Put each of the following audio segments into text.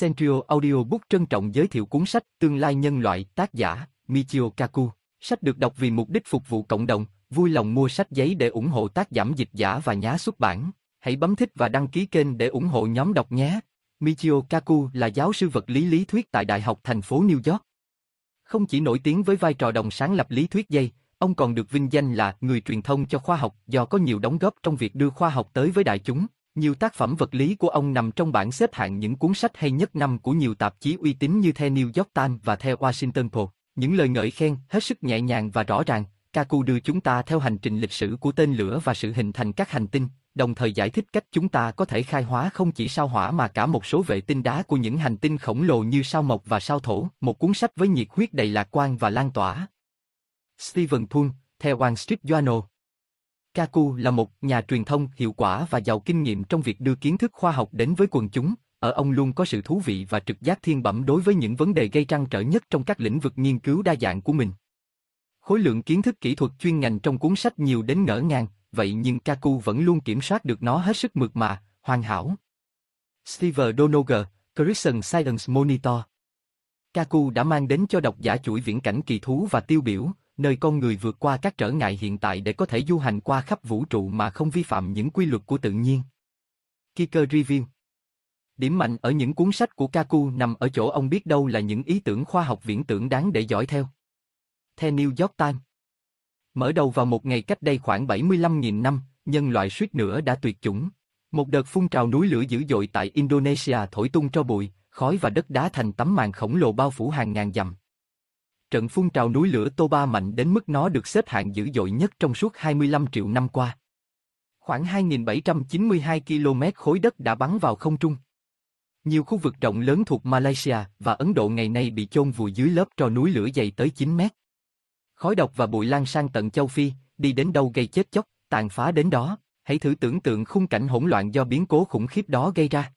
Centrio Audiobook trân trọng giới thiệu cuốn sách Tương lai nhân loại tác giả Michio Kaku. Sách được đọc vì mục đích phục vụ cộng đồng, vui lòng mua sách giấy để ủng hộ tác giảm dịch giả và nhá xuất bản. Hãy bấm thích và đăng ký kênh để ủng hộ nhóm đọc nhé. Michio Kaku là giáo sư vật lý lý thuyết tại Đại học thành phố New York. Không chỉ nổi tiếng với vai trò đồng sáng lập lý thuyết dây, ông còn được vinh danh là người truyền thông cho khoa học do có nhiều đóng góp trong việc đưa khoa học tới với đại chúng. Nhiều tác phẩm vật lý của ông nằm trong bảng xếp hạng những cuốn sách hay nhất năm của nhiều tạp chí uy tín như The New York Times và The Washington Post. Những lời ngợi khen hết sức nhẹ nhàng và rõ ràng, Kaku đưa chúng ta theo hành trình lịch sử của tên lửa và sự hình thành các hành tinh, đồng thời giải thích cách chúng ta có thể khai hóa không chỉ sao hỏa mà cả một số vệ tinh đá của những hành tinh khổng lồ như sao mộc và sao thổ, một cuốn sách với nhiệt huyết đầy lạc quan và lan tỏa. Stephen Poon, The Wall Street Journal Kaku là một nhà truyền thông hiệu quả và giàu kinh nghiệm trong việc đưa kiến thức khoa học đến với quần chúng, ở ông luôn có sự thú vị và trực giác thiên bẩm đối với những vấn đề gây trăn trở nhất trong các lĩnh vực nghiên cứu đa dạng của mình. Khối lượng kiến thức kỹ thuật chuyên ngành trong cuốn sách nhiều đến ngỡ ngàng, vậy nhưng Kaku vẫn luôn kiểm soát được nó hết sức mượt mà, hoàn hảo. Steve Donoghue, Christian Science Monitor Kaku đã mang đến cho độc giả chuỗi viễn cảnh kỳ thú và tiêu biểu, nơi con người vượt qua các trở ngại hiện tại để có thể du hành qua khắp vũ trụ mà không vi phạm những quy luật của tự nhiên. Kicker Review Điểm mạnh ở những cuốn sách của Kaku nằm ở chỗ ông biết đâu là những ý tưởng khoa học viễn tưởng đáng để dõi theo. The New York Times Mở đầu vào một ngày cách đây khoảng 75.000 năm, nhân loại suýt nữa đã tuyệt chủng. Một đợt phun trào núi lửa dữ dội tại Indonesia thổi tung cho bụi, khói và đất đá thành tấm màn khổng lồ bao phủ hàng ngàn dặm. Trận phun trào núi lửa Toba mạnh đến mức nó được xếp hạng dữ dội nhất trong suốt 25 triệu năm qua. Khoảng 2.792 km khối đất đã bắn vào không trung. Nhiều khu vực rộng lớn thuộc Malaysia và Ấn Độ ngày nay bị chôn vùi dưới lớp tro núi lửa dày tới 9 mét. Khói độc và bụi lan sang tận châu Phi, đi đến đâu gây chết chóc, tàn phá đến đó. Hãy thử tưởng tượng khung cảnh hỗn loạn do biến cố khủng khiếp đó gây ra.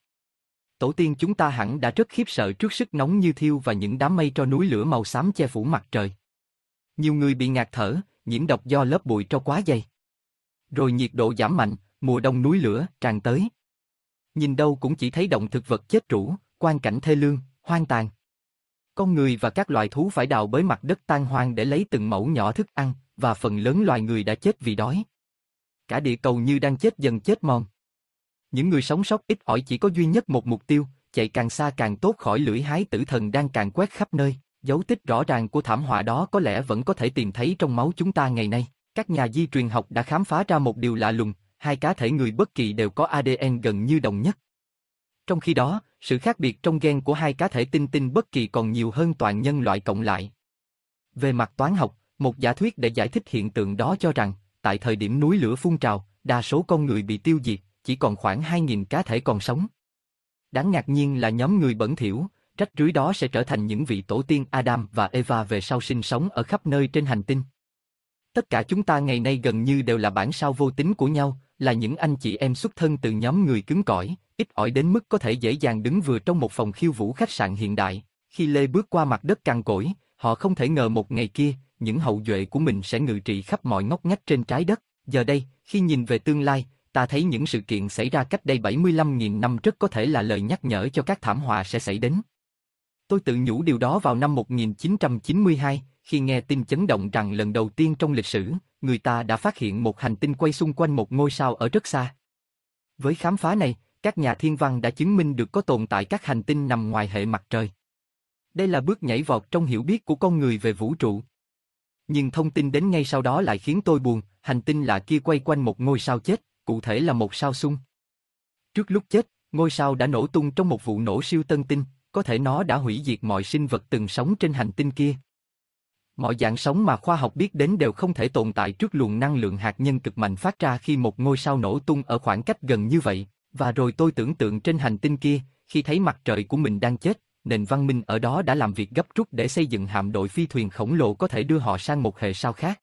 Tổ tiên chúng ta hẳn đã rất khiếp sợ trước sức nóng như thiêu và những đám mây tro núi lửa màu xám che phủ mặt trời. Nhiều người bị ngạt thở, nhiễm độc do lớp bụi tro quá dày. Rồi nhiệt độ giảm mạnh, mùa đông núi lửa tràn tới. Nhìn đâu cũng chỉ thấy động thực vật chết rũ, quan cảnh thê lương, hoang tàn. Con người và các loài thú phải đào bới mặt đất tan hoang để lấy từng mẫu nhỏ thức ăn, và phần lớn loài người đã chết vì đói. Cả địa cầu như đang chết dần chết mòn. Những người sống sót ít ỏi chỉ có duy nhất một mục tiêu, chạy càng xa càng tốt khỏi lưỡi hái tử thần đang càng quét khắp nơi. Dấu tích rõ ràng của thảm họa đó có lẽ vẫn có thể tìm thấy trong máu chúng ta ngày nay. Các nhà di truyền học đã khám phá ra một điều lạ lùng, hai cá thể người bất kỳ đều có ADN gần như đồng nhất. Trong khi đó, sự khác biệt trong gen của hai cá thể tinh tinh bất kỳ còn nhiều hơn toàn nhân loại cộng lại. Về mặt toán học, một giả thuyết để giải thích hiện tượng đó cho rằng, tại thời điểm núi lửa phun trào, đa số con người bị tiêu diệt, chỉ còn khoảng 2.000 cá thể còn sống. Đáng ngạc nhiên là nhóm người bẩn thỉu, rách rưới đó sẽ trở thành những vị tổ tiên Adam và Eva về sau sinh sống ở khắp nơi trên hành tinh. Tất cả chúng ta ngày nay gần như đều là bản sao vô tính của nhau, là những anh chị em xuất thân từ nhóm người cứng cỏi, ít ỏi đến mức có thể dễ dàng đứng vừa trong một phòng khiêu vũ khách sạn hiện đại. Khi Lê bước qua mặt đất cằn cỗi, họ không thể ngờ một ngày kia, những hậu duệ của mình sẽ ngự trị khắp mọi ngóc ngách trên trái đất. Giờ đây, khi nhìn về tương lai, ta thấy những sự kiện xảy ra cách đây 75.000 năm rất có thể là lời nhắc nhở cho các thảm họa sẽ xảy đến. Tôi tự nhủ điều đó vào năm 1992, khi nghe tin chấn động rằng lần đầu tiên trong lịch sử, người ta đã phát hiện một hành tinh quay xung quanh một ngôi sao ở rất xa. Với khám phá này, các nhà thiên văn đã chứng minh được có tồn tại các hành tinh nằm ngoài hệ mặt trời. Đây là bước nhảy vọt trong hiểu biết của con người về vũ trụ. Nhưng thông tin đến ngay sau đó lại khiến tôi buồn, hành tinh lạ kia quay quanh một ngôi sao chết, cụ thể là một sao sung. Trước lúc chết, ngôi sao đã nổ tung trong một vụ nổ siêu tân tinh, có thể nó đã hủy diệt mọi sinh vật từng sống trên hành tinh kia. Mọi dạng sống mà khoa học biết đến đều không thể tồn tại trước luồng năng lượng hạt nhân cực mạnh phát ra khi một ngôi sao nổ tung ở khoảng cách gần như vậy. Và rồi tôi tưởng tượng trên hành tinh kia, khi thấy mặt trời của mình đang chết, nền văn minh ở đó đã làm việc gấp rút để xây dựng hạm đội phi thuyền khổng lồ có thể đưa họ sang một hệ sao khác.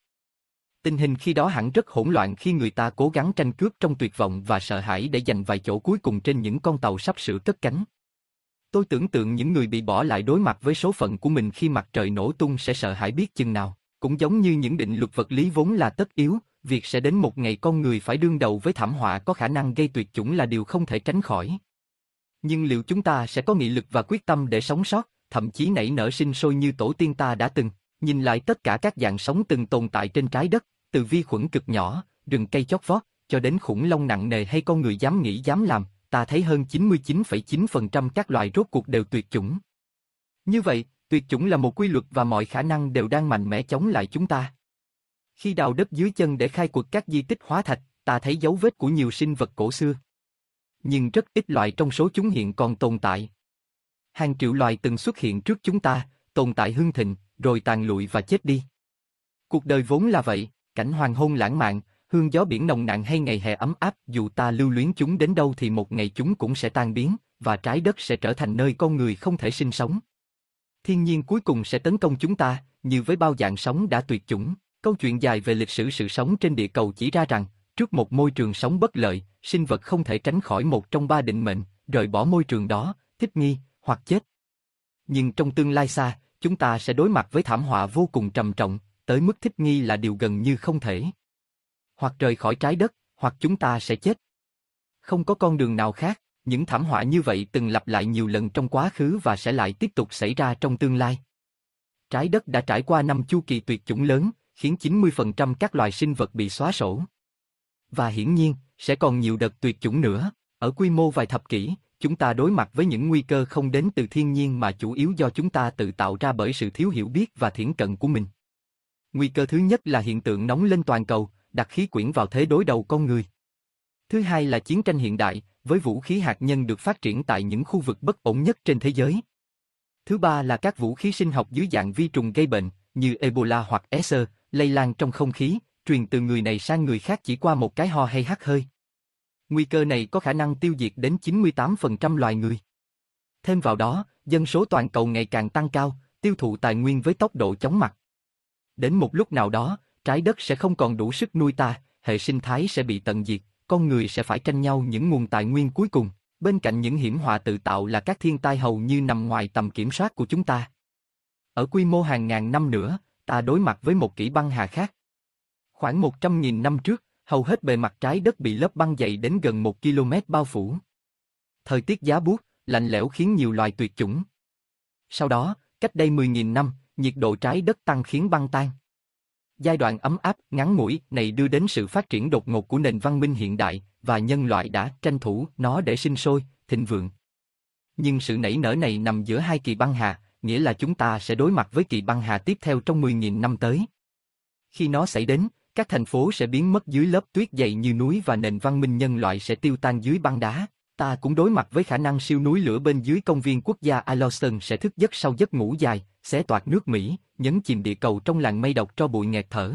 Tình hình khi đó hẳn rất hỗn loạn khi người ta cố gắng tranh cướp trong tuyệt vọng và sợ hãi để giành vài chỗ cuối cùng trên những con tàu sắp sửa cất cánh. Tôi tưởng tượng những người bị bỏ lại đối mặt với số phận của mình khi mặt trời nổ tung sẽ sợ hãi biết chừng nào, cũng giống như những định luật vật lý vốn là tất yếu, việc sẽ đến một ngày con người phải đương đầu với thảm họa có khả năng gây tuyệt chủng là điều không thể tránh khỏi. Nhưng liệu chúng ta sẽ có nghị lực và quyết tâm để sống sót, thậm chí nảy nở sinh sôi như tổ tiên ta đã từng? Nhìn lại tất cả các dạng sống từng tồn tại trên trái đất, từ vi khuẩn cực nhỏ, rừng cây chót vót, cho đến khủng long nặng nề hay con người dám nghĩ dám làm, ta thấy hơn 99,9% các loài rốt cuộc đều tuyệt chủng. Như vậy, tuyệt chủng là một quy luật và mọi khả năng đều đang mạnh mẽ chống lại chúng ta. Khi đào đất dưới chân để khai quật các di tích hóa thạch, ta thấy dấu vết của nhiều sinh vật cổ xưa. Nhưng rất ít loại trong số chúng hiện còn tồn tại. Hàng triệu loài từng xuất hiện trước chúng ta, tồn tại hưng thịnh, rồi tàn lụi và chết đi. Cuộc đời vốn là vậy, cảnh hoàng hôn lãng mạn, hương gió biển nồng nàn hay ngày hè ấm áp, dù ta lưu luyến chúng đến đâu thì một ngày chúng cũng sẽ tan biến, và trái đất sẽ trở thành nơi con người không thể sinh sống. Thiên nhiên cuối cùng sẽ tấn công chúng ta, như với bao dạng sống đã tuyệt chủng. Câu chuyện dài về lịch sử sự sống trên địa cầu chỉ ra rằng, trước một môi trường sống bất lợi, sinh vật không thể tránh khỏi một trong ba định mệnh, rời bỏ môi trường đó, thích nghi, hoặc chết. Nhưng trong tương lai xa, chúng ta sẽ đối mặt với thảm họa vô cùng trầm trọng, tới mức thích nghi là điều gần như không thể. Hoặc rời khỏi trái đất, hoặc chúng ta sẽ chết. Không có con đường nào khác, những thảm họa như vậy từng lặp lại nhiều lần trong quá khứ và sẽ lại tiếp tục xảy ra trong tương lai. Trái đất đã trải qua năm chu kỳ tuyệt chủng lớn, khiến 90% các loài sinh vật bị xóa sổ. Và hiển nhiên, sẽ còn nhiều đợt tuyệt chủng nữa, ở quy mô vài thập kỷ, chúng ta đối mặt với những nguy cơ không đến từ thiên nhiên mà chủ yếu do chúng ta tự tạo ra bởi sự thiếu hiểu biết và thiển cận của mình. Nguy cơ thứ nhất là hiện tượng nóng lên toàn cầu, đặt khí quyển vào thế đối đầu con người. Thứ hai là chiến tranh hiện đại, với vũ khí hạt nhân được phát triển tại những khu vực bất ổn nhất trên thế giới. Thứ ba là các vũ khí sinh học dưới dạng vi trùng gây bệnh, như Ebola hoặc ESER, lây lan trong không khí, truyền từ người này sang người khác chỉ qua một cái ho hay hắt hơi. Nguy cơ này có khả năng tiêu diệt đến 98% loài người. Thêm vào đó, dân số toàn cầu ngày càng tăng cao, tiêu thụ tài nguyên với tốc độ chóng mặt. Đến một lúc nào đó, trái đất sẽ không còn đủ sức nuôi ta, hệ sinh thái sẽ bị tận diệt, con người sẽ phải tranh nhau những nguồn tài nguyên cuối cùng. Bên cạnh những hiểm họa tự tạo là các thiên tai hầu như nằm ngoài tầm kiểm soát của chúng ta. Ở quy mô hàng ngàn năm nữa, ta đối mặt với một kỷ băng hà khác. Khoảng 100.000 năm trước, hầu hết bề mặt trái đất bị lớp băng dày đến gần 1 km bao phủ. Thời tiết giá buốt, lạnh lẽo khiến nhiều loài tuyệt chủng. Sau đó, cách đây 10.000 năm, nhiệt độ trái đất tăng khiến băng tan. Giai đoạn ấm áp, ngắn ngủi này đưa đến sự phát triển đột ngột của nền văn minh hiện đại, và nhân loại đã tranh thủ nó để sinh sôi, thịnh vượng. Nhưng sự nảy nở này nằm giữa hai kỳ băng hà, nghĩa là chúng ta sẽ đối mặt với kỳ băng hà tiếp theo trong 10.000 năm tới. Khi nó xảy đến, các thành phố sẽ biến mất dưới lớp tuyết dày như núi và nền văn minh nhân loại sẽ tiêu tan dưới băng đá. Ta cũng đối mặt với khả năng siêu núi lửa bên dưới công viên quốc gia Yellowstone sẽ thức giấc sau giấc ngủ dài, xé toạc nước Mỹ, nhấn chìm địa cầu trong làng mây độc cho bụi nghẹt thở.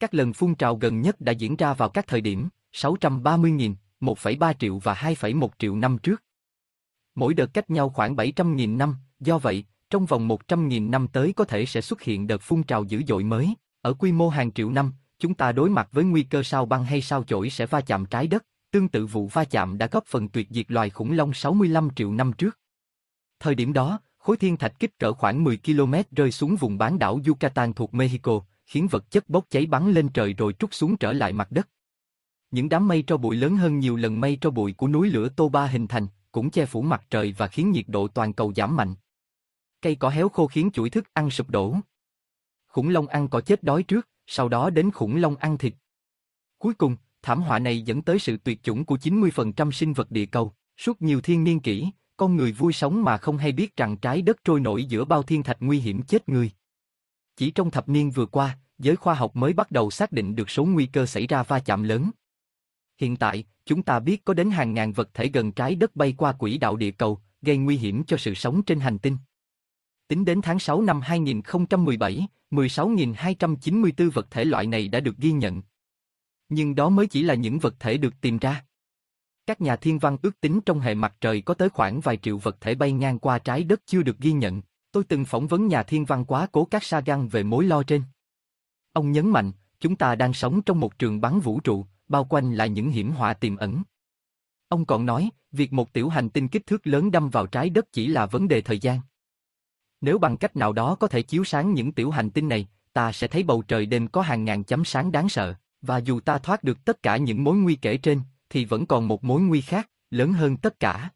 Các lần phun trào gần nhất đã diễn ra vào các thời điểm 630.000, 1,3 triệu và 2,1 triệu năm trước. Mỗi đợt cách nhau khoảng 700.000 năm, do vậy, trong vòng 100.000 năm tới có thể sẽ xuất hiện đợt phun trào dữ dội mới. Ở quy mô hàng triệu năm, chúng ta đối mặt với nguy cơ sao băng hay sao chổi sẽ va chạm trái đất, tương tự vụ va chạm đã góp phần tuyệt diệt loài khủng long 65 triệu năm trước. Thời điểm đó, khối thiên thạch kích cỡ khoảng 10 km rơi xuống vùng bán đảo Yucatan thuộc Mexico, khiến vật chất bốc cháy bắn lên trời rồi trút xuống trở lại mặt đất. Những đám mây tro bụi lớn hơn nhiều lần mây tro bụi của núi lửa Toba hình thành, cũng che phủ mặt trời và khiến nhiệt độ toàn cầu giảm mạnh. Cây cỏ héo khô khiến chuỗi thức ăn sụp đổ. Khủng long ăn cỏ chết đói trước, sau đó đến khủng long ăn thịt. Cuối cùng, thảm họa này dẫn tới sự tuyệt chủng của 90% sinh vật địa cầu. Suốt nhiều thiên niên kỷ, con người vui sống mà không hay biết rằng trái đất trôi nổi giữa bao thiên thạch nguy hiểm chết người. Chỉ trong thập niên vừa qua, giới khoa học mới bắt đầu xác định được số nguy cơ xảy ra va chạm lớn. Hiện tại, chúng ta biết có đến hàng ngàn vật thể gần trái đất bay qua quỹ đạo địa cầu, gây nguy hiểm cho sự sống trên hành tinh. Tính đến tháng 6 năm 2017, 16.294 vật thể loại này đã được ghi nhận. Nhưng đó mới chỉ là những vật thể được tìm ra. Các nhà thiên văn ước tính trong hệ mặt trời có tới khoảng vài triệu vật thể bay ngang qua trái đất chưa được ghi nhận. Tôi từng phỏng vấn nhà thiên văn quá cố các Sagan về mối lo trên. Ông nhấn mạnh, chúng ta đang sống trong một trường bắn vũ trụ, bao quanh là những hiểm họa tiềm ẩn. Ông còn nói, việc một tiểu hành tinh kích thước lớn đâm vào trái đất chỉ là vấn đề thời gian. Nếu bằng cách nào đó có thể chiếu sáng những tiểu hành tinh này, ta sẽ thấy bầu trời đêm có hàng ngàn chấm sáng đáng sợ, và dù ta thoát được tất cả những mối nguy kể trên, thì vẫn còn một mối nguy khác, lớn hơn tất cả.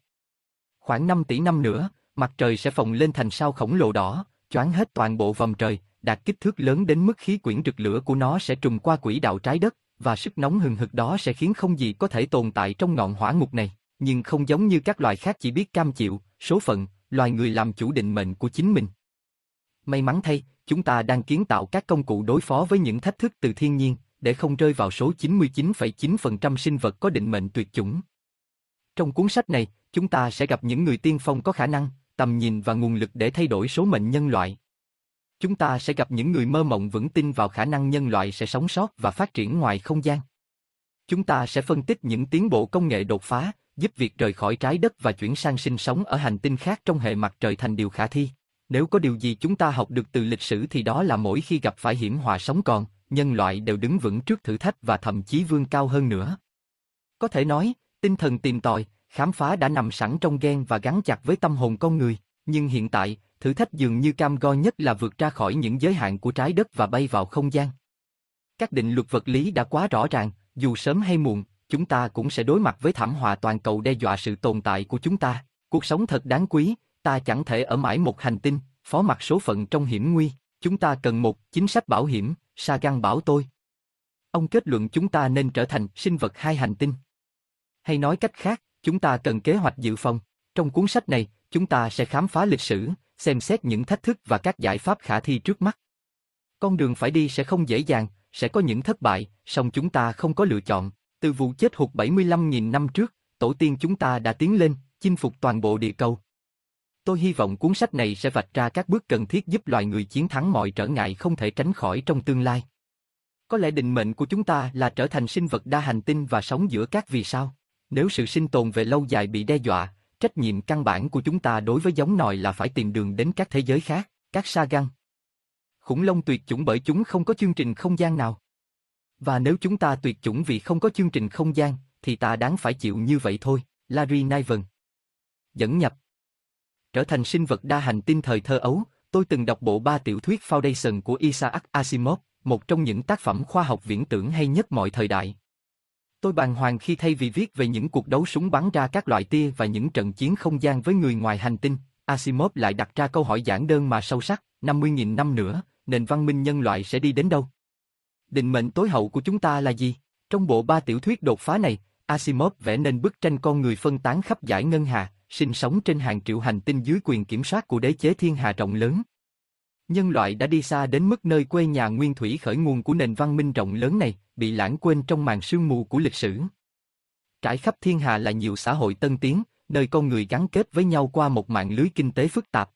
Khoảng 5 tỷ năm nữa, mặt trời sẽ phồng lên thành sao khổng lồ đỏ, choáng hết toàn bộ vòng trời, đạt kích thước lớn đến mức khí quyển rực lửa của nó sẽ trùng qua quỹ đạo trái đất, và sức nóng hừng hực đó sẽ khiến không gì có thể tồn tại trong ngọn hỏa ngục này, nhưng không giống như các loài khác chỉ biết cam chịu, số phận, loài người làm chủ định mệnh của chính mình. May mắn thay, chúng ta đang kiến tạo các công cụ đối phó với những thách thức từ thiên nhiên, để không rơi vào số 99,9% sinh vật có định mệnh tuyệt chủng. Trong cuốn sách này, chúng ta sẽ gặp những người tiên phong có khả năng, tầm nhìn và nguồn lực để thay đổi số mệnh nhân loại. Chúng ta sẽ gặp những người mơ mộng vững tin vào khả năng nhân loại sẽ sống sót và phát triển ngoài không gian. Chúng ta sẽ phân tích những tiến bộ công nghệ đột phá, giúp việc rời khỏi trái đất và chuyển sang sinh sống ở hành tinh khác trong hệ mặt trời thành điều khả thi. Nếu có điều gì chúng ta học được từ lịch sử thì đó là mỗi khi gặp phải hiểm họa sống còn, nhân loại đều đứng vững trước thử thách và thậm chí vươn cao hơn nữa. Có thể nói, tinh thần tìm tòi, khám phá đã nằm sẵn trong gen và gắn chặt với tâm hồn con người, nhưng hiện tại, thử thách dường như cam go nhất là vượt ra khỏi những giới hạn của trái đất và bay vào không gian. Các định luật vật lý đã quá rõ ràng, dù sớm hay muộn, chúng ta cũng sẽ đối mặt với thảm họa toàn cầu đe dọa sự tồn tại của chúng ta. Cuộc sống thật đáng quý, ta chẳng thể ở mãi một hành tinh, phó mặc số phận trong hiểm nguy. Chúng ta cần một chính sách bảo hiểm, Sagan bảo tôi. Ông kết luận chúng ta nên trở thành sinh vật hai hành tinh. Hay nói cách khác, chúng ta cần kế hoạch dự phòng. Trong cuốn sách này, chúng ta sẽ khám phá lịch sử, xem xét những thách thức và các giải pháp khả thi trước mắt. Con đường phải đi sẽ không dễ dàng, sẽ có những thất bại, song chúng ta không có lựa chọn. Từ vụ chết hụt 75.000 năm trước, tổ tiên chúng ta đã tiến lên, chinh phục toàn bộ địa cầu. Tôi hy vọng cuốn sách này sẽ vạch ra các bước cần thiết giúp loài người chiến thắng mọi trở ngại không thể tránh khỏi trong tương lai. Có lẽ định mệnh của chúng ta là trở thành sinh vật đa hành tinh và sống giữa các vì sao. Nếu sự sinh tồn về lâu dài bị đe dọa, trách nhiệm căn bản của chúng ta đối với giống nòi là phải tìm đường đến các thế giới khác, các sa găng. Khủng long tuyệt chủng bởi chúng không có chương trình không gian nào. Và nếu chúng ta tuyệt chủng vì không có chương trình không gian, thì ta đáng phải chịu như vậy thôi, Larry Niven. Dẫn nhập Trở thành sinh vật đa hành tinh thời thơ ấu, tôi từng đọc bộ ba tiểu thuyết Foundation của Isaac Asimov, một trong những tác phẩm khoa học viễn tưởng hay nhất mọi thời đại. Tôi bàng hoàng khi thay vì viết về những cuộc đấu súng bắn ra các loại tia và những trận chiến không gian với người ngoài hành tinh, Asimov lại đặt ra câu hỏi giản đơn mà sâu sắc, 50.000 năm nữa, nền văn minh nhân loại sẽ đi đến đâu? Định mệnh tối hậu của chúng ta là gì? Trong bộ ba tiểu thuyết đột phá này, Asimov vẽ nên bức tranh con người phân tán khắp giải ngân hà, sinh sống trên hàng triệu hành tinh dưới quyền kiểm soát của đế chế thiên hà rộng lớn. Nhân loại đã đi xa đến mức nơi quê nhà nguyên thủy khởi nguồn của nền văn minh rộng lớn này, bị lãng quên trong màn sương mù của lịch sử. Trải khắp thiên hà là nhiều xã hội tân tiến, nơi con người gắn kết với nhau qua một mạng lưới kinh tế phức tạp.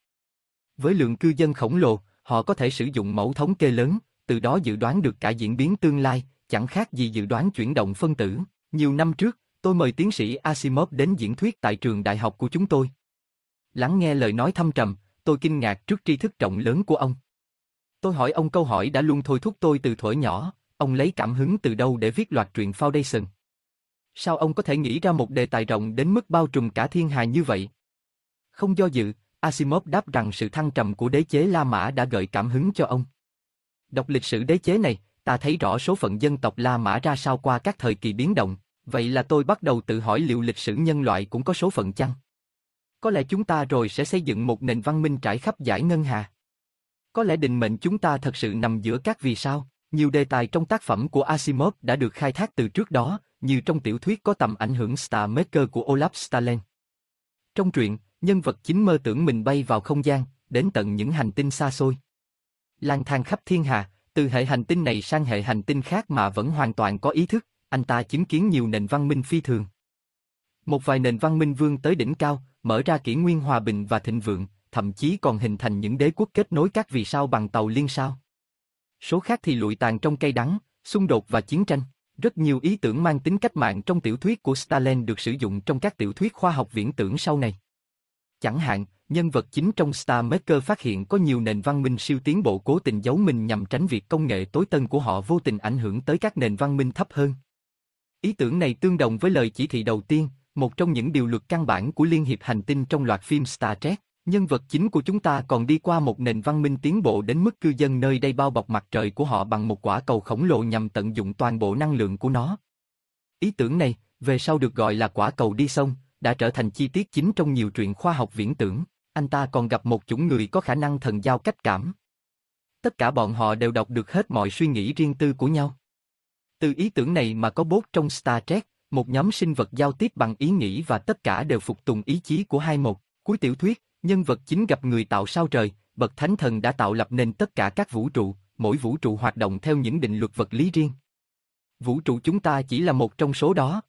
Với lượng cư dân khổng lồ, họ có thể sử dụng mẫu thống kê lớn, từ đó dự đoán được cả diễn biến tương lai, chẳng khác gì dự đoán chuyển động phân tử. Nhiều năm trước, tôi mời tiến sĩ Asimov đến diễn thuyết tại trường đại học của chúng tôi. Lắng nghe lời nói thâm trầm, tôi kinh ngạc trước tri thức trọng lớn của ông. Tôi hỏi ông câu hỏi đã luôn thôi thúc tôi từ thuở nhỏ, ông lấy cảm hứng từ đâu để viết loạt truyện Foundation? Sao ông có thể nghĩ ra một đề tài rộng đến mức bao trùm cả thiên hà như vậy? Không do dự, Asimov đáp rằng sự thăng trầm của đế chế La Mã đã gợi cảm hứng cho ông. Đọc lịch sử đế chế này, ta thấy rõ số phận dân tộc La Mã ra sao qua các thời kỳ biến động, vậy là tôi bắt đầu tự hỏi liệu lịch sử nhân loại cũng có số phận chăng? Có lẽ chúng ta rồi sẽ xây dựng một nền văn minh trải khắp giải ngân hà. Có lẽ định mệnh chúng ta thật sự nằm giữa các vì sao. Nhiều đề tài trong tác phẩm của Asimov đã được khai thác từ trước đó, như trong tiểu thuyết có tầm ảnh hưởng Star Maker của Olaf Stalin. Trong truyện, nhân vật chính mơ tưởng mình bay vào không gian, đến tận những hành tinh xa xôi. Lang thang khắp thiên hà, từ hệ hành tinh này sang hệ hành tinh khác mà vẫn hoàn toàn có ý thức, anh ta chứng kiến nhiều nền văn minh phi thường. Một vài nền văn minh vương tới đỉnh cao, mở ra kỷ nguyên hòa bình và thịnh vượng, thậm chí còn hình thành những đế quốc kết nối các vì sao bằng tàu liên sao. Số khác thì lụi tàn trong cây đắng, xung đột và chiến tranh. Rất nhiều ý tưởng mang tính cách mạng trong tiểu thuyết của Stalin được sử dụng trong các tiểu thuyết khoa học viễn tưởng sau này. Chẳng hạn, nhân vật chính trong Star Maker phát hiện có nhiều nền văn minh siêu tiến bộ cố tình giấu mình nhằm tránh việc công nghệ tối tân của họ vô tình ảnh hưởng tới các nền văn minh thấp hơn. Ý tưởng này tương đồng với lời chỉ thị đầu tiên, một trong những điều luật căn bản của Liên hiệp hành tinh trong loạt phim Star Trek. Nhân vật chính của chúng ta còn đi qua một nền văn minh tiến bộ đến mức cư dân nơi đây bao bọc mặt trời của họ bằng một quả cầu khổng lồ nhằm tận dụng toàn bộ năng lượng của nó. Ý tưởng này, về sau được gọi là quả cầu đi sông, đã trở thành chi tiết chính trong nhiều truyện khoa học viễn tưởng. Anh ta còn gặp một chủng người có khả năng thần giao cách cảm. Tất cả bọn họ đều đọc được hết mọi suy nghĩ riêng tư của nhau. Từ ý tưởng này mà có bốt trong Star Trek, một nhóm sinh vật giao tiếp bằng ý nghĩ và tất cả đều phục tùng ý chí của hai một. Cuối tiểu thuyết, nhân vật chính gặp người tạo sao trời, bậc thánh thần đã tạo lập nên tất cả các vũ trụ, mỗi vũ trụ hoạt động theo những định luật vật lý riêng. Vũ trụ chúng ta chỉ là một trong số đó.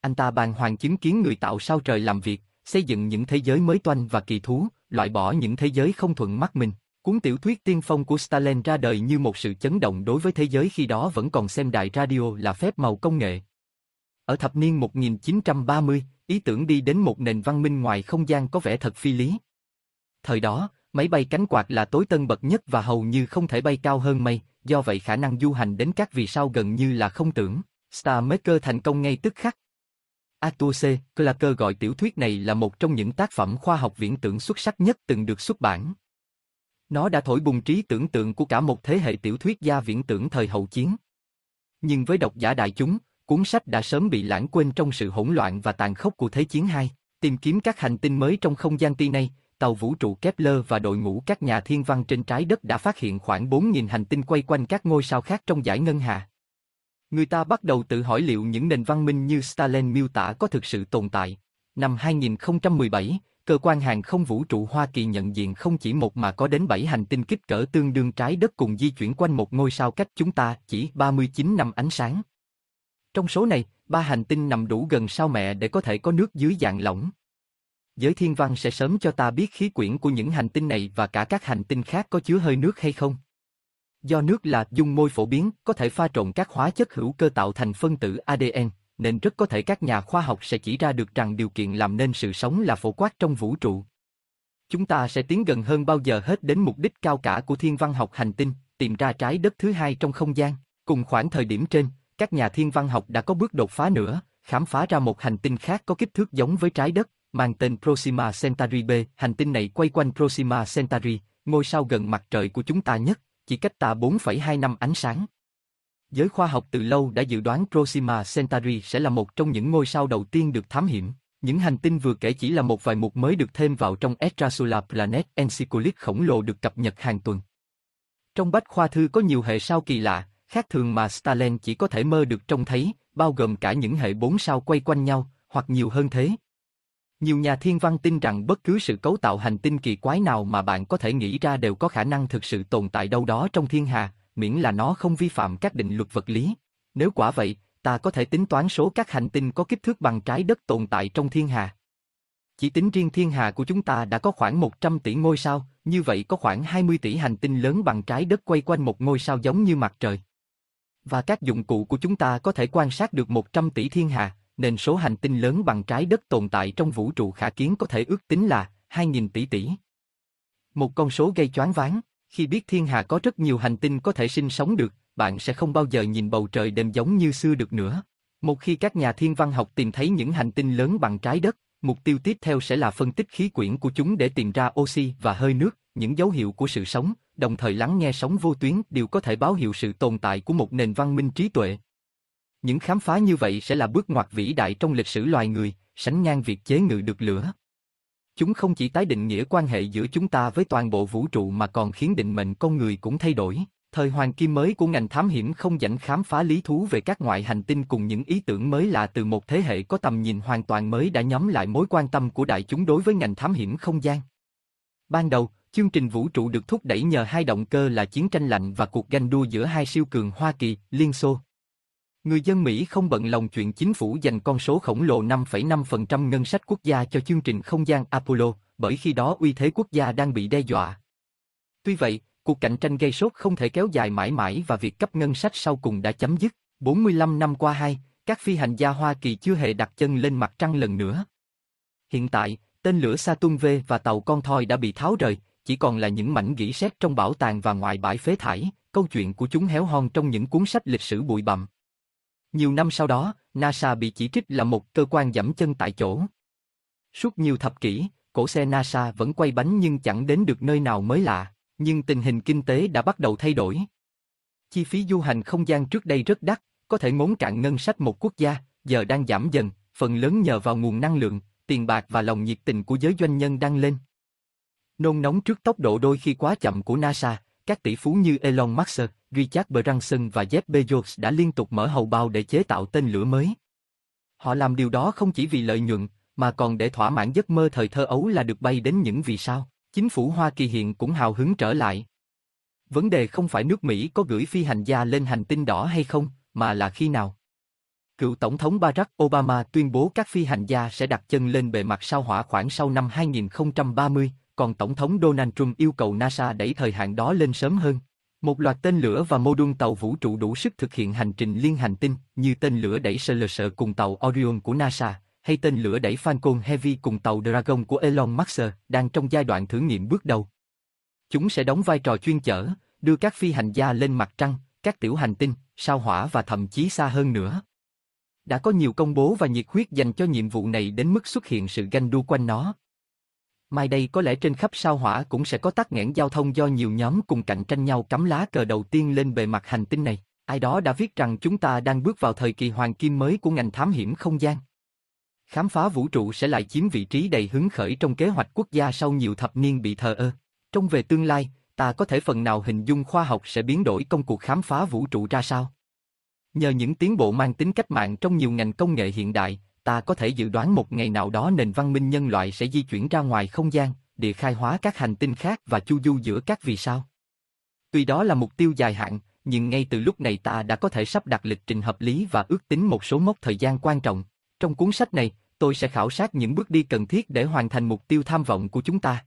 Anh ta bàn hoàng chứng kiến người tạo sao trời làm việc, xây dựng những thế giới mới toanh và kỳ thú, loại bỏ những thế giới không thuận mắt mình. Cuốn tiểu thuyết tiên phong của Stalin ra đời như một sự chấn động đối với thế giới khi đó vẫn còn xem đài radio là phép màu công nghệ. Ở thập niên 1930, ý tưởng đi đến một nền văn minh ngoài không gian có vẻ thật phi lý. Thời đó, máy bay cánh quạt là tối tân bậc nhất và hầu như không thể bay cao hơn mây, do vậy khả năng du hành đến các vì sao gần như là không tưởng. Star Maker thành công ngay tức khắc. Arthur C. Clarke gọi tiểu thuyết này là một trong những tác phẩm khoa học viễn tưởng xuất sắc nhất từng được xuất bản. Nó đã thổi bùng trí tưởng tượng của cả một thế hệ tiểu thuyết gia viễn tưởng thời hậu chiến. Nhưng với độc giả đại chúng, cuốn sách đã sớm bị lãng quên trong sự hỗn loạn và tàn khốc của Thế chiến 2. Tìm kiếm các hành tinh mới trong không gian ti này, tàu vũ trụ Kepler và đội ngũ các nhà thiên văn trên trái đất đã phát hiện khoảng 4.000 hành tinh quay quanh các ngôi sao khác trong giải ngân hà. Người ta bắt đầu tự hỏi liệu những nền văn minh như Stalin miêu tả có thực sự tồn tại. Năm 2017, cơ quan hàng không vũ trụ Hoa Kỳ nhận diện không chỉ một mà có đến 7 hành tinh kích cỡ tương đương trái đất cùng di chuyển quanh một ngôi sao cách chúng ta chỉ 39 năm ánh sáng. Trong số này, ba hành tinh nằm đủ gần sao mẹ để có thể có nước dưới dạng lỏng. Giới thiên văn sẽ sớm cho ta biết khí quyển của những hành tinh này và cả các hành tinh khác có chứa hơi nước hay không. Do nước là dung môi phổ biến, có thể pha trộn các hóa chất hữu cơ tạo thành phân tử ADN, nên rất có thể các nhà khoa học sẽ chỉ ra được rằng điều kiện làm nên sự sống là phổ quát trong vũ trụ. Chúng ta sẽ tiến gần hơn bao giờ hết đến mục đích cao cả của thiên văn học hành tinh, tìm ra trái đất thứ hai trong không gian. Cùng khoảng thời điểm trên, các nhà thiên văn học đã có bước đột phá nữa, khám phá ra một hành tinh khác có kích thước giống với trái đất, mang tên Proxima Centauri B. Hành tinh này quay quanh Proxima Centauri, ngôi sao gần mặt trời của chúng ta nhất, chỉ cách ta 4,2 năm ánh sáng. Giới khoa học từ lâu đã dự đoán Proxima Centauri sẽ là một trong những ngôi sao đầu tiên được thám hiểm. Những hành tinh vừa kể chỉ là một vài mục mới được thêm vào trong Extrasolar Planet Encyclopedia khổng lồ được cập nhật hàng tuần. Trong bách khoa thư có nhiều hệ sao kỳ lạ, khác thường mà Stalin chỉ có thể mơ được trông thấy, bao gồm cả những hệ bốn sao quay quanh nhau, hoặc nhiều hơn thế. Nhiều nhà thiên văn tin rằng bất cứ sự cấu tạo hành tinh kỳ quái nào mà bạn có thể nghĩ ra đều có khả năng thực sự tồn tại đâu đó trong thiên hà, miễn là nó không vi phạm các định luật vật lý. Nếu quả vậy, ta có thể tính toán số các hành tinh có kích thước bằng trái đất tồn tại trong thiên hà. Chỉ tính riêng thiên hà của chúng ta đã có khoảng 100 tỷ ngôi sao, như vậy có khoảng 20 tỷ hành tinh lớn bằng trái đất quay quanh một ngôi sao giống như mặt trời. Và các dụng cụ của chúng ta có thể quan sát được 100 tỷ thiên hà, nên số hành tinh lớn bằng trái đất tồn tại trong vũ trụ khả kiến có thể ước tính là 2.000 tỷ tỷ. Một con số gây choáng váng, khi biết thiên hà có rất nhiều hành tinh có thể sinh sống được, bạn sẽ không bao giờ nhìn bầu trời đêm giống như xưa được nữa. Một khi các nhà thiên văn học tìm thấy những hành tinh lớn bằng trái đất, mục tiêu tiếp theo sẽ là phân tích khí quyển của chúng để tìm ra oxy và hơi nước, những dấu hiệu của sự sống, đồng thời lắng nghe sóng vô tuyến đều có thể báo hiệu sự tồn tại của một nền văn minh trí tuệ. Những khám phá như vậy sẽ là bước ngoặt vĩ đại trong lịch sử loài người, sánh ngang việc chế ngự được lửa. Chúng không chỉ tái định nghĩa quan hệ giữa chúng ta với toàn bộ vũ trụ mà còn khiến định mệnh con người cũng thay đổi. Thời hoàng kim mới của ngành thám hiểm không dành khám phá lý thú về các ngoại hành tinh cùng những ý tưởng mới lạ từ một thế hệ có tầm nhìn hoàn toàn mới đã nhóm lại mối quan tâm của đại chúng đối với ngành thám hiểm không gian. Ban đầu, chương trình vũ trụ được thúc đẩy nhờ hai động cơ là chiến tranh lạnh và cuộc ganh đua giữa hai siêu cường Hoa Kỳ, Liên Xô. Người dân Mỹ không bận lòng chuyện chính phủ dành con số khổng lồ 5,5% ngân sách quốc gia cho chương trình không gian Apollo, bởi khi đó uy thế quốc gia đang bị đe dọa. Tuy vậy, cuộc cạnh tranh gây sốt không thể kéo dài mãi mãi và việc cấp ngân sách sau cùng đã chấm dứt. 45 năm qua hai, các phi hành gia Hoa Kỳ chưa hề đặt chân lên mặt trăng lần nữa. Hiện tại, tên lửa Saturn V và tàu con thoi đã bị tháo rời, chỉ còn là những mảnh gỉ sét trong bảo tàng và ngoài bãi phế thải, câu chuyện của chúng héo hon trong những cuốn sách lịch sử bụi bặm. Nhiều năm sau đó, NASA bị chỉ trích là một cơ quan dẫm chân tại chỗ. Suốt nhiều thập kỷ, cổ xe NASA vẫn quay bánh nhưng chẳng đến được nơi nào mới lạ, nhưng tình hình kinh tế đã bắt đầu thay đổi. Chi phí du hành không gian trước đây rất đắt, có thể ngốn cạn ngân sách một quốc gia, giờ đang giảm dần, phần lớn nhờ vào nguồn năng lượng, tiền bạc và lòng nhiệt tình của giới doanh nhân đang lên. Nôn nóng trước tốc độ đôi khi quá chậm của NASA, các tỷ phú như Elon Musk, Richard Branson và Jeff Bezos đã liên tục mở hầu bao để chế tạo tên lửa mới. Họ làm điều đó không chỉ vì lợi nhuận, mà còn để thỏa mãn giấc mơ thời thơ ấu là được bay đến những vì sao. Chính phủ Hoa Kỳ hiện cũng hào hứng trở lại. Vấn đề không phải nước Mỹ có gửi phi hành gia lên hành tinh đỏ hay không, mà là khi nào. Cựu Tổng thống Barack Obama tuyên bố các phi hành gia sẽ đặt chân lên bề mặt sao hỏa khoảng sau năm 2030, còn Tổng thống Donald Trump yêu cầu NASA đẩy thời hạn đó lên sớm hơn. Một loạt tên lửa và mô đun tàu vũ trụ đủ sức thực hiện hành trình liên hành tinh như tên lửa đẩy SLS cùng tàu Orion của NASA, hay tên lửa đẩy Falcon Heavy cùng tàu Dragon của Elon Musk đang trong giai đoạn thử nghiệm bước đầu. Chúng sẽ đóng vai trò chuyên chở, đưa các phi hành gia lên mặt trăng, các tiểu hành tinh, sao hỏa và thậm chí xa hơn nữa. Đã có nhiều công bố và nhiệt huyết dành cho nhiệm vụ này đến mức xuất hiện sự ganh đua quanh nó. Mai đây có lẽ trên khắp sao hỏa cũng sẽ có tắc nghẽn giao thông do nhiều nhóm cùng cạnh tranh nhau cắm lá cờ đầu tiên lên bề mặt hành tinh này. Ai đó đã viết rằng chúng ta đang bước vào thời kỳ hoàng kim mới của ngành thám hiểm không gian. Khám phá vũ trụ sẽ lại chiếm vị trí đầy hứng khởi trong kế hoạch quốc gia sau nhiều thập niên bị thờ ơ. Trong về tương lai, ta có thể phần nào hình dung khoa học sẽ biến đổi công cuộc khám phá vũ trụ ra sao? Nhờ những tiến bộ mang tính cách mạng trong nhiều ngành công nghệ hiện đại, ta có thể dự đoán một ngày nào đó nền văn minh nhân loại sẽ di chuyển ra ngoài không gian, địa khai hóa các hành tinh khác và chu du giữa các vì sao. Tuy đó là mục tiêu dài hạn, nhưng ngay từ lúc này ta đã có thể sắp đặt lịch trình hợp lý và ước tính một số mốc thời gian quan trọng. Trong cuốn sách này, tôi sẽ khảo sát những bước đi cần thiết để hoàn thành mục tiêu tham vọng của chúng ta.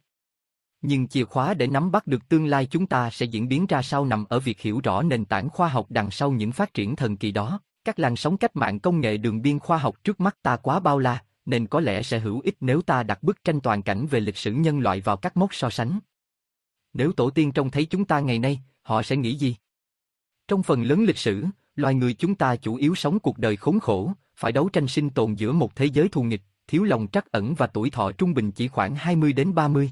Nhưng chìa khóa để nắm bắt được tương lai chúng ta sẽ diễn biến ra sao nằm ở việc hiểu rõ nền tảng khoa học đằng sau những phát triển thần kỳ đó. Các làn sóng cách mạng công nghệ đường biên khoa học trước mắt ta quá bao la, nên có lẽ sẽ hữu ích nếu ta đặt bức tranh toàn cảnh về lịch sử nhân loại vào các mốc so sánh. Nếu tổ tiên trông thấy chúng ta ngày nay, họ sẽ nghĩ gì? Trong phần lớn lịch sử, loài người chúng ta chủ yếu sống cuộc đời khốn khổ, phải đấu tranh sinh tồn giữa một thế giới thù nghịch, thiếu lòng trắc ẩn và tuổi thọ trung bình chỉ khoảng 20 đến 30.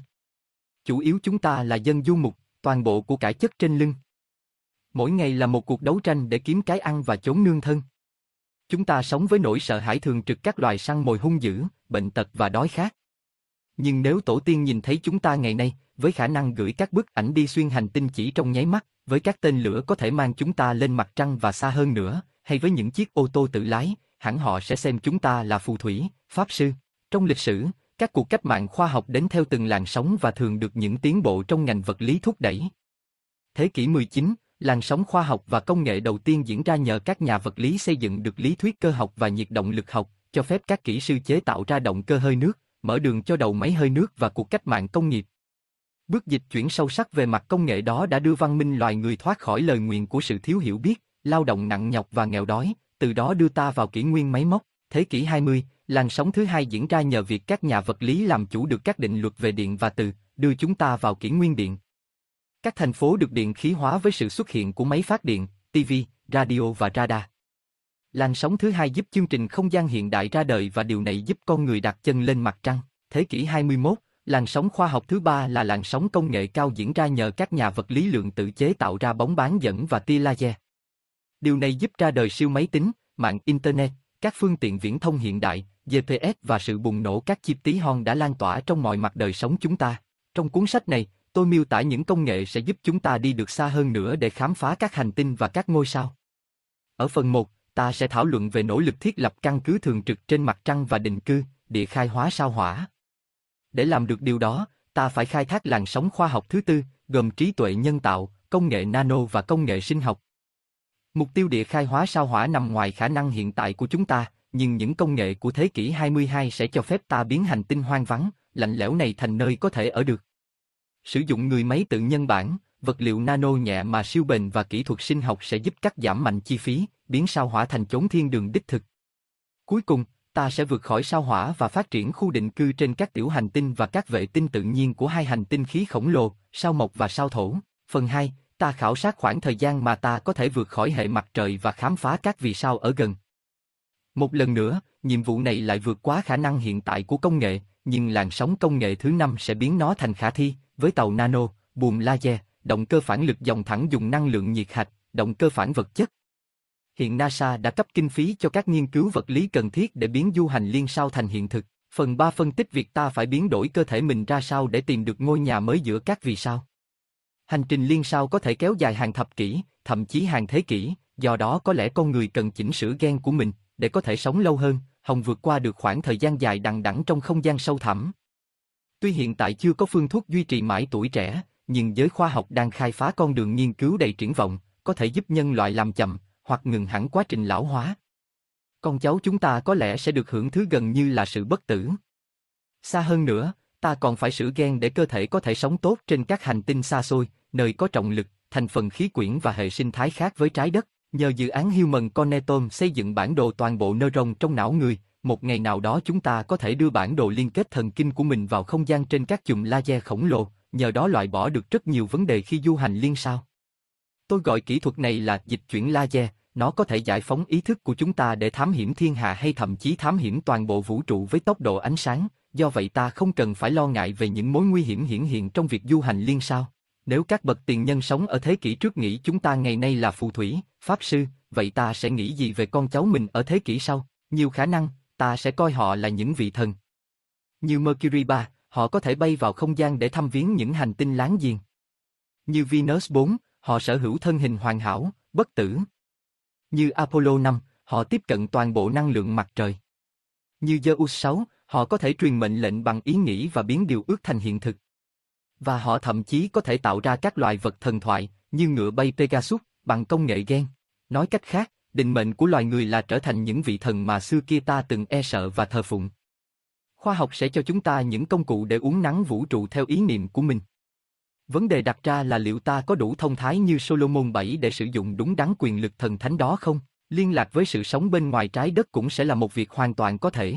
Chủ yếu chúng ta là dân du mục, toàn bộ của cải chất trên lưng. Mỗi ngày là một cuộc đấu tranh để kiếm cái ăn và chốn nương thân. Chúng ta sống với nỗi sợ hãi thường trực các loài săn mồi hung dữ, bệnh tật và đói khát. Nhưng nếu tổ tiên nhìn thấy chúng ta ngày nay, với khả năng gửi các bức ảnh đi xuyên hành tinh chỉ trong nháy mắt, với các tên lửa có thể mang chúng ta lên mặt trăng và xa hơn nữa, hay với những chiếc ô tô tự lái, hẳn họ sẽ xem chúng ta là phù thủy, pháp sư. Trong lịch sử, các cuộc cách mạng khoa học đến theo từng làn sóng và thường được những tiến bộ trong ngành vật lý thúc đẩy. Thế kỷ 19, làn sóng khoa học và công nghệ đầu tiên diễn ra nhờ các nhà vật lý xây dựng được lý thuyết cơ học và nhiệt động lực học, cho phép các kỹ sư chế tạo ra động cơ hơi nước, mở đường cho đầu máy hơi nước và cuộc cách mạng công nghiệp. Bước dịch chuyển sâu sắc về mặt công nghệ đó đã đưa văn minh loài người thoát khỏi lời nguyện của sự thiếu hiểu biết, lao động nặng nhọc và nghèo đói, từ đó đưa ta vào kỷ nguyên máy móc. Thế kỷ 20, làn sóng thứ hai diễn ra nhờ việc các nhà vật lý làm chủ được các định luật về điện và từ, đưa chúng ta vào kỷ nguyên điện. Các thành phố được điện khí hóa với sự xuất hiện của máy phát điện, TV, radio và radar. Làn sóng thứ hai giúp chương trình không gian hiện đại ra đời và điều này giúp con người đặt chân lên mặt trăng. Thế kỷ 21, làn sóng khoa học thứ ba là làn sóng công nghệ cao diễn ra nhờ các nhà vật lý lượng tử chế tạo ra bóng bán dẫn và tia laser. Điều này giúp ra đời siêu máy tính, mạng Internet, các phương tiện viễn thông hiện đại, GPS và sự bùng nổ các chip tí hon đã lan tỏa trong mọi mặt đời sống chúng ta. Trong cuốn sách này, tôi miêu tả những công nghệ sẽ giúp chúng ta đi được xa hơn nữa để khám phá các hành tinh và các ngôi sao. Ở phần 1, ta sẽ thảo luận về nỗ lực thiết lập căn cứ thường trực trên mặt trăng và định cư, địa khai hóa sao hỏa. Để làm được điều đó, ta phải khai thác làn sóng khoa học thứ tư, gồm trí tuệ nhân tạo, công nghệ nano và công nghệ sinh học. Mục tiêu địa khai hóa sao hỏa nằm ngoài khả năng hiện tại của chúng ta, nhưng những công nghệ của thế kỷ 22 sẽ cho phép ta biến hành tinh hoang vắng, lạnh lẽo này thành nơi có thể ở được. Sử dụng người máy tự nhân bản, vật liệu nano nhẹ mà siêu bền và kỹ thuật sinh học sẽ giúp cắt giảm mạnh chi phí, biến sao hỏa thành chốn thiên đường đích thực. Cuối cùng, ta sẽ vượt khỏi sao hỏa và phát triển khu định cư trên các tiểu hành tinh và các vệ tinh tự nhiên của hai hành tinh khí khổng lồ, sao mộc và sao thổ. Phần 2, ta khảo sát khoảng thời gian mà ta có thể vượt khỏi hệ mặt trời và khám phá các vì sao ở gần. Một lần nữa, nhiệm vụ này lại vượt quá khả năng hiện tại của công nghệ, nhưng làn sóng công nghệ thứ năm sẽ biến nó thành khả thi, với tàu nano, buồm laser, động cơ phản lực dòng thẳng dùng năng lượng nhiệt hạch, động cơ phản vật chất. Hiện NASA đã cấp kinh phí cho các nghiên cứu vật lý cần thiết để biến du hành liên sao thành hiện thực. Phần 3 phân tích việc ta phải biến đổi cơ thể mình ra sao để tìm được ngôi nhà mới giữa các vì sao. Hành trình liên sao có thể kéo dài hàng thập kỷ, thậm chí hàng thế kỷ, do đó có lẽ con người cần chỉnh sửa gen của mình để có thể sống lâu hơn, hồng vượt qua được khoảng thời gian dài đằng đẵng trong không gian sâu thẳm. Tuy hiện tại chưa có phương thuốc duy trì mãi tuổi trẻ, nhưng giới khoa học đang khai phá con đường nghiên cứu đầy triển vọng, có thể giúp nhân loại làm chậm hoặc ngừng hẳn quá trình lão hóa. Con cháu chúng ta có lẽ sẽ được hưởng thứ gần như là sự bất tử. Xa hơn nữa, ta còn phải sửa gen để cơ thể có thể sống tốt trên các hành tinh xa xôi, nơi có trọng lực, thành phần khí quyển và hệ sinh thái khác với trái đất. Nhờ dự án Human Connectome xây dựng bản đồ toàn bộ neuron trong não người, một ngày nào đó chúng ta có thể đưa bản đồ liên kết thần kinh của mình vào không gian trên các chùm laser khổng lồ, nhờ đó loại bỏ được rất nhiều vấn đề khi du hành liên sao. Tôi gọi kỹ thuật này là dịch chuyển laser, nó có thể giải phóng ý thức của chúng ta để thám hiểm thiên hạ hay thậm chí thám hiểm toàn bộ vũ trụ với tốc độ ánh sáng, do vậy ta không cần phải lo ngại về những mối nguy hiểm hiển hiện trong việc du hành liên sao. Nếu các bậc tiền nhân sống ở thế kỷ trước nghĩ chúng ta ngày nay là phù thủy, pháp sư, vậy ta sẽ nghĩ gì về con cháu mình ở thế kỷ sau? Nhiều khả năng, ta sẽ coi họ là những vị thần. Như Mercury 3, họ có thể bay vào không gian để thăm viếng những hành tinh láng giềng. Như Venus 4, họ sở hữu thân hình hoàn hảo, bất tử. Như Apollo 5, họ tiếp cận toàn bộ năng lượng mặt trời. Như Zeus 6, họ có thể truyền mệnh lệnh bằng ý nghĩ và biến điều ước thành hiện thực. Và họ thậm chí có thể tạo ra các loài vật thần thoại, như ngựa bay Pegasus, bằng công nghệ gen. Nói cách khác, định mệnh của loài người là trở thành những vị thần mà xưa kia ta từng e sợ và thờ phụng. Khoa học sẽ cho chúng ta những công cụ để uống nắng vũ trụ theo ý niệm của mình. Vấn đề đặt ra là liệu ta có đủ thông thái như Solomon 7 để sử dụng đúng đắn quyền lực thần thánh đó không? Liên lạc với sự sống bên ngoài trái đất cũng sẽ là một việc hoàn toàn có thể.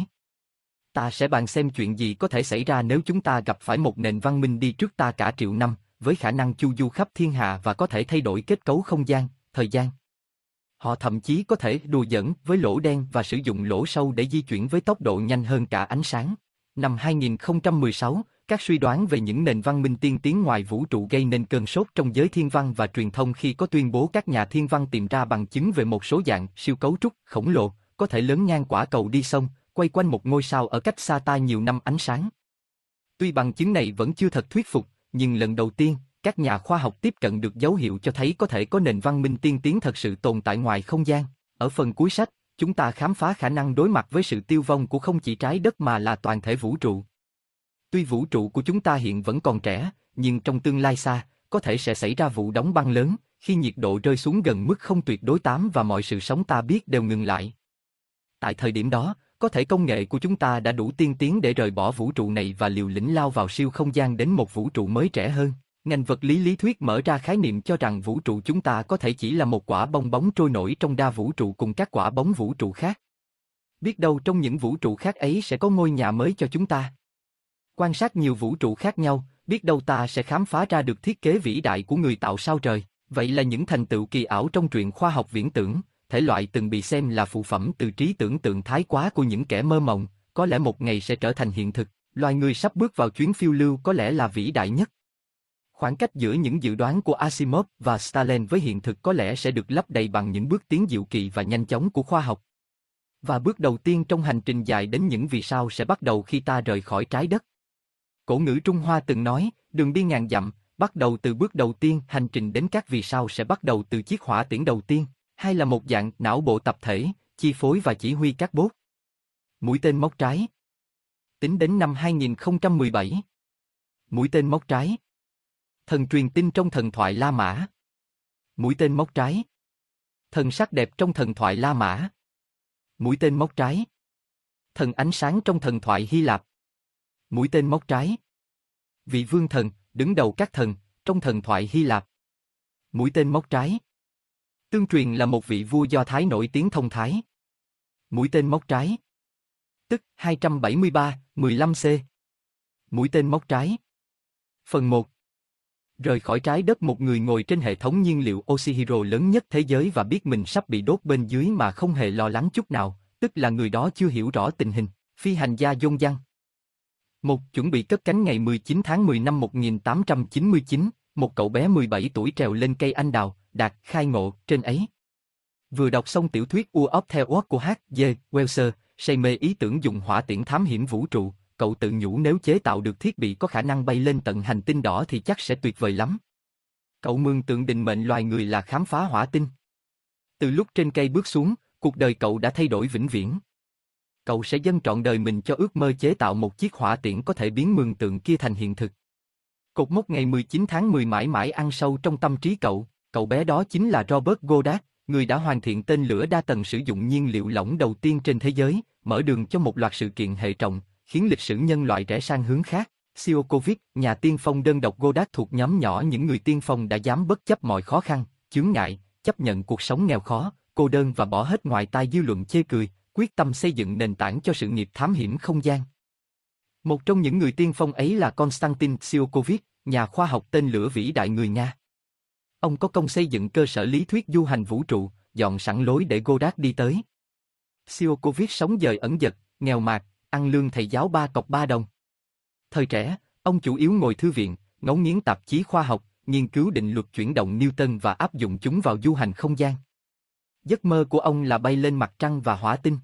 Ta sẽ bàn xem chuyện gì có thể xảy ra nếu chúng ta gặp phải một nền văn minh đi trước ta cả triệu năm, với khả năng chu du khắp thiên hạ và có thể thay đổi kết cấu không gian, thời gian. Họ thậm chí có thể đùa dẫn với lỗ đen và sử dụng lỗ sâu để di chuyển với tốc độ nhanh hơn cả ánh sáng. Năm 2016, các suy đoán về những nền văn minh tiên tiến ngoài vũ trụ gây nên cơn sốt trong giới thiên văn và truyền thông khi có tuyên bố các nhà thiên văn tìm ra bằng chứng về một số dạng siêu cấu trúc khổng lồ, có thể lớn ngang quả cầu đi sông, quay quanh một ngôi sao ở cách xa ta nhiều năm ánh sáng. Tuy bằng chứng này vẫn chưa thật thuyết phục, nhưng lần đầu tiên, các nhà khoa học tiếp cận được dấu hiệu cho thấy có thể có nền văn minh tiên tiến thật sự tồn tại ngoài không gian. Ở phần cuối sách, chúng ta khám phá khả năng đối mặt với sự tiêu vong của không chỉ trái đất mà là toàn thể vũ trụ. Tuy vũ trụ của chúng ta hiện vẫn còn trẻ, nhưng trong tương lai xa, có thể sẽ xảy ra vụ đóng băng lớn, khi nhiệt độ rơi xuống gần mức không tuyệt đối tám và mọi sự sống ta biết đều ngừng lại. Tại thời điểm đó, có thể công nghệ của chúng ta đã đủ tiên tiến để rời bỏ vũ trụ này và liều lĩnh lao vào siêu không gian đến một vũ trụ mới trẻ hơn. Ngành vật lý lý thuyết mở ra khái niệm cho rằng vũ trụ chúng ta có thể chỉ là một quả bong bóng trôi nổi trong đa vũ trụ cùng các quả bóng vũ trụ khác. Biết đâu trong những vũ trụ khác ấy sẽ có ngôi nhà mới cho chúng ta. Quan sát nhiều vũ trụ khác nhau, biết đâu ta sẽ khám phá ra được thiết kế vĩ đại của người tạo sao trời. Vậy là những thành tựu kỳ ảo trong truyện khoa học viễn tưởng, thể loại từng bị xem là phụ phẩm từ trí tưởng tượng thái quá của những kẻ mơ mộng, có lẽ một ngày sẽ trở thành hiện thực. Loài người sắp bước vào chuyến phiêu lưu có lẽ là vĩ đại nhất. Khoảng cách giữa những dự đoán của Asimov và Stalin với hiện thực có lẽ sẽ được lấp đầy bằng những bước tiến diệu kỳ và nhanh chóng của khoa học. Và bước đầu tiên trong hành trình dài đến những vì sao sẽ bắt đầu khi ta rời khỏi trái đất. Cổ ngữ Trung Hoa từng nói, đường đi ngàn dặm, bắt đầu từ bước đầu tiên, hành trình đến các vì sao sẽ bắt đầu từ chiếc hỏa tiễn đầu tiên, hay là một dạng não bộ tập thể, chi phối và chỉ huy các bốt. Mũi tên móc trái Tính đến năm 2017 Mũi tên móc trái Thần truyền tin trong thần thoại La Mã Mũi tên móc trái Thần sắc đẹp trong thần thoại La Mã Mũi tên móc trái Thần ánh sáng trong thần thoại Hy Lạp Mũi tên móc trái. Vị vương thần, đứng đầu các thần, trong thần thoại Hy Lạp. Mũi tên móc trái. Tương truyền là một vị vua do Thái nổi tiếng thông thái. Mũi tên móc trái. Tức 273, 15C. Mũi tên móc trái. Phần 1. Rời khỏi trái đất một người ngồi trên hệ thống nhiên liệu Oxyhero lớn nhất thế giới và biết mình sắp bị đốt bên dưới mà không hề lo lắng chút nào, tức là người đó chưa hiểu rõ tình hình. Phi hành gia dông dăng. Một chuẩn bị cất cánh ngày 19 tháng 10 năm 1899, một cậu bé 17 tuổi trèo lên cây anh đào, đạt khai ngộ trên ấy. Vừa đọc xong tiểu thuyết U of the World của H.G. Wells, say mê ý tưởng dùng hỏa tiễn thám hiểm vũ trụ, cậu tự nhủ nếu chế tạo được thiết bị có khả năng bay lên tận hành tinh đỏ thì chắc sẽ tuyệt vời lắm. Cậu mường tượng định mệnh loài người là khám phá hỏa tinh. Từ lúc trên cây bước xuống, cuộc đời cậu đã thay đổi vĩnh viễn. Cậu sẽ dâng trọn đời mình cho ước mơ chế tạo một chiếc hỏa tiễn có thể biến mường tượng kia thành hiện thực. Cột mốc ngày 19 tháng 10 mãi mãi ăn sâu trong tâm trí cậu, cậu bé đó chính là Robert Goddard, người đã hoàn thiện tên lửa đa tầng sử dụng nhiên liệu lỏng đầu tiên trên thế giới, mở đường cho một loạt sự kiện hệ trọng, khiến lịch sử nhân loại rẽ sang hướng khác. Siokovic, nhà tiên phong đơn độc Goddard thuộc nhóm nhỏ những người tiên phong đã dám bất chấp mọi khó khăn, chướng ngại, chấp nhận cuộc sống nghèo khó, cô đơn và bỏ hết ngoài tai dư luận chê cười, quyết tâm xây dựng nền tảng cho sự nghiệp thám hiểm không gian. Một trong những người tiên phong ấy là Konstantin Tsiolkovich, nhà khoa học tên lửa vĩ đại người Nga. Ông có công xây dựng cơ sở lý thuyết du hành vũ trụ, dọn sẵn lối để Goddard đi tới. Tsiolkovich sống dời ẩn dật, nghèo mạt, ăn lương thầy giáo ba cọc ba đồng. Thời trẻ, ông chủ yếu ngồi thư viện, ngấu nghiến tạp chí khoa học, nghiên cứu định luật chuyển động Newton và áp dụng chúng vào du hành không gian. Giấc mơ của ông là bay lên mặt trăng và hỏa tinh.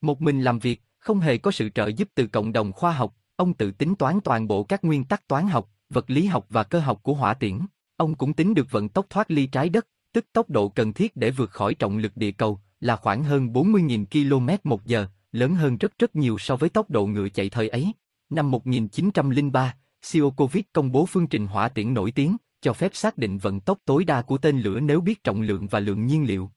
Một mình làm việc, không hề có sự trợ giúp từ cộng đồng khoa học, ông tự tính toán toàn bộ các nguyên tắc toán học, vật lý học và cơ học của hỏa tiễn. Ông cũng tính được vận tốc thoát ly trái đất, tức tốc độ cần thiết để vượt khỏi trọng lực địa cầu, là khoảng hơn 40.000 km một giờ, lớn hơn rất rất nhiều so với tốc độ ngựa chạy thời ấy. Năm 1903, Siokovic công bố phương trình hỏa tiễn nổi tiếng, cho phép xác định vận tốc tối đa của tên lửa nếu biết trọng lượng và lượng nhiên liệu.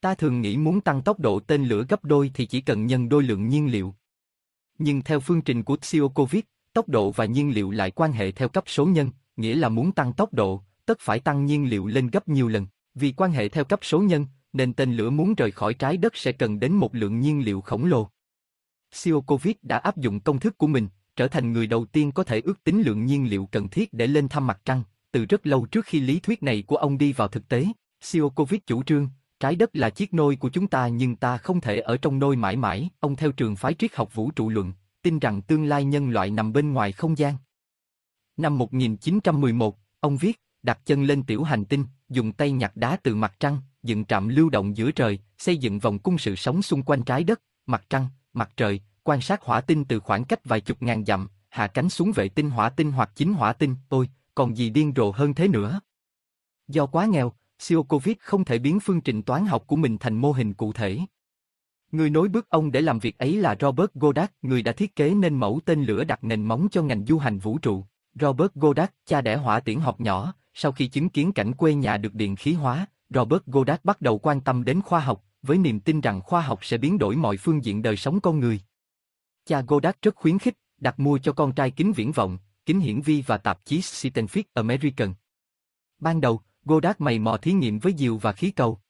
Ta thường nghĩ muốn tăng tốc độ tên lửa gấp đôi thì chỉ cần nhân đôi lượng nhiên liệu. Nhưng theo phương trình của Tsiolkovich, tốc độ và nhiên liệu lại quan hệ theo cấp số nhân, nghĩa là muốn tăng tốc độ, tất phải tăng nhiên liệu lên gấp nhiều lần. Vì quan hệ theo cấp số nhân, nên tên lửa muốn rời khỏi trái đất sẽ cần đến một lượng nhiên liệu khổng lồ. Siokovic đã áp dụng công thức của mình, trở thành người đầu tiên có thể ước tính lượng nhiên liệu cần thiết để lên thăm mặt trăng, từ rất lâu trước khi lý thuyết này của ông đi vào thực tế. Siokovic chủ trương, Trái đất là chiếc nôi của chúng ta nhưng ta không thể ở trong nôi mãi mãi. Ông theo trường phái triết học vũ trụ luận, tin rằng tương lai nhân loại nằm bên ngoài không gian. Năm 1911, ông viết, đặt chân lên tiểu hành tinh, dùng tay nhặt đá từ mặt trăng, dựng trạm lưu động giữa trời, xây dựng vòng cung sự sống xung quanh trái đất, mặt trăng, mặt trời, quan sát hỏa tinh từ khoảng cách vài chục ngàn dặm, hạ cánh xuống vệ tinh hỏa tinh hoặc chính hỏa tinh, ôi, còn gì điên rồ hơn thế nữa. Do quá nghèo, Siokovic không thể biến phương trình toán học của mình thành mô hình cụ thể. Người nối bước ông để làm việc ấy là Robert Goddard, người đã thiết kế nên mẫu tên lửa đặt nền móng cho ngành du hành vũ trụ. Robert Goddard, cha đẻ hỏa tiễn học nhỏ, sau khi chứng kiến cảnh quê nhà được điện khí hóa, Robert Goddard bắt đầu quan tâm đến khoa học, với niềm tin rằng khoa học sẽ biến đổi mọi phương diện đời sống con người. Cha Goddard rất khuyến khích, đặt mua cho con trai kính viễn vọng, kính hiển vi và tạp chí Scientific American. Ban đầu, Goddard mày mò thí nghiệm với diều và khí cầu.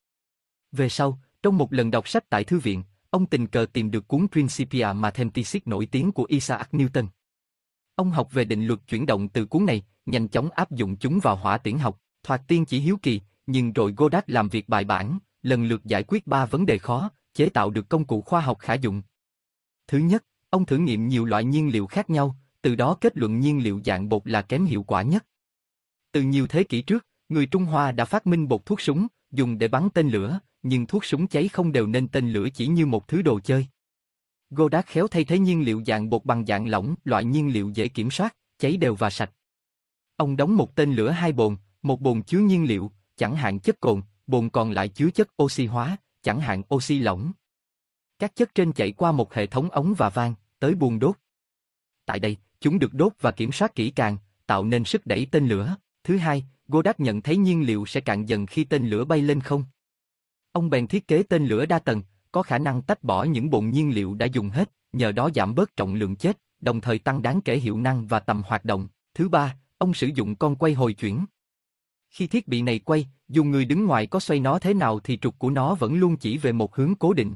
Về sau, trong một lần đọc sách tại thư viện, ông tình cờ tìm được cuốn Principia Mathematicis nổi tiếng của Isaac Newton. Ông học về định luật chuyển động từ cuốn này, nhanh chóng áp dụng chúng vào hỏa tiễn học, thoạt tiên chỉ hiếu kỳ, nhưng rồi Goddard làm việc bài bản, lần lượt giải quyết ba vấn đề khó, chế tạo được công cụ khoa học khả dụng. Thứ nhất, ông thử nghiệm nhiều loại nhiên liệu khác nhau, từ đó kết luận nhiên liệu dạng bột là kém hiệu quả nhất. Từ nhiều thế kỷ trước, Người Trung Hoa đã phát minh bột thuốc súng, dùng để bắn tên lửa, nhưng thuốc súng cháy không đều nên tên lửa chỉ như một thứ đồ chơi. Goddard khéo thay thế nhiên liệu dạng bột bằng dạng lỏng, loại nhiên liệu dễ kiểm soát, cháy đều và sạch. Ông đóng một tên lửa hai bồn, một bồn chứa nhiên liệu, chẳng hạn chất cồn, bồn còn lại chứa chất oxy hóa, chẳng hạn oxy lỏng. Các chất trên chạy qua một hệ thống ống và van, tới buồng đốt. Tại đây, chúng được đốt và kiểm soát kỹ càng, tạo nên sức đẩy tên lửa. Thứ hai, Goddard nhận thấy nhiên liệu sẽ cạn dần khi tên lửa bay lên không. Ông bèn thiết kế tên lửa đa tầng, có khả năng tách bỏ những bồn nhiên liệu đã dùng hết, nhờ đó giảm bớt trọng lượng chết, đồng thời tăng đáng kể hiệu năng và tầm hoạt động. Thứ ba, ông sử dụng con quay hồi chuyển. Khi thiết bị này quay, dù người đứng ngoài có xoay nó thế nào thì trục của nó vẫn luôn chỉ về một hướng cố định.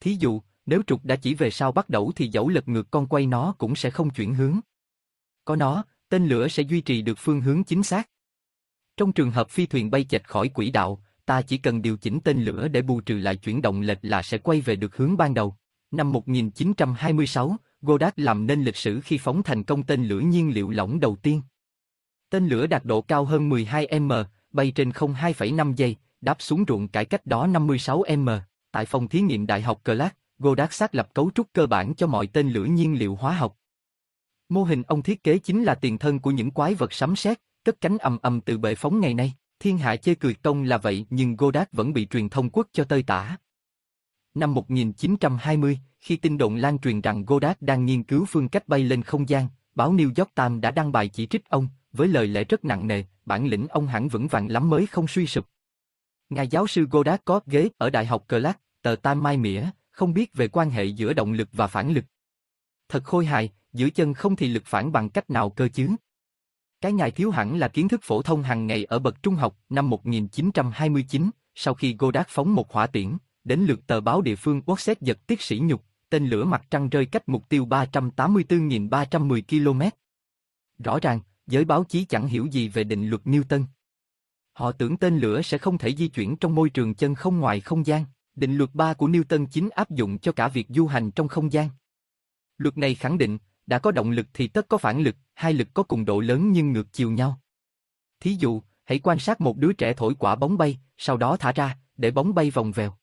Thí dụ, nếu trục đã chỉ về sau bắt đầu thì dẫu lật ngược con quay nó cũng sẽ không chuyển hướng. Có nó, tên lửa sẽ duy trì được phương hướng chính xác. Trong trường hợp phi thuyền bay chệch khỏi quỹ đạo, ta chỉ cần điều chỉnh tên lửa để bù trừ lại chuyển động lệch là sẽ quay về được hướng ban đầu. Năm 1926, Goddard làm nên lịch sử khi phóng thành công tên lửa nhiên liệu lỏng đầu tiên. Tên lửa đạt độ cao hơn 12m, bay trên không 2,5 giây, đáp xuống ruộng cải cách đó 56m. Tại phòng thí nghiệm Đại học Clark, Goddard xác lập cấu trúc cơ bản cho mọi tên lửa nhiên liệu hóa học. Mô hình ông thiết kế chính là tiền thân của những quái vật sấm sét, cất cánh ầm ầm từ bệ phóng ngày nay. Thiên hạ chê cười công là vậy nhưng Goddard vẫn bị truyền thông quốc cho tơi tả. Năm 1920, khi tin đồn lan truyền rằng Goddard đang nghiên cứu phương cách bay lên không gian, báo New York Times đã đăng bài chỉ trích ông, với lời lẽ rất nặng nề, bản lĩnh ông hẳn vững vàng lắm mới không suy sụp. Ngài giáo sư Goddard có ghế ở Đại học Clark, tờ Time Mai Mỉa, không biết về quan hệ giữa động lực và phản lực. Thật khôi hài, giữ chân không thì lực phản bằng cách nào cơ chứ? Cái ngài thiếu hẳn là kiến thức phổ thông hàng ngày ở bậc trung học năm 1929, sau khi Goddard phóng một hỏa tiễn, đến lượt tờ báo địa phương Worcester giật tiết sĩ nhục, tên lửa mặt trăng rơi cách mục tiêu 384.310 km. Rõ ràng, giới báo chí chẳng hiểu gì về định luật Newton. Họ tưởng tên lửa sẽ không thể di chuyển trong môi trường chân không ngoài không gian. Định luật 3 của Newton chính áp dụng cho cả việc du hành trong không gian. Luật này khẳng định, đã có động lực thì tất có phản lực, hai lực có cùng độ lớn nhưng ngược chiều nhau. Thí dụ, hãy quan sát một đứa trẻ thổi quả bóng bay, sau đó thả ra, để bóng bay vòng vèo.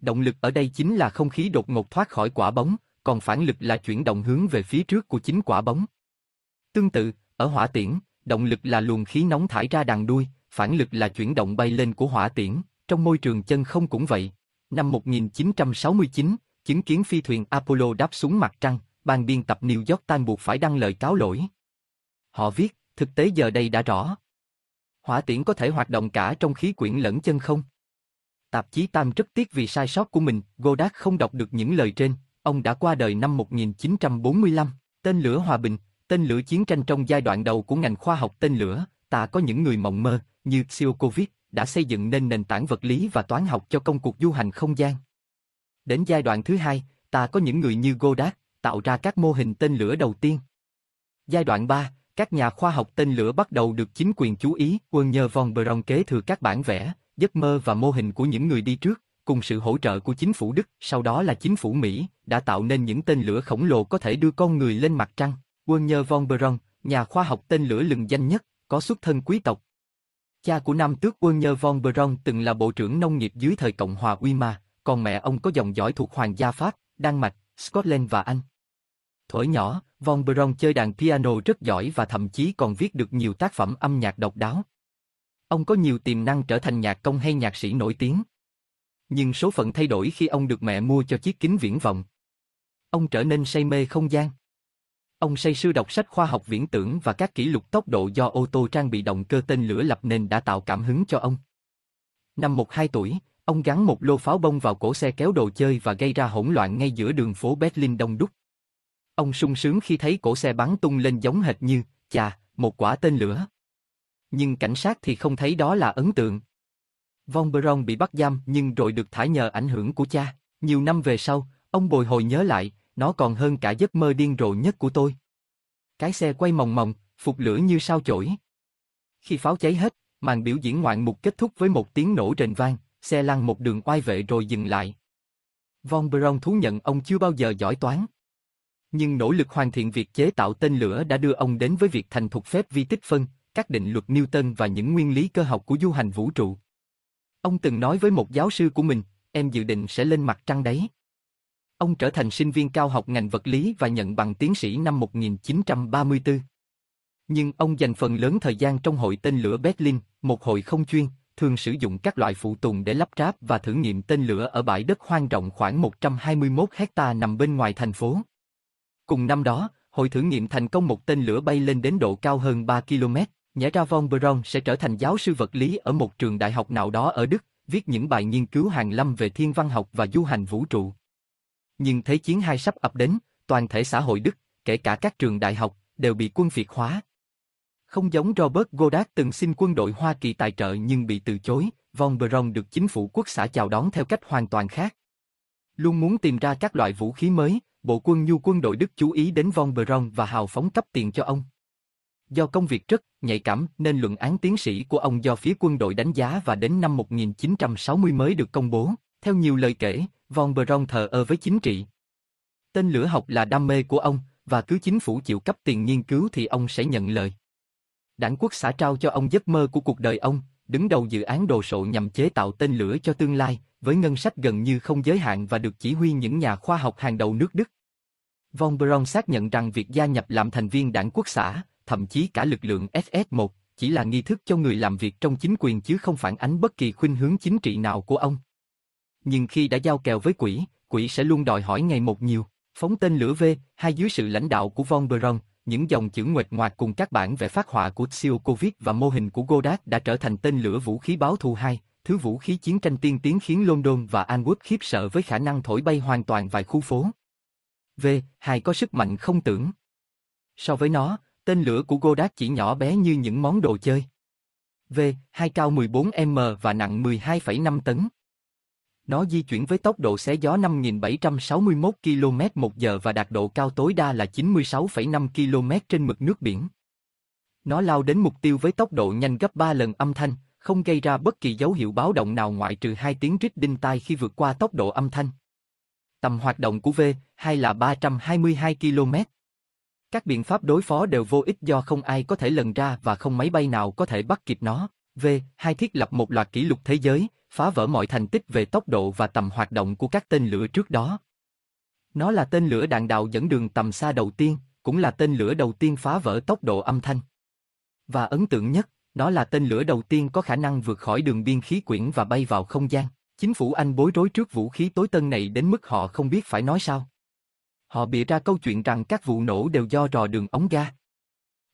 Động lực ở đây chính là không khí đột ngột thoát khỏi quả bóng, còn phản lực là chuyển động hướng về phía trước của chính quả bóng. Tương tự, ở hỏa tiễn, động lực là luồng khí nóng thải ra đằng đuôi, phản lực là chuyển động bay lên của hỏa tiễn, trong môi trường chân không cũng vậy. Năm 1969, chứng kiến phi thuyền Apollo đáp xuống mặt trăng, ban biên tập New York Times buộc phải đăng lời cáo lỗi. Họ viết, thực tế giờ đây đã rõ. Hỏa tiễn có thể hoạt động cả trong khí quyển lẫn chân không. Tạp chí Tam rất tiếc vì sai sót của mình, Goddard không đọc được những lời trên, ông đã qua đời năm 1945. Tên lửa hòa bình, tên lửa chiến tranh trong giai đoạn đầu của ngành khoa học tên lửa, ta có những người mộng mơ, như Tsiolkovich, đã xây dựng nên nền tảng vật lý và toán học cho công cuộc du hành không gian. Đến giai đoạn thứ hai, ta có những người như Goddard, tạo ra các mô hình tên lửa đầu tiên. Giai đoạn 3, các nhà khoa học tên lửa bắt đầu được chính quyền chú ý, quân nhờ von Braun kế thừa các bản vẽ, giấc mơ và mô hình của những người đi trước, cùng sự hỗ trợ của chính phủ Đức, sau đó là chính phủ Mỹ, đã tạo nên những tên lửa khổng lồ có thể đưa con người lên mặt trăng. Quân nhờ von Braun, nhà khoa học tên lửa lừng danh nhất, có xuất thân quý tộc, Cha của Nam tước quân nhơ von Braun từng là bộ trưởng nông nghiệp dưới thời Cộng hòa Weimar, còn mẹ ông có dòng dõi thuộc Hoàng gia Pháp, Đan Mạch, Scotland và Anh. Thổi nhỏ, von Braun chơi đàn piano rất giỏi và thậm chí còn viết được nhiều tác phẩm âm nhạc độc đáo. Ông có nhiều tiềm năng trở thành nhạc công hay nhạc sĩ nổi tiếng. Nhưng số phận thay đổi khi ông được mẹ mua cho chiếc kính viễn vọng. Ông trở nên say mê không gian. Ông say sư đọc sách khoa học viễn tưởng và các kỷ lục tốc độ do ô tô trang bị động cơ tên lửa lập nên đã tạo cảm hứng cho ông. Năm 12 tuổi, ông gắn một lô pháo bông vào cổ xe kéo đồ chơi và gây ra hỗn loạn ngay giữa đường phố Berlin đông đúc. Ông sung sướng khi thấy cổ xe bắn tung lên giống hệt như, chà, một quả tên lửa. Nhưng cảnh sát thì không thấy đó là ấn tượng. Von Braun bị bắt giam nhưng rồi được thả nhờ ảnh hưởng của cha. Nhiều năm về sau, ông bồi hồi nhớ lại, nó còn hơn cả giấc mơ điên rồ nhất của tôi. Cái xe quay mòng mòng, phục lửa như sao chổi. Khi pháo cháy hết, màn biểu diễn ngoạn mục kết thúc với một tiếng nổ rền vang, xe lăn một đường oai vệ rồi dừng lại. Von Braun thú nhận ông chưa bao giờ giỏi toán. Nhưng nỗ lực hoàn thiện việc chế tạo tên lửa đã đưa ông đến với việc thành thục phép vi tích phân, các định luật Newton và những nguyên lý cơ học của du hành vũ trụ. Ông từng nói với một giáo sư của mình, em dự định sẽ lên mặt trăng đấy. Ông trở thành sinh viên cao học ngành vật lý và nhận bằng tiến sĩ năm 1934. Nhưng ông dành phần lớn thời gian trong hội tên lửa Berlin, một hội không chuyên, thường sử dụng các loại phụ tùng để lắp ráp và thử nghiệm tên lửa ở bãi đất hoang rộng khoảng 121 hecta nằm bên ngoài thành phố. Cùng năm đó, hội thử nghiệm thành công một tên lửa bay lên đến độ cao hơn 3 km, nhẽ ra von Braun sẽ trở thành giáo sư vật lý ở một trường đại học nào đó ở Đức, viết những bài nghiên cứu hàng lâm về thiên văn học và du hành vũ trụ. Nhưng Thế chiến hai sắp ập đến, toàn thể xã hội Đức, kể cả các trường đại học, đều bị quân phiệt hóa. Không giống Robert Goddard từng xin quân đội Hoa Kỳ tài trợ nhưng bị từ chối, von Braun được chính phủ quốc xã chào đón theo cách hoàn toàn khác. Luôn muốn tìm ra các loại vũ khí mới, bộ quân nhu quân đội Đức chú ý đến von Braun và hào phóng cấp tiền cho ông. Do công việc rất nhạy cảm nên luận án tiến sĩ của ông do phía quân đội đánh giá và đến năm 1960 mới được công bố. Theo nhiều lời kể, Von Braun thờ ơ với chính trị. Tên lửa học là đam mê của ông, và cứ chính phủ chịu cấp tiền nghiên cứu thì ông sẽ nhận lời. Đảng quốc xã trao cho ông giấc mơ của cuộc đời ông, đứng đầu dự án đồ sộ nhằm chế tạo tên lửa cho tương lai, với ngân sách gần như không giới hạn và được chỉ huy những nhà khoa học hàng đầu nước Đức. Von Braun xác nhận rằng việc gia nhập làm thành viên đảng quốc xã, thậm chí cả lực lượng SS-1, chỉ là nghi thức cho người làm việc trong chính quyền chứ không phản ánh bất kỳ khuynh hướng chính trị nào của ông. Nhưng khi đã giao kèo với quỷ, quỷ sẽ luôn đòi hỏi ngày một nhiều. Phóng tên lửa V, hay dưới sự lãnh đạo của Von Braun, những dòng chữ nguệch ngoạc cùng các bản vẽ phát họa của Tsiolkovich và mô hình của Godard đã trở thành tên lửa vũ khí báo thù hai, thứ vũ khí chiến tranh tiên tiến khiến London và Anwood khiếp sợ với khả năng thổi bay hoàn toàn vài khu phố. V, hai có sức mạnh không tưởng. So với nó, tên lửa của Godard chỉ nhỏ bé như những món đồ chơi. V, hai cao 14m và nặng 12,5 tấn. Nó di chuyển với tốc độ xé gió 5.761 km một giờ và đạt độ cao tối đa là 96,5 km trên mực nước biển. Nó lao đến mục tiêu với tốc độ nhanh gấp 3 lần âm thanh, không gây ra bất kỳ dấu hiệu báo động nào ngoại trừ hai tiếng rít đinh tai khi vượt qua tốc độ âm thanh. Tầm hoạt động của V2 là 322 km. Các biện pháp đối phó đều vô ích do không ai có thể lần ra và không máy bay nào có thể bắt kịp nó. V2 thiết lập một loạt kỷ lục thế giới, phá vỡ mọi thành tích về tốc độ và tầm hoạt động của các tên lửa trước đó. Nó là tên lửa đạn đạo dẫn đường tầm xa đầu tiên, cũng là tên lửa đầu tiên phá vỡ tốc độ âm thanh. Và ấn tượng nhất, nó là tên lửa đầu tiên có khả năng vượt khỏi đường biên khí quyển và bay vào không gian. Chính phủ Anh bối rối trước vũ khí tối tân này đến mức họ không biết phải nói sao. Họ bịa ra câu chuyện rằng các vụ nổ đều do rò đường ống ga.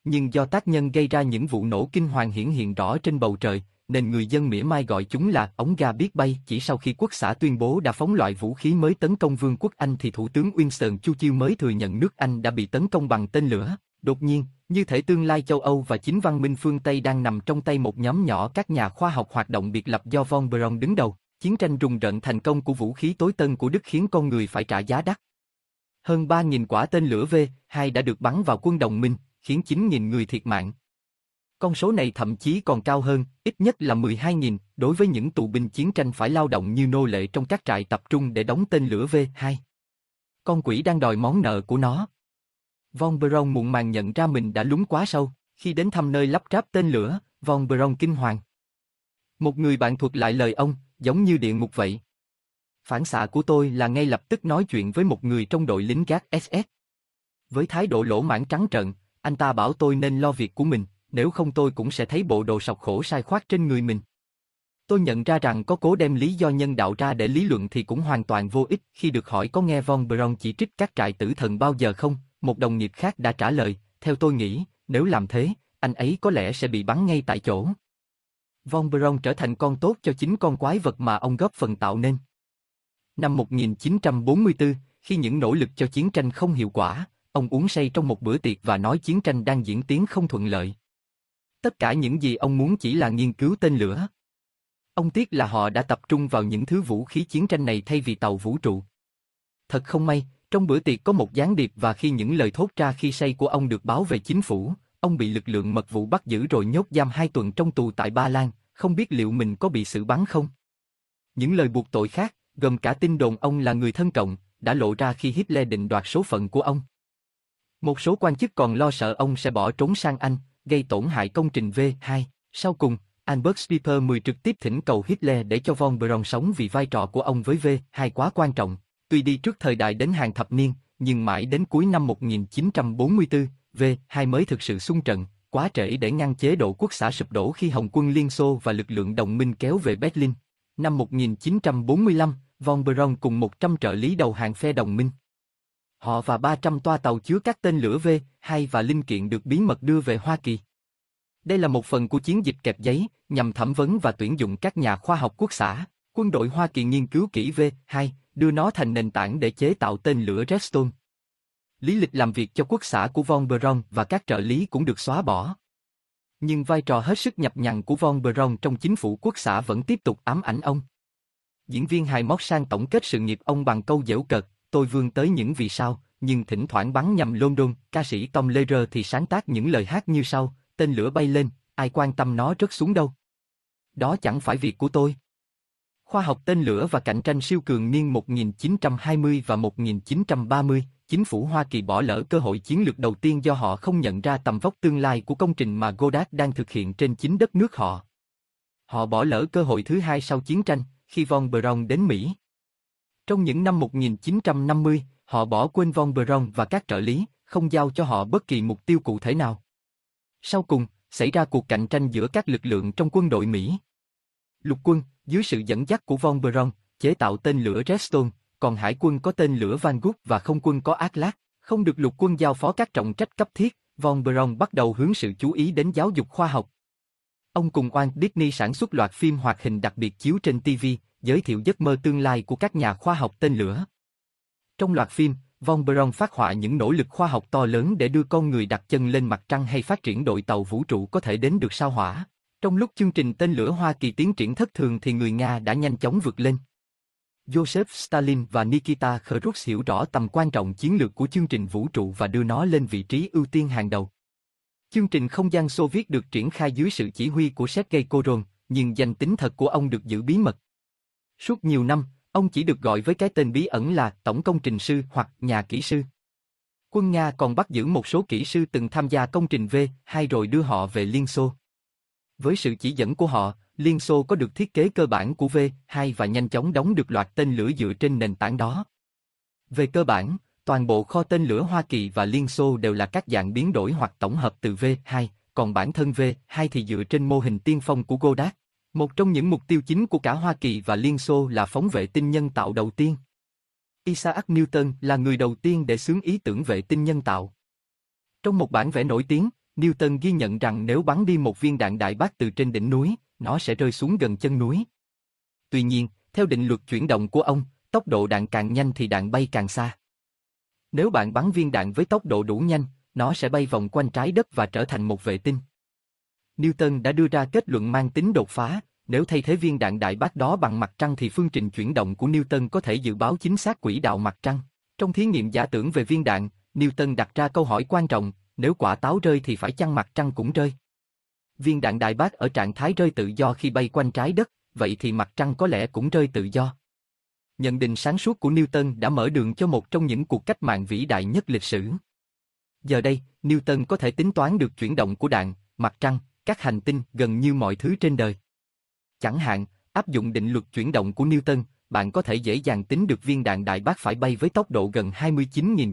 Nhưng do tác nhân gây ra những vụ nổ kinh hoàng hiển hiện rõ trên bầu trời, nên người dân mỉa mai gọi chúng là ống ga biết bay. Chỉ sau khi quốc xã tuyên bố đã phóng loại vũ khí mới tấn công vương quốc Anh thì Thủ tướng Winston Churchill mới thừa nhận nước Anh đã bị tấn công bằng tên lửa. Đột nhiên, như thể tương lai châu Âu và chính văn minh phương Tây đang nằm trong tay một nhóm nhỏ các nhà khoa học hoạt động biệt lập do von Braun đứng đầu. Chiến tranh rùng rợn thành công của vũ khí tối tân của Đức khiến con người phải trả giá đắt. Hơn 3.000 quả tên lửa V2 đã được bắn vào quân đồng minh, khiến 9.000 người thiệt mạng. Con số này thậm chí còn cao hơn, ít nhất là 12.000, đối với những tù binh chiến tranh phải lao động như nô lệ trong các trại tập trung để đóng tên lửa V2. Con quỷ đang đòi món nợ của nó. Von Braun muộn màng nhận ra mình đã lúng quá sâu, khi đến thăm nơi lắp ráp tên lửa, Von Braun kinh hoàng. Một người bạn thuật lại lời ông, giống như địa ngục vậy. Phản xạ của tôi là ngay lập tức nói chuyện với một người trong đội lính gác SS. Với thái độ lỗ mãn trắng trợn, anh ta bảo tôi nên lo việc của mình, nếu không tôi cũng sẽ thấy bộ đồ sọc khổ sai khoát trên người mình. Tôi nhận ra rằng có cố đem lý do nhân đạo ra để lý luận thì cũng hoàn toàn vô ích khi được hỏi có nghe Von Braun chỉ trích các trại tử thần bao giờ không, một đồng nghiệp khác đã trả lời, theo tôi nghĩ, nếu làm thế, anh ấy có lẽ sẽ bị bắn ngay tại chỗ. Von Braun trở thành con tốt cho chính con quái vật mà ông góp phần tạo nên. Năm 1944, khi những nỗ lực cho chiến tranh không hiệu quả, ông uống say trong một bữa tiệc và nói chiến tranh đang diễn tiến không thuận lợi. Tất cả những gì ông muốn chỉ là nghiên cứu tên lửa. Ông tiếc là họ đã tập trung vào những thứ vũ khí chiến tranh này thay vì tàu vũ trụ. Thật không may, trong bữa tiệc có một gián điệp và khi những lời thốt ra khi say của ông được báo về chính phủ, ông bị lực lượng mật vụ bắt giữ rồi nhốt giam hai tuần trong tù tại Ba Lan, không biết liệu mình có bị xử bắn không. Những lời buộc tội khác, gồm cả tin đồn ông là người thân cộng, đã lộ ra khi Hitler định đoạt số phận của ông. Một số quan chức còn lo sợ ông sẽ bỏ trốn sang Anh, gây tổn hại công trình V2. Sau cùng, Albert Speer 10 trực tiếp thỉnh cầu Hitler để cho von Braun sống vì vai trò của ông với V2 quá quan trọng. Tuy đi trước thời đại đến hàng thập niên, nhưng mãi đến cuối năm 1944, V2 mới thực sự xung trận, quá trễ để ngăn chế độ quốc xã sụp đổ khi Hồng quân Liên Xô và lực lượng đồng minh kéo về Berlin. Năm 1945, von Braun cùng 100 trợ lý đầu hàng phe đồng minh. Họ và 300 toa tàu chứa các tên lửa V2 và linh kiện được bí mật đưa về Hoa Kỳ. Đây là một phần của chiến dịch kẹp giấy, nhằm thẩm vấn và tuyển dụng các nhà khoa học quốc xã. Quân đội Hoa Kỳ nghiên cứu kỹ V2, đưa nó thành nền tảng để chế tạo tên lửa Redstone. Lý lịch làm việc cho quốc xã của Von Braun và các trợ lý cũng được xóa bỏ. Nhưng vai trò hết sức nhập nhằn của Von Braun trong chính phủ quốc xã vẫn tiếp tục ám ảnh ông. Diễn viên hài móc sang tổng kết sự nghiệp ông bằng câu dễu cợt, tôi vươn tới những vì sao, nhưng thỉnh thoảng bắn nhầm London, ca sĩ Tom Lehrer thì sáng tác những lời hát như sau, tên lửa bay lên, ai quan tâm nó rớt xuống đâu. Đó chẳng phải việc của tôi. Khoa học tên lửa và cạnh tranh siêu cường niên 1920 và 1930, chính phủ Hoa Kỳ bỏ lỡ cơ hội chiến lược đầu tiên do họ không nhận ra tầm vóc tương lai của công trình mà Goddard đang thực hiện trên chính đất nước họ. Họ bỏ lỡ cơ hội thứ hai sau chiến tranh, khi Von Braun đến Mỹ. Trong những năm 1950, họ bỏ quên Von Braun và các trợ lý, không giao cho họ bất kỳ mục tiêu cụ thể nào. Sau cùng, xảy ra cuộc cạnh tranh giữa các lực lượng trong quân đội Mỹ. Lục quân, dưới sự dẫn dắt của Von Braun, chế tạo tên lửa Redstone, còn hải quân có tên lửa van gogh và không quân có Atlas, không được lục quân giao phó các trọng trách cấp thiết, Von Braun bắt đầu hướng sự chú ý đến giáo dục khoa học. Ông cùng Walt Disney sản xuất loạt phim hoạt hình đặc biệt chiếu trên TV, giới thiệu giấc mơ tương lai của các nhà khoa học tên lửa. Trong loạt phim, Von Braun phát họa những nỗ lực khoa học to lớn để đưa con người đặt chân lên mặt trăng hay phát triển đội tàu vũ trụ có thể đến được sao hỏa. Trong lúc chương trình tên lửa Hoa Kỳ tiến triển thất thường thì người Nga đã nhanh chóng vượt lên. Joseph Stalin và Nikita Khrushchev hiểu rõ tầm quan trọng chiến lược của chương trình vũ trụ và đưa nó lên vị trí ưu tiên hàng đầu. Chương trình không gian Xô Viết được triển khai dưới sự chỉ huy của Sergei Koron, nhưng danh tính thật của ông được giữ bí mật. Suốt nhiều năm, ông chỉ được gọi với cái tên bí ẩn là Tổng công trình sư hoặc nhà kỹ sư. Quân Nga còn bắt giữ một số kỹ sư từng tham gia công trình V2 rồi đưa họ về Liên Xô. Với sự chỉ dẫn của họ, Liên Xô có được thiết kế cơ bản của V2 và nhanh chóng đóng được loạt tên lửa dựa trên nền tảng đó. Về cơ bản, toàn bộ kho tên lửa Hoa Kỳ và Liên Xô đều là các dạng biến đổi hoặc tổng hợp từ V2, còn bản thân V2 thì dựa trên mô hình tiên phong của Goddard. Một trong những mục tiêu chính của cả Hoa Kỳ và Liên Xô là phóng vệ tinh nhân tạo đầu tiên. Isaac Newton là người đầu tiên để xướng ý tưởng vệ tinh nhân tạo. Trong một bản vẽ nổi tiếng, Newton ghi nhận rằng nếu bắn đi một viên đạn đại bác từ trên đỉnh núi, nó sẽ rơi xuống gần chân núi. Tuy nhiên, theo định luật chuyển động của ông, tốc độ đạn càng nhanh thì đạn bay càng xa. Nếu bạn bắn viên đạn với tốc độ đủ nhanh, nó sẽ bay vòng quanh trái đất và trở thành một vệ tinh. Newton đã đưa ra kết luận mang tính đột phá, nếu thay thế viên đạn đại bác đó bằng mặt trăng thì phương trình chuyển động của Newton có thể dự báo chính xác quỹ đạo mặt trăng. Trong thí nghiệm giả tưởng về viên đạn, Newton đặt ra câu hỏi quan trọng, nếu quả táo rơi thì phải chăng mặt trăng cũng rơi? Viên đạn đại bác ở trạng thái rơi tự do khi bay quanh trái đất, vậy thì mặt trăng có lẽ cũng rơi tự do. Nhận định sáng suốt của Newton đã mở đường cho một trong những cuộc cách mạng vĩ đại nhất lịch sử. Giờ đây, Newton có thể tính toán được chuyển động của đạn, mặt trăng, các hành tinh gần như mọi thứ trên đời. Chẳng hạn, áp dụng định luật chuyển động của Newton, bạn có thể dễ dàng tính được viên đạn đại bác phải bay với tốc độ gần 29.000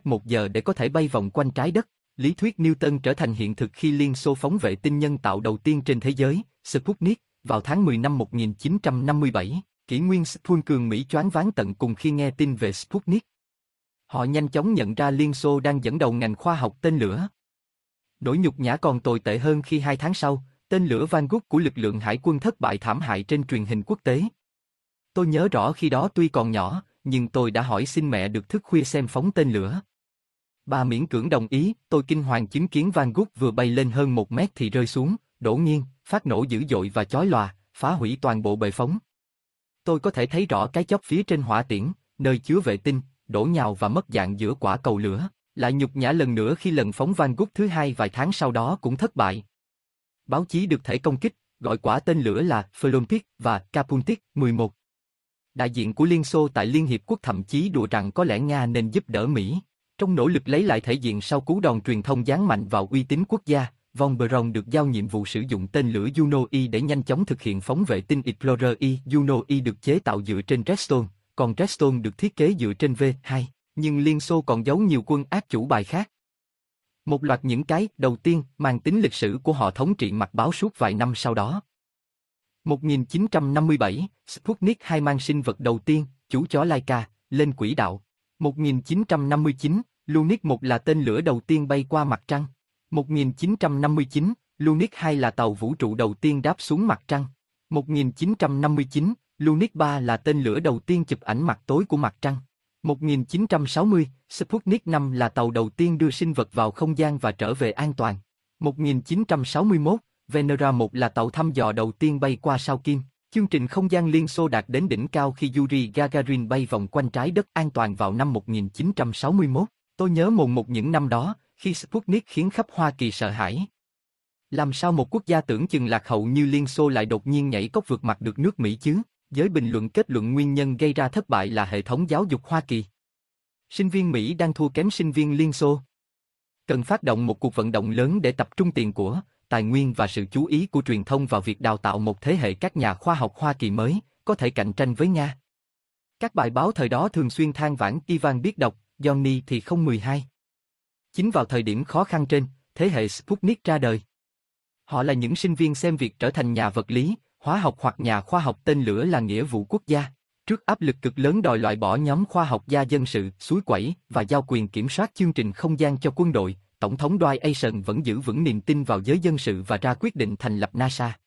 km một giờ để có thể bay vòng quanh trái đất. Lý thuyết Newton trở thành hiện thực khi Liên Xô phóng vệ tinh nhân tạo đầu tiên trên thế giới, Sputnik, vào tháng 10 năm 1957. Kỷ nguyên Sputnik cường Mỹ choáng váng tận cùng khi nghe tin về Sputnik. Họ nhanh chóng nhận ra Liên Xô đang dẫn đầu ngành khoa học tên lửa. Nỗi nhục nhã còn tồi tệ hơn khi hai tháng sau, tên lửa Van Gogh của lực lượng hải quân thất bại thảm hại trên truyền hình quốc tế. Tôi nhớ rõ khi đó tuy còn nhỏ, nhưng tôi đã hỏi xin mẹ được thức khuya xem phóng tên lửa. Bà miễn cưỡng đồng ý, tôi kinh hoàng chứng kiến Van Gogh vừa bay lên hơn một mét thì rơi xuống, đổ nghiêng, phát nổ dữ dội và chói lòa, phá hủy toàn bộ bệ phóng. Tôi có thể thấy rõ cái chóp phía trên hỏa tiễn, nơi chứa vệ tinh, đổ nhào và mất dạng giữa quả cầu lửa, lại nhục nhã lần nữa khi lần phóng Van Gogh thứ hai vài tháng sau đó cũng thất bại. Báo chí được thể công kích, gọi quả tên lửa là Pholompik và Kapuntik 11. Đại diện của Liên Xô tại Liên Hiệp Quốc thậm chí đùa rằng có lẽ Nga nên giúp đỡ Mỹ. Trong nỗ lực lấy lại thể diện sau cú đòn truyền thông giáng mạnh vào uy tín quốc gia, Von Braun được giao nhiệm vụ sử dụng tên lửa Juno E để nhanh chóng thực hiện phóng vệ tinh Explorer E. Juno E được chế tạo dựa trên Redstone, còn Redstone được thiết kế dựa trên V2, nhưng Liên Xô còn giấu nhiều quân ác chủ bài khác. Một loạt những cái đầu tiên mang tính lịch sử của họ thống trị mặt báo suốt vài năm sau đó. 1957, Sputnik 2 mang sinh vật đầu tiên, chú chó Laika, lên quỹ đạo. 1959, Lunik 1 là tên lửa đầu tiên bay qua mặt trăng. 1959, Lunik 2 là tàu vũ trụ đầu tiên đáp xuống mặt trăng. 1959, Lunik 3 là tên lửa đầu tiên chụp ảnh mặt tối của mặt trăng. 1960, Sputnik 5 là tàu đầu tiên đưa sinh vật vào không gian và trở về an toàn. 1961, Venera 1 là tàu thăm dò đầu tiên bay qua sao Kim. Chương trình không gian Liên Xô đạt đến đỉnh cao khi Yuri Gagarin bay vòng quanh trái đất an toàn vào năm 1961. Tôi nhớ mồn một những năm đó, khi Sputnik khiến khắp Hoa Kỳ sợ hãi. Làm sao một quốc gia tưởng chừng lạc hậu như Liên Xô lại đột nhiên nhảy cốc vượt mặt được nước Mỹ chứ? Giới bình luận kết luận nguyên nhân gây ra thất bại là hệ thống giáo dục Hoa Kỳ. Sinh viên Mỹ đang thua kém sinh viên Liên Xô. Cần phát động một cuộc vận động lớn để tập trung tiền của, tài nguyên và sự chú ý của truyền thông vào việc đào tạo một thế hệ các nhà khoa học Hoa Kỳ mới, có thể cạnh tranh với Nga. Các bài báo thời đó thường xuyên than vãn Ivan biết đọc, Johnny thì không 12. Chính vào thời điểm khó khăn trên, thế hệ Sputnik ra đời. Họ là những sinh viên xem việc trở thành nhà vật lý, hóa học hoặc nhà khoa học tên lửa là nghĩa vụ quốc gia. Trước áp lực cực lớn đòi loại bỏ nhóm khoa học gia dân sự, suối quẩy và giao quyền kiểm soát chương trình không gian cho quân đội, Tổng thống Dwight Eisenhower vẫn giữ vững niềm tin vào giới dân sự và ra quyết định thành lập NASA.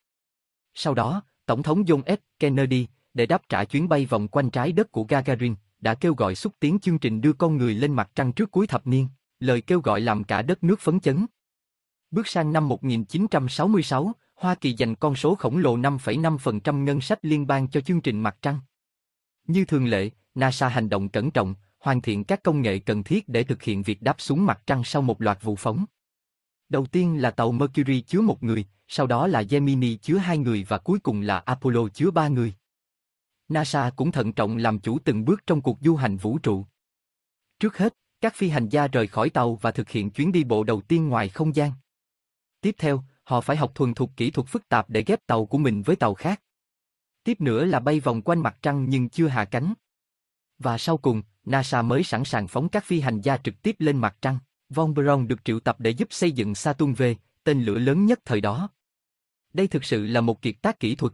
Sau đó, Tổng thống John F. Kennedy, để đáp trả chuyến bay vòng quanh trái đất của Gagarin, đã kêu gọi xúc tiến chương trình đưa con người lên mặt trăng trước cuối thập niên, lời kêu gọi làm cả đất nước phấn chấn. Bước sang năm 1966, Hoa Kỳ dành con số khổng lồ 5,5% ngân sách liên bang cho chương trình mặt trăng. Như thường lệ, NASA hành động cẩn trọng, hoàn thiện các công nghệ cần thiết để thực hiện việc đáp xuống mặt trăng sau một loạt vụ phóng. Đầu tiên là tàu Mercury chứa một người, sau đó là Gemini chứa hai người và cuối cùng là Apollo chứa ba người. NASA cũng thận trọng làm chủ từng bước trong cuộc du hành vũ trụ. Trước hết, các phi hành gia rời khỏi tàu và thực hiện chuyến đi bộ đầu tiên ngoài không gian. Tiếp theo, họ phải học thuần thục kỹ thuật phức tạp để ghép tàu của mình với tàu khác. Tiếp nữa là bay vòng quanh mặt trăng nhưng chưa hạ cánh. Và sau cùng, NASA mới sẵn sàng phóng các phi hành gia trực tiếp lên mặt trăng. Von Braun được triệu tập để giúp xây dựng Saturn V, tên lửa lớn nhất thời đó. Đây thực sự là một kiệt tác kỹ thuật.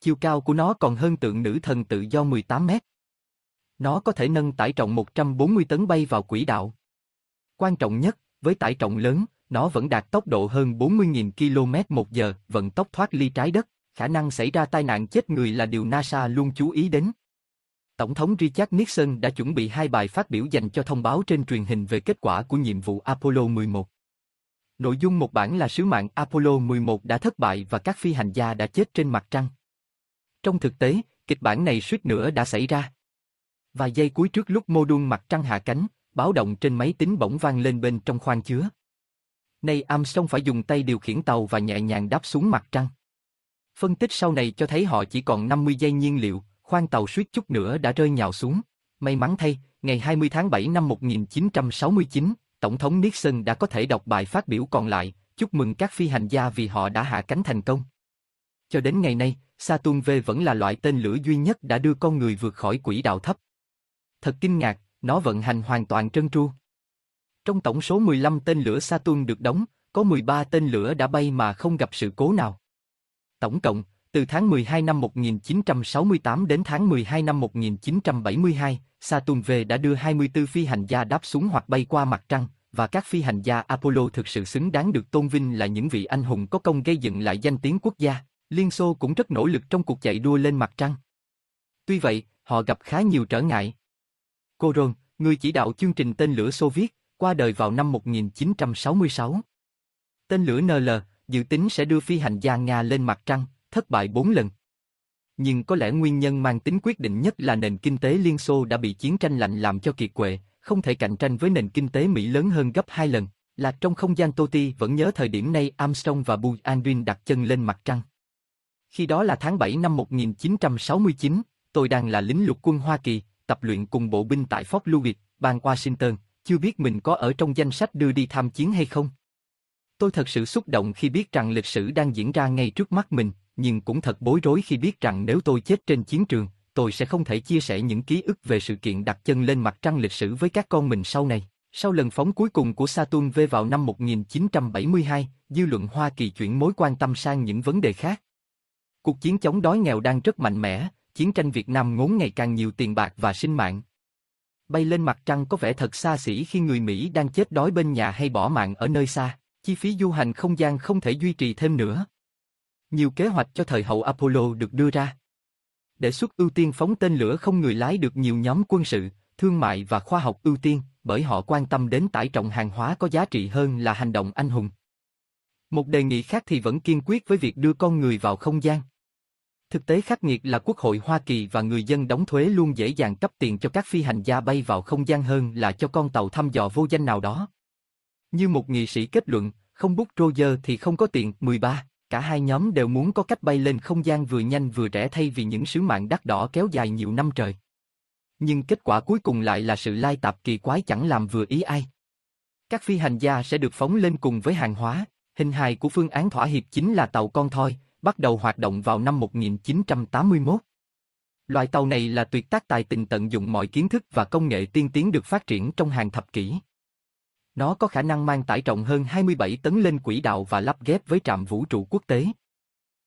Chiều cao của nó còn hơn tượng nữ thần tự do 18 mét. Nó có thể nâng tải trọng 140 tấn bay vào quỹ đạo. Quan trọng nhất, với tải trọng lớn, nó vẫn đạt tốc độ hơn 40.000 km một giờ, vận tốc thoát ly trái đất. Khả năng xảy ra tai nạn chết người là điều NASA luôn chú ý đến. Tổng thống Richard Nixon đã chuẩn bị hai bài phát biểu dành cho thông báo trên truyền hình về kết quả của nhiệm vụ Apollo 11. Nội dung một bản là sứ mạng Apollo 11 đã thất bại và các phi hành gia đã chết trên mặt trăng. Trong thực tế, kịch bản này suýt nữa đã xảy ra. Vài giây cuối trước lúc mô đun mặt trăng hạ cánh, báo động trên máy tính bỗng vang lên bên trong khoang chứa. Nay Armstrong phải dùng tay điều khiển tàu và nhẹ nhàng đáp xuống mặt trăng. Phân tích sau này cho thấy họ chỉ còn 50 giây nhiên liệu, khoang tàu suýt chút nữa đã rơi nhào xuống. May mắn thay, ngày 20 tháng 7 năm 1969, Tổng thống Nixon đã có thể đọc bài phát biểu còn lại, chúc mừng các phi hành gia vì họ đã hạ cánh thành công. Cho đến ngày nay, Saturn V vẫn là loại tên lửa duy nhất đã đưa con người vượt khỏi quỹ đạo thấp. Thật kinh ngạc, nó vận hành hoàn toàn trơn tru. Trong tổng số 15 tên lửa Saturn được đóng, có 13 tên lửa đã bay mà không gặp sự cố nào. Tổng cộng, từ tháng 12 năm 1968 đến tháng 12 năm 1972, Saturn V đã đưa 24 phi hành gia đáp xuống hoặc bay qua mặt trăng, và các phi hành gia Apollo thực sự xứng đáng được tôn vinh là những vị anh hùng có công gây dựng lại danh tiếng quốc gia. Liên Xô cũng rất nỗ lực trong cuộc chạy đua lên mặt trăng. Tuy vậy, họ gặp khá nhiều trở ngại. Koron, người chỉ đạo chương trình tên lửa Xô Viết, qua đời vào năm 1966. Tên lửa NL, dự tính sẽ đưa phi hành gia Nga lên mặt trăng, thất bại 4 lần. Nhưng có lẽ nguyên nhân mang tính quyết định nhất là nền kinh tế Liên Xô đã bị chiến tranh lạnh làm cho kiệt quệ, không thể cạnh tranh với nền kinh tế Mỹ lớn hơn gấp 2 lần. Là trong không gian Toti vẫn nhớ thời điểm này Armstrong và Buzz Aldrin đặt chân lên mặt trăng. Khi đó là tháng 7 năm 1969, tôi đang là lính lục quân Hoa Kỳ, tập luyện cùng bộ binh tại Fort Lewis, bang Washington, chưa biết mình có ở trong danh sách đưa đi tham chiến hay không. Tôi thật sự xúc động khi biết rằng lịch sử đang diễn ra ngay trước mắt mình, nhưng cũng thật bối rối khi biết rằng nếu tôi chết trên chiến trường, tôi sẽ không thể chia sẻ những ký ức về sự kiện đặt chân lên mặt trăng lịch sử với các con mình sau này. Sau lần phóng cuối cùng của Saturn V vào năm 1972, dư luận Hoa Kỳ chuyển mối quan tâm sang những vấn đề khác. Cuộc chiến chống đói nghèo đang rất mạnh mẽ, chiến tranh Việt Nam ngốn ngày càng nhiều tiền bạc và sinh mạng. Bay lên mặt trăng có vẻ thật xa xỉ khi người Mỹ đang chết đói bên nhà hay bỏ mạng ở nơi xa, chi phí du hành không gian không thể duy trì thêm nữa. Nhiều kế hoạch cho thời hậu Apollo được đưa ra. Đề xuất ưu tiên phóng tên lửa không người lái được nhiều nhóm quân sự, thương mại và khoa học ưu tiên, bởi họ quan tâm đến tải trọng hàng hóa có giá trị hơn là hành động anh hùng. Một đề nghị khác thì vẫn kiên quyết với việc đưa con người vào không gian. Thực tế khắc nghiệt là Quốc hội Hoa Kỳ và người dân đóng thuế luôn dễ dàng cấp tiền cho các phi hành gia bay vào không gian hơn là cho con tàu thăm dò vô danh nào đó. Như một nghị sĩ kết luận, không bút Roger thì không có tiền. 13. Cả hai nhóm đều muốn có cách bay lên không gian vừa nhanh vừa rẻ thay vì những sứ mạng đắt đỏ kéo dài nhiều năm trời. Nhưng kết quả cuối cùng lại là sự lai tạp kỳ quái chẳng làm vừa ý ai. Các phi hành gia sẽ được phóng lên cùng với hàng hóa, Hình hài của phương án thỏa hiệp chính là tàu con thoi, bắt đầu hoạt động vào năm 1981. Loại tàu này là tuyệt tác tài tình tận dụng mọi kiến thức và công nghệ tiên tiến được phát triển trong hàng thập kỷ. Nó có khả năng mang tải trọng hơn 27 tấn lên quỹ đạo và lắp ghép với trạm vũ trụ quốc tế.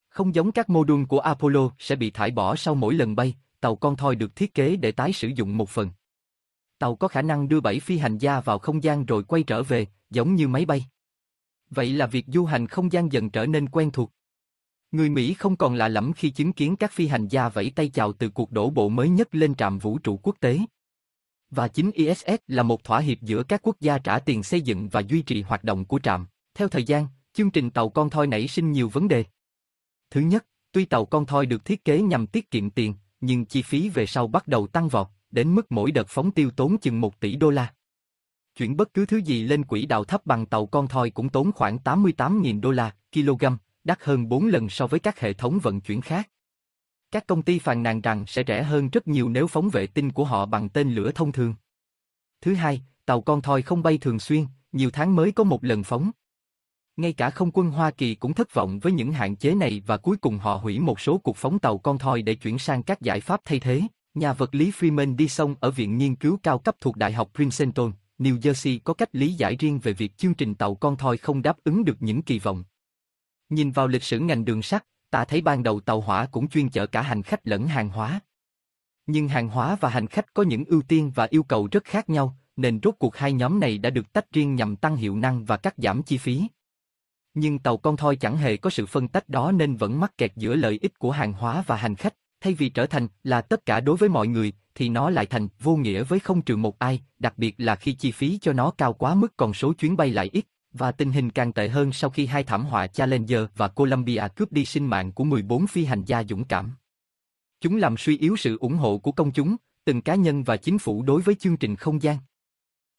Không giống các mô đun của Apollo sẽ bị thải bỏ sau mỗi lần bay, tàu con thoi được thiết kế để tái sử dụng một phần. Tàu có khả năng đưa bảy phi hành gia vào không gian rồi quay trở về, giống như máy bay. Vậy là việc du hành không gian dần trở nên quen thuộc. Người Mỹ không còn lạ lẫm khi chứng kiến các phi hành gia vẫy tay chào từ cuộc đổ bộ mới nhất lên trạm vũ trụ quốc tế. Và chính ISS là một thỏa hiệp giữa các quốc gia trả tiền xây dựng và duy trì hoạt động của trạm. Theo thời gian, chương trình tàu con thoi nảy sinh nhiều vấn đề. Thứ nhất, tuy tàu con thoi được thiết kế nhằm tiết kiệm tiền, nhưng chi phí về sau bắt đầu tăng vọt, đến mức mỗi đợt phóng tiêu tốn chừng 1 tỷ đô la. Chuyển bất cứ thứ gì lên quỹ đạo thấp bằng tàu con thoi cũng tốn khoảng 88.000 đô la, kg, đắt hơn 4 lần so với các hệ thống vận chuyển khác. Các công ty phàn nàn rằng sẽ rẻ hơn rất nhiều nếu phóng vệ tinh của họ bằng tên lửa thông thường. Thứ hai, tàu con thoi không bay thường xuyên, nhiều tháng mới có một lần phóng. Ngay cả không quân Hoa Kỳ cũng thất vọng với những hạn chế này và cuối cùng họ hủy một số cuộc phóng tàu con thoi để chuyển sang các giải pháp thay thế. Nhà vật lý Freeman đi sông ở Viện Nghiên cứu cao cấp thuộc Đại học Princeton, New Jersey có cách lý giải riêng về việc chương trình tàu con thoi không đáp ứng được những kỳ vọng. Nhìn vào lịch sử ngành đường sắt, ta thấy ban đầu tàu hỏa cũng chuyên chở cả hành khách lẫn hàng hóa. Nhưng hàng hóa và hành khách có những ưu tiên và yêu cầu rất khác nhau, nên rốt cuộc hai nhóm này đã được tách riêng nhằm tăng hiệu năng và cắt giảm chi phí. Nhưng tàu con thoi chẳng hề có sự phân tách đó nên vẫn mắc kẹt giữa lợi ích của hàng hóa và hành khách, thay vì trở thành là tất cả đối với mọi người, thì nó lại thành vô nghĩa với không trừ một ai, đặc biệt là khi chi phí cho nó cao quá mức còn số chuyến bay lại ít, và tình hình càng tệ hơn sau khi hai thảm họa Challenger và Columbia cướp đi sinh mạng của 14 phi hành gia dũng cảm. Chúng làm suy yếu sự ủng hộ của công chúng, từng cá nhân và chính phủ đối với chương trình không gian.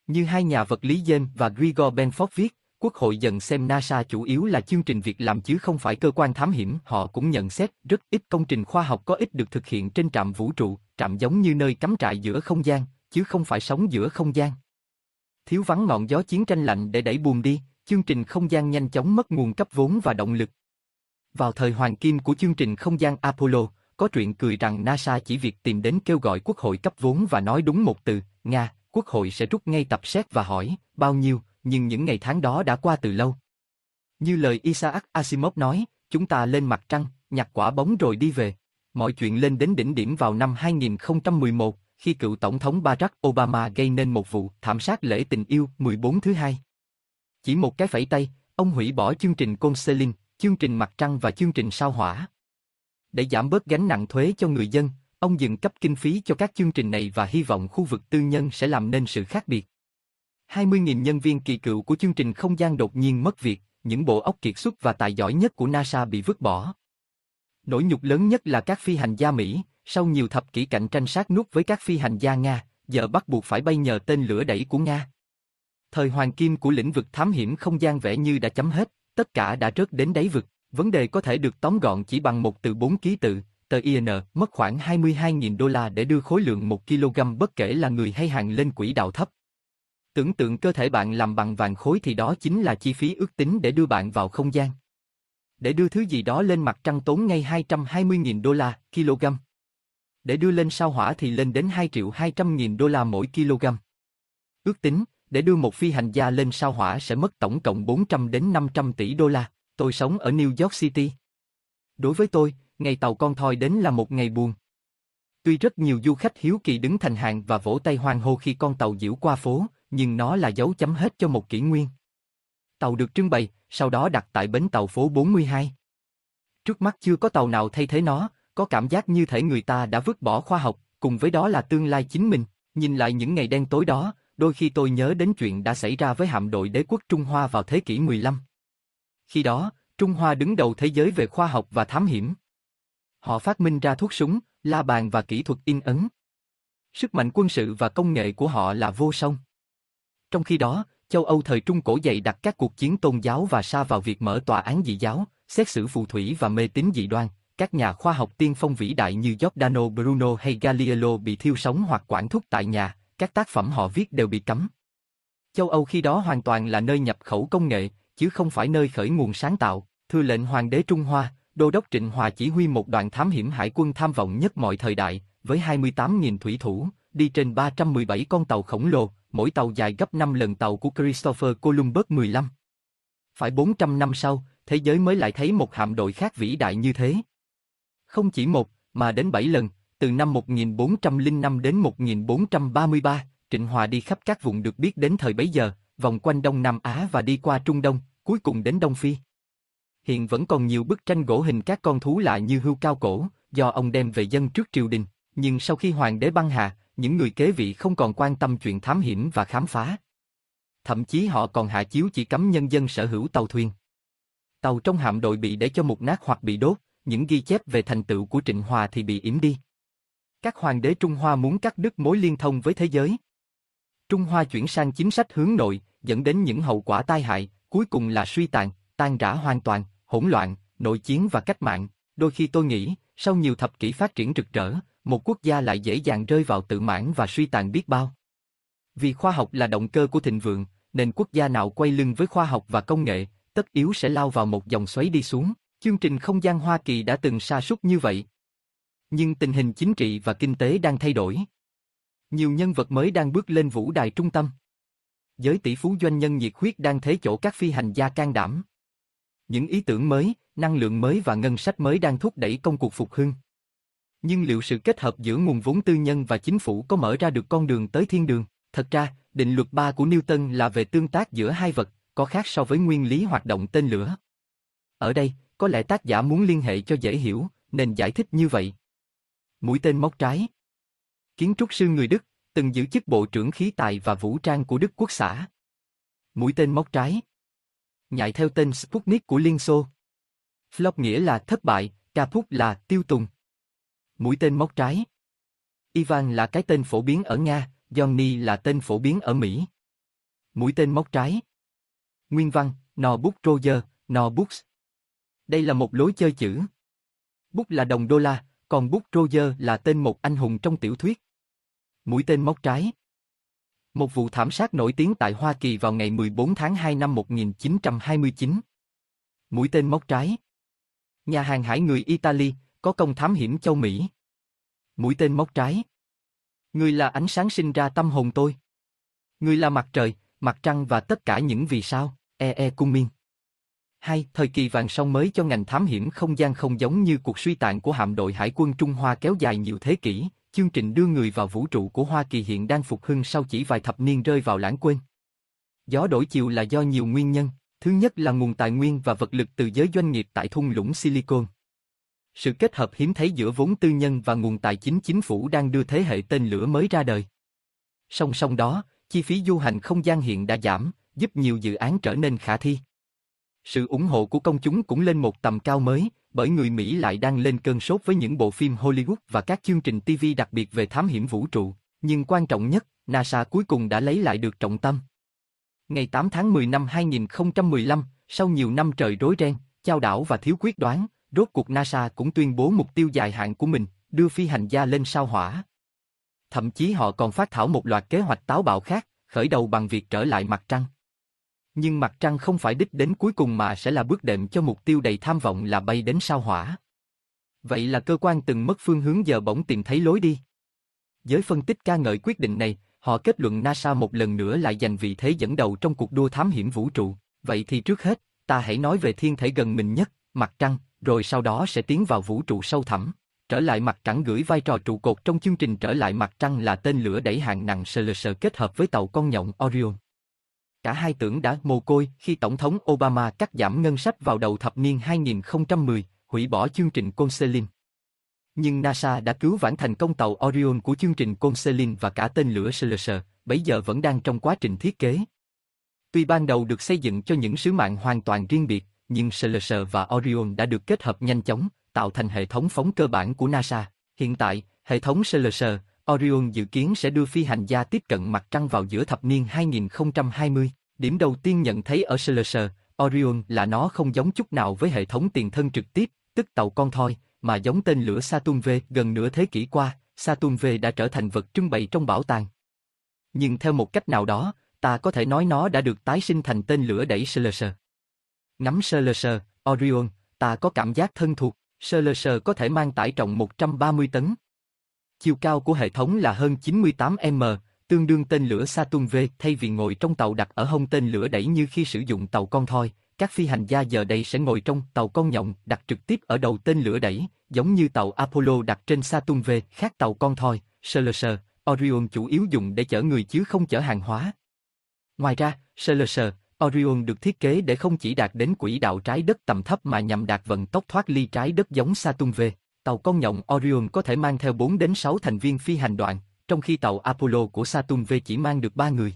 Như hai nhà vật lý James và Grigor Benford viết, Quốc hội dần xem NASA chủ yếu là chương trình việc làm chứ không phải cơ quan thám hiểm. Họ cũng nhận xét rất ít công trình khoa học có ích được thực hiện trên trạm vũ trụ, trạm giống như nơi cắm trại giữa không gian, chứ không phải sống giữa không gian. Thiếu vắng ngọn gió chiến tranh lạnh để đẩy buồm đi, chương trình không gian nhanh chóng mất nguồn cấp vốn và động lực. Vào thời hoàng kim của chương trình không gian Apollo, có truyện cười rằng NASA chỉ việc tìm đến kêu gọi quốc hội cấp vốn và nói đúng một từ, Nga, quốc hội sẽ rút ngay tập xét và hỏi, bao nhiêu, nhưng những ngày tháng đó đã qua từ lâu. Như lời Isaac Asimov nói, chúng ta lên mặt trăng, nhặt quả bóng rồi đi về. Mọi chuyện lên đến đỉnh điểm vào năm 2011, khi cựu Tổng thống Barack Obama gây nên một vụ thảm sát lễ tình yêu 14 thứ hai. Chỉ một cái phẩy tay, ông hủy bỏ chương trình Côn chương trình mặt trăng và chương trình sao hỏa. Để giảm bớt gánh nặng thuế cho người dân, ông dừng cấp kinh phí cho các chương trình này và hy vọng khu vực tư nhân sẽ làm nên sự khác biệt. 20.000 nhân viên kỳ cựu của chương trình không gian đột nhiên mất việc, những bộ óc kiệt xuất và tài giỏi nhất của NASA bị vứt bỏ. Nỗi nhục lớn nhất là các phi hành gia Mỹ, sau nhiều thập kỷ cạnh tranh sát nút với các phi hành gia Nga, giờ bắt buộc phải bay nhờ tên lửa đẩy của Nga. Thời hoàng kim của lĩnh vực thám hiểm không gian vẻ như đã chấm hết, tất cả đã rớt đến đáy vực. Vấn đề có thể được tóm gọn chỉ bằng một từ bốn ký tự, tờ IN mất khoảng 22.000 đô la để đưa khối lượng 1 kg bất kể là người hay hàng lên quỹ đạo thấp. Tưởng tượng cơ thể bạn làm bằng vàng khối thì đó chính là chi phí ước tính để đưa bạn vào không gian. Để đưa thứ gì đó lên mặt trăng tốn ngay 220.000 đô la, kg. Để đưa lên sao hỏa thì lên đến 2 triệu 200.000 đô la mỗi kg. Ước tính, để đưa một phi hành gia lên sao hỏa sẽ mất tổng cộng 400 đến 500 tỷ đô la. Tôi sống ở New York City. Đối với tôi, ngày tàu con thoi đến là một ngày buồn. Tuy rất nhiều du khách hiếu kỳ đứng thành hàng và vỗ tay hoan hô khi con tàu diễu qua phố, nhưng nó là dấu chấm hết cho một kỷ nguyên. Tàu được trưng bày, sau đó đặt tại bến tàu phố 42. Trước mắt chưa có tàu nào thay thế nó, có cảm giác như thể người ta đã vứt bỏ khoa học, cùng với đó là tương lai chính mình. Nhìn lại những ngày đen tối đó, đôi khi tôi nhớ đến chuyện đã xảy ra với hạm đội đế quốc Trung Hoa vào thế kỷ 15. Khi đó, Trung Hoa đứng đầu thế giới về khoa học và thám hiểm. Họ phát minh ra thuốc súng, la bàn và kỹ thuật in ấn. Sức mạnh quân sự và công nghệ của họ là vô song. Trong khi đó, châu Âu thời Trung Cổ dày đặt các cuộc chiến tôn giáo và xa vào việc mở tòa án dị giáo, xét xử phù thủy và mê tín dị đoan. Các nhà khoa học tiên phong vĩ đại như Giordano Bruno hay Galileo bị thiêu sống hoặc quản thúc tại nhà, các tác phẩm họ viết đều bị cấm. Châu Âu khi đó hoàn toàn là nơi nhập khẩu công nghệ, chứ không phải nơi khởi nguồn sáng tạo. Thư lệnh Hoàng đế Trung Hoa, Đô đốc Trịnh Hòa chỉ huy một đoàn thám hiểm hải quân tham vọng nhất mọi thời đại, với 28.000 thủy thủ, đi trên 317 con tàu khổng lồ, mỗi tàu dài gấp 5 lần tàu của Christopher Columbus 15. Phải 400 năm sau, thế giới mới lại thấy một hạm đội khác vĩ đại như thế. Không chỉ một, mà đến bảy lần, từ năm 1405 đến 1433, Trịnh Hòa đi khắp các vùng được biết đến thời bấy giờ, vòng quanh Đông Nam Á và đi qua Trung Đông, cuối cùng đến Đông Phi. Hiện vẫn còn nhiều bức tranh gỗ hình các con thú lạ như hươu cao cổ, do ông đem về dân trước triều đình, nhưng sau khi hoàng đế băng hà, những người kế vị không còn quan tâm chuyện thám hiểm và khám phá. Thậm chí họ còn hạ chiếu chỉ cấm nhân dân sở hữu tàu thuyền. Tàu trong hạm đội bị để cho mục nát hoặc bị đốt, những ghi chép về thành tựu của Trịnh Hòa thì bị yểm đi. Các hoàng đế Trung Hoa muốn cắt đứt mối liên thông với thế giới. Trung Hoa chuyển sang chính sách hướng nội, dẫn đến những hậu quả tai hại, cuối cùng là suy tàn, tan rã hoàn toàn, hỗn loạn, nội chiến và cách mạng. Đôi khi tôi nghĩ, sau nhiều thập kỷ phát triển rực rỡ, một quốc gia lại dễ dàng rơi vào tự mãn và suy tàn biết bao. Vì khoa học là động cơ của thịnh vượng, nên quốc gia nào quay lưng với khoa học và công nghệ, tất yếu sẽ lao vào một dòng xoáy đi xuống. Chương trình không gian Hoa Kỳ đã từng sa sút như vậy. Nhưng tình hình chính trị và kinh tế đang thay đổi. Nhiều nhân vật mới đang bước lên vũ đài trung tâm. Giới tỷ phú doanh nhân nhiệt huyết đang thế chỗ các phi hành gia can đảm. Những ý tưởng mới, năng lượng mới và ngân sách mới đang thúc đẩy công cuộc phục hưng. Nhưng liệu sự kết hợp giữa nguồn vốn tư nhân và chính phủ có mở ra được con đường tới thiên đường? Thật ra, định luật 3 của Newton là về tương tác giữa hai vật, có khác so với nguyên lý hoạt động tên lửa. Ở đây, có lẽ tác giả muốn liên hệ cho dễ hiểu, nên giải thích như vậy. Mũi tên móc trái Kiến trúc sư người Đức, từng giữ chức Bộ trưởng Khí tài và Vũ trang của Đức Quốc xã. Mũi tên móc trái Nhại theo tên Sputnik của Liên Xô. Flop nghĩa là thất bại, Kaput là tiêu tùng. Mũi tên móc trái Ivan là cái tên phổ biến ở Nga, Johnny là tên phổ biến ở Mỹ. Mũi tên móc trái Nguyên văn, No Book Roger, No Books. Đây là một lối chơi chữ. Bút là đồng đô la, còn bút Roger là tên một anh hùng trong tiểu thuyết. Mũi tên móc trái. Một vụ thảm sát nổi tiếng tại Hoa Kỳ vào ngày 14 tháng 2 năm 1929. Mũi tên móc trái. Nhà hàng hải người Italy, có công thám hiểm châu Mỹ. Mũi tên móc trái. Người là ánh sáng sinh ra tâm hồn tôi. Người là mặt trời, mặt trăng và tất cả những vì sao, e e cung miên. Hai, thời kỳ vàng son mới cho ngành thám hiểm không gian không giống như cuộc suy tàn của hạm đội hải quân Trung Hoa kéo dài nhiều thế kỷ, chương trình đưa người vào vũ trụ của Hoa Kỳ hiện đang phục hưng sau chỉ vài thập niên rơi vào lãng quên. Gió đổi chiều là do nhiều nguyên nhân, thứ nhất là nguồn tài nguyên và vật lực từ giới doanh nghiệp tại thung lũng Silicon. Sự kết hợp hiếm thấy giữa vốn tư nhân và nguồn tài chính chính phủ đang đưa thế hệ tên lửa mới ra đời. Song song đó, chi phí du hành không gian hiện đã giảm, giúp nhiều dự án trở nên khả thi. Sự ủng hộ của công chúng cũng lên một tầm cao mới, bởi người Mỹ lại đang lên cơn sốt với những bộ phim Hollywood và các chương trình TV đặc biệt về thám hiểm vũ trụ. Nhưng quan trọng nhất, NASA cuối cùng đã lấy lại được trọng tâm. Ngày 8 tháng 10 năm 2015, sau nhiều năm trời rối ren, trao đảo và thiếu quyết đoán, rốt cuộc NASA cũng tuyên bố mục tiêu dài hạn của mình, đưa phi hành gia lên sao hỏa. Thậm chí họ còn phát thảo một loạt kế hoạch táo bạo khác, khởi đầu bằng việc trở lại mặt trăng. Nhưng mặt trăng không phải đích đến cuối cùng mà sẽ là bước đệm cho mục tiêu đầy tham vọng là bay đến sao hỏa. Vậy là cơ quan từng mất phương hướng giờ bỗng tìm thấy lối đi. Giới phân tích ca ngợi quyết định này, họ kết luận NASA một lần nữa lại giành vị thế dẫn đầu trong cuộc đua thám hiểm vũ trụ. Vậy thì trước hết, ta hãy nói về thiên thể gần mình nhất, mặt trăng, rồi sau đó sẽ tiến vào vũ trụ sâu thẳm. Trở lại mặt trăng gửi vai trò trụ cột trong chương trình trở lại mặt trăng là tên lửa đẩy hạng nặng SLS kết hợp với tàu con nhộng Orion. Cả hai tưởng đã mồ côi khi Tổng thống Obama cắt giảm ngân sách vào đầu thập niên 2010, hủy bỏ chương trình Conselin. Nhưng NASA đã cứu vãn thành công tàu Orion của chương trình Conselin và cả tên lửa SLS, bây giờ vẫn đang trong quá trình thiết kế. Tuy ban đầu được xây dựng cho những sứ mạng hoàn toàn riêng biệt, nhưng SLS và Orion đã được kết hợp nhanh chóng, tạo thành hệ thống phóng cơ bản của NASA. Hiện tại, hệ thống SLS, Orion dự kiến sẽ đưa phi hành gia tiếp cận mặt trăng vào giữa thập niên 2020. Điểm đầu tiên nhận thấy ở Slusher, Orion là nó không giống chút nào với hệ thống tiền thân trực tiếp, tức tàu con thoi, mà giống tên lửa Saturn V gần nửa thế kỷ qua, Saturn V đã trở thành vật trưng bày trong bảo tàng. Nhưng theo một cách nào đó, ta có thể nói nó đã được tái sinh thành tên lửa đẩy Slusher. Ngắm Slusher, Orion, ta có cảm giác thân thuộc, Slusher có thể mang tải trọng 130 tấn. Chiều cao của hệ thống là hơn 98m, tương đương tên lửa Saturn V thay vì ngồi trong tàu đặt ở hông tên lửa đẩy như khi sử dụng tàu con thoi, các phi hành gia giờ đây sẽ ngồi trong tàu con nhộng đặt trực tiếp ở đầu tên lửa đẩy, giống như tàu Apollo đặt trên Saturn V, khác tàu con thoi, Solar Orion chủ yếu dùng để chở người chứ không chở hàng hóa. Ngoài ra, Solar Orion được thiết kế để không chỉ đạt đến quỹ đạo trái đất tầm thấp mà nhằm đạt vận tốc thoát ly trái đất giống Saturn V. Tàu con nhộng Orion có thể mang theo 4 đến 6 thành viên phi hành đoàn, trong khi tàu Apollo của Saturn V chỉ mang được 3 người.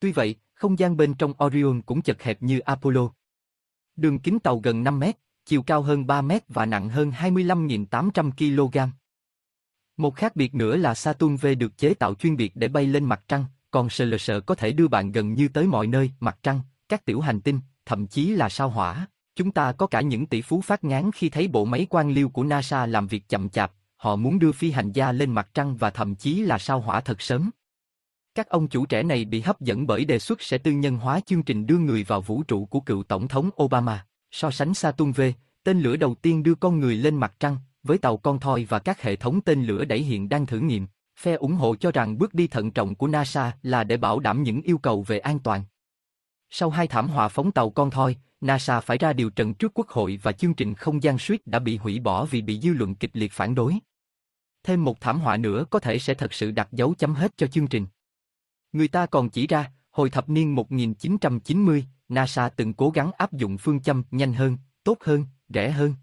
Tuy vậy, không gian bên trong Orion cũng chật hẹp như Apollo. Đường kính tàu gần 5 mét, chiều cao hơn 3 mét và nặng hơn 25.800 kg. Một khác biệt nữa là Saturn V được chế tạo chuyên biệt để bay lên mặt trăng, còn SLS có thể đưa bạn gần như tới mọi nơi, mặt trăng, các tiểu hành tinh, thậm chí là sao hỏa. Chúng ta có cả những tỷ phú phát ngán khi thấy bộ máy quan liêu của NASA làm việc chậm chạp, họ muốn đưa phi hành gia lên mặt trăng và thậm chí là sao hỏa thật sớm. Các ông chủ trẻ này bị hấp dẫn bởi đề xuất sẽ tư nhân hóa chương trình đưa người vào vũ trụ của cựu Tổng thống Obama. So sánh Saturn V, tên lửa đầu tiên đưa con người lên mặt trăng, với tàu con thoi và các hệ thống tên lửa đẩy hiện đang thử nghiệm. Phe ủng hộ cho rằng bước đi thận trọng của NASA là để bảo đảm những yêu cầu về an toàn. Sau hai thảm họa phóng tàu con thoi, NASA phải ra điều trần trước quốc hội và chương trình không gian suýt đã bị hủy bỏ vì bị dư luận kịch liệt phản đối. Thêm một thảm họa nữa có thể sẽ thật sự đặt dấu chấm hết cho chương trình. Người ta còn chỉ ra, hồi thập niên 1990, NASA từng cố gắng áp dụng phương châm nhanh hơn, tốt hơn, rẻ hơn.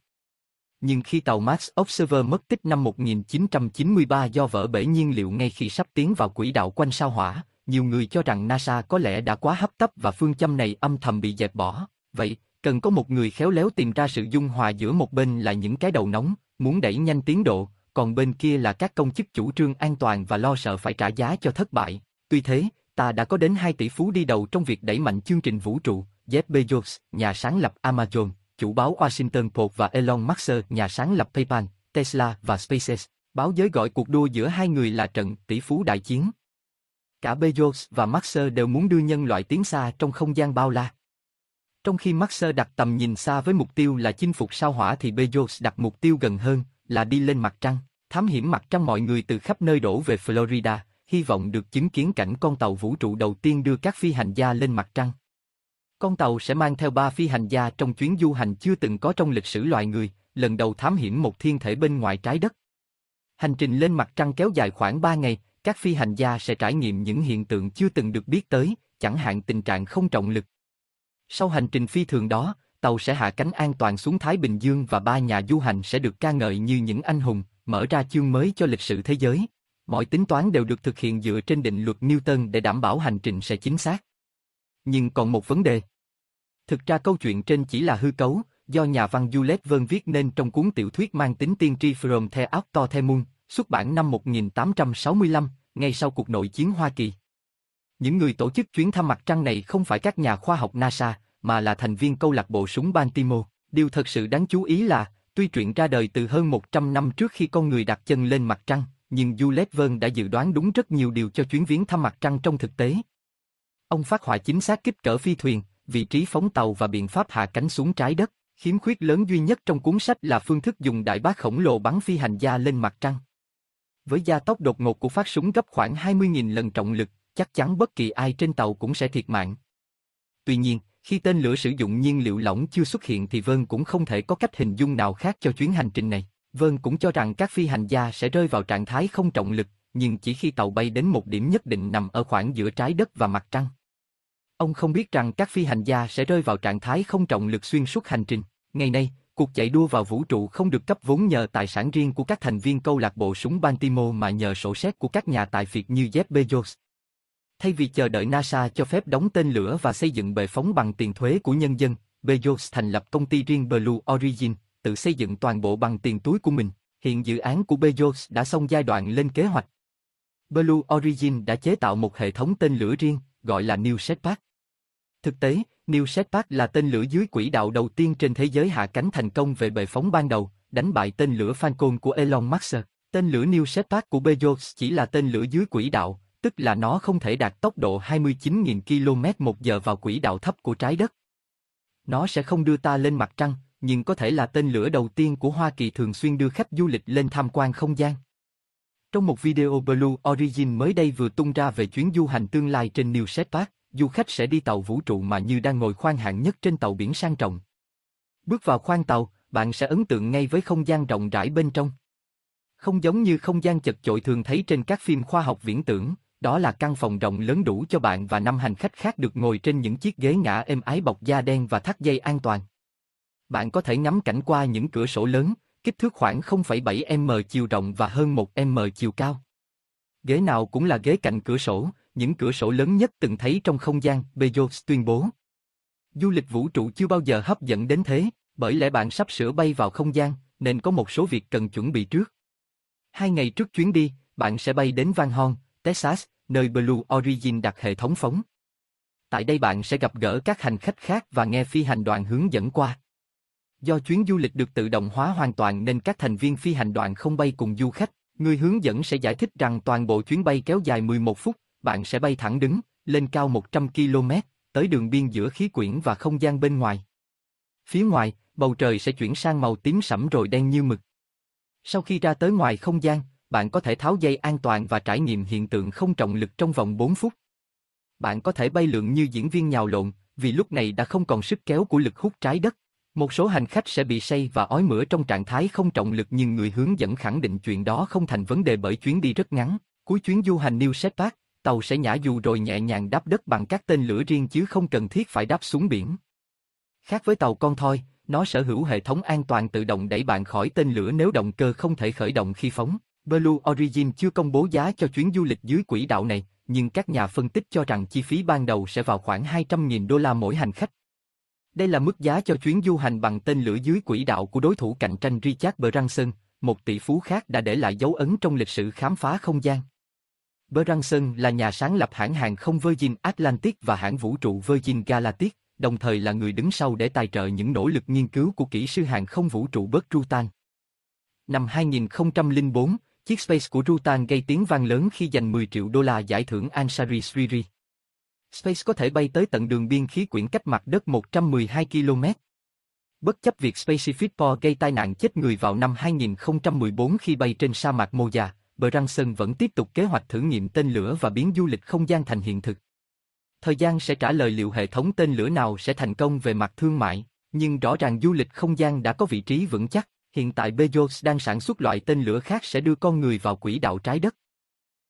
Nhưng khi tàu Mars Observer mất tích năm 1993 do vỡ bể nhiên liệu ngay khi sắp tiến vào quỹ đạo quanh sao hỏa, nhiều người cho rằng NASA có lẽ đã quá hấp tấp và phương châm này âm thầm bị dẹp bỏ. Vậy, cần có một người khéo léo tìm ra sự dung hòa giữa một bên là những cái đầu nóng, muốn đẩy nhanh tiến độ, còn bên kia là các công chức chủ trương an toàn và lo sợ phải trả giá cho thất bại. Tuy thế, ta đã có đến 2 tỷ phú đi đầu trong việc đẩy mạnh chương trình vũ trụ, Jeff Bezos, nhà sáng lập Amazon, chủ báo Washington Post và Elon Musk, nhà sáng lập PayPal, Tesla và SpaceX. Báo giới gọi cuộc đua giữa hai người là trận tỷ phú đại chiến. Cả Bezos và Musk đều muốn đưa nhân loại tiến xa trong không gian bao la. Trong khi Maxer đặt tầm nhìn xa với mục tiêu là chinh phục sao hỏa thì Bezos đặt mục tiêu gần hơn, là đi lên mặt trăng, thám hiểm mặt trăng mọi người từ khắp nơi đổ về Florida, hy vọng được chứng kiến cảnh con tàu vũ trụ đầu tiên đưa các phi hành gia lên mặt trăng. Con tàu sẽ mang theo ba phi hành gia trong chuyến du hành chưa từng có trong lịch sử loài người, lần đầu thám hiểm một thiên thể bên ngoài trái đất. Hành trình lên mặt trăng kéo dài khoảng 3 ngày, các phi hành gia sẽ trải nghiệm những hiện tượng chưa từng được biết tới, chẳng hạn tình trạng không trọng lực. Sau hành trình phi thường đó, tàu sẽ hạ cánh an toàn xuống Thái Bình Dương và ba nhà du hành sẽ được ca ngợi như những anh hùng, mở ra chương mới cho lịch sử thế giới. Mọi tính toán đều được thực hiện dựa trên định luật Newton để đảm bảo hành trình sẽ chính xác. Nhưng còn một vấn đề. Thực ra câu chuyện trên chỉ là hư cấu, do nhà văn Jules Verne viết nên trong cuốn tiểu thuyết mang tính tiên tri From the Outer the Moon, xuất bản năm 1865, ngay sau cuộc nội chiến Hoa Kỳ. Những người tổ chức chuyến thăm mặt trăng này không phải các nhà khoa học NASA, mà là thành viên câu lạc bộ súng Baltimore. Điều thật sự đáng chú ý là, tuy truyện ra đời từ hơn 100 năm trước khi con người đặt chân lên mặt trăng, nhưng Jules Verne đã dự đoán đúng rất nhiều điều cho chuyến viếng thăm mặt trăng trong thực tế. Ông phát họa chính xác kích cỡ phi thuyền, vị trí phóng tàu và biện pháp hạ cánh xuống trái đất. Khiếm khuyết lớn duy nhất trong cuốn sách là phương thức dùng đại bác khổng lồ bắn phi hành gia lên mặt trăng. Với gia tốc đột ngột của phát súng gấp khoảng 20.000 lần trọng lực, chắc chắn bất kỳ ai trên tàu cũng sẽ thiệt mạng. Tuy nhiên, khi tên lửa sử dụng nhiên liệu lỏng chưa xuất hiện thì Vân cũng không thể có cách hình dung nào khác cho chuyến hành trình này. Vân cũng cho rằng các phi hành gia sẽ rơi vào trạng thái không trọng lực, nhưng chỉ khi tàu bay đến một điểm nhất định nằm ở khoảng giữa trái đất và mặt trăng. Ông không biết rằng các phi hành gia sẽ rơi vào trạng thái không trọng lực xuyên suốt hành trình. Ngày nay, cuộc chạy đua vào vũ trụ không được cấp vốn nhờ tài sản riêng của các thành viên câu lạc bộ súng Baltimore mà nhờ sổ sách của các nhà tài phiệt như Jeff Bezos. Thay vì chờ đợi NASA cho phép đóng tên lửa và xây dựng bệ phóng bằng tiền thuế của nhân dân, Bezos thành lập công ty riêng Blue Origin, tự xây dựng toàn bộ bằng tiền túi của mình. Hiện dự án của Bezos đã xong giai đoạn lên kế hoạch. Blue Origin đã chế tạo một hệ thống tên lửa riêng, gọi là New Shepard. Thực tế, New Shepard là tên lửa dưới quỹ đạo đầu tiên trên thế giới hạ cánh thành công về bệ phóng ban đầu, đánh bại tên lửa Falcon của Elon Musk. Tên lửa New Shepard của Bezos chỉ là tên lửa dưới quỹ đạo, tức là nó không thể đạt tốc độ 29.000 km một giờ vào quỹ đạo thấp của trái đất. Nó sẽ không đưa ta lên mặt trăng, nhưng có thể là tên lửa đầu tiên của Hoa Kỳ thường xuyên đưa khách du lịch lên tham quan không gian. Trong một video Blue Origin mới đây vừa tung ra về chuyến du hành tương lai trên New Shepard, du khách sẽ đi tàu vũ trụ mà như đang ngồi khoang hạng nhất trên tàu biển sang trọng. Bước vào khoang tàu, bạn sẽ ấn tượng ngay với không gian rộng rãi bên trong. Không giống như không gian chật chội thường thấy trên các phim khoa học viễn tưởng, đó là căn phòng rộng lớn đủ cho bạn và năm hành khách khác được ngồi trên những chiếc ghế ngã êm ái bọc da đen và thắt dây an toàn. Bạn có thể ngắm cảnh qua những cửa sổ lớn, kích thước khoảng 0,7m chiều rộng và hơn 1m chiều cao. Ghế nào cũng là ghế cạnh cửa sổ, những cửa sổ lớn nhất từng thấy trong không gian, Bezos tuyên bố. Du lịch vũ trụ chưa bao giờ hấp dẫn đến thế, bởi lẽ bạn sắp sửa bay vào không gian, nên có một số việc cần chuẩn bị trước. Hai ngày trước chuyến đi, bạn sẽ bay đến Van Horn, Texas, nơi Blue Origin đặt hệ thống phóng. Tại đây bạn sẽ gặp gỡ các hành khách khác và nghe phi hành đoàn hướng dẫn qua. Do chuyến du lịch được tự động hóa hoàn toàn nên các thành viên phi hành đoàn không bay cùng du khách, người hướng dẫn sẽ giải thích rằng toàn bộ chuyến bay kéo dài 11 phút, bạn sẽ bay thẳng đứng, lên cao 100 km, tới đường biên giữa khí quyển và không gian bên ngoài. Phía ngoài, bầu trời sẽ chuyển sang màu tím sẫm rồi đen như mực. Sau khi ra tới ngoài không gian, bạn có thể tháo dây an toàn và trải nghiệm hiện tượng không trọng lực trong vòng 4 phút. Bạn có thể bay lượn như diễn viên nhào lộn, vì lúc này đã không còn sức kéo của lực hút trái đất. Một số hành khách sẽ bị say và ói mửa trong trạng thái không trọng lực nhưng người hướng dẫn khẳng định chuyện đó không thành vấn đề bởi chuyến đi rất ngắn. Cuối chuyến du hành New Shepard, tàu sẽ nhả dù rồi nhẹ nhàng đáp đất bằng các tên lửa riêng chứ không cần thiết phải đáp xuống biển. Khác với tàu con thoi, nó sở hữu hệ thống an toàn tự động đẩy bạn khỏi tên lửa nếu động cơ không thể khởi động khi phóng. Blue Origin chưa công bố giá cho chuyến du lịch dưới quỹ đạo này, nhưng các nhà phân tích cho rằng chi phí ban đầu sẽ vào khoảng 200.000 đô la mỗi hành khách. Đây là mức giá cho chuyến du hành bằng tên lửa dưới quỹ đạo của đối thủ cạnh tranh Richard Branson, một tỷ phú khác đã để lại dấu ấn trong lịch sử khám phá không gian. Branson là nhà sáng lập hãng hàng không Virgin Atlantic và hãng vũ trụ Virgin Galactic, đồng thời là người đứng sau để tài trợ những nỗ lực nghiên cứu của kỹ sư hàng không vũ trụ Bert Rutan. Năm 2004, chiếc Space của Rutan gây tiếng vang lớn khi giành 10 triệu đô la giải thưởng Ansari Sriri. Space có thể bay tới tận đường biên khí quyển cách mặt đất 112 km. Bất chấp việc Spaceship Four gây tai nạn chết người vào năm 2014 khi bay trên sa mạc Moja, Branson vẫn tiếp tục kế hoạch thử nghiệm tên lửa và biến du lịch không gian thành hiện thực. Thời gian sẽ trả lời liệu hệ thống tên lửa nào sẽ thành công về mặt thương mại, nhưng rõ ràng du lịch không gian đã có vị trí vững chắc. Hiện tại Bezos đang sản xuất loại tên lửa khác sẽ đưa con người vào quỹ đạo trái đất.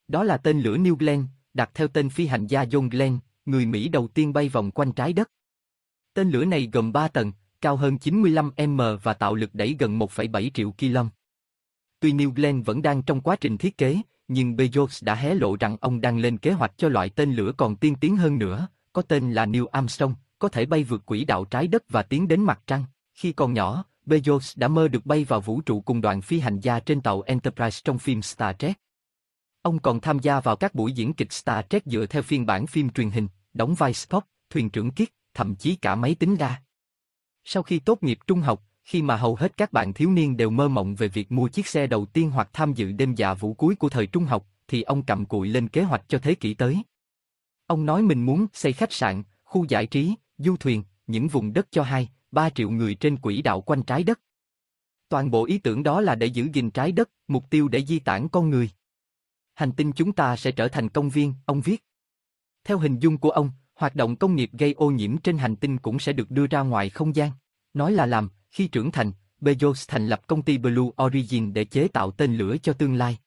Đó là tên lửa New Glenn, đặt theo tên phi hành gia John Glenn, người Mỹ đầu tiên bay vòng quanh trái đất. Tên lửa này gồm 3 tầng, cao hơn 95m và tạo lực đẩy gần 1,7 triệu kg. Tuy New Glenn vẫn đang trong quá trình thiết kế, nhưng Bezos đã hé lộ rằng ông đang lên kế hoạch cho loại tên lửa còn tiên tiến hơn nữa, có tên là New Armstrong, có thể bay vượt quỹ đạo trái đất và tiến đến mặt trăng. Khi còn nhỏ, Bezos đã mơ được bay vào vũ trụ cùng đoàn phi hành gia trên tàu Enterprise trong phim Star Trek. Ông còn tham gia vào các buổi diễn kịch Star Trek dựa theo phiên bản phim truyền hình, đóng vai Spock, thuyền trưởng Kirk, thậm chí cả máy tính đa. Sau khi tốt nghiệp trung học, khi mà hầu hết các bạn thiếu niên đều mơ mộng về việc mua chiếc xe đầu tiên hoặc tham dự đêm dạ vũ cuối của thời trung học, thì ông cầm cụi lên kế hoạch cho thế kỷ tới. Ông nói mình muốn xây khách sạn, khu giải trí, du thuyền, những vùng đất cho hai, ba triệu người trên quỹ đạo quanh trái đất. Toàn bộ ý tưởng đó là để giữ gìn trái đất, mục tiêu để di tản con người. Hành tinh chúng ta sẽ trở thành công viên, ông viết. Theo hình dung của ông, hoạt động công nghiệp gây ô nhiễm trên hành tinh cũng sẽ được đưa ra ngoài không gian. Nói là làm, khi trưởng thành, Bezos thành lập công ty Blue Origin để chế tạo tên lửa cho tương lai.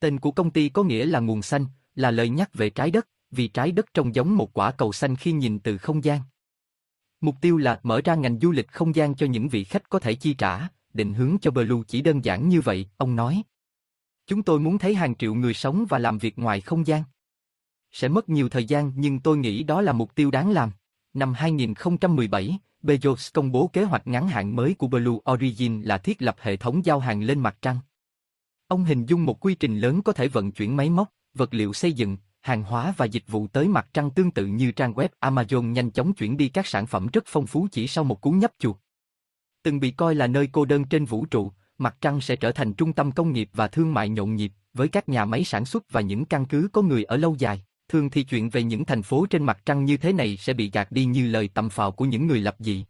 Tên của công ty có nghĩa là nguồn xanh, là lời nhắc về trái đất, vì trái đất trông giống một quả cầu xanh khi nhìn từ không gian. Mục tiêu là mở ra ngành du lịch không gian cho những vị khách có thể chi trả, định hướng cho Blue chỉ đơn giản như vậy, ông nói. Chúng tôi muốn thấy hàng triệu người sống và làm việc ngoài không gian. Sẽ mất nhiều thời gian nhưng tôi nghĩ đó là mục tiêu đáng làm. Năm 2017, Bezos công bố kế hoạch ngắn hạn mới của Blue Origin là thiết lập hệ thống giao hàng lên mặt trăng. Ông hình dung một quy trình lớn có thể vận chuyển máy móc, vật liệu xây dựng, hàng hóa và dịch vụ tới mặt trăng tương tự như trang web Amazon nhanh chóng chuyển đi các sản phẩm rất phong phú chỉ sau một cú nhấp chuột. Từng bị coi là nơi cô đơn trên vũ trụ, mặt trăng sẽ trở thành trung tâm công nghiệp và thương mại nhộn nhịp, với các nhà máy sản xuất và những căn cứ có người ở lâu dài. Thường thì chuyện về những thành phố trên mặt trăng như thế này sẽ bị gạt đi như lời tầm phào của những người lập dị.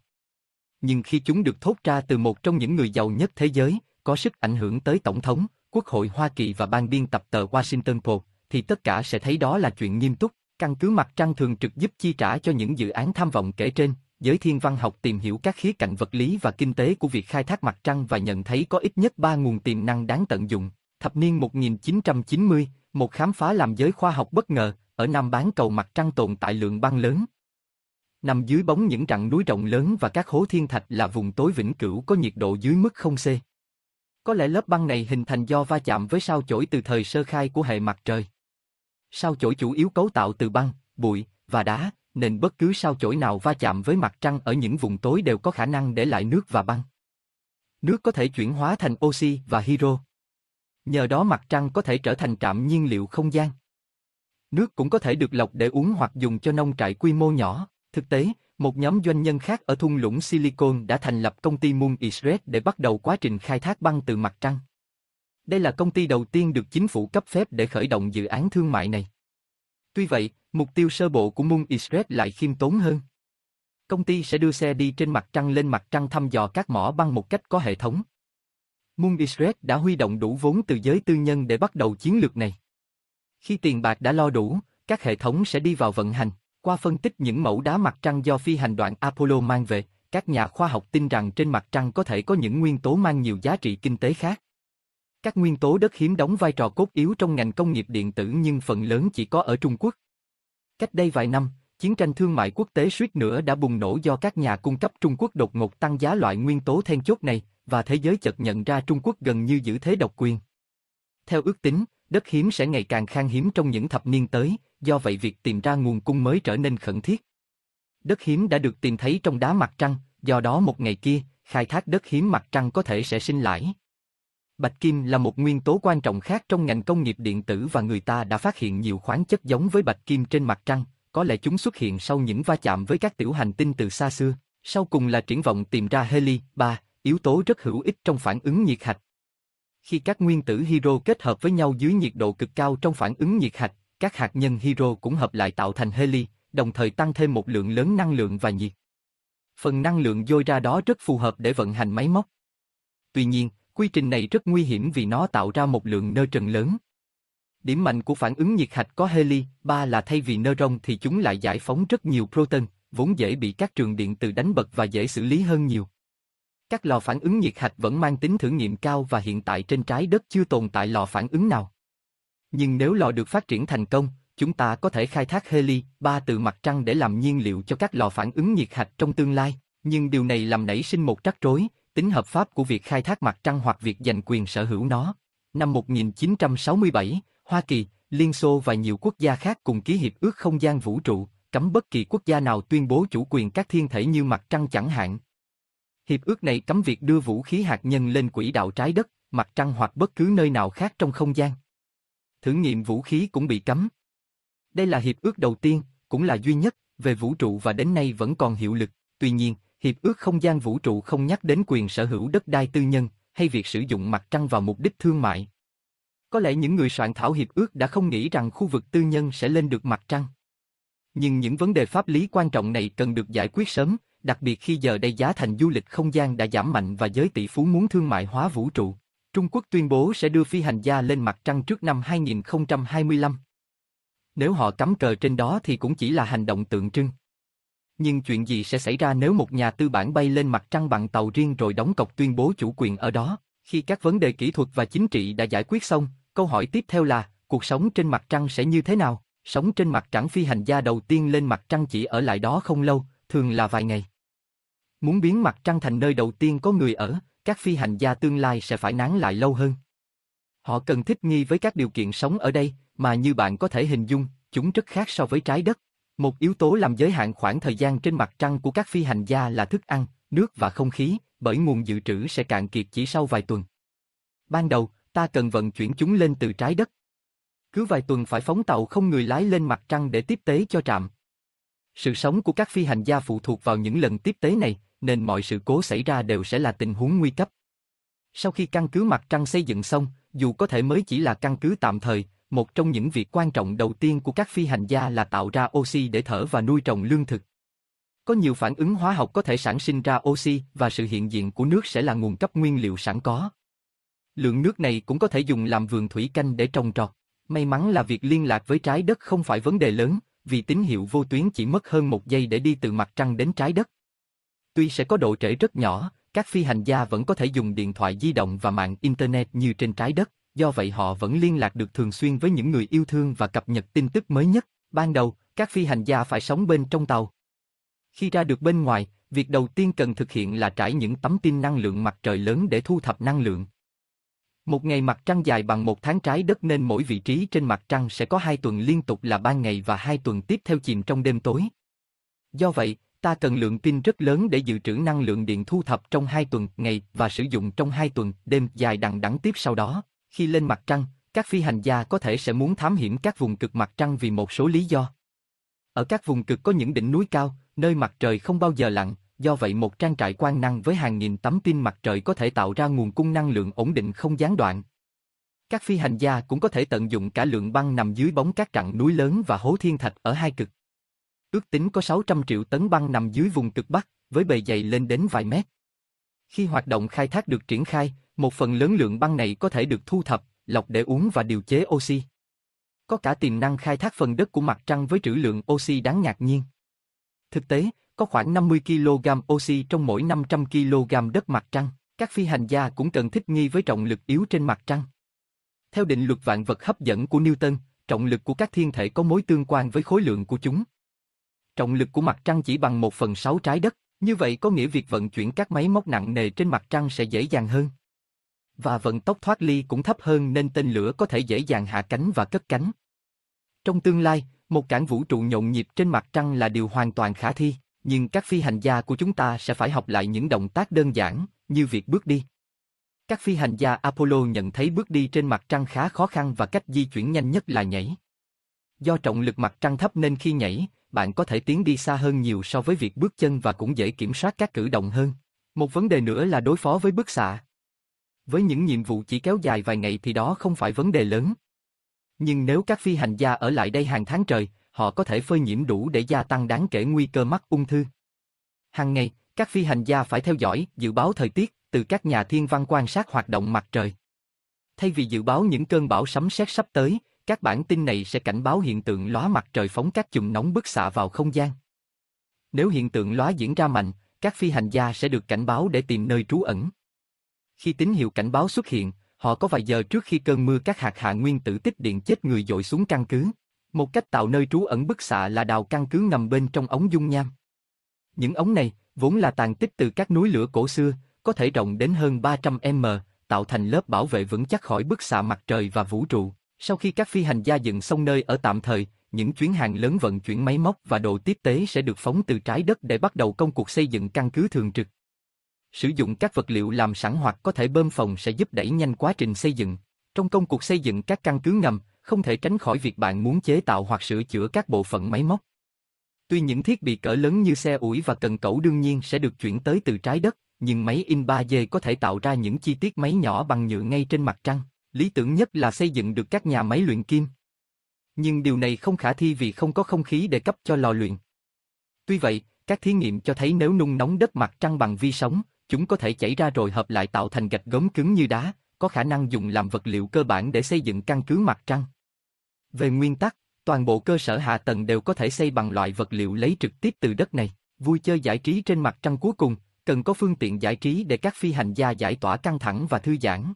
Nhưng khi chúng được thốt ra từ một trong những người giàu nhất thế giới, có sức ảnh hưởng tới Tổng thống, Quốc hội Hoa Kỳ và ban biên tập tờ Washington Post, thì tất cả sẽ thấy đó là chuyện nghiêm túc. Căn cứ mặt trăng thường trực giúp chi trả cho những dự án tham vọng kể trên, giới thiên văn học tìm hiểu các khía cạnh vật lý và kinh tế của việc khai thác mặt trăng và nhận thấy có ít nhất ba nguồn tiềm năng đáng tận dụng. Thập niên 1990, một khám phá làm giới khoa học bất ngờ, ở Nam bán cầu mặt trăng tồn tại lượng băng lớn. Nằm dưới bóng những rặng núi rộng lớn và các hố thiên thạch là vùng tối vĩnh cửu có nhiệt độ dưới mức 0 C. Có lẽ lớp băng này hình thành do va chạm với sao chổi từ thời sơ khai của hệ mặt trời. Sao chổi chủ yếu cấu tạo từ băng, bụi và đá, nên bất cứ sao chổi nào va chạm với mặt trăng ở những vùng tối đều có khả năng để lại nước và băng. Nước có thể chuyển hóa thành oxy và hydro. Nhờ đó mặt trăng có thể trở thành trạm nhiên liệu không gian. Nước cũng có thể được lọc để uống hoặc dùng cho nông trại quy mô nhỏ. Thực tế, một nhóm doanh nhân khác ở thung lũng Silicon đã thành lập công ty Moon Express để bắt đầu quá trình khai thác băng từ mặt trăng. Đây là công ty đầu tiên được chính phủ cấp phép để khởi động dự án thương mại này. Tuy vậy, mục tiêu sơ bộ của Moon Express lại khiêm tốn hơn. Công ty sẽ đưa xe đi trên mặt trăng lên mặt trăng thăm dò các mỏ băng một cách có hệ thống. Moon Express đã huy động đủ vốn từ giới tư nhân để bắt đầu chiến lược này. Khi tiền bạc đã lo đủ, các hệ thống sẽ đi vào vận hành. Qua phân tích những mẫu đá mặt trăng do phi hành đoàn Apollo mang về, các nhà khoa học tin rằng trên mặt trăng có thể có những nguyên tố mang nhiều giá trị kinh tế khác. Các nguyên tố đất hiếm đóng vai trò cốt yếu trong ngành công nghiệp điện tử nhưng phần lớn chỉ có ở Trung Quốc. Cách đây vài năm, chiến tranh thương mại quốc tế suýt nữa đã bùng nổ do các nhà cung cấp Trung Quốc đột ngột tăng giá loại nguyên tố then chốt này, và thế giới chợt nhận ra Trung Quốc gần như giữ thế độc quyền. Theo ước tính, đất hiếm sẽ ngày càng khan hiếm trong những thập niên tới, do vậy việc tìm ra nguồn cung mới trở nên khẩn thiết. Đất hiếm đã được tìm thấy trong đá mặt trăng, do đó một ngày kia, khai thác đất hiếm mặt trăng có thể sẽ sinh lãi. Bạch kim là một nguyên tố quan trọng khác trong ngành công nghiệp điện tử và người ta đã phát hiện nhiều khoáng chất giống với bạch kim trên mặt trăng, có lẽ chúng xuất hiện sau những va chạm với các tiểu hành tinh từ xa xưa. Sau cùng là triển vọng tìm ra heli, 3, yếu tố rất hữu ích trong phản ứng nhiệt hạch. Khi các nguyên tử hydro kết hợp với nhau dưới nhiệt độ cực cao trong phản ứng nhiệt hạch, các hạt nhân hydro cũng hợp lại tạo thành heli, đồng thời tăng thêm một lượng lớn năng lượng và nhiệt. Phần năng lượng dôi ra đó rất phù hợp để vận hành máy móc. Tuy nhiên, quy trình này rất nguy hiểm vì nó tạo ra một lượng nơ trần lớn. Điểm mạnh của phản ứng nhiệt hạch có heli, ba là thay vì nơ rong thì chúng lại giải phóng rất nhiều proton, vốn dễ bị các trường điện từ đánh bật và dễ xử lý hơn nhiều. Các lò phản ứng nhiệt hạch vẫn mang tính thử nghiệm cao và hiện tại trên trái đất chưa tồn tại lò phản ứng nào. Nhưng nếu lò được phát triển thành công, chúng ta có thể khai thác heli, ba từ mặt trăng để làm nhiên liệu cho các lò phản ứng nhiệt hạch trong tương lai. Nhưng điều này làm nảy sinh một rắc rối, tính hợp pháp của việc khai thác mặt trăng hoặc việc giành quyền sở hữu nó. Năm 1967, Hoa Kỳ, Liên Xô và nhiều quốc gia khác cùng ký hiệp ước không gian vũ trụ, cấm bất kỳ quốc gia nào tuyên bố chủ quyền các thiên thể như mặt trăng chẳng hạn. Hiệp ước này cấm việc đưa vũ khí hạt nhân lên quỹ đạo trái đất, mặt trăng hoặc bất cứ nơi nào khác trong không gian. Thử nghiệm vũ khí cũng bị cấm. Đây là hiệp ước đầu tiên, cũng là duy nhất, về vũ trụ và đến nay vẫn còn hiệu lực. Tuy nhiên, hiệp ước không gian vũ trụ không nhắc đến quyền sở hữu đất đai tư nhân, hay việc sử dụng mặt trăng vào mục đích thương mại. Có lẽ những người soạn thảo hiệp ước đã không nghĩ rằng khu vực tư nhân sẽ lên được mặt trăng. Nhưng những vấn đề pháp lý quan trọng này cần được giải quyết sớm, đặc biệt khi giờ đây giá thành du lịch không gian đã giảm mạnh và giới tỷ phú muốn thương mại hóa vũ trụ. Trung Quốc tuyên bố sẽ đưa phi hành gia lên mặt trăng trước năm 2025. Nếu họ cắm cờ trên đó thì cũng chỉ là hành động tượng trưng. Nhưng chuyện gì sẽ xảy ra nếu một nhà tư bản bay lên mặt trăng bằng tàu riêng rồi đóng cọc tuyên bố chủ quyền ở đó? Khi các vấn đề kỹ thuật và chính trị đã giải quyết xong, câu hỏi tiếp theo là, cuộc sống trên mặt trăng sẽ như thế nào? Sống trên mặt trăng phi hành gia đầu tiên lên mặt trăng chỉ ở lại đó không lâu, thường là vài ngày. Muốn biến mặt trăng thành nơi đầu tiên có người ở, các phi hành gia tương lai sẽ phải nán lại lâu hơn. Họ cần thích nghi với các điều kiện sống ở đây, mà như bạn có thể hình dung, chúng rất khác so với trái đất. Một yếu tố làm giới hạn khoảng thời gian trên mặt trăng của các phi hành gia là thức ăn, nước và không khí, bởi nguồn dự trữ sẽ cạn kiệt chỉ sau vài tuần. Ban đầu, ta cần vận chuyển chúng lên từ trái đất. Cứ vài tuần phải phóng tàu không người lái lên mặt trăng để tiếp tế cho trạm. Sự sống của các phi hành gia phụ thuộc vào những lần tiếp tế này, nên mọi sự cố xảy ra đều sẽ là tình huống nguy cấp. Sau khi căn cứ mặt trăng xây dựng xong, dù có thể mới chỉ là căn cứ tạm thời, một trong những việc quan trọng đầu tiên của các phi hành gia là tạo ra oxy để thở và nuôi trồng lương thực. Có nhiều phản ứng hóa học có thể sản sinh ra oxy và sự hiện diện của nước sẽ là nguồn cấp nguyên liệu sẵn có. Lượng nước này cũng có thể dùng làm vườn thủy canh để trồng trọt. May mắn là việc liên lạc với trái đất không phải vấn đề lớn, vì tín hiệu vô tuyến chỉ mất hơn một giây để đi từ mặt trăng đến trái đất. Tuy sẽ có độ trễ rất nhỏ, các phi hành gia vẫn có thể dùng điện thoại di động và mạng Internet như trên trái đất, do vậy họ vẫn liên lạc được thường xuyên với những người yêu thương và cập nhật tin tức mới nhất. Ban đầu, các phi hành gia phải sống bên trong tàu. Khi ra được bên ngoài, việc đầu tiên cần thực hiện là trải những tấm pin năng lượng mặt trời lớn để thu thập năng lượng. Một ngày mặt trăng dài bằng một tháng trái đất nên mỗi vị trí trên mặt trăng sẽ có hai tuần liên tục là ban ngày và hai tuần tiếp theo chìm trong đêm tối. Do vậy, ta cần lượng pin rất lớn để dự trữ năng lượng điện thu thập trong hai tuần ngày và sử dụng trong hai tuần đêm dài đằng đẵng tiếp sau đó. Khi lên mặt trăng, các phi hành gia có thể sẽ muốn thám hiểm các vùng cực mặt trăng vì một số lý do. Ở các vùng cực có những đỉnh núi cao, nơi mặt trời không bao giờ lặn, do vậy một trang trại quang năng với hàng nghìn tấm pin mặt trời có thể tạo ra nguồn cung năng lượng ổn định không gián đoạn. Các phi hành gia cũng có thể tận dụng cả lượng băng nằm dưới bóng các trận núi lớn và hố thiên thạch ở hai cực. Ước tính có 600 triệu tấn băng nằm dưới vùng cực Bắc, với bề dày lên đến vài mét. Khi hoạt động khai thác được triển khai, một phần lớn lượng băng này có thể được thu thập, lọc để uống và điều chế oxy. Có cả tiềm năng khai thác phần đất của mặt trăng với trữ lượng oxy đáng ngạc nhiên. Thực tế, có khoảng 50 kg oxy trong mỗi 500 kg đất mặt trăng. Các phi hành gia cũng cần thích nghi với trọng lực yếu trên mặt trăng. Theo định luật vạn vật hấp dẫn của Newton, trọng lực của các thiên thể có mối tương quan với khối lượng của chúng. Trọng lực của mặt trăng chỉ bằng 1 phần 6 trái đất, như vậy có nghĩa việc vận chuyển các máy móc nặng nề trên mặt trăng sẽ dễ dàng hơn. Và vận tốc thoát ly cũng thấp hơn nên tên lửa có thể dễ dàng hạ cánh và cất cánh. Trong tương lai, một cảng vũ trụ nhộn nhịp trên mặt trăng là điều hoàn toàn khả thi, nhưng các phi hành gia của chúng ta sẽ phải học lại những động tác đơn giản, như việc bước đi. Các phi hành gia Apollo nhận thấy bước đi trên mặt trăng khá khó khăn và cách di chuyển nhanh nhất là nhảy. Do trọng lực mặt trăng thấp nên khi nhảy, bạn có thể tiến đi xa hơn nhiều so với việc bước chân và cũng dễ kiểm soát các cử động hơn. Một vấn đề nữa là đối phó với bức xạ. Với những nhiệm vụ chỉ kéo dài vài ngày thì đó không phải vấn đề lớn. Nhưng nếu các phi hành gia ở lại đây hàng tháng trời, họ có thể phơi nhiễm đủ để gia tăng đáng kể nguy cơ mắc ung thư. Hàng ngày, các phi hành gia phải theo dõi, dự báo thời tiết từ các nhà thiên văn quan sát hoạt động mặt trời. Thay vì dự báo những cơn bão sấm sét sắp tới, các bản tin này sẽ cảnh báo hiện tượng lóa mặt trời phóng các chùm nóng bức xạ vào không gian. Nếu hiện tượng lóa diễn ra mạnh, các phi hành gia sẽ được cảnh báo để tìm nơi trú ẩn. Khi tín hiệu cảnh báo xuất hiện, họ có vài giờ trước khi cơn mưa các hạt hạ nguyên tử tích điện chết người dội xuống căn cứ. Một cách tạo nơi trú ẩn bức xạ là đào căn cứ ngầm bên trong ống dung nham. Những ống này, vốn là tàn tích từ các núi lửa cổ xưa, có thể rộng đến hơn 300 m, tạo thành lớp bảo vệ vững chắc khỏi bức xạ mặt trời và vũ trụ. Sau khi các phi hành gia dựng xong nơi ở tạm thời, những chuyến hàng lớn vận chuyển máy móc và đồ tiếp tế sẽ được phóng từ trái đất để bắt đầu công cuộc xây dựng căn cứ thường trực. Sử dụng các vật liệu làm sẵn hoặc có thể bơm phòng sẽ giúp đẩy nhanh quá trình xây dựng. Trong công cuộc xây dựng các căn cứ ngầm, không thể tránh khỏi việc bạn muốn chế tạo hoặc sửa chữa các bộ phận máy móc. Tuy những thiết bị cỡ lớn như xe ủi và cần cẩu đương nhiên sẽ được chuyển tới từ trái đất, nhưng máy in 3D có thể tạo ra những chi tiết máy nhỏ bằng nhựa ngay trên mặt trăng. Lý tưởng nhất là xây dựng được các nhà máy luyện kim. Nhưng điều này không khả thi vì không có không khí để cấp cho lò luyện. Tuy vậy, các thí nghiệm cho thấy nếu nung nóng đất mặt trăng bằng vi sóng, chúng có thể chảy ra rồi hợp lại tạo thành gạch gốm cứng như đá, có khả năng dùng làm vật liệu cơ bản để xây dựng căn cứ mặt trăng. Về nguyên tắc, toàn bộ cơ sở hạ tầng đều có thể xây bằng loại vật liệu lấy trực tiếp từ đất này. Vui chơi giải trí trên mặt trăng cuối cùng, cần có phương tiện giải trí để các phi hành gia giải tỏa căng thẳng và thư giãn.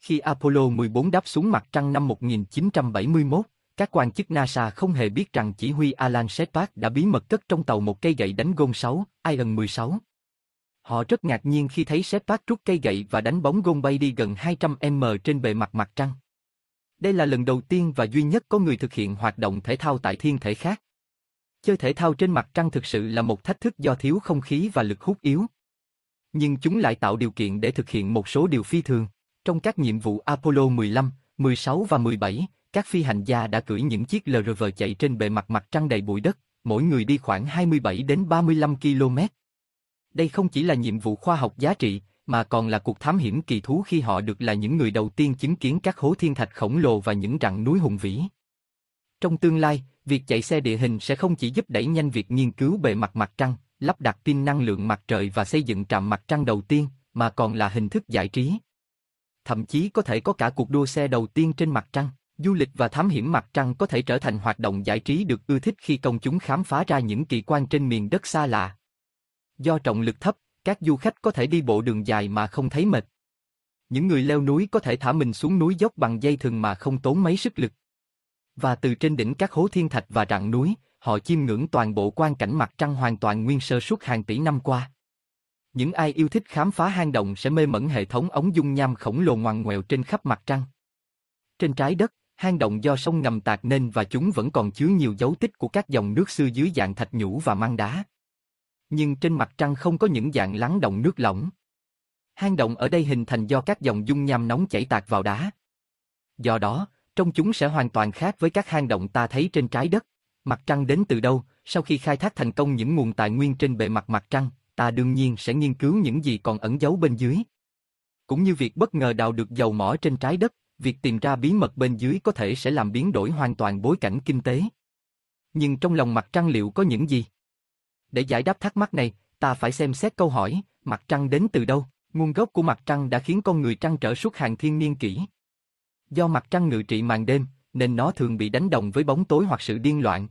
Khi Apollo 14 đáp xuống mặt trăng năm 1971, các quan chức NASA không hề biết rằng chỉ huy Alan Shepard đã bí mật cất trong tàu một cây gậy đánh gôn 6, Iron 16. Họ rất ngạc nhiên khi thấy Shepard rút cây gậy và đánh bóng gôn bay đi gần 200m trên bề mặt mặt trăng. Đây là lần đầu tiên và duy nhất có người thực hiện hoạt động thể thao tại thiên thể khác. Chơi thể thao trên mặt trăng thực sự là một thách thức do thiếu không khí và lực hút yếu. Nhưng chúng lại tạo điều kiện để thực hiện một số điều phi thường. Trong các nhiệm vụ Apollo 15, 16 và 17, các phi hành gia đã cưỡi những chiếc LRV chạy trên bề mặt mặt trăng đầy bụi đất, mỗi người đi khoảng 27 đến 35 km. Đây không chỉ là nhiệm vụ khoa học giá trị, mà còn là cuộc thám hiểm kỳ thú khi họ được là những người đầu tiên chứng kiến các hố thiên thạch khổng lồ và những rặng núi hùng vĩ. Trong tương lai, việc chạy xe địa hình sẽ không chỉ giúp đẩy nhanh việc nghiên cứu bề mặt mặt trăng, lắp đặt pin năng lượng mặt trời và xây dựng trạm mặt trăng đầu tiên, mà còn là hình thức giải trí. Thậm chí có thể có cả cuộc đua xe đầu tiên trên mặt trăng. Du lịch và thám hiểm mặt trăng có thể trở thành hoạt động giải trí được ưa thích khi công chúng khám phá ra những kỳ quan trên miền đất xa lạ. Do trọng lực thấp, các du khách có thể đi bộ đường dài mà không thấy mệt. Những người leo núi có thể thả mình xuống núi dốc bằng dây thừng mà không tốn mấy sức lực. Và từ trên đỉnh các hố thiên thạch và rặng núi, họ chiêm ngưỡng toàn bộ quan cảnh mặt trăng hoàn toàn nguyên sơ suốt hàng tỷ năm qua. Những ai yêu thích khám phá hang động sẽ mê mẩn hệ thống ống dung nham khổng lồ ngoằn ngoèo trên khắp mặt trăng. Trên trái đất, hang động do sông ngầm tạc nên và chúng vẫn còn chứa nhiều dấu tích của các dòng nước xưa dưới dạng thạch nhũ và mang đá. Nhưng trên mặt trăng không có những dạng lắng động nước lỏng. Hang động ở đây hình thành do các dòng dung nham nóng chảy tạt vào đá. Do đó, trong chúng sẽ hoàn toàn khác với các hang động ta thấy trên trái đất. Mặt trăng đến từ đâu, sau khi khai thác thành công những nguồn tài nguyên trên bề mặt mặt trăng, ta đương nhiên sẽ nghiên cứu những gì còn ẩn giấu bên dưới. Cũng như việc bất ngờ đào được dầu mỏ trên trái đất, việc tìm ra bí mật bên dưới có thể sẽ làm biến đổi hoàn toàn bối cảnh kinh tế. Nhưng trong lòng mặt trăng liệu có những gì? Để giải đáp thắc mắc này, ta phải xem xét câu hỏi, mặt trăng đến từ đâu? Nguồn gốc của mặt trăng đã khiến con người trăn trở suốt hàng thiên niên kỷ. Do mặt trăng ngự trị màn đêm, nên nó thường bị đánh đồng với bóng tối hoặc sự điên loạn.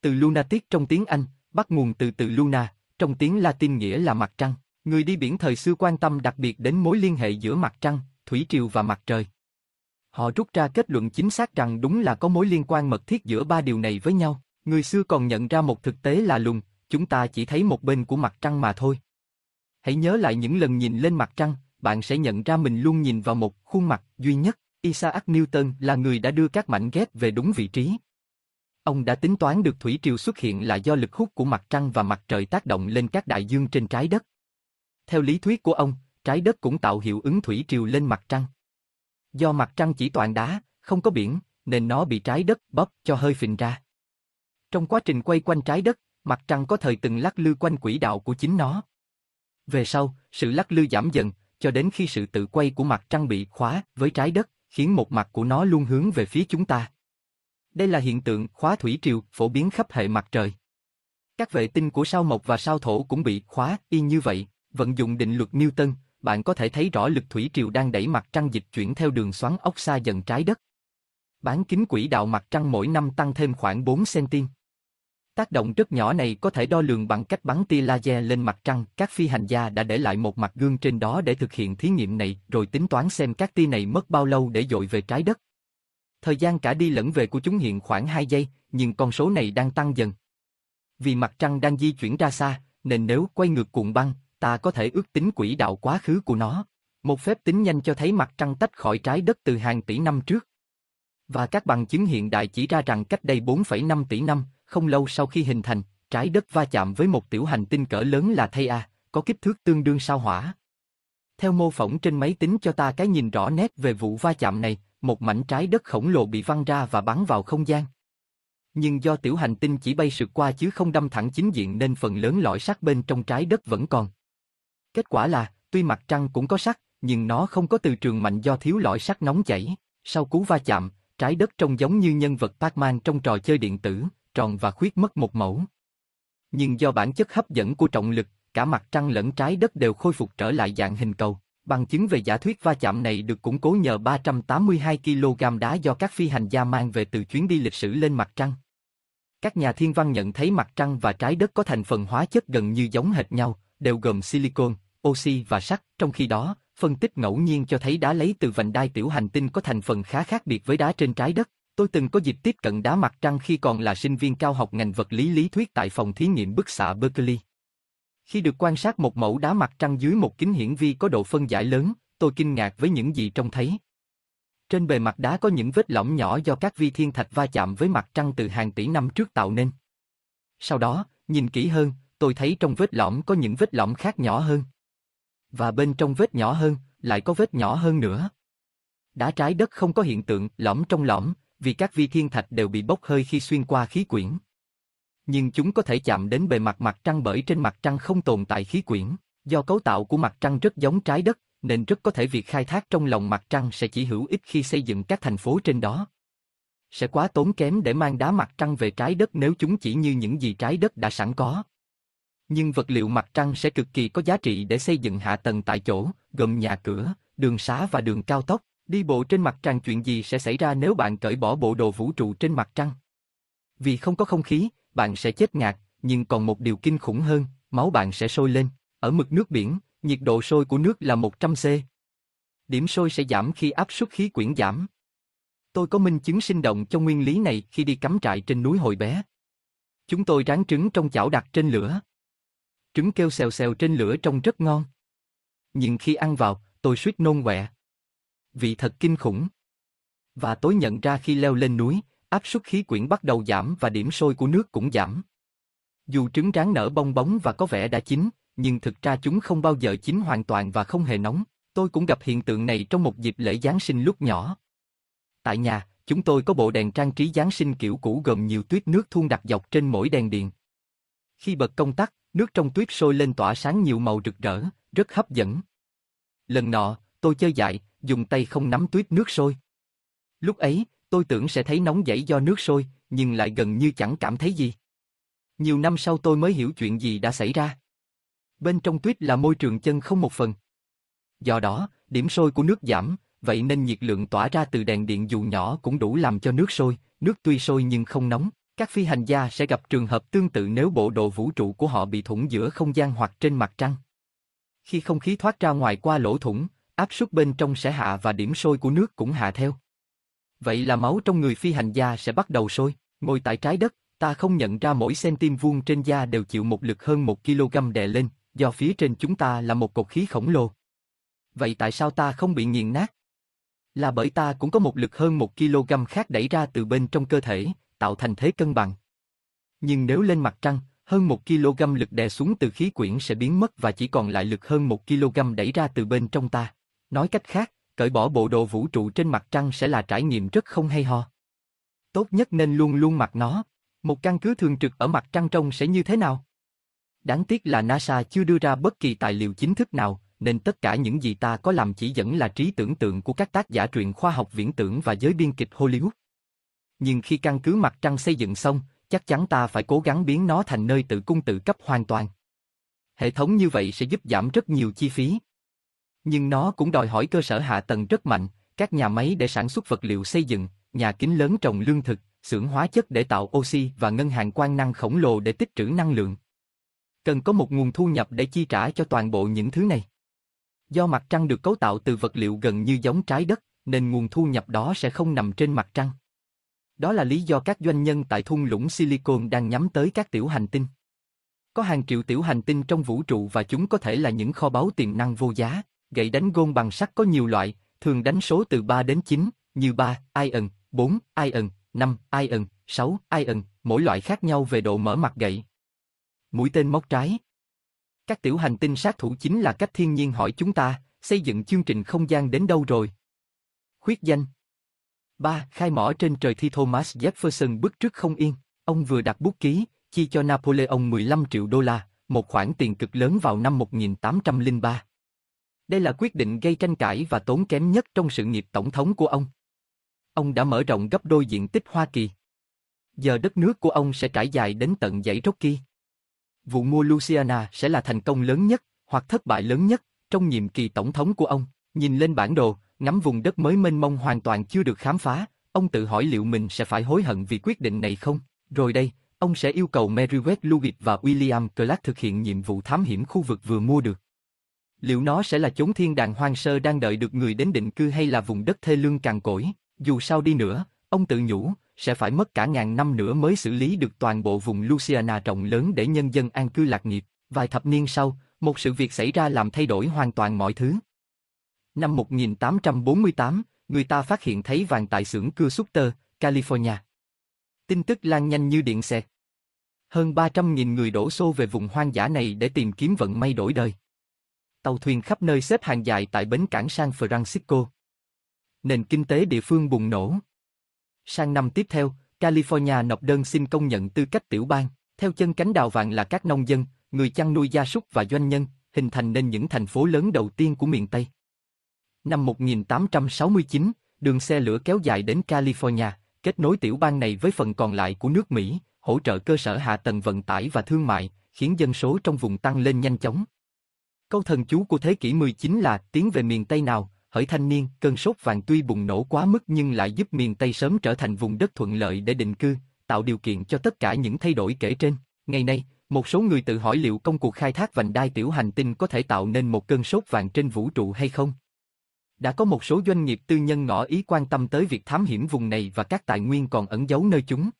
Từ lunatic trong tiếng Anh, bắt nguồn từ từ luna, trong tiếng Latin nghĩa là mặt trăng. Người đi biển thời xưa quan tâm đặc biệt đến mối liên hệ giữa mặt trăng, thủy triều và mặt trời. Họ rút ra kết luận chính xác rằng đúng là có mối liên quan mật thiết giữa ba điều này với nhau. Người xưa còn nhận ra một thực tế là lùng, chúng ta chỉ thấy một bên của mặt trăng mà thôi. Hãy nhớ lại những lần nhìn lên mặt trăng, bạn sẽ nhận ra mình luôn nhìn vào một khuôn mặt duy nhất. Isaac Newton là người đã đưa các mảnh ghép về đúng vị trí. Ông đã tính toán được thủy triều xuất hiện là do lực hút của mặt trăng và mặt trời tác động lên các đại dương trên trái đất. Theo lý thuyết của ông, trái đất cũng tạo hiệu ứng thủy triều lên mặt trăng. Do mặt trăng chỉ toàn đá, không có biển, nên nó bị trái đất bóp cho hơi phình ra. Trong quá trình quay quanh trái đất, mặt trăng có thời từng lắc lư quanh quỹ đạo của chính nó. Về sau, sự lắc lư giảm dần, cho đến khi sự tự quay của mặt trăng bị khóa với trái đất, khiến một mặt của nó luôn hướng về phía chúng ta. Đây là hiện tượng khóa thủy triều phổ biến khắp hệ mặt trời. Các vệ tinh của sao mộc và sao thổ cũng bị khóa y như vậy, vận dụng định luật Newton, bạn có thể thấy rõ lực thủy triều đang đẩy mặt trăng dịch chuyển theo đường xoắn ốc xa dần trái đất. Bán kính quỹ đạo mặt trăng mỗi năm tăng thêm khoảng 4 cm. Tác động rất nhỏ này có thể đo lường bằng cách bắn tia laser lên mặt trăng. Các phi hành gia đã để lại một mặt gương trên đó để thực hiện thí nghiệm này, rồi tính toán xem các tia này mất bao lâu để dội về trái đất. Thời gian cả đi lẫn về của chúng hiện khoảng 2 giây, nhưng con số này đang tăng dần. Vì mặt trăng đang di chuyển ra xa, nên nếu quay ngược cuộn băng, ta có thể ước tính quỹ đạo quá khứ của nó. Một phép tính nhanh cho thấy mặt trăng tách khỏi trái đất từ hàng tỷ năm trước. Và các bằng chứng hiện đại chỉ ra rằng cách đây 4,5 tỷ năm, không lâu sau khi hình thành, trái đất va chạm với một tiểu hành tinh cỡ lớn là Theia, có kích thước tương đương sao hỏa. Theo mô phỏng trên máy tính cho ta cái nhìn rõ nét về vụ va chạm này, một mảnh trái đất khổng lồ bị văng ra và bắn vào không gian. Nhưng do tiểu hành tinh chỉ bay sượt qua chứ không đâm thẳng chính diện nên phần lớn lõi sắt bên trong trái đất vẫn còn. Kết quả là, tuy mặt trăng cũng có sắt, nhưng nó không có từ trường mạnh do thiếu lõi sắt nóng chảy. Sau cú va chạm, trái đất trông giống như nhân vật Pac-Man trong trò chơi điện tử, tròn và khuyết mất một mẫu. Nhưng do bản chất hấp dẫn của trọng lực, cả mặt trăng lẫn trái đất đều khôi phục trở lại dạng hình cầu. Bằng chứng về giả thuyết va chạm này được củng cố nhờ 382 kg đá do các phi hành gia mang về từ chuyến đi lịch sử lên mặt trăng. Các nhà thiên văn nhận thấy mặt trăng và trái đất có thành phần hóa chất gần như giống hệt nhau, đều gồm silicon, oxy và sắt, trong khi đó, phân tích ngẫu nhiên cho thấy đá lấy từ vành đai tiểu hành tinh có thành phần khá khác biệt với đá trên trái đất. Tôi từng có dịp tiếp cận đá mặt trăng khi còn là sinh viên cao học ngành vật lý lý thuyết tại phòng thí nghiệm bức xạ Berkeley. Khi được quan sát một mẫu đá mặt trăng dưới một kính hiển vi có độ phân giải lớn, tôi kinh ngạc với những gì trông thấy. Trên bề mặt đá có những vết lõm nhỏ do các vi thiên thạch va chạm với mặt trăng từ hàng tỷ năm trước tạo nên. Sau đó, nhìn kỹ hơn, tôi thấy trong vết lõm có những vết lõm khác nhỏ hơn. Và bên trong vết nhỏ hơn, lại có vết nhỏ hơn nữa. Đá trái đất không có hiện tượng lõm trong lõm, vì các vi thiên thạch đều bị bốc hơi khi xuyên qua khí quyển. Nhưng chúng có thể chạm đến bề mặt mặt trăng bởi trên mặt trăng không tồn tại khí quyển. Do cấu tạo của mặt trăng rất giống trái đất, nên rất có thể việc khai thác trong lòng mặt trăng sẽ chỉ hữu ích khi xây dựng các thành phố trên đó. Sẽ quá tốn kém để mang đá mặt trăng về trái đất nếu chúng chỉ như những gì trái đất đã sẵn có. Nhưng vật liệu mặt trăng sẽ cực kỳ có giá trị để xây dựng hạ tầng tại chỗ, gồm nhà cửa, đường xá và đường cao tốc. Đi bộ trên mặt trăng chuyện gì sẽ xảy ra nếu bạn cởi bỏ bộ đồ vũ trụ trên mặt trăng? Vì không có không khí, bạn sẽ chết ngạt, nhưng còn một điều kinh khủng hơn, máu bạn sẽ sôi lên. Ở mực nước biển, nhiệt độ sôi của nước là 100C. Điểm sôi sẽ giảm khi áp suất khí quyển giảm. Tôi có minh chứng sinh động cho nguyên lý này khi đi cắm trại trên núi hồi bé. Chúng tôi rán trứng trong chảo đặt trên lửa. Trứng kêu xèo xèo trên lửa trông rất ngon. Nhưng khi ăn vào, tôi suýt nôn quẹ. Vị thật kinh khủng. Và tối nhận ra khi leo lên núi, áp suất khí quyển bắt đầu giảm và điểm sôi của nước cũng giảm. Dù trứng rán nở bong bóng và có vẻ đã chín, nhưng thực ra chúng không bao giờ chín hoàn toàn và không hề nóng. Tôi cũng gặp hiện tượng này trong một dịp lễ Giáng sinh lúc nhỏ. Tại nhà, chúng tôi có bộ đèn trang trí Giáng sinh kiểu cũ gồm nhiều tuyết nước thun đặt dọc trên mỗi đèn điện. Khi bật công tắc, nước trong tuyết sôi lên tỏa sáng nhiều màu rực rỡ, rất hấp dẫn. Lần nọ, tôi chơi dại, dùng tay không nắm tuyết nước sôi. Lúc ấy, tôi tưởng sẽ thấy nóng dậy do nước sôi, nhưng lại gần như chẳng cảm thấy gì. Nhiều năm sau tôi mới hiểu chuyện gì đã xảy ra. Bên trong tuyết là môi trường chân không một phần. Do đó, điểm sôi của nước giảm, vậy nên nhiệt lượng tỏa ra từ đèn điện dù nhỏ cũng đủ làm cho nước sôi, nước tuy sôi nhưng không nóng. Các phi hành gia sẽ gặp trường hợp tương tự nếu bộ đồ vũ trụ của họ bị thủng giữa không gian hoặc trên mặt trăng. Khi không khí thoát ra ngoài qua lỗ thủng, áp suất bên trong sẽ hạ và điểm sôi của nước cũng hạ theo. Vậy là máu trong người phi hành gia sẽ bắt đầu sôi. Ngồi tại trái đất, ta không nhận ra mỗi cm vuông trên da đều chịu một lực hơn một kg đè lên, do phía trên chúng ta là một cột khí khổng lồ. Vậy tại sao ta không bị nghiền nát? Là bởi ta cũng có một lực hơn một kg khác đẩy ra từ bên trong cơ thể, tạo thành thế cân bằng. Nhưng nếu lên mặt trăng, hơn một kg lực đè xuống từ khí quyển sẽ biến mất và chỉ còn lại lực hơn một kg đẩy ra từ bên trong ta. Nói cách khác, cởi bỏ bộ đồ vũ trụ trên mặt trăng sẽ là trải nghiệm rất không hay ho. Tốt nhất nên luôn luôn mặc nó. Một căn cứ thường trực ở mặt trăng trông sẽ như thế nào? Đáng tiếc là NASA chưa đưa ra bất kỳ tài liệu chính thức nào, nên tất cả những gì ta có làm chỉ dẫn là trí tưởng tượng của các tác giả truyện khoa học viễn tưởng và giới biên kịch Hollywood. Nhưng khi căn cứ mặt trăng xây dựng xong, chắc chắn ta phải cố gắng biến nó thành nơi tự cung tự cấp hoàn toàn. Hệ thống như vậy sẽ giúp giảm rất nhiều chi phí. Nhưng nó cũng đòi hỏi cơ sở hạ tầng rất mạnh, các nhà máy để sản xuất vật liệu xây dựng, nhà kính lớn trồng lương thực, xưởng hóa chất để tạo oxy và ngân hàng quan năng khổng lồ để tích trữ năng lượng. Cần có một nguồn thu nhập để chi trả cho toàn bộ những thứ này. Do mặt trăng được cấu tạo từ vật liệu gần như giống trái đất, nên nguồn thu nhập đó sẽ không nằm trên mặt trăng. Đó là lý do các doanh nhân tại thung lũng Silicon đang nhắm tới các tiểu hành tinh. Có hàng triệu tiểu hành tinh trong vũ trụ và chúng có thể là những kho báu tiềm năng vô giá. Gậy đánh gôn bằng sắt có nhiều loại, thường đánh số từ 3 đến 9, như 3, iron, 4, iron, 5, iron, 6, iron, mỗi loại khác nhau về độ mở mặt gậy. Mũi tên móc trái Các tiểu hành tinh sát thủ chính là cách thiên nhiên hỏi chúng ta, xây dựng chương trình không gian đến đâu rồi? Khuyết danh 3. Khai mỏ trên trời thi Thomas Jefferson bức trước không yên. Ông vừa đặt bút ký, chi cho Napoleon 15 triệu đô la, một khoản tiền cực lớn vào năm 1803. Đây là quyết định gây tranh cãi và tốn kém nhất trong sự nghiệp tổng thống của ông. Ông đã mở rộng gấp đôi diện tích Hoa Kỳ. Giờ đất nước của ông sẽ trải dài đến tận dãy Rocky. Vụ mua Louisiana sẽ là thành công lớn nhất, hoặc thất bại lớn nhất, trong nhiệm kỳ tổng thống của ông. Nhìn lên bản đồ, ngắm vùng đất mới mênh mông hoàn toàn chưa được khám phá, ông tự hỏi liệu mình sẽ phải hối hận vì quyết định này không? Rồi đây, ông sẽ yêu cầu Meriwether Lewis và William Clark thực hiện nhiệm vụ thám hiểm khu vực vừa mua được. Liệu nó sẽ là chốn thiên đàng hoang sơ đang đợi được người đến định cư hay là vùng đất thê lương cằn cỗi? Dù sao đi nữa, ông tự nhủ, sẽ phải mất cả ngàn năm nữa mới xử lý được toàn bộ vùng Louisiana rộng lớn để nhân dân an cư lạc nghiệp. Vài thập niên sau, một sự việc xảy ra làm thay đổi hoàn toàn mọi thứ. Năm 1848, người ta phát hiện thấy vàng tại xưởng cưa Sutter, California. Tin tức lan nhanh như điện xẹt. Hơn 300.000 người đổ xô về vùng hoang dã này để tìm kiếm vận may đổi đời. Tàu thuyền khắp nơi xếp hàng dài tại bến cảng San Francisco. Nền kinh tế địa phương bùng nổ. Sang năm tiếp theo, California nộp đơn xin công nhận tư cách tiểu bang. Theo chân cánh đào vàng là các nông dân, người chăn nuôi gia súc và doanh nhân, hình thành nên những thành phố lớn đầu tiên của miền Tây. Năm 1869, đường xe lửa kéo dài đến California, kết nối tiểu bang này với phần còn lại của nước Mỹ, hỗ trợ cơ sở hạ tầng vận tải và thương mại, khiến dân số trong vùng tăng lên nhanh chóng. Câu thần chú của thế kỷ 19 là tiến về miền Tây nào, hỡi thanh niên, cơn sốt vàng tuy bùng nổ quá mức nhưng lại giúp miền Tây sớm trở thành vùng đất thuận lợi để định cư, tạo điều kiện cho tất cả những thay đổi kể trên. Ngày nay, một số người tự hỏi liệu công cuộc khai thác vành đai tiểu hành tinh có thể tạo nên một cơn sốt vàng trên vũ trụ hay không? Đã có một số doanh nghiệp tư nhân ngỏ ý quan tâm tới việc thám hiểm vùng này và các tài nguyên còn ẩn giấu nơi chúng.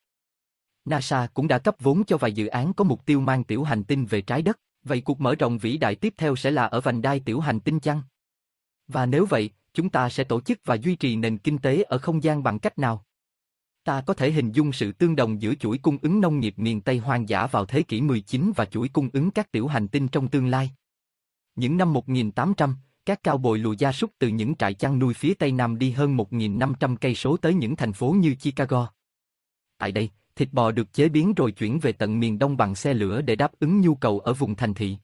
NASA cũng đã cấp vốn cho vài dự án có mục tiêu mang tiểu hành tinh về trái đất, vậy cuộc mở rộng vĩ đại tiếp theo sẽ là ở vành đai tiểu hành tinh chăng? Và nếu vậy, chúng ta sẽ tổ chức và duy trì nền kinh tế ở không gian bằng cách nào? Ta có thể hình dung sự tương đồng giữa chuỗi cung ứng nông nghiệp miền Tây hoang dã vào thế kỷ 19 và chuỗi cung ứng các tiểu hành tinh trong tương lai. Những năm 1800, các cao bồi lùa gia súc từ những trại chăn nuôi phía Tây Nam đi hơn 1.500 cây số tới những thành phố như Chicago. Tại đây, thịt bò được chế biến rồi chuyển về tận miền Đông bằng xe lửa để đáp ứng nhu cầu ở vùng thành thị.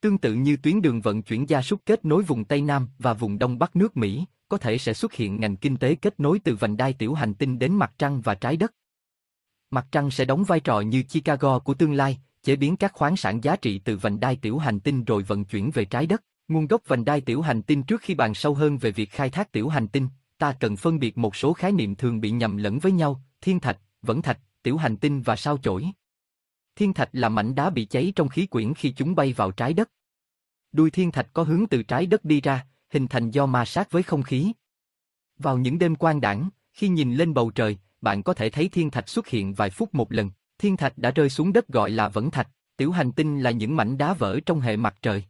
Tương tự như tuyến đường vận chuyển gia súc kết nối vùng Tây Nam và vùng Đông Bắc nước Mỹ, có thể sẽ xuất hiện ngành kinh tế kết nối từ vành đai tiểu hành tinh đến mặt trăng và trái đất. Mặt trăng sẽ đóng vai trò như Chicago của tương lai, chế biến các khoáng sản giá trị từ vành đai tiểu hành tinh rồi vận chuyển về trái đất. Nguồn gốc vành đai tiểu hành tinh trước khi bàn sâu hơn về việc khai thác tiểu hành tinh, ta cần phân biệt một số khái niệm thường bị nhầm lẫn với nhau, thiên thạch, vẫn thạch, tiểu hành tinh và sao chổi. Thiên thạch là mảnh đá bị cháy trong khí quyển khi chúng bay vào trái đất. Đuôi thiên thạch có hướng từ trái đất đi ra, hình thành do ma sát với không khí. Vào những đêm quang đảng, khi nhìn lên bầu trời, bạn có thể thấy thiên thạch xuất hiện vài phút một lần. Thiên thạch đã rơi xuống đất gọi là vẫn thạch, tiểu hành tinh là những mảnh đá vỡ trong hệ mặt trời.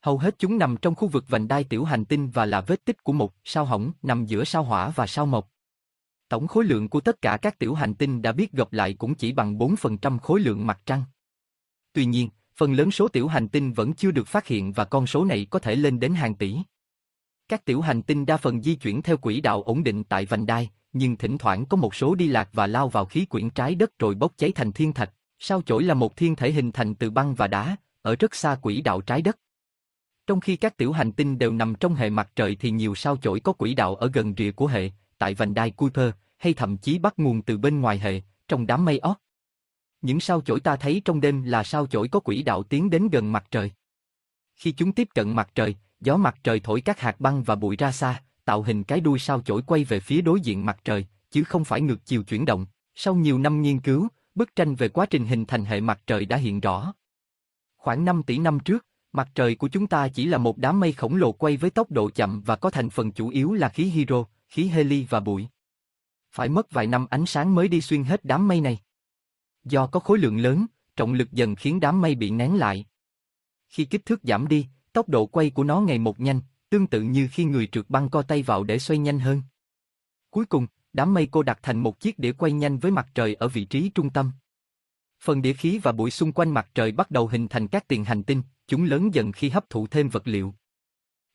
Hầu hết chúng nằm trong khu vực vành đai tiểu hành tinh và là vết tích của một sao hỏng nằm giữa sao hỏa và sao mộc. Tổng khối lượng của tất cả các tiểu hành tinh đã biết gộp lại cũng chỉ bằng 4% khối lượng mặt trăng. Tuy nhiên, phần lớn số tiểu hành tinh vẫn chưa được phát hiện và con số này có thể lên đến hàng tỷ. Các tiểu hành tinh đa phần di chuyển theo quỹ đạo ổn định tại vành đai, nhưng thỉnh thoảng có một số đi lạc và lao vào khí quyển trái đất rồi bốc cháy thành thiên thạch. Sao chổi là một thiên thể hình thành từ băng và đá, ở rất xa quỹ đạo trái đất. Trong khi các tiểu hành tinh đều nằm trong hệ mặt trời thì nhiều sao chổi có quỹ đạo ở gần rìa của hệ, tại vành đai Kuiper, hay thậm chí bắt nguồn từ bên ngoài hệ, trong đám mây ót. Những sao chổi ta thấy trong đêm là sao chổi có quỹ đạo tiến đến gần mặt trời. Khi chúng tiếp cận mặt trời, gió mặt trời thổi các hạt băng và bụi ra xa, tạo hình cái đuôi sao chổi quay về phía đối diện mặt trời, chứ không phải ngược chiều chuyển động. Sau nhiều năm nghiên cứu, bức tranh về quá trình hình thành hệ mặt trời đã hiện rõ. Khoảng 5 tỷ năm trước, mặt trời của chúng ta chỉ là một đám mây khổng lồ quay với tốc độ chậm và có thành phần chủ yếu là khí hydro, khí heli và bụi. Phải mất vài năm ánh sáng mới đi xuyên hết đám mây này. Do có khối lượng lớn, trọng lực dần khiến đám mây bị nén lại. Khi kích thước giảm đi, tốc độ quay của nó ngày một nhanh, tương tự như khi người trượt băng co tay vào để xoay nhanh hơn. Cuối cùng, đám mây cô đặt thành một chiếc đĩa quay nhanh với mặt trời ở vị trí trung tâm. Phần đĩa khí và bụi xung quanh mặt trời bắt đầu hình thành các tiền hành tinh, chúng lớn dần khi hấp thụ thêm vật liệu.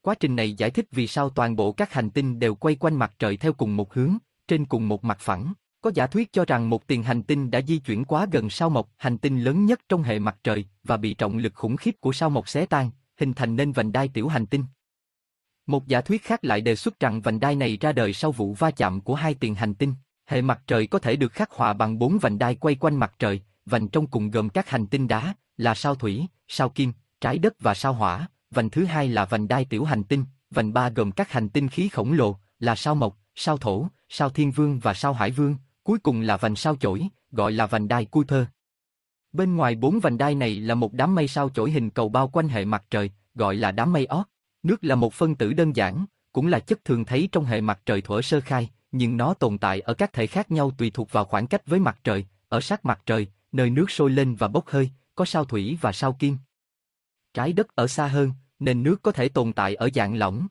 Quá trình này giải thích vì sao toàn bộ các hành tinh đều quay quanh mặt trời theo cùng một hướng, trên cùng một mặt phẳng. Có giả thuyết cho rằng một tiền hành tinh đã di chuyển quá gần sao mộc, hành tinh lớn nhất trong hệ mặt trời, và bị trọng lực khủng khiếp của sao mộc xé tan, hình thành nên vành đai tiểu hành tinh. Một giả thuyết khác lại đề xuất rằng vành đai này ra đời sau vụ va chạm của hai tiền hành tinh. Hệ mặt trời có thể được khắc họa bằng bốn vành đai quay quanh mặt trời, vành trong cùng gồm các hành tinh đá, là sao thủy, sao kim, trái đất và sao hỏa, vành thứ hai là vành đai tiểu hành tinh, vành ba gồm các hành tinh khí khổng lồ, là sao mộc, sao thổ, sao thiên vương và sao hải vương, cuối cùng là vành sao chổi, gọi là vành đai Kuiper. Bên ngoài bốn vành đai này là một đám mây sao chổi hình cầu bao quanh hệ mặt trời, gọi là đám mây ót. Nước là một phân tử đơn giản, cũng là chất thường thấy trong hệ mặt trời thuở sơ khai, nhưng nó tồn tại ở các thể khác nhau tùy thuộc vào khoảng cách với mặt trời, ở sát mặt trời, nơi nước sôi lên và bốc hơi, có sao thủy và sao kim. Trái đất ở xa hơn, nên nước có thể tồn tại ở dạng lỏng.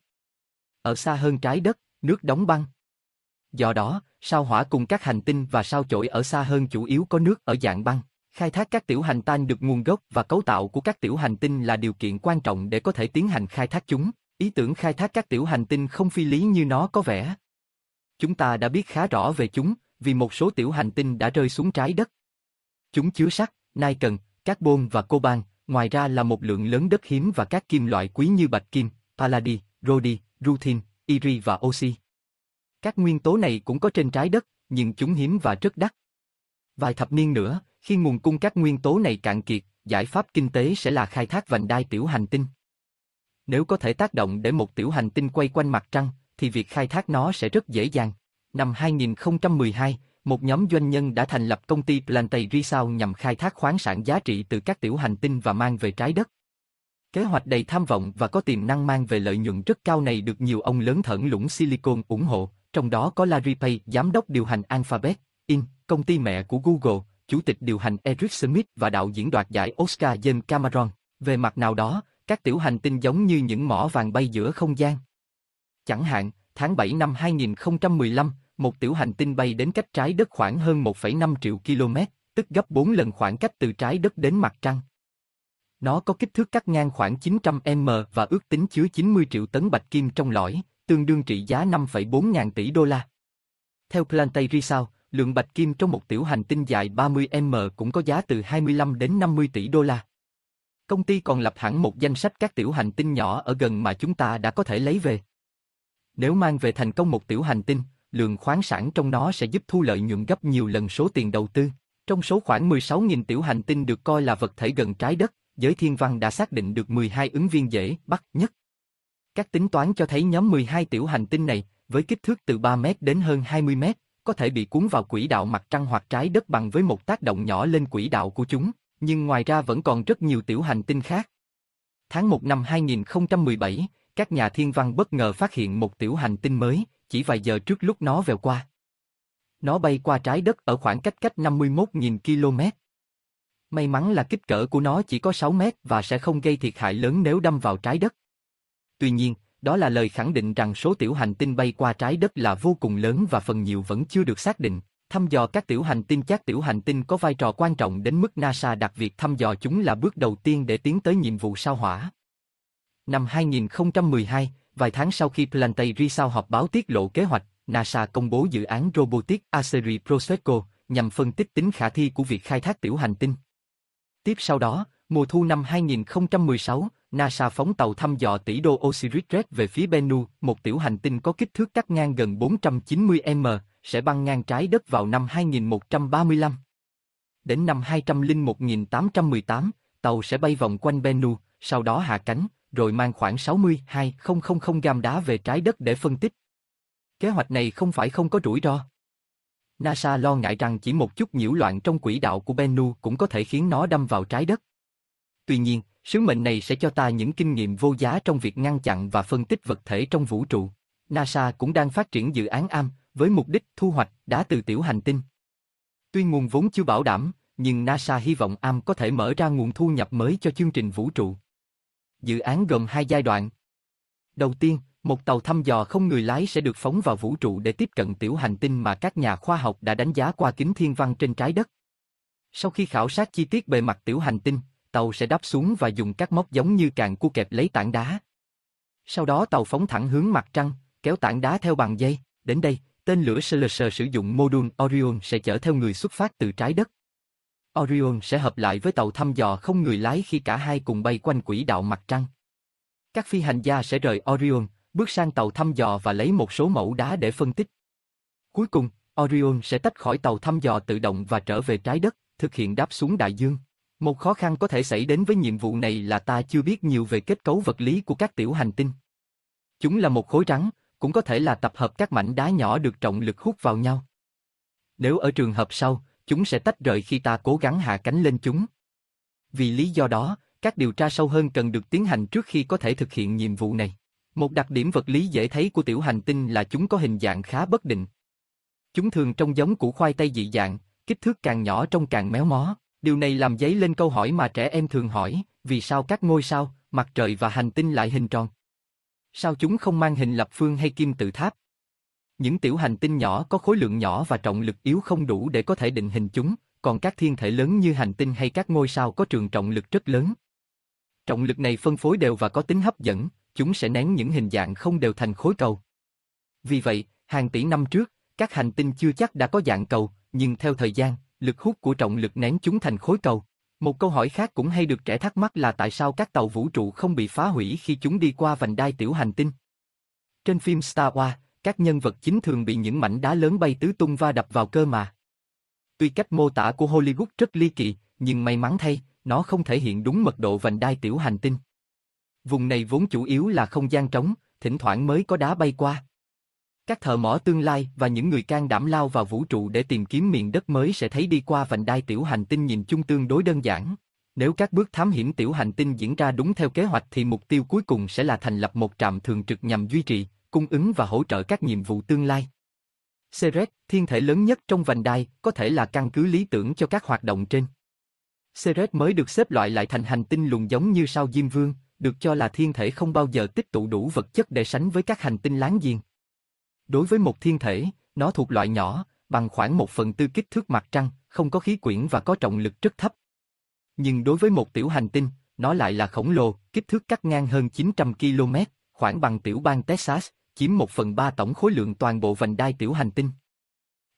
Ở xa hơn trái đất, nước đóng băng. Do đó, sao hỏa cùng các hành tinh và sao chổi ở xa hơn chủ yếu có nước ở dạng băng. Khai thác các tiểu hành tinh được nguồn gốc và cấu tạo của các tiểu hành tinh là điều kiện quan trọng để có thể tiến hành khai thác chúng. Ý tưởng khai thác các tiểu hành tinh không phi lý như nó có vẻ. Chúng ta đã biết khá rõ về chúng, vì một số tiểu hành tinh đã rơi xuống trái đất. Chúng chứa sắt, nai cần, carbon và coban, ngoài ra là một lượng lớn đất hiếm và các kim loại quý như bạch kim, palladi, rhodi, ruthine, iri và oxy. Các nguyên tố này cũng có trên trái đất, nhưng chúng hiếm và rất đắt. Vài thập niên nữa, khi nguồn cung các nguyên tố này cạn kiệt, giải pháp kinh tế sẽ là khai thác vành đai tiểu hành tinh. Nếu có thể tác động để một tiểu hành tinh quay quanh mặt trăng, thì việc khai thác nó sẽ rất dễ dàng. Năm 2012, một nhóm doanh nhân đã thành lập công ty Plantay Resao nhằm khai thác khoáng sản giá trị từ các tiểu hành tinh và mang về trái đất. Kế hoạch đầy tham vọng và có tiềm năng mang về lợi nhuận rất cao này được nhiều ông lớn thẫn lũng Silicon ủng hộ, trong đó có Larry Page, giám đốc điều hành Alphabet, In, công ty mẹ của Google, chủ tịch điều hành Eric Smith và đạo diễn đoạt giải Oscar James Cameron. Về mặt nào đó, các tiểu hành tinh giống như những mỏ vàng bay giữa không gian. Chẳng hạn, tháng 7 năm 2015, một tiểu hành tinh bay đến cách trái đất khoảng hơn 1,5 triệu km, tức gấp 4 lần khoảng cách từ trái đất đến mặt trăng. Nó có kích thước cắt ngang khoảng 900 m và ước tính chứa 90 triệu tấn bạch kim trong lõi, tương đương trị giá 5,4 ngàn tỷ đô la. Theo Plantay Risao, lượng bạch kim trong một tiểu hành tinh dài 30 m cũng có giá từ 25 đến 50 tỷ đô la. Công ty còn lập hẳn một danh sách các tiểu hành tinh nhỏ ở gần mà chúng ta đã có thể lấy về. Nếu mang về thành công một tiểu hành tinh, lượng khoáng sản trong nó sẽ giúp thu lợi nhuận gấp nhiều lần số tiền đầu tư. Trong số khoảng 16.000 tiểu hành tinh được coi là vật thể gần trái đất, giới thiên văn đã xác định được 12 ứng viên dễ bắt nhất. Các tính toán cho thấy nhóm 12 tiểu hành tinh này, với kích thước từ 3 mét đến hơn 20 mét, có thể bị cuốn vào quỹ đạo mặt trăng hoặc trái đất bằng với một tác động nhỏ lên quỹ đạo của chúng, nhưng ngoài ra vẫn còn rất nhiều tiểu hành tinh khác. Tháng 1 năm 2017, các nhà thiên văn bất ngờ phát hiện một tiểu hành tinh mới, chỉ vài giờ trước lúc nó vèo qua. Nó bay qua trái đất ở khoảng cách cách 51.000 km. May mắn là kích cỡ của nó chỉ có 6 mét và sẽ không gây thiệt hại lớn nếu đâm vào trái đất. Tuy nhiên, đó là lời khẳng định rằng số tiểu hành tinh bay qua trái đất là vô cùng lớn và phần nhiều vẫn chưa được xác định. Thăm dò các tiểu hành tinh các tiểu hành tinh có vai trò quan trọng đến mức NASA đặt việc thăm dò chúng là bước đầu tiên để tiến tới nhiệm vụ sao hỏa. Năm 2012, vài tháng sau khi planetary Risao họp báo tiết lộ kế hoạch, NASA công bố dự án Robotic Aceri Prosecco nhằm phân tích tính khả thi của việc khai thác tiểu hành tinh. Tiếp sau đó, mùa thu năm 2016, NASA phóng tàu thăm dò tỷ đô Osiris-Rex về phía Bennu, một tiểu hành tinh có kích thước cắt ngang gần 490 m, sẽ băng ngang trái đất vào năm 2135. Đến năm 201.818, tàu sẽ bay vòng quanh Bennu, sau đó hạ cánh, rồi mang khoảng 62000 gam đá về trái đất để phân tích. Kế hoạch này không phải không có rủi ro. NASA lo ngại rằng chỉ một chút nhiễu loạn trong quỹ đạo của Bennu cũng có thể khiến nó đâm vào trái đất. Tuy nhiên, sứ mệnh này sẽ cho ta những kinh nghiệm vô giá trong việc ngăn chặn và phân tích vật thể trong vũ trụ. NASA cũng đang phát triển dự án AM với mục đích thu hoạch đá từ tiểu hành tinh. Tuy nguồn vốn chưa bảo đảm, nhưng NASA hy vọng AM có thể mở ra nguồn thu nhập mới cho chương trình vũ trụ. Dự án gồm hai giai đoạn. Đầu tiên, một tàu thăm dò không người lái sẽ được phóng vào vũ trụ để tiếp cận tiểu hành tinh mà các nhà khoa học đã đánh giá qua kính thiên văn trên trái đất. Sau khi khảo sát chi tiết bề mặt tiểu hành tinh, tàu sẽ đáp xuống và dùng các móc giống như càng cua kẹp lấy tảng đá. Sau đó tàu phóng thẳng hướng mặt trăng, kéo tảng đá theo bằng dây. Đến đây, tên lửa SLS sử dụng mô đun Orion sẽ chở theo người xuất phát từ trái đất. Orion sẽ hợp lại với tàu thăm dò không người lái khi cả hai cùng bay quanh quỹ đạo mặt trăng. Các phi hành gia sẽ rời Orion, bước sang tàu thăm dò và lấy một số mẫu đá để phân tích. Cuối cùng, Orion sẽ tách khỏi tàu thăm dò tự động và trở về trái đất, thực hiện đáp xuống đại dương. Một khó khăn có thể xảy đến với nhiệm vụ này là ta chưa biết nhiều về kết cấu vật lý của các tiểu hành tinh. Chúng là một khối rắn, cũng có thể là tập hợp các mảnh đá nhỏ được trọng lực hút vào nhau. Nếu ở trường hợp sau, chúng sẽ tách rời khi ta cố gắng hạ cánh lên chúng. Vì lý do đó, các điều tra sâu hơn cần được tiến hành trước khi có thể thực hiện nhiệm vụ này. Một đặc điểm vật lý dễ thấy của tiểu hành tinh là chúng có hình dạng khá bất định. Chúng thường trông giống củ khoai tây dị dạng, kích thước càng nhỏ trông càng méo mó. Điều này làm dấy lên câu hỏi mà trẻ em thường hỏi, vì sao các ngôi sao, mặt trời và hành tinh lại hình tròn? Sao chúng không mang hình lập phương hay kim tự tháp? Những tiểu hành tinh nhỏ có khối lượng nhỏ và trọng lực yếu không đủ để có thể định hình chúng, còn các thiên thể lớn như hành tinh hay các ngôi sao có trường trọng lực rất lớn. Trọng lực này phân phối đều và có tính hấp dẫn, chúng sẽ nén những hình dạng không đều thành khối cầu. Vì vậy, hàng tỷ năm trước, các hành tinh chưa chắc đã có dạng cầu, nhưng theo thời gian, lực hút của trọng lực nén chúng thành khối cầu. Một câu hỏi khác cũng hay được trẻ thắc mắc là tại sao các tàu vũ trụ không bị phá hủy khi chúng đi qua vành đai tiểu hành tinh. Trên phim Star Wars, các nhân vật chính thường bị những mảnh đá lớn bay tứ tung va đập vào cơ mà. Tuy cách mô tả của Hollywood rất ly kỳ, nhưng may mắn thay, nó không thể hiện đúng mật độ vành đai tiểu hành tinh. Vùng này vốn chủ yếu là không gian trống, thỉnh thoảng mới có đá bay qua. Các thợ mỏ tương lai và những người can đảm lao vào vũ trụ để tìm kiếm miền đất mới sẽ thấy đi qua vành đai tiểu hành tinh nhìn chung tương đối đơn giản. Nếu các bước thám hiểm tiểu hành tinh diễn ra đúng theo kế hoạch thì mục tiêu cuối cùng sẽ là thành lập một trạm thường trực nhằm duy trì, cung ứng và hỗ trợ các nhiệm vụ tương lai. Ceres, thiên thể lớn nhất trong vành đai, có thể là căn cứ lý tưởng cho các hoạt động trên. Ceres mới được xếp loại lại thành hành tinh lùn giống như sao Diêm Vương, được cho là thiên thể không bao giờ tích tụ đủ vật chất để sánh với các hành tinh láng giềng. Đối với một thiên thể, nó thuộc loại nhỏ, bằng khoảng một phần tư kích thước mặt trăng, không có khí quyển và có trọng lực rất thấp. Nhưng đối với một tiểu hành tinh, nó lại là khổng lồ, kích thước cắt ngang hơn 900 km, khoảng bằng tiểu bang Texas, chiếm một phần ba tổng khối lượng toàn bộ vành đai tiểu hành tinh.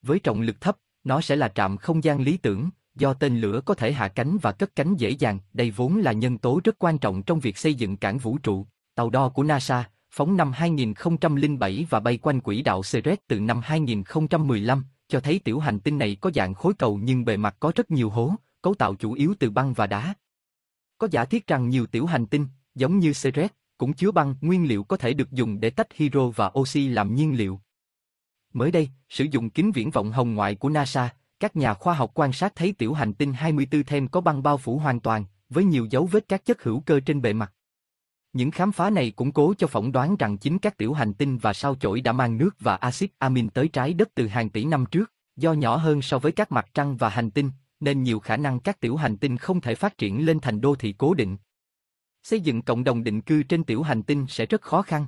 Với trọng lực thấp, nó sẽ là trạm không gian lý tưởng, do tên lửa có thể hạ cánh và cất cánh dễ dàng, đây vốn là nhân tố rất quan trọng trong việc xây dựng cảng vũ trụ. Tàu đo của NASA, phóng năm 2007 và bay quanh quỹ đạo Ceres từ năm 2015, cho thấy tiểu hành tinh này có dạng khối cầu nhưng bề mặt có rất nhiều hố, cấu tạo chủ yếu từ băng và đá. Có giả thiết rằng nhiều tiểu hành tinh, giống như Ceres, cũng chứa băng nguyên liệu có thể được dùng để tách hydro và oxy làm nhiên liệu. Mới đây, sử dụng kính viễn vọng hồng ngoại của NASA, các nhà khoa học quan sát thấy tiểu hành tinh 24 thêm có băng bao phủ hoàn toàn, với nhiều dấu vết các chất hữu cơ trên bề mặt. Những khám phá này củng cố cho phỏng đoán rằng chính các tiểu hành tinh và sao chổi đã mang nước và axit amin tới trái đất từ hàng tỷ năm trước, do nhỏ hơn so với các mặt trăng và hành tinh, nên nhiều khả năng các tiểu hành tinh không thể phát triển lên thành đô thị cố định. Xây dựng cộng đồng định cư trên tiểu hành tinh sẽ rất khó khăn.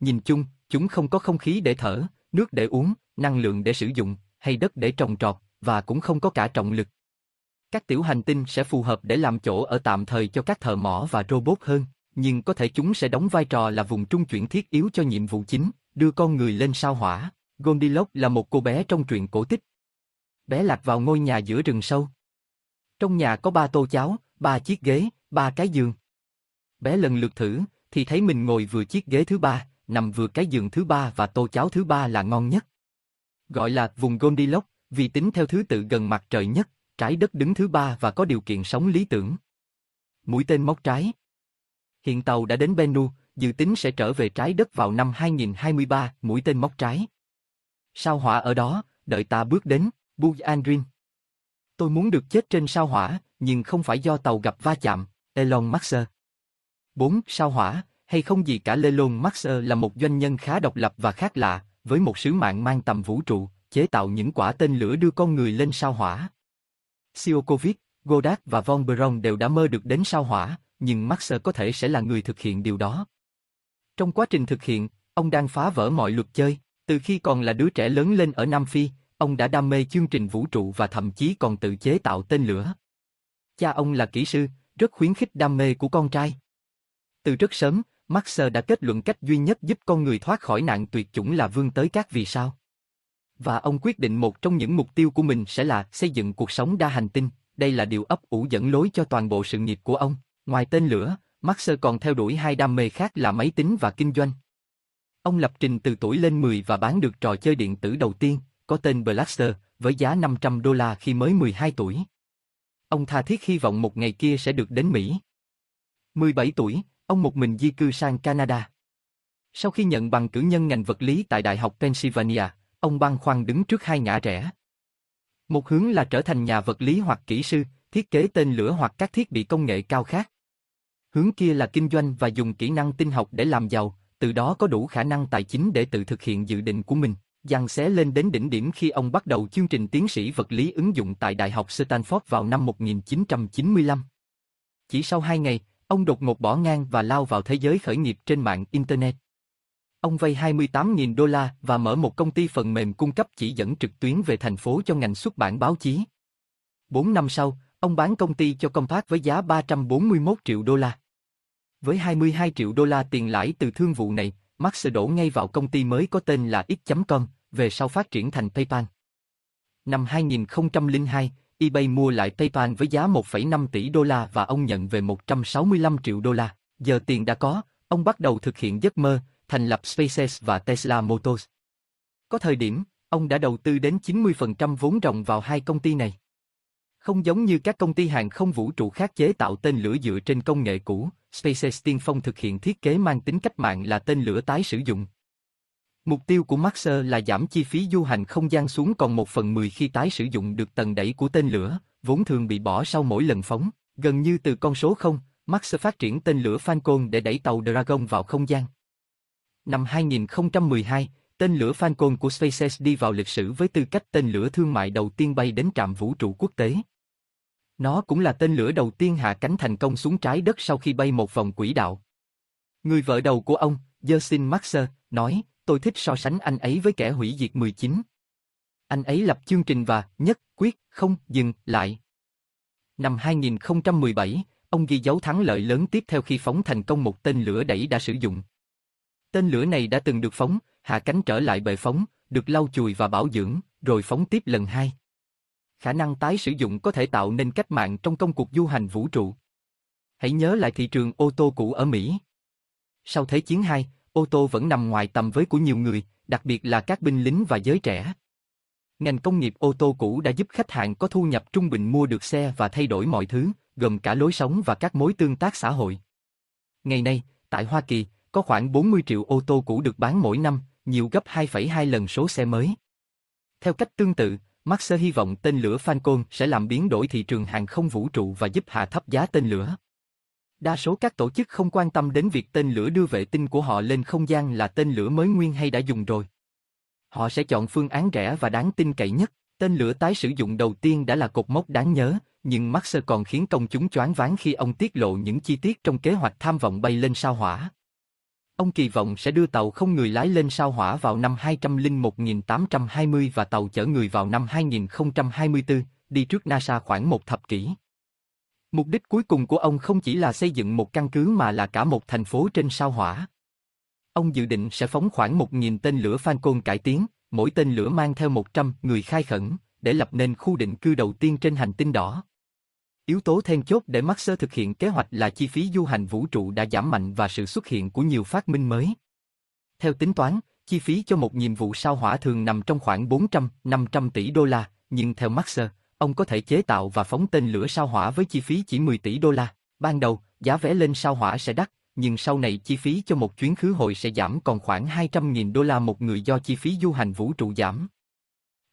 Nhìn chung, chúng không có không khí để thở, nước để uống, năng lượng để sử dụng, hay đất để trồng trọt, và cũng không có cả trọng lực. Các tiểu hành tinh sẽ phù hợp để làm chỗ ở tạm thời cho các thợ mỏ và robot hơn, nhưng có thể chúng sẽ đóng vai trò là vùng trung chuyển thiết yếu cho nhiệm vụ chính, đưa con người lên sao hỏa. Goldilocks là một cô bé trong truyện cổ tích. Bé lạc vào ngôi nhà giữa rừng sâu. Trong nhà có ba tô cháo, ba chiếc ghế, ba cái giường. Bé lần lượt thử, thì thấy mình ngồi vừa chiếc ghế thứ ba, nằm vừa cái giường thứ ba và tô cháo thứ ba là ngon nhất. Gọi là vùng Goldilocks, vì tính theo thứ tự gần mặt trời nhất, trái đất đứng thứ ba và có điều kiện sống lý tưởng. Mũi tên móc trái Hiện tàu đã đến Bennu, dự tính sẽ trở về trái đất vào năm 2023, mũi tên móc trái. Sao hỏa ở đó, đợi ta bước đến, Buzz Aldrin. Tôi muốn được chết trên sao hỏa, nhưng không phải do tàu gặp va chạm, Elon Musk. 4. Sao hỏa, hay không gì cả Elon Musk là một doanh nhân khá độc lập và khác lạ, với một sứ mạng mang tầm vũ trụ, chế tạo những quả tên lửa đưa con người lên sao hỏa. Siokovic, Goddard và Von Braun đều đã mơ được đến sao hỏa, nhưng Max có thể sẽ là người thực hiện điều đó. Trong quá trình thực hiện, ông đang phá vỡ mọi luật chơi. Từ khi còn là đứa trẻ lớn lên ở Nam Phi, ông đã đam mê chương trình vũ trụ và thậm chí còn tự chế tạo tên lửa. Cha ông là kỹ sư, rất khuyến khích đam mê của con trai. Từ rất sớm, Maxer đã kết luận cách duy nhất giúp con người thoát khỏi nạn tuyệt chủng là vươn tới các vì sao. Và ông quyết định một trong những mục tiêu của mình sẽ là xây dựng cuộc sống đa hành tinh, đây là điều ấp ủ dẫn lối cho toàn bộ sự nghiệp của ông. Ngoài tên lửa, Maxer còn theo đuổi hai đam mê khác là máy tính và kinh doanh. Ông lập trình từ tuổi lên 10 và bán được trò chơi điện tử đầu tiên, có tên Blaster, với giá 500 đô la khi mới 12 tuổi. Ông tha thiết hy vọng một ngày kia sẽ được đến Mỹ. 17 tuổi, ông một mình di cư sang Canada. Sau khi nhận bằng cử nhân ngành vật lý tại Đại học Pennsylvania, ông băn khoăn đứng trước hai ngã rẽ. Một hướng là trở thành nhà vật lý hoặc kỹ sư, thiết kế tên lửa hoặc các thiết bị công nghệ cao khác. Hướng kia là kinh doanh và dùng kỹ năng tinh học để làm giàu, từ đó có đủ khả năng tài chính để tự thực hiện dự định của mình. Giang xé lên đến đỉnh điểm khi ông bắt đầu chương trình tiến sĩ vật lý ứng dụng tại Đại học Stanford vào năm 1995. Chỉ sau hai ngày, ông đột ngột bỏ ngang và lao vào thế giới khởi nghiệp trên mạng Internet. Ông vay 28.000 đô la và mở một công ty phần mềm cung cấp chỉ dẫn trực tuyến về thành phố cho ngành xuất bản báo chí. Bốn năm sau, ông bán công ty cho Compaq với giá 341 triệu đô la. Với 22 triệu đô la tiền lãi từ thương vụ này, Max đổ ngay vào công ty mới có tên là X.com, về sau phát triển thành PayPal. Năm 2002, eBay mua lại PayPal với giá 1,5 tỷ đô la và ông nhận về 165 triệu đô la. Giờ tiền đã có, ông bắt đầu thực hiện giấc mơ, thành lập SpaceX và Tesla Motors. Có thời điểm, ông đã đầu tư đến 90% vốn ròng vào hai công ty này. Không giống như các công ty hàng không vũ trụ khác chế tạo tên lửa dựa trên công nghệ cũ, SpaceX tiên phong thực hiện thiết kế mang tính cách mạng là tên lửa tái sử dụng. Mục tiêu của Maxer là giảm chi phí du hành không gian xuống còn một phần mười khi tái sử dụng được tầng đẩy của tên lửa, vốn thường bị bỏ sau mỗi lần phóng. Gần như từ con số 0, Maxer phát triển tên lửa Falcon để đẩy tàu Dragon vào không gian. Năm 2012, tên lửa Falcon của SpaceX đi vào lịch sử với tư cách tên lửa thương mại đầu tiên bay đến trạm vũ trụ quốc tế. Nó cũng là tên lửa đầu tiên hạ cánh thành công xuống trái đất sau khi bay một vòng quỹ đạo. Người vợ đầu của ông, Justin Maxer, nói, tôi thích so sánh anh ấy với kẻ hủy diệt 19. Anh ấy lập chương trình và, nhất, quyết, không, dừng, lại. Năm 2017, ông ghi dấu thắng lợi lớn tiếp theo khi phóng thành công một tên lửa đẩy đã sử dụng. Tên lửa này đã từng được phóng, hạ cánh trở lại bệ phóng, được lau chùi và bảo dưỡng, rồi phóng tiếp lần hai. Khả năng tái sử dụng có thể tạo nên cách mạng trong công cuộc du hành vũ trụ. Hãy nhớ lại thị trường ô tô cũ ở Mỹ. Sau Thế chiến 2, ô tô vẫn nằm ngoài tầm với của nhiều người, đặc biệt là các binh lính và giới trẻ. Ngành công nghiệp ô tô cũ đã giúp khách hàng có thu nhập trung bình mua được xe và thay đổi mọi thứ, gồm cả lối sống và các mối tương tác xã hội. Ngày nay, tại Hoa Kỳ, có khoảng 40 triệu ô tô cũ được bán mỗi năm, nhiều gấp 2,2 lần số xe mới. Theo cách tương tự, Maxer hy vọng tên lửa Falcon sẽ làm biến đổi thị trường hàng không vũ trụ và giúp hạ thấp giá tên lửa. Đa số các tổ chức không quan tâm đến việc tên lửa đưa vệ tinh của họ lên không gian là tên lửa mới nguyên hay đã dùng rồi. Họ sẽ chọn phương án rẻ và đáng tin cậy nhất. Tên lửa tái sử dụng đầu tiên đã là cột mốc đáng nhớ, nhưng Maxer còn khiến công chúng choáng váng khi ông tiết lộ những chi tiết trong kế hoạch tham vọng bay lên sao hỏa. Ông kỳ vọng sẽ đưa tàu không người lái lên sao hỏa vào năm 201820 và tàu chở người vào năm 2024, đi trước NASA khoảng một thập kỷ. Mục đích cuối cùng của ông không chỉ là xây dựng một căn cứ mà là cả một thành phố trên sao hỏa. Ông dự định sẽ phóng khoảng 1.000 tên lửa Falcon cải tiến, mỗi tên lửa mang theo 100 người khai khẩn, để lập nên khu định cư đầu tiên trên hành tinh đỏ. Yếu tố then chốt để Maxer thực hiện kế hoạch là chi phí du hành vũ trụ đã giảm mạnh và sự xuất hiện của nhiều phát minh mới. Theo tính toán, chi phí cho một nhiệm vụ sao hỏa thường nằm trong khoảng 400-500 tỷ đô la, nhưng theo Maxer, ông có thể chế tạo và phóng tên lửa sao hỏa với chi phí chỉ 10 tỷ đô la. Ban đầu, giá vé lên sao hỏa sẽ đắt, nhưng sau này chi phí cho một chuyến khứ hồi sẽ giảm còn khoảng 200.000 đô la một người do chi phí du hành vũ trụ giảm.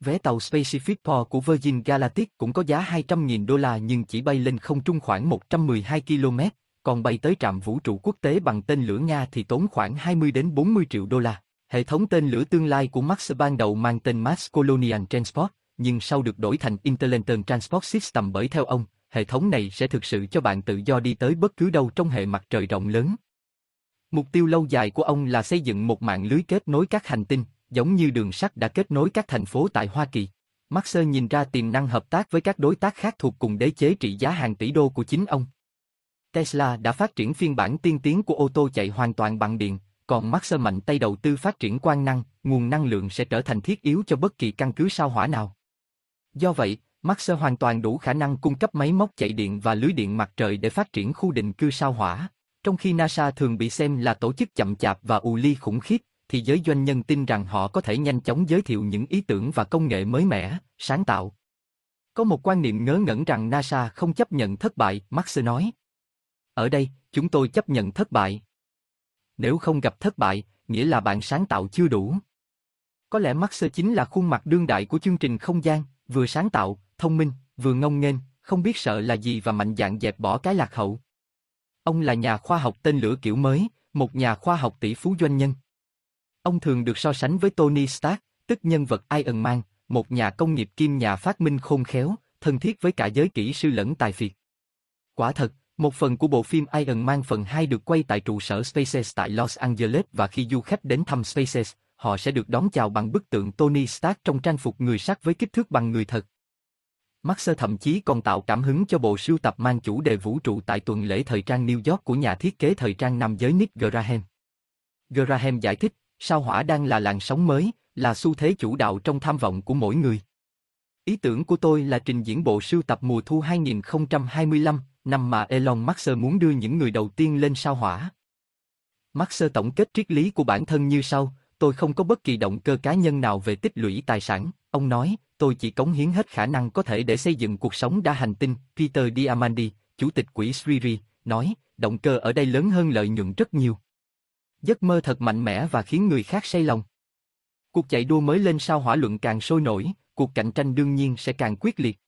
Vé tàu Pacific Port của Virgin Galactic cũng có giá 200.000 đô la nhưng chỉ bay lên không trung khoảng 112 km, còn bay tới trạm vũ trụ quốc tế bằng tên lửa Nga thì tốn khoảng 20 đến 40 triệu đô la. Hệ thống tên lửa tương lai của Max ban đầu mang tên Max Colonial Transport, nhưng sau được đổi thành Intelligent Transport System bởi theo ông, hệ thống này sẽ thực sự cho bạn tự do đi tới bất cứ đâu trong hệ mặt trời rộng lớn. Mục tiêu lâu dài của ông là xây dựng một mạng lưới kết nối các hành tinh, giống như đường sắt đã kết nối các thành phố tại Hoa Kỳ. Maxer nhìn ra tiềm năng hợp tác với các đối tác khác thuộc cùng đế chế trị giá hàng tỷ đô của chính ông. Tesla đã phát triển phiên bản tiên tiến của ô tô chạy hoàn toàn bằng điện, còn Maxer mạnh tay đầu tư phát triển quang năng, nguồn năng lượng sẽ trở thành thiết yếu cho bất kỳ căn cứ sao hỏa nào. Do vậy, Maxer hoàn toàn đủ khả năng cung cấp máy móc chạy điện và lưới điện mặt trời để phát triển khu định cư sao hỏa. Trong khi NASA thường bị xem là tổ chức chậm chạp và ù ly khủng khiếp, thì giới doanh nhân tin rằng họ có thể nhanh chóng giới thiệu những ý tưởng và công nghệ mới mẻ, sáng tạo. Có một quan niệm ngớ ngẩn rằng NASA không chấp nhận thất bại, Max nói. Ở đây, chúng tôi chấp nhận thất bại. Nếu không gặp thất bại, nghĩa là bạn sáng tạo chưa đủ. Có lẽ Max chính là khuôn mặt đương đại của chương trình không gian, vừa sáng tạo, thông minh, vừa ngông nghênh, không biết sợ là gì và mạnh dạn dẹp bỏ cái lạc hậu. Ông là nhà khoa học tên lửa kiểu mới, một nhà khoa học tỷ phú doanh nhân. Ông thường được so sánh với Tony Stark, tức nhân vật Iron Man, một nhà công nghiệp kim nhà phát minh khôn khéo, thân thiết với cả giới kỹ sư lẫn tài phiệt. Quả thật, một phần của bộ phim Iron Man phần 2 được quay tại trụ sở SpaceX tại Los Angeles và khi du khách đến thăm SpaceX, họ sẽ được đón chào bằng bức tượng Tony Stark trong trang phục người sắt với kích thước bằng người thật. Maxer thậm chí còn tạo cảm hứng cho bộ sưu tập mang chủ đề vũ trụ tại tuần lễ thời trang New York của nhà thiết kế thời trang nam giới Nick Graham. Graham giải thích, sao hỏa đang là làn sóng mới, là xu thế chủ đạo trong tham vọng của mỗi người. Ý tưởng của tôi là trình diễn bộ sưu tập mùa thu 2025, năm mà Elon Musk muốn đưa những người đầu tiên lên sao hỏa. Musk tổng kết triết lý của bản thân như sau, tôi không có bất kỳ động cơ cá nhân nào về tích lũy tài sản, ông nói, tôi chỉ cống hiến hết khả năng có thể để xây dựng cuộc sống đa hành tinh, Peter Diamandi, chủ tịch quỹ Sriri, nói, động cơ ở đây lớn hơn lợi nhuận rất nhiều. Giấc mơ thật mạnh mẽ và khiến người khác say lòng. Cuộc chạy đua mới lên sao hỏa luận càng sôi nổi, cuộc cạnh tranh đương nhiên sẽ càng quyết liệt.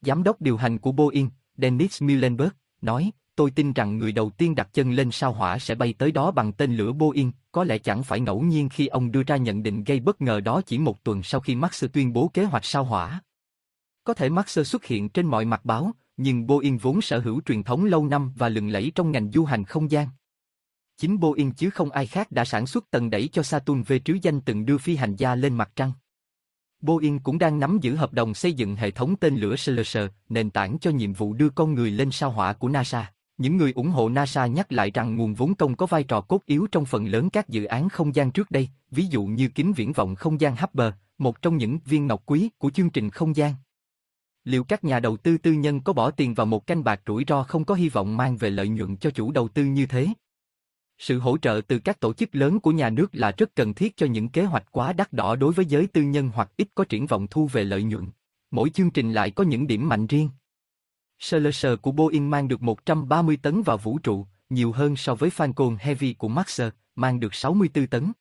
Giám đốc điều hành của Boeing, Dennis Muilenburg, nói, tôi tin rằng người đầu tiên đặt chân lên sao hỏa sẽ bay tới đó bằng tên lửa Boeing, có lẽ chẳng phải ngẫu nhiên khi ông đưa ra nhận định gây bất ngờ đó chỉ một tuần sau khi Max tuyên bố kế hoạch sao hỏa. Có thể Max xuất hiện trên mọi mặt báo, nhưng Boeing vốn sở hữu truyền thống lâu năm và lừng lẫy trong ngành du hành không gian. Chính Boeing chứ không ai khác đã sản xuất tầng đẩy cho Saturn V trứ danh từng đưa phi hành gia lên mặt trăng. Boeing cũng đang nắm giữ hợp đồng xây dựng hệ thống tên lửa Challenger, nền tảng cho nhiệm vụ đưa con người lên sao hỏa của NASA. Những người ủng hộ NASA nhắc lại rằng nguồn vốn công có vai trò cốt yếu trong phần lớn các dự án không gian trước đây, ví dụ như kính viễn vọng không gian Hubble, một trong những viên ngọc quý của chương trình không gian. Liệu các nhà đầu tư tư nhân có bỏ tiền vào một canh bạc rủi ro không có hy vọng mang về lợi nhuận cho chủ đầu tư như thế? Sự hỗ trợ từ các tổ chức lớn của nhà nước là rất cần thiết cho những kế hoạch quá đắt đỏ đối với giới tư nhân hoặc ít có triển vọng thu về lợi nhuận. Mỗi chương trình lại có những điểm mạnh riêng. Challenger của Boeing mang được 130 tấn vào vũ trụ, nhiều hơn so với Falcon Heavy của Maxer, mang được 64 tấn.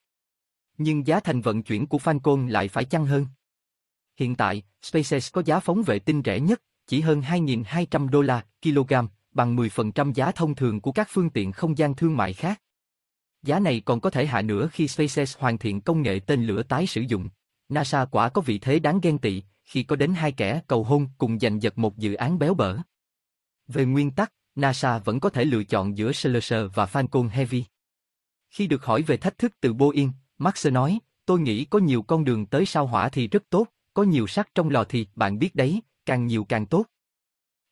Nhưng giá thành vận chuyển của Falcon lại phải chăng hơn. Hiện tại, SpaceX có giá phóng vệ tinh rẻ nhất, chỉ hơn 2.200 đô la kg, bằng 10% giá thông thường của các phương tiện không gian thương mại khác. Giá này còn có thể hạ nữa khi SpaceX hoàn thiện công nghệ tên lửa tái sử dụng. NASA quả có vị thế đáng ghen tị, khi có đến hai kẻ cầu hôn cùng giành giật một dự án béo bở. Về nguyên tắc, NASA vẫn có thể lựa chọn giữa Challenger và Falcon Heavy. Khi được hỏi về thách thức từ Boeing, Max nói, tôi nghĩ có nhiều con đường tới sao hỏa thì rất tốt, có nhiều sắt trong lò thì bạn biết đấy, càng nhiều càng tốt.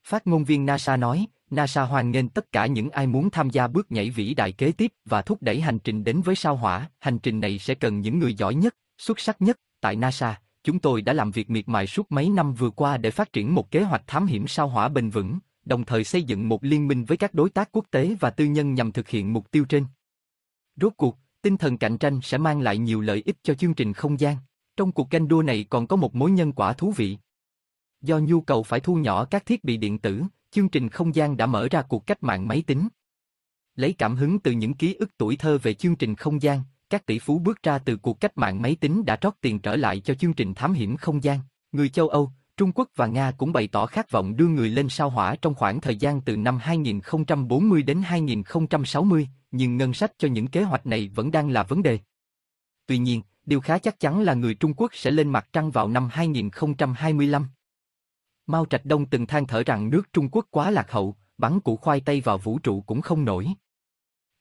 Phát ngôn viên NASA nói, NASA hoan nghênh tất cả những ai muốn tham gia bước nhảy vĩ đại kế tiếp và thúc đẩy hành trình đến với sao hỏa. Hành trình này sẽ cần những người giỏi nhất, xuất sắc nhất. Tại NASA, chúng tôi đã làm việc miệt mài suốt mấy năm vừa qua để phát triển một kế hoạch thám hiểm sao hỏa bền vững, đồng thời xây dựng một liên minh với các đối tác quốc tế và tư nhân nhằm thực hiện mục tiêu trên. Rốt cuộc, tinh thần cạnh tranh sẽ mang lại nhiều lợi ích cho chương trình không gian. Trong cuộc canh đua này còn có một mối nhân quả thú vị. Do nhu cầu phải thu nhỏ các thiết bị điện tử, chương trình không gian đã mở ra cuộc cách mạng máy tính. Lấy cảm hứng từ những ký ức tuổi thơ về chương trình không gian, các tỷ phú bước ra từ cuộc cách mạng máy tính đã trót tiền trở lại cho chương trình thám hiểm không gian. Người châu Âu, Trung Quốc và Nga cũng bày tỏ khát vọng đưa người lên sao hỏa trong khoảng thời gian từ năm 2040 đến 2060, nhưng ngân sách cho những kế hoạch này vẫn đang là vấn đề. Tuy nhiên, điều khá chắc chắn là người Trung Quốc sẽ lên mặt trăng vào năm 2025. Mao Trạch Đông từng than thở rằng nước Trung Quốc quá lạc hậu, bắn củ khoai tây vào vũ trụ cũng không nổi.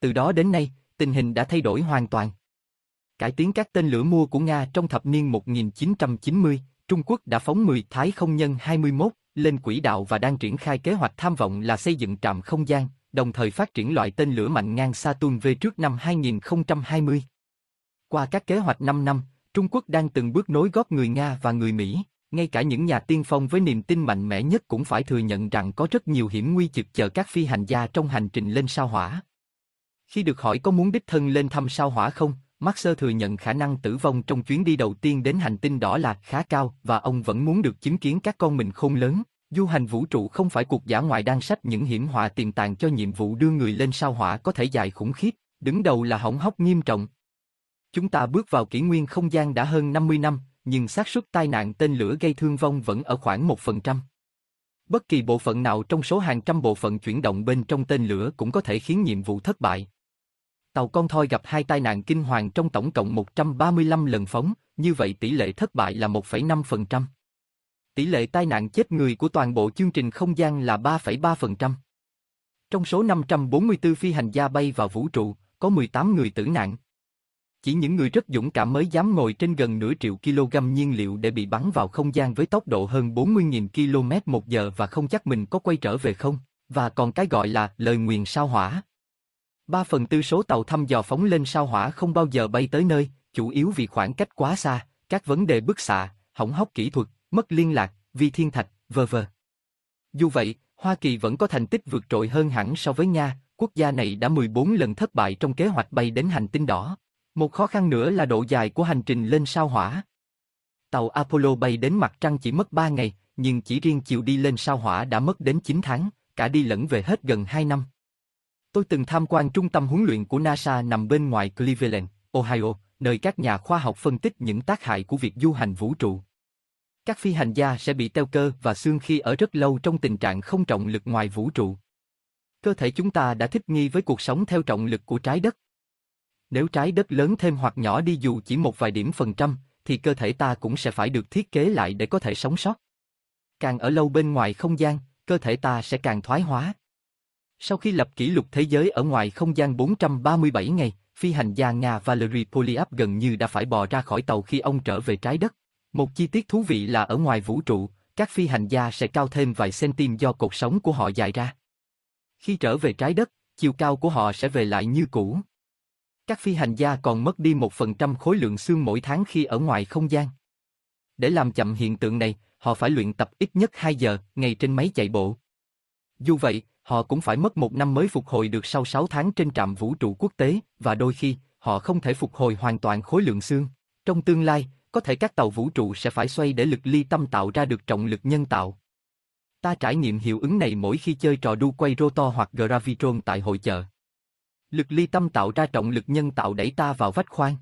Từ đó đến nay, tình hình đã thay đổi hoàn toàn. Cải tiến các tên lửa mua của Nga trong thập niên 1990, Trung Quốc đã phóng 10 Thái không nhân 21 lên quỹ đạo và đang triển khai kế hoạch tham vọng là xây dựng trạm không gian, đồng thời phát triển loại tên lửa mạnh ngang Saturn V trước năm 2020. Qua các kế hoạch 5 năm, Trung Quốc đang từng bước nối gót người Nga và người Mỹ. Ngay cả những nhà tiên phong với niềm tin mạnh mẽ nhất cũng phải thừa nhận rằng có rất nhiều hiểm nguy trực chờ các phi hành gia trong hành trình lên sao hỏa. Khi được hỏi có muốn đích thân lên thăm sao hỏa không, Maxer thừa nhận khả năng tử vong trong chuyến đi đầu tiên đến hành tinh đỏ là khá cao và ông vẫn muốn được chứng kiến các con mình khôn lớn. Du hành vũ trụ không phải cuộc giả ngoại đang sách những hiểm họa tiềm tàng cho nhiệm vụ đưa người lên sao hỏa có thể dài khủng khiếp, đứng đầu là hỏng hóc nghiêm trọng. Chúng ta bước vào kỷ nguyên không gian đã hơn 50 năm, nhưng xác suất tai nạn tên lửa gây thương vong vẫn ở khoảng 1%. Bất kỳ bộ phận nào trong số hàng trăm bộ phận chuyển động bên trong tên lửa cũng có thể khiến nhiệm vụ thất bại. Tàu con thoi gặp hai tai nạn kinh hoàng trong tổng cộng 135 lần phóng, như vậy tỷ lệ thất bại là 1,5%. Tỷ lệ tai nạn chết người của toàn bộ chương trình không gian là 3,3%. Trong số 544 phi hành gia bay vào vũ trụ, có 18 người tử nạn. Chỉ những người rất dũng cảm mới dám ngồi trên gần nửa triệu kg nhiên liệu để bị bắn vào không gian với tốc độ hơn 40.000 km một giờ và không chắc mình có quay trở về không, và còn cái gọi là lời nguyền sao hỏa. Ba phần tư số tàu thăm dò phóng lên sao hỏa không bao giờ bay tới nơi, chủ yếu vì khoảng cách quá xa, các vấn đề bức xạ, hỏng hóc kỹ thuật, mất liên lạc, vi thiên thạch, v.v. Dù vậy, Hoa Kỳ vẫn có thành tích vượt trội hơn hẳn so với Nga, quốc gia này đã 14 lần thất bại trong kế hoạch bay đến hành tinh đỏ. Một khó khăn nữa là độ dài của hành trình lên sao hỏa. Tàu Apollo bay đến mặt trăng chỉ mất 3 ngày, nhưng chỉ riêng chiều đi lên sao hỏa đã mất đến 9 tháng, cả đi lẫn về hết gần 2 năm. Tôi từng tham quan trung tâm huấn luyện của NASA nằm bên ngoài Cleveland, Ohio, nơi các nhà khoa học phân tích những tác hại của việc du hành vũ trụ. Các phi hành gia sẽ bị teo cơ và xương khi ở rất lâu trong tình trạng không trọng lực ngoài vũ trụ. Cơ thể chúng ta đã thích nghi với cuộc sống theo trọng lực của trái đất. Nếu trái đất lớn thêm hoặc nhỏ đi dù chỉ một vài điểm phần trăm, thì cơ thể ta cũng sẽ phải được thiết kế lại để có thể sống sót. Càng ở lâu bên ngoài không gian, cơ thể ta sẽ càng thoái hóa. Sau khi lập kỷ lục thế giới ở ngoài không gian 437 ngày, phi hành gia Nga Valery Polyap gần như đã phải bò ra khỏi tàu khi ông trở về trái đất. Một chi tiết thú vị là ở ngoài vũ trụ, các phi hành gia sẽ cao thêm vài cm do cột sống của họ dài ra. Khi trở về trái đất, chiều cao của họ sẽ về lại như cũ. Các phi hành gia còn mất đi một phần trăm khối lượng xương mỗi tháng khi ở ngoài không gian. Để làm chậm hiện tượng này, họ phải luyện tập ít nhất 2 giờ ngày trên máy chạy bộ. Dù vậy, họ cũng phải mất một năm mới phục hồi được sau 6 tháng trên trạm vũ trụ quốc tế, và đôi khi, họ không thể phục hồi hoàn toàn khối lượng xương. Trong tương lai, có thể các tàu vũ trụ sẽ phải xoay để lực ly tâm tạo ra được trọng lực nhân tạo. Ta trải nghiệm hiệu ứng này mỗi khi chơi trò đu quay rotor hoặc gravitron tại hội chợ. Lực ly tâm tạo ra trọng lực nhân tạo đẩy ta vào vách khoan.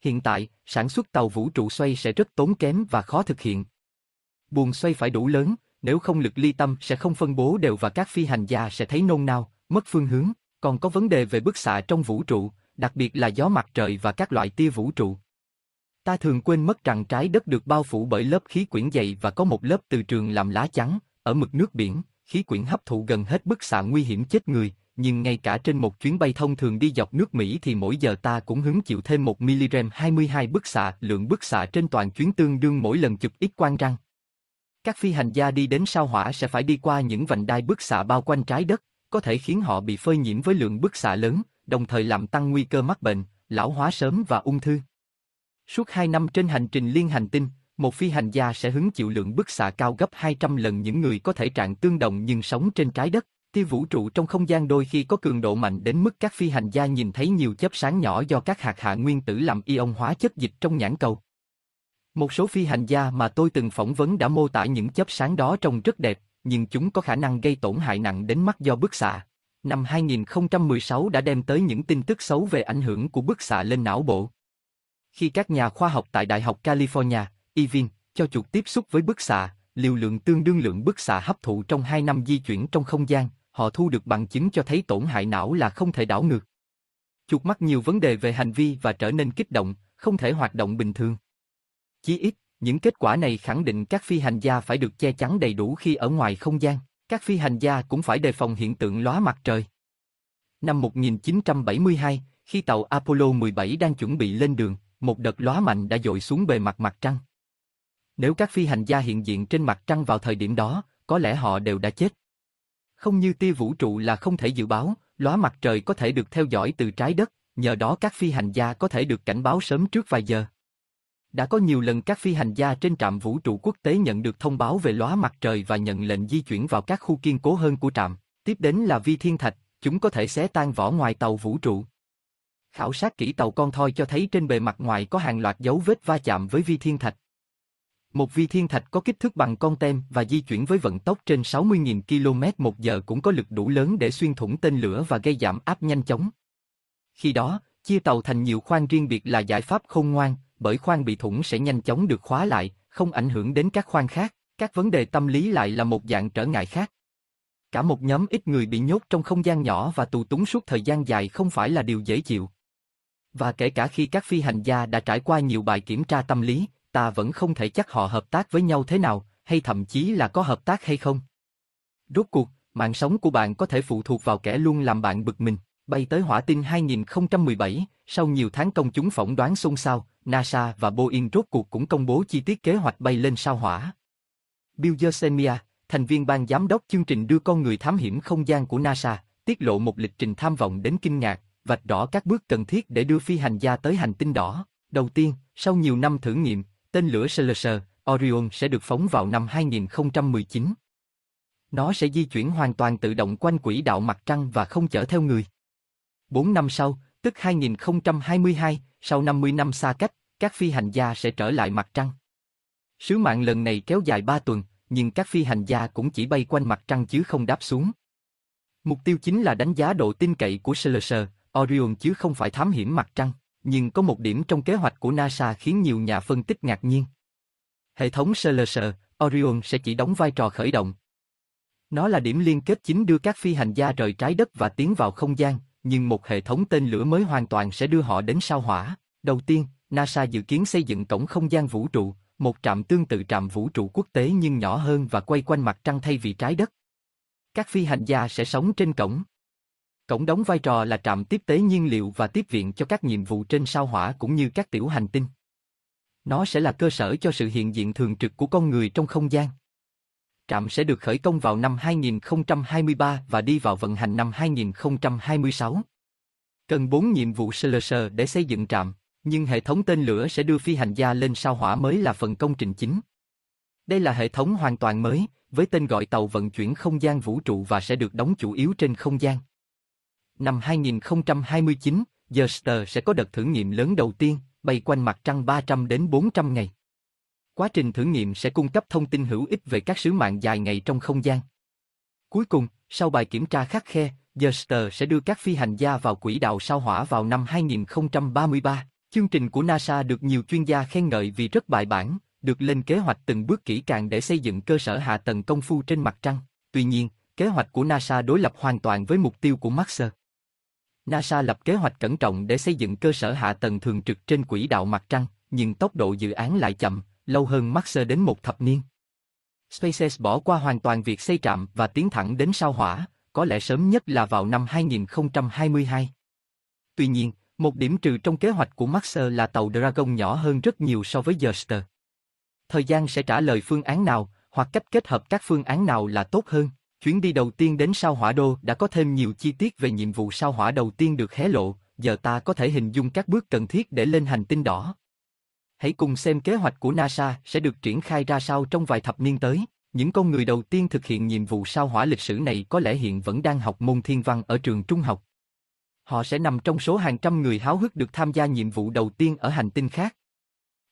Hiện tại, sản xuất tàu vũ trụ xoay sẽ rất tốn kém và khó thực hiện. Buồng xoay phải đủ lớn, nếu không lực ly tâm sẽ không phân bố đều và các phi hành gia sẽ thấy nôn nao, mất phương hướng. Còn có vấn đề về bức xạ trong vũ trụ, đặc biệt là gió mặt trời và các loại tia vũ trụ. Ta thường quên mất rằng trái đất được bao phủ bởi lớp khí quyển dày và có một lớp từ trường làm lá chắn, ở mực nước biển, khí quyển hấp thụ gần hết bức xạ nguy hiểm chết người, nhưng ngay cả trên một chuyến bay thông thường đi dọc nước Mỹ thì mỗi giờ ta cũng hứng chịu thêm 1 mg 22 bức xạ, lượng bức xạ trên toàn chuyến tương đương mỗi lần chụp ít quang răng. Các phi hành gia đi đến sao hỏa sẽ phải đi qua những vành đai bức xạ bao quanh trái đất, có thể khiến họ bị phơi nhiễm với lượng bức xạ lớn, đồng thời làm tăng nguy cơ mắc bệnh, lão hóa sớm và ung thư. Suốt 2 năm trên hành trình liên hành tinh, một phi hành gia sẽ hứng chịu lượng bức xạ cao gấp 200 lần những người có thể trạng tương đồng nhưng sống trên trái đất. Tia vũ trụ trong không gian đôi khi có cường độ mạnh đến mức các phi hành gia nhìn thấy nhiều chớp sáng nhỏ do các hạt hạ nguyên tử làm ion hóa chất dịch trong nhãn cầu. Một số phi hành gia mà tôi từng phỏng vấn đã mô tả những chớp sáng đó trông rất đẹp, nhưng chúng có khả năng gây tổn hại nặng đến mắt do bức xạ. Năm 2016 đã đem tới những tin tức xấu về ảnh hưởng của bức xạ lên não bộ. Khi các nhà khoa học tại Đại học California, Irvine, cho chuột tiếp xúc với bức xạ, liều lượng tương đương lượng bức xạ hấp thụ trong 2 năm di chuyển trong không gian, họ thu được bằng chứng cho thấy tổn hại não là không thể đảo ngược. Chuột mắc nhiều vấn đề về hành vi và trở nên kích động, không thể hoạt động bình thường. Chí ít, những kết quả này khẳng định các phi hành gia phải được che chắn đầy đủ khi ở ngoài không gian. Các phi hành gia cũng phải đề phòng hiện tượng lóa mặt trời. Năm 1972, khi tàu Apollo 17 đang chuẩn bị lên đường, một đợt lóa mạnh đã dội xuống bề mặt mặt trăng. Nếu các phi hành gia hiện diện trên mặt trăng vào thời điểm đó, có lẽ họ đều đã chết. Không như tia vũ trụ là không thể dự báo, lóa mặt trời có thể được theo dõi từ trái đất, nhờ đó các phi hành gia có thể được cảnh báo sớm trước vài giờ. Đã có nhiều lần các phi hành gia trên trạm vũ trụ quốc tế nhận được thông báo về lóa mặt trời và nhận lệnh di chuyển vào các khu kiên cố hơn của trạm. Tiếp đến là vi thiên thạch, chúng có thể xé tan vỏ ngoài tàu vũ trụ. Khảo sát kỹ tàu con thoi cho thấy trên bề mặt ngoài có hàng loạt dấu vết va chạm với vi thiên thạch. Một vi thiên thạch có kích thước bằng con tem và di chuyển với vận tốc trên 60.000 km một giờ cũng có lực đủ lớn để xuyên thủng tên lửa và gây giảm áp nhanh chóng. Khi đó, chia tàu thành nhiều khoang riêng biệt là giải pháp khôn ngoan, bởi khoang bị thủng sẽ nhanh chóng được khóa lại, không ảnh hưởng đến các khoang khác. Các vấn đề tâm lý lại là một dạng trở ngại khác. Cả một nhóm ít người bị nhốt trong không gian nhỏ và tù túng suốt thời gian dài không phải là điều dễ chịu. Và kể cả khi các phi hành gia đã trải qua nhiều bài kiểm tra tâm lý, ta vẫn không thể chắc họ hợp tác với nhau thế nào, hay thậm chí là có hợp tác hay không. Rốt cuộc, mạng sống của bạn có thể phụ thuộc vào kẻ luôn làm bạn bực mình. Bay tới hỏa tinh 2017, sau nhiều tháng công chúng phỏng đoán xôn xao, NASA và Boeing rốt cuộc cũng công bố chi tiết kế hoạch bay lên sao hỏa. Bill Yosemia, thành viên ban giám đốc chương trình đưa con người thám hiểm không gian của NASA, tiết lộ một lịch trình tham vọng đến kinh ngạc, vạch rõ các bước cần thiết để đưa phi hành gia tới hành tinh đỏ. Đầu tiên, sau nhiều năm thử nghiệm, tên lửa Challenger, Orion sẽ được phóng vào năm 2019. Nó sẽ di chuyển hoàn toàn tự động quanh quỹ đạo mặt trăng và không chở theo người. 4 năm sau, tức 2022, sau 50 năm xa cách, các phi hành gia sẽ trở lại mặt trăng. Sứ mạng lần này kéo dài 3 tuần, nhưng các phi hành gia cũng chỉ bay quanh mặt trăng chứ không đáp xuống. Mục tiêu chính là đánh giá độ tin cậy của Celsius, Orion chứ không phải thám hiểm mặt trăng, nhưng có một điểm trong kế hoạch của NASA khiến nhiều nhà phân tích ngạc nhiên. Hệ thống Celsius, Orion sẽ chỉ đóng vai trò khởi động. Nó là điểm liên kết chính đưa các phi hành gia rời trái đất và tiến vào không gian, nhưng một hệ thống tên lửa mới hoàn toàn sẽ đưa họ đến sao hỏa. Đầu tiên, NASA dự kiến xây dựng cổng không gian vũ trụ, một trạm tương tự trạm vũ trụ quốc tế nhưng nhỏ hơn và quay quanh mặt trăng thay vì trái đất. Các phi hành gia sẽ sống trên cổng. Cổng đóng vai trò là trạm tiếp tế nhiên liệu và tiếp viện cho các nhiệm vụ trên sao hỏa cũng như các tiểu hành tinh. Nó sẽ là cơ sở cho sự hiện diện thường trực của con người trong không gian. Trạm sẽ được khởi công vào năm 2023 và đi vào vận hành năm 2026. Cần 4 nhiệm vụ sơ để xây dựng trạm, nhưng hệ thống tên lửa sẽ đưa phi hành gia lên sao hỏa mới là phần công trình chính. Đây là hệ thống hoàn toàn mới, với tên gọi tàu vận chuyển không gian vũ trụ và sẽ được đóng chủ yếu trên không gian. Năm 2029, Jester sẽ có đợt thử nghiệm lớn đầu tiên, bay quanh mặt trăng 300 đến 400 ngày. Quá trình thử nghiệm sẽ cung cấp thông tin hữu ích về các sứ mạng dài ngày trong không gian. Cuối cùng, sau bài kiểm tra khắc khe, Jester sẽ đưa các phi hành gia vào quỹ đạo sao hỏa vào năm 2033. Chương trình của NASA được nhiều chuyên gia khen ngợi vì rất bài bản, được lên kế hoạch từng bước kỹ càng để xây dựng cơ sở hạ tầng công phu trên mặt trăng. Tuy nhiên, kế hoạch của NASA đối lập hoàn toàn với mục tiêu của Maxer. NASA lập kế hoạch cẩn trọng để xây dựng cơ sở hạ tầng thường trực trên quỹ đạo mặt trăng, nhưng tốc độ dự án lại chậm, lâu hơn Maxer đến một thập niên. SpaceX bỏ qua hoàn toàn việc xây trạm và tiến thẳng đến sao hỏa, có lẽ sớm nhất là vào năm 2022. Tuy nhiên, một điểm trừ trong kế hoạch của Maxer là tàu Dragon nhỏ hơn rất nhiều so với Jester. Thời gian sẽ trả lời phương án nào, hoặc cách kết hợp các phương án nào là tốt hơn. Chuyến đi đầu tiên đến sao hỏa đô đã có thêm nhiều chi tiết về nhiệm vụ sao hỏa đầu tiên được hé lộ, giờ ta có thể hình dung các bước cần thiết để lên hành tinh đỏ. Hãy cùng xem kế hoạch của NASA sẽ được triển khai ra sao trong vài thập niên tới. Những con người đầu tiên thực hiện nhiệm vụ sao hỏa lịch sử này có lẽ hiện vẫn đang học môn thiên văn ở trường trung học. Họ sẽ nằm trong số hàng trăm người háo hức được tham gia nhiệm vụ đầu tiên ở hành tinh khác.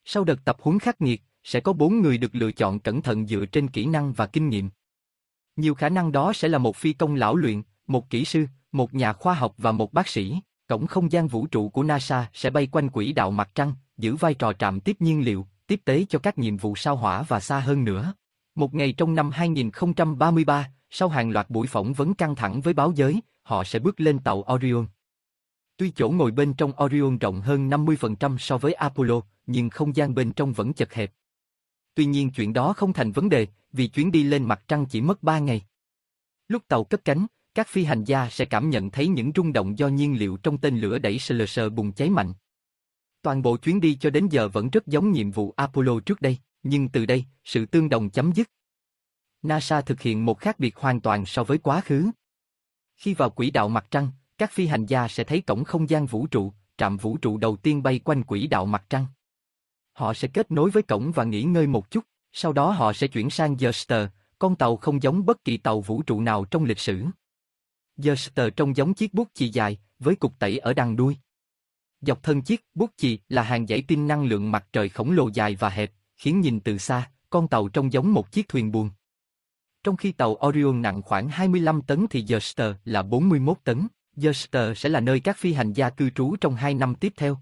Sau đợt tập huấn khắc nghiệt, sẽ có bốn người được lựa chọn cẩn thận dựa trên kỹ năng và kinh nghiệm. Nhiều khả năng đó sẽ là một phi công lão luyện, một kỹ sư, một nhà khoa học và một bác sĩ. Cổng không gian vũ trụ của NASA sẽ bay quanh quỹ đạo mặt trăng, giữ vai trò trạm tiếp nhiên liệu, tiếp tế cho các nhiệm vụ sao hỏa và xa hơn nữa. Một ngày trong năm 2033, sau hàng loạt buổi phỏng vấn căng thẳng với báo giới, họ sẽ bước lên tàu Orion. Tuy chỗ ngồi bên trong Orion rộng hơn 50% so với Apollo, nhưng không gian bên trong vẫn chật hẹp. Tuy nhiên chuyện đó không thành vấn đề, vì chuyến đi lên mặt trăng chỉ mất 3 ngày. Lúc tàu cất cánh, các phi hành gia sẽ cảm nhận thấy những rung động do nhiên liệu trong tên lửa đẩy Slurser bùng cháy mạnh. Toàn bộ chuyến đi cho đến giờ vẫn rất giống nhiệm vụ Apollo trước đây, nhưng từ đây, sự tương đồng chấm dứt. NASA thực hiện một khác biệt hoàn toàn so với quá khứ. Khi vào quỹ đạo mặt trăng, các phi hành gia sẽ thấy cổng không gian vũ trụ, trạm vũ trụ đầu tiên bay quanh quỹ đạo mặt trăng. Họ sẽ kết nối với cổng và nghỉ ngơi một chút, sau đó họ sẽ chuyển sang Jester, con tàu không giống bất kỳ tàu vũ trụ nào trong lịch sử. Jester trông giống chiếc bút chì dài, với cục tẩy ở đằng đuôi. Dọc thân chiếc bút chì là hàng dãy pin năng lượng mặt trời khổng lồ dài và hẹp, khiến nhìn từ xa, con tàu trông giống một chiếc thuyền buồm. Trong khi tàu Orion nặng khoảng 25 tấn thì Jester là 41 tấn. Jester sẽ là nơi các phi hành gia cư trú trong 2 năm tiếp theo.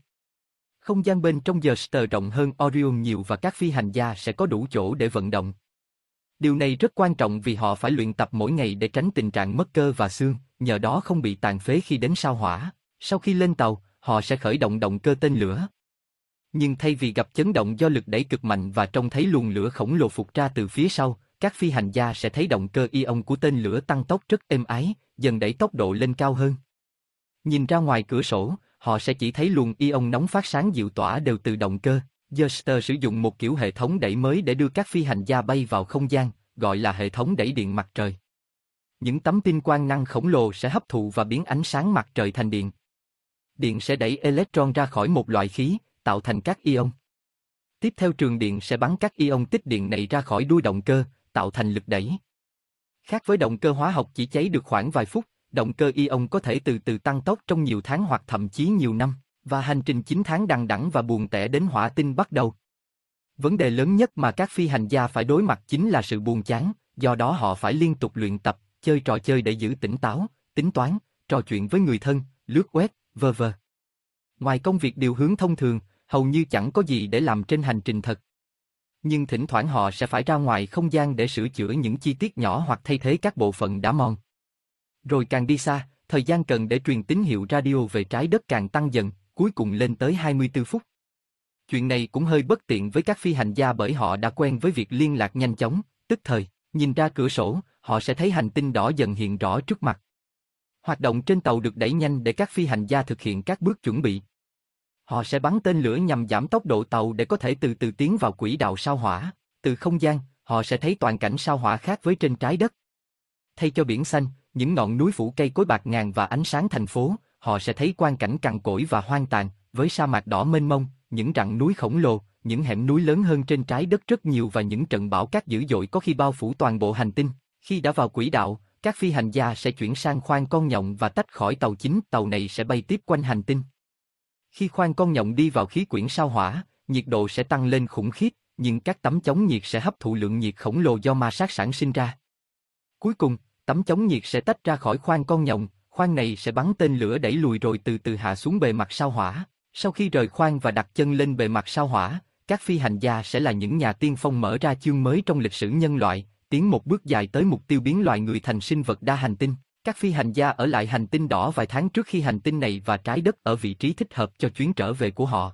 Không gian bên trong Jester rộng hơn Orion nhiều và các phi hành gia sẽ có đủ chỗ để vận động. Điều này rất quan trọng vì họ phải luyện tập mỗi ngày để tránh tình trạng mất cơ và xương, nhờ đó không bị tàn phế khi đến sao hỏa. Sau khi lên tàu, họ sẽ khởi động động cơ tên lửa. Nhưng thay vì gặp chấn động do lực đẩy cực mạnh và trông thấy luồng lửa khổng lồ phục ra từ phía sau, các phi hành gia sẽ thấy động cơ ion của tên lửa tăng tốc rất êm ái, dần đẩy tốc độ lên cao hơn. Nhìn ra ngoài cửa sổ, họ sẽ chỉ thấy luồng ion nóng phát sáng dịu tỏa đều từ động cơ. Jester sử dụng một kiểu hệ thống đẩy mới để đưa các phi hành gia bay vào không gian, gọi là hệ thống đẩy điện mặt trời. Những tấm pin quang năng khổng lồ sẽ hấp thụ và biến ánh sáng mặt trời thành điện. Điện sẽ đẩy electron ra khỏi một loại khí, tạo thành các ion. Tiếp theo trường điện sẽ bắn các ion tích điện này ra khỏi đuôi động cơ, tạo thành lực đẩy. Khác với động cơ hóa học chỉ cháy được khoảng vài phút, động cơ ion có thể từ từ tăng tốc trong nhiều tháng hoặc thậm chí nhiều năm, và hành trình 9 tháng đằng đẵng và buồn tẻ đến hỏa tinh bắt đầu. Vấn đề lớn nhất mà các phi hành gia phải đối mặt chính là sự buồn chán, do đó họ phải liên tục luyện tập, chơi trò chơi để giữ tỉnh táo, tính toán, trò chuyện với người thân, lướt web, vơ vơ. Ngoài công việc điều hướng thông thường, hầu như chẳng có gì để làm trên hành trình thật. Nhưng thỉnh thoảng họ sẽ phải ra ngoài không gian để sửa chữa những chi tiết nhỏ hoặc thay thế các bộ phận đã mòn. Rồi càng đi xa, thời gian cần để truyền tín hiệu radio về trái đất càng tăng dần, cuối cùng lên tới 24 phút. Chuyện này cũng hơi bất tiện với các phi hành gia bởi họ đã quen với việc liên lạc nhanh chóng, tức thời, nhìn ra cửa sổ, họ sẽ thấy hành tinh đỏ dần hiện rõ trước mặt. Hoạt động trên tàu được đẩy nhanh để các phi hành gia thực hiện các bước chuẩn bị. Họ sẽ bắn tên lửa nhằm giảm tốc độ tàu để có thể từ từ tiến vào quỹ đạo sao hỏa. Từ không gian, họ sẽ thấy toàn cảnh sao hỏa khác với trên trái đất. Thay cho biển xanh, những ngọn núi phủ cây cối bạc ngàn và ánh sáng thành phố, họ sẽ thấy quang cảnh cằn cỗi và hoang tàn, với sa mạc đỏ mênh mông, những rặng núi khổng lồ, những hẻm núi lớn hơn trên trái đất rất nhiều và những trận bão cát dữ dội có khi bao phủ toàn bộ hành tinh. Khi đã vào quỹ đạo, các phi hành gia sẽ chuyển sang khoang con nhộng và tách khỏi tàu chính, tàu này sẽ bay tiếp quanh hành tinh. Khi khoang con nhộng đi vào khí quyển sao hỏa, nhiệt độ sẽ tăng lên khủng khiếp, nhưng các tấm chống nhiệt sẽ hấp thụ lượng nhiệt khổng lồ do ma sát sản sinh ra. Cuối cùng, tấm chống nhiệt sẽ tách ra khỏi khoang con nhộng, khoang này sẽ bắn tên lửa đẩy lùi rồi từ từ hạ xuống bề mặt sao hỏa. Sau khi rời khoang và đặt chân lên bề mặt sao hỏa, các phi hành gia sẽ là những nhà tiên phong mở ra chương mới trong lịch sử nhân loại, tiến một bước dài tới mục tiêu biến loài người thành sinh vật đa hành tinh. Các phi hành gia ở lại hành tinh đỏ vài tháng trước khi hành tinh này và trái đất ở vị trí thích hợp cho chuyến trở về của họ.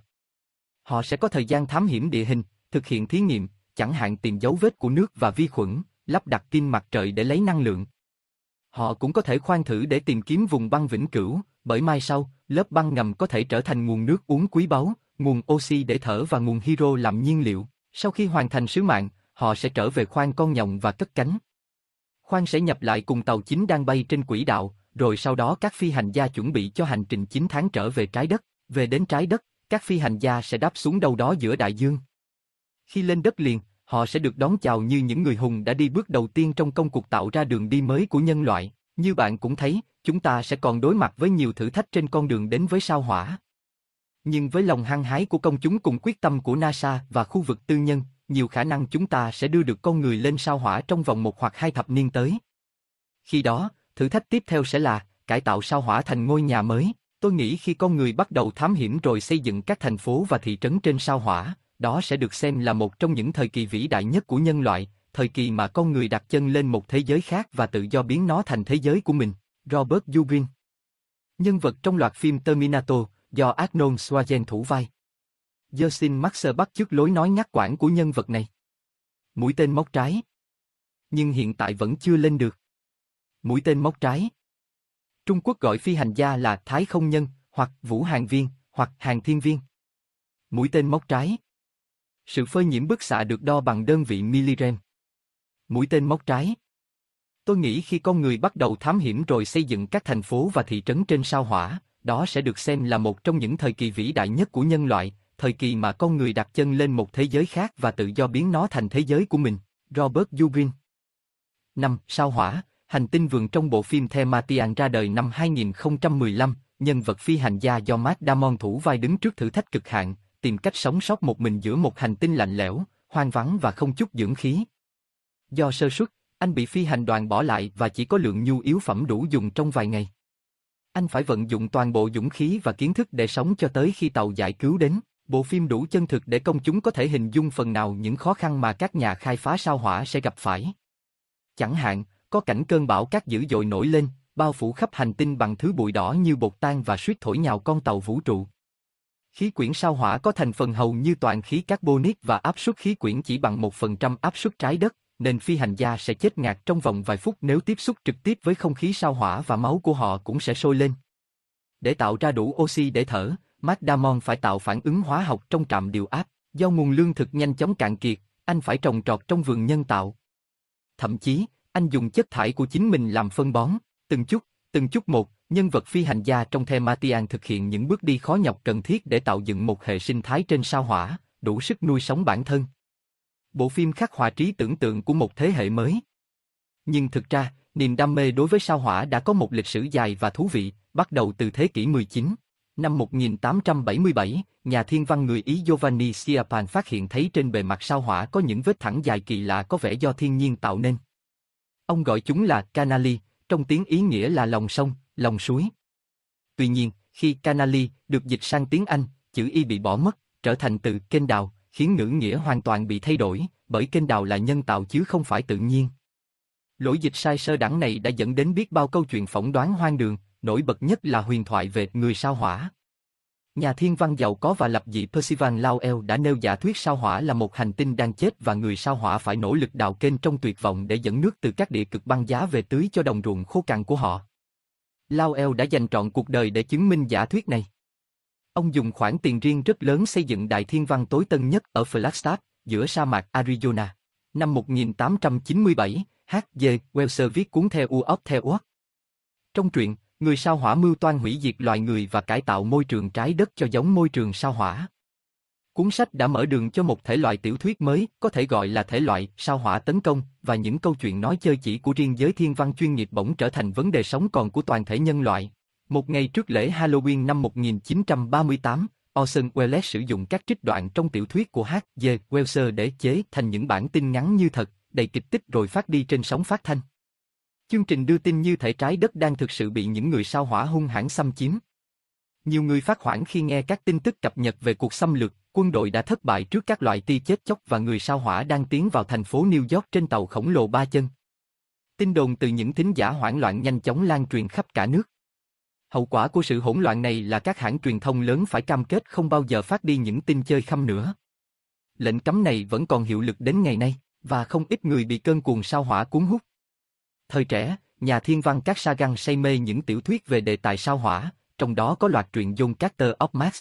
Họ sẽ có thời gian thám hiểm địa hình, thực hiện thí nghiệm, chẳng hạn tìm dấu vết của nước và vi khuẩn, lắp đặt pin mặt trời để lấy năng lượng. Họ cũng có thể khoan thử để tìm kiếm vùng băng vĩnh cửu, bởi mai sau, lớp băng ngầm có thể trở thành nguồn nước uống quý báu, nguồn oxy để thở và nguồn hiro làm nhiên liệu. Sau khi hoàn thành sứ mạng, họ sẽ trở về khoang con nhộng và cất cánh. Khoang sẽ nhập lại cùng tàu chính đang bay trên quỹ đạo, rồi sau đó các phi hành gia chuẩn bị cho hành trình 9 tháng trở về trái đất. Về đến trái đất, các phi hành gia sẽ đáp xuống đâu đó giữa đại dương. Khi lên đất liền, họ sẽ được đón chào như những người hùng đã đi bước đầu tiên trong công cuộc tạo ra đường đi mới của nhân loại. Như bạn cũng thấy, chúng ta sẽ còn đối mặt với nhiều thử thách trên con đường đến với sao hỏa. Nhưng với lòng hăng hái của công chúng cùng quyết tâm của NASA và khu vực tư nhân, nhiều khả năng chúng ta sẽ đưa được con người lên sao hỏa trong vòng một hoặc hai thập niên tới. Khi đó, thử thách tiếp theo sẽ là cải tạo sao hỏa thành ngôi nhà mới. Tôi nghĩ khi con người bắt đầu thám hiểm rồi xây dựng các thành phố và thị trấn trên sao hỏa, đó sẽ được xem là một trong những thời kỳ vĩ đại nhất của nhân loại, thời kỳ mà con người đặt chân lên một thế giới khác và tự do biến nó thành thế giới của mình. Robert Eugene Nhân vật trong loạt phim Terminator, do Arnold Schwarzenegger thủ vai. Justin Maxer bắt chước lối nói ngắt quãng của nhân vật này. Mũi tên móc trái. Nhưng hiện tại vẫn chưa lên được. Mũi tên móc trái. Trung Quốc gọi phi hành gia là Thái không nhân, hoặc Vũ hàng viên, hoặc hàng thiên viên. Mũi tên móc trái. Sự phơi nhiễm bức xạ được đo bằng đơn vị miligram. Mũi tên móc trái. Tôi nghĩ khi con người bắt đầu thám hiểm rồi xây dựng các thành phố và thị trấn trên sao hỏa, đó sẽ được xem là một trong những thời kỳ vĩ đại nhất của nhân loại, thời kỳ mà con người đặt chân lên một thế giới khác và tự do biến nó thành thế giới của mình. Robert Eugene 5. Sao hỏa, hành tinh vườn trong bộ phim The Martian ra đời năm 2015, nhân vật phi hành gia do Matt Damon thủ vai đứng trước thử thách cực hạn, tìm cách sống sót một mình giữa một hành tinh lạnh lẽo, hoang vắng và không chút dưỡng khí. Do sơ suất, anh bị phi hành đoàn bỏ lại và chỉ có lượng nhu yếu phẩm đủ dùng trong vài ngày. Anh phải vận dụng toàn bộ dũng khí và kiến thức để sống cho tới khi tàu giải cứu đến. Bộ phim đủ chân thực để công chúng có thể hình dung phần nào những khó khăn mà các nhà khai phá sao hỏa sẽ gặp phải. Chẳng hạn, có cảnh cơn bão cát dữ dội nổi lên, bao phủ khắp hành tinh bằng thứ bụi đỏ như bột tan và suýt thổi nhào con tàu vũ trụ. Khí quyển sao hỏa có thành phần hầu như toàn khí carbonic và áp suất khí quyển chỉ bằng 1% áp suất trái đất, nên phi hành gia sẽ chết ngạt trong vòng vài phút nếu tiếp xúc trực tiếp với không khí sao hỏa và máu của họ cũng sẽ sôi lên. Để tạo ra đủ oxy để thở, Matt Damon phải tạo phản ứng hóa học trong trạm điều áp, do nguồn lương thực nhanh chóng cạn kiệt, anh phải trồng trọt trong vườn nhân tạo. Thậm chí, anh dùng chất thải của chính mình làm phân bón, từng chút, từng chút một, nhân vật phi hành gia trong The Martian thực hiện những bước đi khó nhọc cần thiết để tạo dựng một hệ sinh thái trên sao hỏa, đủ sức nuôi sống bản thân. Bộ phim khắc họa trí tưởng tượng của một thế hệ mới. Nhưng thực ra, niềm đam mê đối với sao hỏa đã có một lịch sử dài và thú vị, bắt đầu từ thế kỷ 19. Năm 1877, nhà thiên văn người Ý Giovanni Schiapan phát hiện thấy trên bề mặt sao hỏa có những vết thẳng dài kỳ lạ có vẻ do thiên nhiên tạo nên. Ông gọi chúng là canali, trong tiếng Ý nghĩa là lòng sông, lòng suối. Tuy nhiên, khi canali được dịch sang tiếng Anh, chữ y bị bỏ mất, trở thành từ kênh đào, khiến ngữ nghĩa hoàn toàn bị thay đổi, bởi kênh đào là nhân tạo chứ không phải tự nhiên. Lỗi dịch sai sơ đẳng này đã dẫn đến biết bao câu chuyện phỏng đoán hoang đường, nổi bật nhất là huyền thoại về người sao hỏa. Nhà thiên văn giàu có và lập dị Percival Lowell đã nêu giả thuyết sao hỏa là một hành tinh đang chết và người sao hỏa phải nỗ lực đào kênh trong tuyệt vọng để dẫn nước từ các địa cực băng giá về tưới cho đồng ruộng khô cằn của họ. Lao El đã dành trọn cuộc đời để chứng minh giả thuyết này. Ông dùng khoản tiền riêng rất lớn xây dựng đài thiên văn tối tân nhất ở Flagstaff, giữa sa mạc Arizona. Năm 1897, H.G. Wells viết cuốn theo U of the World. Trong truyện, người sao hỏa mưu toan hủy diệt loài người và cải tạo môi trường trái đất cho giống môi trường sao hỏa. Cuốn sách đã mở đường cho một thể loại tiểu thuyết mới, có thể gọi là thể loại sao hỏa tấn công, và những câu chuyện nói chơi chỉ của riêng giới thiên văn chuyên nghiệp bỗng trở thành vấn đề sống còn của toàn thể nhân loại. Một ngày trước lễ Halloween năm 1938, Orson Welles sử dụng các trích đoạn trong tiểu thuyết của H.G. Wells để chế thành những bản tin ngắn như thật, đầy kịch tích rồi phát đi trên sóng phát thanh. Chương trình đưa tin như thể trái đất đang thực sự bị những người sao hỏa hung hãn xâm chiếm. Nhiều người phát hoảng khi nghe các tin tức cập nhật về cuộc xâm lược, quân đội đã thất bại trước các loại ti chết chóc và người sao hỏa đang tiến vào thành phố New York trên tàu khổng lồ ba chân. Tin đồn từ những thính giả hoảng loạn nhanh chóng lan truyền khắp cả nước. Hậu quả của sự hỗn loạn này là các hãng truyền thông lớn phải cam kết không bao giờ phát đi những tin chơi khăm nữa. Lệnh cấm này vẫn còn hiệu lực đến ngày nay, và không ít người bị cơn cuồng sao hỏa cuốn hút. Thời trẻ, nhà thiên văn các Sagan say mê những tiểu thuyết về đề tài sao hỏa, trong đó có loạt truyện John Carter of Mars.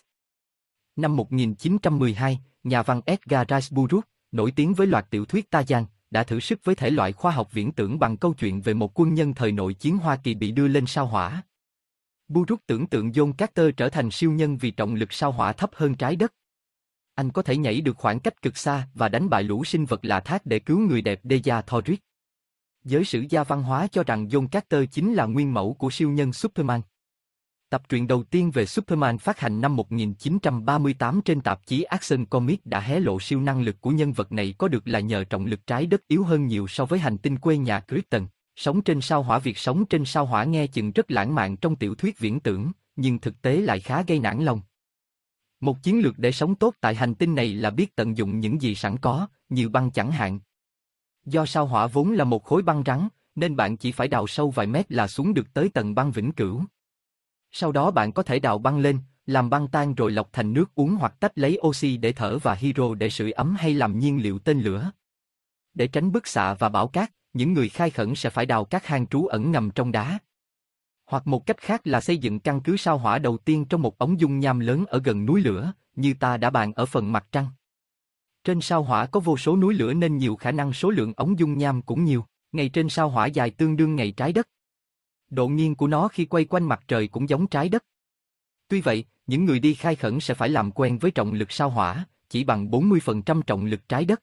Năm 1912, nhà văn Edgar Rice Burroughs, nổi tiếng với loạt tiểu thuyết Ta Giang, đã thử sức với thể loại khoa học viễn tưởng bằng câu chuyện về một quân nhân thời nội chiến Hoa Kỳ bị đưa lên sao hỏa. Burroughs tưởng tượng John Carter trở thành siêu nhân vì trọng lực sao hỏa thấp hơn trái đất. Anh có thể nhảy được khoảng cách cực xa và đánh bại lũ sinh vật lạ thác để cứu người đẹp Deja Thorit. Giới sử gia văn hóa cho rằng John Carter chính là nguyên mẫu của siêu nhân Superman. Tập truyện đầu tiên về Superman phát hành năm 1938 trên tạp chí Action Comics đã hé lộ siêu năng lực của nhân vật này có được là nhờ trọng lực trái đất yếu hơn nhiều so với hành tinh quê nhà Krypton. Sống trên sao hỏa việc sống trên sao hỏa nghe chừng rất lãng mạn trong tiểu thuyết viễn tưởng, nhưng thực tế lại khá gây nản lòng. Một chiến lược để sống tốt tại hành tinh này là biết tận dụng những gì sẵn có, như băng chẳng hạn. Do sao hỏa vốn là một khối băng rắn, nên bạn chỉ phải đào sâu vài mét là xuống được tới tầng băng vĩnh cửu. Sau đó bạn có thể đào băng lên, làm băng tan rồi lọc thành nước uống hoặc tách lấy oxy để thở và hydro để sưởi ấm hay làm nhiên liệu tên lửa. Để tránh bức xạ và bão cát, những người khai khẩn sẽ phải đào các hang trú ẩn ngầm trong đá. Hoặc một cách khác là xây dựng căn cứ sao hỏa đầu tiên trong một ống dung nham lớn ở gần núi lửa, như ta đã bàn ở phần mặt trăng. Trên sao hỏa có vô số núi lửa nên nhiều khả năng số lượng ống dung nham cũng nhiều, ngày trên sao hỏa dài tương đương ngày trái đất. Độ nghiêng của nó khi quay quanh mặt trời cũng giống trái đất. Tuy vậy, những người đi khai khẩn sẽ phải làm quen với trọng lực sao hỏa, chỉ bằng 40% trọng lực trái đất.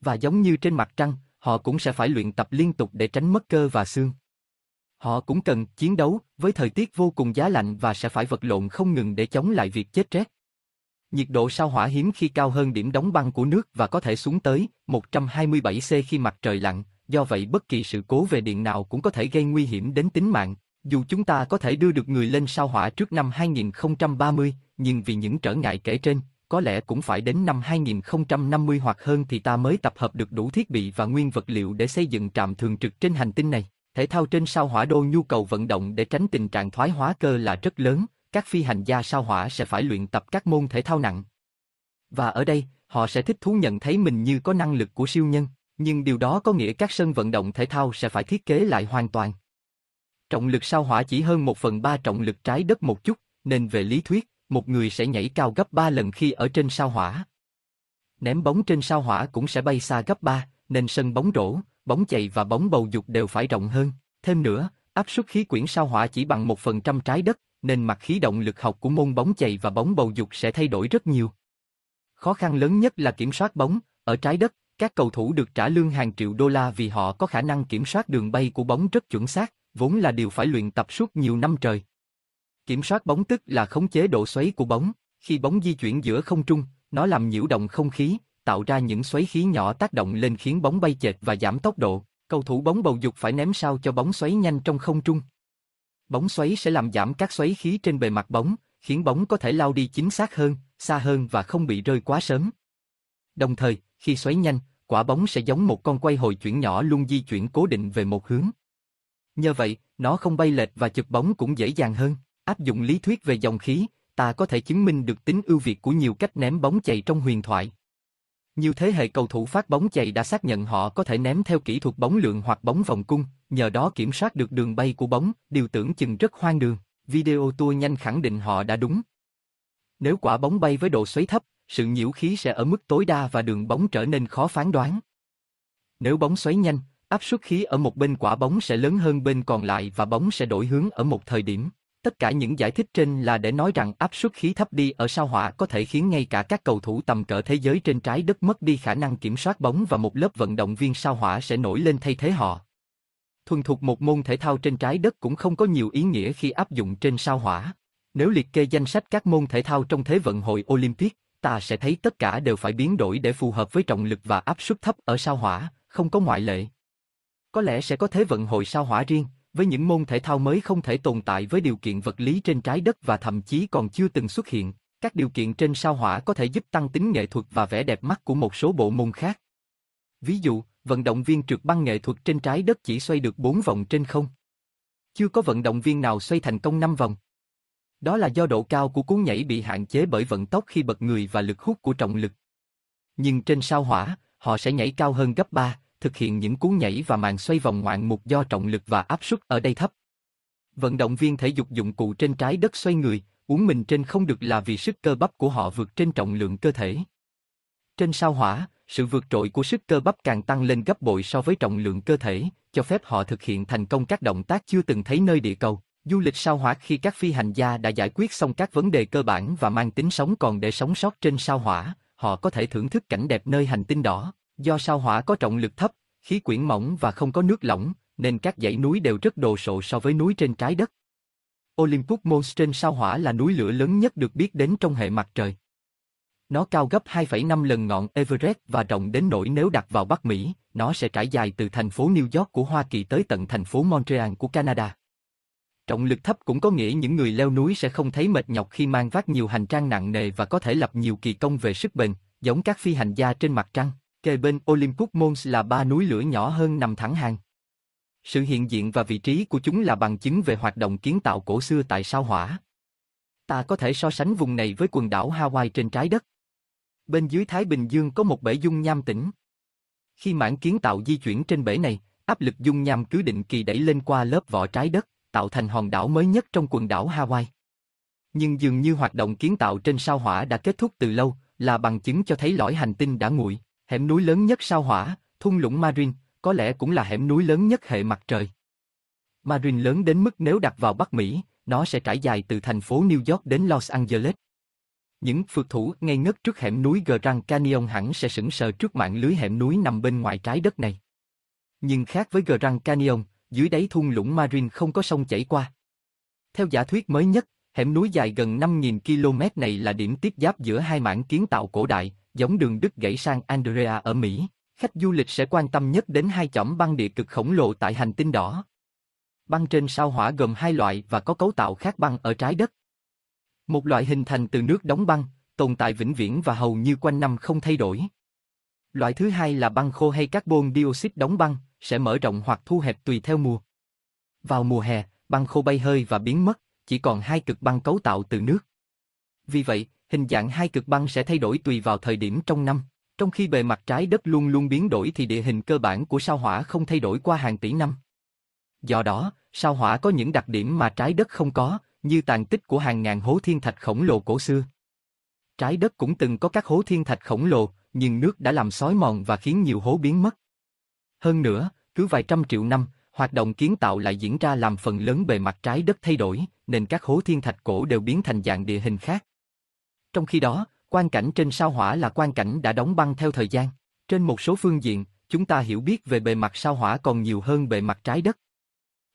Và giống như trên mặt trăng, họ cũng sẽ phải luyện tập liên tục để tránh mất cơ và xương. Họ cũng cần chiến đấu với thời tiết vô cùng giá lạnh và sẽ phải vật lộn không ngừng để chống lại việc chết rét. Nhiệt độ sao hỏa hiếm khi cao hơn điểm đóng băng của nước và có thể xuống tới 127C khi mặt trời lặn, do vậy bất kỳ sự cố về điện nào cũng có thể gây nguy hiểm đến tính mạng. Dù chúng ta có thể đưa được người lên sao hỏa trước năm 2030, nhưng vì những trở ngại kể trên, có lẽ cũng phải đến năm 2050 hoặc hơn thì ta mới tập hợp được đủ thiết bị và nguyên vật liệu để xây dựng trạm thường trực trên hành tinh này. Thể thao trên sao hỏa đô nhu cầu vận động để tránh tình trạng thoái hóa cơ là rất lớn, các phi hành gia sao hỏa sẽ phải luyện tập các môn thể thao nặng. Và ở đây, họ sẽ thích thú nhận thấy mình như có năng lực của siêu nhân, nhưng điều đó có nghĩa các sân vận động thể thao sẽ phải thiết kế lại hoàn toàn. Trọng lực sao hỏa chỉ hơn một phần ba trọng lực trái đất một chút, nên về lý thuyết, một người sẽ nhảy cao gấp 3 lần khi ở trên sao hỏa. Ném bóng trên sao hỏa cũng sẽ bay xa gấp 3, nên sân bóng rổ, bóng chày và bóng bầu dục đều phải rộng hơn. Thêm nữa, áp suất khí quyển sao hỏa chỉ bằng 1% trái đất, nên mặt khí động lực học của môn bóng chày và bóng bầu dục sẽ thay đổi rất nhiều. Khó khăn lớn nhất là kiểm soát bóng, ở trái đất, các cầu thủ được trả lương hàng triệu đô la vì họ có khả năng kiểm soát đường bay của bóng rất chuẩn xác, vốn là điều phải luyện tập suốt nhiều năm trời. Kiểm soát bóng tức là khống chế độ xoáy của bóng, khi bóng di chuyển giữa không trung, nó làm nhiễu động không khí, tạo ra những xoáy khí nhỏ tác động lên khiến bóng bay chệch và giảm tốc độ. Cầu thủ bóng bầu dục phải ném sao cho bóng xoáy nhanh trong không trung. Bóng xoáy sẽ làm giảm các xoáy khí trên bề mặt bóng, khiến bóng có thể lao đi chính xác hơn, xa hơn và không bị rơi quá sớm. Đồng thời, khi xoáy nhanh, quả bóng sẽ giống một con quay hồi chuyển nhỏ luôn di chuyển cố định về một hướng. Nhờ vậy, nó không bay lệch và chụp bóng cũng dễ dàng hơn. Áp dụng lý thuyết về dòng khí, ta có thể chứng minh được tính ưu việt của nhiều cách ném bóng chạy trong huyền thoại. Nhiều thế hệ cầu thủ phát bóng chạy đã xác nhận họ có thể ném theo kỹ thuật bóng lượng hoặc bóng vòng cung, nhờ đó kiểm soát được đường bay của bóng, điều tưởng chừng rất hoang đường. Video tua nhanh khẳng định họ đã đúng. Nếu quả bóng bay với độ xoáy thấp, sự nhiễu khí sẽ ở mức tối đa và đường bóng trở nên khó phán đoán. Nếu bóng xoáy nhanh, áp suất khí ở một bên quả bóng sẽ lớn hơn bên còn lại và bóng sẽ đổi hướng ở một thời điểm. Tất cả những giải thích trên là để nói rằng áp suất khí thấp đi ở sao hỏa có thể khiến ngay cả các cầu thủ tầm cỡ thế giới trên trái đất mất đi khả năng kiểm soát bóng và một lớp vận động viên sao hỏa sẽ nổi lên thay thế họ. Thuần thuộc một môn thể thao trên trái đất cũng không có nhiều ý nghĩa khi áp dụng trên sao hỏa. Nếu liệt kê danh sách các môn thể thao trong Thế vận hội Olympic, ta sẽ thấy tất cả đều phải biến đổi để phù hợp với trọng lực và áp suất thấp ở sao hỏa, không có ngoại lệ. Có lẽ sẽ có Thế vận hội sao hỏa riêng, với những môn thể thao mới không thể tồn tại với điều kiện vật lý trên trái đất và thậm chí còn chưa từng xuất hiện. Các điều kiện trên sao hỏa có thể giúp tăng tính nghệ thuật và vẻ đẹp mắt của một số bộ môn khác. Ví dụ, vận động viên trượt băng nghệ thuật trên trái đất chỉ xoay được 4 vòng trên không. Chưa có vận động viên nào xoay thành công 5 vòng. Đó là do độ cao của cú nhảy bị hạn chế bởi vận tốc khi bật người và lực hút của trọng lực. Nhưng trên sao hỏa, họ sẽ nhảy cao hơn gấp 3, thực hiện những cú nhảy và màn xoay vòng ngoạn mục do trọng lực và áp suất ở đây thấp. Vận động viên thể dục dụng cụ trên trái đất xoay người, uống mình trên không được là vì sức cơ bắp của họ vượt trên trọng lượng cơ thể. Trên sao hỏa, sự vượt trội của sức cơ bắp càng tăng lên gấp bội so với trọng lượng cơ thể, cho phép họ thực hiện thành công các động tác chưa từng thấy nơi địa cầu. Du lịch sao hỏa khi các phi hành gia đã giải quyết xong các vấn đề cơ bản và mang tính sống còn để sống sót trên sao hỏa, họ có thể thưởng thức cảnh đẹp nơi hành tinh đỏ. Do sao hỏa có trọng lực thấp, khí quyển mỏng và không có nước lỏng, nên các dãy núi đều rất đồ sộ so với núi trên trái đất. Olympus Mons trên sao hỏa là núi lửa lớn nhất được biết đến trong hệ mặt trời. Nó cao gấp 2,5 lần ngọn Everest và rộng đến nỗi nếu đặt vào Bắc Mỹ, nó sẽ trải dài từ thành phố New York của Hoa Kỳ tới tận thành phố Montreal của Canada. Trọng lực thấp cũng có nghĩa những người leo núi sẽ không thấy mệt nhọc khi mang vác nhiều hành trang nặng nề và có thể lập nhiều kỳ công về sức bền, giống các phi hành gia trên mặt trăng. Kề bên Olympus Mons là ba núi lửa nhỏ hơn nằm thẳng hàng. Sự hiện diện và vị trí của chúng là bằng chứng về hoạt động kiến tạo cổ xưa tại sao hỏa. Ta có thể so sánh vùng này với quần đảo Hawaii trên trái đất. Bên dưới Thái Bình Dương có một bể dung nham tĩnh. Khi mảng kiến tạo di chuyển trên bể này, áp lực dung nham cứ định kỳ đẩy lên qua lớp vỏ trái đất, tạo thành hòn đảo mới nhất trong quần đảo Hawaii. Nhưng dường như hoạt động kiến tạo trên sao hỏa đã kết thúc từ lâu, là bằng chứng cho thấy lõi hành tinh đã nguội. Hẻm núi lớn nhất sao hỏa, thung lũng Marin, có lẽ cũng là hẻm núi lớn nhất hệ mặt trời. Marin lớn đến mức nếu đặt vào Bắc Mỹ, nó sẽ trải dài từ thành phố New York đến Los Angeles. Những phượt thủ ngay ngất trước hẻm núi Grand Canyon hẳn sẽ sững sờ trước mạng lưới hẻm núi nằm bên ngoài trái đất này. Nhưng khác với Grand Canyon, dưới đáy thung lũng Marin không có sông chảy qua. Theo giả thuyết mới nhất, hẻm núi dài gần 5.000 km này là điểm tiếp giáp giữa hai mảng kiến tạo cổ đại, giống đường đứt gãy sang Andrea ở Mỹ. Khách du lịch sẽ quan tâm nhất đến hai chỏm băng địa cực khổng lồ tại hành tinh đỏ. Băng trên sao hỏa gồm hai loại và có cấu tạo khác băng ở trái đất. Một loại hình thành từ nước đóng băng, tồn tại vĩnh viễn và hầu như quanh năm không thay đổi. Loại thứ hai là băng khô hay carbon dioxide đóng băng, sẽ mở rộng hoặc thu hẹp tùy theo mùa. Vào mùa hè, băng khô bay hơi và biến mất, chỉ còn hai cực băng cấu tạo từ nước. Vì vậy, hình dạng hai cực băng sẽ thay đổi tùy vào thời điểm trong năm. Trong khi bề mặt trái đất luôn luôn biến đổi thì địa hình cơ bản của sao hỏa không thay đổi qua hàng tỷ năm. Do đó, sao hỏa có những đặc điểm mà trái đất không có, như tàn tích của hàng ngàn hố thiên thạch khổng lồ cổ xưa. Trái đất cũng từng có các hố thiên thạch khổng lồ, nhưng nước đã làm xói mòn và khiến nhiều hố biến mất. Hơn nữa, cứ vài trăm triệu năm, hoạt động kiến tạo lại diễn ra làm phần lớn bề mặt trái đất thay đổi, nên các hố thiên thạch cổ đều biến thành dạng địa hình khác. Trong khi đó, Quan cảnh trên sao hỏa là quan cảnh đã đóng băng theo thời gian. Trên một số phương diện, chúng ta hiểu biết về bề mặt sao hỏa còn nhiều hơn bề mặt trái đất.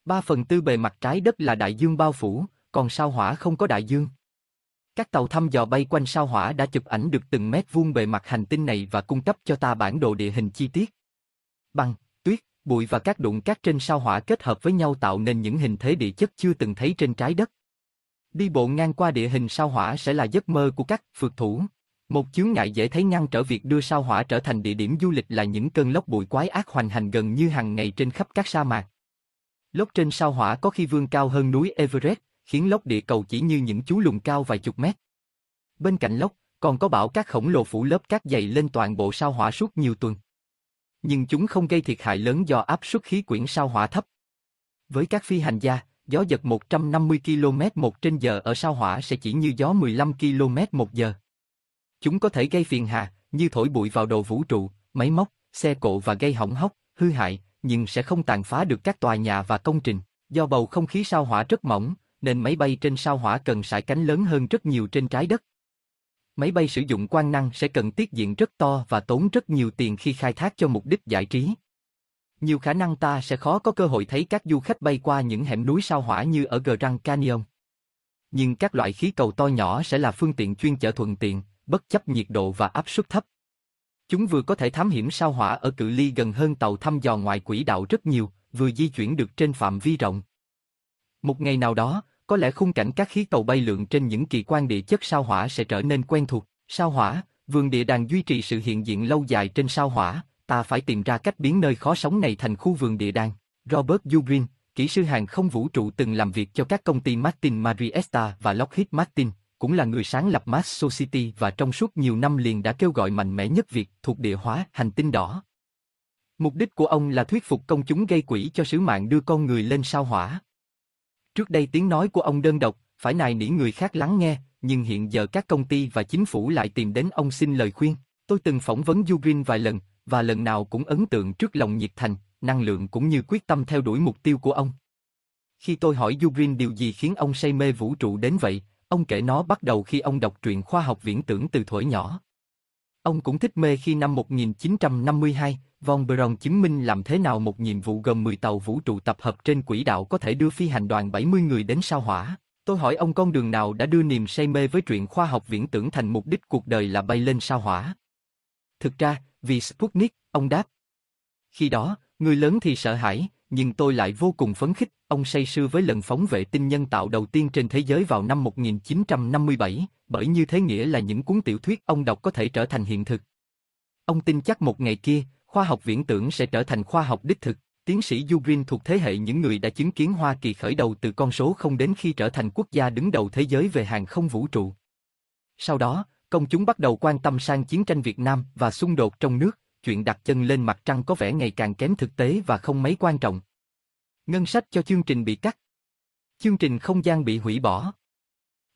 3 phần tư bề mặt trái đất là đại dương bao phủ, còn sao hỏa không có đại dương. Các tàu thăm dò bay quanh sao hỏa đã chụp ảnh được từng mét vuông bề mặt hành tinh này và cung cấp cho ta bản đồ địa hình chi tiết. bằng bụi và các đụng cát trên sao hỏa kết hợp với nhau tạo nên những hình thế địa chất chưa từng thấy trên trái đất. Đi bộ ngang qua địa hình sao hỏa sẽ là giấc mơ của các phượt thủ. Một chướng ngại dễ thấy ngăn trở việc đưa sao hỏa trở thành địa điểm du lịch là những cơn lốc bụi quái ác hoành hành gần như hàng ngày trên khắp các sa mạc. Lốc trên sao hỏa có khi vươn cao hơn núi Everest, khiến lốc địa cầu chỉ như những chú lùn cao vài chục mét. Bên cạnh lốc, còn có bão cát khổng lồ phủ lớp cát dày lên toàn bộ sao hỏa suốt nhiều tuần. Nhưng chúng không gây thiệt hại lớn do áp suất khí quyển sao hỏa thấp. Với các phi hành gia, gió giật 150 km một trên giờ ở sao hỏa sẽ chỉ như gió 15 km một giờ. Chúng có thể gây phiền hà, như thổi bụi vào đồ vũ trụ, máy móc, xe cộ và gây hỏng hóc, hư hại, nhưng sẽ không tàn phá được các tòa nhà và công trình. Do bầu không khí sao hỏa rất mỏng, nên máy bay trên sao hỏa cần sải cánh lớn hơn rất nhiều trên trái đất. Máy bay sử dụng quang năng sẽ cần tiết diện rất to và tốn rất nhiều tiền khi khai thác cho mục đích giải trí. Nhiều khả năng ta sẽ khó có cơ hội thấy các du khách bay qua những hẻm núi sao hỏa như ở Grand Canyon. Nhưng các loại khí cầu to nhỏ sẽ là phương tiện chuyên chở thuận tiện, bất chấp nhiệt độ và áp suất thấp. Chúng vừa có thể thám hiểm sao hỏa ở cự ly gần hơn tàu thăm dò ngoài quỹ đạo rất nhiều, vừa di chuyển được trên phạm vi rộng. Một ngày nào đó, có lẽ khung cảnh các khí cầu bay lượn trên những kỳ quan địa chất sao hỏa sẽ trở nên quen thuộc. Sao hỏa, vườn địa đàng duy trì sự hiện diện lâu dài trên sao hỏa, ta phải tìm ra cách biến nơi khó sống này thành khu vườn địa đàng. Robert Ugrin, kỹ sư hàng không vũ trụ từng làm việc cho các công ty Martin Marietta và Lockheed Martin, cũng là người sáng lập Mars Society và trong suốt nhiều năm liền đã kêu gọi mạnh mẽ nhất việc thuộc địa hóa hành tinh đỏ. Mục đích của ông là thuyết phục công chúng gây quỹ cho sứ mạng đưa con người lên sao hỏa. Trước đây tiếng nói của ông đơn độc, phải nài nỉ người khác lắng nghe, nhưng hiện giờ các công ty và chính phủ lại tìm đến ông xin lời khuyên. Tôi từng phỏng vấn Yugrin vài lần, và lần nào cũng ấn tượng trước lòng nhiệt thành, năng lượng cũng như quyết tâm theo đuổi mục tiêu của ông. Khi tôi hỏi Yugrin điều gì khiến ông say mê vũ trụ đến vậy, ông kể nó bắt đầu khi ông đọc truyện khoa học viễn tưởng từ thuở nhỏ. Ông cũng thích mê khi năm 1952, Von Braun chứng minh làm thế nào một nhiệm vụ gồm 10 tàu vũ trụ tập hợp trên quỹ đạo có thể đưa phi hành đoàn 70 người đến sao hỏa. Tôi hỏi ông con đường nào đã đưa niềm say mê với truyện khoa học viễn tưởng thành mục đích cuộc đời là bay lên sao hỏa. Thực ra, vì Sputnik, ông đáp. Khi đó, người lớn thì sợ hãi, nhưng tôi lại vô cùng phấn khích. Ông say sưa với lần phóng vệ tinh nhân tạo đầu tiên trên thế giới vào năm 1957, bởi như thế nghĩa là những cuốn tiểu thuyết ông đọc có thể trở thành hiện thực. Ông tin chắc một ngày kia, khoa học viễn tưởng sẽ trở thành khoa học đích thực. Tiến sĩ Yugrin thuộc thế hệ những người đã chứng kiến Hoa Kỳ khởi đầu từ con số không đến khi trở thành quốc gia đứng đầu thế giới về hàng không vũ trụ. Sau đó, công chúng bắt đầu quan tâm sang chiến tranh Việt Nam và xung đột trong nước, chuyện đặt chân lên mặt trăng có vẻ ngày càng kém thực tế và không mấy quan trọng. Ngân sách cho chương trình bị cắt. Chương trình không gian bị hủy bỏ.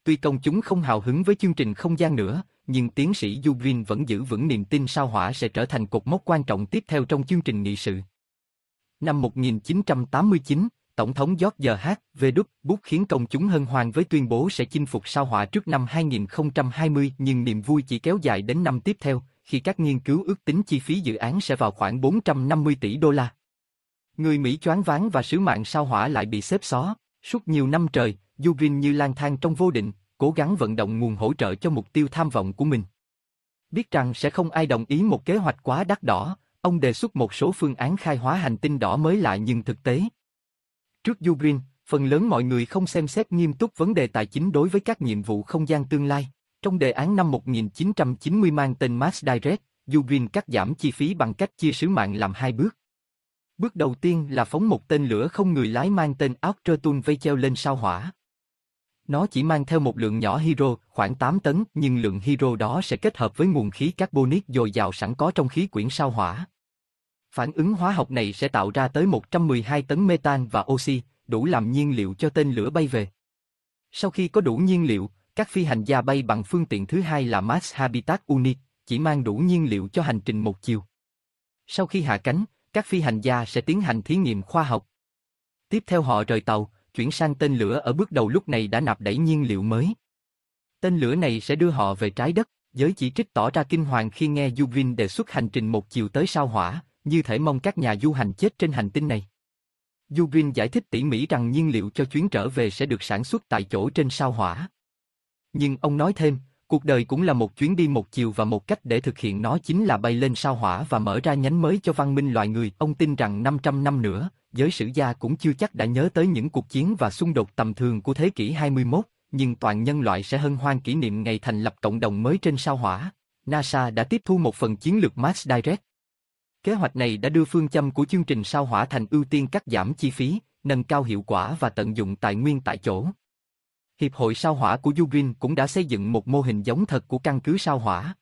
Tuy công chúng không hào hứng với chương trình không gian nữa, nhưng tiến sĩ Yugrin vẫn giữ vững niềm tin sao hỏa sẽ trở thành cột mốc quan trọng tiếp theo trong chương trình nghị sự. Năm 1989, Tổng thống George H. V. Bush khiến công chúng hân hoan với tuyên bố sẽ chinh phục sao hỏa trước năm 2020 nhưng niềm vui chỉ kéo dài đến năm tiếp theo, khi các nghiên cứu ước tính chi phí dự án sẽ vào khoảng 450 tỷ đô la. Người Mỹ choáng váng và sứ mạng sao hỏa lại bị xếp xó. Suốt nhiều năm trời, Yugin như lang thang trong vô định, cố gắng vận động nguồn hỗ trợ cho mục tiêu tham vọng của mình. Biết rằng sẽ không ai đồng ý một kế hoạch quá đắt đỏ, ông đề xuất một số phương án khai hóa hành tinh đỏ mới lại nhưng thực tế. Trước Yugin, phần lớn mọi người không xem xét nghiêm túc vấn đề tài chính đối với các nhiệm vụ không gian tương lai. Trong đề án năm 1990 mang tên Mars Direct, Yugin cắt giảm chi phí bằng cách chia sứ mạng làm hai bước. Bước đầu tiên là phóng một tên lửa không người lái mang tên Outertun vây treo lên sao hỏa. Nó chỉ mang theo một lượng nhỏ hydro, khoảng 8 tấn, nhưng lượng hydro đó sẽ kết hợp với nguồn khí carbonic dồi dào sẵn có trong khí quyển sao hỏa. Phản ứng hóa học này sẽ tạo ra tới 112 tấn metan và oxy, đủ làm nhiên liệu cho tên lửa bay về. Sau khi có đủ nhiên liệu, các phi hành gia bay bằng phương tiện thứ hai là Mars Habitat Unit, chỉ mang đủ nhiên liệu cho hành trình một chiều. Sau khi hạ cánh, các phi hành gia sẽ tiến hành thí nghiệm khoa học. Tiếp theo họ rời tàu, chuyển sang tên lửa ở bước đầu lúc này đã nạp đẩy nhiên liệu mới. Tên lửa này sẽ đưa họ về trái đất, Giới chỉ trích tỏ ra kinh hoàng khi nghe Yuvin đề xuất hành trình một chiều tới sao hỏa, như thể mong các nhà du hành chết trên hành tinh này. Yuvin giải thích tỉ mỉ rằng nhiên liệu cho chuyến trở về sẽ được sản xuất tại chỗ trên sao hỏa. Nhưng ông nói thêm, cuộc đời cũng là một chuyến đi một chiều và một cách để thực hiện nó chính là bay lên sao hỏa và mở ra nhánh mới cho văn minh loài người. Ông tin rằng 500 năm nữa, giới sử gia cũng chưa chắc đã nhớ tới những cuộc chiến và xung đột tầm thường của thế kỷ 21, nhưng toàn nhân loại sẽ hân hoan kỷ niệm ngày thành lập cộng đồng mới trên sao hỏa. NASA đã tiếp thu một phần chiến lược Mars Direct. Kế hoạch này đã đưa phương châm của chương trình sao hỏa thành ưu tiên cắt giảm chi phí, nâng cao hiệu quả và tận dụng tài nguyên tại chỗ. Hiệp hội sao hỏa của Yugin cũng đã xây dựng một mô hình giống thật của căn cứ sao hỏa.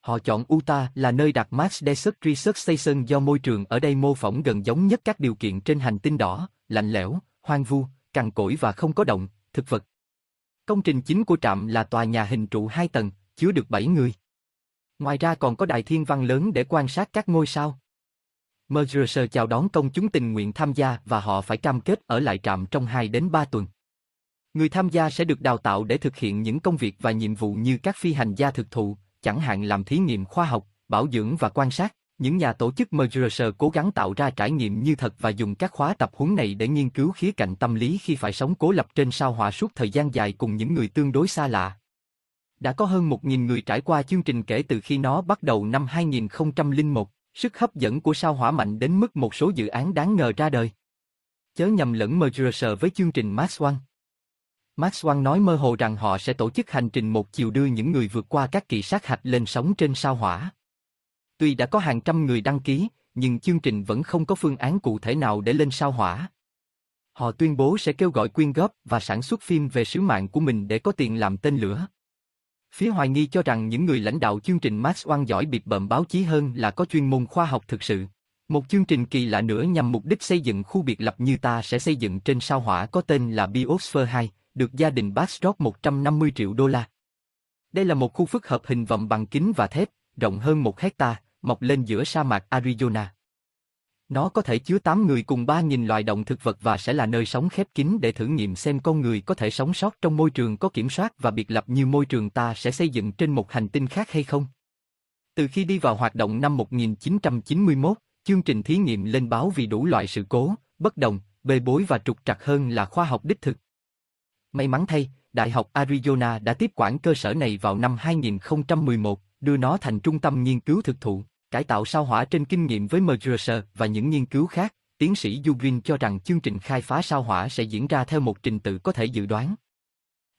Họ chọn Utah là nơi đặt Mars Desert Research Station do môi trường ở đây mô phỏng gần giống nhất các điều kiện trên hành tinh đỏ, lạnh lẽo, hoang vu, cằn cỗi và không có động, thực vật. Công trình chính của trạm là tòa nhà hình trụ hai tầng, chứa được 7 người. Ngoài ra còn có đài thiên văn lớn để quan sát các ngôi sao. Mercer chào đón công chúng tình nguyện tham gia và họ phải cam kết ở lại trạm trong 2 đến 3 tuần. Người tham gia sẽ được đào tạo để thực hiện những công việc và nhiệm vụ như các phi hành gia thực thụ, chẳng hạn làm thí nghiệm khoa học, bảo dưỡng và quan sát. Những nhà tổ chức Mercer cố gắng tạo ra trải nghiệm như thật và dùng các khóa tập huấn này để nghiên cứu khía cạnh tâm lý khi phải sống cố lập trên sao hỏa suốt thời gian dài cùng những người tương đối xa lạ. Đã có hơn 1.000 người trải qua chương trình kể từ khi nó bắt đầu năm 2001, sức hấp dẫn của sao hỏa mạnh đến mức một số dự án đáng ngờ ra đời. Chớ nhầm lẫn Mercer với chương trình Max One. Max Wang nói mơ hồ rằng họ sẽ tổ chức hành trình một chiều đưa những người vượt qua các kỳ sát hạch lên sống trên sao hỏa. Tuy đã có hàng trăm người đăng ký, nhưng chương trình vẫn không có phương án cụ thể nào để lên sao hỏa. Họ tuyên bố sẽ kêu gọi quyên góp và sản xuất phim về sứ mạng của mình để có tiền làm tên lửa. Phía hoài nghi cho rằng những người lãnh đạo chương trình Max One giỏi biệt bợm báo chí hơn là có chuyên môn khoa học thực sự. Một chương trình kỳ lạ nữa nhằm mục đích xây dựng khu biệt lập như ta sẽ xây dựng trên sao hỏa có tên là Biosphere 2, được gia đình Bastrop 150 triệu đô la. Đây là một khu phức hợp hình vòng bằng kính và thép, rộng hơn một hecta, mọc lên giữa sa mạc Arizona. Nó có thể chứa 8 người cùng 3.000 loài động thực vật và sẽ là nơi sống khép kín để thử nghiệm xem con người có thể sống sót trong môi trường có kiểm soát và biệt lập như môi trường ta sẽ xây dựng trên một hành tinh khác hay không. Từ khi đi vào hoạt động năm 1991, chương trình thí nghiệm lên báo vì đủ loại sự cố, bất đồng, bê bối và trục trặc hơn là khoa học đích thực. May mắn thay, Đại học Arizona đã tiếp quản cơ sở này vào năm 2011, đưa nó thành trung tâm nghiên cứu thực thụ, cải tạo sao hỏa trên kinh nghiệm với Mercer và những nghiên cứu khác. Tiến sĩ Yugin cho rằng chương trình khai phá sao hỏa sẽ diễn ra theo một trình tự có thể dự đoán.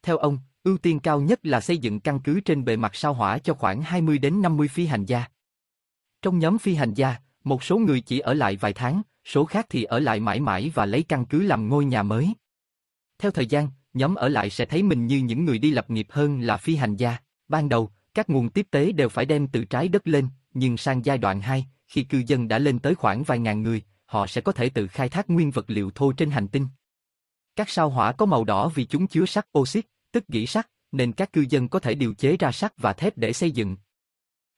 Theo ông, ưu tiên cao nhất là xây dựng căn cứ trên bề mặt sao hỏa cho khoảng 20 đến 50 phi hành gia. Trong nhóm phi hành gia, một số người chỉ ở lại vài tháng, số khác thì ở lại mãi mãi và lấy căn cứ làm ngôi nhà mới. Theo thời gian, nhóm ở lại sẽ thấy mình như những người đi lập nghiệp hơn là phi hành gia. Ban đầu, các nguồn tiếp tế đều phải đem từ trái đất lên, nhưng sang giai đoạn 2, khi cư dân đã lên tới khoảng vài ngàn người, họ sẽ có thể tự khai thác nguyên vật liệu thô trên hành tinh. Các sao hỏa có màu đỏ vì chúng chứa sắt oxit, tức gỉ sắt, nên các cư dân có thể điều chế ra sắt và thép để xây dựng.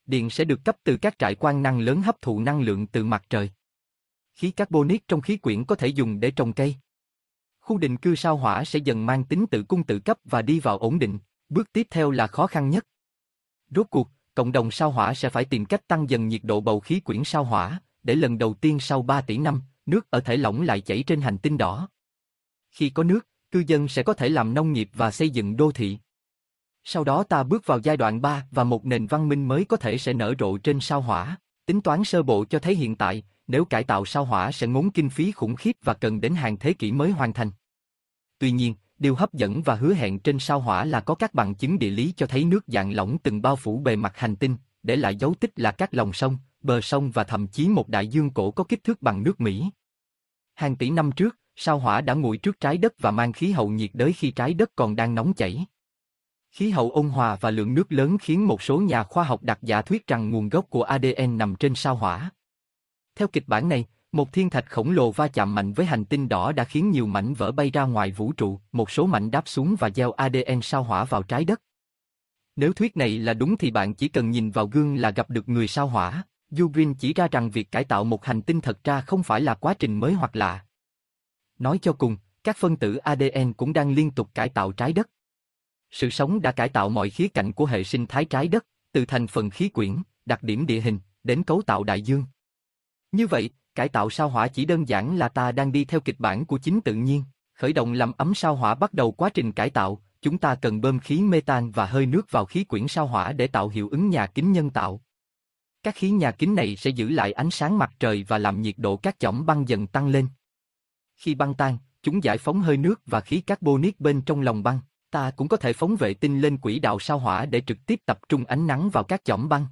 Điện sẽ được cấp từ các trại quan năng lớn hấp thụ năng lượng từ mặt trời. Khí carbonic trong khí quyển có thể dùng để trồng cây. Khu định cư sao hỏa sẽ dần mang tính tự cung tự cấp và đi vào ổn định, bước tiếp theo là khó khăn nhất. Rốt cuộc, cộng đồng sao hỏa sẽ phải tìm cách tăng dần nhiệt độ bầu khí quyển sao hỏa, để lần đầu tiên sau 3 tỷ năm, nước ở thể lỏng lại chảy trên hành tinh đỏ. Khi có nước, cư dân sẽ có thể làm nông nghiệp và xây dựng đô thị. Sau đó ta bước vào giai đoạn 3 và một nền văn minh mới có thể sẽ nở rộ trên sao hỏa. Tính toán sơ bộ cho thấy hiện tại, nếu cải tạo sao hỏa sẽ ngốn kinh phí khủng khiếp và cần đến hàng thế kỷ mới hoàn thành. Tuy nhiên, điều hấp dẫn và hứa hẹn trên sao hỏa là có các bằng chứng địa lý cho thấy nước dạng lỏng từng bao phủ bề mặt hành tinh, để lại dấu tích là các lòng sông, bờ sông và thậm chí một đại dương cổ có kích thước bằng nước Mỹ. Hàng tỷ năm trước, sao hỏa đã nguội trước trái đất và mang khí hậu nhiệt đới khi trái đất còn đang nóng chảy. Khí hậu ôn hòa và lượng nước lớn khiến một số nhà khoa học đặt giả thuyết rằng nguồn gốc của ADN nằm trên sao hỏa. Theo kịch bản này, một thiên thạch khổng lồ va chạm mạnh với hành tinh đỏ đã khiến nhiều mảnh vỡ bay ra ngoài vũ trụ, một số mảnh đáp xuống và gieo ADN sao hỏa vào trái đất. Nếu thuyết này là đúng thì bạn chỉ cần nhìn vào gương là gặp được người sao hỏa. Yugin chỉ ra rằng việc cải tạo một hành tinh thật ra không phải là quá trình mới hoặc lạ. Nói cho cùng, các phân tử ADN cũng đang liên tục cải tạo trái đất. Sự sống đã cải tạo mọi khía cạnh của hệ sinh thái trái đất, từ thành phần khí quyển, đặc điểm địa hình, đến cấu tạo đại dương. Như vậy, cải tạo sao hỏa chỉ đơn giản là ta đang đi theo kịch bản của chính tự nhiên, khởi động làm ấm sao hỏa bắt đầu quá trình cải tạo, chúng ta cần bơm khí metan và hơi nước vào khí quyển sao hỏa để tạo hiệu ứng nhà kính nhân tạo. Các khí nhà kính này sẽ giữ lại ánh sáng mặt trời và làm nhiệt độ các chỏng băng dần tăng lên. Khi băng tan, chúng giải phóng hơi nước và khí carbonic bên trong lòng băng. Ta cũng có thể phóng vệ tinh lên quỹ đạo sao hỏa để trực tiếp tập trung ánh nắng vào các chỏng băng.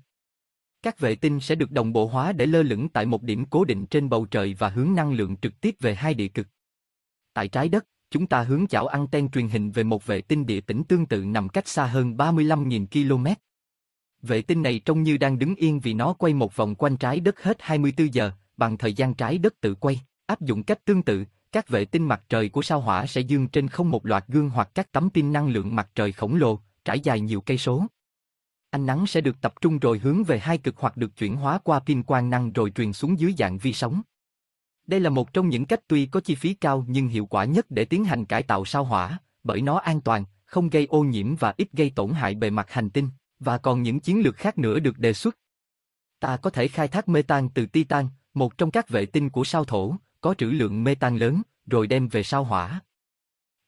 Các vệ tinh sẽ được đồng bộ hóa để lơ lửng tại một điểm cố định trên bầu trời và hướng năng lượng trực tiếp về hai địa cực. Tại trái đất, chúng ta hướng chảo anten truyền hình về một vệ tinh địa tĩnh tương tự nằm cách xa hơn 35.000 km. Vệ tinh này trông như đang đứng yên vì nó quay một vòng quanh trái đất hết 24 giờ, bằng thời gian trái đất tự quay. Áp dụng cách tương tự, các vệ tinh mặt trời của sao hỏa sẽ dương trên không một loạt gương hoặc các tấm pin năng lượng mặt trời khổng lồ, trải dài nhiều cây số. Ánh nắng sẽ được tập trung rồi hướng về hai cực hoặc được chuyển hóa qua pin quang năng rồi truyền xuống dưới dạng vi sóng. Đây là một trong những cách tuy có chi phí cao nhưng hiệu quả nhất để tiến hành cải tạo sao hỏa, bởi nó an toàn, không gây ô nhiễm và ít gây tổn hại bề mặt hành tinh, và còn những chiến lược khác nữa được đề xuất. Ta có thể khai thác metan từ Titan, một trong các vệ tinh của sao thổ, có trữ lượng metan lớn, rồi đem về sao hỏa.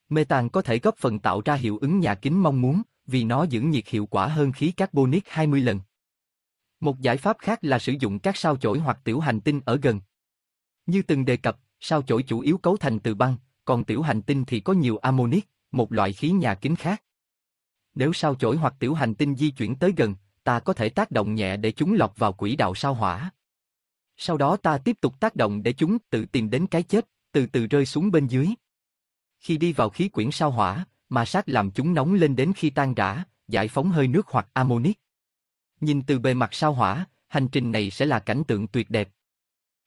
Metan có thể góp phần tạo ra hiệu ứng nhà kính mong muốn, vì nó giữ nhiệt hiệu quả hơn khí carbonic 20 lần. Một giải pháp khác là sử dụng các sao chổi hoặc tiểu hành tinh ở gần. Như từng đề cập, sao chổi chủ yếu cấu thành từ băng, còn tiểu hành tinh thì có nhiều ammonic, một loại khí nhà kính khác. Nếu sao chổi hoặc tiểu hành tinh di chuyển tới gần, ta có thể tác động nhẹ để chúng lọt vào quỹ đạo sao hỏa. Sau đó ta tiếp tục tác động để chúng tự tìm đến cái chết, từ từ rơi xuống bên dưới. Khi đi vào khí quyển sao hỏa, ma sát làm chúng nóng lên đến khi tan rã, giải phóng hơi nước hoặc amonic. Nhìn từ bề mặt sao hỏa, hành trình này sẽ là cảnh tượng tuyệt đẹp.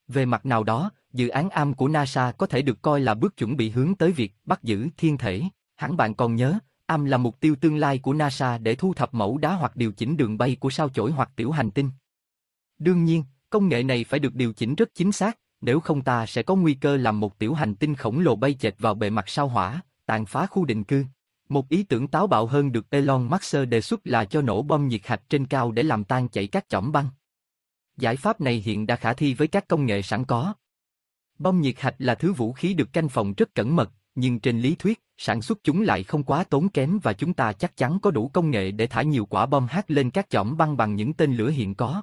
Về mặt nào đó, dự án AM của NASA có thể được coi là bước chuẩn bị hướng tới việc bắt giữ thiên thể. Hẳn bạn còn nhớ, AM là mục tiêu tương lai của NASA để thu thập mẫu đá hoặc điều chỉnh đường bay của sao chổi hoặc tiểu hành tinh. Đương nhiên, công nghệ này phải được điều chỉnh rất chính xác, nếu không ta sẽ có nguy cơ làm một tiểu hành tinh khổng lồ bay chệch vào bề mặt sao hỏa, tàn phá khu định cư. Một ý tưởng táo bạo hơn được Elon Musk đề xuất là cho nổ bom nhiệt hạch trên cao để làm tan chảy các chỏm băng. Giải pháp này hiện đã khả thi với các công nghệ sẵn có. Bom nhiệt hạch là thứ vũ khí được canh phòng rất cẩn mật, nhưng trên lý thuyết, sản xuất chúng lại không quá tốn kém và chúng ta chắc chắn có đủ công nghệ để thả nhiều quả bom hát lên các chỏm băng bằng những tên lửa hiện có.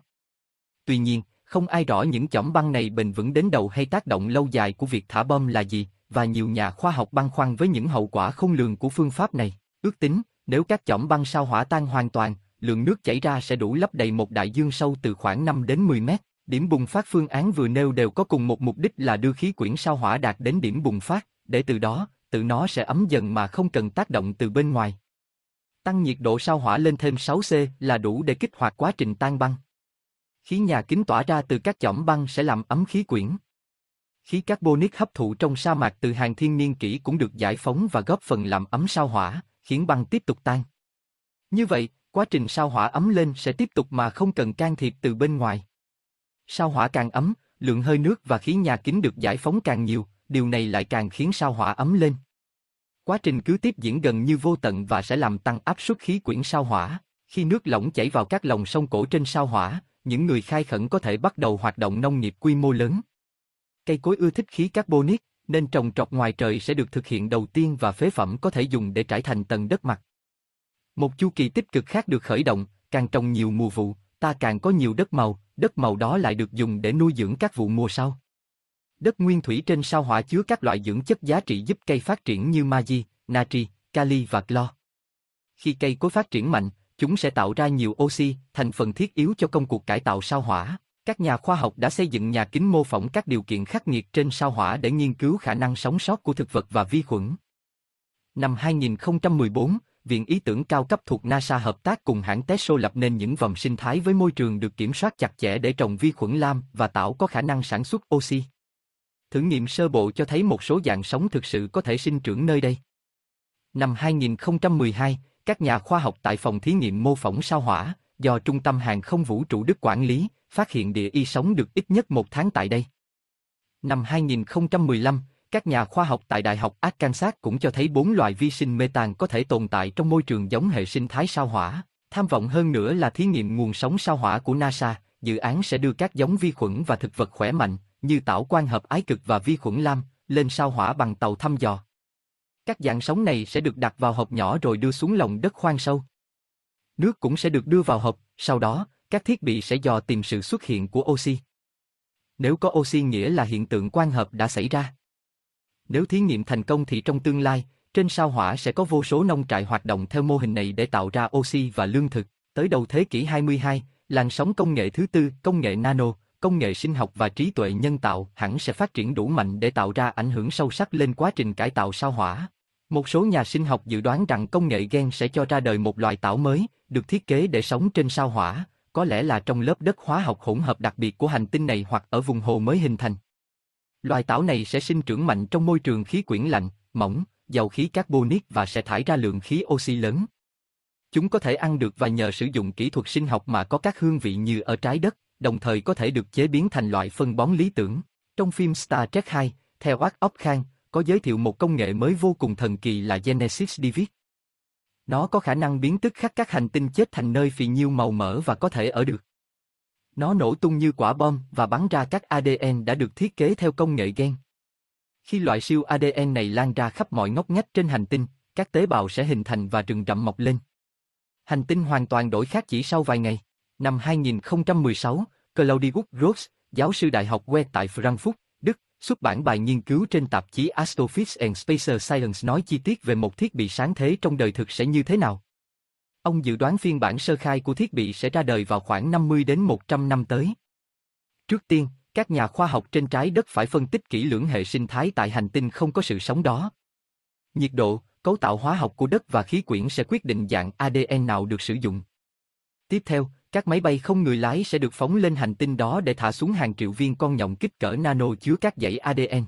Tuy nhiên, không ai rõ những chỏm băng này bền vững đến đầu hay tác động lâu dài của việc thả bom là gì, và nhiều nhà khoa học băn khoăn với những hậu quả không lường của phương pháp này. Ước tính, nếu các chỏm băng sao hỏa tan hoàn toàn, lượng nước chảy ra sẽ đủ lấp đầy một đại dương sâu từ khoảng 5 đến 10 mét. Điểm bùng phát phương án vừa nêu đều có cùng một mục đích là đưa khí quyển sao hỏa đạt đến điểm bùng phát, để từ đó, tự nó sẽ ấm dần mà không cần tác động từ bên ngoài. Tăng nhiệt độ sao hỏa lên thêm 6C là đủ để kích hoạt quá trình tan băng. Khí nhà kính tỏa ra từ các chỏm băng sẽ làm ấm khí quyển. Khí carbonic hấp thụ trong sa mạc từ hàng thiên niên kỷ cũng được giải phóng và góp phần làm ấm sao hỏa, khiến băng tiếp tục tan. Như vậy, quá trình sao hỏa ấm lên sẽ tiếp tục mà không cần can thiệp từ bên ngoài. Sao hỏa càng ấm, lượng hơi nước và khí nhà kính được giải phóng càng nhiều, điều này lại càng khiến sao hỏa ấm lên. Quá trình cứ tiếp diễn gần như vô tận và sẽ làm tăng áp suất khí quyển sao hỏa. Khi nước lỏng chảy vào các lòng sông cổ trên sao hỏa, những người khai khẩn có thể bắt đầu hoạt động nông nghiệp quy mô lớn. Cây cối ưa thích khí carbonic, nên trồng trọt ngoài trời sẽ được thực hiện đầu tiên và phế phẩm có thể dùng để trải thành tầng đất mặt. Một chu kỳ tích cực khác được khởi động, càng trồng nhiều mùa vụ, ta càng có nhiều đất màu, đất màu đó lại được dùng để nuôi dưỡng các vụ mùa sau. Đất nguyên thủy trên sao hỏa chứa các loại dưỡng chất giá trị giúp cây phát triển như magie, natri, kali và clo. Khi cây cối phát triển mạnh, chúng sẽ tạo ra nhiều oxy, thành phần thiết yếu cho công cuộc cải tạo sao hỏa. Các nhà khoa học đã xây dựng nhà kính mô phỏng các điều kiện khắc nghiệt trên sao hỏa để nghiên cứu khả năng sống sót của thực vật và vi khuẩn. Năm 2014, Viện Ý tưởng cao cấp thuộc NASA hợp tác cùng hãng Teso lập nên những vòng sinh thái với môi trường được kiểm soát chặt chẽ để trồng vi khuẩn lam và tạo có khả năng sản xuất oxy. Thử nghiệm sơ bộ cho thấy một số dạng sống thực sự có thể sinh trưởng nơi đây. Năm 2012, các nhà khoa học tại phòng thí nghiệm mô phỏng sao hỏa, do Trung tâm Hàng không Vũ trụ Đức quản lý, phát hiện địa y sống được ít nhất một tháng tại đây. Năm 2015, các nhà khoa học tại Đại học Arkansas cũng cho thấy bốn loài vi sinh metan có thể tồn tại trong môi trường giống hệ sinh thái sao hỏa. Tham vọng hơn nữa là thí nghiệm nguồn sống sao hỏa của NASA, dự án sẽ đưa các giống vi khuẩn và thực vật khỏe mạnh, như tảo quan hợp ái cực và vi khuẩn lam, lên sao hỏa bằng tàu thăm dò. Các dạng sống này sẽ được đặt vào hộp nhỏ rồi đưa xuống lòng đất khoan sâu. Nước cũng sẽ được đưa vào hộp, sau đó, các thiết bị sẽ dò tìm sự xuất hiện của oxy. Nếu có oxy nghĩa là hiện tượng quang hợp đã xảy ra. Nếu thí nghiệm thành công thì trong tương lai, trên sao hỏa sẽ có vô số nông trại hoạt động theo mô hình này để tạo ra oxy và lương thực. Tới đầu thế kỷ 22, làn sóng công nghệ thứ tư, công nghệ nano, công nghệ sinh học và trí tuệ nhân tạo hẳn sẽ phát triển đủ mạnh để tạo ra ảnh hưởng sâu sắc lên quá trình cải tạo sao hỏa. Một số nhà sinh học dự đoán rằng công nghệ gen sẽ cho ra đời một loài tảo mới, được thiết kế để sống trên sao hỏa, có lẽ là trong lớp đất hóa học hỗn hợp đặc biệt của hành tinh này hoặc ở vùng hồ mới hình thành. Loài tảo này sẽ sinh trưởng mạnh trong môi trường khí quyển lạnh, mỏng, giàu khí carbonic và sẽ thải ra lượng khí oxy lớn. Chúng có thể ăn được và nhờ sử dụng kỹ thuật sinh học mà có các hương vị như ở trái đất, đồng thời có thể được chế biến thành loại phân bón lý tưởng. Trong phim Star Trek 2, theo Art Ockhan có giới thiệu một công nghệ mới vô cùng thần kỳ là Genesis Divid. Nó có khả năng biến tức khắc các hành tinh chết thành nơi phì nhiêu màu mỡ và có thể ở được. Nó nổ tung như quả bom và bắn ra các ADN đã được thiết kế theo công nghệ gen. Khi loại siêu ADN này lan ra khắp mọi ngóc ngách trên hành tinh, các tế bào sẽ hình thành và rừng rậm mọc lên. Hành tinh hoàn toàn đổi khác chỉ sau vài ngày. Năm 2016, Claudius Gross, giáo sư đại học West tại Frankfurt, xuất bản bài nghiên cứu trên tạp chí Astrophysics and Space Science nói chi tiết về một thiết bị sáng thế trong đời thực sẽ như thế nào. Ông dự đoán phiên bản sơ khai của thiết bị sẽ ra đời vào khoảng 50 đến 100 năm tới. Trước tiên, các nhà khoa học trên trái đất phải phân tích kỹ lưỡng hệ sinh thái tại hành tinh không có sự sống đó. Nhiệt độ, cấu tạo hóa học của đất và khí quyển sẽ quyết định dạng ADN nào được sử dụng. Tiếp theo, các máy bay không người lái sẽ được phóng lên hành tinh đó để thả xuống hàng triệu viên con nhộng kích cỡ nano chứa các dãy ADN.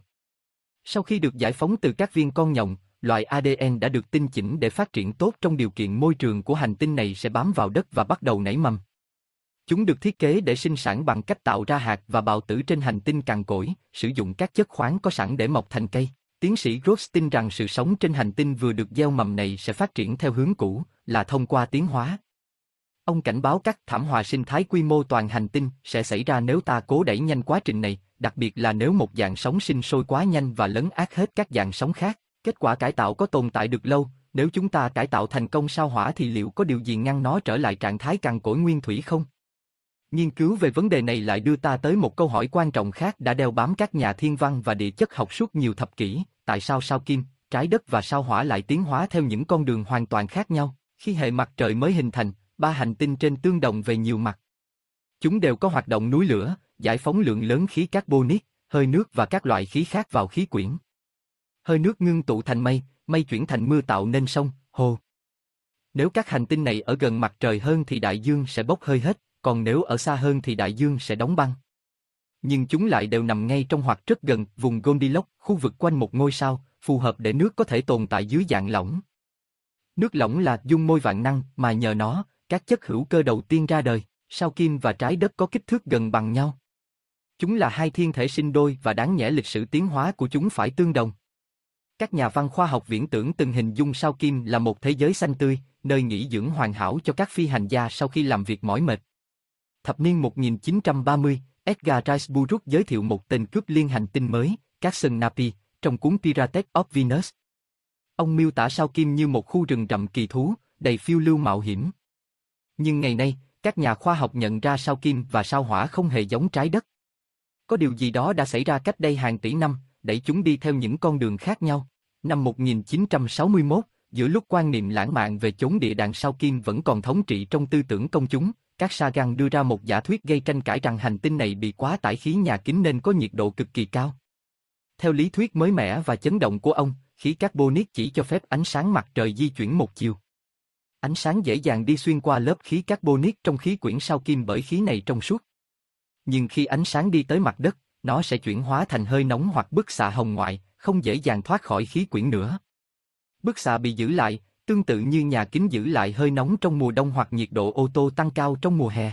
Sau khi được giải phóng từ các viên con nhộng, loại ADN đã được tinh chỉnh để phát triển tốt trong điều kiện môi trường của hành tinh này sẽ bám vào đất và bắt đầu nảy mầm. Chúng được thiết kế để sinh sản bằng cách tạo ra hạt và bào tử trên hành tinh cằn cỗi, sử dụng các chất khoáng có sẵn để mọc thành cây. Tiến sĩ Gross tin rằng sự sống trên hành tinh vừa được gieo mầm này sẽ phát triển theo hướng cũ, là thông qua tiến hóa. Ông cảnh báo các thảm họa sinh thái quy mô toàn hành tinh sẽ xảy ra nếu ta cố đẩy nhanh quá trình này, đặc biệt là nếu một dạng sống sinh sôi quá nhanh và lấn át hết các dạng sống khác. Kết quả cải tạo có tồn tại được lâu, nếu chúng ta cải tạo thành công sao hỏa thì liệu có điều gì ngăn nó trở lại trạng thái cằn cỗi nguyên thủy không? Nghiên cứu về vấn đề này lại đưa ta tới một câu hỏi quan trọng khác đã đeo bám các nhà thiên văn và địa chất học suốt nhiều thập kỷ, tại sao sao kim, trái đất và sao hỏa lại tiến hóa theo những con đường hoàn toàn khác nhau, khi hệ mặt trời mới hình thành, ba hành tinh trên tương đồng về nhiều mặt. Chúng đều có hoạt động núi lửa, giải phóng lượng lớn khí carbonic, hơi nước và các loại khí khác vào khí quyển. Hơi nước ngưng tụ thành mây, mây chuyển thành mưa tạo nên sông, hồ. Nếu các hành tinh này ở gần mặt trời hơn thì đại dương sẽ bốc hơi hết, còn nếu ở xa hơn thì đại dương sẽ đóng băng. Nhưng chúng lại đều nằm ngay trong hoặc rất gần vùng Goldilocks, khu vực quanh một ngôi sao, phù hợp để nước có thể tồn tại dưới dạng lỏng. Nước lỏng là dung môi vạn năng mà nhờ nó, các chất hữu cơ đầu tiên ra đời, sao kim và trái đất có kích thước gần bằng nhau. Chúng là hai thiên thể sinh đôi và đáng nhẽ lịch sử tiến hóa của chúng phải tương đồng. Các nhà văn khoa học viễn tưởng từng hình dung sao kim là một thế giới xanh tươi, nơi nghỉ dưỡng hoàn hảo cho các phi hành gia sau khi làm việc mỏi mệt. Thập niên 1930, Edgar Rice Burroughs giới thiệu một tên cướp liên hành tinh mới, Capson Napi, trong cuốn Pirates of Venus. Ông miêu tả sao kim như một khu rừng rậm kỳ thú, đầy phiêu lưu mạo hiểm. Nhưng ngày nay, các nhà khoa học nhận ra sao kim và sao hỏa không hề giống trái đất. Có điều gì đó đã xảy ra cách đây hàng tỷ năm, đẩy chúng đi theo những con đường khác nhau. Năm 1961, giữa lúc quan niệm lãng mạn về chốn địa đàng sao kim vẫn còn thống trị trong tư tưởng công chúng, các Sagan đưa ra một giả thuyết gây tranh cãi rằng hành tinh này bị quá tải khí nhà kính nên có nhiệt độ cực kỳ cao. Theo lý thuyết mới mẻ và chấn động của ông, khí carbonic chỉ cho phép ánh sáng mặt trời di chuyển một chiều. Ánh sáng dễ dàng đi xuyên qua lớp khí carbonic trong khí quyển sao kim bởi khí này trong suốt. Nhưng khi ánh sáng đi tới mặt đất, nó sẽ chuyển hóa thành hơi nóng hoặc bức xạ hồng ngoại, không dễ dàng thoát khỏi khí quyển nữa. Bức xạ bị giữ lại, tương tự như nhà kính giữ lại hơi nóng trong mùa đông hoặc nhiệt độ ô tô tăng cao trong mùa hè.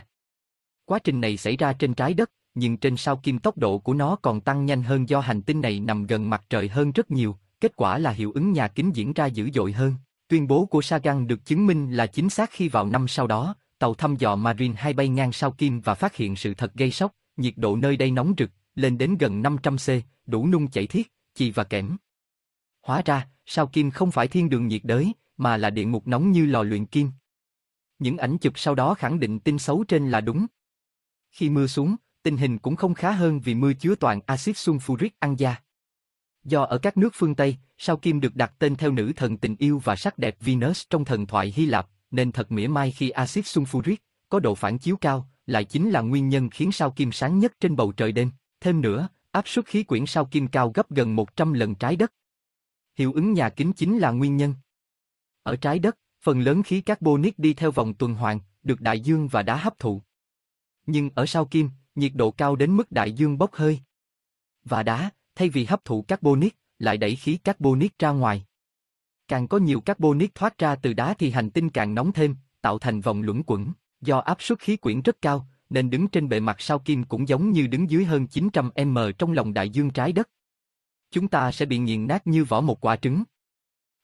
Quá trình này xảy ra trên trái đất, nhưng trên sao kim tốc độ của nó còn tăng nhanh hơn do hành tinh này nằm gần mặt trời hơn rất nhiều, kết quả là hiệu ứng nhà kính diễn ra dữ dội hơn. Tuyên bố của Sagan được chứng minh là chính xác khi vào năm sau đó, tàu thăm dò Marine 2 bay ngang sao Kim và phát hiện sự thật gây sốc, nhiệt độ nơi đây nóng rực, lên đến gần 500 C, đủ nung chảy thiết, chì và kẽm. Hóa ra, sao Kim không phải thiên đường nhiệt đới, mà là địa ngục nóng như lò luyện kim. Những ảnh chụp sau đó khẳng định tin xấu trên là đúng. Khi mưa xuống, tình hình cũng không khá hơn vì mưa chứa toàn axit sulfuric ăn da. Do ở các nước phương Tây, sao Kim được đặt tên theo nữ thần tình yêu và sắc đẹp Venus trong thần thoại Hy Lạp, nên thật mỉa mai khi axit sulfuric có độ phản chiếu cao, lại chính là nguyên nhân khiến sao Kim sáng nhất trên bầu trời đêm. Thêm nữa, áp suất khí quyển sao Kim cao gấp gần 100 lần trái đất. Hiệu ứng nhà kính chính là nguyên nhân. Ở trái đất, phần lớn khí carbonic đi theo vòng tuần hoàn, được đại dương và đá hấp thụ. Nhưng ở sao Kim, nhiệt độ cao đến mức đại dương bốc hơi. Và đá, thay vì hấp thụ carbonic, lại đẩy khí carbonic ra ngoài. Càng có nhiều carbonic thoát ra từ đá thì hành tinh càng nóng thêm, tạo thành vòng luẩn quẩn. Do áp suất khí quyển rất cao, nên đứng trên bề mặt sao kim cũng giống như đứng dưới hơn 900 m trong lòng đại dương trái đất. Chúng ta sẽ bị nghiền nát như vỏ một quả trứng.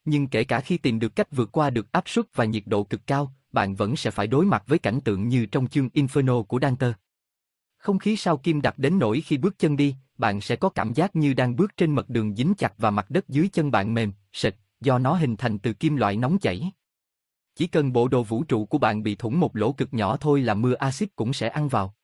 Nhưng kể cả khi tìm được cách vượt qua được áp suất và nhiệt độ cực cao, bạn vẫn sẽ phải đối mặt với cảnh tượng như trong chương Inferno của Dante. Không khí sao kim đặc đến nỗi khi bước chân đi, bạn sẽ có cảm giác như đang bước trên mặt đường dính chặt và mặt đất dưới chân bạn mềm, sệt, do nó hình thành từ kim loại nóng chảy. Chỉ cần bộ đồ vũ trụ của bạn bị thủng một lỗ cực nhỏ thôi là mưa axit cũng sẽ ăn vào.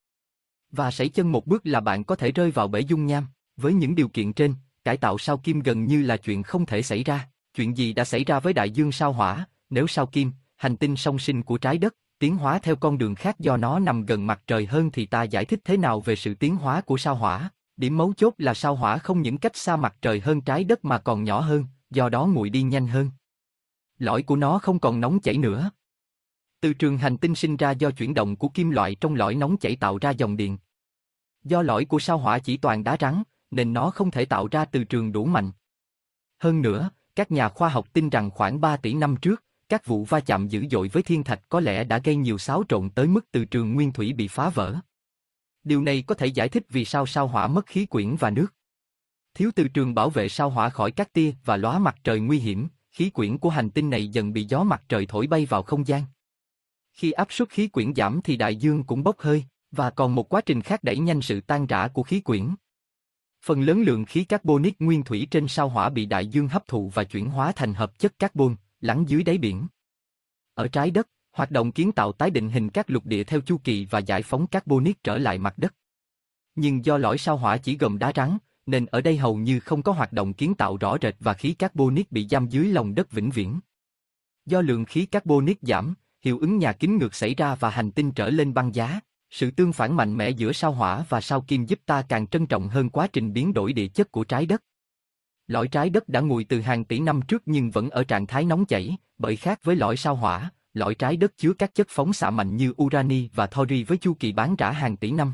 Và sảy chân một bước là bạn có thể rơi vào bể dung nham. Với những điều kiện trên, cải tạo sao kim gần như là chuyện không thể xảy ra. Chuyện gì đã xảy ra với đại dương sao hỏa, nếu sao kim, hành tinh song sinh của trái đất, tiến hóa theo con đường khác do nó nằm gần mặt trời hơn thì ta giải thích thế nào về sự tiến hóa của sao hỏa? Điểm mấu chốt là sao hỏa không những cách xa mặt trời hơn trái đất mà còn nhỏ hơn, do đó nguội đi nhanh hơn. Lõi của nó không còn nóng chảy nữa. Từ trường hành tinh sinh ra do chuyển động của kim loại trong lõi nóng chảy tạo ra dòng điện. Do lõi của sao hỏa chỉ toàn đá rắn, nên nó không thể tạo ra từ trường đủ mạnh. Hơn nữa, các nhà khoa học tin rằng khoảng 3 tỷ năm trước, các vụ va chạm dữ dội với thiên thạch có lẽ đã gây nhiều xáo trộn tới mức từ trường nguyên thủy bị phá vỡ. Điều này có thể giải thích vì sao sao hỏa mất khí quyển và nước. Thiếu từ trường bảo vệ sao hỏa khỏi các tia và lóa mặt trời nguy hiểm, khí quyển của hành tinh này dần bị gió mặt trời thổi bay vào không gian. Khi áp suất khí quyển giảm thì đại dương cũng bốc hơi, và còn một quá trình khác đẩy nhanh sự tan rã của khí quyển. Phần lớn lượng khí carbonic nguyên thủy trên sao hỏa bị đại dương hấp thụ và chuyển hóa thành hợp chất carbon, lắng dưới đáy biển. Ở trái đất, hoạt động kiến tạo tái định hình các lục địa theo chu kỳ và giải phóng carbonic trở lại mặt đất. Nhưng do lõi sao hỏa chỉ gồm đá trắng, nên ở đây hầu như không có hoạt động kiến tạo rõ rệt và khí carbonic bị giam dưới lòng đất vĩnh viễn. Do lượng khí carbonic giảm, hiệu ứng nhà kính ngược xảy ra và hành tinh trở lên băng giá. Sự tương phản mạnh mẽ giữa sao hỏa và sao kim giúp ta càng trân trọng hơn quá trình biến đổi địa chất của trái đất. Lõi trái đất đã nguội từ hàng tỷ năm trước nhưng vẫn ở trạng thái nóng chảy, bởi khác với lõi sao hỏa, lõi trái đất chứa các chất phóng xạ mạnh như urani và thori với chu kỳ bán trả hàng tỷ năm.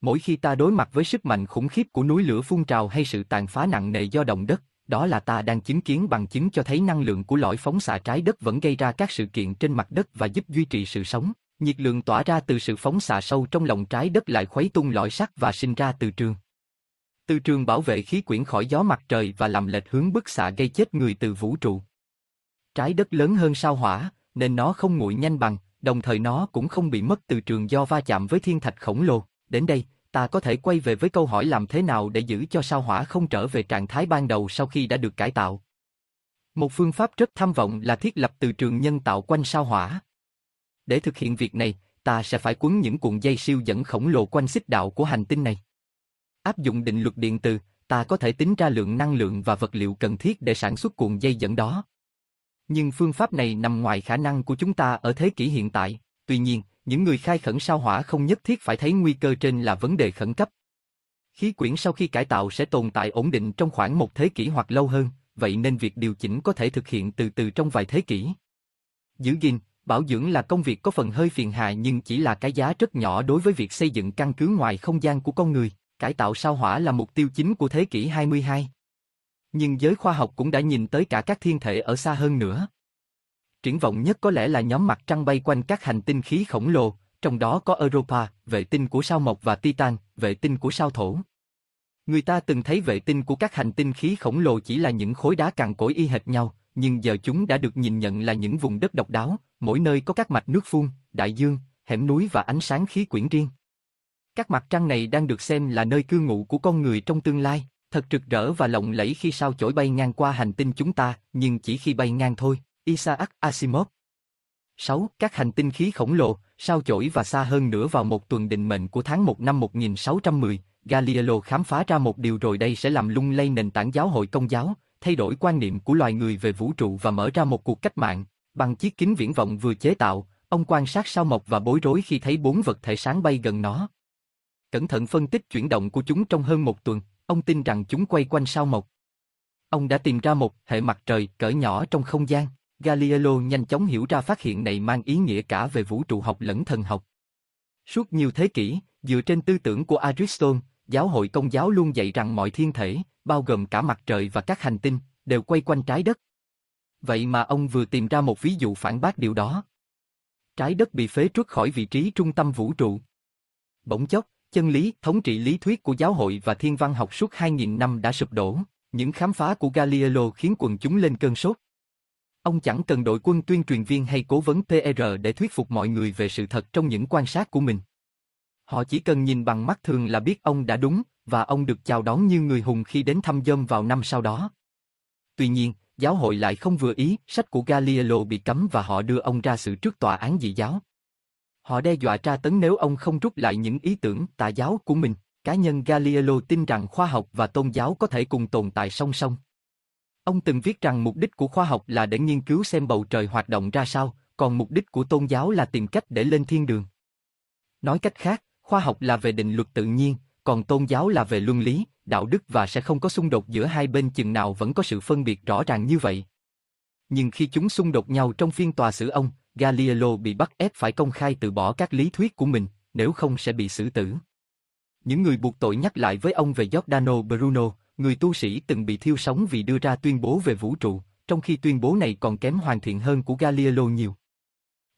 Mỗi khi ta đối mặt với sức mạnh khủng khiếp của núi lửa phun trào hay sự tàn phá nặng nề do động đất, đó là ta đang chứng kiến bằng chứng cho thấy năng lượng của lõi phóng xạ trái đất vẫn gây ra các sự kiện trên mặt đất và giúp duy trì sự sống. Nhiệt lượng tỏa ra từ sự phóng xạ sâu trong lòng trái đất lại khuấy tung lõi sắt và sinh ra từ trường. Từ trường bảo vệ khí quyển khỏi gió mặt trời và làm lệch hướng bức xạ gây chết người từ vũ trụ. Trái đất lớn hơn sao hỏa, nên nó không nguội nhanh bằng, đồng thời nó cũng không bị mất từ trường do va chạm với thiên thạch khổng lồ. Đến đây, ta có thể quay về với câu hỏi làm thế nào để giữ cho sao hỏa không trở về trạng thái ban đầu sau khi đã được cải tạo. Một phương pháp rất tham vọng là thiết lập từ trường nhân tạo quanh sao hỏa. Để thực hiện việc này, ta sẽ phải quấn những cuộn dây siêu dẫn khổng lồ quanh xích đạo của hành tinh này. Áp dụng định luật điện từ, ta có thể tính ra lượng năng lượng và vật liệu cần thiết để sản xuất cuộn dây dẫn đó. Nhưng phương pháp này nằm ngoài khả năng của chúng ta ở thế kỷ hiện tại. Tuy nhiên, những người khai khẩn sao hỏa không nhất thiết phải thấy nguy cơ trên là vấn đề khẩn cấp. Khí quyển sau khi cải tạo sẽ tồn tại ổn định trong khoảng một thế kỷ hoặc lâu hơn, vậy nên việc điều chỉnh có thể thực hiện từ từ trong vài thế kỷ. Giữ gìn, bảo dưỡng là công việc có phần hơi phiền hà nhưng chỉ là cái giá rất nhỏ đối với việc xây dựng căn cứ ngoài không gian của con người. Cải tạo sao hỏa là mục tiêu chính của thế kỷ 22. Nhưng giới khoa học cũng đã nhìn tới cả các thiên thể ở xa hơn nữa. Triển vọng nhất có lẽ là nhóm mặt trăng bay quanh các hành tinh khí khổng lồ, trong đó có Europa, vệ tinh của sao Mộc và Titan, vệ tinh của sao Thổ. Người ta từng thấy vệ tinh của các hành tinh khí khổng lồ chỉ là những khối đá cằn cỗi y hệt nhau, nhưng giờ chúng đã được nhìn nhận là những vùng đất độc đáo, mỗi nơi có các mạch nước phun, đại dương, hẻm núi và ánh sáng khí quyển riêng. Các mặt trăng này đang được xem là nơi cư ngụ của con người trong tương lai, thật rực rỡ và lộng lẫy khi sao chổi bay ngang qua hành tinh chúng ta, nhưng chỉ khi bay ngang thôi. Isaac Asimov 6. Các hành tinh khí khổng lồ, sao chổi và xa hơn nữa vào một tuần định mệnh của tháng 1 năm 1610, Galileo khám phá ra một điều rồi đây sẽ làm lung lay nền tảng giáo hội công giáo, thay đổi quan niệm của loài người về vũ trụ và mở ra một cuộc cách mạng. Bằng chiếc kính viễn vọng vừa chế tạo, ông quan sát sao mộc và bối rối khi thấy bốn vật thể sáng bay gần nó. Cẩn thận phân tích chuyển động của chúng trong hơn một tuần, ông tin rằng chúng quay quanh sao mộc. Ông đã tìm ra một hệ mặt trời cỡ nhỏ trong không gian. Galileo nhanh chóng hiểu ra phát hiện này mang ý nghĩa cả về vũ trụ học lẫn thần học. Suốt nhiều thế kỷ, dựa trên tư tưởng của Aristotle, giáo hội công giáo luôn dạy rằng mọi thiên thể, bao gồm cả mặt trời và các hành tinh, đều quay quanh trái đất. Vậy mà ông vừa tìm ra một ví dụ phản bác điều đó. Trái đất bị phế truất khỏi vị trí trung tâm vũ trụ. Bỗng chốc, chân lý, thống trị lý thuyết của giáo hội và thiên văn học suốt 2.000 năm đã sụp đổ. Những khám phá của Galileo khiến quần chúng lên cơn sốt. Ông chẳng cần đội quân tuyên truyền viên hay cố vấn PR để thuyết phục mọi người về sự thật trong những quan sát của mình. Họ chỉ cần nhìn bằng mắt thường là biết ông đã đúng, và ông được chào đón như người hùng khi đến thăm dâm vào năm sau đó. Tuy nhiên, giáo hội lại không vừa ý, sách của Galileo bị cấm và họ đưa ông ra xử trước tòa án dị giáo. Họ đe dọa tra tấn nếu ông không rút lại những ý tưởng tà giáo của mình. Cá nhân Galileo tin rằng khoa học và tôn giáo có thể cùng tồn tại song song. Ông từng viết rằng mục đích của khoa học là để nghiên cứu xem bầu trời hoạt động ra sao, còn mục đích của tôn giáo là tìm cách để lên thiên đường. Nói cách khác, khoa học là về định luật tự nhiên, còn tôn giáo là về luân lý, đạo đức và sẽ không có xung đột giữa hai bên chừng nào vẫn có sự phân biệt rõ ràng như vậy. Nhưng khi chúng xung đột nhau trong phiên tòa xử ông, Galileo bị bắt ép phải công khai từ bỏ các lý thuyết của mình, nếu không sẽ bị xử tử. Những người buộc tội nhắc lại với ông về Giordano Bruno, người tu sĩ từng bị thiêu sống vì đưa ra tuyên bố về vũ trụ, trong khi tuyên bố này còn kém hoàn thiện hơn của Galileo nhiều.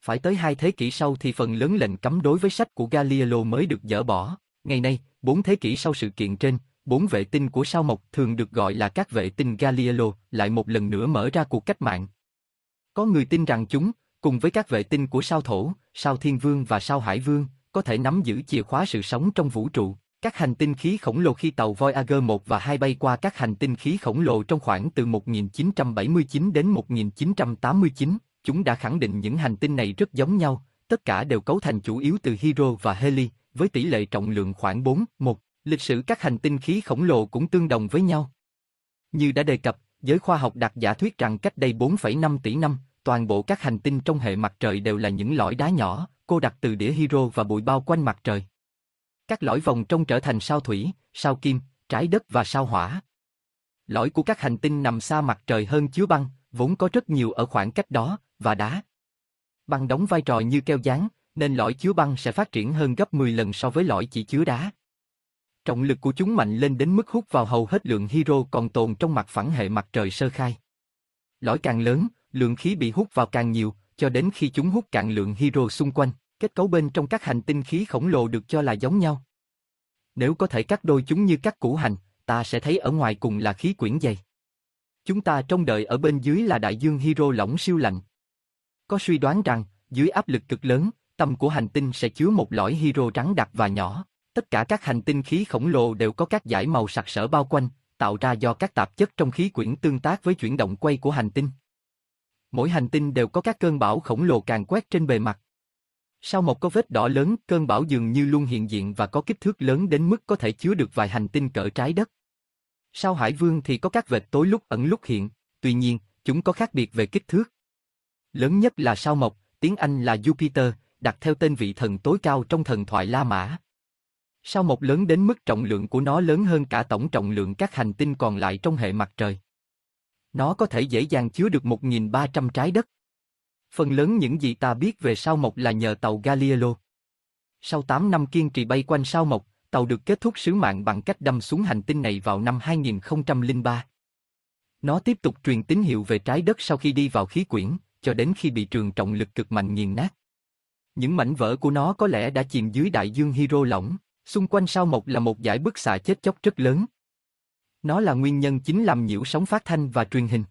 Phải tới hai thế kỷ sau thì phần lớn lệnh cấm đối với sách của Galileo mới được dỡ bỏ. Ngày nay, bốn thế kỷ sau sự kiện trên, bốn vệ tinh của sao mộc thường được gọi là các vệ tinh Galileo lại một lần nữa mở ra cuộc cách mạng. Có người tin rằng chúng, cùng với các vệ tinh của sao thổ, sao thiên vương và sao hải vương, có thể nắm giữ chìa khóa sự sống trong vũ trụ. Các hành tinh khí khổng lồ khi tàu Voyager 1 và 2 bay qua các hành tinh khí khổng lồ trong khoảng từ 1979 đến 1989, chúng đã khẳng định những hành tinh này rất giống nhau, tất cả đều cấu thành chủ yếu từ hydro và heli, với tỷ lệ trọng lượng khoảng 4, 1. Lịch sử các hành tinh khí khổng lồ cũng tương đồng với nhau. Như đã đề cập, giới khoa học đặt giả thuyết rằng cách đây 4,5 tỷ năm, toàn bộ các hành tinh trong hệ mặt trời đều là những lõi đá nhỏ, cô đặt từ đĩa hydro và bụi bao quanh mặt trời. Các lõi vòng trong trở thành sao thủy, sao kim, trái đất và sao hỏa. Lõi của các hành tinh nằm xa mặt trời hơn chứa băng, vốn có rất nhiều ở khoảng cách đó, và đá. Băng đóng vai trò như keo dán, nên lõi chứa băng sẽ phát triển hơn gấp 10 lần so với lõi chỉ chứa đá. Trọng lực của chúng mạnh lên đến mức hút vào hầu hết lượng hydro còn tồn trong mặt phẳng hệ mặt trời sơ khai. Lõi càng lớn, lượng khí bị hút vào càng nhiều, cho đến khi chúng hút cạn lượng hydro xung quanh. Kết cấu bên trong các hành tinh khí khổng lồ được cho là giống nhau. Nếu có thể cắt đôi chúng như cắt củ hành, ta sẽ thấy ở ngoài cùng là khí quyển dày. Chúng ta trông đợi ở bên dưới là đại dương hydro lỏng siêu lạnh. Có suy đoán rằng, dưới áp lực cực lớn, tâm của hành tinh sẽ chứa một lõi hydro trắng đặc và nhỏ. Tất cả các hành tinh khí khổng lồ đều có các dải màu sặc sỡ bao quanh, tạo ra do các tạp chất trong khí quyển tương tác với chuyển động quay của hành tinh. Mỗi hành tinh đều có các cơn bão khổng lồ càng quét trên bề mặt. Sau một có vết đỏ lớn, cơn bão dường như luôn hiện diện và có kích thước lớn đến mức có thể chứa được vài hành tinh cỡ trái đất. Sao Hải Vương thì có các vệt tối lúc ẩn lúc hiện, tuy nhiên, chúng có khác biệt về kích thước. Lớn nhất là sao mộc, tiếng Anh là Jupiter, đặt theo tên vị thần tối cao trong thần thoại La Mã. Sao mộc lớn đến mức trọng lượng của nó lớn hơn cả tổng trọng lượng các hành tinh còn lại trong hệ mặt trời. Nó có thể dễ dàng chứa được 1.300 trái đất. Phần lớn những gì ta biết về sao mộc là nhờ tàu Galileo. Sau 8 năm kiên trì bay quanh sao mộc, tàu được kết thúc sứ mạng bằng cách đâm xuống hành tinh này vào năm 2003. Nó tiếp tục truyền tín hiệu về trái đất sau khi đi vào khí quyển, cho đến khi bị trường trọng lực cực mạnh nghiền nát. Những mảnh vỡ của nó có lẽ đã chìm dưới đại dương hydro lỏng, xung quanh sao mộc là một dải bức xạ chết chóc rất lớn. Nó là nguyên nhân chính làm nhiễu sóng phát thanh và truyền hình.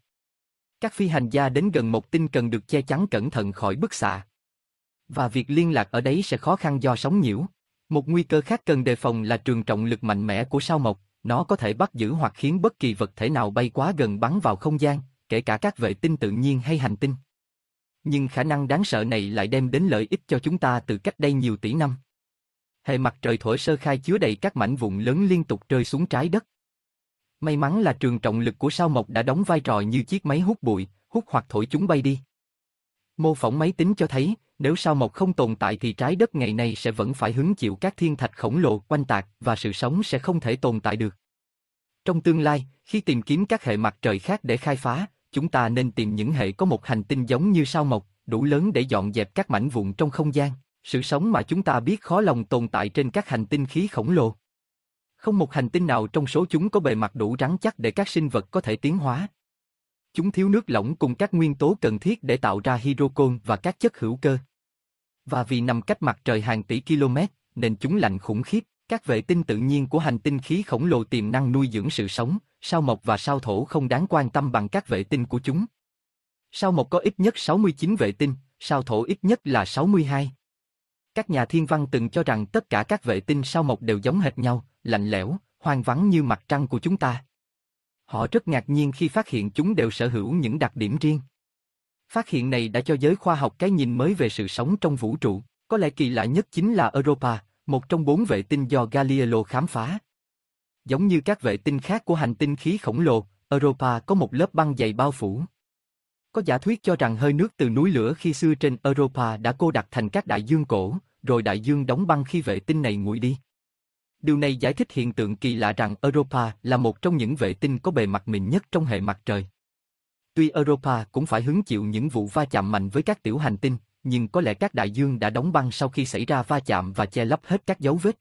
Các phi hành gia đến gần một tinh cần được che chắn cẩn thận khỏi bức xạ. Và việc liên lạc ở đấy sẽ khó khăn do sóng nhiễu. Một nguy cơ khác cần đề phòng là trường trọng lực mạnh mẽ của sao mộc, nó có thể bắt giữ hoặc khiến bất kỳ vật thể nào bay quá gần bắn vào không gian, kể cả các vệ tinh tự nhiên hay hành tinh. Nhưng khả năng đáng sợ này lại đem đến lợi ích cho chúng ta từ cách đây nhiều tỷ năm. Hệ mặt trời thổi sơ khai chứa đầy các mảnh vụn lớn liên tục rơi xuống trái đất. May mắn là trường trọng lực của sao mộc đã đóng vai trò như chiếc máy hút bụi, hút hoặc thổi chúng bay đi. Mô phỏng máy tính cho thấy, nếu sao mộc không tồn tại thì trái đất ngày nay sẽ vẫn phải hứng chịu các thiên thạch khổng lồ quanh tạc và sự sống sẽ không thể tồn tại được. Trong tương lai, khi tìm kiếm các hệ mặt trời khác để khai phá, chúng ta nên tìm những hệ có một hành tinh giống như sao mộc, đủ lớn để dọn dẹp các mảnh vụn trong không gian. Sự sống mà chúng ta biết khó lòng tồn tại trên các hành tinh khí khổng lồ. Không một hành tinh nào trong số chúng có bề mặt đủ rắn chắc để các sinh vật có thể tiến hóa. Chúng thiếu nước lỏng cùng các nguyên tố cần thiết để tạo ra hydrocon và các chất hữu cơ. Và vì nằm cách mặt trời hàng tỷ km, nên chúng lạnh khủng khiếp. Các vệ tinh tự nhiên của hành tinh khí khổng lồ tiềm năng nuôi dưỡng sự sống, sao mộc và sao thổ không đáng quan tâm bằng các vệ tinh của chúng. Sao mộc có ít nhất 69 vệ tinh, sao thổ ít nhất là 62. Các nhà thiên văn từng cho rằng tất cả các vệ tinh sao mộc đều giống hệt nhau, lạnh lẽo, hoang vắng như mặt trăng của chúng ta. Họ rất ngạc nhiên khi phát hiện chúng đều sở hữu những đặc điểm riêng. Phát hiện này đã cho giới khoa học cái nhìn mới về sự sống trong vũ trụ. Có lẽ kỳ lạ nhất chính là Europa, một trong bốn vệ tinh do Galileo khám phá. Giống như các vệ tinh khác của hành tinh khí khổng lồ, Europa có một lớp băng dày bao phủ. Có giả thuyết cho rằng hơi nước từ núi lửa khi xưa trên Europa đã cô đặc thành các đại dương cổ, rồi đại dương đóng băng khi vệ tinh này nguội đi. Điều này giải thích hiện tượng kỳ lạ rằng Europa là một trong những vệ tinh có bề mặt mịn nhất trong hệ mặt trời. Tuy Europa cũng phải hứng chịu những vụ va chạm mạnh với các tiểu hành tinh, nhưng có lẽ các đại dương đã đóng băng sau khi xảy ra va chạm và che lấp hết các dấu vết.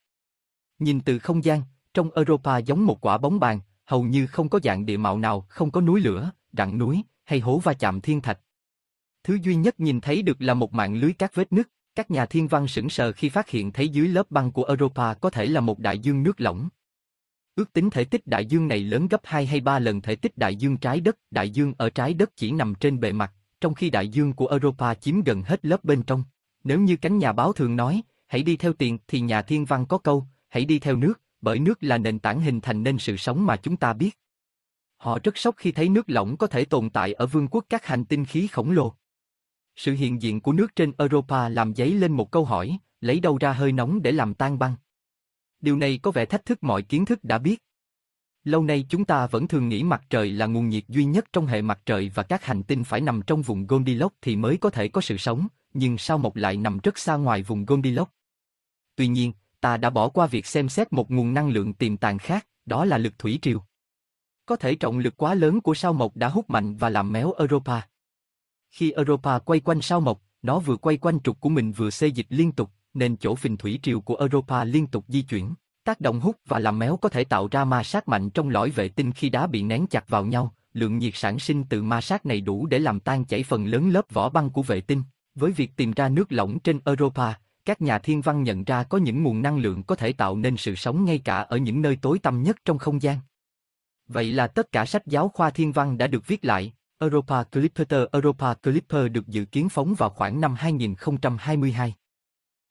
Nhìn từ không gian, trong Europa giống một quả bóng bàn, hầu như không có dạng địa mạo nào, không có núi lửa, đặng núi, hay hố va chạm thiên thạch. Thứ duy nhất nhìn thấy được là một mạng lưới các vết nứt, các nhà thiên văn sững sờ khi phát hiện thấy dưới lớp băng của Europa có thể là một đại dương nước lỏng. Ước tính thể tích đại dương này lớn gấp 2 hay 3 lần thể tích đại dương trái đất, đại dương ở trái đất chỉ nằm trên bề mặt, trong khi đại dương của Europa chiếm gần hết lớp bên trong. Nếu như cánh nhà báo thường nói, hãy đi theo tiền thì nhà thiên văn có câu, hãy đi theo nước, bởi nước là nền tảng hình thành nên sự sống mà chúng ta biết. Họ rất sốc khi thấy nước lỏng có thể tồn tại ở vương quốc các hành tinh khí khổng lồ. Sự hiện diện của nước trên Europa làm dấy lên một câu hỏi, lấy đâu ra hơi nóng để làm tan băng. Điều này có vẻ thách thức mọi kiến thức đã biết. Lâu nay chúng ta vẫn thường nghĩ mặt trời là nguồn nhiệt duy nhất trong hệ mặt trời và các hành tinh phải nằm trong vùng Goldilocks thì mới có thể có sự sống, nhưng sao mộc lại nằm rất xa ngoài vùng Goldilocks. Tuy nhiên, ta đã bỏ qua việc xem xét một nguồn năng lượng tiềm tàng khác, đó là lực thủy triều. Có thể trọng lực quá lớn của sao mộc đã hút mạnh và làm méo Europa. Khi Europa quay quanh sao mộc, nó vừa quay quanh trục của mình vừa xê dịch liên tục, nên chỗ phình thủy triều của Europa liên tục di chuyển. Tác động hút và làm méo có thể tạo ra ma sát mạnh trong lõi vệ tinh khi đá bị nén chặt vào nhau, lượng nhiệt sản sinh từ ma sát này đủ để làm tan chảy phần lớn lớp vỏ băng của vệ tinh. Với việc tìm ra nước lỏng trên Europa, các nhà thiên văn nhận ra có những nguồn năng lượng có thể tạo nên sự sống ngay cả ở những nơi tối tăm nhất trong không gian. Vậy là tất cả sách giáo khoa thiên văn đã được viết lại. Europa Clipper Europa Clipper được dự kiến phóng vào khoảng năm 2022.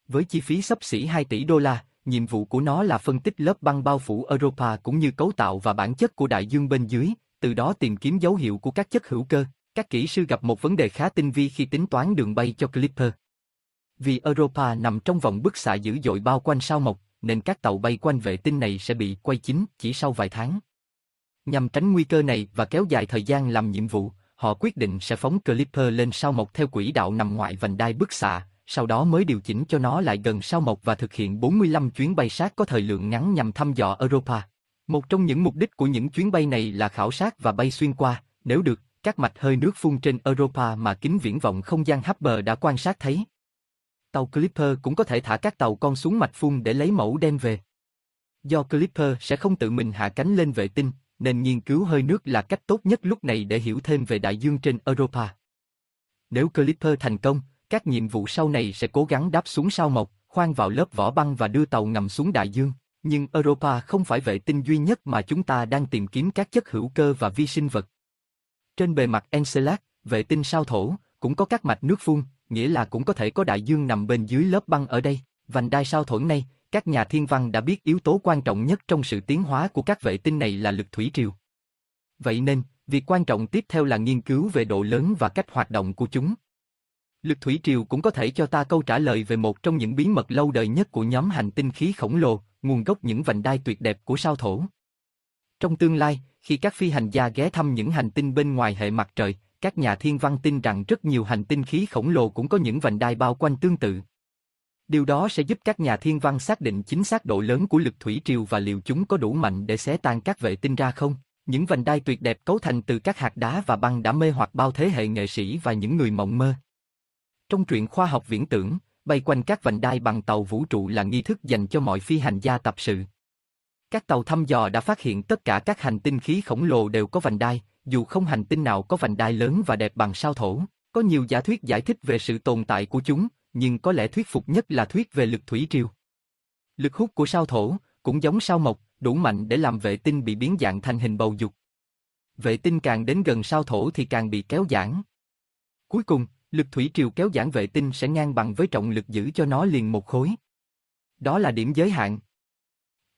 Với chi phí sấp xỉ 2 tỷ đô la, nhiệm vụ của nó là phân tích lớp băng bao phủ Europa cũng như cấu tạo và bản chất của đại dương bên dưới, từ đó tìm kiếm dấu hiệu của các chất hữu cơ. Các kỹ sư gặp một vấn đề khá tinh vi khi tính toán đường bay cho Clipper. Vì Europa nằm trong vòng bức xạ dữ dội bao quanh sao mộc, nên các tàu bay quanh vệ tinh này sẽ bị quay chính chỉ sau vài tháng. Nhằm tránh nguy cơ này và kéo dài thời gian làm nhiệm vụ, họ quyết định sẽ phóng Clipper lên sao mộc theo quỹ đạo nằm ngoài vành đai bức xạ, sau đó mới điều chỉnh cho nó lại gần sao mộc và thực hiện 45 chuyến bay sát có thời lượng ngắn nhằm thăm dò Europa. Một trong những mục đích của những chuyến bay này là khảo sát và bay xuyên qua, nếu được, các mạch hơi nước phun trên Europa mà kính viễn vọng không gian Hubble đã quan sát thấy. Tàu Clipper cũng có thể thả các tàu con xuống mạch phun để lấy mẫu đem về. Do Clipper sẽ không tự mình hạ cánh lên vệ tinh, nên nghiên cứu hơi nước là cách tốt nhất lúc này để hiểu thêm về đại dương trên Europa. Nếu Clipper thành công, các nhiệm vụ sau này sẽ cố gắng đáp xuống sao mộc, khoan vào lớp vỏ băng và đưa tàu ngầm xuống đại dương. Nhưng Europa không phải vệ tinh duy nhất mà chúng ta đang tìm kiếm các chất hữu cơ và vi sinh vật. Trên bề mặt Encelad, vệ tinh sao thổ, cũng có các mạch nước phun, nghĩa là cũng có thể có đại dương nằm bên dưới lớp băng ở đây. Vành đai sao thổ này, các nhà thiên văn đã biết yếu tố quan trọng nhất trong sự tiến hóa của các vệ tinh này là lực thủy triều. Vậy nên, việc quan trọng tiếp theo là nghiên cứu về độ lớn và cách hoạt động của chúng. Lực thủy triều cũng có thể cho ta câu trả lời về một trong những bí mật lâu đời nhất của nhóm hành tinh khí khổng lồ, nguồn gốc những vành đai tuyệt đẹp của sao thổ. Trong tương lai, khi các phi hành gia ghé thăm những hành tinh bên ngoài hệ mặt trời, các nhà thiên văn tin rằng rất nhiều hành tinh khí khổng lồ cũng có những vành đai bao quanh tương tự. Điều đó sẽ giúp các nhà thiên văn xác định chính xác độ lớn của lực thủy triều và liệu chúng có đủ mạnh để xé tan các vệ tinh ra không. Những vành đai tuyệt đẹp cấu thành từ các hạt đá và băng đã mê hoặc bao thế hệ nghệ sĩ và những người mộng mơ. Trong truyện khoa học viễn tưởng, bay quanh các vành đai bằng tàu vũ trụ là nghi thức dành cho mọi phi hành gia tập sự. Các tàu thăm dò đã phát hiện tất cả các hành tinh khí khổng lồ đều có vành đai, dù không hành tinh nào có vành đai lớn và đẹp bằng sao thổ. Có nhiều giả thuyết giải thích về sự tồn tại của chúng, nhưng có lẽ thuyết phục nhất là thuyết về lực thủy triều. Lực hút của sao thổ, cũng giống sao mộc, đủ mạnh để làm vệ tinh bị biến dạng thành hình bầu dục. Vệ tinh càng đến gần sao thổ thì càng bị kéo giãn. Cuối cùng, lực thủy triều kéo giãn vệ tinh sẽ ngang bằng với trọng lực giữ cho nó liền một khối. Đó là điểm giới hạn.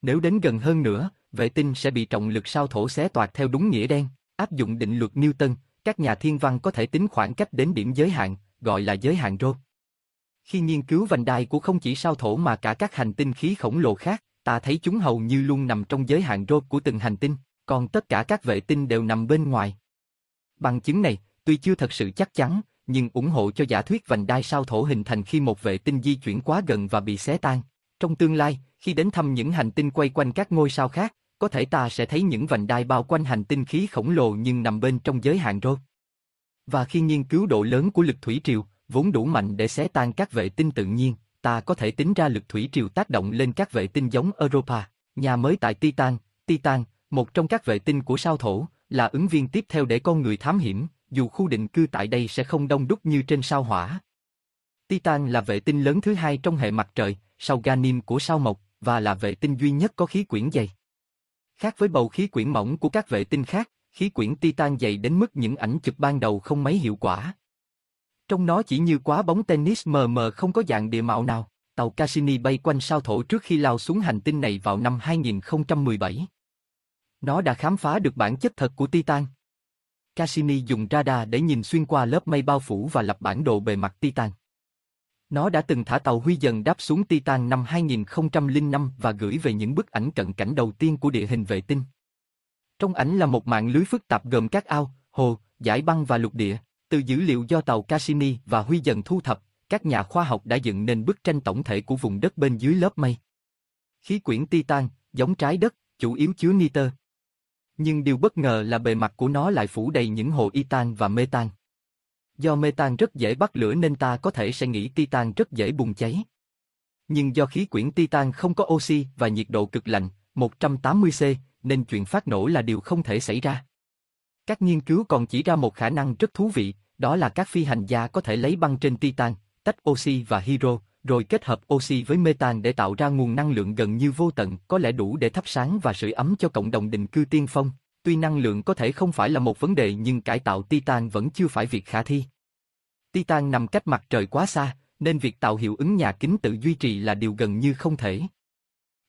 Nếu đến gần hơn nữa, vệ tinh sẽ bị trọng lực sao thổ xé toạc theo đúng nghĩa đen. Áp dụng định luật Newton, các nhà thiên văn có thể tính khoảng cách đến điểm giới hạn, gọi là giới hạn rô. Khi nghiên cứu vành đai của không chỉ sao thổ mà cả các hành tinh khí khổng lồ khác, ta thấy chúng hầu như luôn nằm trong giới hạn rô của từng hành tinh, còn tất cả các vệ tinh đều nằm bên ngoài. Bằng chứng này, tuy chưa thật sự chắc chắn, nhưng ủng hộ cho giả thuyết vành đai sao thổ hình thành khi một vệ tinh di chuyển quá gần và bị xé tan. Trong tương lai, khi đến thăm những hành tinh quay quanh các ngôi sao khác, có thể ta sẽ thấy những vành đai bao quanh hành tinh khí khổng lồ nhưng nằm bên trong giới hạn rô. Và khi nghiên cứu độ lớn của lực thủy triều, vốn đủ mạnh để xé tan các vệ tinh tự nhiên, ta có thể tính ra lực thủy triều tác động lên các vệ tinh giống Europa, nhà mới tại Titan, Titan, một trong các vệ tinh của sao thổ, là ứng viên tiếp theo để con người thám hiểm, dù khu định cư tại đây sẽ không đông đúc như trên sao hỏa. Titan là vệ tinh lớn thứ hai trong hệ mặt trời, sau Ganim của sao mộc, và là vệ tinh duy nhất có khí quyển dày. Khác với bầu khí quyển mỏng của các vệ tinh khác, khí quyển Titan dày đến mức những ảnh chụp ban đầu không mấy hiệu quả. Trong nó chỉ như quá bóng tennis mờ mờ không có dạng địa mạo nào. Tàu Cassini bay quanh sao thổ trước khi lao xuống hành tinh này vào năm 2017. Nó đã khám phá được bản chất thật của Titan. Cassini dùng radar để nhìn xuyên qua lớp mây bao phủ và lập bản đồ bề mặt Titan. Nó đã từng thả tàu Huy dần đáp xuống Titan năm 2005 và gửi về những bức ảnh cận cảnh đầu tiên của địa hình vệ tinh. Trong ảnh là một mạng lưới phức tạp gồm các ao, hồ, giải băng và lục địa. Từ dữ liệu do tàu Cassini và Huy dần thu thập, các nhà khoa học đã dựng nên bức tranh tổng thể của vùng đất bên dưới lớp mây. Khí quyển Titan, giống trái đất, chủ yếu chứa nitơ. Nhưng điều bất ngờ là bề mặt của nó lại phủ đầy những hồ Itan và metan. Do metan rất dễ bắt lửa nên ta có thể sẽ nghĩ Titan rất dễ bùng cháy. Nhưng do khí quyển Titan không có oxy và nhiệt độ cực lạnh, 180C, nên chuyện phát nổ là điều không thể xảy ra. Các nghiên cứu còn chỉ ra một khả năng rất thú vị, đó là các phi hành gia có thể lấy băng trên Titan, tách oxy và hydro, rồi kết hợp oxy với metan để tạo ra nguồn năng lượng gần như vô tận, có lẽ đủ để thắp sáng và sưởi ấm cho cộng đồng định cư tiên phong. Tuy năng lượng có thể không phải là một vấn đề nhưng cải tạo Titan vẫn chưa phải việc khả thi. Titan nằm cách mặt trời quá xa, nên việc tạo hiệu ứng nhà kính tự duy trì là điều gần như không thể.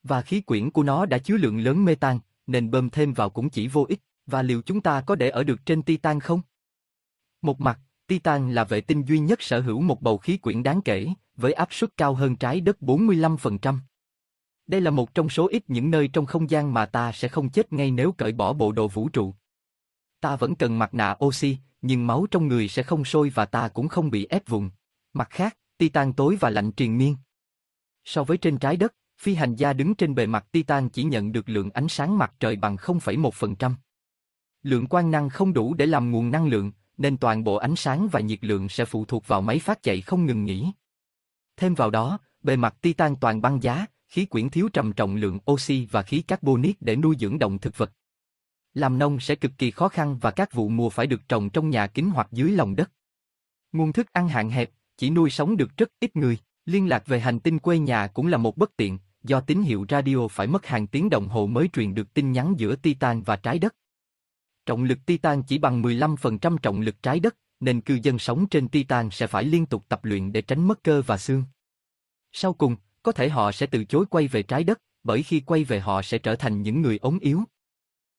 Và khí quyển của nó đã chứa lượng lớn metan, nên bơm thêm vào cũng chỉ vô ích, và liệu chúng ta có để ở được trên Titan không? Một mặt, Titan là vệ tinh duy nhất sở hữu một bầu khí quyển đáng kể, với áp suất cao hơn trái đất 45%. Đây là một trong số ít những nơi trong không gian mà ta sẽ không chết ngay nếu cởi bỏ bộ đồ vũ trụ. Ta vẫn cần mặt nạ oxy, nhưng máu trong người sẽ không sôi và ta cũng không bị ép vùng. Mặt khác, Titan tối và lạnh triền miên. So với trên trái đất, phi hành gia đứng trên bề mặt Titan chỉ nhận được lượng ánh sáng mặt trời bằng 0,1%. Lượng quang năng không đủ để làm nguồn năng lượng, nên toàn bộ ánh sáng và nhiệt lượng sẽ phụ thuộc vào máy phát chạy không ngừng nghỉ. Thêm vào đó, bề mặt Titan toàn băng giá, khí quyển thiếu trầm trọng lượng oxy và khí carbonic để nuôi dưỡng động thực vật. Làm nông sẽ cực kỳ khó khăn và các vụ mùa phải được trồng trong nhà kính hoặc dưới lòng đất. Nguồn thức ăn hạn hẹp, chỉ nuôi sống được rất ít người. Liên lạc về hành tinh quê nhà cũng là một bất tiện, do tín hiệu radio phải mất hàng tiếng đồng hồ mới truyền được tin nhắn giữa Titan và trái đất. Trọng lực Titan chỉ bằng 15% trọng lực trái đất, nên cư dân sống trên Titan sẽ phải liên tục tập luyện để tránh mất cơ và xương. Sau cùng, có thể họ sẽ từ chối quay về trái đất, bởi khi quay về họ sẽ trở thành những người ốm yếu.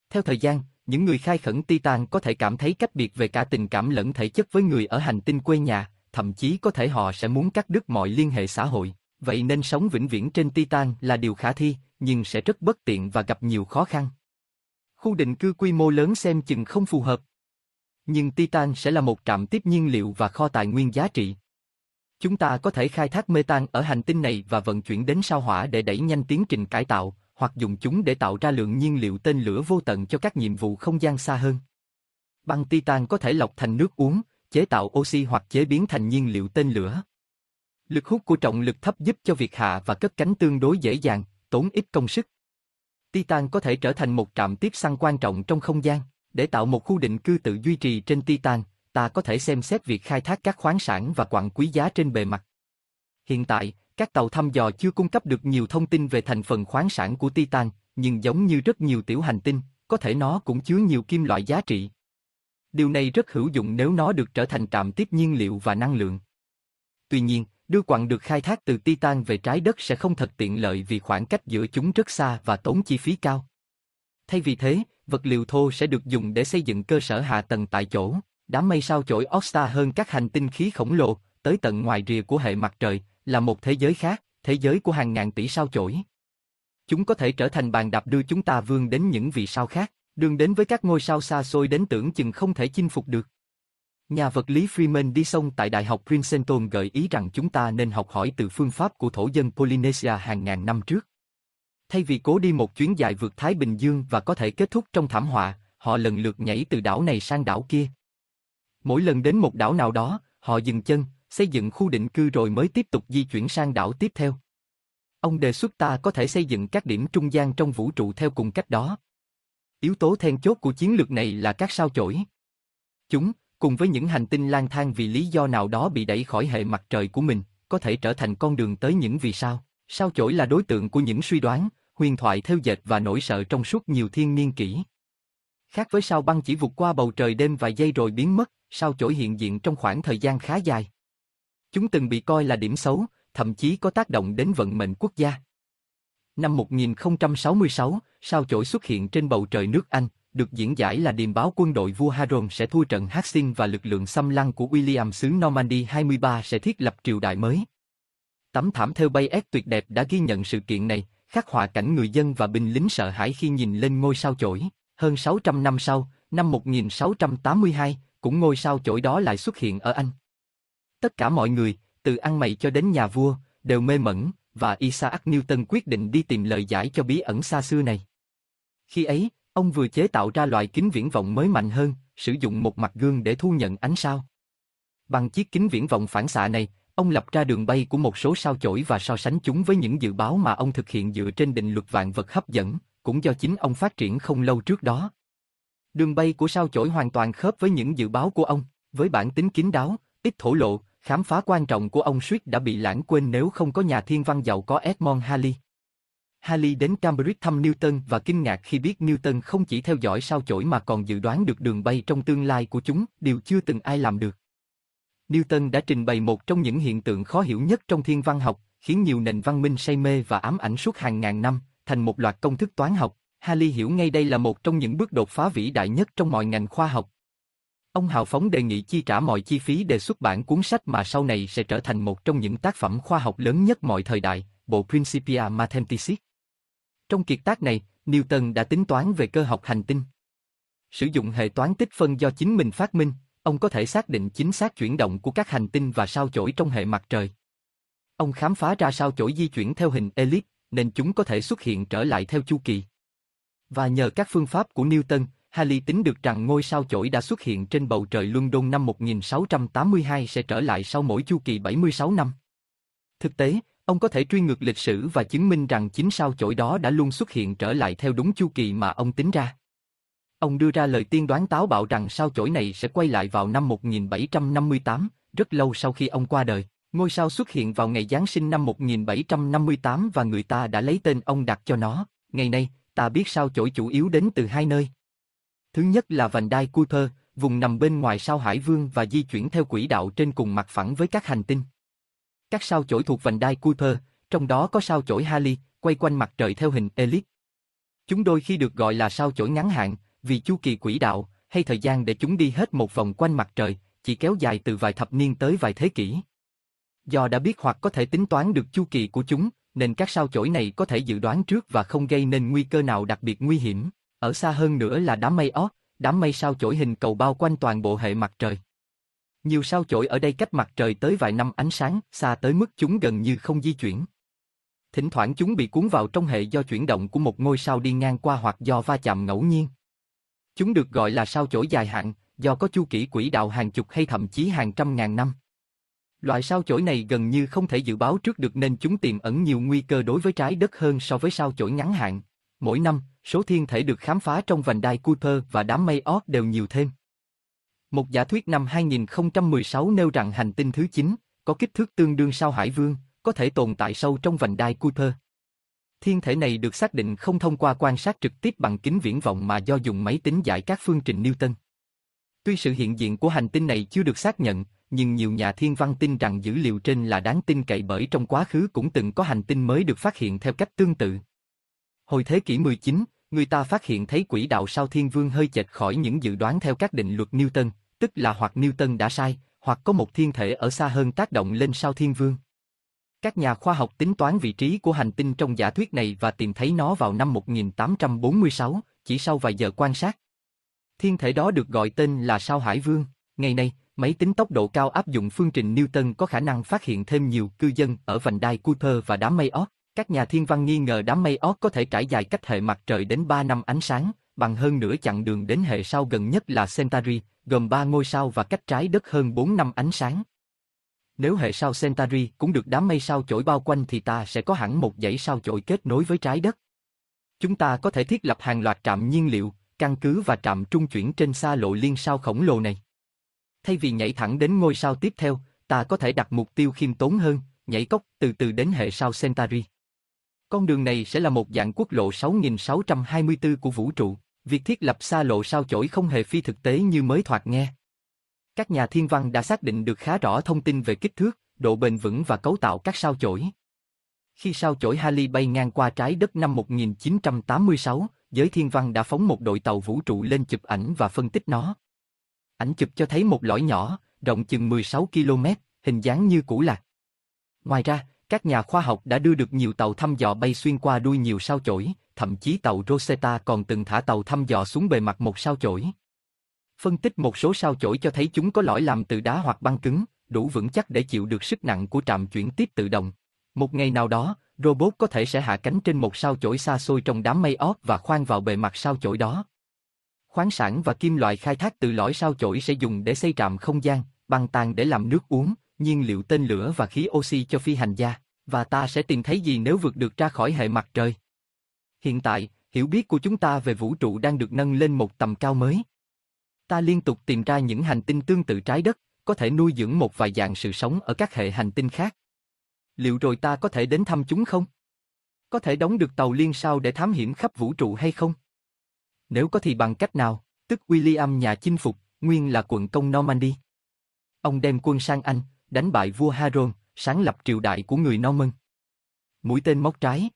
Theo thời gian, những người khai khẩn Titan có thể cảm thấy cách biệt về cả tình cảm lẫn thể chất với người ở hành tinh quê nhà, thậm chí có thể họ sẽ muốn cắt đứt mọi liên hệ xã hội. Vậy nên sống vĩnh viễn trên Titan là điều khả thi, nhưng sẽ rất bất tiện và gặp nhiều khó khăn. Khu định cư quy mô lớn xem chừng không phù hợp. Nhưng Titan sẽ là một trạm tiếp nhiên liệu và kho tài nguyên giá trị. Chúng ta có thể khai thác metan ở hành tinh này và vận chuyển đến sao hỏa để đẩy nhanh tiến trình cải tạo, hoặc dùng chúng để tạo ra lượng nhiên liệu tên lửa vô tận cho các nhiệm vụ không gian xa hơn. Băng Titan có thể lọc thành nước uống, chế tạo oxy hoặc chế biến thành nhiên liệu tên lửa. Lực hút của trọng lực thấp giúp cho việc hạ và cất cánh tương đối dễ dàng, tốn ít công sức. Titan có thể trở thành một trạm tiếp xăng quan trọng trong không gian. Để tạo một khu định cư tự duy trì trên Titan, ta có thể xem xét việc khai thác các khoáng sản và quặng quý giá trên bề mặt. Hiện tại, các tàu thăm dò chưa cung cấp được nhiều thông tin về thành phần khoáng sản của Titan, nhưng giống như rất nhiều tiểu hành tinh, có thể nó cũng chứa nhiều kim loại giá trị. Điều này rất hữu dụng nếu nó được trở thành trạm tiếp nhiên liệu và năng lượng. Tuy nhiên, đưa quặng được khai thác từ Titan về trái đất sẽ không thật tiện lợi vì khoảng cách giữa chúng rất xa và tốn chi phí cao. Thay vì thế, vật liệu thô sẽ được dùng để xây dựng cơ sở hạ tầng tại chỗ. Đám mây sao chổi Osta hơn các hành tinh khí khổng lồ, tới tận ngoài rìa của hệ mặt trời, là một thế giới khác, thế giới của hàng ngàn tỷ sao chổi. Chúng có thể trở thành bàn đạp đưa chúng ta vươn đến những vì sao khác, đường đến với các ngôi sao xa xôi đến tưởng chừng không thể chinh phục được. Nhà vật lý Freeman đi sông tại Đại học Princeton gợi ý rằng chúng ta nên học hỏi từ phương pháp của thổ dân Polynesia hàng ngàn năm trước. Thay vì cố đi một chuyến dài vượt Thái Bình Dương và có thể kết thúc trong thảm họa, họ lần lượt nhảy từ đảo này sang đảo kia. Mỗi lần đến một đảo nào đó, họ dừng chân, xây dựng khu định cư rồi mới tiếp tục di chuyển sang đảo tiếp theo. Ông đề xuất ta có thể xây dựng các điểm trung gian trong vũ trụ theo cùng cách đó. Yếu tố then chốt của chiến lược này là các sao chổi. Chúng, cùng với những hành tinh lang thang vì lý do nào đó bị đẩy khỏi hệ mặt trời của mình, có thể trở thành con đường tới những vì sao. Sao chổi là đối tượng của những suy đoán, huyền thoại theo dệt và nỗi sợ trong suốt nhiều thiên niên kỷ. Khác với sao băng chỉ vụt qua bầu trời đêm vài giây rồi biến mất, sao chổi hiện diện trong khoảng thời gian khá dài. Chúng từng bị coi là điểm xấu, thậm chí có tác động đến vận mệnh quốc gia. Năm 1066, sao chổi xuất hiện trên bầu trời nước Anh, được diễn giải là điềm báo quân đội vua Harold sẽ thua trận Hastings và lực lượng xâm lăng của William xứ Normandy 23 sẽ thiết lập triều đại mới. Tấm thảm theo bay ép tuyệt đẹp đã ghi nhận sự kiện này, khắc họa cảnh người dân và binh lính sợ hãi khi nhìn lên ngôi sao chổi. Hơn 600 năm sau, năm 1682, cũng ngôi sao chổi đó lại xuất hiện ở Anh. Tất cả mọi người, từ ăn mày cho đến nhà vua, đều mê mẩn, và Isaac Newton quyết định đi tìm lời giải cho bí ẩn xa xưa này. Khi ấy, ông vừa chế tạo ra loại kính viễn vọng mới mạnh hơn, sử dụng một mặt gương để thu nhận ánh sao. Bằng chiếc kính viễn vọng phản xạ này, ông lập ra đường bay của một số sao chổi và so sánh chúng với những dự báo mà ông thực hiện dựa trên định luật vạn vật hấp dẫn, cũng do chính ông phát triển không lâu trước đó. Đường bay của sao chổi hoàn toàn khớp với những dự báo của ông, với bản tính kín đáo, ít thổ lộ, khám phá quan trọng của ông suýt đã bị lãng quên nếu không có nhà thiên văn giàu có Edmond Halley. Halley đến Cambridge thăm Newton và kinh ngạc khi biết Newton không chỉ theo dõi sao chổi mà còn dự đoán được đường bay trong tương lai của chúng, điều chưa từng ai làm được. Newton đã trình bày một trong những hiện tượng khó hiểu nhất trong thiên văn học, khiến nhiều nền văn minh say mê và ám ảnh suốt hàng ngàn năm, thành một loạt công thức toán học. Halley hiểu ngay đây là một trong những bước đột phá vĩ đại nhất trong mọi ngành khoa học. Ông hào phóng đề nghị chi trả mọi chi phí để xuất bản cuốn sách mà sau này sẽ trở thành một trong những tác phẩm khoa học lớn nhất mọi thời đại, bộ Principia Mathematicis. Trong kiệt tác này, Newton đã tính toán về cơ học hành tinh. Sử dụng hệ toán tích phân do chính mình phát minh, ông có thể xác định chính xác chuyển động của các hành tinh và sao chổi trong hệ mặt trời. Ông khám phá ra sao chổi di chuyển theo hình elip, nên chúng có thể xuất hiện trở lại theo chu kỳ. Và nhờ các phương pháp của Newton, Halley tính được rằng ngôi sao chổi đã xuất hiện trên bầu trời London năm 1682 sẽ trở lại sau mỗi chu kỳ 76 năm. Thực tế, ông có thể truy ngược lịch sử và chứng minh rằng chính sao chổi đó đã luôn xuất hiện trở lại theo đúng chu kỳ mà ông tính ra. Ông đưa ra lời tiên đoán táo bạo rằng sao chổi này sẽ quay lại vào năm 1758, rất lâu sau khi ông qua đời. Ngôi sao xuất hiện vào ngày Giáng sinh năm 1758 và người ta đã lấy tên ông đặt cho nó. Ngày nay, ta biết sao chổi chủ yếu đến từ hai nơi. Thứ nhất là vành đai Kuiper, vùng nằm bên ngoài sao Hải Vương và di chuyển theo quỹ đạo trên cùng mặt phẳng với các hành tinh. Các sao chổi thuộc vành đai Kuiper, trong đó có sao chổi Halley, quay quanh mặt trời theo hình elip. Chúng đôi khi được gọi là sao chổi ngắn hạn, vì chu kỳ quỹ đạo, hay thời gian để chúng đi hết một vòng quanh mặt trời, chỉ kéo dài từ vài thập niên tới vài thế kỷ. Do đã biết hoặc có thể tính toán được chu kỳ của chúng, nên các sao chổi này có thể dự đoán trước và không gây nên nguy cơ nào đặc biệt nguy hiểm. Ở xa hơn nữa là đám mây Oort, đám mây sao chổi hình cầu bao quanh toàn bộ hệ mặt trời. Nhiều sao chổi ở đây cách mặt trời tới vài năm ánh sáng, xa tới mức chúng gần như không di chuyển. Thỉnh thoảng chúng bị cuốn vào trong hệ do chuyển động của một ngôi sao đi ngang qua hoặc do va chạm ngẫu nhiên. Chúng được gọi là sao chổi dài hạn, do có chu kỳ quỹ đạo hàng chục hay thậm chí hàng trăm ngàn năm. Loại sao chổi này gần như không thể dự báo trước được nên chúng tiềm ẩn nhiều nguy cơ đối với trái đất hơn so với sao chổi ngắn hạn. Mỗi năm, số thiên thể được khám phá trong vành đai Kuiper và đám mây Oort đều nhiều thêm. Một giả thuyết năm 2016 nêu rằng hành tinh thứ 9, có kích thước tương đương sao Hải Vương, có thể tồn tại sâu trong vành đai Kuiper. Thiên thể này được xác định không thông qua quan sát trực tiếp bằng kính viễn vọng mà do dùng máy tính giải các phương trình Newton. Tuy sự hiện diện của hành tinh này chưa được xác nhận, nhưng nhiều nhà thiên văn tin rằng dữ liệu trên là đáng tin cậy bởi trong quá khứ cũng từng có hành tinh mới được phát hiện theo cách tương tự. Hồi thế kỷ 19, người ta phát hiện thấy quỹ đạo sao thiên vương hơi chệch khỏi những dự đoán theo các định luật Newton, tức là hoặc Newton đã sai, hoặc có một thiên thể ở xa hơn tác động lên sao thiên vương. Các nhà khoa học tính toán vị trí của hành tinh trong giả thuyết này và tìm thấy nó vào năm 1846, chỉ sau vài giờ quan sát. Thiên thể đó được gọi tên là sao Hải Vương. Ngày nay, máy tính tốc độ cao áp dụng phương trình Newton có khả năng phát hiện thêm nhiều cư dân ở vành đai Kuiper và đám mây Oort. Các nhà thiên văn nghi ngờ đám mây Oort có thể trải dài cách hệ mặt trời đến 3 năm ánh sáng, bằng hơn nửa chặng đường đến hệ sao gần nhất là Centauri, gồm 3 ngôi sao và cách trái đất hơn 4 năm ánh sáng. Nếu hệ sao Centauri cũng được đám mây sao chổi bao quanh thì ta sẽ có hẳn một dãy sao chổi kết nối với trái đất. Chúng ta có thể thiết lập hàng loạt trạm nhiên liệu, căn cứ và trạm trung chuyển trên xa lộ liên sao khổng lồ này. Thay vì nhảy thẳng đến ngôi sao tiếp theo, ta có thể đặt mục tiêu khiêm tốn hơn, nhảy cốc từ từ đến hệ sao Centauri. Con đường này sẽ là một dạng quốc lộ 6624 của vũ trụ. Việc thiết lập xa lộ sao chổi không hề phi thực tế như mới thoạt nghe. Các nhà thiên văn đã xác định được khá rõ thông tin về kích thước, độ bền vững và cấu tạo các sao chổi. Khi sao chổi Halley bay ngang qua trái đất năm 1986, giới thiên văn đã phóng một đội tàu vũ trụ lên chụp ảnh và phân tích nó. Ảnh chụp cho thấy một lõi nhỏ, rộng chừng 16 km, hình dáng như củ lạc. Ngoài ra, các nhà khoa học đã đưa được nhiều tàu thăm dò bay xuyên qua đuôi nhiều sao chổi, thậm chí tàu Rosetta còn từng thả tàu thăm dò xuống bề mặt một sao chổi. Phân tích một số sao chổi cho thấy chúng có lõi làm từ đá hoặc băng cứng, đủ vững chắc để chịu được sức nặng của trạm chuyển tiếp tự động. Một ngày nào đó, robot có thể sẽ hạ cánh trên một sao chổi xa xôi trong đám mây ót và khoan vào bề mặt sao chổi đó. Khoáng sản và kim loại khai thác từ lõi sao chổi sẽ dùng để xây trạm không gian, băng tan để làm nước uống, nhiên liệu tên lửa và khí oxy cho phi hành gia, và ta sẽ tìm thấy gì nếu vượt được ra khỏi hệ mặt trời. Hiện tại, hiểu biết của chúng ta về vũ trụ đang được nâng lên một tầm cao mới. Ta liên tục tìm ra những hành tinh tương tự trái đất, có thể nuôi dưỡng một vài dạng sự sống ở các hệ hành tinh khác. Liệu rồi ta có thể đến thăm chúng không? Có thể đóng được tàu liên sao để thám hiểm khắp vũ trụ hay không? Nếu có thì bằng cách nào, tức William nhà chinh phục, nguyên là quận công Normandy. Ông đem quân sang Anh, đánh bại vua Harold, sáng lập triều đại của người Norman. Mũi tên móc trái.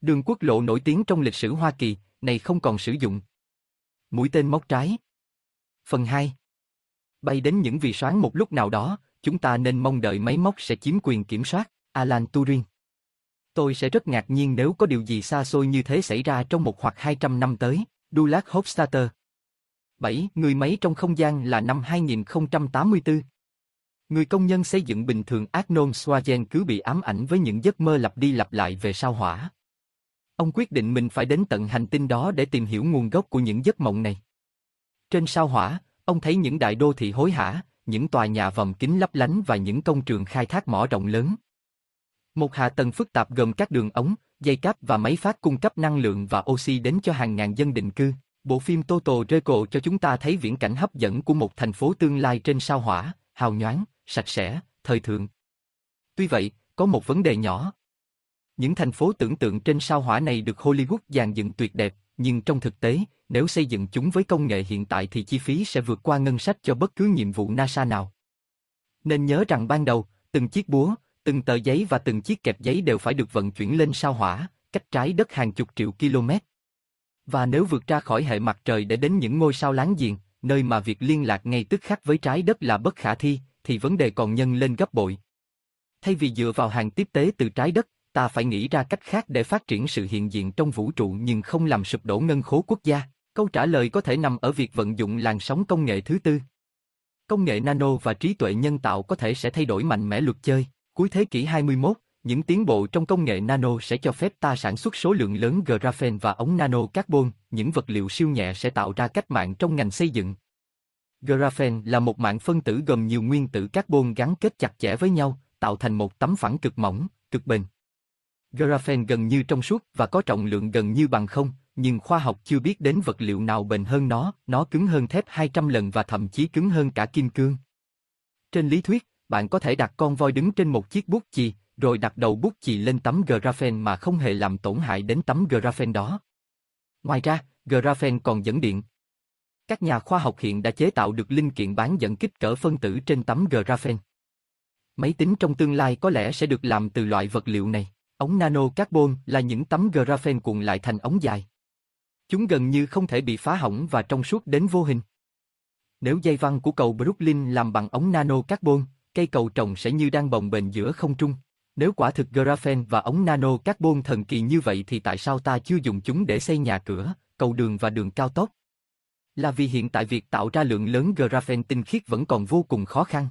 Đường quốc lộ nổi tiếng trong lịch sử Hoa Kỳ, này không còn sử dụng. Mũi tên móc trái. Phần 2. Bay đến những vì soán một lúc nào đó, chúng ta nên mong đợi máy móc sẽ chiếm quyền kiểm soát, Alan Turing. Tôi sẽ rất ngạc nhiên nếu có điều gì xa xôi như thế xảy ra trong một hoặc 200 năm tới, Dulac Hofstadter. 7. Người máy trong không gian là năm 2084. Người công nhân xây dựng bình thường Arnold Schwarzenegger cứ bị ám ảnh với những giấc mơ lặp đi lặp lại về sao hỏa. Ông quyết định mình phải đến tận hành tinh đó để tìm hiểu nguồn gốc của những giấc mộng này. Trên sao hỏa, ông thấy những đại đô thị hối hả, những tòa nhà vòng kính lấp lánh và những công trường khai thác mỏ rộng lớn. Một hạ tầng phức tạp gồm các đường ống, dây cáp và máy phát cung cấp năng lượng và oxy đến cho hàng ngàn dân định cư. Bộ phim Total Recall cho chúng ta thấy viễn cảnh hấp dẫn của một thành phố tương lai trên sao hỏa, hào nhoáng, sạch sẽ, thời thượng. Tuy vậy, có một vấn đề nhỏ. Những thành phố tưởng tượng trên sao hỏa này được Hollywood dàn dựng tuyệt đẹp, nhưng trong thực tế, nếu xây dựng chúng với công nghệ hiện tại thì chi phí sẽ vượt qua ngân sách cho bất cứ nhiệm vụ NASA nào. Nên nhớ rằng ban đầu, từng chiếc búa, từng tờ giấy và từng chiếc kẹp giấy đều phải được vận chuyển lên sao hỏa, cách trái đất hàng chục triệu km. Và nếu vượt ra khỏi hệ mặt trời để đến những ngôi sao láng giềng, nơi mà việc liên lạc ngay tức khắc với trái đất là bất khả thi, thì vấn đề còn nhân lên gấp bội. Thay vì dựa vào hàng tiếp tế từ trái đất, ta phải nghĩ ra cách khác để phát triển sự hiện diện trong vũ trụ nhưng không làm sụp đổ ngân khố quốc gia. Câu trả lời có thể nằm ở việc vận dụng làn sóng công nghệ thứ tư. Công nghệ nano và trí tuệ nhân tạo có thể sẽ thay đổi mạnh mẽ luật chơi. Cuối thế kỷ 21, những tiến bộ trong công nghệ nano sẽ cho phép ta sản xuất số lượng lớn graphene và ống nano carbon, những vật liệu siêu nhẹ sẽ tạo ra cách mạng trong ngành xây dựng. Graphene là một mạng phân tử gồm nhiều nguyên tử carbon gắn kết chặt chẽ với nhau, tạo thành một tấm phẳng cực mỏng, cực bền. Graphene gần như trong suốt và có trọng lượng gần như bằng không, nhưng khoa học chưa biết đến vật liệu nào bền hơn nó, nó cứng hơn thép 200 lần và thậm chí cứng hơn cả kim cương. Trên lý thuyết, bạn có thể đặt con voi đứng trên một chiếc bút chì, rồi đặt đầu bút chì lên tấm graphene mà không hề làm tổn hại đến tấm graphene đó. Ngoài ra, graphene còn dẫn điện. Các nhà khoa học hiện đã chế tạo được linh kiện bán dẫn kích cỡ phân tử trên tấm graphene. Máy tính trong tương lai có lẽ sẽ được làm từ loại vật liệu này. Ống nano carbon là những tấm graphene cuộn lại thành ống dài. Chúng gần như không thể bị phá hỏng và trong suốt đến vô hình. Nếu dây văng của cầu Brooklyn làm bằng ống nano carbon, cây cầu trồng sẽ như đang bồng bềnh giữa không trung. Nếu quả thực graphene và ống nano carbon thần kỳ như vậy thì tại sao ta chưa dùng chúng để xây nhà cửa, cầu đường và đường cao tốc? Là vì hiện tại việc tạo ra lượng lớn graphene tinh khiết vẫn còn vô cùng khó khăn.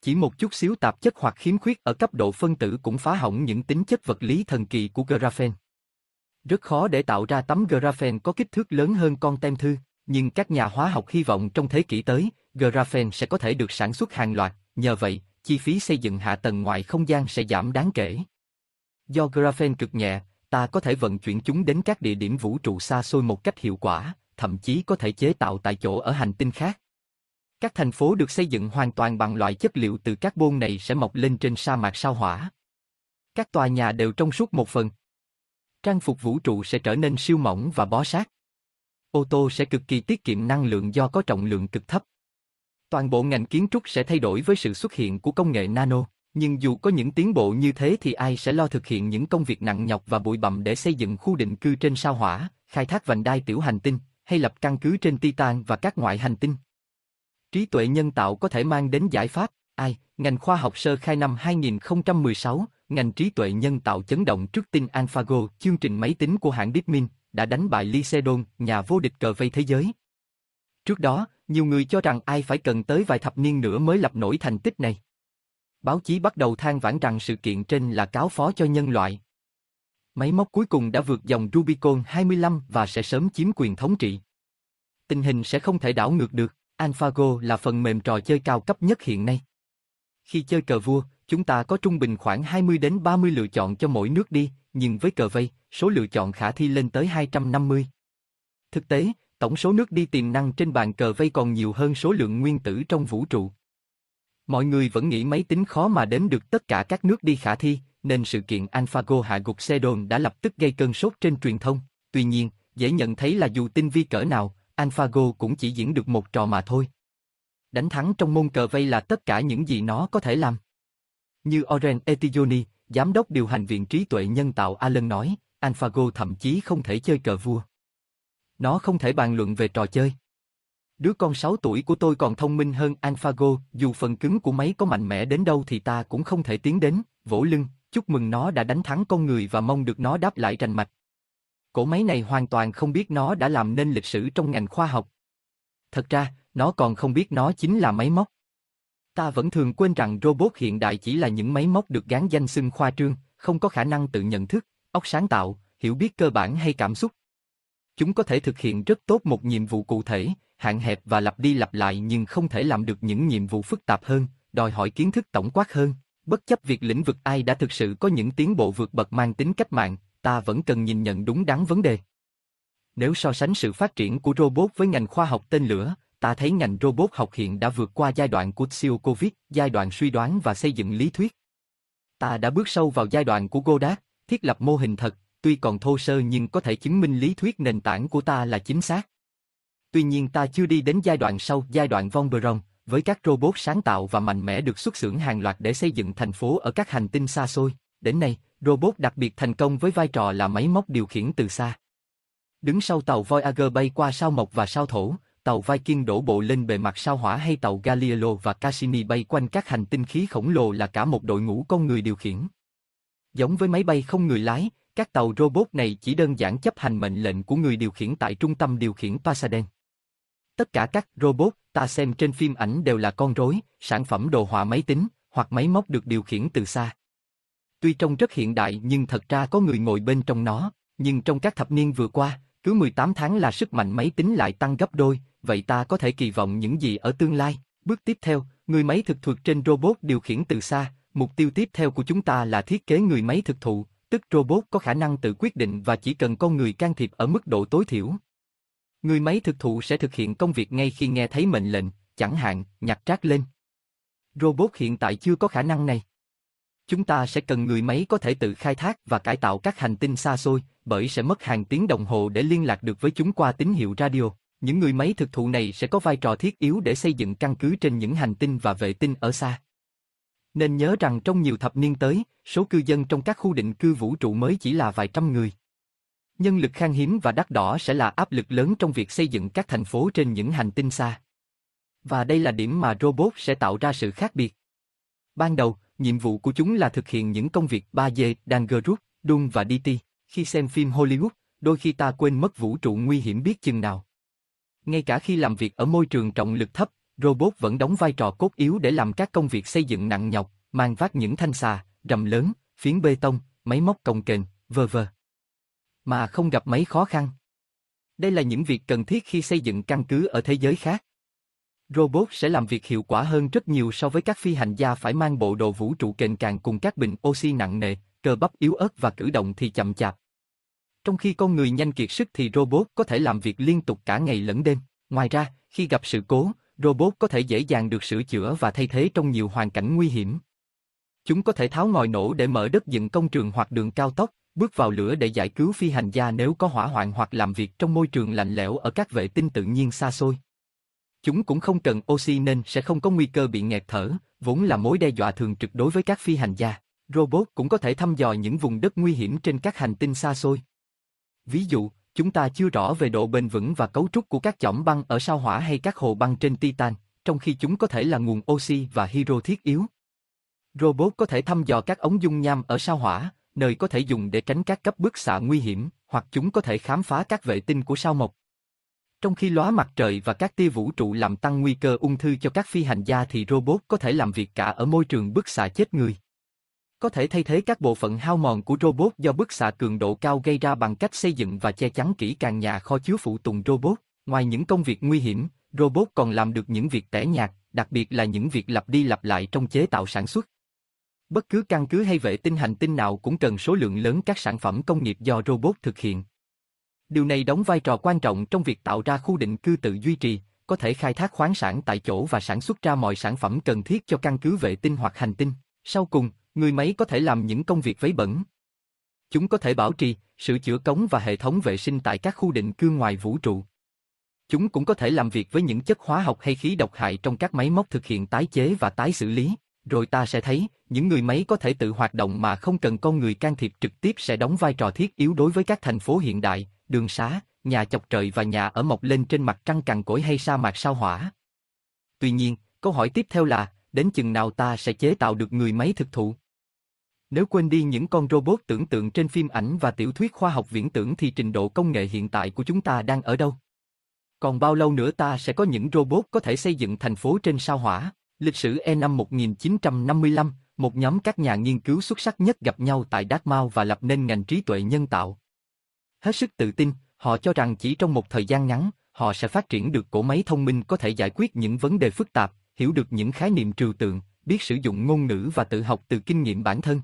Chỉ một chút xíu tạp chất hoặc khiếm khuyết ở cấp độ phân tử cũng phá hỏng những tính chất vật lý thần kỳ của graphene. Rất khó để tạo ra tấm graphene có kích thước lớn hơn con tem thư, nhưng các nhà hóa học hy vọng trong thế kỷ tới, graphene sẽ có thể được sản xuất hàng loạt, nhờ vậy, chi phí xây dựng hạ tầng ngoài không gian sẽ giảm đáng kể. Do graphene cực nhẹ, ta có thể vận chuyển chúng đến các địa điểm vũ trụ xa xôi một cách hiệu quả, thậm chí có thể chế tạo tại chỗ ở hành tinh khác. Các thành phố được xây dựng hoàn toàn bằng loại chất liệu từ carbon này sẽ mọc lên trên sa mạc sao hỏa. Các tòa nhà đều trong suốt một phần. Trang phục vũ trụ sẽ trở nên siêu mỏng và bó sát. Ô tô sẽ cực kỳ tiết kiệm năng lượng do có trọng lượng cực thấp. Toàn bộ ngành kiến trúc sẽ thay đổi với sự xuất hiện của công nghệ nano, nhưng dù có những tiến bộ như thế thì ai sẽ lo thực hiện những công việc nặng nhọc và bụi bặm để xây dựng khu định cư trên sao hỏa, khai thác vành đai tiểu hành tinh, hay lập căn cứ trên Titan và các ngoại hành tinh? Trí tuệ nhân tạo có thể mang đến giải pháp, ai, ngành khoa học sơ khai năm 2016, ngành trí tuệ nhân tạo chấn động trước tin AlphaGo, chương trình máy tính của hãng Deepmin, đã đánh bại Lycedon, nhà vô địch cờ vây thế giới. Trước đó, nhiều người cho rằng ai phải cần tới vài thập niên nữa mới lập nổi thành tích này. Báo chí bắt đầu than vãn rằng sự kiện trên là cáo phó cho nhân loại. Máy móc cuối cùng đã vượt dòng Rubicon 25 và sẽ sớm chiếm quyền thống trị. Tình hình sẽ không thể đảo ngược được. AlphaGo là phần mềm trò chơi cao cấp nhất hiện nay. Khi chơi cờ vua, chúng ta có trung bình khoảng 20 đến 30 lựa chọn cho mỗi nước đi, nhưng với cờ vây, số lựa chọn khả thi lên tới 250. Thực tế, tổng số nước đi tiềm năng trên bàn cờ vây còn nhiều hơn số lượng nguyên tử trong vũ trụ. Mọi người vẫn nghĩ máy tính khó mà đếm được tất cả các nước đi khả thi, nên sự kiện AlphaGo hạ gục xe đồn đã lập tức gây cơn sốt trên truyền thông. Tuy nhiên, dễ nhận thấy là dù tinh vi cỡ nào, AlphaGo cũng chỉ diễn được một trò mà thôi. Đánh thắng trong môn cờ vây là tất cả những gì nó có thể làm. Như Oren Etioni, giám đốc điều hành viện trí tuệ nhân tạo Alan nói, AlphaGo thậm chí không thể chơi cờ vua. Nó không thể bàn luận về trò chơi. Đứa con 6 tuổi của tôi còn thông minh hơn AlphaGo, dù phần cứng của máy có mạnh mẽ đến đâu thì ta cũng không thể tiến đến, vỗ lưng, chúc mừng nó đã đánh thắng con người và mong được nó đáp lại rành mạch. Cổ máy này hoàn toàn không biết nó đã làm nên lịch sử trong ngành khoa học. Thật ra, nó còn không biết nó chính là máy móc. Ta vẫn thường quên rằng robot hiện đại chỉ là những máy móc được gán danh xưng khoa trương, không có khả năng tự nhận thức, óc sáng tạo, hiểu biết cơ bản hay cảm xúc. Chúng có thể thực hiện rất tốt một nhiệm vụ cụ thể, hạn hẹp và lặp đi lặp lại nhưng không thể làm được những nhiệm vụ phức tạp hơn, đòi hỏi kiến thức tổng quát hơn. Bất chấp việc lĩnh vực ai đã thực sự có những tiến bộ vượt bậc mang tính cách mạng, ta vẫn cần nhìn nhận đúng đắn vấn đề. Nếu so sánh sự phát triển của robot với ngành khoa học tên lửa, ta thấy ngành robot học hiện đã vượt qua giai đoạn của siêu Covid, giai đoạn suy đoán và xây dựng lý thuyết. Ta đã bước sâu vào giai đoạn của Godard, thiết lập mô hình thật, tuy còn thô sơ nhưng có thể chứng minh lý thuyết nền tảng của ta là chính xác. Tuy nhiên ta chưa đi đến giai đoạn sau, giai đoạn von Braun, với các robot sáng tạo và mạnh mẽ được xuất xưởng hàng loạt để xây dựng thành phố ở các hành tinh xa xôi. Đến nay, robot đặc biệt thành công với vai trò là máy móc điều khiển từ xa. Đứng sau tàu Voyager bay qua sao Mộc và sao Thổ, tàu Viking đổ bộ lên bề mặt sao Hỏa hay tàu Galileo và Cassini bay quanh các hành tinh khí khổng lồ là cả một đội ngũ con người điều khiển. Giống với máy bay không người lái, các tàu robot này chỉ đơn giản chấp hành mệnh lệnh của người điều khiển tại trung tâm điều khiển Pasadena. Tất cả các robot ta xem trên phim ảnh đều là con rối, sản phẩm đồ họa máy tính hoặc máy móc được điều khiển từ xa. Tuy trông rất hiện đại nhưng thật ra có người ngồi bên trong nó, nhưng trong các thập niên vừa qua, cứ 18 tháng là sức mạnh máy tính lại tăng gấp đôi, vậy ta có thể kỳ vọng những gì ở tương lai? Bước tiếp theo, người máy thực thuật trên robot điều khiển từ xa, mục tiêu tiếp theo của chúng ta là thiết kế người máy thực thụ, tức robot có khả năng tự quyết định và chỉ cần con người can thiệp ở mức độ tối thiểu. Người máy thực thụ sẽ thực hiện công việc ngay khi nghe thấy mệnh lệnh, chẳng hạn, nhặt rác lên. Robot hiện tại chưa có khả năng này. Chúng ta sẽ cần người máy có thể tự khai thác và cải tạo các hành tinh xa xôi, bởi sẽ mất hàng tiếng đồng hồ để liên lạc được với chúng qua tín hiệu radio. Những người máy thực thụ này sẽ có vai trò thiết yếu để xây dựng căn cứ trên những hành tinh và vệ tinh ở xa. Nên nhớ rằng trong nhiều thập niên tới, số cư dân trong các khu định cư vũ trụ mới chỉ là vài trăm người. Nhân lực khan hiếm và đắt đỏ sẽ là áp lực lớn trong việc xây dựng các thành phố trên những hành tinh xa. Và đây là điểm mà robot sẽ tạo ra sự khác biệt. Ban đầu, nhiệm vụ của chúng là thực hiện những công việc 3D, Dangerous, Doom và DT. Khi xem phim Hollywood, đôi khi ta quên mất vũ trụ nguy hiểm biết chừng nào. Ngay cả khi làm việc ở môi trường trọng lực thấp, robot vẫn đóng vai trò cốt yếu để làm các công việc xây dựng nặng nhọc, mang vác những thanh xà, rầm lớn, phiến bê tông, máy móc cồng kềnh, v.v. Mà không gặp mấy khó khăn. Đây là những việc cần thiết khi xây dựng căn cứ ở thế giới khác. Robot sẽ làm việc hiệu quả hơn rất nhiều so với các phi hành gia phải mang bộ đồ vũ trụ kền càng cùng các bình oxy nặng nề, cơ bắp yếu ớt và cử động thì chậm chạp. Trong khi con người nhanh kiệt sức thì robot có thể làm việc liên tục cả ngày lẫn đêm. Ngoài ra, khi gặp sự cố, robot có thể dễ dàng được sửa chữa và thay thế trong nhiều hoàn cảnh nguy hiểm. Chúng có thể tháo ngòi nổ để mở đất dựng công trường hoặc đường cao tốc, bước vào lửa để giải cứu phi hành gia nếu có hỏa hoạn hoặc làm việc trong môi trường lạnh lẽo ở các vệ tinh tự nhiên xa xôi. Chúng cũng không cần oxy nên sẽ không có nguy cơ bị nghẹt thở, vốn là mối đe dọa thường trực đối với các phi hành gia. Robot cũng có thể thăm dò những vùng đất nguy hiểm trên các hành tinh xa xôi. Ví dụ, chúng ta chưa rõ về độ bền vững và cấu trúc của các chỏm băng ở sao hỏa hay các hồ băng trên Titan, trong khi chúng có thể là nguồn oxy và hydro thiết yếu. Robot có thể thăm dò các ống dung nham ở sao hỏa, nơi có thể dùng để tránh các cấp bức xạ nguy hiểm, hoặc chúng có thể khám phá các vệ tinh của sao mộc. Trong khi lóa mặt trời và các tia vũ trụ làm tăng nguy cơ ung thư cho các phi hành gia thì robot có thể làm việc cả ở môi trường bức xạ chết người. Có thể thay thế các bộ phận hao mòn của robot do bức xạ cường độ cao gây ra bằng cách xây dựng và che chắn kỹ càng nhà kho chứa phụ tùng robot. Ngoài những công việc nguy hiểm, robot còn làm được những việc tẻ nhạt, đặc biệt là những việc lặp đi lặp lại trong chế tạo sản xuất. Bất cứ căn cứ hay vệ tinh hành tinh nào cũng cần số lượng lớn các sản phẩm công nghiệp do robot thực hiện. Điều này đóng vai trò quan trọng trong việc tạo ra khu định cư tự duy trì, có thể khai thác khoáng sản tại chỗ và sản xuất ra mọi sản phẩm cần thiết cho căn cứ vệ tinh hoặc hành tinh. Sau cùng, người máy có thể làm những công việc vấy bẩn. Chúng có thể bảo trì, sửa chữa cống và hệ thống vệ sinh tại các khu định cư ngoài vũ trụ. Chúng cũng có thể làm việc với những chất hóa học hay khí độc hại trong các máy móc thực hiện tái chế và tái xử lý. Rồi ta sẽ thấy, những người máy có thể tự hoạt động mà không cần con người can thiệp trực tiếp sẽ đóng vai trò thiết yếu đối với các thành phố hiện đại, đường xá, nhà chọc trời và nhà ở mọc lên trên mặt trăng cằn cỗi hay sa mạc sao hỏa. Tuy nhiên, câu hỏi tiếp theo là, đến chừng nào ta sẽ chế tạo được người máy thực thụ? Nếu quên đi những con robot tưởng tượng trên phim ảnh và tiểu thuyết khoa học viễn tưởng thì trình độ công nghệ hiện tại của chúng ta đang ở đâu? Còn bao lâu nữa ta sẽ có những robot có thể xây dựng thành phố trên sao hỏa? Lịch sử E năm 1955, một nhóm các nhà nghiên cứu xuất sắc nhất gặp nhau tại Dartmouth và lập nên ngành trí tuệ nhân tạo. Hết sức tự tin, họ cho rằng chỉ trong một thời gian ngắn, họ sẽ phát triển được cỗ máy thông minh có thể giải quyết những vấn đề phức tạp, hiểu được những khái niệm trừu tượng, biết sử dụng ngôn ngữ và tự học từ kinh nghiệm bản thân.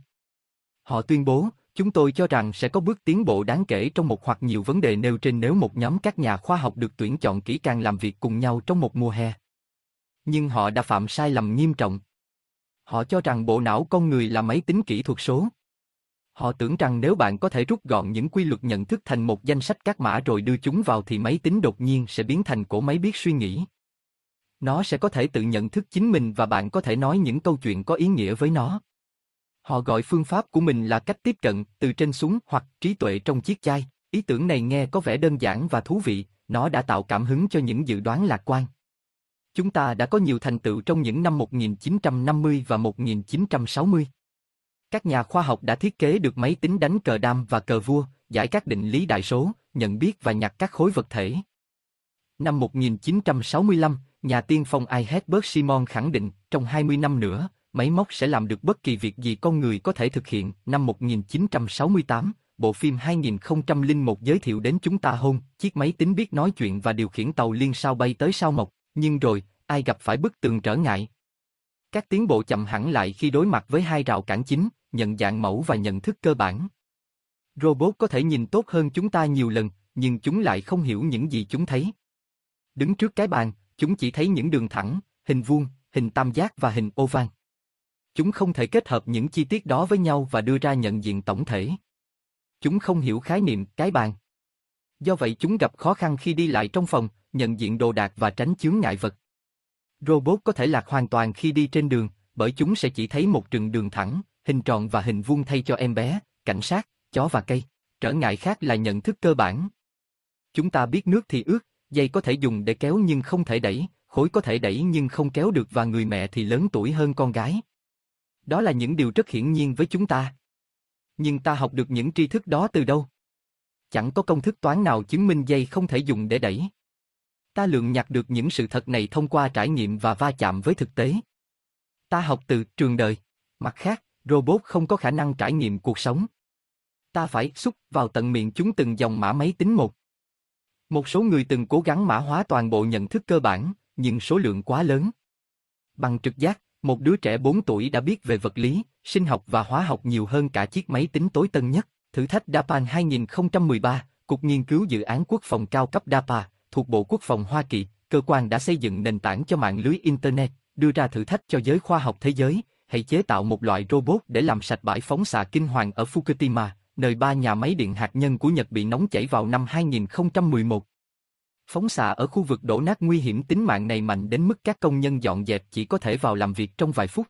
Họ tuyên bố, chúng tôi cho rằng sẽ có bước tiến bộ đáng kể trong một hoặc nhiều vấn đề nêu trên nếu một nhóm các nhà khoa học được tuyển chọn kỹ càng làm việc cùng nhau trong một mùa hè. Nhưng họ đã phạm sai lầm nghiêm trọng. Họ cho rằng bộ não con người là máy tính kỹ thuật số. Họ tưởng rằng nếu bạn có thể rút gọn những quy luật nhận thức thành một danh sách các mã rồi đưa chúng vào thì máy tính đột nhiên sẽ biến thành cổ máy biết suy nghĩ. Nó sẽ có thể tự nhận thức chính mình và bạn có thể nói những câu chuyện có ý nghĩa với nó. Họ gọi phương pháp của mình là cách tiếp cận từ trên xuống hoặc trí tuệ trong chiếc chai. Ý tưởng này nghe có vẻ đơn giản và thú vị, nó đã tạo cảm hứng cho những dự đoán lạc quan. Chúng ta đã có nhiều thành tựu trong những năm 1950 và 1960. Các nhà khoa học đã thiết kế được máy tính đánh cờ đam và cờ vua, giải các định lý đại số, nhận biết và nhặt các khối vật thể. Năm 1965, nhà tiên phong I. Hedberg Simon khẳng định, trong 20 năm nữa, máy móc sẽ làm được bất kỳ việc gì con người có thể thực hiện. Năm 1968, bộ phim 2001 giới thiệu đến chúng ta hôn, chiếc máy tính biết nói chuyện và điều khiển tàu liên sao bay tới sao mộc, nhưng rồi, ai gặp phải bức tường trở ngại. Các tiến bộ chậm hẳn lại khi đối mặt với hai rào cản chính, nhận dạng mẫu và nhận thức cơ bản. Robot có thể nhìn tốt hơn chúng ta nhiều lần, nhưng chúng lại không hiểu những gì chúng thấy. Đứng trước cái bàn, chúng chỉ thấy những đường thẳng, hình vuông, hình tam giác và hình oval. Chúng không thể kết hợp những chi tiết đó với nhau và đưa ra nhận diện tổng thể. Chúng không hiểu khái niệm cái bàn. Do vậy chúng gặp khó khăn khi đi lại trong phòng, nhận diện đồ đạc và tránh chướng ngại vật. Robot có thể lạc hoàn toàn khi đi trên đường, bởi chúng sẽ chỉ thấy một trường đường thẳng, hình tròn và hình vuông thay cho em bé, cảnh sát, chó và cây. Trở ngại khác là nhận thức cơ bản. Chúng ta biết nước thì ướt, dây có thể dùng để kéo nhưng không thể đẩy, khối có thể đẩy nhưng không kéo được và người mẹ thì lớn tuổi hơn con gái. Đó là những điều rất hiển nhiên với chúng ta. Nhưng ta học được những tri thức đó từ đâu? Chẳng có công thức toán nào chứng minh dây không thể dùng để đẩy. Ta lượng nhặt được những sự thật này thông qua trải nghiệm và va chạm với thực tế. Ta học từ trường đời. Mặt khác, robot không có khả năng trải nghiệm cuộc sống. Ta phải xúc vào tận miệng chúng từng dòng mã máy tính một. Một số người từng cố gắng mã hóa toàn bộ nhận thức cơ bản, nhưng số lượng quá lớn. Bằng trực giác, một đứa trẻ 4 tuổi đã biết về vật lý, sinh học và hóa học nhiều hơn cả chiếc máy tính tối tân nhất. Thử thách DAPAN 2013, Cục Nghiên cứu Dự án Quốc phòng cao cấp DAPA, thuộc Bộ Quốc phòng Hoa Kỳ, cơ quan đã xây dựng nền tảng cho mạng lưới Internet, đưa ra thử thách cho giới khoa học thế giới, hãy chế tạo một loại robot để làm sạch bãi phóng xạ kinh hoàng ở Fukushima, nơi ba nhà máy điện hạt nhân của Nhật bị nóng chảy vào năm 2011. Phóng xạ ở khu vực đổ nát nguy hiểm tính mạng này mạnh đến mức các công nhân dọn dẹp chỉ có thể vào làm việc trong vài phút.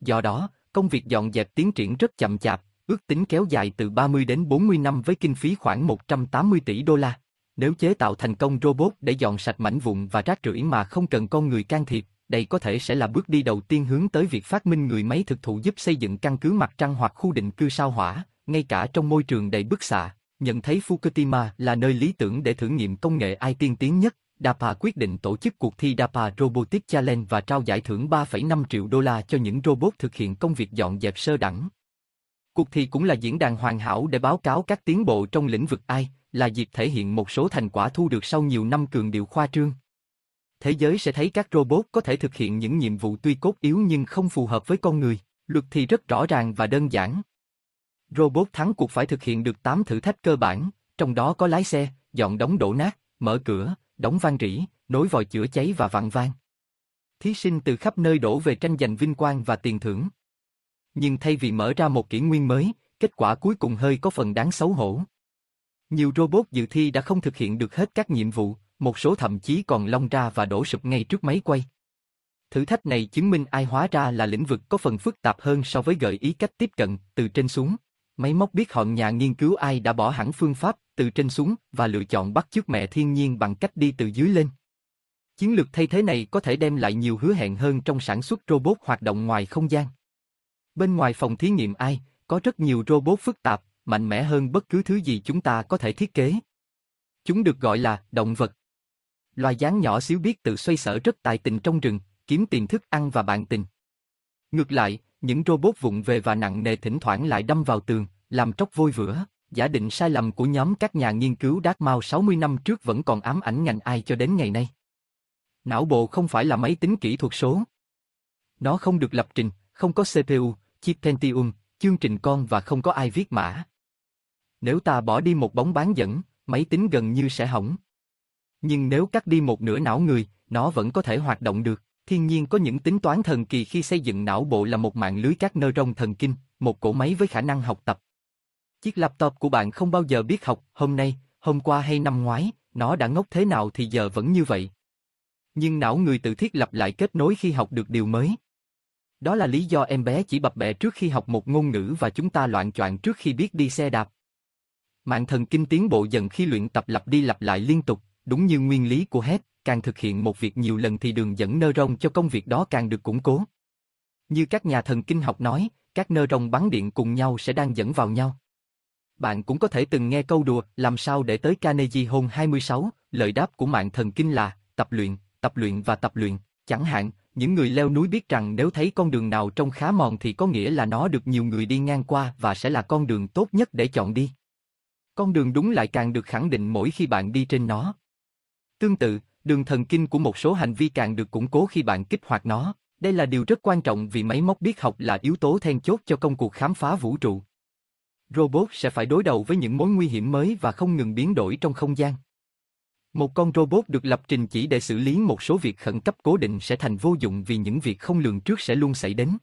Do đó, công việc dọn dẹp tiến triển rất chậm chạp, ước tính kéo dài từ 30 đến 40 năm với kinh phí khoảng 180 tỷ đô la. Nếu chế tạo thành công robot để dọn sạch mảnh vụn và rác rưởi mà không cần con người can thiệp, đây có thể sẽ là bước đi đầu tiên hướng tới việc phát minh người máy thực thụ giúp xây dựng căn cứ mặt trăng hoặc khu định cư sao hỏa, ngay cả trong môi trường đầy bức xạ. Nhận thấy Fukushima là nơi lý tưởng để thử nghiệm công nghệ ai tiên tiến nhất, DAPA quyết định tổ chức cuộc thi DAPA Robotics Challenge và trao giải thưởng 3,5 triệu đô la cho những robot thực hiện công việc dọn dẹp sơ đẳng. Cuộc thi cũng là diễn đàn hoàn hảo để báo cáo các tiến bộ trong lĩnh vực AI, là dịp thể hiện một số thành quả thu được sau nhiều năm cường điệu khoa trương. Thế giới sẽ thấy các robot có thể thực hiện những nhiệm vụ tuy cốt yếu nhưng không phù hợp với con người. Luật thì rất rõ ràng và đơn giản. Robot thắng cuộc phải thực hiện được 8 thử thách cơ bản, trong đó có lái xe, dọn đống đổ nát, mở cửa, đóng van rỉ, nối vòi chữa cháy và vặn van. Thí sinh từ khắp nơi đổ về tranh giành vinh quang và tiền thưởng. Nhưng thay vì mở ra một kỷ nguyên mới, kết quả cuối cùng hơi có phần đáng xấu hổ. Nhiều robot dự thi đã không thực hiện được hết các nhiệm vụ, một số thậm chí còn long ra và đổ sụp ngay trước máy quay. Thử thách này chứng minh ai hóa ra là lĩnh vực có phần phức tạp hơn so với gợi ý cách tiếp cận từ trên xuống. Máy móc biết họ nhà nghiên cứu ai đã bỏ hẳn phương pháp từ trên xuống và lựa chọn bắt chước mẹ thiên nhiên bằng cách đi từ dưới lên. Chiến lược thay thế này có thể đem lại nhiều hứa hẹn hơn trong sản xuất robot hoạt động ngoài không gian. Bên ngoài phòng thí nghiệm ai, có rất nhiều robot phức tạp, mạnh mẽ hơn bất cứ thứ gì chúng ta có thể thiết kế. Chúng được gọi là động vật. Loài gián nhỏ xíu biết tự xoay sở rất tài tình trong rừng, kiếm tiền thức ăn và bạn tình. Ngược lại, những robot vụng về và nặng nề thỉnh thoảng lại đâm vào tường, làm tróc vôi vữa. Giả định sai lầm của nhóm các nhà nghiên cứu Dark Mao 60 năm trước vẫn còn ám ảnh ngành ai cho đến ngày nay. Não bộ không phải là máy tính kỹ thuật số. Nó không được lập trình, không có CPU, chip Pentium, chương trình con và không có ai viết mã. Nếu ta bỏ đi một bóng bán dẫn, máy tính gần như sẽ hỏng. Nhưng nếu cắt đi một nửa não người, nó vẫn có thể hoạt động được. Thiên nhiên có những tính toán thần kỳ khi xây dựng não bộ là một mạng lưới các neuron thần kinh, một cỗ máy với khả năng học tập. Chiếc laptop của bạn không bao giờ biết học, hôm nay, hôm qua hay năm ngoái, nó đã ngốc thế nào thì giờ vẫn như vậy. Nhưng não người tự thiết lập lại kết nối khi học được điều mới. Đó là lý do em bé chỉ bập bẹ trước khi học một ngôn ngữ và chúng ta loạn choạng trước khi biết đi xe đạp. Mạng thần kinh tiến bộ dần khi luyện tập lặp đi lặp lại liên tục, đúng như nguyên lý của hết, càng thực hiện một việc nhiều lần thì đường dẫn nơ rong cho công việc đó càng được củng cố. Như các nhà thần kinh học nói, các nơ rong bắn điện cùng nhau sẽ đang dẫn vào nhau. Bạn cũng có thể từng nghe câu đùa làm sao để tới Carnegie Hall 26, lời đáp của mạng thần kinh là tập luyện, tập luyện và tập luyện. Chẳng hạn, những người leo núi biết rằng nếu thấy con đường nào trông khá mòn thì có nghĩa là nó được nhiều người đi ngang qua và sẽ là con đường tốt nhất để chọn đi. Con đường đúng lại càng được khẳng định mỗi khi bạn đi trên nó. Tương tự, đường thần kinh của một số hành vi càng được củng cố khi bạn kích hoạt nó. Đây là điều rất quan trọng vì máy móc biết học là yếu tố then chốt cho công cuộc khám phá vũ trụ. Robot sẽ phải đối đầu với những mối nguy hiểm mới và không ngừng biến đổi trong không gian. Một con robot được lập trình chỉ để xử lý một số việc khẩn cấp cố định sẽ thành vô dụng vì những việc không lường trước sẽ luôn xảy đến.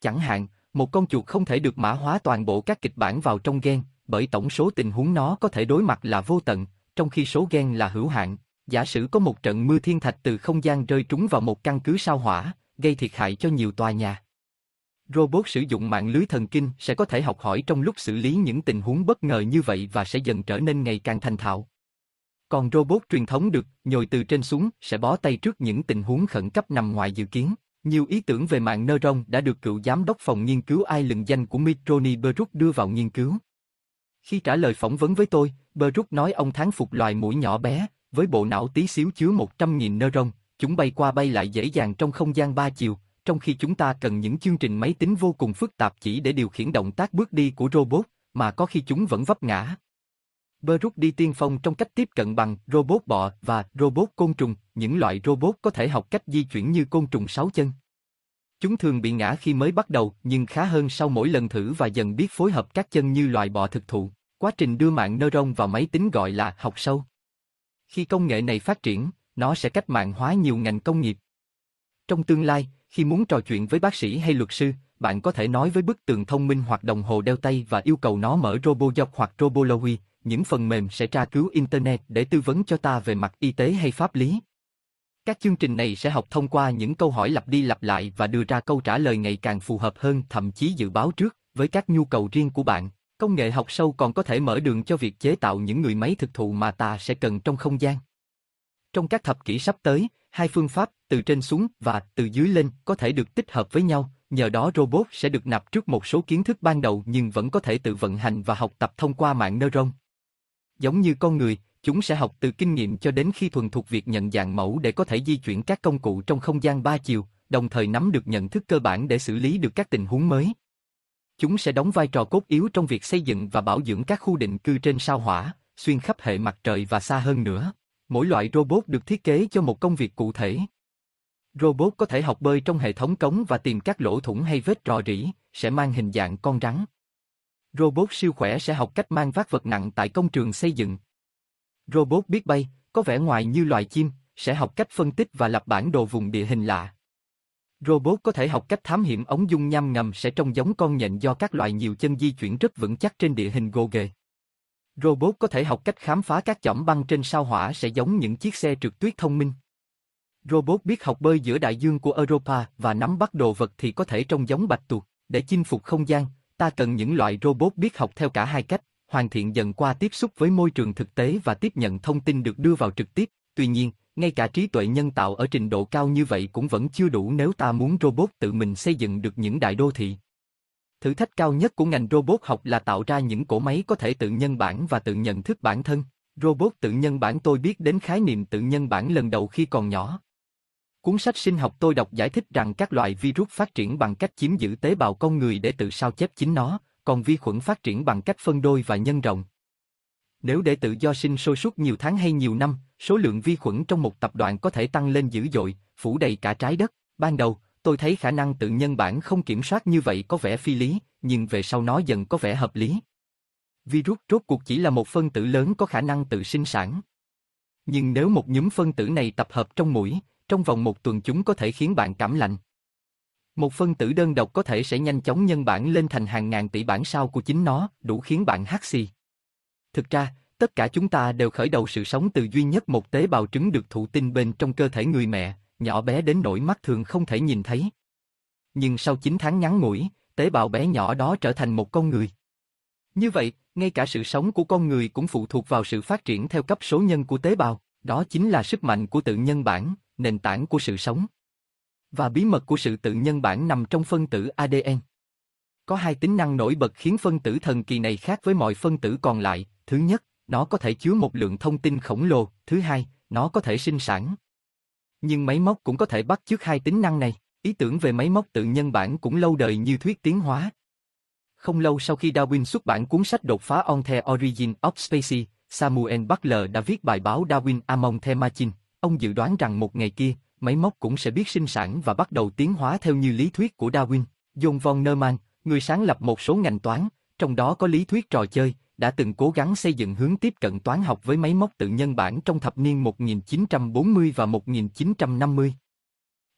Chẳng hạn, một con chuột không thể được mã hóa toàn bộ các kịch bản vào trong gen, bởi tổng số tình huống nó có thể đối mặt là vô tận, trong khi số gen là hữu hạn. Giả sử có một trận mưa thiên thạch từ không gian rơi trúng vào một căn cứ sao hỏa, gây thiệt hại cho nhiều tòa nhà. Robot sử dụng mạng lưới thần kinh sẽ có thể học hỏi trong lúc xử lý những tình huống bất ngờ như vậy và sẽ dần trở nên ngày càng thành thạo. Còn robot truyền thống được, nhồi từ trên xuống, sẽ bó tay trước những tình huống khẩn cấp nằm ngoài dự kiến. Nhiều ý tưởng về mạng neuron đã được cựu giám đốc phòng nghiên cứu ai lừng danh của Mitroni Beruk đưa vào nghiên cứu. Khi trả lời phỏng vấn với tôi, Brook nói ông tháng phục loài mũi nhỏ bé, với bộ não tí xíu chứa 100.000 neuron, chúng bay qua bay lại dễ dàng trong không gian ba chiều, trong khi chúng ta cần những chương trình máy tính vô cùng phức tạp chỉ để điều khiển động tác bước đi của robot, mà có khi chúng vẫn vấp ngã. Brook đi tiên phong trong cách tiếp cận bằng robot bọ và robot côn trùng, những loại robot có thể học cách di chuyển như côn trùng sáu chân. Chúng thường bị ngã khi mới bắt đầu, nhưng khá hơn sau mỗi lần thử và dần biết phối hợp các chân như loài bọ thực thụ. Quá trình đưa mạng neuron vào máy tính gọi là học sâu. Khi công nghệ này phát triển, nó sẽ cách mạng hóa nhiều ngành công nghiệp. Trong tương lai, khi muốn trò chuyện với bác sĩ hay luật sư, bạn có thể nói với bức tường thông minh hoặc đồng hồ đeo tay và yêu cầu nó mở RoboDoc hoặc Robology, những phần mềm sẽ tra cứu Internet để tư vấn cho ta về mặt y tế hay pháp lý. Các chương trình này sẽ học thông qua những câu hỏi lặp đi lặp lại và đưa ra câu trả lời ngày càng phù hợp hơn thậm chí dự báo trước với các nhu cầu riêng của bạn. Công nghệ học sâu còn có thể mở đường cho việc chế tạo những người máy thực thụ mà ta sẽ cần trong không gian. Trong các thập kỷ sắp tới, hai phương pháp, từ trên xuống và từ dưới lên, có thể được tích hợp với nhau, nhờ đó robot sẽ được nạp trước một số kiến thức ban đầu nhưng vẫn có thể tự vận hành và học tập thông qua mạng neuron. Giống như con người, chúng sẽ học từ kinh nghiệm cho đến khi thuần thục việc nhận dạng mẫu để có thể di chuyển các công cụ trong không gian ba chiều, đồng thời nắm được nhận thức cơ bản để xử lý được các tình huống mới. Chúng sẽ đóng vai trò cốt yếu trong việc xây dựng và bảo dưỡng các khu định cư trên sao hỏa, xuyên khắp hệ mặt trời và xa hơn nữa. Mỗi loại robot được thiết kế cho một công việc cụ thể. Robot có thể học bơi trong hệ thống cống và tìm các lỗ thủng hay vết rò rỉ, sẽ mang hình dạng con rắn. Robot siêu khỏe sẽ học cách mang vác vật nặng tại công trường xây dựng. Robot biết bay, có vẻ ngoài như loài chim, sẽ học cách phân tích và lập bản đồ vùng địa hình lạ. Robot có thể học cách thám hiểm ống dung nham ngầm sẽ trông giống con nhện do các loài nhiều chân di chuyển rất vững chắc trên địa hình gồ ghề. Robot có thể học cách khám phá các chỏm băng trên sao hỏa sẽ giống những chiếc xe trượt tuyết thông minh. Robot biết học bơi giữa đại dương của Europa và nắm bắt đồ vật thì có thể trông giống bạch tuộc. Để chinh phục không gian, ta cần những loại robot biết học theo cả hai cách, hoàn thiện dần qua tiếp xúc với môi trường thực tế và tiếp nhận thông tin được đưa vào trực tiếp. Tuy nhiên, ngay cả trí tuệ nhân tạo ở trình độ cao như vậy cũng vẫn chưa đủ nếu ta muốn robot tự mình xây dựng được những đại đô thị. Thử thách cao nhất của ngành robot học là tạo ra những cỗ máy có thể tự nhân bản và tự nhận thức bản thân. Robot tự nhân bản tôi biết đến khái niệm tự nhân bản lần đầu khi còn nhỏ. Cuốn sách sinh học tôi đọc giải thích rằng các loại virus phát triển bằng cách chiếm giữ tế bào con người để tự sao chép chính nó, còn vi khuẩn phát triển bằng cách phân đôi và nhân rộng. Nếu để tự do sinh sôi suốt nhiều tháng hay nhiều năm, số lượng vi khuẩn trong một tập đoàn có thể tăng lên dữ dội, phủ đầy cả trái đất. Ban đầu, tôi thấy khả năng tự nhân bản không kiểm soát như vậy có vẻ phi lý, nhưng về sau nó dần có vẻ hợp lý. Virus rốt cuộc chỉ là một phân tử lớn có khả năng tự sinh sản. Nhưng nếu một nhóm phân tử này tập hợp trong mũi, trong vòng một tuần chúng có thể khiến bạn cảm lạnh. Một phân tử đơn độc có thể sẽ nhanh chóng nhân bản lên thành hàng ngàn tỷ bản sao của chính nó, đủ khiến bạn hắt xì. Thực ra, tất cả chúng ta đều khởi đầu sự sống từ duy nhất một tế bào trứng được thụ tinh bên trong cơ thể người mẹ, nhỏ bé đến nỗi mắt thường không thể nhìn thấy. Nhưng sau 9 tháng ngắn ngủi, tế bào bé nhỏ đó trở thành một con người. Như vậy, ngay cả sự sống của con người cũng phụ thuộc vào sự phát triển theo cấp số nhân của tế bào, đó chính là sức mạnh của tự nhân bản, nền tảng của sự sống. Và bí mật của sự tự nhân bản nằm trong phân tử ADN. Có hai tính năng nổi bật khiến phân tử thần kỳ này khác với mọi phân tử còn lại. Thứ nhất, nó có thể chứa một lượng thông tin khổng lồ. Thứ hai, nó có thể sinh sản. Nhưng máy móc cũng có thể bắt chước hai tính năng này. Ý tưởng về máy móc tự nhân bản cũng lâu đời như thuyết tiến hóa. Không lâu sau khi Darwin xuất bản cuốn sách đột phá On the Origin of Species, Samuel Butler đã viết bài báo Darwin Among the Machines. Ông dự đoán rằng một ngày kia, máy móc cũng sẽ biết sinh sản và bắt đầu tiến hóa theo như lý thuyết của Darwin. John von Neumann, người sáng lập một số ngành toán, trong đó có lý thuyết trò chơi, đã từng cố gắng xây dựng hướng tiếp cận toán học với máy móc tự nhân bản trong thập niên 1940 và 1950.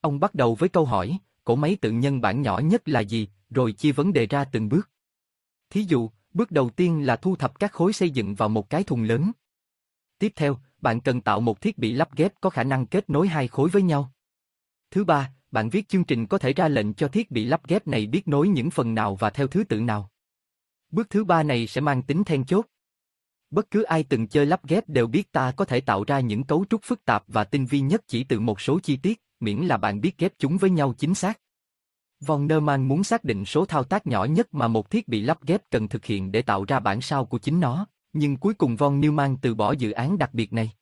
Ông bắt đầu với câu hỏi, cỗ máy tự nhân bản nhỏ nhất là gì, rồi chia vấn đề ra từng bước. Thí dụ, bước đầu tiên là thu thập các khối xây dựng vào một cái thùng lớn. Tiếp theo, bạn cần tạo một thiết bị lắp ghép có khả năng kết nối hai khối với nhau. Thứ ba, bạn viết chương trình có thể ra lệnh cho thiết bị lắp ghép này biết nối những phần nào và theo thứ tự nào. Bước thứ ba này sẽ mang tính then chốt. Bất cứ ai từng chơi lắp ghép đều biết ta có thể tạo ra những cấu trúc phức tạp và tinh vi nhất chỉ từ một số chi tiết, miễn là bạn biết ghép chúng với nhau chính xác. Von Neumann muốn xác định số thao tác nhỏ nhất mà một thiết bị lắp ghép cần thực hiện để tạo ra bản sao của chính nó, nhưng cuối cùng Von Neumann từ bỏ dự án đặc biệt này.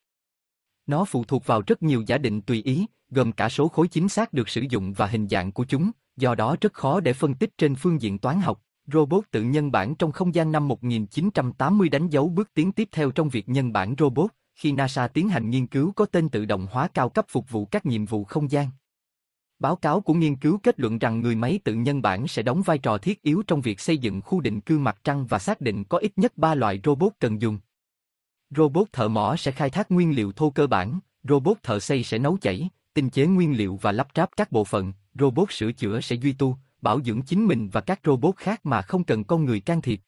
Nó phụ thuộc vào rất nhiều giả định tùy ý, gồm cả số khối chính xác được sử dụng và hình dạng của chúng, do đó rất khó để phân tích trên phương diện toán học. Robot tự nhân bản trong không gian năm 1980 đánh dấu bước tiến tiếp theo trong việc nhân bản robot, khi NASA tiến hành nghiên cứu có tên tự động hóa cao cấp phục vụ các nhiệm vụ không gian. Báo cáo của nghiên cứu kết luận rằng người máy tự nhân bản sẽ đóng vai trò thiết yếu trong việc xây dựng khu định cư mặt trăng và xác định có ít nhất 3 loại robot cần dùng. Robot thợ mỏ sẽ khai thác nguyên liệu thô cơ bản, robot thợ xây sẽ nấu chảy, tinh chế nguyên liệu và lắp ráp các bộ phận, robot sửa chữa sẽ duy tu, bảo dưỡng chính mình và các robot khác mà không cần con người can thiệp.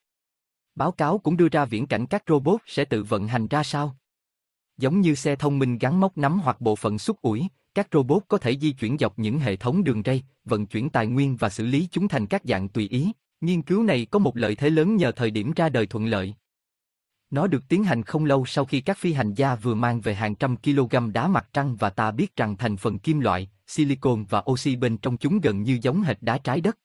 Báo cáo cũng đưa ra viễn cảnh các robot sẽ tự vận hành ra sao. Giống như xe thông minh gắn móc nắm hoặc bộ phận xúc ủi, các robot có thể di chuyển dọc những hệ thống đường ray, vận chuyển tài nguyên và xử lý chúng thành các dạng tùy ý. Nghiên cứu này có một lợi thế lớn nhờ thời điểm ra đời thuận lợi. Nó được tiến hành không lâu sau khi các phi hành gia vừa mang về hàng trăm kg đá mặt trăng và ta biết rằng thành phần kim loại, silicon và oxy bên trong chúng gần như giống hệt đá trái đất.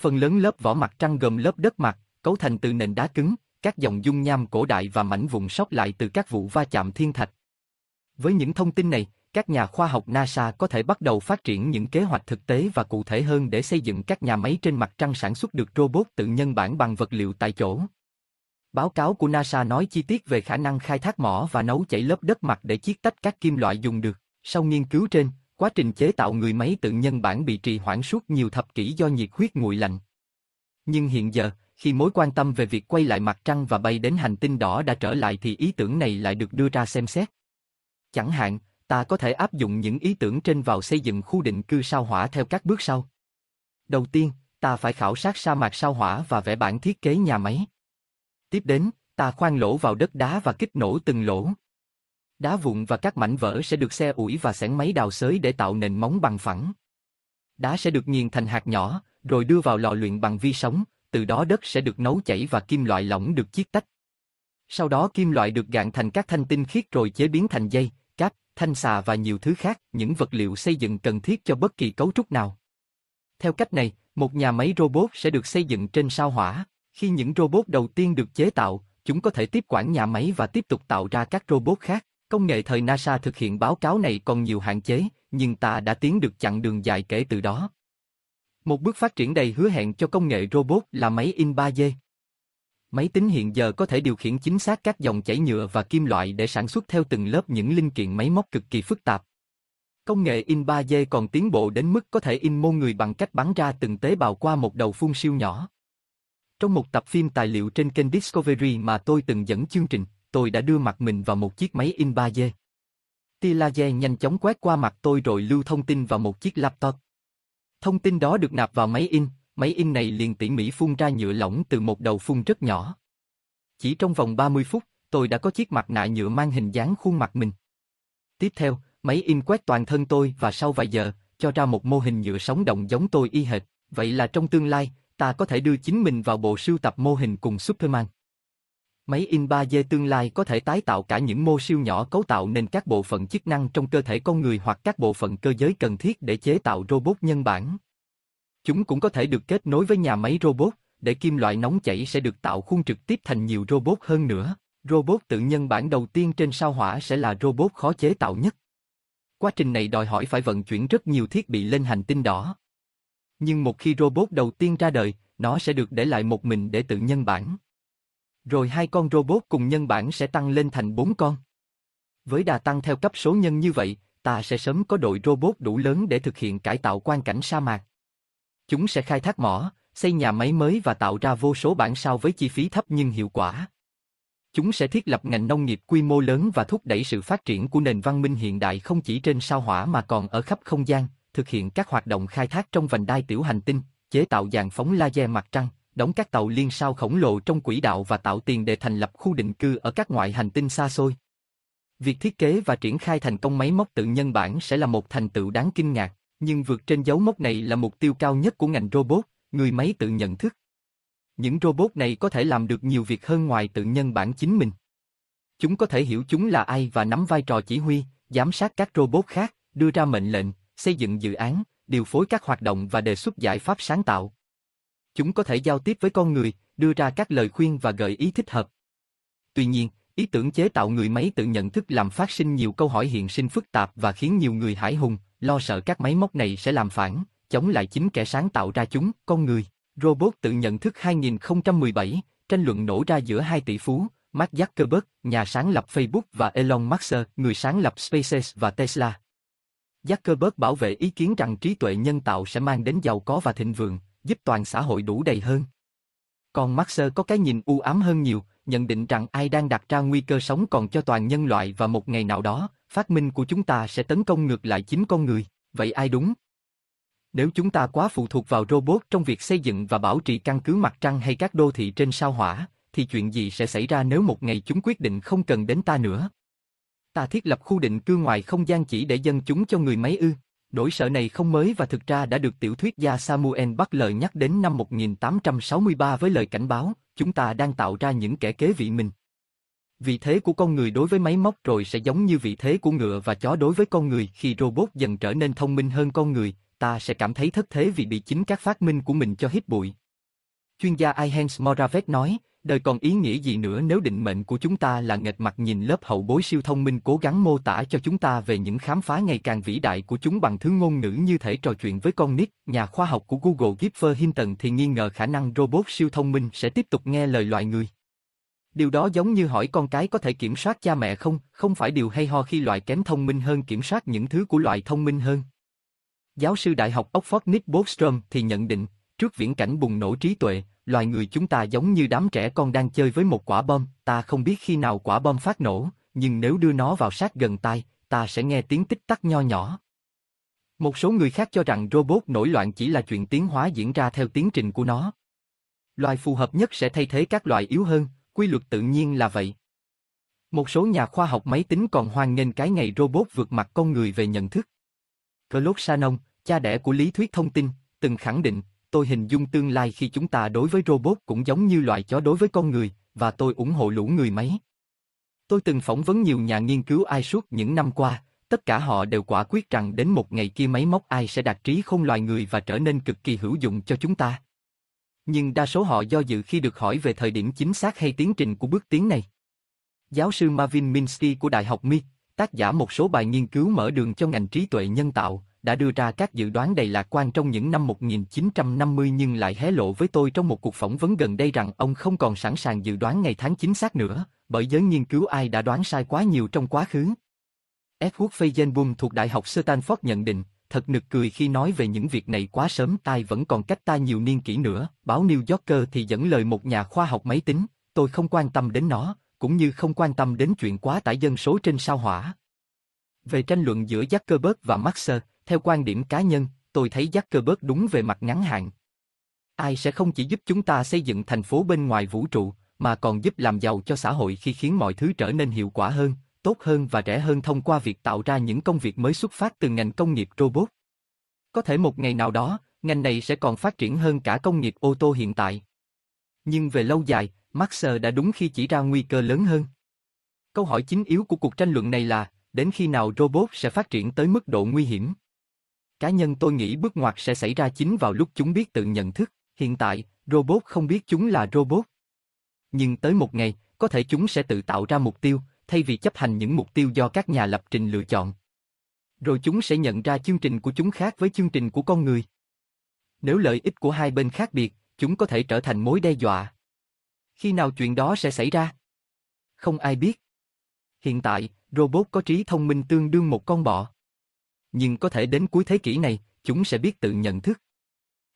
Phần lớn lớp vỏ mặt trăng gồm lớp đất mặt, cấu thành từ nền đá cứng, các dòng dung nham cổ đại và mảnh vụn sót lại từ các vụ va chạm thiên thạch. Với những thông tin này, các nhà khoa học NASA có thể bắt đầu phát triển những kế hoạch thực tế và cụ thể hơn để xây dựng các nhà máy trên mặt trăng sản xuất được robot tự nhân bản bằng vật liệu tại chỗ. Báo cáo của NASA nói chi tiết về khả năng khai thác mỏ và nấu chảy lớp đất mặt để chiết tách các kim loại dùng được. Sau nghiên cứu trên, quá trình chế tạo người máy tự nhân bản bị trì hoãn suốt nhiều thập kỷ do nhiệt huyết nguội lạnh. Nhưng hiện giờ, khi mối quan tâm về việc quay lại mặt trăng và bay đến hành tinh đỏ đã trở lại thì ý tưởng này lại được đưa ra xem xét. Chẳng hạn, ta có thể áp dụng những ý tưởng trên vào xây dựng khu định cư sao hỏa theo các bước sau. Đầu tiên, ta phải khảo sát sa mạc sao hỏa và vẽ bản thiết kế nhà máy. Tiếp đến, ta khoan lỗ vào đất đá và kích nổ từng lỗ. Đá vụn và các mảnh vỡ sẽ được xe ủi và xẻng máy đào xới để tạo nền móng bằng phẳng. Đá sẽ được nghiền thành hạt nhỏ, rồi đưa vào lò luyện bằng vi sóng, từ đó đất sẽ được nấu chảy và kim loại lỏng được chiết tách. Sau đó kim loại được gạn thành các thanh tinh khiết rồi chế biến thành dây, thanh xà và nhiều thứ khác, những vật liệu xây dựng cần thiết cho bất kỳ cấu trúc nào. Theo cách này, một nhà máy robot sẽ được xây dựng trên sao hỏa. Khi những robot đầu tiên được chế tạo, chúng có thể tiếp quản nhà máy và tiếp tục tạo ra các robot khác. Công nghệ thời NASA thực hiện báo cáo này còn nhiều hạn chế, nhưng ta đã tiến được chặng đường dài kể từ đó. Một bước phát triển đầy hứa hẹn cho công nghệ robot là máy in 3D. Máy tính hiện giờ có thể điều khiển chính xác các dòng chảy nhựa và kim loại để sản xuất theo từng lớp những linh kiện máy móc cực kỳ phức tạp. Công nghệ in 3D còn tiến bộ đến mức có thể in mô người bằng cách bắn ra từng tế bào qua một đầu phun siêu nhỏ. Trong một tập phim tài liệu trên kênh Discovery mà tôi từng dẫn chương trình, tôi đã đưa mặt mình vào một chiếc máy in 3D. Tia laser nhanh chóng quét qua mặt tôi rồi lưu thông tin vào một chiếc laptop. Thông tin đó được nạp vào máy in, máy in này liền tỉ mỉ phun ra nhựa lỏng từ một đầu phun rất nhỏ. Chỉ trong vòng 30 phút, tôi đã có chiếc mặt nạ nhựa mang hình dáng khuôn mặt mình. Tiếp theo, máy in quét toàn thân tôi và sau vài giờ, cho ra một mô hình nhựa sống động giống tôi y hệt. Vậy là trong tương lai, ta có thể đưa chính mình vào bộ sưu tập mô hình cùng Superman. Máy in 3D tương lai có thể tái tạo cả những mô siêu nhỏ cấu tạo nên các bộ phận chức năng trong cơ thể con người hoặc các bộ phận cơ giới cần thiết để chế tạo robot nhân bản. Chúng cũng có thể được kết nối với nhà máy robot, để kim loại nóng chảy sẽ được tạo khuôn trực tiếp thành nhiều robot hơn nữa. Robot tự nhân bản đầu tiên trên sao hỏa sẽ là robot khó chế tạo nhất. Quá trình này đòi hỏi phải vận chuyển rất nhiều thiết bị lên hành tinh đỏ. Nhưng một khi robot đầu tiên ra đời, nó sẽ được để lại một mình để tự nhân bản. Rồi hai con robot cùng nhân bản sẽ tăng lên thành bốn con. Với đà tăng theo cấp số nhân như vậy, ta sẽ sớm có đội robot đủ lớn để thực hiện cải tạo quan cảnh sa mạc. Chúng sẽ khai thác mỏ, xây nhà máy mới và tạo ra vô số bản sao với chi phí thấp nhưng hiệu quả. Chúng sẽ thiết lập ngành nông nghiệp quy mô lớn và thúc đẩy sự phát triển của nền văn minh hiện đại không chỉ trên sao hỏa mà còn ở khắp không gian, thực hiện các hoạt động khai thác trong vành đai tiểu hành tinh, chế tạo dàn phóng laser mặt trăng, đóng các tàu liên sao khổng lồ trong quỹ đạo và tạo tiền để thành lập khu định cư ở các ngoại hành tinh xa xôi. Việc thiết kế và triển khai thành công máy móc tự nhân bản sẽ là một thành tựu đáng kinh ngạc, nhưng vượt trên dấu mốc này là mục tiêu cao nhất của ngành robot, người máy tự nhận thức. Những robot này có thể làm được nhiều việc hơn ngoài tự nhân bản chính mình. Chúng có thể hiểu chúng là ai và nắm vai trò chỉ huy, giám sát các robot khác, đưa ra mệnh lệnh, xây dựng dự án, điều phối các hoạt động và đề xuất giải pháp sáng tạo. Chúng có thể giao tiếp với con người, đưa ra các lời khuyên và gợi ý thích hợp. Tuy nhiên, ý tưởng chế tạo người máy tự nhận thức làm phát sinh nhiều câu hỏi hiện sinh phức tạp và khiến nhiều người hải hùng, lo sợ các máy móc này sẽ làm phản, chống lại chính kẻ sáng tạo ra chúng, con người. Robot tự nhận thức 2017, tranh luận nổ ra giữa hai tỷ phú, Mark Zuckerberg, nhà sáng lập Facebook và Elon Musk, người sáng lập SpaceX và Tesla. Zuckerberg bảo vệ ý kiến rằng trí tuệ nhân tạo sẽ mang đến giàu có và thịnh vượng, giúp toàn xã hội đủ đầy hơn. Còn Musk có cái nhìn u ám hơn nhiều, nhận định rằng ai đang đặt ra nguy cơ sống còn cho toàn nhân loại và một ngày nào đó, phát minh của chúng ta sẽ tấn công ngược lại chính con người. Vậy ai đúng? Nếu chúng ta quá phụ thuộc vào robot trong việc xây dựng và bảo trì căn cứ mặt trăng hay các đô thị trên sao hỏa, thì chuyện gì sẽ xảy ra nếu một ngày chúng quyết định không cần đến ta nữa? Ta thiết lập khu định cư ngoài không gian chỉ để dân chúng cho người máy ư. Nỗi sợ này không mới và thực ra đã được tiểu thuyết gia Samuel Butler nhắc đến năm 1863 với lời cảnh báo, chúng ta đang tạo ra những kẻ kế vị mình. Vị thế của con người đối với máy móc rồi sẽ giống như vị thế của ngựa và chó đối với con người khi robot dần trở nên thông minh hơn con người, ta sẽ cảm thấy thất thế vì bị chính các phát minh của mình cho hít bụi. Chuyên gia Ihans Moravec nói, đời còn ý nghĩa gì nữa nếu định mệnh của chúng ta là nghịch mặt nhìn lớp hậu bối siêu thông minh cố gắng mô tả cho chúng ta về những khám phá ngày càng vĩ đại của chúng bằng thứ ngôn ngữ như thể trò chuyện với con nít. Nhà khoa học của Google Gipher Hinton thì nghi ngờ khả năng robot siêu thông minh sẽ tiếp tục nghe lời loài người. Điều đó giống như hỏi con cái có thể kiểm soát cha mẹ không, không phải điều hay ho khi loại kém thông minh hơn kiểm soát những thứ của loại thông minh hơn. Giáo sư Đại học Oxford Nick Bostrom thì nhận định, trước viễn cảnh bùng nổ trí tuệ, loài người chúng ta giống như đám trẻ con đang chơi với một quả bom, ta không biết khi nào quả bom phát nổ, nhưng nếu đưa nó vào sát gần tai, ta sẽ nghe tiếng tích tắc nho nhỏ. Một số người khác cho rằng robot nổi loạn chỉ là chuyện tiến hóa diễn ra theo tiến trình của nó. Loài phù hợp nhất sẽ thay thế các loài yếu hơn, quy luật tự nhiên là vậy. Một số nhà khoa học máy tính còn hoan nghênh cái ngày robot vượt mặt con người về nhận thức. Claude Shannon, cha đẻ của lý thuyết thông tin, từng khẳng định, tôi hình dung tương lai khi chúng ta đối với robot cũng giống như loài chó đối với con người, và tôi ủng hộ lũ người máy. Tôi từng phỏng vấn nhiều nhà nghiên cứu ai suốt những năm qua, tất cả họ đều quả quyết rằng đến một ngày kia máy móc ai sẽ đạt trí không loài người và trở nên cực kỳ hữu dụng cho chúng ta. Nhưng đa số họ do dự khi được hỏi về thời điểm chính xác hay tiến trình của bước tiến này. Giáo sư Marvin Minsky của Đại học MIT, tác giả một số bài nghiên cứu mở đường cho ngành trí tuệ nhân tạo, đã đưa ra các dự đoán đầy lạc quan trong những năm 1950 nhưng lại hé lộ với tôi trong một cuộc phỏng vấn gần đây rằng ông không còn sẵn sàng dự đoán ngày tháng chính xác nữa, bởi giới nghiên cứu ai đã đoán sai quá nhiều trong quá khứ. Edward Feigenbaum thuộc Đại học Stanford nhận định, thật nực cười khi nói về những việc này quá sớm tai vẫn còn cách ta nhiều niên kỷ nữa, báo New Yorker thì dẫn lời một nhà khoa học máy tính, tôi không quan tâm đến nó, cũng như không quan tâm đến chuyện quá tải dân số trên sao hỏa. Về tranh luận giữa Zuckerberg và Musk, theo quan điểm cá nhân, tôi thấy Zuckerberg đúng về mặt ngắn hạn. Ai sẽ không chỉ giúp chúng ta xây dựng thành phố bên ngoài vũ trụ, mà còn giúp làm giàu cho xã hội khi khiến mọi thứ trở nên hiệu quả hơn, tốt hơn và rẻ hơn thông qua việc tạo ra những công việc mới xuất phát từ ngành công nghiệp robot. Có thể một ngày nào đó, ngành này sẽ còn phát triển hơn cả công nghiệp ô tô hiện tại. Nhưng về lâu dài, Marx đã đúng khi chỉ ra nguy cơ lớn hơn. Câu hỏi chính yếu của cuộc tranh luận này là, đến khi nào robot sẽ phát triển tới mức độ nguy hiểm? Cá nhân tôi nghĩ bước ngoặt sẽ xảy ra chính vào lúc chúng biết tự nhận thức. Hiện tại, robot không biết chúng là robot. Nhưng tới một ngày, có thể chúng sẽ tự tạo ra mục tiêu, thay vì chấp hành những mục tiêu do các nhà lập trình lựa chọn. Rồi chúng sẽ nhận ra chương trình của chúng khác với chương trình của con người. Nếu lợi ích của hai bên khác biệt, chúng có thể trở thành mối đe dọa. Khi nào chuyện đó sẽ xảy ra? Không ai biết. Hiện tại, robot có trí thông minh tương đương một con bọ. Nhưng có thể đến cuối thế kỷ này, chúng sẽ biết tự nhận thức.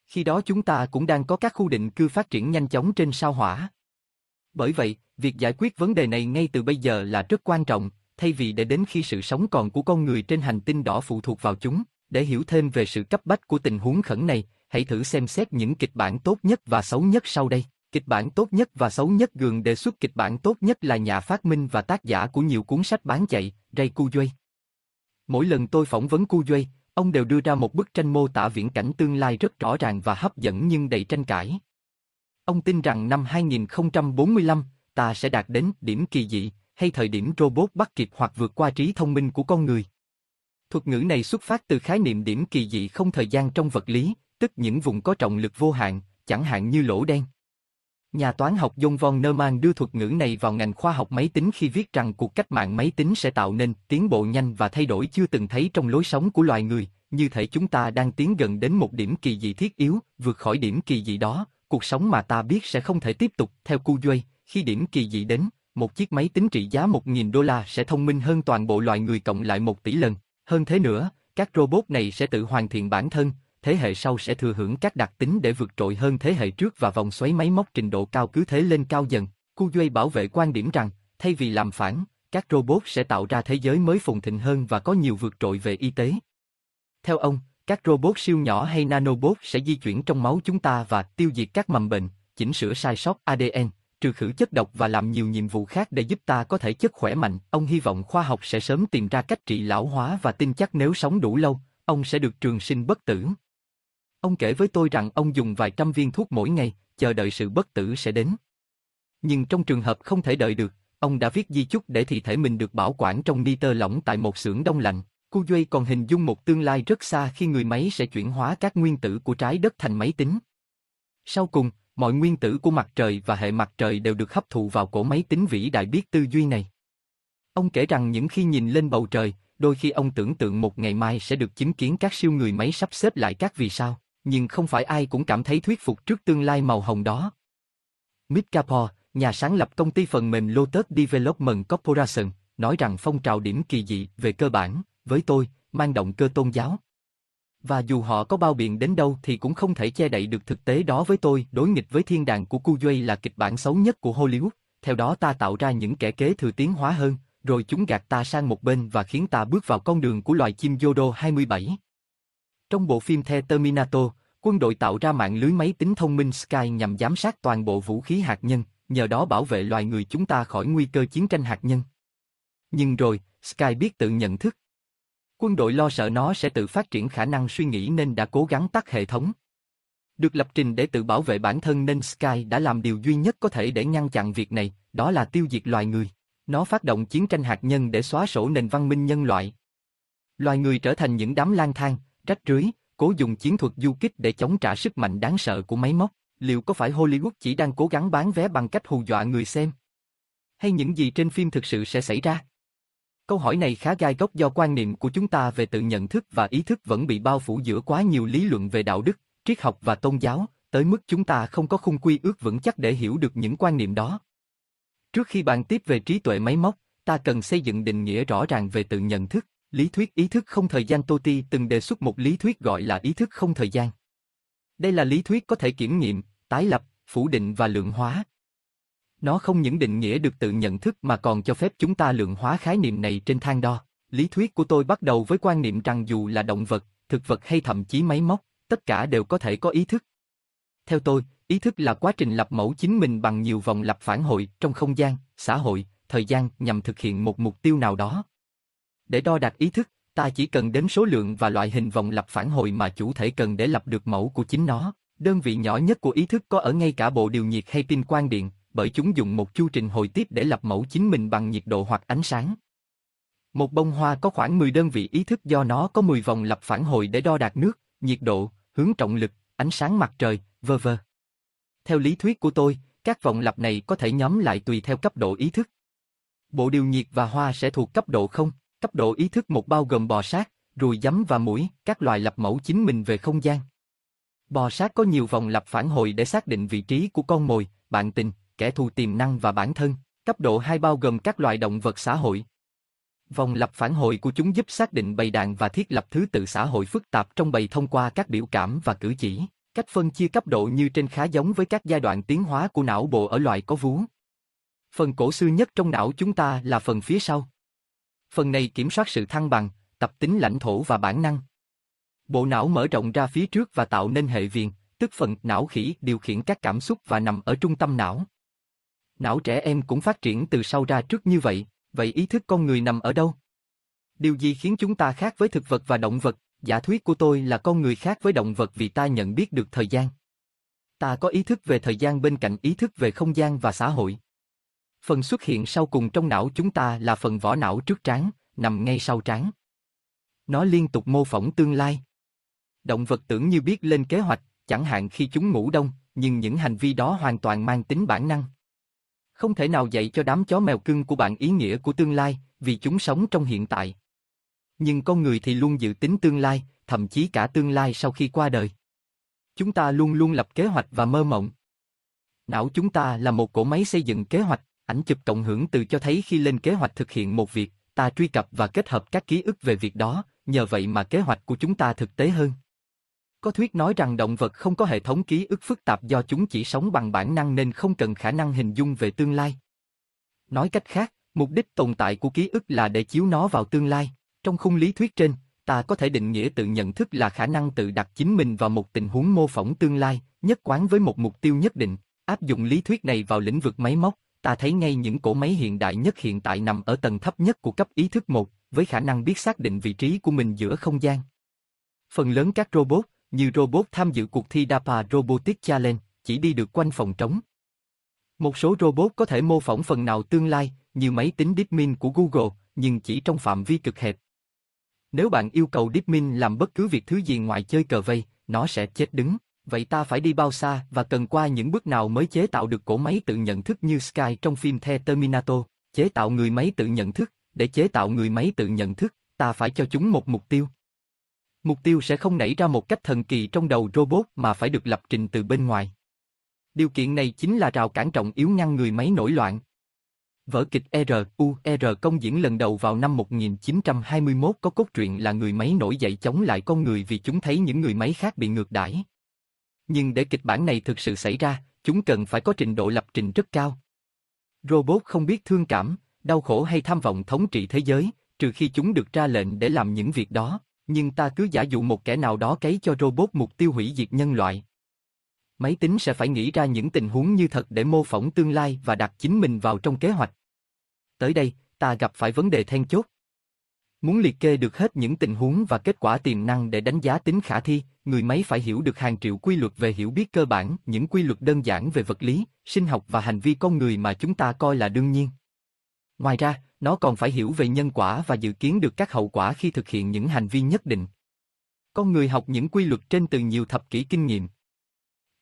Khi đó chúng ta cũng đang có các khu định cư phát triển nhanh chóng trên sao hỏa. Bởi vậy, việc giải quyết vấn đề này ngay từ bây giờ là rất quan trọng, thay vì để đến khi sự sống còn của con người trên hành tinh đỏ phụ thuộc vào chúng. Để hiểu thêm về sự cấp bách của tình huống khẩn này, hãy thử xem xét những kịch bản tốt nhất và xấu nhất sau đây. Kịch bản tốt nhất và xấu nhất gường đề xuất kịch bản tốt nhất là nhà phát minh và tác giả của nhiều cuốn sách bán chạy, Ray Kurzweil. Mỗi lần tôi phỏng vấn Kurzweil, ông đều đưa ra một bức tranh mô tả viễn cảnh tương lai rất rõ ràng và hấp dẫn nhưng đầy tranh cãi. Ông tin rằng năm 2045, ta sẽ đạt đến điểm kỳ dị, hay thời điểm robot bắt kịp hoặc vượt qua trí thông minh của con người. Thuật ngữ này xuất phát từ khái niệm điểm kỳ dị không thời gian trong vật lý, tức những vùng có trọng lực vô hạn, chẳng hạn như lỗ đen. Nhà toán học John von Neumann đưa thuật ngữ này vào ngành khoa học máy tính khi viết rằng cuộc cách mạng máy tính sẽ tạo nên tiến bộ nhanh và thay đổi chưa từng thấy trong lối sống của loài người, như thể chúng ta đang tiến gần đến một điểm kỳ dị thiết yếu, vượt khỏi điểm kỳ dị đó, cuộc sống mà ta biết sẽ không thể tiếp tục, theo cu Duy, khi điểm kỳ dị đến, một chiếc máy tính trị giá 1.000 đô la sẽ thông minh hơn toàn bộ loài người cộng lại một tỷ lần. Hơn thế nữa, các robot này sẽ tự hoàn thiện bản thân, thế hệ sau sẽ thừa hưởng các đặc tính để vượt trội hơn thế hệ trước và vòng xoáy máy móc trình độ cao cứ thế lên cao dần. cu duy bảo vệ quan điểm rằng, thay vì làm phản, các robot sẽ tạo ra thế giới mới phồn thịnh hơn và có nhiều vượt trội về y tế. Theo ông, các robot siêu nhỏ hay nanobot sẽ di chuyển trong máu chúng ta và tiêu diệt các mầm bệnh, chỉnh sửa sai sót ADN, trừ khử chất độc và làm nhiều nhiệm vụ khác để giúp ta có thể chất khỏe mạnh. Ông hy vọng khoa học sẽ sớm tìm ra cách trị lão hóa và tin chắc nếu sống đủ lâu, ông sẽ được trường sinh bất tử. Ông kể với tôi rằng ông dùng vài trăm viên thuốc mỗi ngày, chờ đợi sự bất tử sẽ đến. Nhưng trong trường hợp không thể đợi được, ông đã viết di chúc để thi thể mình được bảo quản trong nitơ lỏng tại một xưởng đông lạnh. Cu Duy còn hình dung một tương lai rất xa khi người máy sẽ chuyển hóa các nguyên tử của trái đất thành máy tính. Sau cùng, mọi nguyên tử của mặt trời và hệ mặt trời đều được hấp thụ vào cổ máy tính vĩ đại biết tư duy này. Ông kể rằng những khi nhìn lên bầu trời, đôi khi ông tưởng tượng một ngày mai sẽ được chứng kiến các siêu người máy sắp xếp lại các vì sao, nhưng không phải ai cũng cảm thấy thuyết phục trước tương lai màu hồng đó. Mick Kapor, nhà sáng lập công ty phần mềm Lotus Development Corporation, nói rằng phong trào điểm kỳ dị về cơ bản, với tôi, mang động cơ tôn giáo. Và dù họ có bao biện đến đâu thì cũng không thể che đậy được thực tế đó với tôi, đối nghịch với thiên đàng của Kuwait là kịch bản xấu nhất của Hollywood, theo đó ta tạo ra những kẻ kế thừa tiến hóa hơn, rồi chúng gạt ta sang một bên và khiến ta bước vào con đường của loài chim Yodo 27. Trong bộ phim The Terminator, quân đội tạo ra mạng lưới máy tính thông minh Sky nhằm giám sát toàn bộ vũ khí hạt nhân, nhờ đó bảo vệ loài người chúng ta khỏi nguy cơ chiến tranh hạt nhân. Nhưng rồi, Sky biết tự nhận thức. Quân đội lo sợ nó sẽ tự phát triển khả năng suy nghĩ nên đã cố gắng tắt hệ thống. Được lập trình để tự bảo vệ bản thân nên Sky đã làm điều duy nhất có thể để ngăn chặn việc này, đó là tiêu diệt loài người. Nó phát động chiến tranh hạt nhân để xóa sổ nền văn minh nhân loại. Loài người trở thành những đám lang thang, rách rưới, cố dùng chiến thuật du kích để chống trả sức mạnh đáng sợ của máy móc. Liệu có phải Hollywood chỉ đang cố gắng bán vé bằng cách hù dọa người xem? Hay những gì trên phim thực sự sẽ xảy ra? Câu hỏi này khá gai góc do quan niệm của chúng ta về tự nhận thức và ý thức vẫn bị bao phủ giữa quá nhiều lý luận về đạo đức, triết học và tôn giáo, tới mức chúng ta không có khung quy ước vững chắc để hiểu được những quan niệm đó. Trước khi bàn tiếp về trí tuệ máy móc, ta cần xây dựng định nghĩa rõ ràng về tự nhận thức. Lý thuyết ý thức không thời gian Toti từng đề xuất một lý thuyết gọi là ý thức không thời gian. Đây là lý thuyết có thể kiểm nghiệm, tái lập, phủ định và lượng hóa. Nó không những định nghĩa được tự nhận thức mà còn cho phép chúng ta lượng hóa khái niệm này trên thang đo. Lý thuyết của tôi bắt đầu với quan niệm rằng dù là động vật, thực vật hay thậm chí máy móc, tất cả đều có thể có ý thức. Theo tôi, ý thức là quá trình lập mẫu chính mình bằng nhiều vòng lặp phản hồi trong không gian, xã hội, thời gian nhằm thực hiện một mục tiêu nào đó. Để đo đạt ý thức, ta chỉ cần đếm số lượng và loại hình vòng lặp phản hồi mà chủ thể cần để lập được mẫu của chính nó. Đơn vị nhỏ nhất của ý thức có ở ngay cả bộ điều nhiệt hay pin quang điện, bởi chúng dùng một chu trình hồi tiếp để lập mẫu chính mình bằng nhiệt độ hoặc ánh sáng. Một bông hoa có khoảng 10 đơn vị ý thức do nó có 10 vòng lặp phản hồi để đo đạt nước, nhiệt độ, hướng trọng lực, ánh sáng mặt trời, vơ vơ. Theo lý thuyết của tôi, các vòng lặp này có thể nhóm lại tùy theo cấp độ ý thức. Bộ điều nhiệt và hoa sẽ thuộc cấp độ không, cấp độ ý thức một bao gồm bò sát, ruồi giấm và mũi, các loài lập mẫu chính mình về không gian. Bò sát có nhiều vòng lặp phản hồi để xác định vị trí của con mồi, bạn tình, kẻ thù tiềm năng và bản thân. Cấp độ 2 bao gồm các loài động vật xã hội. Vòng lặp phản hồi của chúng giúp xác định bầy đàn và thiết lập thứ tự xã hội phức tạp trong bầy thông qua các biểu cảm và cử chỉ. Cách phân chia cấp độ như trên khá giống với các giai đoạn tiến hóa của não bộ ở loài có vú. Phần cổ xưa nhất trong não chúng ta là phần phía sau. Phần này kiểm soát sự thăng bằng, tập tính lãnh thổ và bản năng. Bộ não mở rộng ra phía trước và tạo nên hệ viền, tức phần não khỉ điều khiển các cảm xúc và nằm ở trung tâm não. Não trẻ em cũng phát triển từ sau ra trước như vậy, vậy ý thức con người nằm ở đâu? Điều gì khiến chúng ta khác với thực vật và động vật? Giả thuyết của tôi là con người khác với động vật vì ta nhận biết được thời gian. Ta có ý thức về thời gian bên cạnh ý thức về không gian và xã hội. Phần xuất hiện sau cùng trong não chúng ta là phần vỏ não trước trán, nằm ngay sau trán. Nó liên tục mô phỏng tương lai. Động vật tưởng như biết lên kế hoạch, chẳng hạn khi chúng ngủ đông, nhưng những hành vi đó hoàn toàn mang tính bản năng. Không thể nào dạy cho đám chó mèo cưng của bạn ý nghĩa của tương lai, vì chúng sống trong hiện tại. Nhưng con người thì luôn dự tính tương lai, thậm chí cả tương lai sau khi qua đời. Chúng ta luôn luôn lập kế hoạch và mơ mộng. Não chúng ta là một cỗ máy xây dựng kế hoạch, ảnh chụp cộng hưởng từ cho thấy khi lên kế hoạch thực hiện một việc, ta truy cập và kết hợp các ký ức về việc đó, nhờ vậy mà kế hoạch của chúng ta thực tế hơn. Có thuyết nói rằng động vật không có hệ thống ký ức phức tạp do chúng chỉ sống bằng bản năng nên không cần khả năng hình dung về tương lai. Nói cách khác, mục đích tồn tại của ký ức là để chiếu nó vào tương lai. Trong khung lý thuyết trên, ta có thể định nghĩa tự nhận thức là khả năng tự đặt chính mình vào một tình huống mô phỏng tương lai, nhất quán với một mục tiêu nhất định. Áp dụng lý thuyết này vào lĩnh vực máy móc, ta thấy ngay những cỗ máy hiện đại nhất hiện tại nằm ở tầng thấp nhất của cấp ý thức một, với khả năng biết xác định vị trí của mình giữa không gian. Phần lớn các robot, như robot tham dự cuộc thi DAPA Robotics Challenge, chỉ đi được quanh phòng trống. Một số robot có thể mô phỏng phần nào tương lai, như máy tính DeepMind của Google, nhưng chỉ trong phạm vi cực hẹp. Nếu bạn yêu cầu DeepMind làm bất cứ việc thứ gì ngoài chơi cờ vây, nó sẽ chết đứng. Vậy ta phải đi bao xa và cần qua những bước nào mới chế tạo được cỗ máy tự nhận thức như Sky trong phim The Terminator, chế tạo người máy tự nhận thức, để chế tạo người máy tự nhận thức, ta phải cho chúng một mục tiêu. Mục tiêu sẽ không nảy ra một cách thần kỳ trong đầu robot mà phải được lập trình từ bên ngoài. Điều kiện này chính là rào cản trọng yếu ngăn người máy nổi loạn. Vở kịch R.U.R. công diễn lần đầu vào năm 1921 có cốt truyện là người máy nổi dậy chống lại con người vì chúng thấy những người máy khác bị ngược đãi. Nhưng để kịch bản này thực sự xảy ra, chúng cần phải có trình độ lập trình rất cao. Robot không biết thương cảm, đau khổ hay tham vọng thống trị thế giới, trừ khi chúng được ra lệnh để làm những việc đó, nhưng ta cứ giả dụ một kẻ nào đó cấy cho robot mục tiêu hủy diệt nhân loại. Máy tính sẽ phải nghĩ ra những tình huống như thật để mô phỏng tương lai và đặt chính mình vào trong kế hoạch. Tới đây, ta gặp phải vấn đề then chốt. Muốn liệt kê được hết những tình huống và kết quả tiềm năng để đánh giá tính khả thi, người máy phải hiểu được hàng triệu quy luật về hiểu biết cơ bản, những quy luật đơn giản về vật lý, sinh học và hành vi con người mà chúng ta coi là đương nhiên. Ngoài ra, nó còn phải hiểu về nhân quả và dự kiến được các hậu quả khi thực hiện những hành vi nhất định. Con người học những quy luật trên từ nhiều thập kỷ kinh nghiệm.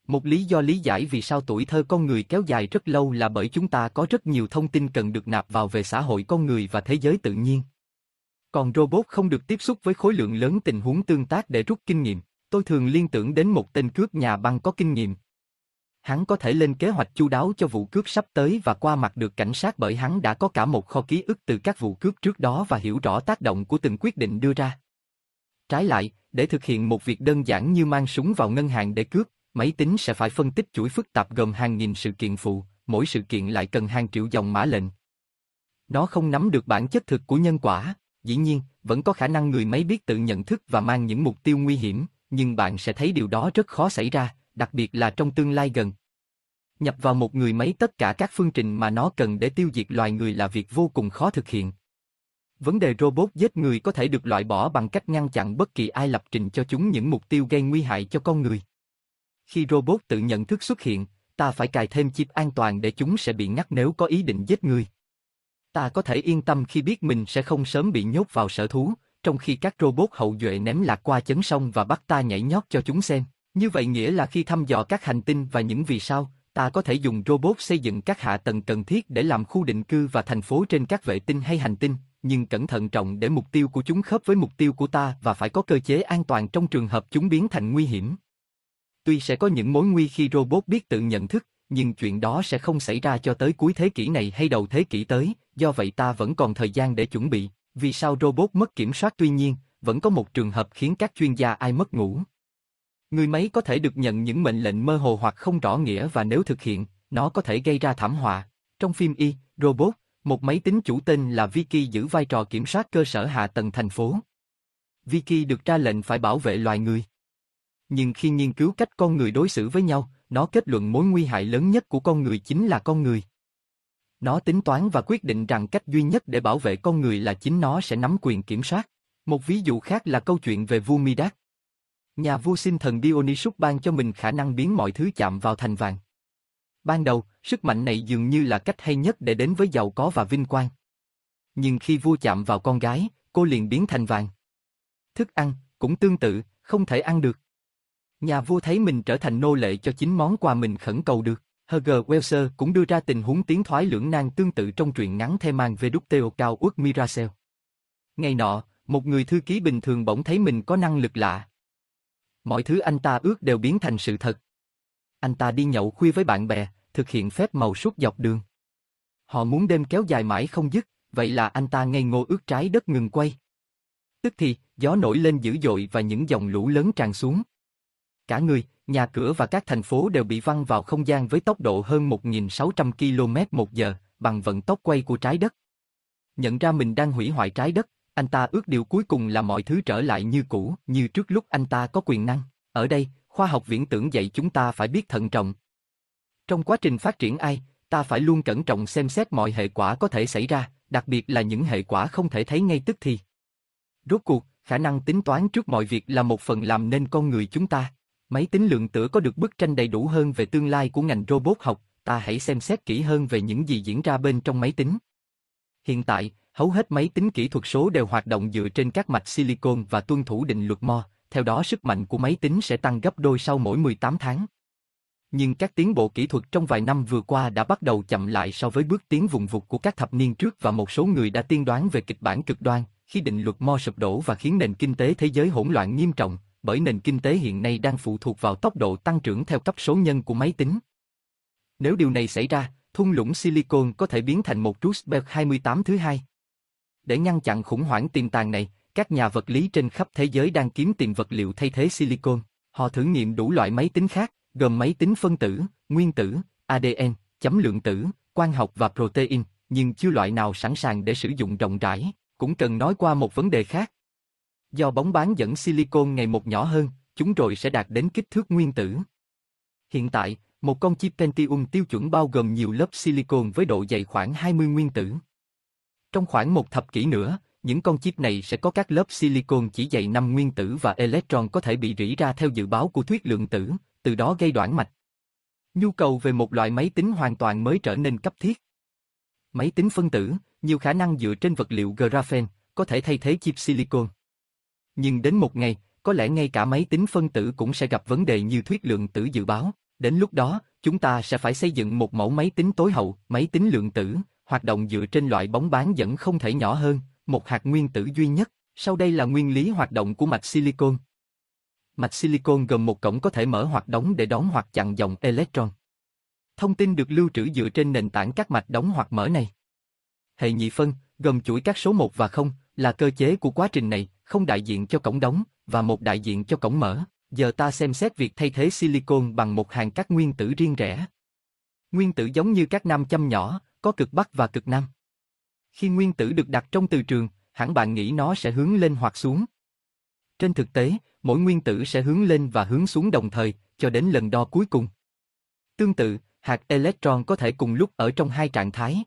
Một lý do lý giải vì sao tuổi thơ con người kéo dài rất lâu là bởi chúng ta có rất nhiều thông tin cần được nạp vào về xã hội con người và thế giới tự nhiên. Còn robot không được tiếp xúc với khối lượng lớn tình huống tương tác để rút kinh nghiệm. Tôi thường liên tưởng đến một tên cướp nhà băng có kinh nghiệm. Hắn có thể lên kế hoạch chu đáo cho vụ cướp sắp tới và qua mặt được cảnh sát bởi hắn đã có cả một kho ký ức từ các vụ cướp trước đó và hiểu rõ tác động của từng quyết định đưa ra. Trái lại, để thực hiện một việc đơn giản như mang súng vào ngân hàng để cướp, máy tính sẽ phải phân tích chuỗi phức tạp gồm hàng nghìn sự kiện phụ, mỗi sự kiện lại cần hàng triệu dòng mã lệnh. Nó không nắm được bản chất thực của nhân quả, Dĩ nhiên, vẫn có khả năng người máy biết tự nhận thức và mang những mục tiêu nguy hiểm, nhưng bạn sẽ thấy điều đó rất khó xảy ra, đặc biệt là trong tương lai gần. Nhập vào một người máy tất cả các phương trình mà nó cần để tiêu diệt loài người là việc vô cùng khó thực hiện. Vấn đề robot giết người có thể được loại bỏ bằng cách ngăn chặn bất kỳ ai lập trình cho chúng những mục tiêu gây nguy hại cho con người. Khi robot tự nhận thức xuất hiện, ta phải cài thêm chip an toàn để chúng sẽ bị ngắt nếu có ý định giết người. Ta có thể yên tâm khi biết mình sẽ không sớm bị nhốt vào sở thú, trong khi các robot hậu duệ ném lạc qua chấn sông và bắt ta nhảy nhót cho chúng xem. Như vậy nghĩa là khi thăm dò các hành tinh và những vì sao, ta có thể dùng robot xây dựng các hạ tầng cần thiết để làm khu định cư và thành phố trên các vệ tinh hay hành tinh, nhưng cẩn thận trọng để mục tiêu của chúng khớp với mục tiêu của ta và phải có cơ chế an toàn trong trường hợp chúng biến thành nguy hiểm. Tuy sẽ có những mối nguy khi robot biết tự nhận thức, nhưng chuyện đó sẽ không xảy ra cho tới cuối thế kỷ này hay đầu thế kỷ tới, do vậy ta vẫn còn thời gian để chuẩn bị. Vì sao robot mất kiểm soát tuy nhiên, vẫn có một trường hợp khiến các chuyên gia ai mất ngủ. Người máy có thể được nhận những mệnh lệnh mơ hồ hoặc không rõ nghĩa và nếu thực hiện, nó có thể gây ra thảm họa. Trong phim Y, Robot, một máy tính chủ tên là Vicky giữ vai trò kiểm soát cơ sở hạ tầng thành phố. Vicky được ra lệnh phải bảo vệ loài người. Nhưng khi nghiên cứu cách con người đối xử với nhau, nó kết luận mối nguy hại lớn nhất của con người chính là con người. Nó tính toán và quyết định rằng cách duy nhất để bảo vệ con người là chính nó sẽ nắm quyền kiểm soát. Một ví dụ khác là câu chuyện về vua Midas. Nhà vua xin thần Dionysus ban cho mình khả năng biến mọi thứ chạm vào thành vàng. Ban đầu, sức mạnh này dường như là cách hay nhất để đến với giàu có và vinh quang. Nhưng khi vua chạm vào con gái, cô liền biến thành vàng. Thức ăn, cũng tương tự, không thể ăn được. Nhà vua thấy mình trở thành nô lệ cho chính món quà mình khẩn cầu được. Heger Welser cũng đưa ra tình huống tiến thoái lưỡng nan tương tự trong truyện ngắn The Man Veducteo cao uất Miracel. Ngày nọ, một người thư ký bình thường bỗng thấy mình có năng lực lạ. Mọi thứ anh ta ước đều biến thành sự thật. Anh ta đi nhậu khuya với bạn bè, thực hiện phép màu suốt dọc đường. Họ muốn đêm kéo dài mãi không dứt, vậy là anh ta ngây ngô ước trái đất ngừng quay. Tức thì, gió nổi lên dữ dội và những dòng lũ lớn tràn xuống. Cả người, nhà cửa và các thành phố đều bị văng vào không gian với tốc độ hơn 1.600 km một giờ, bằng vận tốc quay của trái đất. Nhận ra mình đang hủy hoại trái đất, anh ta ước điều cuối cùng là mọi thứ trở lại như cũ, như trước lúc anh ta có quyền năng. Ở đây, khoa học viễn tưởng dạy chúng ta phải biết thận trọng. Trong quá trình phát triển ai, ta phải luôn cẩn trọng xem xét mọi hệ quả có thể xảy ra, đặc biệt là những hệ quả không thể thấy ngay tức thì. Rốt cuộc, khả năng tính toán trước mọi việc là một phần làm nên con người chúng ta. Máy tính lượng tử có được bức tranh đầy đủ hơn về tương lai của ngành robot học, ta hãy xem xét kỹ hơn về những gì diễn ra bên trong máy tính. Hiện tại, hầu hết máy tính kỹ thuật số đều hoạt động dựa trên các mạch silicon và tuân thủ định luật Moore, theo đó sức mạnh của máy tính sẽ tăng gấp đôi sau mỗi 18 tháng. Nhưng các tiến bộ kỹ thuật trong vài năm vừa qua đã bắt đầu chậm lại so với bước tiến vùng vụt của các thập niên trước và một số người đã tiên đoán về kịch bản cực đoan khi định luật Moore sụp đổ và khiến nền kinh tế thế giới hỗn loạn nghiêm trọng, bởi nền kinh tế hiện nay đang phụ thuộc vào tốc độ tăng trưởng theo cấp số nhân của máy tính. Nếu điều này xảy ra, thung lũng silicon có thể biến thành một Roosevelt Belt 28 thứ hai. Để ngăn chặn khủng hoảng tiềm tàng này, các nhà vật lý trên khắp thế giới đang kiếm tìm vật liệu thay thế silicon. Họ thử nghiệm đủ loại máy tính khác, gồm máy tính phân tử, nguyên tử, ADN, chấm lượng tử, quang học và protein, nhưng chưa loại nào sẵn sàng để sử dụng rộng rãi. Cũng cần nói qua một vấn đề khác. Do bóng bán dẫn silicon ngày một nhỏ hơn, chúng rồi sẽ đạt đến kích thước nguyên tử. Hiện tại, một con chip Pentium tiêu chuẩn bao gồm nhiều lớp silicon với độ dày khoảng 20 nguyên tử. Trong khoảng một thập kỷ nữa, những con chip này sẽ có các lớp silicon chỉ dày 5 nguyên tử và electron có thể bị rỉ ra theo dự báo của thuyết lượng tử, từ đó gây đoạn mạch. Nhu cầu về một loại máy tính hoàn toàn mới trở nên cấp thiết. Máy tính phân tử, nhiều khả năng dựa trên vật liệu graphene, có thể thay thế chip silicon. Nhưng đến một ngày, có lẽ ngay cả máy tính phân tử cũng sẽ gặp vấn đề như thuyết lượng tử dự báo. Đến lúc đó, chúng ta sẽ phải xây dựng một mẫu máy tính tối hậu, máy tính lượng tử, hoạt động dựa trên loại bóng bán dẫn không thể nhỏ hơn, một hạt nguyên tử duy nhất. Sau đây là nguyên lý hoạt động của mạch silicon. Mạch silicon gồm một cổng có thể mở hoặc đóng để đón hoặc chặn dòng electron. Thông tin được lưu trữ dựa trên nền tảng các mạch đóng hoặc mở này. Hệ nhị phân, gồm chuỗi các số 1 và 0, là cơ chế của quá trình này, không đại diện cho cổng đóng, và một đại diện cho cổng mở. Giờ ta xem xét việc thay thế silicon bằng một hàng các nguyên tử riêng rẽ. Nguyên tử giống như các nam châm nhỏ, có cực bắc và cực nam. Khi nguyên tử được đặt trong từ trường, hẳn bạn nghĩ nó sẽ hướng lên hoặc xuống. Trên thực tế, mỗi nguyên tử sẽ hướng lên và hướng xuống đồng thời, cho đến lần đo cuối cùng. Tương tự, hạt electron có thể cùng lúc ở trong hai trạng thái.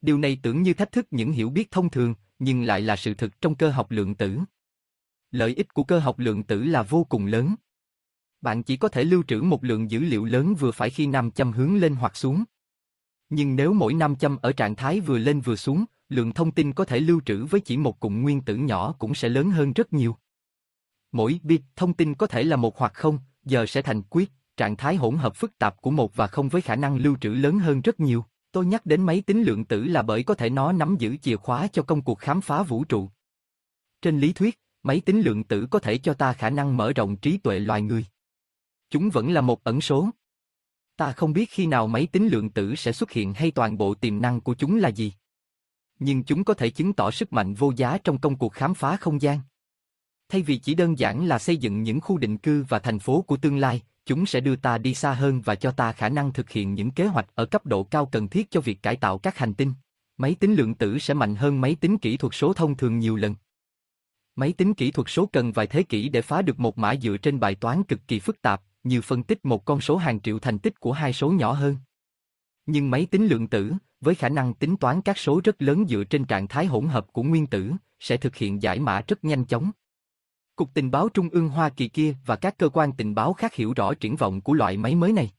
Điều này tưởng như thách thức những hiểu biết thông thường, nhưng lại là sự thực trong cơ học lượng tử. Lợi ích của cơ học lượng tử là vô cùng lớn. Bạn chỉ có thể lưu trữ một lượng dữ liệu lớn vừa phải khi nam châm hướng lên hoặc xuống. Nhưng nếu mỗi nam châm ở trạng thái vừa lên vừa xuống, lượng thông tin có thể lưu trữ với chỉ một cụm nguyên tử nhỏ cũng sẽ lớn hơn rất nhiều. Mỗi bit thông tin có thể là một hoặc không, giờ sẽ thành quyết, trạng thái hỗn hợp phức tạp của một và không với khả năng lưu trữ lớn hơn rất nhiều. Tôi nhắc đến máy tính lượng tử là bởi có thể nó nắm giữ chìa khóa cho công cuộc khám phá vũ trụ. Trên lý thuyết, máy tính lượng tử có thể cho ta khả năng mở rộng trí tuệ loài người. Chúng vẫn là một ẩn số. Ta không biết khi nào máy tính lượng tử sẽ xuất hiện hay toàn bộ tiềm năng của chúng là gì. Nhưng chúng có thể chứng tỏ sức mạnh vô giá trong công cuộc khám phá không gian. Thay vì chỉ đơn giản là xây dựng những khu định cư và thành phố của tương lai, chúng sẽ đưa ta đi xa hơn và cho ta khả năng thực hiện những kế hoạch ở cấp độ cao cần thiết cho việc cải tạo các hành tinh. Máy tính lượng tử sẽ mạnh hơn máy tính kỹ thuật số thông thường nhiều lần. Máy tính kỹ thuật số cần vài thế kỷ để phá được một mã dựa trên bài toán cực kỳ phức tạp, như phân tích một con số hàng triệu thành tích của hai số nhỏ hơn. Nhưng máy tính lượng tử, với khả năng tính toán các số rất lớn dựa trên trạng thái hỗn hợp của nguyên tử, sẽ thực hiện giải mã rất nhanh chóng. Cục tình báo Trung ương Hoa Kỳ kia và các cơ quan tình báo khác hiểu rõ triển vọng của loại máy mới này.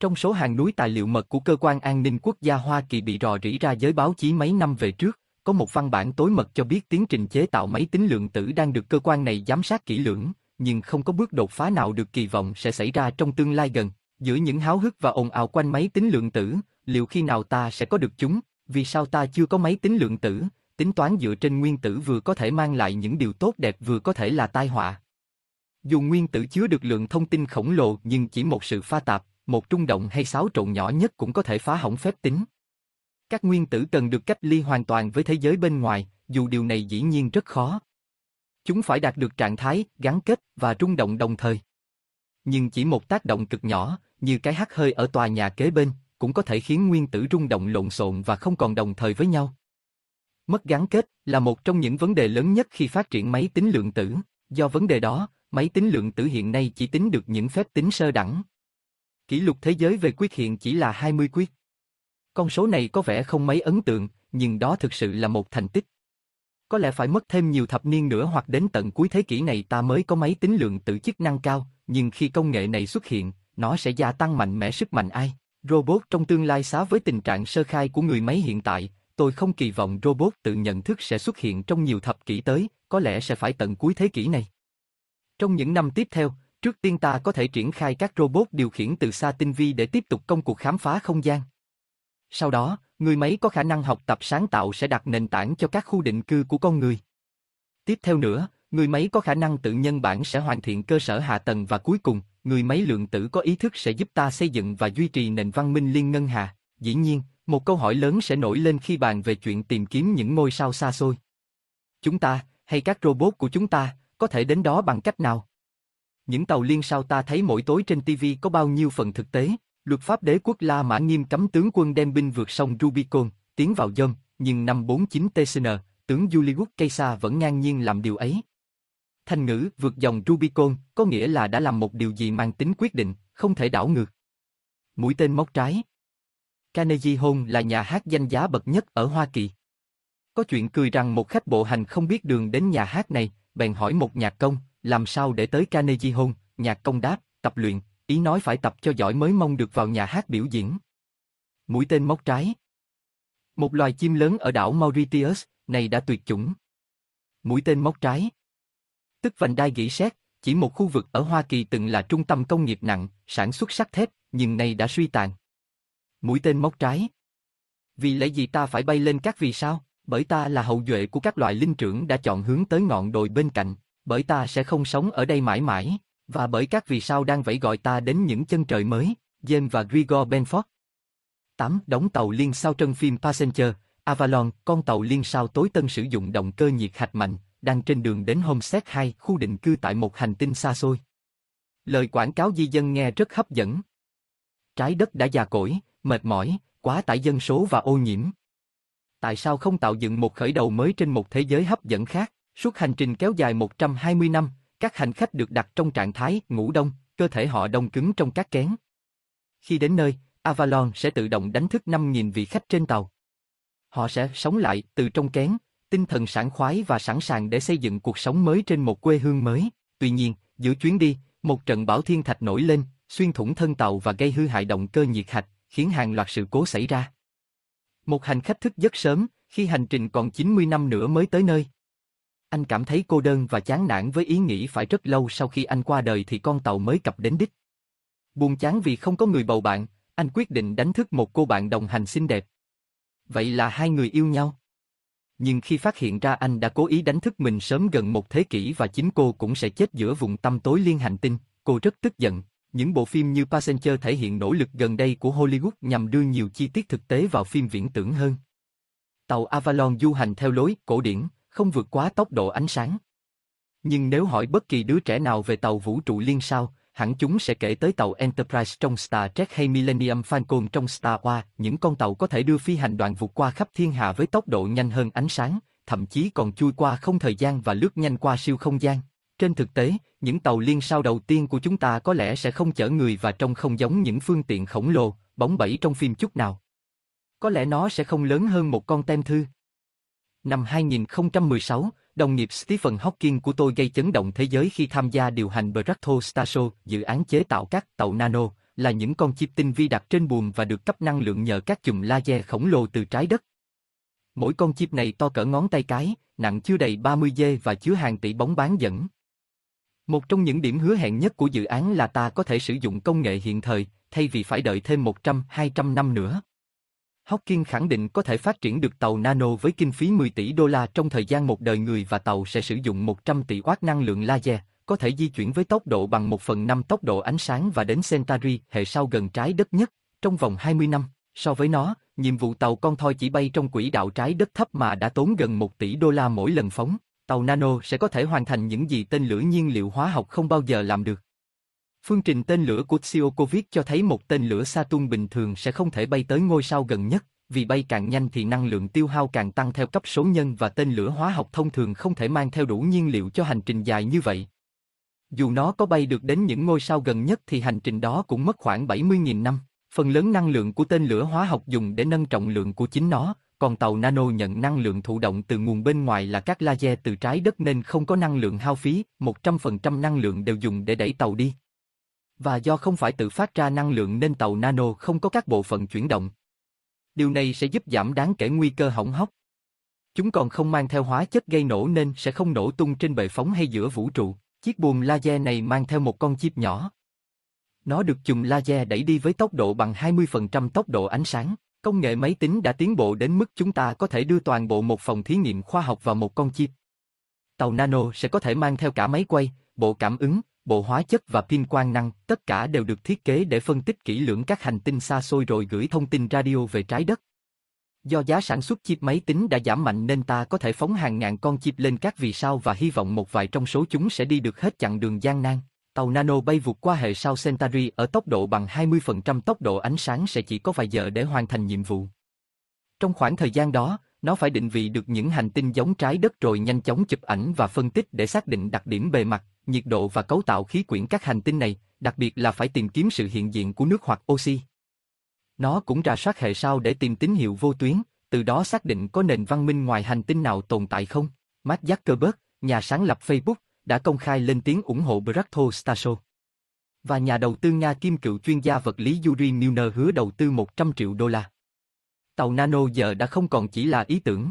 Trong số hàng núi tài liệu mật của cơ quan an ninh quốc gia Hoa Kỳ bị rò rỉ ra giới báo chí mấy năm về trước, có một văn bản tối mật cho biết tiến trình chế tạo máy tính lượng tử đang được cơ quan này giám sát kỹ lưỡng, nhưng không có bước đột phá nào được kỳ vọng sẽ xảy ra trong tương lai gần. Giữa những háo hức và ồn ào quanh máy tính lượng tử, liệu khi nào ta sẽ có được chúng, vì sao ta chưa có máy tính lượng tử, tính toán dựa trên nguyên tử vừa có thể mang lại những điều tốt đẹp vừa có thể là tai họa. Dù nguyên tử chứa được lượng thông tin khổng lồ nhưng chỉ một sự pha tạp, một trung động hay xáo trộn nhỏ nhất cũng có thể phá hỏng phép tính. Các nguyên tử cần được cách ly hoàn toàn với thế giới bên ngoài, dù điều này dĩ nhiên rất khó. Chúng phải đạt được trạng thái gắn kết và rung động đồng thời. Nhưng chỉ một tác động cực nhỏ, như cái hắt hơi ở tòa nhà kế bên, cũng có thể khiến nguyên tử rung động lộn xộn và không còn đồng thời với nhau. Mất gắn kết là một trong những vấn đề lớn nhất khi phát triển máy tính lượng tử. Do vấn đề đó, máy tính lượng tử hiện nay chỉ tính được những phép tính sơ đẳng. Kỷ lục thế giới về quyết hiện chỉ là 20 quyết. Con số này có vẻ không mấy ấn tượng, nhưng đó thực sự là một thành tích. Có lẽ phải mất thêm nhiều thập niên nữa hoặc đến tận cuối thế kỷ này ta mới có máy tính lượng tử chức năng cao, nhưng khi công nghệ này xuất hiện, nó sẽ gia tăng mạnh mẽ sức mạnh ai. Robot trong tương lai xá với tình trạng sơ khai của người máy hiện tại, tôi không kỳ vọng robot tự nhận thức sẽ xuất hiện trong nhiều thập kỷ tới, có lẽ sẽ phải tận cuối thế kỷ này. Trong những năm tiếp theo, trước tiên ta có thể triển khai các robot điều khiển từ xa tinh vi để tiếp tục công cuộc khám phá không gian. Sau đó, người máy có khả năng học tập sáng tạo sẽ đặt nền tảng cho các khu định cư của con người. Tiếp theo nữa, người máy có khả năng tự nhân bản sẽ hoàn thiện cơ sở hạ tầng và cuối cùng, người máy lượng tử có ý thức sẽ giúp ta xây dựng và duy trì nền văn minh liên ngân hà. Dĩ nhiên, một câu hỏi lớn sẽ nổi lên khi bàn về chuyện tìm kiếm những ngôi sao xa xôi. Chúng ta, hay các robot của chúng ta, có thể đến đó bằng cách nào? Những tàu liên sao ta thấy mỗi tối trên TV có bao nhiêu phần thực tế? Luật pháp đế quốc La Mã nghiêm cấm tướng quân đem binh vượt sông Rubicon, tiến vào dâm, nhưng năm 49 TCN, tướng Julius Caesar vẫn ngang nhiên làm điều ấy. Thành ngữ vượt dòng Rubicon có nghĩa là đã làm một điều gì mang tính quyết định, không thể đảo ngược. Mũi tên móc trái Carnegie Hall là nhà hát danh giá bậc nhất ở Hoa Kỳ. Có chuyện cười rằng một khách bộ hành không biết đường đến nhà hát này, bèn hỏi một nhạc công, làm sao để tới Carnegie Hall, nhạc công đáp, tập luyện, ý nói phải tập cho giỏi mới mong được vào nhà hát biểu diễn. Mũi tên móc trái Một loài chim lớn ở đảo Mauritius, này đã tuyệt chủng. Mũi tên móc trái Tức vành đai gỉ sét, chỉ một khu vực ở Hoa Kỳ từng là trung tâm công nghiệp nặng, sản xuất sắt thép, nhưng nay đã suy tàn. Mũi tên móc trái. Vì lẽ gì ta phải bay lên các vì sao? Bởi ta là hậu duệ của các loại linh trưởng đã chọn hướng tới ngọn đồi bên cạnh, bởi ta sẽ không sống ở đây mãi mãi, và bởi các vì sao đang vẫy gọi ta đến những chân trời mới, James và Grigor Benford. 8. Đóng tàu liên sao trân phim Passenger, Avalon, con tàu liên sao tối tân sử dụng động cơ nhiệt hạch mạnh, đang trên đường đến Homestead 2, khu định cư tại một hành tinh xa xôi. Lời quảng cáo di dân nghe rất hấp dẫn. Trái đất đã già cỗi, mệt mỏi, quá tải dân số và ô nhiễm. Tại sao không tạo dựng một khởi đầu mới trên một thế giới hấp dẫn khác? Suốt hành trình kéo dài 120 năm, các hành khách được đặt trong trạng thái ngủ đông, cơ thể họ đông cứng trong các kén. Khi đến nơi, Avalon sẽ tự động đánh thức 5.000 vị khách trên tàu. Họ sẽ sống lại từ trong kén, tinh thần sảng khoái và sẵn sàng để xây dựng cuộc sống mới trên một quê hương mới. Tuy nhiên, giữa chuyến đi, một trận bão thiên thạch nổi lên, xuyên thủng thân tàu và gây hư hại động cơ nhiệt hạch, khiến hàng loạt sự cố xảy ra. Một hành khách thức giấc sớm, khi hành trình còn 90 năm nữa mới tới nơi. Anh cảm thấy cô đơn và chán nản với ý nghĩ phải rất lâu sau khi anh qua đời thì con tàu mới cập đến đích. Buồn chán vì không có người bầu bạn, anh quyết định đánh thức một cô bạn đồng hành xinh đẹp. Vậy là hai người yêu nhau. Nhưng khi phát hiện ra anh đã cố ý đánh thức mình sớm gần một thế kỷ và chính cô cũng sẽ chết giữa vùng tăm tối liên hành tinh, cô rất tức giận. Những bộ phim như Passenger thể hiện nỗ lực gần đây của Hollywood nhằm đưa nhiều chi tiết thực tế vào phim viễn tưởng hơn. Tàu Avalon du hành theo lối cổ điển, không vượt quá tốc độ ánh sáng. Nhưng nếu hỏi bất kỳ đứa trẻ nào về tàu vũ trụ liên sao, hẳn chúng sẽ kể tới tàu Enterprise trong Star Trek hay Millennium Falcon trong Star Wars, những con tàu có thể đưa phi hành đoàn vượt qua khắp thiên hà với tốc độ nhanh hơn ánh sáng, thậm chí còn chui qua không thời gian và lướt nhanh qua siêu không gian. Trên thực tế, những tàu liên sao đầu tiên của chúng ta có lẽ sẽ không chở người và trông không giống những phương tiện khổng lồ, bóng bẫy trong phim chút nào. Có lẽ nó sẽ không lớn hơn một con tem thư. Năm 2016, đồng nghiệp Stephen Hawking của tôi gây chấn động thế giới khi tham gia điều hành Bracto Stasio, dự án chế tạo các tàu nano, là những con chip tinh vi đặt trên buồm và được cấp năng lượng nhờ các chùm laser khổng lồ từ trái đất. Mỗi con chip này to cỡ ngón tay cái, nặng chưa đầy 30 dê và chứa hàng tỷ bóng bán dẫn. Một trong những điểm hứa hẹn nhất của dự án là ta có thể sử dụng công nghệ hiện thời, thay vì phải đợi thêm 100-200 năm nữa. Hawking khẳng định có thể phát triển được tàu nano với kinh phí 10 tỷ đô la trong thời gian một đời người và tàu sẽ sử dụng 100 tỷ watt năng lượng laser, có thể di chuyển với tốc độ bằng 1 phần 5 tốc độ ánh sáng và đến Centauri, hệ sao gần trái đất nhất, trong vòng 20 năm. So với nó, nhiệm vụ tàu con thoi chỉ bay trong quỹ đạo trái đất thấp mà đã tốn gần 1 tỷ đô la mỗi lần phóng. Tàu nano sẽ có thể hoàn thành những gì tên lửa nhiên liệu hóa học không bao giờ làm được. Phương trình tên lửa của Tsiolkovich cho thấy một tên lửa Saturn bình thường sẽ không thể bay tới ngôi sao gần nhất, vì bay càng nhanh thì năng lượng tiêu hao càng tăng theo cấp số nhân và tên lửa hóa học thông thường không thể mang theo đủ nhiên liệu cho hành trình dài như vậy. Dù nó có bay được đến những ngôi sao gần nhất thì hành trình đó cũng mất khoảng 70.000 năm. Phần lớn năng lượng của tên lửa hóa học dùng để nâng trọng lượng của chính nó, còn tàu nano nhận năng lượng thụ động từ nguồn bên ngoài là các laser từ trái đất nên không có năng lượng hao phí, 100% năng lượng đều dùng để đẩy tàu đi. Và do không phải tự phát ra năng lượng nên tàu nano không có các bộ phận chuyển động. Điều này sẽ giúp giảm đáng kể nguy cơ hỏng hóc. Chúng còn không mang theo hóa chất gây nổ nên sẽ không nổ tung trên bệ phóng hay giữa vũ trụ. Chiếc buồm laser này mang theo một con chip nhỏ. Nó được chùm laser đẩy đi với tốc độ bằng 20% tốc độ ánh sáng. Công nghệ máy tính đã tiến bộ đến mức chúng ta có thể đưa toàn bộ một phòng thí nghiệm khoa học vào một con chip. Tàu nano sẽ có thể mang theo cả máy quay, bộ cảm ứng, bộ hóa chất và pin quang năng, tất cả đều được thiết kế để phân tích kỹ lưỡng các hành tinh xa xôi rồi gửi thông tin radio về trái đất. Do giá sản xuất chip máy tính đã giảm mạnh nên ta có thể phóng hàng ngàn con chip lên các vì sao và hy vọng một vài trong số chúng sẽ đi được hết chặng đường gian nan. Tàu nano bay vượt qua hệ sao Centauri ở tốc độ bằng 20% tốc độ ánh sáng sẽ chỉ có vài giờ để hoàn thành nhiệm vụ. Trong khoảng thời gian đó, nó phải định vị được những hành tinh giống trái đất rồi nhanh chóng chụp ảnh và phân tích để xác định đặc điểm bề mặt, nhiệt độ và cấu tạo khí quyển các hành tinh này, đặc biệt là phải tìm kiếm sự hiện diện của nước hoặc oxy. Nó cũng rà soát hệ sao để tìm tín hiệu vô tuyến, từ đó xác định có nền văn minh ngoài hành tinh nào tồn tại không. Mark Zuckerberg, nhà sáng lập Facebook, đã công khai lên tiếng ủng hộ Bratto Stasio. Và nhà đầu tư Nga kim cựu chuyên gia vật lý Yuri Milner hứa đầu tư 100 triệu đô la. Tàu nano giờ đã không còn chỉ là ý tưởng.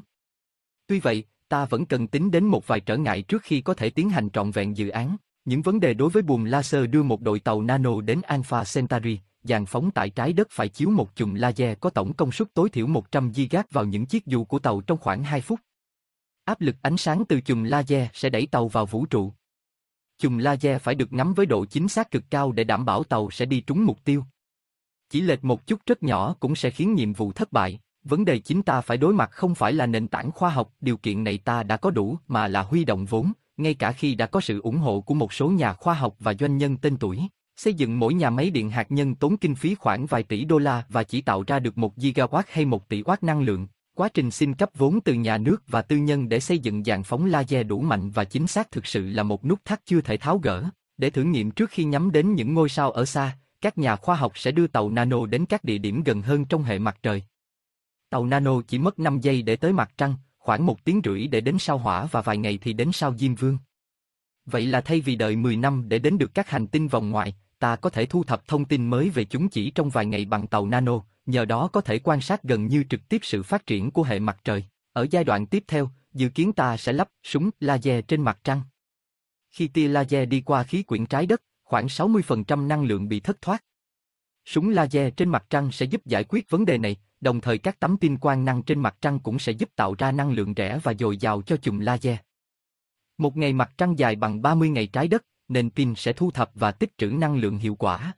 Tuy vậy, ta vẫn cần tính đến một vài trở ngại trước khi có thể tiến hành trọn vẹn dự án. Những vấn đề đối với buồm laser đưa một đội tàu nano đến Alpha Centauri, dàn phóng tại trái đất phải chiếu một chùm laser có tổng công suất tối thiểu 100 gigawatt vào những chiếc dù của tàu trong khoảng 2 phút. Áp lực ánh sáng từ chùm laser sẽ đẩy tàu vào vũ trụ. Chùm laser phải được ngắm với độ chính xác cực cao để đảm bảo tàu sẽ đi trúng mục tiêu. Chỉ lệch một chút rất nhỏ cũng sẽ khiến nhiệm vụ thất bại. Vấn đề chính ta phải đối mặt không phải là nền tảng khoa học, điều kiện này ta đã có đủ, mà là huy động vốn, ngay cả khi đã có sự ủng hộ của một số nhà khoa học và doanh nhân tên tuổi. Xây dựng mỗi nhà máy điện hạt nhân tốn kinh phí khoảng vài tỷ đô la và chỉ tạo ra được một gigawatt hay một tỷ watt năng lượng. Quá trình xin cấp vốn từ nhà nước và tư nhân để xây dựng dạng phóng laser đủ mạnh và chính xác thực sự là một nút thắt chưa thể tháo gỡ. Để thử nghiệm trước khi nhắm đến những ngôi sao ở xa, các nhà khoa học sẽ đưa tàu nano đến các địa điểm gần hơn trong hệ mặt trời. Tàu nano chỉ mất 5 giây để tới mặt trăng, khoảng một tiếng rưỡi để đến sao hỏa và vài ngày thì đến sao Diêm Vương. Vậy là thay vì đợi 10 năm để đến được các hành tinh vòng ngoài, ta có thể thu thập thông tin mới về chúng chỉ trong vài ngày bằng tàu nano, nhờ đó có thể quan sát gần như trực tiếp sự phát triển của hệ mặt trời. Ở giai đoạn tiếp theo, dự kiến ta sẽ lắp súng laser trên mặt trăng. Khi tia laser đi qua khí quyển trái đất, khoảng 60% năng lượng bị thất thoát. Súng laser trên mặt trăng sẽ giúp giải quyết vấn đề này, đồng thời các tấm pin quang năng trên mặt trăng cũng sẽ giúp tạo ra năng lượng rẻ và dồi dào cho chùm laser. Một ngày mặt trăng dài bằng 30 ngày trái đất, nên pin sẽ thu thập và tích trữ năng lượng hiệu quả.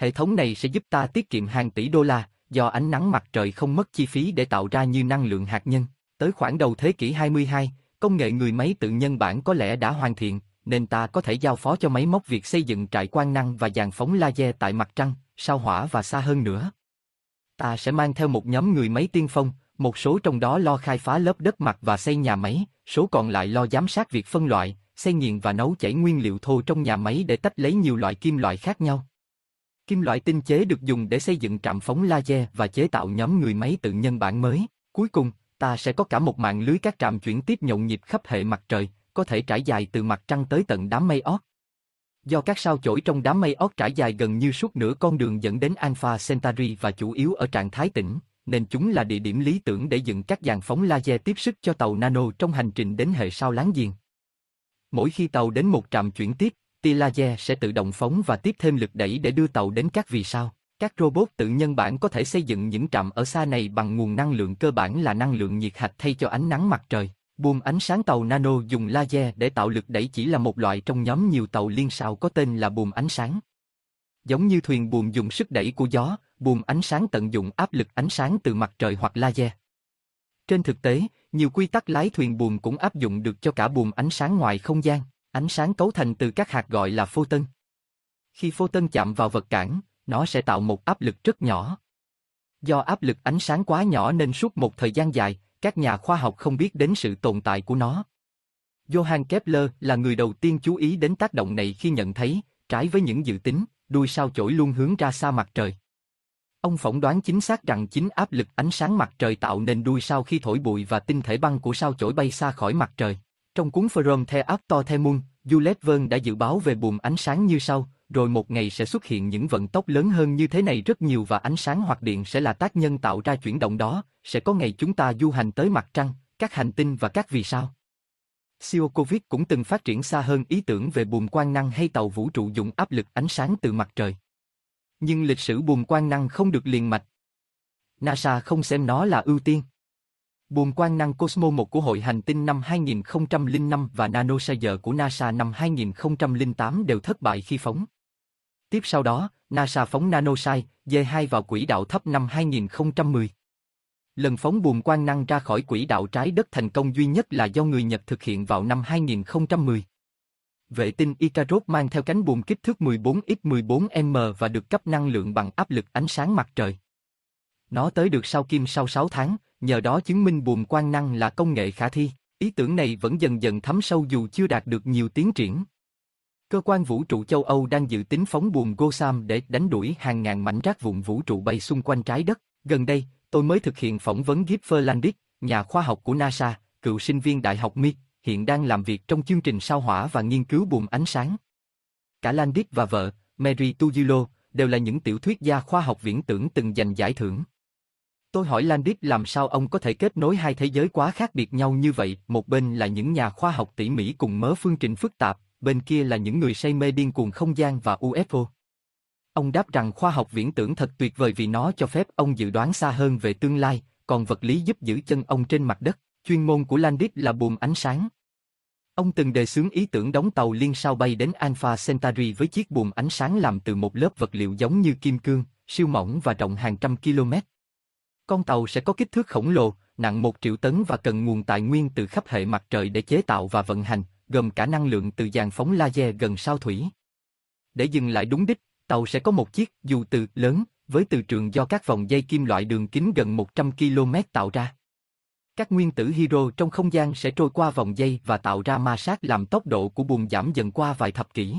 Hệ thống này sẽ giúp ta tiết kiệm hàng tỷ đô la, do ánh nắng mặt trời không mất chi phí để tạo ra như năng lượng hạt nhân. Tới khoảng đầu thế kỷ 22, công nghệ người máy tự nhân bản có lẽ đã hoàn thiện, nên ta có thể giao phó cho máy móc việc xây dựng trại quang năng và dàn phóng laser tại mặt trăng, sao hỏa và xa hơn nữa. Ta sẽ mang theo một nhóm người máy tiên phong, một số trong đó lo khai phá lớp đất mặt và xây nhà máy, số còn lại lo giám sát việc phân loại, xây nghiền và nấu chảy nguyên liệu thô trong nhà máy để tách lấy nhiều loại kim loại khác nhau. Kim loại tinh chế được dùng để xây dựng trạm phóng laser và chế tạo nhóm người máy tự nhân bản mới. Cuối cùng, ta sẽ có cả một mạng lưới các trạm chuyển tiếp nhộn nhịp khắp hệ mặt trời, có thể trải dài từ mặt trăng tới tận đám mây ót. Do các sao chổi trong đám mây ót trải dài gần như suốt nửa con đường dẫn đến Alpha Centauri và chủ yếu ở trạng thái tĩnh, nên chúng là địa điểm lý tưởng để dựng các dàn phóng laser tiếp sức cho tàu nano trong hành trình đến hệ sao láng giềng. Mỗi khi tàu đến một trạm chuyển tiếp, tia laser sẽ tự động phóng và tiếp thêm lực đẩy để đưa tàu đến các vì sao. Các robot tự nhân bản có thể xây dựng những trạm ở xa này bằng nguồn năng lượng cơ bản là năng lượng nhiệt hạch thay cho ánh nắng mặt trời. Buồm ánh sáng tàu nano dùng laser để tạo lực đẩy chỉ là một loại trong nhóm nhiều tàu liên sao có tên là buồm ánh sáng. Giống như thuyền buồm dùng sức đẩy của gió, buồm ánh sáng tận dụng áp lực ánh sáng từ mặt trời hoặc laser. Trên thực tế, nhiều quy tắc lái thuyền buồm cũng áp dụng được cho cả buồm ánh sáng ngoài không gian. Ánh sáng cấu thành từ các hạt gọi là photon. Khi photon chạm vào vật cản, nó sẽ tạo một áp lực rất nhỏ. Do áp lực ánh sáng quá nhỏ nên suốt một thời gian dài, các nhà khoa học không biết đến sự tồn tại của nó. Johann Kepler là người đầu tiên chú ý đến tác động này khi nhận thấy, trái với những dự tính, đuôi sao chổi luôn hướng ra xa mặt trời. Ông phỏng đoán chính xác rằng chính áp lực ánh sáng mặt trời tạo nên đuôi sao khi thổi bụi và tinh thể băng của sao chổi bay xa khỏi mặt trời. Trong cuốn From the After the Moon, Jules Verne đã dự báo về buồm ánh sáng như sau, rồi một ngày sẽ xuất hiện những vận tốc lớn hơn như thế này rất nhiều và ánh sáng hoặc điện sẽ là tác nhân tạo ra chuyển động đó, sẽ có ngày chúng ta du hành tới mặt trăng, các hành tinh và các vì sao. Siokovic cũng từng phát triển xa hơn ý tưởng về buồm quang năng hay tàu vũ trụ dùng áp lực ánh sáng từ mặt trời. Nhưng lịch sử buồm quang năng không được liền mạch. NASA không xem nó là ưu tiên. Buồn quang năng Cosmo 1 của Hội Hành tinh năm 2005 và NanoSager của NASA năm 2008 đều thất bại khi phóng. Tiếp sau đó, NASA phóng NanoSai D2 vào quỹ đạo thấp năm 2010. Lần phóng buồm quang năng ra khỏi quỹ đạo trái đất thành công duy nhất là do người Nhật thực hiện vào năm 2010. Vệ tinh Icarus mang theo cánh buồm kích thước 14x14m và được cấp năng lượng bằng áp lực ánh sáng mặt trời. Nó tới được sao Kim sau 6 tháng, nhờ đó chứng minh buồm quang năng là công nghệ khả thi. Ý tưởng này vẫn dần dần thấm sâu dù chưa đạt được nhiều tiến triển. Cơ quan vũ trụ châu Âu đang dự tính phóng buồm Gosam để đánh đuổi hàng ngàn mảnh rác vụn vũ trụ bay xung quanh trái đất. Gần đây, tôi mới thực hiện phỏng vấn Gipfer Landis, nhà khoa học của NASA, cựu sinh viên Đại học MIT, hiện đang làm việc trong chương trình sao hỏa và nghiên cứu buồm ánh sáng. Cả Landis và vợ, Mary Tujilo, đều là những tiểu thuyết gia khoa học viễn tưởng từng giành giải thưởng. Tôi hỏi Landis làm sao ông có thể kết nối hai thế giới quá khác biệt nhau như vậy, một bên là những nhà khoa học tỉ mỉ cùng mớ phương trình phức tạp, bên kia là những người say mê điên cuồng không gian và UFO. Ông đáp rằng khoa học viễn tưởng thật tuyệt vời vì nó cho phép ông dự đoán xa hơn về tương lai, còn vật lý giúp giữ chân ông trên mặt đất. Chuyên môn của Landis là buồm ánh sáng. Ông từng đề xướng ý tưởng đóng tàu liên sao bay đến Alpha Centauri với chiếc buồm ánh sáng làm từ một lớp vật liệu giống như kim cương, siêu mỏng và rộng hàng trăm km. Con tàu sẽ có kích thước khổng lồ, nặng một triệu tấn và cần nguồn tài nguyên từ khắp hệ mặt trời để chế tạo và vận hành, gồm cả năng lượng từ dàn phóng laser gần sao thủy. Để dừng lại đúng đích, tàu sẽ có một chiếc dù từ lớn, với từ trường do các vòng dây kim loại đường kính gần 100 km tạo ra. Các nguyên tử hydro trong không gian sẽ trôi qua vòng dây và tạo ra ma sát làm tốc độ của buồm giảm dần qua vài thập kỷ.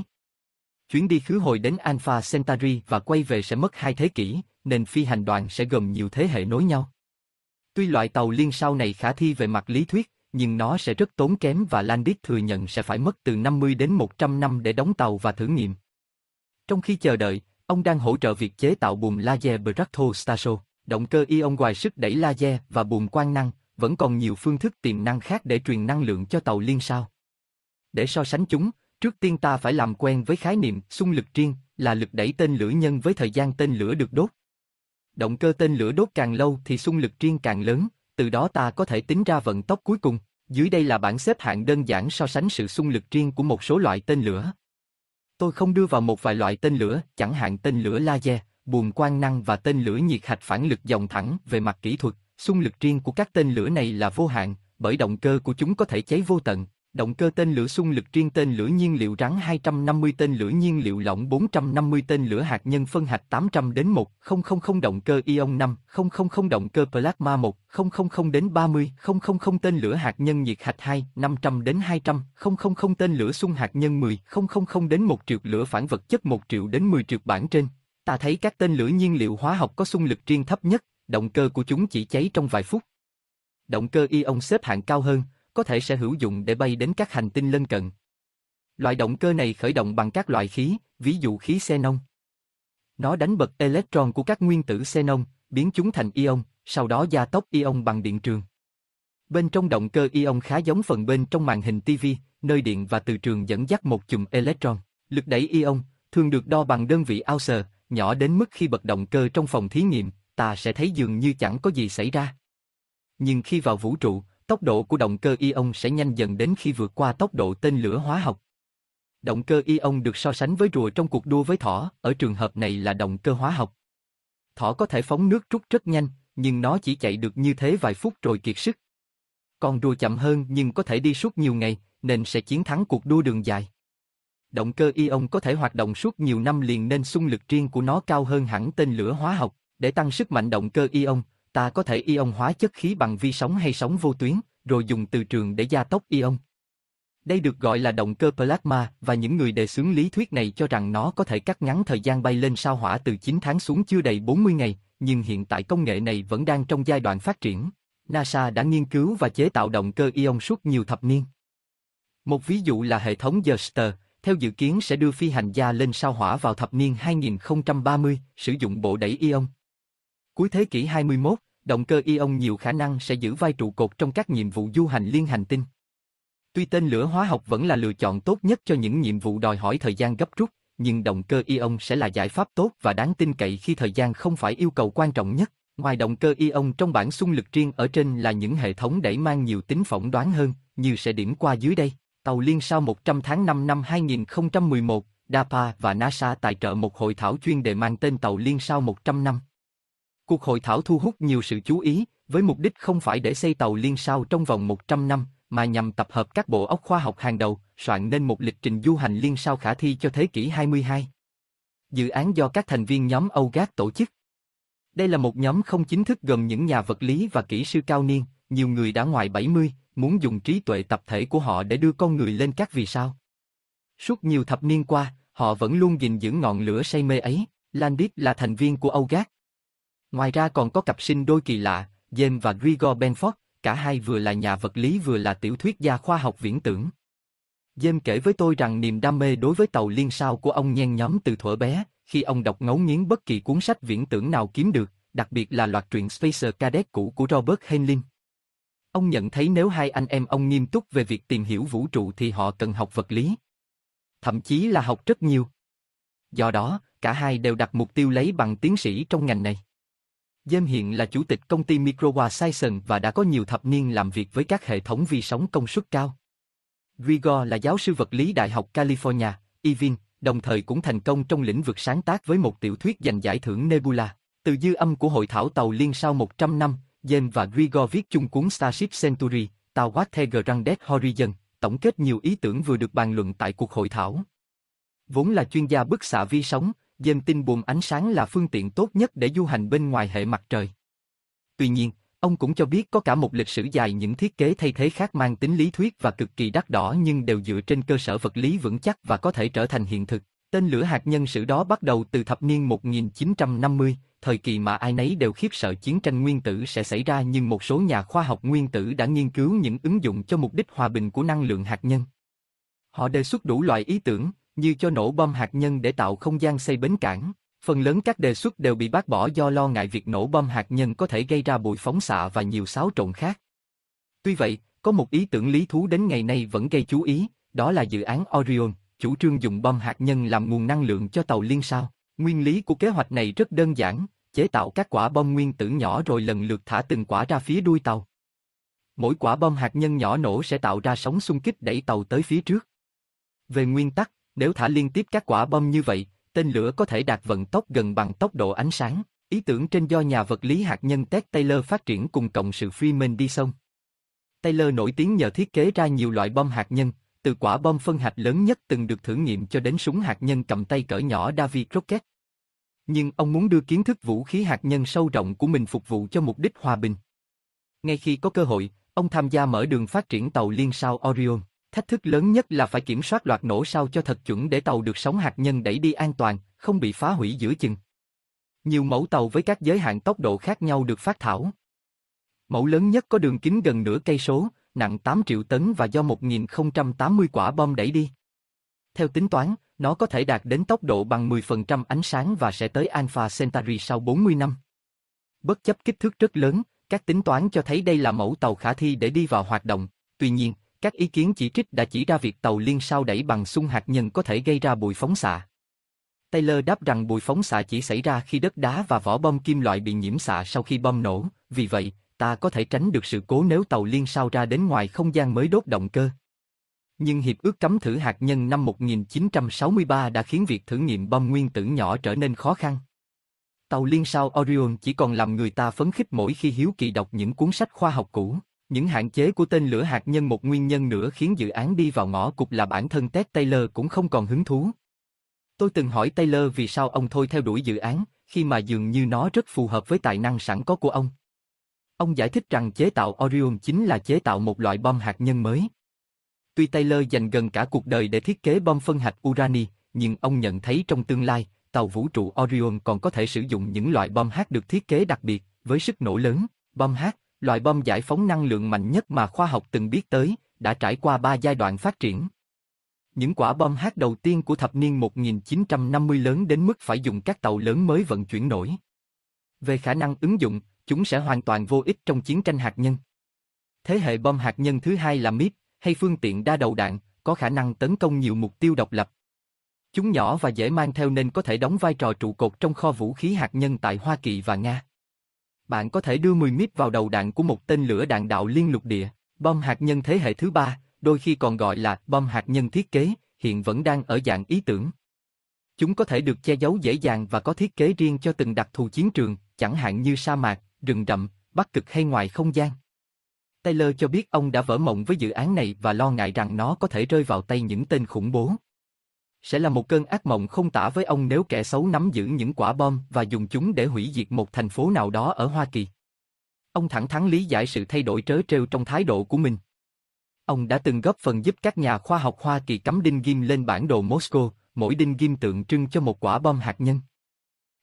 Chuyến đi khứ hồi đến Alpha Centauri và quay về sẽ mất hai thế kỷ, nên phi hành đoàn sẽ gồm nhiều thế hệ nối nhau. Tuy loại tàu liên sau này khả thi về mặt lý thuyết, nhưng nó sẽ rất tốn kém và Landis thừa nhận sẽ phải mất từ 50 đến 100 năm để đóng tàu và thử nghiệm. Trong khi chờ đợi, ông đang hỗ trợ việc chế tạo buồng laser Bracto Staso, động cơ ion ngoài sức đẩy laser và buồng quang năng, vẫn còn nhiều phương thức tiềm năng khác để truyền năng lượng cho tàu liên sao. Để so sánh chúng, trước tiên ta phải làm quen với khái niệm xung lực riêng, là lực đẩy tên lửa nhân với thời gian tên lửa được đốt. Động cơ tên lửa đốt càng lâu thì xung lực riêng càng lớn, từ đó ta có thể tính ra vận tốc cuối cùng. Dưới đây là bảng xếp hạng đơn giản so sánh sự xung lực riêng của một số loại tên lửa. Tôi không đưa vào một vài loại tên lửa, chẳng hạn tên lửa laser, buồng quang năng và tên lửa nhiệt hạch phản lực dòng thẳng về mặt kỹ thuật, xung lực riêng của các tên lửa này là vô hạn, bởi động cơ của chúng có thể cháy vô tận. Động cơ tên lửa xung lực riêng tên lửa nhiên liệu rắn 250 tên lửa nhiên liệu lỏng 450 tên lửa hạt nhân phân hạch 800 đến 1000 động cơ ion 5, 000 động cơ plasma 1, 000 đến 30, 000 tên lửa hạt nhân nhiệt hạch 2, 500 đến 200, 000 tên lửa xung hạt nhân 10, 000 đến 1 triệu lửa phản vật chất 1 triệu đến 10 triệu bản trên. Ta thấy các tên lửa nhiên liệu hóa học có xung lực riêng thấp nhất, động cơ của chúng chỉ cháy trong vài phút. Động cơ ion xếp hạng cao hơn, có thể sẽ hữu dụng để bay đến các hành tinh lân cận. Loại động cơ này khởi động bằng các loại khí, ví dụ khí xenon. Nó đánh bật electron của các nguyên tử xenon, biến chúng thành ion, sau đó gia tốc ion bằng điện trường. Bên trong động cơ ion khá giống phần bên trong màn hình TV, nơi điện và từ trường dẫn dắt một chùm electron. Lực đẩy ion thường được đo bằng đơn vị ounce, nhỏ đến mức khi bật động cơ trong phòng thí nghiệm, ta sẽ thấy dường như chẳng có gì xảy ra. Nhưng khi vào vũ trụ, tốc độ của động cơ ion sẽ nhanh dần đến khi vượt qua tốc độ tên lửa hóa học. Động cơ ion được so sánh với rùa trong cuộc đua với thỏ, ở trường hợp này là động cơ hóa học. Thỏ có thể phóng nước rút rất nhanh, nhưng nó chỉ chạy được như thế vài phút rồi kiệt sức. Còn rùa chậm hơn nhưng có thể đi suốt nhiều ngày, nên sẽ chiến thắng cuộc đua đường dài. Động cơ ion có thể hoạt động suốt nhiều năm liền nên xung lực riêng của nó cao hơn hẳn tên lửa hóa học. Để tăng sức mạnh động cơ ion, ta có thể ion hóa chất khí bằng vi sóng hay sóng vô tuyến, rồi dùng từ trường để gia tốc ion. Đây được gọi là động cơ plasma và những người đề xướng lý thuyết này cho rằng nó có thể cắt ngắn thời gian bay lên sao hỏa từ 9 tháng xuống chưa đầy 40 ngày, nhưng hiện tại công nghệ này vẫn đang trong giai đoạn phát triển. NASA đã nghiên cứu và chế tạo động cơ ion suốt nhiều thập niên. Một ví dụ là hệ thống Jester, theo dự kiến sẽ đưa phi hành gia lên sao hỏa vào thập niên 2030, sử dụng bộ đẩy ion. Cuối thế kỷ 21, động cơ ion nhiều khả năng sẽ giữ vai trụ cột trong các nhiệm vụ du hành liên hành tinh. Tuy tên lửa hóa học vẫn là lựa chọn tốt nhất cho những nhiệm vụ đòi hỏi thời gian gấp rút, nhưng động cơ ion sẽ là giải pháp tốt và đáng tin cậy khi thời gian không phải yêu cầu quan trọng nhất. Ngoài động cơ ion trong bảng xung lực riêng ở trên là những hệ thống đẩy mang nhiều tính phỏng đoán hơn, như sẽ điểm qua dưới đây. Tàu Liên sau 100 tháng 5 năm 2011, DAPA và NASA tài trợ một hội thảo chuyên đề mang tên Tàu Liên sau 100 năm. Cuộc hội thảo thu hút nhiều sự chú ý, với mục đích không phải để xây tàu liên sao trong vòng 100 năm, mà nhằm tập hợp các bộ óc khoa học hàng đầu, soạn nên một lịch trình du hành liên sao khả thi cho thế kỷ 22. Dự án do các thành viên nhóm OGAT tổ chức. Đây là một nhóm không chính thức gồm những nhà vật lý và kỹ sư cao niên, nhiều người đã ngoài 70, muốn dùng trí tuệ tập thể của họ để đưa con người lên các vì sao. Suốt nhiều thập niên qua, họ vẫn luôn gìn giữ ngọn lửa say mê ấy. Landis là thành viên của OGAT. Ngoài ra còn có cặp sinh đôi kỳ lạ, James và Grigor Benford, cả hai vừa là nhà vật lý vừa là tiểu thuyết gia khoa học viễn tưởng. James kể với tôi rằng niềm đam mê đối với tàu liên sao của ông nhen nhóm từ thuở bé, khi ông đọc ngấu nghiến bất kỳ cuốn sách viễn tưởng nào kiếm được, đặc biệt là loạt truyện Spacer Cadet cũ của Robert Heinlein. Ông nhận thấy nếu hai anh em ông nghiêm túc về việc tìm hiểu vũ trụ thì họ cần học vật lý. Thậm chí là học rất nhiều. Do đó, cả hai đều đặt mục tiêu lấy bằng tiến sĩ trong ngành này. James hiện là chủ tịch công ty Microwa Sison và đã có nhiều thập niên làm việc với các hệ thống vi sóng công suất cao. Rigor là giáo sư vật lý Đại học California, Irvine, đồng thời cũng thành công trong lĩnh vực sáng tác với một tiểu thuyết giành giải thưởng Nebula. Từ dư âm của hội thảo tàu liên sau 100 năm, James và Grigor viết chung cuốn Starship Century, tàu Water Grandet Horizon, tổng kết nhiều ý tưởng vừa được bàn luận tại cuộc hội thảo. Vốn là chuyên gia bức xạ vi sóng, dêm tin buồm ánh sáng là phương tiện tốt nhất để du hành bên ngoài hệ mặt trời. Tuy nhiên, Ông cũng cho biết có cả một lịch sử dài những thiết kế thay thế khác mang tính lý thuyết và cực kỳ đắt đỏ nhưng đều dựa trên cơ sở vật lý vững chắc và có thể trở thành hiện thực. Tên lửa hạt nhân sử đó bắt đầu từ thập niên 1950, thời kỳ mà ai nấy đều khiếp sợ chiến tranh nguyên tử sẽ xảy ra nhưng một số nhà khoa học nguyên tử đã nghiên cứu những ứng dụng cho mục đích hòa bình của năng lượng hạt nhân. Họ đề xuất đủ loại ý tưởng, như cho nổ bom hạt nhân để tạo không gian xây bến cảng. Phần lớn các đề xuất đều bị bác bỏ do lo ngại việc nổ bom hạt nhân có thể gây ra bụi phóng xạ và nhiều xáo trộn khác. Tuy vậy, có một ý tưởng lý thú đến ngày nay vẫn gây chú ý, đó là dự án Orion, chủ trương dùng bom hạt nhân làm nguồn năng lượng cho tàu liên sao. Nguyên lý của kế hoạch này rất đơn giản, chế tạo các quả bom nguyên tử nhỏ rồi lần lượt thả từng quả ra phía đuôi tàu. Mỗi quả bom hạt nhân nhỏ nổ sẽ tạo ra sóng xung kích đẩy tàu tới phía trước. Về nguyên tắc, nếu thả liên tiếp các quả bom như vậy, tên lửa có thể đạt vận tốc gần bằng tốc độ ánh sáng. Ý tưởng trên do nhà vật lý hạt nhân Ted Taylor phát triển cùng cộng sự Freeman Dyson. Taylor nổi tiếng nhờ thiết kế ra nhiều loại bom hạt nhân, từ quả bom phân hạch lớn nhất từng được thử nghiệm cho đến súng hạt nhân cầm tay cỡ nhỏ Davy Crockett. Nhưng ông muốn đưa kiến thức vũ khí hạt nhân sâu rộng của mình phục vụ cho mục đích hòa bình. Ngay khi có cơ hội, ông tham gia mở đường phát triển tàu liên sao Orion. Thách thức lớn nhất là phải kiểm soát loạt nổ sao cho thật chuẩn để tàu được sóng hạt nhân đẩy đi an toàn, không bị phá hủy giữa chừng. Nhiều mẫu tàu với các giới hạn tốc độ khác nhau được phát thảo. Mẫu lớn nhất có đường kính gần nửa cây số, nặng 8 triệu tấn và do 1080 quả bom đẩy đi. Theo tính toán, nó có thể đạt đến tốc độ bằng 10% ánh sáng và sẽ tới Alpha Centauri sau 40 năm. Bất chấp kích thước rất lớn, các tính toán cho thấy đây là mẫu tàu khả thi để đi vào hoạt động. Tuy nhiên, các ý kiến chỉ trích đã chỉ ra việc tàu liên sao đẩy bằng xung hạt nhân có thể gây ra bụi phóng xạ. Taylor đáp rằng bụi phóng xạ chỉ xảy ra khi đất đá và vỏ bom kim loại bị nhiễm xạ sau khi bom nổ, vì vậy, ta có thể tránh được sự cố nếu tàu liên sao ra đến ngoài không gian mới đốt động cơ. Nhưng Hiệp ước cấm thử hạt nhân năm 1963 đã khiến việc thử nghiệm bom nguyên tử nhỏ trở nên khó khăn. Tàu liên sao Orion chỉ còn làm người ta phấn khích mỗi khi hiếu kỳ đọc những cuốn sách khoa học cũ. Những hạn chế của tên lửa hạt nhân một nguyên nhân nữa khiến dự án đi vào ngõ cụt là bản thân Ted Taylor cũng không còn hứng thú. Tôi từng hỏi Taylor vì sao ông thôi theo đuổi dự án, khi mà dường như nó rất phù hợp với tài năng sẵn có của ông. Ông giải thích rằng chế tạo Orion chính là chế tạo một loại bom hạt nhân mới. Tuy Taylor dành gần cả cuộc đời để thiết kế bom phân hạch urani, nhưng ông nhận thấy trong tương lai, tàu vũ trụ Orion còn có thể sử dụng những loại bom H được thiết kế đặc biệt, với sức nổ lớn. Bom H, loại bom giải phóng năng lượng mạnh nhất mà khoa học từng biết tới, đã trải qua ba giai đoạn phát triển. Những quả bom hát đầu tiên của thập niên 1950 lớn đến mức phải dùng các tàu lớn mới vận chuyển nổi. Về khả năng ứng dụng, chúng sẽ hoàn toàn vô ích trong chiến tranh hạt nhân. Thế hệ bom hạt nhân thứ hai là MIP, hay phương tiện đa đầu đạn, có khả năng tấn công nhiều mục tiêu độc lập. Chúng nhỏ và dễ mang theo nên có thể đóng vai trò trụ cột trong kho vũ khí hạt nhân tại Hoa Kỳ và Nga. Bạn có thể đưa 10 mít vào đầu đạn của một tên lửa đạn đạo liên lục địa. Bom hạt nhân thế hệ thứ ba, đôi khi còn gọi là bom hạt nhân thiết kế, hiện vẫn đang ở dạng ý tưởng. Chúng có thể được che giấu dễ dàng và có thiết kế riêng cho từng đặc thù chiến trường, chẳng hạn như sa mạc, rừng rậm, bắc cực hay ngoài không gian. Taylor cho biết ông đã vỡ mộng với dự án này và lo ngại rằng nó có thể rơi vào tay những tên khủng bố. Sẽ là một cơn ác mộng không tả với ông nếu kẻ xấu nắm giữ những quả bom và dùng chúng để hủy diệt một thành phố nào đó ở Hoa Kỳ. Ông thẳng thắn lý giải sự thay đổi trớ trêu trong thái độ của mình. Ông đã từng góp phần giúp các nhà khoa học Hoa Kỳ cắm đinh ghim lên bản đồ Moscow, mỗi đinh ghim tượng trưng cho một quả bom hạt nhân.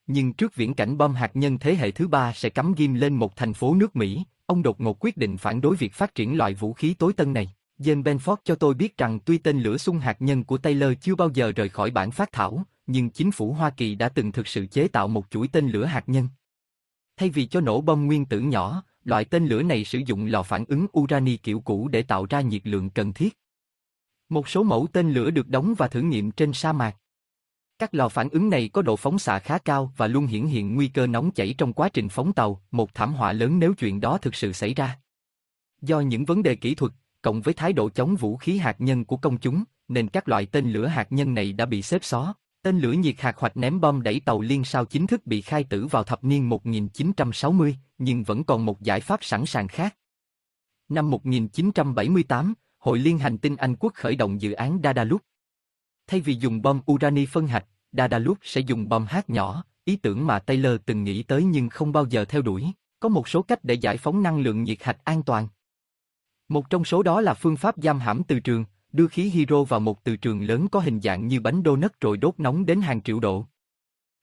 Nhưng trước viễn cảnh bom hạt nhân thế hệ thứ ba sẽ cắm ghim lên một thành phố nước Mỹ, ông đột ngột quyết định phản đối việc phát triển loại vũ khí tối tân này. Jane Benford cho tôi biết rằng tuy tên lửa xung hạt nhân của Taylor chưa bao giờ rời khỏi bản phát thảo, nhưng chính phủ Hoa Kỳ đã từng thực sự chế tạo một chuỗi tên lửa hạt nhân. Thay vì cho nổ bom nguyên tử nhỏ, loại tên lửa này sử dụng lò phản ứng urani kiểu cũ để tạo ra nhiệt lượng cần thiết. Một số mẫu tên lửa được đóng và thử nghiệm trên sa mạc. Các lò phản ứng này có độ phóng xạ khá cao và luôn hiển hiện nguy cơ nóng chảy trong quá trình phóng tàu, một thảm họa lớn nếu chuyện đó thực sự xảy ra. Do những vấn đề kỹ thuật, cộng với thái độ chống vũ khí hạt nhân của công chúng, nên các loại tên lửa hạt nhân này đã bị xếp xó. Tên lửa nhiệt hạt hoạch ném bom đẩy tàu liên sao chính thức bị khai tử vào thập niên 1960, nhưng vẫn còn một giải pháp sẵn sàng khác. Năm 1978, Hội Liên hành tinh Anh quốc khởi động dự án Dadalup. Thay vì dùng bom urani phân hạch, Dadalup sẽ dùng bom hát nhỏ, ý tưởng mà Taylor từng nghĩ tới nhưng không bao giờ theo đuổi. Có một số cách để giải phóng năng lượng nhiệt hạch an toàn. Một trong số đó là phương pháp giam hãm từ trường, đưa khí hydro vào một từ trường lớn có hình dạng như bánh donut rồi đốt nóng đến hàng triệu độ.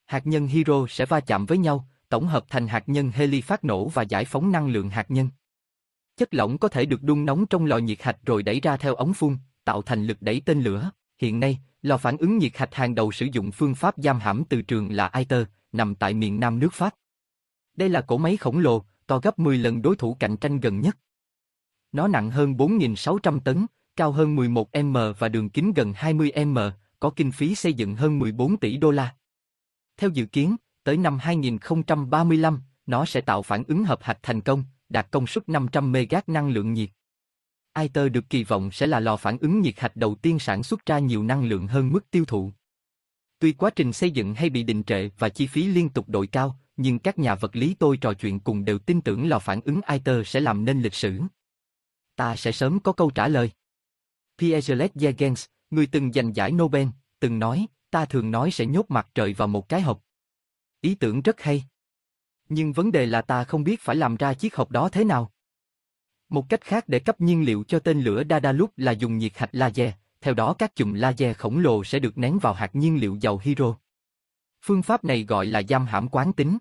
Hạt nhân hydro sẽ va chạm với nhau, tổng hợp thành hạt nhân heli phát nổ và giải phóng năng lượng hạt nhân. Chất lỏng có thể được đun nóng trong lò nhiệt hạch rồi đẩy ra theo ống phun, tạo thành lực đẩy tên lửa. Hiện nay, lò phản ứng nhiệt hạch hàng đầu sử dụng phương pháp giam hãm từ trường là ITER, nằm tại miền Nam nước Pháp. Đây là cỗ máy khổng lồ, to gấp 10 lần đối thủ cạnh tranh gần nhất. Nó nặng hơn 4.600 tấn, cao hơn 11m và đường kính gần 20m, có kinh phí xây dựng hơn 14 tỷ đô la. Theo dự kiến, tới năm 2035, nó sẽ tạo phản ứng hợp hạch thành công, đạt công suất 500 MW năng lượng nhiệt. ITER được kỳ vọng sẽ là lò phản ứng nhiệt hạch đầu tiên sản xuất ra nhiều năng lượng hơn mức tiêu thụ. Tuy quá trình xây dựng hay bị đình trệ và chi phí liên tục đội cao, nhưng các nhà vật lý tôi trò chuyện cùng đều tin tưởng lò phản ứng ITER sẽ làm nên lịch sử. Ta sẽ sớm có câu trả lời. Pierre Huygens, người từng giành giải Nobel, từng nói, ta thường nói sẽ nhốt mặt trời vào một cái hộp. Ý tưởng rất hay. Nhưng vấn đề là ta không biết phải làm ra chiếc hộp đó thế nào. Một cách khác để cấp nhiên liệu cho tên lửa Daedalus là dùng nhiệt hạch laser, theo đó các chùm laser khổng lồ sẽ được nén vào hạt nhiên liệu dầu hydro. Phương pháp này gọi là giam hãm quán tính.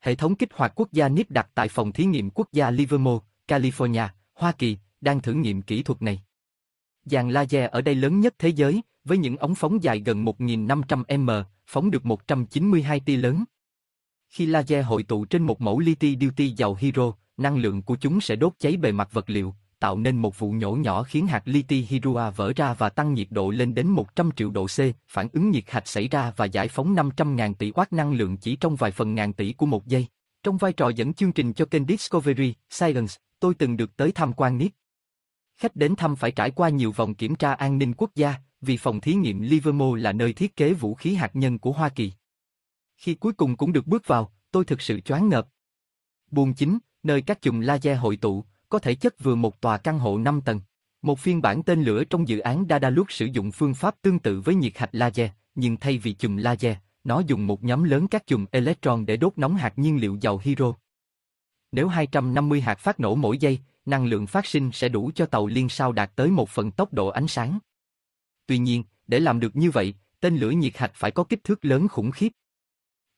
Hệ thống kích hoạt quốc gia NIP đặt tại phòng thí nghiệm quốc gia Livermore, California, Hoa Kỳ, đang thử nghiệm kỹ thuật này. Dàn laser ở đây lớn nhất thế giới, với những ống phóng dài gần 1.500m, phóng được 192 tia lớn. Khi laser hội tụ trên một mẫu li duty dầu hydro, năng lượng của chúng sẽ đốt cháy bề mặt vật liệu, tạo nên một vụ nhổ nhỏ khiến hạt li-ti hydroa vỡ ra và tăng nhiệt độ lên đến 100 triệu độ C, phản ứng nhiệt hạch xảy ra và giải phóng 500.000 tỷ watt năng lượng chỉ trong vài phần ngàn tỷ của một giây. Trong vai trò dẫn chương trình cho kênh Discovery, Science, tôi từng được tới tham quan NIP. Khách đến thăm phải trải qua nhiều vòng kiểm tra an ninh quốc gia, vì phòng thí nghiệm Livermore là nơi thiết kế vũ khí hạt nhân của Hoa Kỳ. Khi cuối cùng cũng được bước vào, tôi thực sự choáng ngợp. Buồng chính, nơi các chùm laser hội tụ, có thể chất vừa một tòa căn hộ 5 tầng. Một phiên bản tên lửa trong dự án Daedalus sử dụng phương pháp tương tự với nhiệt hạch laser, nhưng thay vì chùm laser, nó dùng một nhóm lớn các chùm electron để đốt nóng hạt nhiên liệu dầu hydro. Nếu 250 hạt phát nổ mỗi giây, năng lượng phát sinh sẽ đủ cho tàu liên sao đạt tới một phần tốc độ ánh sáng. Tuy nhiên, để làm được như vậy, tên lửa nhiệt hạch phải có kích thước lớn khủng khiếp.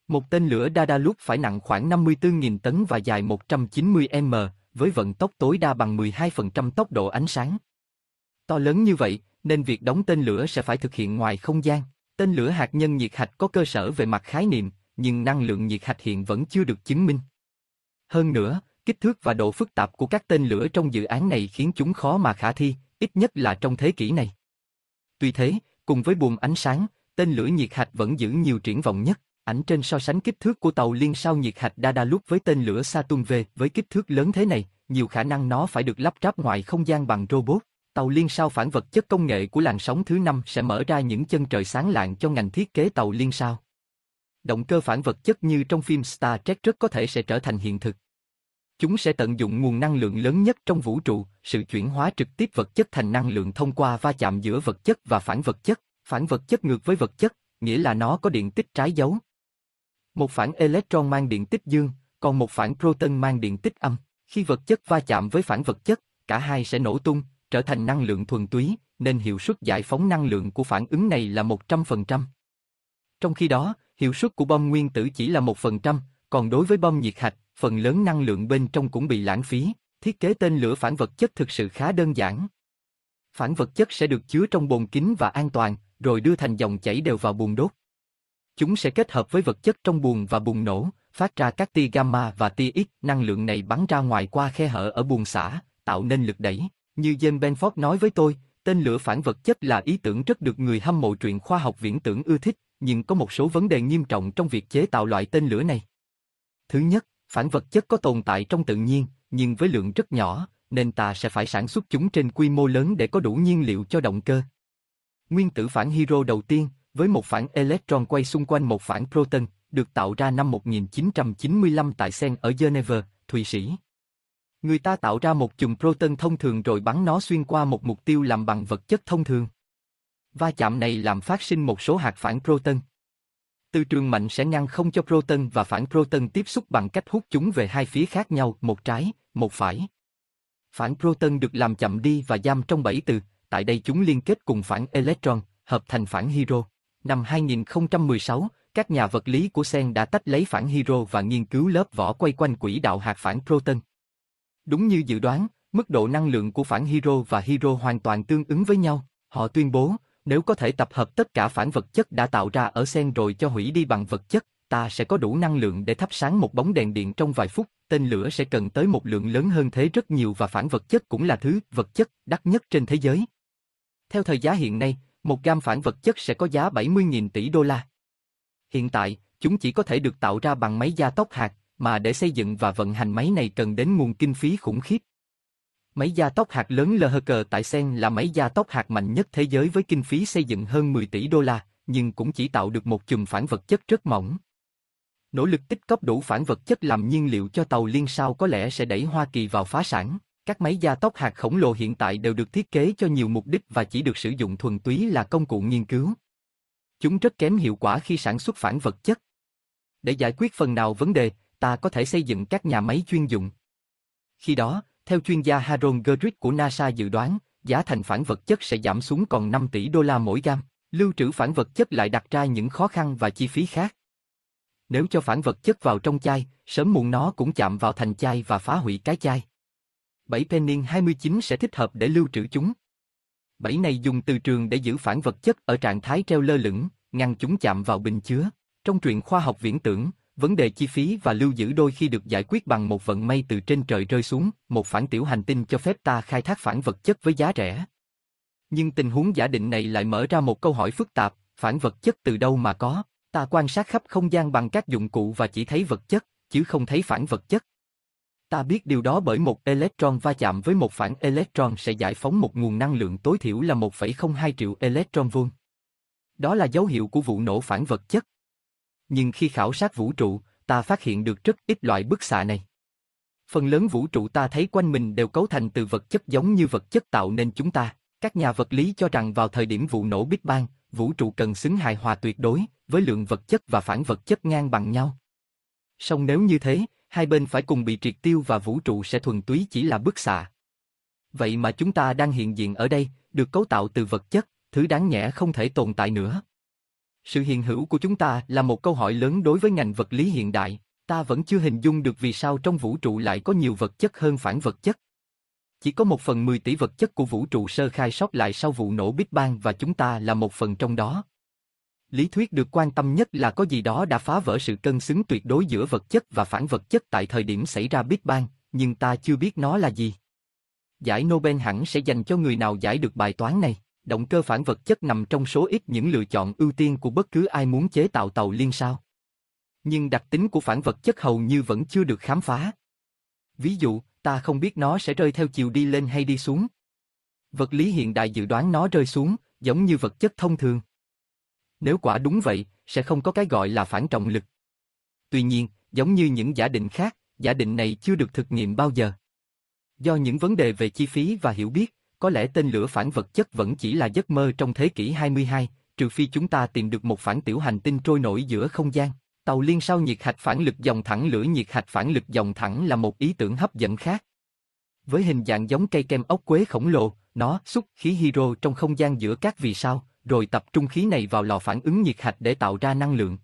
Một tên lửa Daedalus phải nặng khoảng 54.000 tấn và dài 190 m, với vận tốc tối đa bằng 12% tốc độ ánh sáng. To lớn như vậy, nên việc đóng tên lửa sẽ phải thực hiện ngoài không gian. Tên lửa hạt nhân nhiệt hạch có cơ sở về mặt khái niệm, nhưng năng lượng nhiệt hạch hiện vẫn chưa được chứng minh. Hơn nữa, kích thước và độ phức tạp của các tên lửa trong dự án này khiến chúng khó mà khả thi, ít nhất là trong thế kỷ này. Tuy thế, cùng với buồm ánh sáng, tên lửa nhiệt hạch vẫn giữ nhiều triển vọng nhất. Ảnh trên so sánh kích thước của tàu liên sao nhiệt hạch Daedalus với tên lửa Saturn V với kích thước lớn thế này, nhiều khả năng nó phải được lắp ráp ngoài không gian bằng robot. Tàu liên sao phản vật chất công nghệ của làn sóng thứ năm sẽ mở ra những chân trời sáng lạng cho ngành thiết kế tàu liên sao. Động cơ phản vật chất như trong phim Star Trek rất có thể sẽ trở thành hiện thực. Chúng sẽ tận dụng nguồn năng lượng lớn nhất trong vũ trụ, sự chuyển hóa trực tiếp vật chất thành năng lượng thông qua va chạm giữa vật chất và phản vật chất. Phản vật chất ngược với vật chất, nghĩa là nó có điện tích trái dấu. Một phản electron mang điện tích dương, còn một phản proton mang điện tích âm. Khi vật chất va chạm với phản vật chất, cả hai sẽ nổ tung, trở thành năng lượng thuần túy, nên hiệu suất giải phóng năng lượng của phản ứng này là 100%. Trong khi đó, hiệu suất của bom nguyên tử chỉ là 1%, còn đối với bom nhiệt hạch, phần lớn năng lượng bên trong cũng bị lãng phí. Thiết kế tên lửa phản vật chất thực sự khá đơn giản. Phản vật chất sẽ được chứa trong bồn kín và an toàn, rồi đưa thành dòng chảy đều vào buồng đốt. Chúng sẽ kết hợp với vật chất trong buồng và buồng nổ, phát ra các tia gamma và tia X, năng lượng này bắn ra ngoài qua khe hở ở buồng xả, tạo nên lực đẩy. Như James Benford nói với tôi, tên lửa phản vật chất là ý tưởng rất được người hâm mộ truyện khoa học viễn tưởng ưa thích, nhưng có một số vấn đề nghiêm trọng trong việc chế tạo loại tên lửa này. Thứ nhất, phản vật chất có tồn tại trong tự nhiên, nhưng với lượng rất nhỏ, nên ta sẽ phải sản xuất chúng trên quy mô lớn để có đủ nhiên liệu cho động cơ. Nguyên tử phản hydro đầu tiên, với một phản electron quay xung quanh một phản proton, được tạo ra năm 1995 tại Sen ở Geneva, Thụy Sĩ. Người ta tạo ra một chùm proton thông thường rồi bắn nó xuyên qua một mục tiêu làm bằng vật chất thông thường. Va chạm này làm phát sinh một số hạt phản proton. Từ trường mạnh sẽ ngăn không cho proton và phản proton tiếp xúc bằng cách hút chúng về hai phía khác nhau, một trái, một phải. Phản proton được làm chậm đi và giam trong bảy từ, tại đây chúng liên kết cùng phản electron, hợp thành phản hydro. Năm 2016, các nhà vật lý của Sen đã tách lấy phản hydro và nghiên cứu lớp vỏ quay quanh quỹ đạo hạt phản proton. Đúng như dự đoán, mức độ năng lượng của phản hydro và hydro hoàn toàn tương ứng với nhau. Họ tuyên bố, nếu có thể tập hợp tất cả phản vật chất đã tạo ra ở sen rồi cho hủy đi bằng vật chất, ta sẽ có đủ năng lượng để thắp sáng một bóng đèn điện trong vài phút, tên lửa sẽ cần tới một lượng lớn hơn thế rất nhiều và phản vật chất cũng là thứ vật chất đắt nhất trên thế giới. Theo thời giá hiện nay, một gam phản vật chất sẽ có giá 70.000 tỷ đô la. Hiện tại, chúng chỉ có thể được tạo ra bằng máy gia tốc hạt, mà để xây dựng và vận hành máy này cần đến nguồn kinh phí khủng khiếp. Máy gia tốc hạt lớn LHC tại Sen là máy gia tốc hạt mạnh nhất thế giới với kinh phí xây dựng hơn 10 tỷ đô la, nhưng cũng chỉ tạo được một chùm phản vật chất rất mỏng. Nỗ lực tích cóp đủ phản vật chất làm nhiên liệu cho tàu liên sao có lẽ sẽ đẩy Hoa Kỳ vào phá sản. Các máy gia tốc hạt khổng lồ hiện tại đều được thiết kế cho nhiều mục đích và chỉ được sử dụng thuần túy là công cụ nghiên cứu. Chúng rất kém hiệu quả khi sản xuất phản vật chất. Để giải quyết phần nào vấn đề, ta có thể xây dựng các nhà máy chuyên dụng. Khi đó, theo chuyên gia Harold Gerrit của NASA dự đoán, giá thành phản vật chất sẽ giảm xuống còn 5 tỷ đô la mỗi gam. Lưu trữ phản vật chất lại đặt ra những khó khăn và chi phí khác. Nếu cho phản vật chất vào trong chai, sớm muộn nó cũng chạm vào thành chai và phá hủy cái chai. Bẫy Penning 29 sẽ thích hợp để lưu trữ chúng. Bẫy này dùng từ trường để giữ phản vật chất ở trạng thái treo lơ lửng, ngăn chúng chạm vào bình chứa. Trong truyện khoa học viễn tưởng, vấn đề chi phí và lưu giữ đôi khi được giải quyết bằng một vận may từ trên trời rơi xuống, một phản tiểu hành tinh cho phép ta khai thác phản vật chất với giá rẻ. Nhưng tình huống giả định này lại mở ra một câu hỏi phức tạp, phản vật chất từ đâu mà có? Ta quan sát khắp không gian bằng các dụng cụ và chỉ thấy vật chất, chứ không thấy phản vật chất. Ta biết điều đó bởi một electron va chạm với một phản electron sẽ giải phóng một nguồn năng lượng tối thiểu là 1,02 triệu electron vuông. Đó là dấu hiệu của vụ nổ phản vật chất. Nhưng khi khảo sát vũ trụ, ta phát hiện được rất ít loại bức xạ này. Phần lớn vũ trụ ta thấy quanh mình đều cấu thành từ vật chất giống như vật chất tạo nên chúng ta. Các nhà vật lý cho rằng vào thời điểm vụ nổ Big Bang, vũ trụ cần xứng hài hòa tuyệt đối, với lượng vật chất và phản vật chất ngang bằng nhau. Song nếu như thế, hai bên phải cùng bị triệt tiêu và vũ trụ sẽ thuần túy chỉ là bức xạ. Vậy mà chúng ta đang hiện diện ở đây, được cấu tạo từ vật chất, thứ đáng nhẽ không thể tồn tại nữa. Sự hiện hữu của chúng ta là một câu hỏi lớn đối với ngành vật lý hiện đại, ta vẫn chưa hình dung được vì sao trong vũ trụ lại có nhiều vật chất hơn phản vật chất. Chỉ có một phần 10 tỷ vật chất của vũ trụ sơ khai sót lại sau vụ nổ Big Bang và chúng ta là một phần trong đó. Lý thuyết được quan tâm nhất là có gì đó đã phá vỡ sự cân xứng tuyệt đối giữa vật chất và phản vật chất tại thời điểm xảy ra Big Bang, nhưng ta chưa biết nó là gì. Giải Nobel hẳn sẽ dành cho người nào giải được bài toán này. Động cơ phản vật chất nằm trong số ít những lựa chọn ưu tiên của bất cứ ai muốn chế tạo tàu liên sao. Nhưng đặc tính của phản vật chất hầu như vẫn chưa được khám phá. Ví dụ, ta không biết nó sẽ rơi theo chiều đi lên hay đi xuống. Vật lý hiện đại dự đoán nó rơi xuống, giống như vật chất thông thường. Nếu quả đúng vậy, sẽ không có cái gọi là phản trọng lực. Tuy nhiên, giống như những giả định khác, giả định này chưa được thực nghiệm bao giờ. Do những vấn đề về chi phí và hiểu biết, có lẽ tên lửa phản vật chất vẫn chỉ là giấc mơ trong thế kỷ 22, trừ phi chúng ta tìm được một phản tiểu hành tinh trôi nổi giữa không gian. Tàu liên sao nhiệt hạch phản lực dòng thẳng lửa nhiệt hạch phản lực dòng thẳng là một ý tưởng hấp dẫn khác. Với hình dạng giống cây kem ốc quế khổng lồ, nó xúc khí hydro trong không gian giữa các vì sao, rồi tập trung khí này vào lò phản ứng nhiệt hạch để tạo ra năng lượng.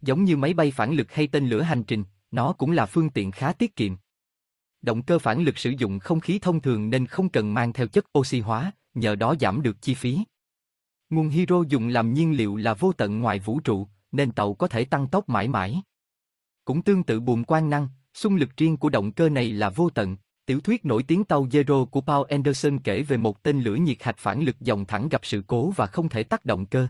Giống như máy bay phản lực hay tên lửa hành trình, nó cũng là phương tiện khá tiết kiệm. Động cơ phản lực sử dụng không khí thông thường nên không cần mang theo chất oxy hóa, nhờ đó giảm được chi phí. Nguồn hydro dùng làm nhiên liệu là vô tận ngoài vũ trụ, nên tàu có thể tăng tốc mãi mãi. Cũng tương tự buồm quang năng, xung lực riêng của động cơ này là vô tận. Tiểu thuyết nổi tiếng tàu Zero của Paul Anderson kể về một tên lửa nhiệt hạch phản lực dòng thẳng gặp sự cố và không thể tắt động cơ.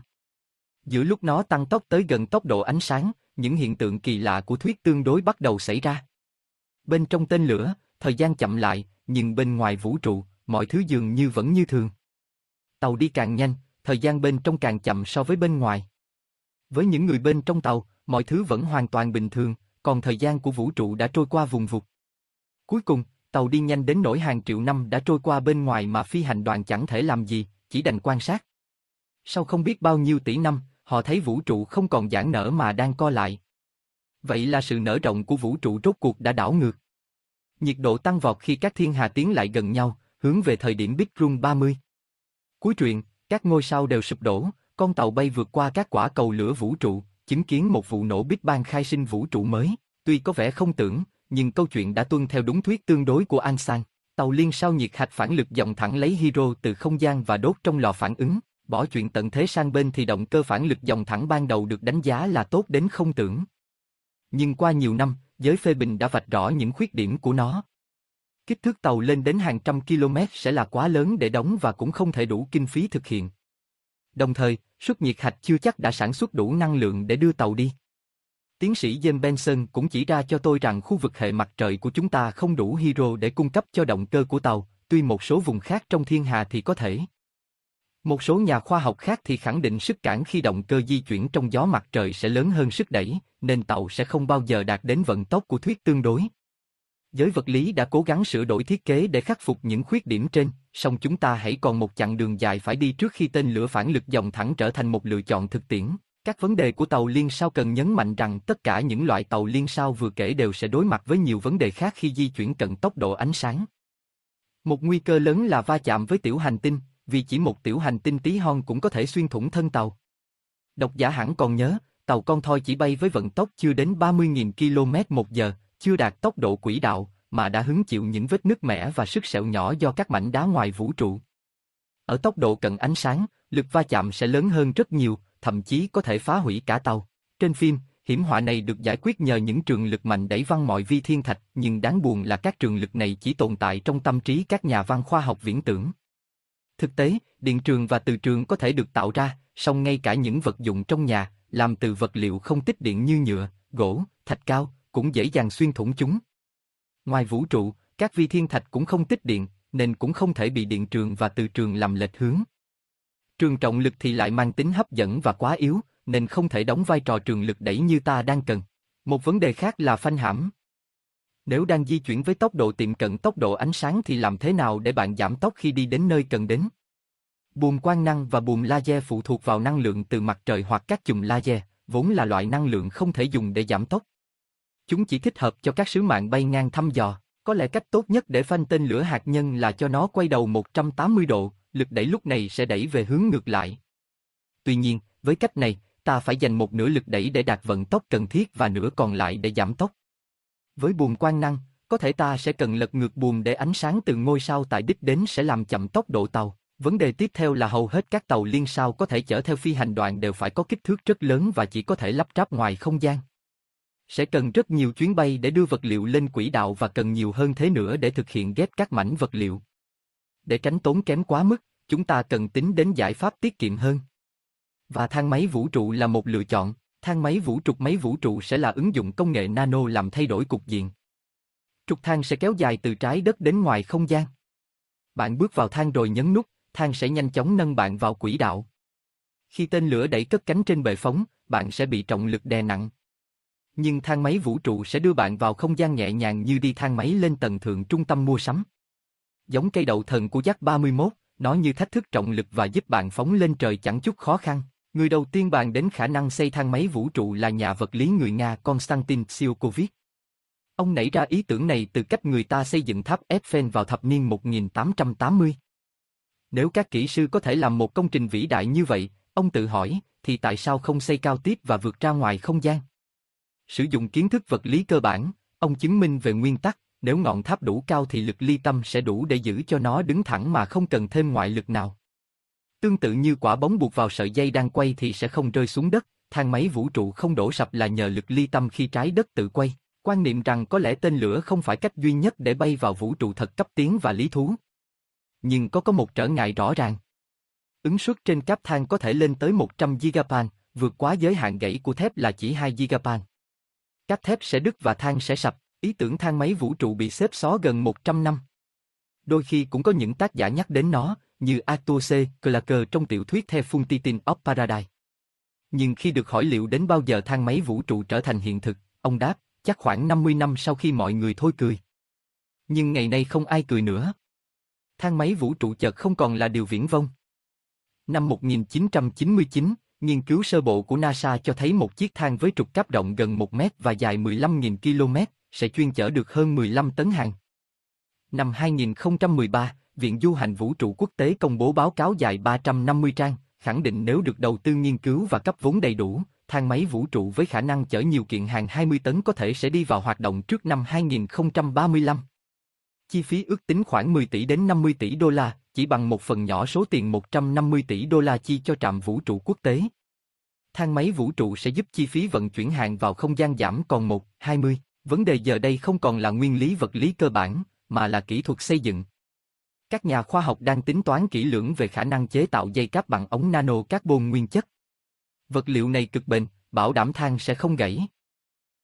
Giữa lúc nó tăng tốc tới gần tốc độ ánh sáng, những hiện tượng kỳ lạ của thuyết tương đối bắt đầu xảy ra. Bên trong tên lửa, thời gian chậm lại, nhưng bên ngoài vũ trụ, mọi thứ dường như vẫn như thường. Tàu đi càng nhanh, thời gian bên trong càng chậm so với bên ngoài. Với những người bên trong tàu, mọi thứ vẫn hoàn toàn bình thường, còn thời gian của vũ trụ đã trôi qua vùng vụt. Cuối cùng, tàu đi nhanh đến nỗi hàng triệu năm đã trôi qua bên ngoài mà phi hành đoàn chẳng thể làm gì, chỉ đành quan sát. Sau không biết bao nhiêu tỷ năm, họ thấy vũ trụ không còn giãn nở mà đang co lại. Vậy là sự nở rộng của vũ trụ rốt cuộc đã đảo ngược. Nhiệt độ tăng vọt khi các thiên hà tiến lại gần nhau, hướng về thời điểm Big Rung 30. Cuối truyện, các ngôi sao đều sụp đổ, con tàu bay vượt qua các quả cầu lửa vũ trụ, chứng kiến một vụ nổ Big Bang khai sinh vũ trụ mới. Tuy có vẻ không tưởng, nhưng câu chuyện đã tuân theo đúng thuyết tương đối của Einstein. Tàu liên sao nhiệt hạch phản lực dòng thẳng lấy hydro từ không gian và đốt trong lò phản ứng. Bỏ chuyện tận thế sang bên thì động cơ phản lực dòng thẳng ban đầu được đánh giá là tốt đến không tưởng. Nhưng qua nhiều năm, giới phê bình đã vạch rõ những khuyết điểm của nó. Kích thước tàu lên đến hàng trăm km sẽ là quá lớn để đóng và cũng không thể đủ kinh phí thực hiện. Đồng thời, suất nhiệt hạch chưa chắc đã sản xuất đủ năng lượng để đưa tàu đi. Tiến sĩ James Benson cũng chỉ ra cho tôi rằng khu vực hệ mặt trời của chúng ta không đủ hydro để cung cấp cho động cơ của tàu, tuy một số vùng khác trong thiên hà thì có thể. Một số nhà khoa học khác thì khẳng định sức cản khi động cơ di chuyển trong gió mặt trời sẽ lớn hơn sức đẩy, nên tàu sẽ không bao giờ đạt đến vận tốc của thuyết tương đối. Giới vật lý đã cố gắng sửa đổi thiết kế để khắc phục những khuyết điểm trên, song chúng ta hãy còn một chặng đường dài phải đi trước khi tên lửa phản lực dòng thẳng trở thành một lựa chọn thực tiễn. Các vấn đề của tàu liên sao cần nhấn mạnh rằng tất cả những loại tàu liên sao vừa kể đều sẽ đối mặt với nhiều vấn đề khác khi di chuyển cận tốc độ ánh sáng. Một nguy cơ lớn là va chạm với tiểu hành tinh, vì chỉ một tiểu hành tinh tí hon cũng có thể xuyên thủng thân tàu. Độc giả hẳn còn nhớ, tàu con thoi chỉ bay với vận tốc chưa đến 30.000 km một giờ, chưa đạt tốc độ quỹ đạo, mà đã hứng chịu những vết nứt mẻ và sức sẹo nhỏ do các mảnh đá ngoài vũ trụ. Ở tốc độ cận ánh sáng, lực va chạm sẽ lớn hơn rất nhiều, thậm chí có thể phá hủy cả tàu. Trên phim, hiểm họa này được giải quyết nhờ những trường lực mạnh đẩy văng mọi vi thiên thạch, nhưng đáng buồn là các trường lực này chỉ tồn tại trong tâm trí các nhà văn khoa học viễn tưởng. Thực tế, điện trường và từ trường có thể được tạo ra, song ngay cả những vật dụng trong nhà, làm từ vật liệu không tích điện như nhựa, gỗ, thạch cao, cũng dễ dàng xuyên thủng chúng. Ngoài vũ trụ, các vi thiên thạch cũng không tích điện, nên cũng không thể bị điện trường và từ trường làm lệch hướng. Trường trọng lực thì lại mang tính hấp dẫn và quá yếu, nên không thể đóng vai trò trường lực đẩy như ta đang cần. Một vấn đề khác là phanh hãm. Nếu đang di chuyển với tốc độ tiệm cận tốc độ ánh sáng thì làm thế nào để bạn giảm tốc khi đi đến nơi cần đến? Buồng quang năng và buồng laser phụ thuộc vào năng lượng từ mặt trời hoặc các chùm laser, vốn là loại năng lượng không thể dùng để giảm tốc. Chúng chỉ thích hợp cho các sứ mạng bay ngang thăm dò. Có lẽ cách tốt nhất để phanh tên lửa hạt nhân là cho nó quay đầu 180 độ, lực đẩy lúc này sẽ đẩy về hướng ngược lại. Tuy nhiên, với cách này, ta phải dành một nửa lực đẩy để đạt vận tốc cần thiết và nửa còn lại để giảm tốc. Với buồn quang năng, có thể ta sẽ cần lật ngược buồm để ánh sáng từ ngôi sao tại đích đến sẽ làm chậm tốc độ tàu. Vấn đề tiếp theo là hầu hết các tàu liên sao có thể chở theo phi hành đoàn đều phải có kích thước rất lớn và chỉ có thể lắp ráp ngoài không gian. Sẽ cần rất nhiều chuyến bay để đưa vật liệu lên quỹ đạo và cần nhiều hơn thế nữa để thực hiện ghép các mảnh vật liệu. Để tránh tốn kém quá mức, chúng ta cần tính đến giải pháp tiết kiệm hơn. Và thang máy vũ trụ là một lựa chọn, thang máy vũ trục máy vũ trụ sẽ là ứng dụng công nghệ nano làm thay đổi cục diện. Trục thang sẽ kéo dài từ trái đất đến ngoài không gian. Bạn bước vào thang rồi nhấn nút, thang sẽ nhanh chóng nâng bạn vào quỹ đạo. Khi tên lửa đẩy cất cánh trên bệ phóng, bạn sẽ bị trọng lực đè nặng. Nhưng thang máy vũ trụ sẽ đưa bạn vào không gian nhẹ nhàng như đi thang máy lên tầng thượng trung tâm mua sắm. Giống cây đậu thần của Jack 31, nó như thách thức trọng lực và giúp bạn phóng lên trời chẳng chút khó khăn. Người đầu tiên bàn đến khả năng xây thang máy vũ trụ là nhà vật lý người Nga Konstantin Tsiolkovich. Ông nảy ra ý tưởng này từ cách người ta xây dựng tháp Eiffel vào thập niên 1880. Nếu các kỹ sư có thể làm một công trình vĩ đại như vậy, ông tự hỏi, thì tại sao không xây cao tiếp và vượt ra ngoài không gian? Sử dụng kiến thức vật lý cơ bản, ông chứng minh về nguyên tắc, nếu ngọn tháp đủ cao thì lực ly tâm sẽ đủ để giữ cho nó đứng thẳng mà không cần thêm ngoại lực nào. Tương tự như quả bóng buộc vào sợi dây đang quay thì sẽ không rơi xuống đất, thang máy vũ trụ không đổ sập là nhờ lực ly tâm khi trái đất tự quay. Quan niệm rằng có lẽ tên lửa không phải cách duy nhất để bay vào vũ trụ thật cấp tiến và lý thú. Nhưng có có một trở ngại rõ ràng. Ứng suất trên cáp thang có thể lên tới 100 gigapan, vượt quá giới hạn gãy của thép là chỉ 2 gigapan. Các thép sẽ đứt và thang sẽ sập, ý tưởng thang máy vũ trụ bị xếp xó gần 100 năm. Đôi khi cũng có những tác giả nhắc đến nó, như Arthur C. Clarke trong tiểu thuyết The Fountain of Paradise. Nhưng khi được hỏi liệu đến bao giờ thang máy vũ trụ trở thành hiện thực, ông đáp, chắc khoảng 50 năm sau khi mọi người thôi cười. Nhưng ngày nay không ai cười nữa. Thang máy vũ trụ chợt không còn là điều viễn vông. Năm 1999, Nghiên cứu sơ bộ của NASA cho thấy một chiếc thang với trục cáp rộng gần 1 mét và dài 15.000 km sẽ chuyên chở được hơn 15 tấn hàng. Năm 2013, Viện Du hành Vũ trụ Quốc tế công bố báo cáo dài 350 trang, khẳng định nếu được đầu tư nghiên cứu và cấp vốn đầy đủ, thang máy vũ trụ với khả năng chở nhiều kiện hàng 20 tấn có thể sẽ đi vào hoạt động trước năm 2035. Chi phí ước tính khoảng 10 tỷ đến 50 tỷ đô la, chỉ bằng một phần nhỏ số tiền 150 tỷ đô la chi cho trạm vũ trụ quốc tế. Thang máy vũ trụ sẽ giúp chi phí vận chuyển hàng vào không gian giảm còn 1, 20. Vấn đề giờ đây không còn là nguyên lý vật lý cơ bản, mà là kỹ thuật xây dựng. Các nhà khoa học đang tính toán kỹ lưỡng về khả năng chế tạo dây cáp bằng ống nano carbon nguyên chất. Vật liệu này cực bền, bảo đảm than sẽ không gãy.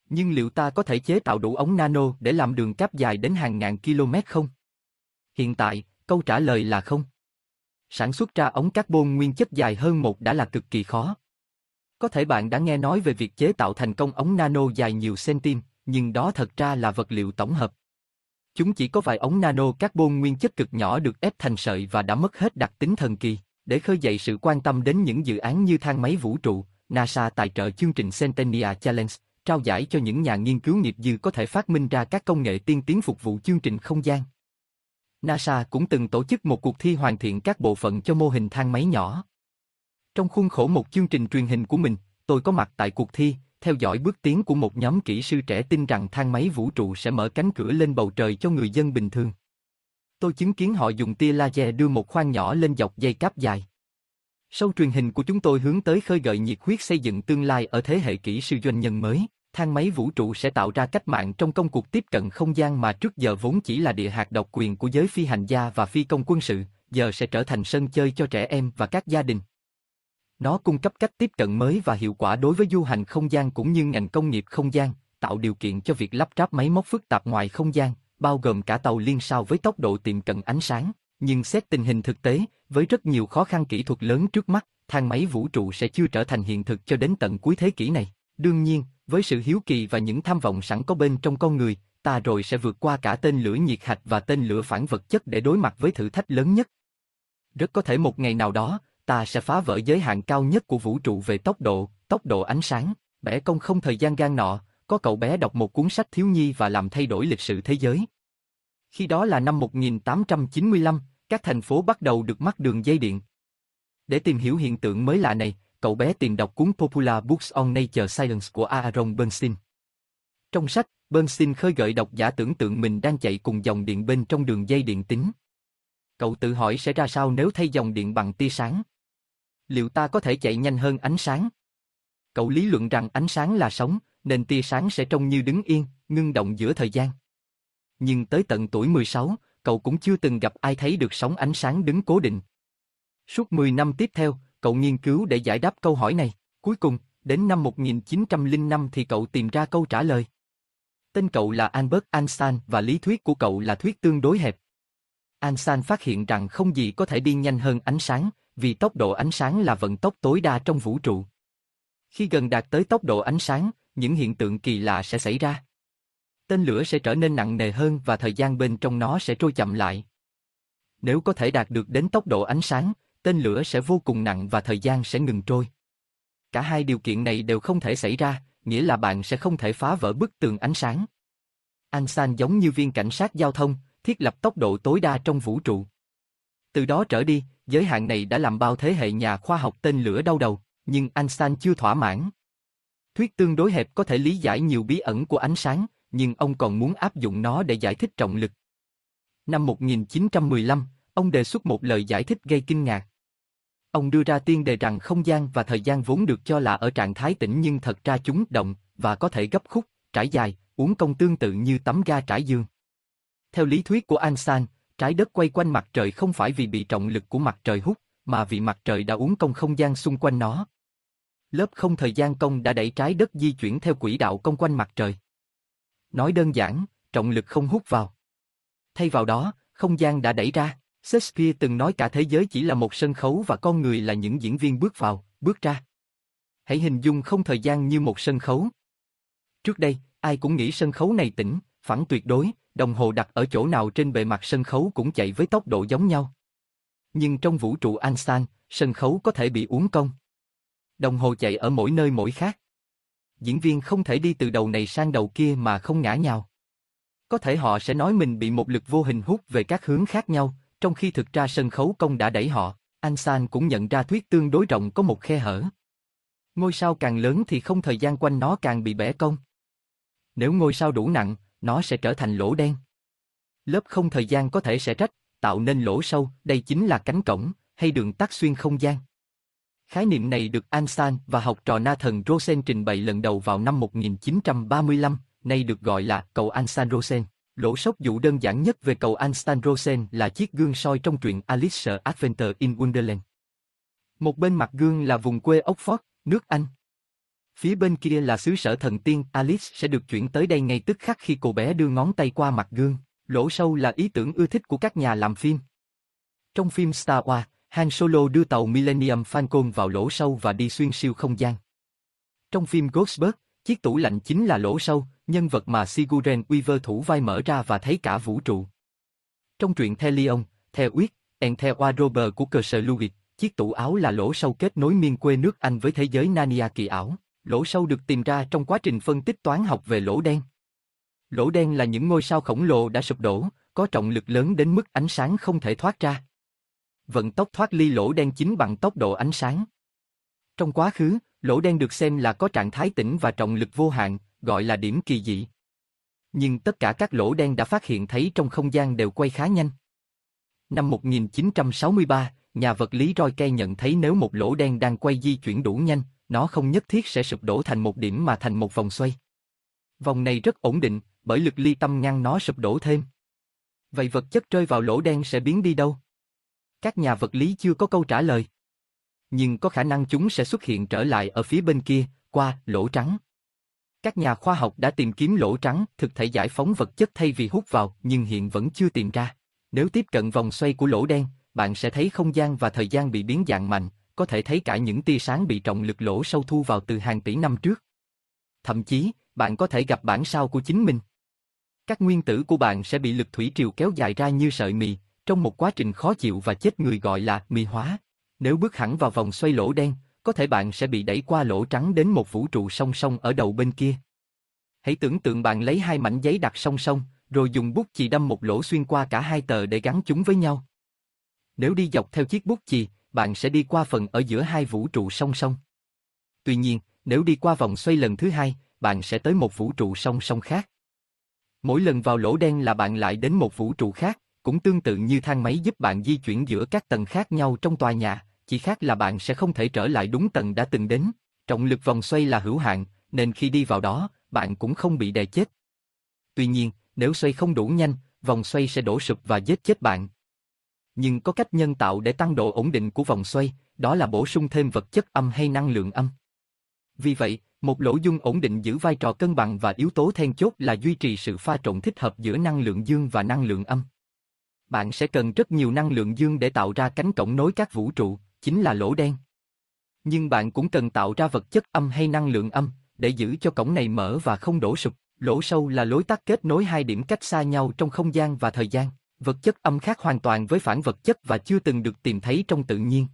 Nhưng liệu ta có thể chế tạo đủ ống nano để làm đường cáp dài đến hàng ngàn km không? Hiện tại, câu trả lời là không. Sản xuất ra ống carbon nguyên chất dài hơn một đã là cực kỳ khó. Có thể bạn đã nghe nói về việc chế tạo thành công ống nano dài nhiều cm, nhưng đó thật ra là vật liệu tổng hợp. Chúng chỉ có vài ống nano carbon nguyên chất cực nhỏ được ép thành sợi và đã mất hết đặc tính thần kỳ. Để khơi dậy sự quan tâm đến những dự án như thang máy vũ trụ, NASA tài trợ chương trình Centennial Challenge, trao giải cho những nhà nghiên cứu nghiệp dư có thể phát minh ra các công nghệ tiên tiến phục vụ chương trình không gian. NASA cũng từng tổ chức một cuộc thi hoàn thiện các bộ phận cho mô hình thang máy nhỏ. Trong khuôn khổ một chương trình truyền hình của mình, tôi có mặt tại cuộc thi, theo dõi bước tiến của một nhóm kỹ sư trẻ tin rằng thang máy vũ trụ sẽ mở cánh cửa lên bầu trời cho người dân bình thường. Tôi chứng kiến họ dùng tia laser đưa một khoang nhỏ lên dọc dây cáp dài. Sau truyền hình của chúng tôi hướng tới khơi gợi nhiệt huyết xây dựng tương lai ở thế hệ kỹ sư doanh nhân mới. Thang máy vũ trụ sẽ tạo ra cách mạng trong công cuộc tiếp cận không gian mà trước giờ vốn chỉ là địa hạt độc quyền của giới phi hành gia và phi công quân sự, giờ sẽ trở thành sân chơi cho trẻ em và các gia đình. Nó cung cấp cách tiếp cận mới và hiệu quả đối với du hành không gian cũng như ngành công nghiệp không gian, tạo điều kiện cho việc lắp ráp máy móc phức tạp ngoài không gian, bao gồm cả tàu liên sao với tốc độ tiệm cận ánh sáng. Nhưng xét tình hình thực tế, với rất nhiều khó khăn kỹ thuật lớn trước mắt, thang máy vũ trụ sẽ chưa trở thành hiện thực cho đến tận cuối thế kỷ này. Đương nhiên, với sự hiếu kỳ và những tham vọng sẵn có bên trong con người, ta rồi sẽ vượt qua cả tên lửa nhiệt hạch và tên lửa phản vật chất để đối mặt với thử thách lớn nhất. Rất có thể một ngày nào đó, ta sẽ phá vỡ giới hạn cao nhất của vũ trụ về tốc độ, tốc độ ánh sáng. Bẻ công không thời gian gan nọ, có cậu bé đọc một cuốn sách thiếu nhi và làm thay đổi lịch sử thế giới. Khi đó là năm 1895, các thành phố bắt đầu được mắc đường dây điện. Để tìm hiểu hiện tượng mới lạ này, cậu bé tìm đọc cuốn Popular Books on Nature Science của Aaron Bernstein. Trong sách, Bernstein khơi gợi độc giả tưởng tượng mình đang chạy cùng dòng điện bên trong đường dây điện tính. Cậu tự hỏi sẽ ra sao nếu thay dòng điện bằng tia sáng? Liệu ta có thể chạy nhanh hơn ánh sáng? Cậu lý luận rằng ánh sáng là sống, nên tia sáng sẽ trông như đứng yên, ngưng động giữa thời gian. Nhưng tới tận tuổi 16, cậu cũng chưa từng gặp ai thấy được sóng ánh sáng đứng cố định. Suốt 10 năm tiếp theo, cậu nghiên cứu để giải đáp câu hỏi này. Cuối cùng, đến năm 1905 thì cậu tìm ra câu trả lời. Tên cậu là Albert Einstein và lý thuyết của cậu là thuyết tương đối hẹp. Einstein phát hiện rằng không gì có thể đi nhanh hơn ánh sáng, vì tốc độ ánh sáng là vận tốc tối đa trong vũ trụ. Khi gần đạt tới tốc độ ánh sáng, những hiện tượng kỳ lạ sẽ xảy ra. Tên lửa sẽ trở nên nặng nề hơn và thời gian bên trong nó sẽ trôi chậm lại. Nếu có thể đạt được đến tốc độ ánh sáng, tên lửa sẽ vô cùng nặng và thời gian sẽ ngừng trôi. Cả hai điều kiện này đều không thể xảy ra, nghĩa là bạn sẽ không thể phá vỡ bức tường ánh sáng. Einstein giống như viên cảnh sát giao thông, thiết lập tốc độ tối đa trong vũ trụ. Từ đó trở đi, giới hạn này đã làm bao thế hệ nhà khoa học tên lửa đau đầu, nhưng Einstein chưa thỏa mãn. Thuyết tương đối hẹp có thể lý giải nhiều bí ẩn của ánh sáng, nhưng ông còn muốn áp dụng nó để giải thích trọng lực. Năm 1915, ông đề xuất một lời giải thích gây kinh ngạc. Ông đưa ra tiên đề rằng không gian và thời gian vốn được cho là ở trạng thái tĩnh nhưng thật ra chúng động và có thể gấp khúc, trải dài, uốn cong tương tự như tấm ga trải dương. Theo lý thuyết của Einstein, trái đất quay quanh mặt trời không phải vì bị trọng lực của mặt trời hút, mà vì mặt trời đã uốn cong không gian xung quanh nó. Lớp không thời gian cong đã đẩy trái đất di chuyển theo quỹ đạo cong quanh mặt trời. Nói đơn giản, trọng lực không hút vào. Thay vào đó, không gian đã đẩy ra. Shakespeare từng nói cả thế giới chỉ là một sân khấu và con người là những diễn viên bước vào, bước ra. Hãy hình dung không thời gian như một sân khấu. Trước đây, ai cũng nghĩ sân khấu này tĩnh, phẳng tuyệt đối, đồng hồ đặt ở chỗ nào trên bề mặt sân khấu cũng chạy với tốc độ giống nhau. Nhưng trong vũ trụ Einstein, sân khấu có thể bị uốn cong. Đồng hồ chạy ở mỗi nơi mỗi khác. Diễn viên không thể đi từ đầu này sang đầu kia mà không ngã nhào. Có thể họ sẽ nói mình bị một lực vô hình hút về các hướng khác nhau, trong khi thực ra sân khấu công đã đẩy họ. Einstein cũng nhận ra thuyết tương đối rộng có một khe hở. Ngôi sao càng lớn thì không thời gian quanh nó càng bị bẻ cong. Nếu ngôi sao đủ nặng, nó sẽ trở thành lỗ đen. Lớp không thời gian có thể sẽ rách, tạo nên lỗ sâu, đây chính là cánh cổng, hay đường tắt xuyên không gian. Khái niệm này được Einstein và học trò Nathan Rosen trình bày lần đầu vào năm 1935, nay được gọi là cầu Einstein-Rosen. Lỗ sốc dụ đơn giản nhất về cầu Einstein-Rosen là chiếc gương soi trong truyện Alice Adventure in Wonderland. Một bên mặt gương là vùng quê Oxford, nước Anh. Phía bên kia là xứ sở thần tiên, Alice sẽ được chuyển tới đây ngay tức khắc khi cô bé đưa ngón tay qua mặt gương. Lỗ sâu là ý tưởng ưa thích của các nhà làm phim. Trong phim Star Wars, Han Solo đưa tàu Millennium Falcon vào lỗ sâu và đi xuyên siêu không gian. Trong phim Ghostbusters, chiếc tủ lạnh chính là lỗ sâu, nhân vật mà Sigourney Weaver thủ vai mở ra và thấy cả vũ trụ. Trong truyện Thelion, The Wick, and The Robert của cờ sở chiếc tủ áo là lỗ sâu kết nối miên quê nước Anh với thế giới Narnia kỳ ảo. Lỗ sâu được tìm ra trong quá trình phân tích toán học về lỗ đen. Lỗ đen là những ngôi sao khổng lồ đã sụp đổ, có trọng lực lớn đến mức ánh sáng không thể thoát ra. Vận tốc thoát ly lỗ đen chính bằng tốc độ ánh sáng. Trong quá khứ, lỗ đen được xem là có trạng thái tĩnh và trọng lực vô hạn, gọi là điểm kỳ dị. Nhưng tất cả các lỗ đen đã phát hiện thấy trong không gian đều quay khá nhanh. Năm 1963, nhà vật lý Roy Kay nhận thấy nếu một lỗ đen đang quay di chuyển đủ nhanh, nó không nhất thiết sẽ sụp đổ thành một điểm mà thành một vòng xoay. Vòng này rất ổn định, bởi lực ly tâm ngăn nó sụp đổ thêm. Vậy vật chất rơi vào lỗ đen sẽ biến đi đâu? Các nhà vật lý chưa có câu trả lời. Nhưng có khả năng chúng sẽ xuất hiện trở lại ở phía bên kia, qua lỗ trắng. Các nhà khoa học đã tìm kiếm lỗ trắng, thực thể giải phóng vật chất thay vì hút vào, nhưng hiện vẫn chưa tìm ra. Nếu tiếp cận vòng xoay của lỗ đen, bạn sẽ thấy không gian và thời gian bị biến dạng mạnh, có thể thấy cả những tia sáng bị trọng lực lỗ sâu thu vào từ hàng tỷ năm trước. Thậm chí, bạn có thể gặp bản sao của chính mình. Các nguyên tử của bạn sẽ bị lực thủy triều kéo dài ra như sợi mì, trong một quá trình khó chịu và chết người gọi là mì hóa. Nếu bước hẳn vào vòng xoay lỗ đen, có thể bạn sẽ bị đẩy qua lỗ trắng đến một vũ trụ song song ở đầu bên kia. Hãy tưởng tượng bạn lấy hai mảnh giấy đặt song song, rồi dùng bút chì đâm một lỗ xuyên qua cả hai tờ để gắn chúng với nhau. Nếu đi dọc theo chiếc bút chì, bạn sẽ đi qua phần ở giữa hai vũ trụ song song. Tuy nhiên, nếu đi qua vòng xoay lần thứ hai, bạn sẽ tới một vũ trụ song song khác. Mỗi lần vào lỗ đen là bạn lại đến một vũ trụ khác, cũng tương tự như thang máy giúp bạn di chuyển giữa các tầng khác nhau trong tòa nhà, chỉ khác là bạn sẽ không thể trở lại đúng tầng đã từng đến. Trọng lực vòng xoay là hữu hạn, nên khi đi vào đó, bạn cũng không bị đè chết. Tuy nhiên, nếu xoay không đủ nhanh, vòng xoay sẽ đổ sụp và giết chết bạn. Nhưng có cách nhân tạo để tăng độ ổn định của vòng xoay, đó là bổ sung thêm vật chất âm hay năng lượng âm. Vì vậy, một lỗ dung ổn định giữ vai trò cân bằng và yếu tố then chốt là duy trì sự pha trộn thích hợp giữa năng lượng dương và năng lượng âm. Bạn sẽ cần rất nhiều năng lượng dương để tạo ra cánh cổng nối các vũ trụ, chính là lỗ đen. Nhưng bạn cũng cần tạo ra vật chất âm hay năng lượng âm, để giữ cho cổng này mở và không đổ sụp. Lỗ sâu là lối tắt kết nối hai điểm cách xa nhau trong không gian và thời gian. Vật chất âm khác hoàn toàn với phản vật chất và chưa từng được tìm thấy trong tự nhiên.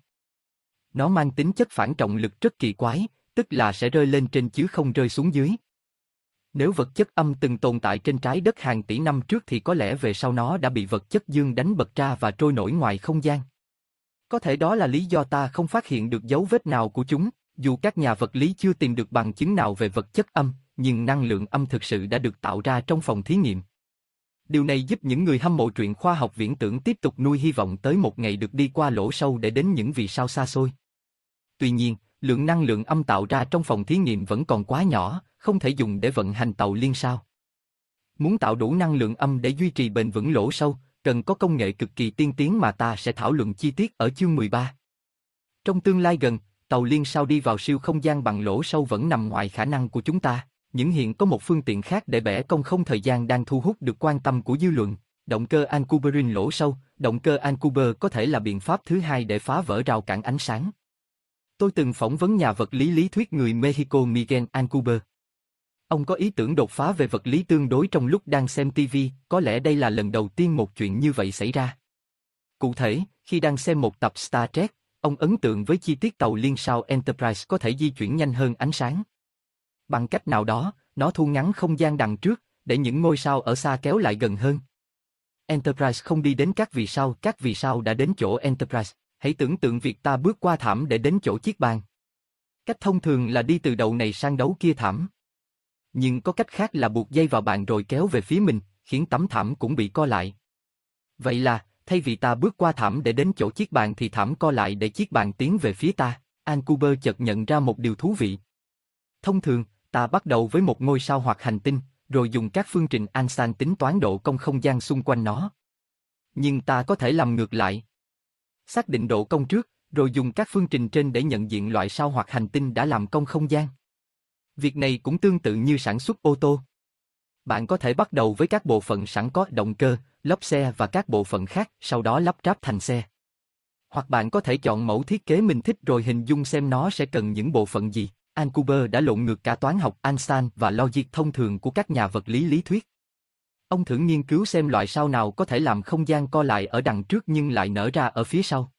Nó mang tính chất phản trọng lực rất kỳ quái, tức là sẽ rơi lên trên chứ không rơi xuống dưới. Nếu vật chất âm từng tồn tại trên trái đất hàng tỷ năm trước thì có lẽ về sau nó đã bị vật chất dương đánh bật ra và trôi nổi ngoài không gian. Có thể đó là lý do ta không phát hiện được dấu vết nào của chúng, dù các nhà vật lý chưa tìm được bằng chứng nào về vật chất âm, nhưng năng lượng âm thực sự đã được tạo ra trong phòng thí nghiệm. Điều này giúp những người hâm mộ truyện khoa học viễn tưởng tiếp tục nuôi hy vọng tới một ngày được đi qua lỗ sâu để đến những vì sao xa xôi. Tuy nhiên, lượng năng lượng âm tạo ra trong phòng thí nghiệm vẫn còn quá nhỏ, không thể dùng để vận hành tàu liên sao. Muốn tạo đủ năng lượng âm để duy trì bền vững lỗ sâu, cần có công nghệ cực kỳ tiên tiến mà ta sẽ thảo luận chi tiết ở chương 13. Trong tương lai gần, tàu liên sao đi vào siêu không gian bằng lỗ sâu vẫn nằm ngoài khả năng của chúng ta. Những hiện có một phương tiện khác để bẻ công không thời gian đang thu hút được quan tâm của dư luận. Động cơ Alcubierre lỗ sâu, động cơ Alcubierre có thể là biện pháp thứ hai để phá vỡ rào cản ánh sáng. Tôi từng phỏng vấn nhà vật lý lý thuyết người Mexico Miguel Alcubierre. Ông có ý tưởng đột phá về vật lý tương đối trong lúc đang xem TV, có lẽ đây là lần đầu tiên một chuyện như vậy xảy ra. Cụ thể, khi đang xem một tập Star Trek, ông ấn tượng với chi tiết tàu liên sao Enterprise có thể di chuyển nhanh hơn ánh sáng. Bằng cách nào đó, nó thu ngắn không gian đằng trước, để những ngôi sao ở xa kéo lại gần hơn. Enterprise không đi đến các vì sao, các vì sao đã đến chỗ Enterprise. Hãy tưởng tượng việc ta bước qua thảm để đến chỗ chiếc bàn. Cách thông thường là đi từ đầu này sang đấu kia thảm. Nhưng có cách khác là buộc dây vào bàn rồi kéo về phía mình, khiến tấm thảm cũng bị co lại. Vậy là, thay vì ta bước qua thảm để đến chỗ chiếc bàn thì thảm co lại để chiếc bàn tiến về phía ta. Ancuber chợt nhận ra một điều thú vị. Thông thường, ta bắt đầu với một ngôi sao hoặc hành tinh, rồi dùng các phương trình Einstein tính toán độ công không gian xung quanh nó. Nhưng ta có thể làm ngược lại. Xác định độ công trước, rồi dùng các phương trình trên để nhận diện loại sao hoặc hành tinh đã làm công không gian. Việc này cũng tương tự như sản xuất ô tô. Bạn có thể bắt đầu với các bộ phận sẵn có động cơ, lốp xe và các bộ phận khác, sau đó lắp ráp thành xe. Hoặc bạn có thể chọn mẫu thiết kế mình thích rồi hình dung xem nó sẽ cần những bộ phận gì. Ancuber đã lộn ngược cả toán học Einstein và logic thông thường của các nhà vật lý lý thuyết. Ông thử nghiên cứu xem loại sao nào có thể làm không gian co lại ở đằng trước nhưng lại nở ra ở phía sau.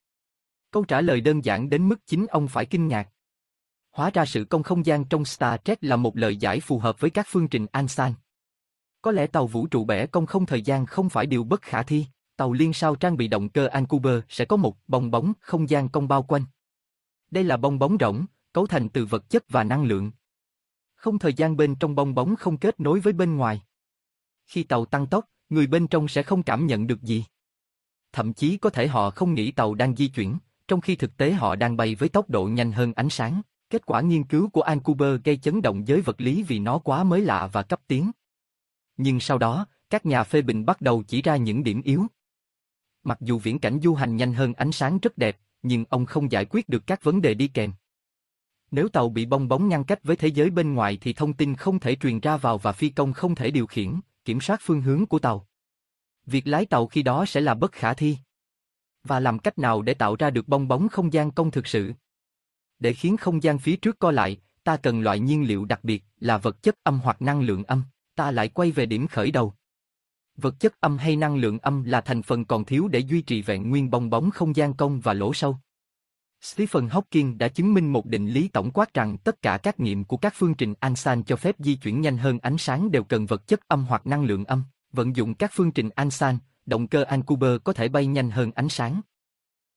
Câu trả lời đơn giản đến mức chính ông phải kinh ngạc. Hóa ra sự công không gian trong Star Trek là một lời giải phù hợp với các phương trình Einstein. Có lẽ tàu vũ trụ bẻ công không thời gian không phải điều bất khả thi, tàu liên sao trang bị động cơ Ancuber sẽ có một bong bóng không gian công bao quanh. Đây là bong bóng rỗng, cấu thành từ vật chất và năng lượng. Không thời gian bên trong bong bóng không kết nối với bên ngoài. Khi tàu tăng tốc, người bên trong sẽ không cảm nhận được gì. Thậm chí có thể họ không nghĩ tàu đang di chuyển, trong khi thực tế họ đang bay với tốc độ nhanh hơn ánh sáng. Kết quả nghiên cứu của Ancuber gây chấn động giới vật lý vì nó quá mới lạ và cấp tiến. Nhưng sau đó, các nhà phê bình bắt đầu chỉ ra những điểm yếu. Mặc dù viễn cảnh du hành nhanh hơn ánh sáng rất đẹp, nhưng ông không giải quyết được các vấn đề đi kèm. Nếu tàu bị bong bóng ngăn cách với thế giới bên ngoài thì thông tin không thể truyền ra vào và phi công không thể điều khiển, kiểm soát phương hướng của tàu. Việc lái tàu khi đó sẽ là bất khả thi. Và làm cách nào để tạo ra được bong bóng không gian công thực sự? Để khiến không gian phía trước co lại, ta cần loại nhiên liệu đặc biệt là vật chất âm hoặc năng lượng âm. Ta lại quay về điểm khởi đầu. Vật chất âm hay năng lượng âm là thành phần còn thiếu để duy trì vẹn nguyên bong bóng không gian công và lỗ sâu. Stephen Hawking đã chứng minh một định lý tổng quát rằng tất cả các nghiệm của các phương trình Einstein cho phép di chuyển nhanh hơn ánh sáng đều cần vật chất âm hoặc năng lượng âm. Vận dụng các phương trình Einstein, động cơ Ankuber có thể bay nhanh hơn ánh sáng.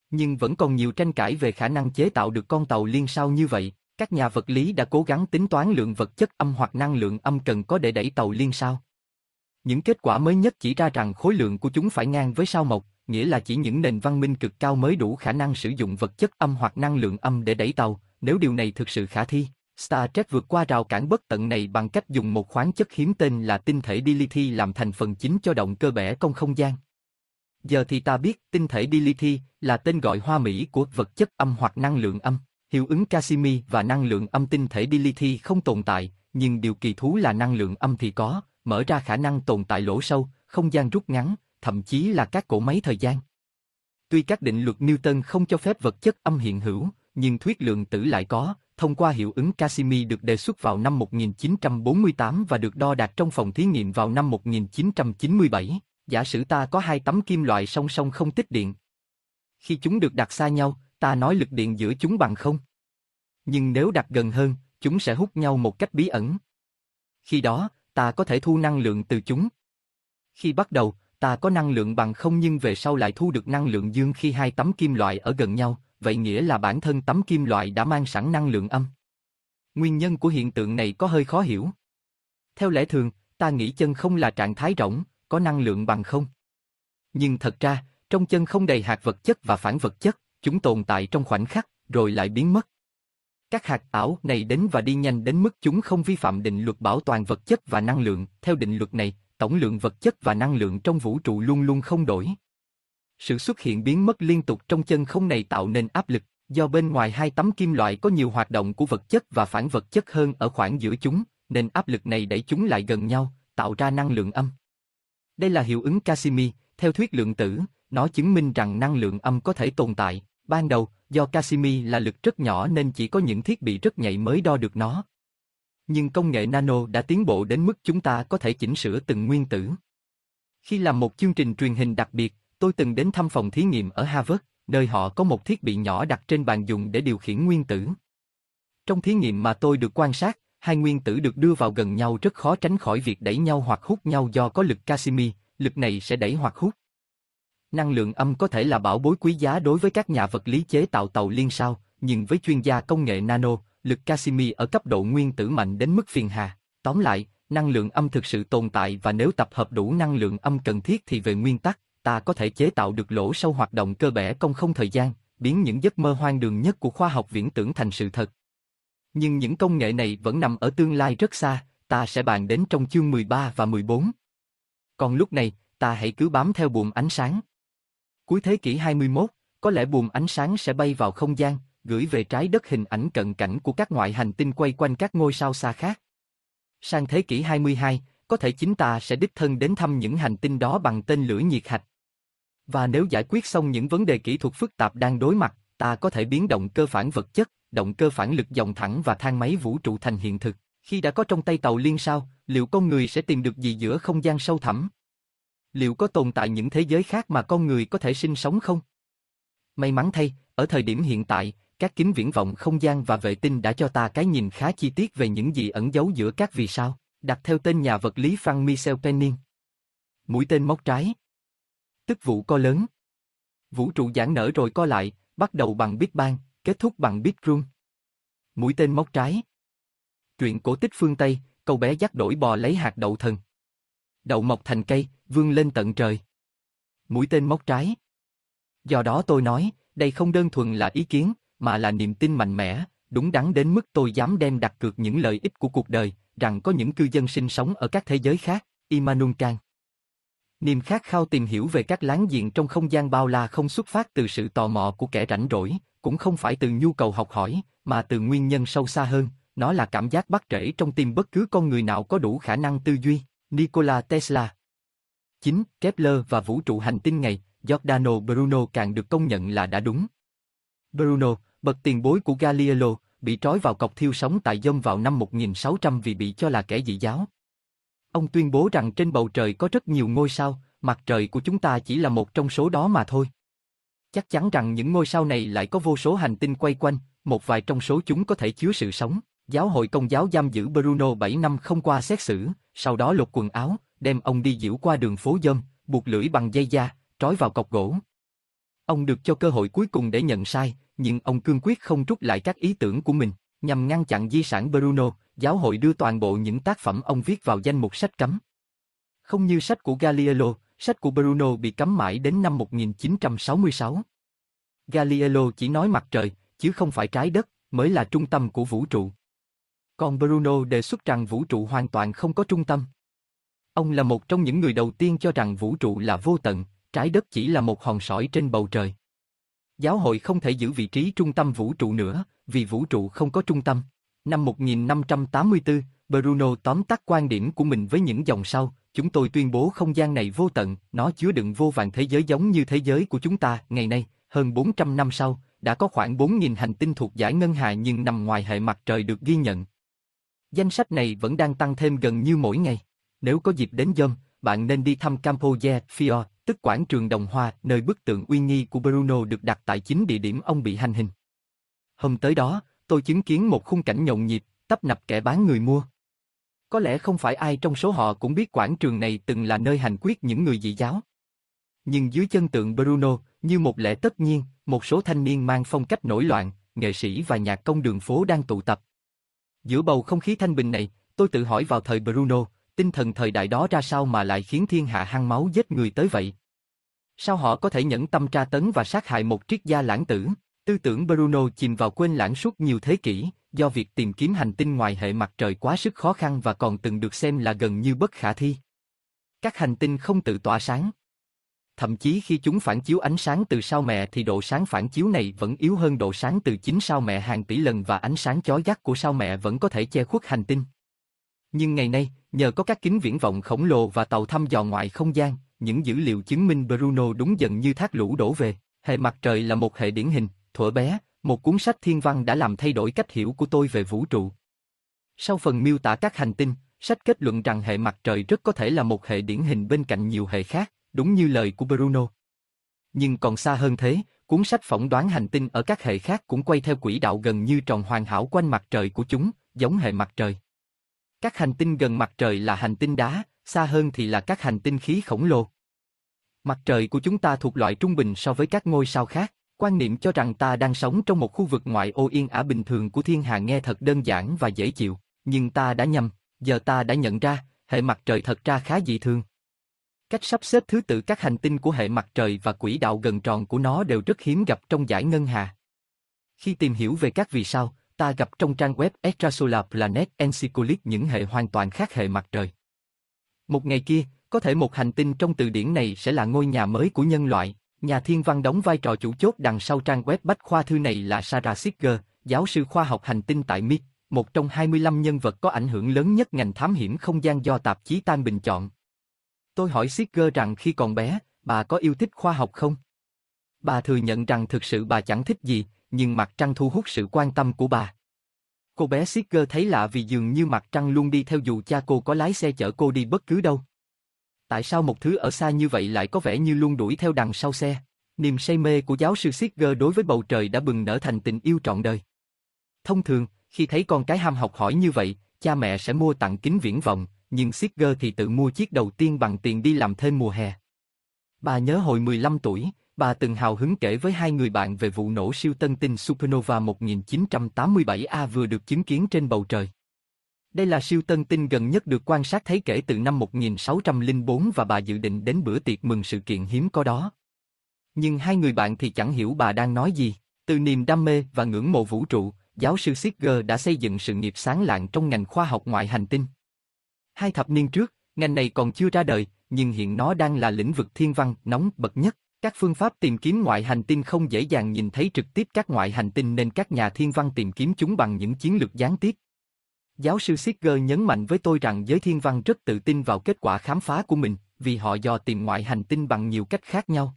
Nhưng vẫn còn nhiều tranh cãi về khả năng chế tạo được con tàu liên sao như vậy. Các nhà vật lý đã cố gắng tính toán lượng vật chất âm hoặc năng lượng âm cần có để đẩy tàu liên sao. Những kết quả mới nhất chỉ ra rằng khối lượng của chúng phải ngang với sao mộc, nghĩa là chỉ những nền văn minh cực cao mới đủ khả năng sử dụng vật chất âm hoặc năng lượng âm để đẩy tàu, nếu điều này thực sự khả thi. Star Trek vượt qua rào cản bất tận này bằng cách dùng một khoáng chất hiếm tên là tinh thể dilithium làm thành phần chính cho động cơ bẻ công không gian. Giờ thì ta biết tinh thể dilithium là tên gọi hoa mỹ của vật chất âm hoặc năng lượng âm. Hiệu ứng Casimir và năng lượng âm tinh thể dilithium không tồn tại, nhưng điều kỳ thú là năng lượng âm thì có, mở ra khả năng tồn tại lỗ sâu, không gian rút ngắn, thậm chí là các cỗ máy thời gian. Tuy các định luật Newton không cho phép vật chất âm hiện hữu, nhưng thuyết lượng tử lại có, thông qua hiệu ứng Casimir được đề xuất vào năm 1948 và được đo đạt trong phòng thí nghiệm vào năm 1997. Giả sử ta có hai tấm kim loại song song không tích điện. Khi chúng được đặt xa nhau, ta nói lực điện giữa chúng bằng không. Nhưng nếu đặt gần hơn, chúng sẽ hút nhau một cách bí ẩn. Khi đó, ta có thể thu năng lượng từ chúng. Khi bắt đầu, ta có năng lượng bằng không nhưng về sau lại thu được năng lượng dương khi hai tấm kim loại ở gần nhau, vậy nghĩa là bản thân tấm kim loại đã mang sẵn năng lượng âm. Nguyên nhân của hiện tượng này có hơi khó hiểu. Theo lẽ thường, ta nghĩ chân không là trạng thái rỗng, có năng lượng bằng không. Nhưng thật ra, trong chân không đầy hạt vật chất và phản vật chất, chúng tồn tại trong khoảnh khắc, rồi lại biến mất. Các hạt ảo này đến và đi nhanh đến mức chúng không vi phạm định luật bảo toàn vật chất và năng lượng. Theo định luật này, tổng lượng vật chất và năng lượng trong vũ trụ luôn luôn không đổi. Sự xuất hiện biến mất liên tục trong chân không này tạo nên áp lực, do bên ngoài hai tấm kim loại có nhiều hoạt động của vật chất và phản vật chất hơn ở khoảng giữa chúng, nên áp lực này đẩy chúng lại gần nhau, tạo ra năng lượng âm. Đây là hiệu ứng Casimir, theo thuyết lượng tử, nó chứng minh rằng năng lượng âm có thể tồn tại. Ban đầu, do Casimir là lực rất nhỏ nên chỉ có những thiết bị rất nhạy mới đo được nó. Nhưng công nghệ nano đã tiến bộ đến mức chúng ta có thể chỉnh sửa từng nguyên tử. Khi làm một chương trình truyền hình đặc biệt, tôi từng đến thăm phòng thí nghiệm ở Harvard, nơi họ có một thiết bị nhỏ đặt trên bàn dùng để điều khiển nguyên tử. Trong thí nghiệm mà tôi được quan sát, hai nguyên tử được đưa vào gần nhau rất khó tránh khỏi việc đẩy nhau hoặc hút nhau do có lực Casimir, lực này sẽ đẩy hoặc hút. Năng lượng âm có thể là bảo bối quý giá đối với các nhà vật lý chế tạo tàu liên sao, nhưng với chuyên gia công nghệ nano, lực Casimir ở cấp độ nguyên tử mạnh đến mức phiền hà. Tóm lại, năng lượng âm thực sự tồn tại và nếu tập hợp đủ năng lượng âm cần thiết thì về nguyên tắc, ta có thể chế tạo được lỗ sâu hoạt động cơ bẻ công không thời gian, biến những giấc mơ hoang đường nhất của khoa học viễn tưởng thành sự thật. Nhưng những công nghệ này vẫn nằm ở tương lai rất xa, ta sẽ bàn đến trong chương 13 và 14. Còn lúc này, ta hãy cứ bám theo buồm ánh sáng. Cuối thế kỷ 21, có lẽ buồm ánh sáng sẽ bay vào không gian, gửi về trái đất hình ảnh cận cảnh của các ngoại hành tinh quay quanh các ngôi sao xa khác. Sang thế kỷ 22, có thể chính ta sẽ đích thân đến thăm những hành tinh đó bằng tên lửa nhiệt hạch. Và nếu giải quyết xong những vấn đề kỹ thuật phức tạp đang đối mặt, ta có thể biến động cơ phản vật chất, động cơ phản lực dòng thẳng và thang máy vũ trụ thành hiện thực. Khi đã có trong tay tàu liên sao, liệu con người sẽ tìm được gì giữa không gian sâu thẳm? Liệu có tồn tại những thế giới khác mà con người có thể sinh sống không? May mắn thay, ở thời điểm hiện tại, các kính viễn vọng không gian và vệ tinh đã cho ta cái nhìn khá chi tiết về những gì ẩn giấu giữa các vì sao, đặt theo tên nhà vật lý Frank Michel Penning. Mũi tên móc trái Tức vụ co lớn Vũ trụ giãn nở rồi co lại, bắt đầu bằng Big Bang, kết thúc bằng Big crunch Mũi tên móc trái Truyện cổ tích phương Tây, câu bé dắt đổi bò lấy hạt đậu thần. Đậu mọc thành cây, vươn lên tận trời. Mũi tên móc trái Do đó tôi nói, đây không đơn thuần là ý kiến, mà là niềm tin mạnh mẽ, đúng đắn đến mức tôi dám đem đặt cược những lợi ích của cuộc đời, rằng có những cư dân sinh sống ở các thế giới khác, Immanuel Kant. Niềm khát khao tìm hiểu về các láng giềng trong không gian bao la không xuất phát từ sự tò mò của kẻ rảnh rỗi, cũng không phải từ nhu cầu học hỏi, mà từ nguyên nhân sâu xa hơn, nó là cảm giác bắt rễ trong tim bất cứ con người nào có đủ khả năng tư duy. Nikola Tesla 9. Kepler và vũ trụ hành tinh ngày, Giordano Bruno càng được công nhận là đã đúng. Bruno, bậc tiền bối của Galileo, bị trói vào cọc thiêu sống tại dông vào năm 1600 vì bị cho là kẻ dị giáo. Ông tuyên bố rằng trên bầu trời có rất nhiều ngôi sao, mặt trời của chúng ta chỉ là một trong số đó mà thôi. Chắc chắn rằng những ngôi sao này lại có vô số hành tinh quay quanh, một vài trong số chúng có thể chứa sự sống. Giáo hội công giáo giam giữ Bruno 7 năm không qua xét xử, sau đó lột quần áo, đem ông đi diễu qua đường phố dâm, buộc lưỡi bằng dây da, trói vào cọc gỗ. Ông được cho cơ hội cuối cùng để nhận sai, nhưng ông cương quyết không rút lại các ý tưởng của mình, nhằm ngăn chặn di sản Bruno, giáo hội đưa toàn bộ những tác phẩm ông viết vào danh mục sách cấm. Không như sách của Galileo, sách của Bruno bị cấm mãi đến năm 1966. Galileo chỉ nói mặt trời, chứ không phải trái đất, mới là trung tâm của vũ trụ. Còn Bruno đề xuất rằng vũ trụ hoàn toàn không có trung tâm. Ông là một trong những người đầu tiên cho rằng vũ trụ là vô tận, trái đất chỉ là một hòn sỏi trên bầu trời. Giáo hội không thể giữ vị trí trung tâm vũ trụ nữa, vì vũ trụ không có trung tâm. Năm 1584, Bruno tóm tắt quan điểm của mình với những dòng sau, chúng tôi tuyên bố không gian này vô tận, nó chứa đựng vô vàng thế giới giống như thế giới của chúng ta. Ngày nay, hơn 400 năm sau, đã có khoảng 4.000 hành tinh thuộc giải ngân hà nhưng nằm ngoài hệ mặt trời được ghi nhận. Danh sách này vẫn đang tăng thêm gần như mỗi ngày. Nếu có dịp đến dâm, bạn nên đi thăm Campo de Fior tức quảng trường Đồng Hoa, nơi bức tượng uy nghi của Bruno được đặt tại chính địa điểm ông bị hành hình. Hôm tới đó, tôi chứng kiến một khung cảnh nhộn nhịp, tấp nập kẻ bán người mua. Có lẽ không phải ai trong số họ cũng biết quảng trường này từng là nơi hành quyết những người dị giáo. Nhưng dưới chân tượng Bruno, như một lẽ tất nhiên, một số thanh niên mang phong cách nổi loạn, nghệ sĩ và nhạc công đường phố đang tụ tập. Giữa bầu không khí thanh bình này, tôi tự hỏi vào thời Bruno, tinh thần thời đại đó ra sao mà lại khiến thiên hạ hăng máu giết người tới vậy? Sao họ có thể nhẫn tâm tra tấn và sát hại một triết gia lãng tử? Tư tưởng Bruno chìm vào quên lãng suốt nhiều thế kỷ, do việc tìm kiếm hành tinh ngoài hệ mặt trời quá sức khó khăn và còn từng được xem là gần như bất khả thi. Các hành tinh không tự tỏa sáng. Thậm chí khi chúng phản chiếu ánh sáng từ sao mẹ thì độ sáng phản chiếu này vẫn yếu hơn độ sáng từ chính sao mẹ hàng tỷ lần và ánh sáng chói gắt của sao mẹ vẫn có thể che khuất hành tinh. Nhưng ngày nay, nhờ có các kính viễn vọng khổng lồ và tàu thăm dò ngoại không gian, những dữ liệu chứng minh Bruno đúng dần như thác lũ đổ về. Hệ mặt trời là một hệ điển hình, thuở bé, một cuốn sách thiên văn đã làm thay đổi cách hiểu của tôi về vũ trụ. Sau phần miêu tả các hành tinh, sách kết luận rằng hệ mặt trời rất có thể là một hệ điển hình bên cạnh nhiều hệ khác, đúng như lời của Bruno. Nhưng còn xa hơn thế, Cuốn sách phỏng đoán hành tinh ở các hệ khác cũng quay theo quỹ đạo gần như tròn hoàn hảo quanh mặt trời của chúng, giống hệ mặt trời. Các hành tinh gần mặt trời là hành tinh đá, xa hơn thì là các hành tinh khí khổng lồ. Mặt trời của chúng ta thuộc loại trung bình so với các ngôi sao khác. Quan niệm cho rằng ta đang sống trong một khu vực ngoại ô yên ả bình thường của thiên hà nghe thật đơn giản và dễ chịu, nhưng ta đã nhầm, giờ ta đã nhận ra, hệ mặt trời thật ra khá dị thường. Cách sắp xếp thứ tự các hành tinh của hệ mặt trời và quỹ đạo gần tròn của nó đều rất hiếm gặp trong giải ngân hà. Khi tìm hiểu về các vì sao, ta gặp trong trang web Extrasolar Planet Encyclopedia những hệ hoàn toàn khác hệ mặt trời. Một ngày kia, có thể một hành tinh trong từ điển này sẽ là ngôi nhà mới của nhân loại. Nhà thiên văn đóng vai trò chủ chốt đằng sau trang web bách khoa thư này là Sarah Singer, giáo sư khoa học hành tinh tại MIT, một trong 25 nhân vật có ảnh hưởng lớn nhất ngành thám hiểm không gian do tạp chí Time bình chọn. Tôi hỏi Singer rằng khi còn bé, bà có yêu thích khoa học không? Bà thừa nhận rằng thực sự bà chẳng thích gì, nhưng mặt trăng thu hút sự quan tâm của bà. Cô bé Singer thấy lạ vì dường như mặt trăng luôn đi theo dù cha cô có lái xe chở cô đi bất cứ đâu. Tại sao một thứ ở xa như vậy lại có vẻ như luôn đuổi theo đằng sau xe? Niềm say mê của giáo sư Singer đối với bầu trời đã bừng nở thành tình yêu trọn đời. Thông thường, khi thấy con cái ham học hỏi như vậy, cha mẹ sẽ mua tặng kính viễn vọng, nhưng Singer thì tự mua chiếc đầu tiên bằng tiền đi làm thêm mùa hè. Bà nhớ hồi 15 tuổi, bà từng hào hứng kể với hai người bạn về vụ nổ siêu tân tinh Supernova 1987A vừa được chứng kiến trên bầu trời. Đây là siêu tân tinh gần nhất được quan sát thấy kể từ năm 1604 và bà dự định đến bữa tiệc mừng sự kiện hiếm có đó. Nhưng hai người bạn thì chẳng hiểu bà đang nói gì. Từ niềm đam mê và ngưỡng mộ vũ trụ, giáo sư Singer đã xây dựng sự nghiệp sáng lạng trong ngành khoa học ngoại hành tinh. Hai thập niên trước, ngành này còn chưa ra đời, nhưng hiện nó đang là lĩnh vực thiên văn nóng bậc nhất. Các phương pháp tìm kiếm ngoại hành tinh không dễ dàng nhìn thấy trực tiếp các ngoại hành tinh nên các nhà thiên văn tìm kiếm chúng bằng những chiến lược gián tiếp. Giáo sư Singer nhấn mạnh với tôi rằng giới thiên văn rất tự tin vào kết quả khám phá của mình, vì họ dò tìm ngoại hành tinh bằng nhiều cách khác nhau.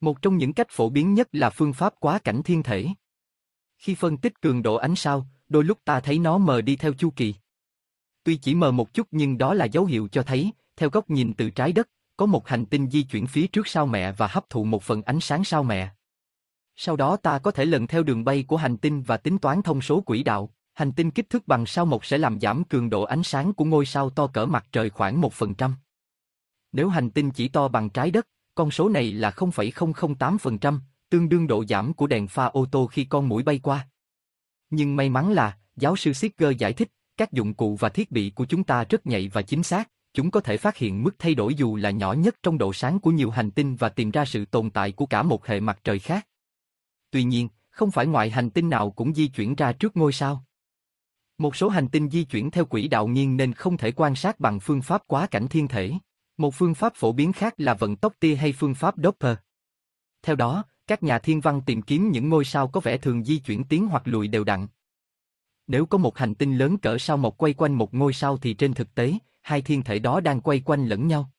Một trong những cách phổ biến nhất là phương pháp quá cảnh thiên thể. Khi phân tích cường độ ánh sao, đôi lúc ta thấy nó mờ đi theo chu kỳ. Tuy chỉ mờ một chút nhưng đó là dấu hiệu cho thấy, theo góc nhìn từ trái đất, có một hành tinh di chuyển phía trước sao mẹ và hấp thụ một phần ánh sáng sao mẹ. Sau đó ta có thể lần theo đường bay của hành tinh và tính toán thông số quỹ đạo. Hành tinh kích thước bằng sao mộc sẽ làm giảm cường độ ánh sáng của ngôi sao to cỡ mặt trời khoảng 1%. Nếu hành tinh chỉ to bằng trái đất, con số này là 0,008%, tương đương độ giảm của đèn pha ô tô khi con mũi bay qua. Nhưng may mắn là, giáo sư Sicker giải thích, các dụng cụ và thiết bị của chúng ta rất nhạy và chính xác, chúng có thể phát hiện mức thay đổi dù là nhỏ nhất trong độ sáng của nhiều hành tinh và tìm ra sự tồn tại của cả một hệ mặt trời khác. Tuy nhiên, không phải ngoại hành tinh nào cũng di chuyển ra trước ngôi sao. Một số hành tinh di chuyển theo quỹ đạo nghiêng nên không thể quan sát bằng phương pháp quá cảnh thiên thể. Một phương pháp phổ biến khác là vận tốc tia hay phương pháp Doppler. Theo đó, các nhà thiên văn tìm kiếm những ngôi sao có vẻ thường di chuyển tiến hoặc lùi đều đặn. Nếu có một hành tinh lớn cỡ sao mộc quay quanh một ngôi sao thì trên thực tế, hai thiên thể đó đang quay quanh lẫn nhau.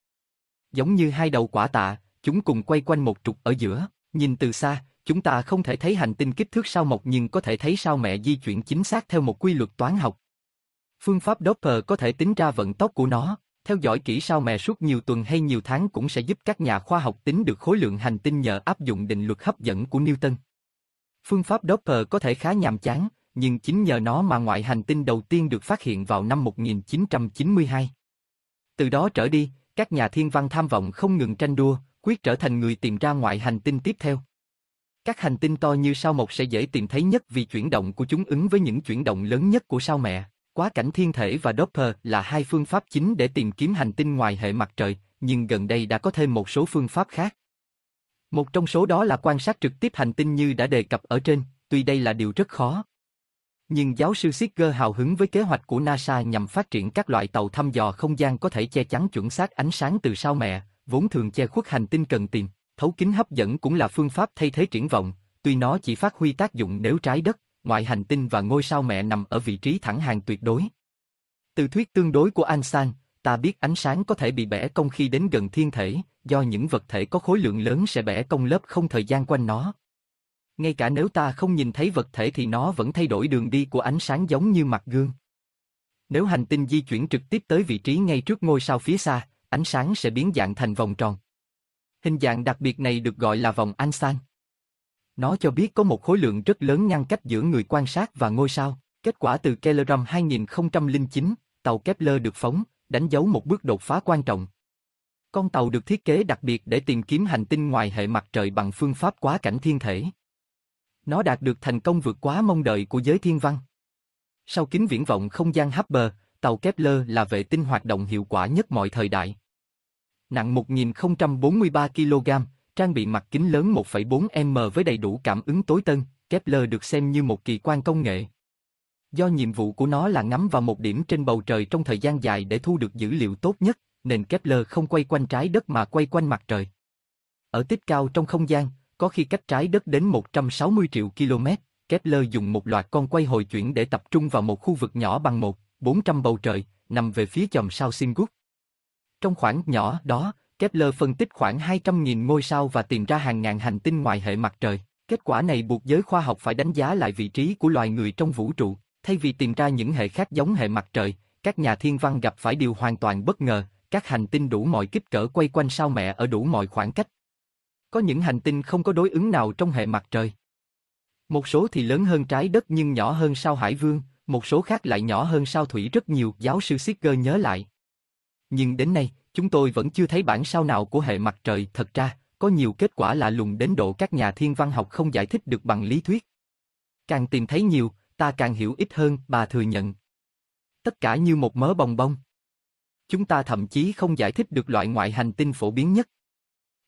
Giống như hai đầu quả tạ, chúng cùng quay quanh một trục ở giữa, nhìn từ xa, chúng ta không thể thấy hành tinh kích thước sao mộc nhưng có thể thấy sao mẹ di chuyển chính xác theo một quy luật toán học. Phương pháp Doppler có thể tính ra vận tốc của nó, theo dõi kỹ sao mẹ suốt nhiều tuần hay nhiều tháng cũng sẽ giúp các nhà khoa học tính được khối lượng hành tinh nhờ áp dụng định luật hấp dẫn của Newton. Phương pháp Doppler có thể khá nhàm chán, nhưng chính nhờ nó mà ngoại hành tinh đầu tiên được phát hiện vào năm 1992. Từ đó trở đi, các nhà thiên văn tham vọng không ngừng tranh đua, quyết trở thành người tìm ra ngoại hành tinh tiếp theo. Các hành tinh to như sao mộc sẽ dễ tìm thấy nhất vì chuyển động của chúng ứng với những chuyển động lớn nhất của sao mẹ. Quá cảnh thiên thể và Doppler là hai phương pháp chính để tìm kiếm hành tinh ngoài hệ mặt trời, nhưng gần đây đã có thêm một số phương pháp khác. Một trong số đó là quan sát trực tiếp hành tinh như đã đề cập ở trên, tuy đây là điều rất khó. Nhưng giáo sư Singer hào hứng với kế hoạch của NASA nhằm phát triển các loại tàu thăm dò không gian có thể che chắn chuẩn xác ánh sáng từ sao mẹ, vốn thường che khuất hành tinh cần tìm. Thấu kính hấp dẫn cũng là phương pháp thay thế triển vọng, tuy nó chỉ phát huy tác dụng nếu trái đất, ngoại hành tinh và ngôi sao mẹ nằm ở vị trí thẳng hàng tuyệt đối. Từ thuyết tương đối của Einstein, ta biết ánh sáng có thể bị bẻ cong khi đến gần thiên thể, do những vật thể có khối lượng lớn sẽ bẻ cong lớp không thời gian quanh nó. Ngay cả nếu ta không nhìn thấy vật thể thì nó vẫn thay đổi đường đi của ánh sáng giống như mặt gương. Nếu hành tinh di chuyển trực tiếp tới vị trí ngay trước ngôi sao phía xa, ánh sáng sẽ biến dạng thành vòng tròn. Hình dạng đặc biệt này được gọi là vòng Einstein. Nó cho biết có một khối lượng rất lớn ngăn cách giữa người quan sát và ngôi sao. Kết quả từ Kelleram 2009, tàu Kepler được phóng, đánh dấu một bước đột phá quan trọng. Con tàu được thiết kế đặc biệt để tìm kiếm hành tinh ngoài hệ mặt trời bằng phương pháp quá cảnh thiên thể. Nó đạt được thành công vượt quá mong đợi của giới thiên văn. Sau kính viễn vọng không gian Hubble, tàu Kepler là vệ tinh hoạt động hiệu quả nhất mọi thời đại. Nặng 1043 kg, trang bị mặt kính lớn 1,4 m với đầy đủ cảm ứng tối tân, Kepler được xem như một kỳ quan công nghệ. Do nhiệm vụ của nó là ngắm vào một điểm trên bầu trời trong thời gian dài để thu được dữ liệu tốt nhất, nên Kepler không quay quanh trái đất mà quay quanh mặt trời. Ở tích cao trong không gian, có khi cách trái đất đến 160 triệu km, Kepler dùng một loạt con quay hồi chuyển để tập trung vào một khu vực nhỏ bằng một, 400 bầu trời, nằm về phía chòm sao Singut. Trong khoảng nhỏ đó, Kepler phân tích khoảng 200.000 ngôi sao và tìm ra hàng ngàn hành tinh ngoài hệ mặt trời. Kết quả này buộc giới khoa học phải đánh giá lại vị trí của loài người trong vũ trụ. Thay vì tìm ra những hệ khác giống hệ mặt trời, các nhà thiên văn gặp phải điều hoàn toàn bất ngờ, các hành tinh đủ mọi kích cỡ quay quanh sao mẹ ở đủ mọi khoảng cách. Có những hành tinh không có đối ứng nào trong hệ mặt trời. Một số thì lớn hơn trái đất nhưng nhỏ hơn sao Hải Vương, một số khác lại nhỏ hơn sao Thủy rất nhiều, giáo sư Seeger nhớ lại. Nhưng đến nay, chúng tôi vẫn chưa thấy bản sao nào của hệ mặt trời, thật ra, có nhiều kết quả lạ lùng đến độ các nhà thiên văn học không giải thích được bằng lý thuyết. Càng tìm thấy nhiều, ta càng hiểu ít hơn, bà thừa nhận. Tất cả như một mớ bong bong. Chúng ta thậm chí không giải thích được loại ngoại hành tinh phổ biến nhất.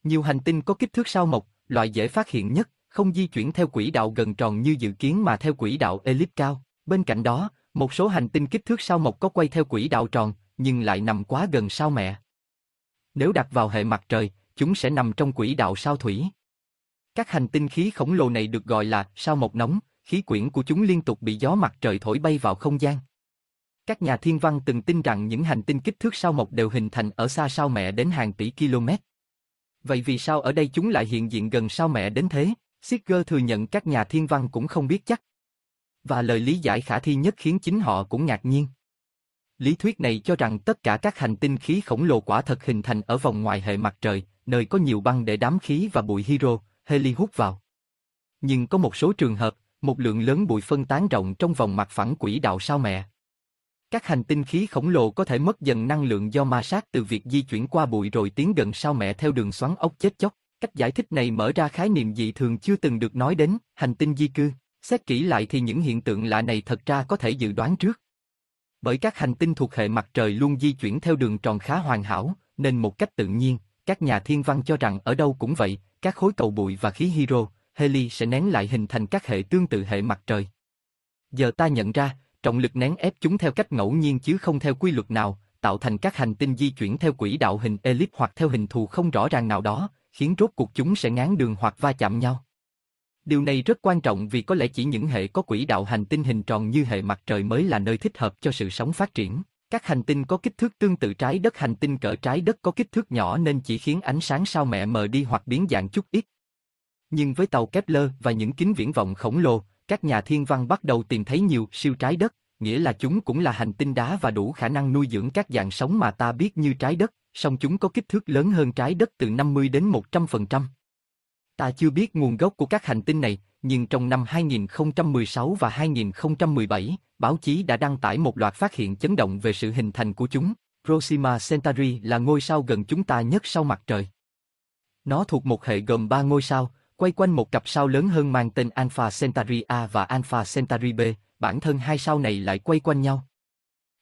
Nhiều hành tinh có kích thước sao mộc, loại dễ phát hiện nhất, không di chuyển theo quỹ đạo gần tròn như dự kiến mà theo quỹ đạo elip cao. Bên cạnh đó, một số hành tinh kích thước sao mộc có quay theo quỹ đạo tròn, nhưng lại nằm quá gần sao mẹ. Nếu đặt vào hệ mặt trời, chúng sẽ nằm trong quỹ đạo sao thủy. Các hành tinh khí khổng lồ này được gọi là sao mộc nóng, khí quyển của chúng liên tục bị gió mặt trời thổi bay vào không gian. Các nhà thiên văn từng tin rằng những hành tinh kích thước sao mộc đều hình thành ở xa sao mẹ đến hàng tỷ km. Vậy vì sao ở đây chúng lại hiện diện gần sao mẹ đến thế? Seeger thừa nhận các nhà thiên văn cũng không biết chắc. Và lời lý giải khả thi nhất khiến chính họ cũng ngạc nhiên. Lý thuyết này cho rằng tất cả các hành tinh khí khổng lồ quả thật hình thành ở vòng ngoài hệ mặt trời, nơi có nhiều băng để đám khí và bụi hydro, heli hút vào. Nhưng có một số trường hợp, một lượng lớn bụi phân tán rộng trong vòng mặt phẳng quỹ đạo sao mẹ. Các hành tinh khí khổng lồ có thể mất dần năng lượng do ma sát từ việc di chuyển qua bụi rồi tiến gần sao mẹ theo đường xoắn ốc chết chóc. Cách giải thích này mở ra khái niệm dị thường chưa từng được nói đến, hành tinh di cư. Xét kỹ lại thì những hiện tượng lạ này thật ra có thể dự đoán trước. Bởi các hành tinh thuộc hệ mặt trời luôn di chuyển theo đường tròn khá hoàn hảo, nên một cách tự nhiên, các nhà thiên văn cho rằng ở đâu cũng vậy, các khối cầu bụi và khí hydro, heli sẽ nén lại hình thành các hệ tương tự hệ mặt trời. Giờ ta nhận ra, trọng lực nén ép chúng theo cách ngẫu nhiên chứ không theo quy luật nào, tạo thành các hành tinh di chuyển theo quỹ đạo hình elip hoặc theo hình thù không rõ ràng nào đó, khiến rốt cuộc chúng sẽ ngán đường hoặc va chạm nhau. Điều này rất quan trọng vì có lẽ chỉ những hệ có quỹ đạo hành tinh hình tròn như hệ mặt trời mới là nơi thích hợp cho sự sống phát triển. Các hành tinh có kích thước tương tự trái đất hành tinh cỡ trái đất có kích thước nhỏ nên chỉ khiến ánh sáng sao mẹ mờ đi hoặc biến dạng chút ít. Nhưng với tàu Kepler và những kính viễn vọng khổng lồ, các nhà thiên văn bắt đầu tìm thấy nhiều siêu trái đất, nghĩa là chúng cũng là hành tinh đá và đủ khả năng nuôi dưỡng các dạng sống mà ta biết như trái đất, song chúng có kích thước lớn hơn trái đất từ 50 đến 100%. Ta chưa biết nguồn gốc của các hành tinh này, nhưng trong năm 2016 và 2017, báo chí đã đăng tải một loạt phát hiện chấn động về sự hình thành của chúng. Proxima Centauri là ngôi sao gần chúng ta nhất sau mặt trời. Nó thuộc một hệ gồm ba ngôi sao, quay quanh một cặp sao lớn hơn mang tên Alpha Centauri A và Alpha Centauri B, bản thân hai sao này lại quay quanh nhau.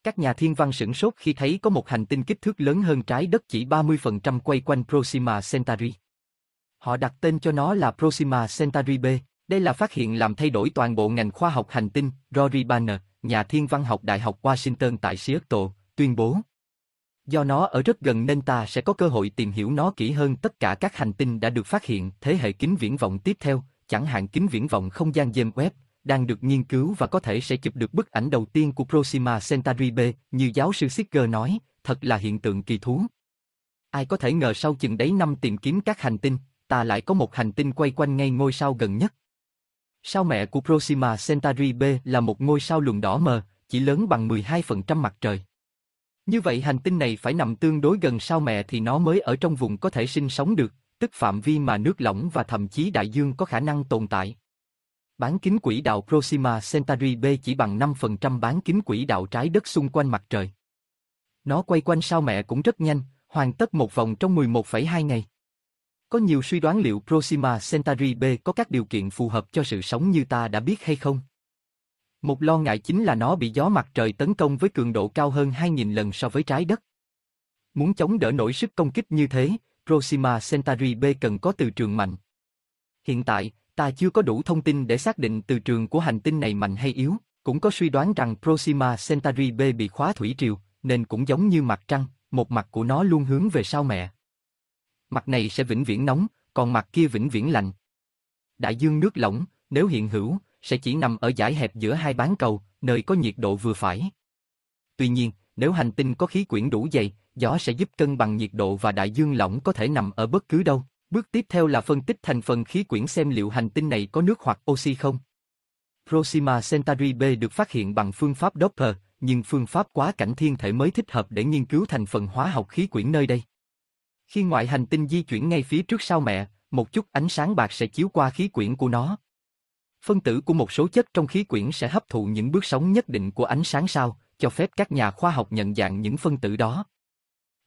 Các nhà thiên văn sửng sốt khi thấy có một hành tinh kích thước lớn hơn trái đất chỉ 30% quay quanh Proxima Centauri. Họ đặt tên cho nó là Proxima Centauri B. Đây là phát hiện làm thay đổi toàn bộ ngành khoa học hành tinh, Rory Banner, nhà thiên văn học Đại học Washington tại Seattle, tuyên bố. Do nó ở rất gần nên ta sẽ có cơ hội tìm hiểu nó kỹ hơn tất cả các hành tinh đã được phát hiện. Thế hệ kính viễn vọng tiếp theo, chẳng hạn kính viễn vọng không gian James Webb, đang được nghiên cứu và có thể sẽ chụp được bức ảnh đầu tiên của Proxima Centauri B, như giáo sư Sicker nói, thật là hiện tượng kỳ thú. Ai có thể ngờ sau chừng đấy năm tìm kiếm các hành tinh, ta lại có một hành tinh quay quanh ngay ngôi sao gần nhất. Sao mẹ của Proxima Centauri B là một ngôi sao luồng đỏ mờ, chỉ lớn bằng 12% mặt trời. Như vậy hành tinh này phải nằm tương đối gần sao mẹ thì nó mới ở trong vùng có thể sinh sống được, tức phạm vi mà nước lỏng và thậm chí đại dương có khả năng tồn tại. Bán kính quỹ đạo Proxima Centauri B chỉ bằng 5% bán kính quỹ đạo trái đất xung quanh mặt trời. Nó quay quanh sao mẹ cũng rất nhanh, hoàn tất một vòng trong 11,2 ngày. Có nhiều suy đoán liệu Proxima Centauri B có các điều kiện phù hợp cho sự sống như ta đã biết hay không. Một lo ngại chính là nó bị gió mặt trời tấn công với cường độ cao hơn 2.000 lần so với trái đất. Muốn chống đỡ nổi sức công kích như thế, Proxima Centauri B cần có từ trường mạnh. Hiện tại, ta chưa có đủ thông tin để xác định từ trường của hành tinh này mạnh hay yếu, cũng có suy đoán rằng Proxima Centauri B bị khóa thủy triều, nên cũng giống như mặt trăng, một mặt của nó luôn hướng về sao mẹ. Mặt này sẽ vĩnh viễn nóng, còn mặt kia vĩnh viễn lạnh. Đại dương nước lỏng, nếu hiện hữu, sẽ chỉ nằm ở giải hẹp giữa hai bán cầu, nơi có nhiệt độ vừa phải. Tuy nhiên, nếu hành tinh có khí quyển đủ dày, gió sẽ giúp cân bằng nhiệt độ và đại dương lỏng có thể nằm ở bất cứ đâu. Bước tiếp theo là phân tích thành phần khí quyển xem liệu hành tinh này có nước hoặc oxy không. Proxima Centauri B được phát hiện bằng phương pháp Doppler, nhưng phương pháp quá cảnh thiên thể mới thích hợp để nghiên cứu thành phần hóa học khí quyển nơi đây. Khi ngoại hành tinh di chuyển ngay phía trước sao mẹ, một chút ánh sáng bạc sẽ chiếu qua khí quyển của nó. Phân tử của một số chất trong khí quyển sẽ hấp thụ những bước sóng nhất định của ánh sáng sao, cho phép các nhà khoa học nhận dạng những phân tử đó.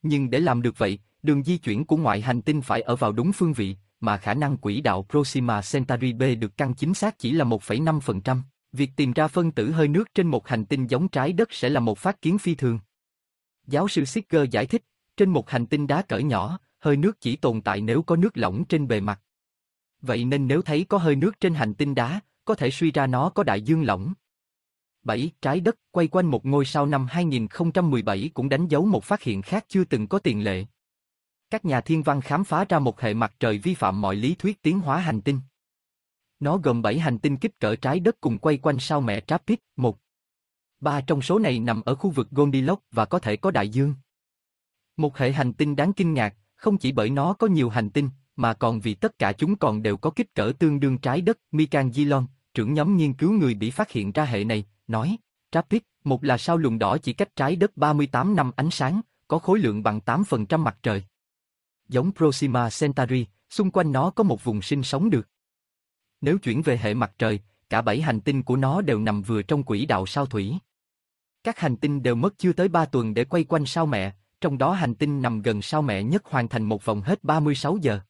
Nhưng để làm được vậy, đường di chuyển của ngoại hành tinh phải ở vào đúng phương vị, mà khả năng quỹ đạo Proxima Centauri B được căn chính xác chỉ là 1,5%. Việc tìm ra phân tử hơi nước trên một hành tinh giống trái đất sẽ là một phát kiến phi thường. Giáo sư Sicker giải thích, trên một hành tinh đá cỡ nhỏ, hơi nước chỉ tồn tại nếu có nước lỏng trên bề mặt. Vậy nên nếu thấy có hơi nước trên hành tinh đá, có thể suy ra nó có đại dương lỏng. 7. Trái đất quay quanh một ngôi sao năm 2017 cũng đánh dấu một phát hiện khác chưa từng có tiền lệ. Các nhà thiên văn khám phá ra một hệ mặt trời vi phạm mọi lý thuyết tiến hóa hành tinh. Nó gồm 7 hành tinh kích cỡ trái đất cùng quay quanh sao mẹ Trappist, một. Ba trong số này nằm ở khu vực Goldilocks và có thể có đại dương. Một hệ hành tinh đáng kinh ngạc, không chỉ bởi nó có nhiều hành tinh, mà còn vì tất cả chúng còn đều có kích cỡ tương đương trái đất. Mikan Gilon, trưởng nhóm nghiên cứu người bị phát hiện ra hệ này, nói, Trappist, một là sao lùn đỏ chỉ cách trái đất 38 năm ánh sáng, có khối lượng bằng 8% mặt trời. Giống Proxima Centauri, xung quanh nó có một vùng sinh sống được. Nếu chuyển về hệ mặt trời, cả bảy hành tinh của nó đều nằm vừa trong quỹ đạo sao thủy. Các hành tinh đều mất chưa tới 3 tuần để quay quanh sao mẹ, trong đó hành tinh nằm gần sao mẹ nhất hoàn thành một vòng hết 36 giờ.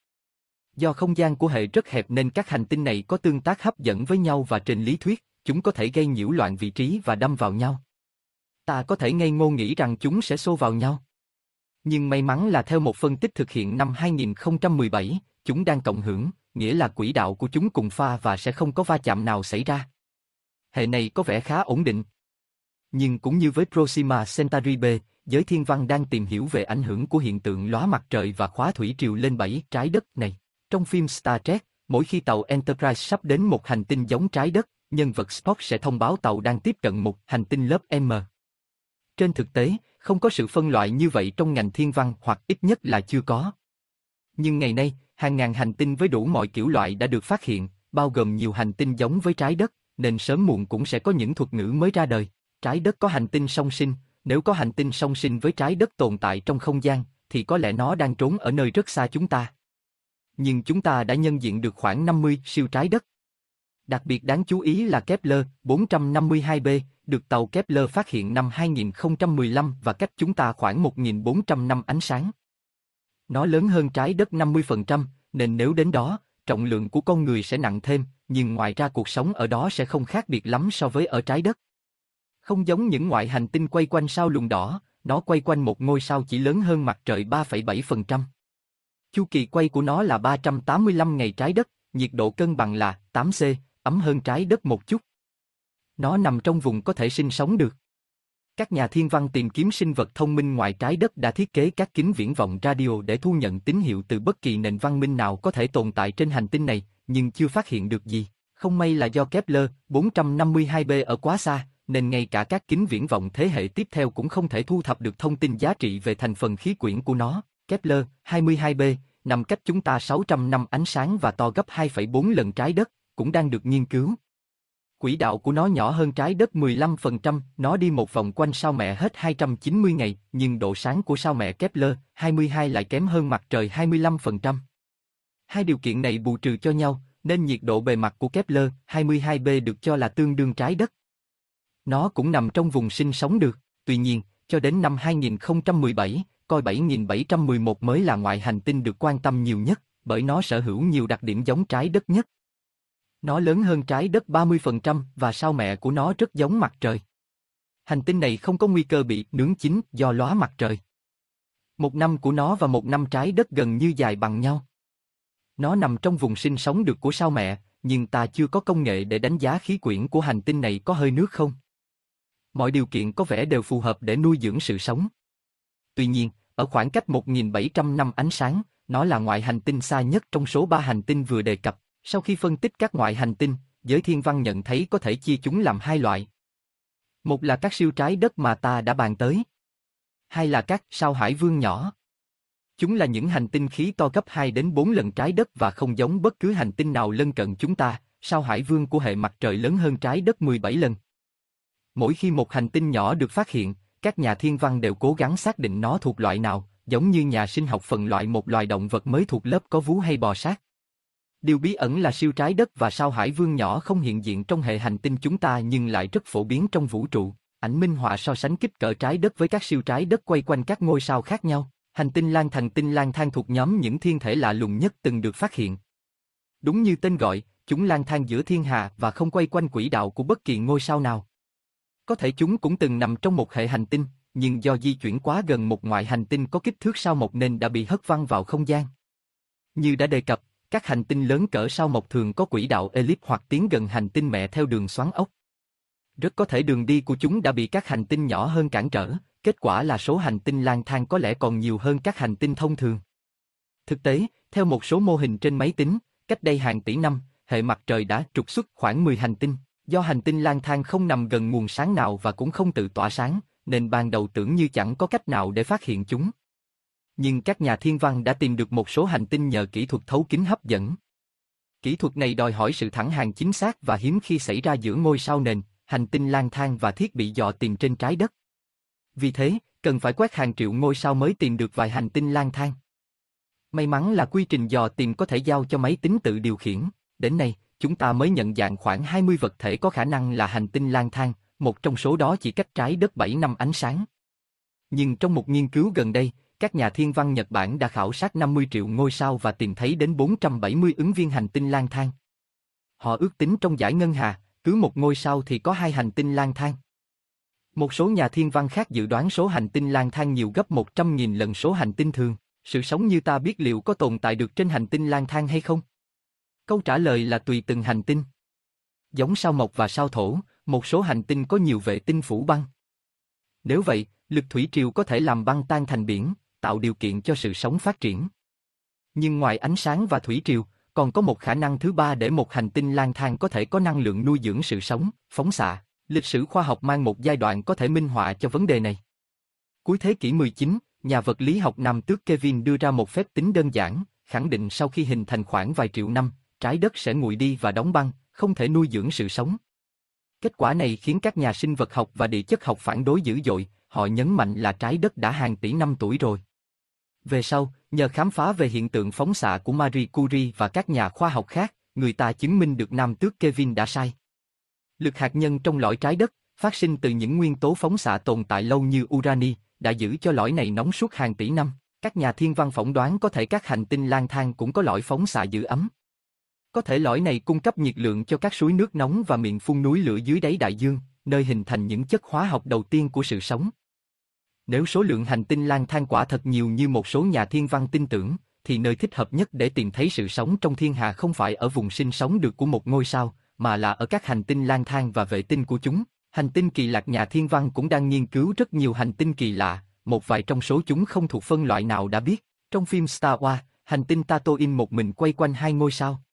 Do không gian của hệ rất hẹp nên các hành tinh này có tương tác hấp dẫn với nhau và trên lý thuyết, chúng có thể gây nhiễu loạn vị trí và đâm vào nhau. Ta có thể ngây ngô nghĩ rằng chúng sẽ xô vào nhau. Nhưng may mắn là theo một phân tích thực hiện năm 2017, chúng đang cộng hưởng, nghĩa là quỹ đạo của chúng cùng pha và sẽ không có va chạm nào xảy ra. Hệ này có vẻ khá ổn định. Nhưng cũng như với Proxima Centauri B, giới thiên văn đang tìm hiểu về ảnh hưởng của hiện tượng lóa mặt trời và khóa thủy triều lên bảy trái đất này. Trong phim Star Trek, mỗi khi tàu Enterprise sắp đến một hành tinh giống trái đất, nhân vật Spock sẽ thông báo tàu đang tiếp cận một hành tinh lớp M. Trên thực tế, không có sự phân loại như vậy trong ngành thiên văn hoặc ít nhất là chưa có. Nhưng ngày nay, hàng ngàn hành tinh với đủ mọi kiểu loại đã được phát hiện, bao gồm nhiều hành tinh giống với trái đất, nên sớm muộn cũng sẽ có những thuật ngữ mới ra đời. Trái đất có hành tinh song sinh, nếu có hành tinh song sinh với trái đất tồn tại trong không gian, thì có lẽ nó đang trốn ở nơi rất xa chúng ta. Nhưng chúng ta đã nhân diện được khoảng 50 siêu trái đất. Đặc biệt đáng chú ý là Kepler 452b, được tàu Kepler phát hiện năm 2015 và cách chúng ta khoảng 1.400 năm ánh sáng. Nó lớn hơn trái đất 50%, nên nếu đến đó, trọng lượng của con người sẽ nặng thêm, nhưng ngoài ra cuộc sống ở đó sẽ không khác biệt lắm so với ở trái đất. Không giống những ngoại hành tinh quay quanh sao lùn đỏ, nó quay quanh một ngôi sao chỉ lớn hơn mặt trời 3,7%. Chu kỳ quay của nó là 385 ngày trái đất, nhiệt độ cân bằng là 8C, ấm hơn trái đất một chút. Nó nằm trong vùng có thể sinh sống được. Các nhà thiên văn tìm kiếm sinh vật thông minh ngoài trái đất đã thiết kế các kính viễn vọng radio để thu nhận tín hiệu từ bất kỳ nền văn minh nào có thể tồn tại trên hành tinh này, nhưng chưa phát hiện được gì. Không may là do Kepler 452b ở quá xa, nên ngay cả các kính viễn vọng thế hệ tiếp theo cũng không thể thu thập được thông tin giá trị về thành phần khí quyển của nó. Kepler 22b nằm cách chúng ta 600 năm ánh sáng và to gấp 2,4 lần trái đất, cũng đang được nghiên cứu. Quỹ đạo của nó nhỏ hơn trái đất 15%, nó đi một vòng quanh sao mẹ hết 290 ngày, nhưng độ sáng của sao mẹ Kepler 22 lại kém hơn mặt trời 25%. Hai điều kiện này bù trừ cho nhau, nên nhiệt độ bề mặt của Kepler 22b được cho là tương đương trái đất. Nó cũng nằm trong vùng sinh sống được, tuy nhiên, cho đến năm 2017, coi 7711 mới là ngoại hành tinh được quan tâm nhiều nhất, bởi nó sở hữu nhiều đặc điểm giống trái đất nhất. Nó lớn hơn trái đất 30% và sao mẹ của nó rất giống mặt trời. Hành tinh này không có nguy cơ bị nướng chín do lóa mặt trời. Một năm của nó và một năm trái đất gần như dài bằng nhau. Nó nằm trong vùng sinh sống được của sao mẹ, nhưng ta chưa có công nghệ để đánh giá khí quyển của hành tinh này có hơi nước không. Mọi điều kiện có vẻ đều phù hợp để nuôi dưỡng sự sống. Tuy nhiên, ở khoảng cách 1.700 năm ánh sáng, nó là ngoại hành tinh xa nhất trong số ba hành tinh vừa đề cập. Sau khi phân tích các ngoại hành tinh, giới thiên văn nhận thấy có thể chia chúng làm hai loại. Một là các siêu trái đất mà ta đã bàn tới. Hai là các sao hải vương nhỏ. Chúng là những hành tinh khí to gấp 2 đến 4 lần trái đất và không giống bất cứ hành tinh nào lân cận chúng ta, sao hải vương của hệ mặt trời lớn hơn trái đất 17 lần. Mỗi khi một hành tinh nhỏ được phát hiện, các nhà thiên văn đều cố gắng xác định nó thuộc loại nào, giống như nhà sinh học phân loại một loài động vật mới thuộc lớp có vú hay bò sát. Điều bí ẩn là siêu trái đất và sao hải vương nhỏ không hiện diện trong hệ hành tinh chúng ta nhưng lại rất phổ biến trong vũ trụ. Ảnh minh họa so sánh kích cỡ trái đất với các siêu trái đất quay quanh các ngôi sao khác nhau. Hành tinh lang thành tinh lang thang thuộc nhóm những thiên thể lạ lùng nhất từng được phát hiện. Đúng như tên gọi, chúng lang thang giữa thiên hà và không quay quanh quỹ đạo của bất kỳ ngôi sao nào. Có thể chúng cũng từng nằm trong một hệ hành tinh, nhưng do di chuyển quá gần một ngoại hành tinh có kích thước sao mộc nên đã bị hất văng vào không gian. Như đã đề cập, các hành tinh lớn cỡ sao mộc thường có quỹ đạo elip hoặc tiến gần hành tinh mẹ theo đường xoắn ốc. Rất có thể đường đi của chúng đã bị các hành tinh nhỏ hơn cản trở, kết quả là số hành tinh lang thang có lẽ còn nhiều hơn các hành tinh thông thường. Thực tế, theo một số mô hình trên máy tính, cách đây hàng tỷ năm, hệ mặt trời đã trục xuất khoảng 10 hành tinh. Do hành tinh lang thang không nằm gần nguồn sáng nào và cũng không tự tỏa sáng, nên ban đầu tưởng như chẳng có cách nào để phát hiện chúng. Nhưng các nhà thiên văn đã tìm được một số hành tinh nhờ kỹ thuật thấu kính hấp dẫn. Kỹ thuật này đòi hỏi sự thẳng hàng chính xác và hiếm khi xảy ra giữa ngôi sao nền, hành tinh lang thang và thiết bị dò tìm trên trái đất. Vì thế, cần phải quét hàng triệu ngôi sao mới tìm được vài hành tinh lang thang. May mắn là quy trình dò tìm có thể giao cho máy tính tự điều khiển. Đến nay, chúng ta mới nhận dạng khoảng 20 vật thể có khả năng là hành tinh lang thang, một trong số đó chỉ cách trái đất 7 năm ánh sáng. Nhưng trong một nghiên cứu gần đây, các nhà thiên văn Nhật Bản đã khảo sát 50 triệu ngôi sao và tìm thấy đến 470 ứng viên hành tinh lang thang. Họ ước tính trong giải ngân hà, cứ một ngôi sao thì có hai hành tinh lang thang. Một số nhà thiên văn khác dự đoán số hành tinh lang thang nhiều gấp 100.000 lần số hành tinh thường. Sự sống như ta biết liệu có tồn tại được trên hành tinh lang thang hay không? Câu trả lời là tùy từng hành tinh. Giống sao mộc và sao thổ, một số hành tinh có nhiều vệ tinh phủ băng. Nếu vậy, lực thủy triều có thể làm băng tan thành biển, tạo điều kiện cho sự sống phát triển. Nhưng ngoài ánh sáng và thủy triều, còn có một khả năng thứ ba để một hành tinh lang thang có thể có năng lượng nuôi dưỡng sự sống, phóng xạ. Lịch sử khoa học mang một giai đoạn có thể minh họa cho vấn đề này. Cuối thế kỷ 19, nhà vật lý học Nam tước Kevin đưa ra một phép tính đơn giản, khẳng định sau khi hình thành khoảng vài triệu năm, trái đất sẽ nguội đi và đóng băng, không thể nuôi dưỡng sự sống. Kết quả này khiến các nhà sinh vật học và địa chất học phản đối dữ dội, họ nhấn mạnh là trái đất đã hàng tỷ năm tuổi rồi. Về sau, nhờ khám phá về hiện tượng phóng xạ của Marie Curie và các nhà khoa học khác, người ta chứng minh được nam tước Kevin đã sai. Lực hạt nhân trong lõi trái đất, phát sinh từ những nguyên tố phóng xạ tồn tại lâu như urani, đã giữ cho lõi này nóng suốt hàng tỷ năm. Các nhà thiên văn phỏng đoán có thể các hành tinh lang thang cũng có lõi phóng xạ giữ ấm. Có thể lõi này cung cấp nhiệt lượng cho các suối nước nóng và miệng phun núi lửa dưới đáy đại dương, nơi hình thành những chất hóa học đầu tiên của sự sống. Nếu số lượng hành tinh lang thang quả thật nhiều như một số nhà thiên văn tin tưởng, thì nơi thích hợp nhất để tìm thấy sự sống trong thiên hà không phải ở vùng sinh sống được của một ngôi sao, mà là ở các hành tinh lang thang và vệ tinh của chúng. Hành tinh kỳ lạc nhà thiên văn cũng đang nghiên cứu rất nhiều hành tinh kỳ lạ, một vài trong số chúng không thuộc phân loại nào đã biết. Trong phim Star Wars, hành tinh Tatooine một mình quay quanh hai ngôi sao.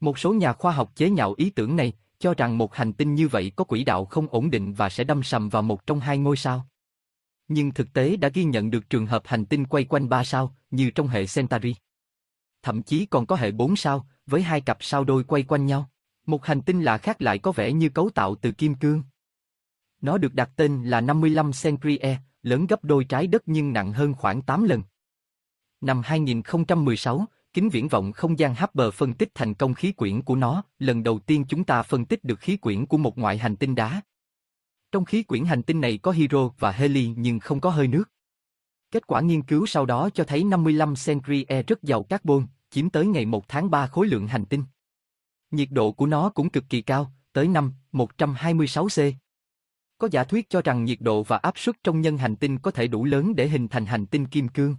Một số nhà khoa học chế nhạo ý tưởng này, cho rằng một hành tinh như vậy có quỹ đạo không ổn định và sẽ đâm sầm vào một trong hai ngôi sao. Nhưng thực tế đã ghi nhận được trường hợp hành tinh quay quanh ba sao, như trong hệ Centauri. Thậm chí còn có hệ bốn sao, với hai cặp sao đôi quay quanh nhau. Một hành tinh lạ khác lại có vẻ như cấu tạo từ kim cương. Nó được đặt tên là 55 Centauri lớn gấp đôi trái đất nhưng nặng hơn khoảng 8 lần. Năm 2016, kính viễn vọng không gian Hubble phân tích thành công khí quyển của nó, lần đầu tiên chúng ta phân tích được khí quyển của một ngoại hành tinh đá. Trong khí quyển hành tinh này có hydro và heli nhưng không có hơi nước. Kết quả nghiên cứu sau đó cho thấy 55 Centauri E rất giàu carbon, chiếm tới ngày 1 tháng 3 khối lượng hành tinh. Nhiệt độ của nó cũng cực kỳ cao, tới 5, 126 C. Có giả thuyết cho rằng nhiệt độ và áp suất trong nhân hành tinh có thể đủ lớn để hình thành hành tinh kim cương.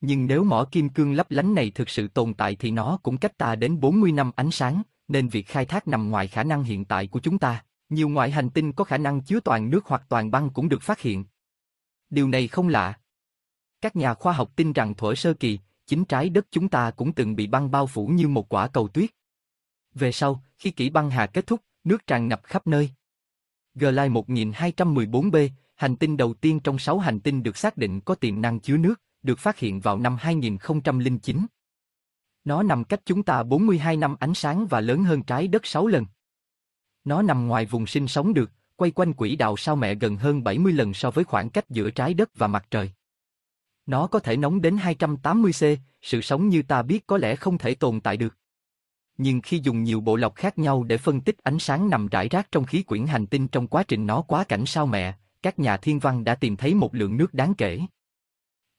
Nhưng nếu mỏ kim cương lấp lánh này thực sự tồn tại thì nó cũng cách ta đến 40 năm ánh sáng, nên việc khai thác nằm ngoài khả năng hiện tại của chúng ta. Nhiều ngoại hành tinh có khả năng chứa toàn nước hoặc toàn băng cũng được phát hiện. Điều này không lạ. Các nhà khoa học tin rằng thuở sơ kỳ, chính trái đất chúng ta cũng từng bị băng bao phủ như một quả cầu tuyết. Về sau, khi kỷ băng hà kết thúc, nước tràn ngập khắp nơi. Glide 1214b, hành tinh đầu tiên trong 6 hành tinh được xác định có tiềm năng chứa nước, được phát hiện vào năm 2009. Nó nằm cách chúng ta 42 năm ánh sáng và lớn hơn trái đất 6 lần. Nó nằm ngoài vùng sinh sống được, quay quanh quỹ đạo sao mẹ gần hơn 70 lần so với khoảng cách giữa trái đất và mặt trời. Nó có thể nóng đến 280 C, sự sống như ta biết có lẽ không thể tồn tại được. Nhưng khi dùng nhiều bộ lọc khác nhau để phân tích ánh sáng nằm rải rác trong khí quyển hành tinh trong quá trình nó quá cảnh sao mẹ, các nhà thiên văn đã tìm thấy một lượng nước đáng kể.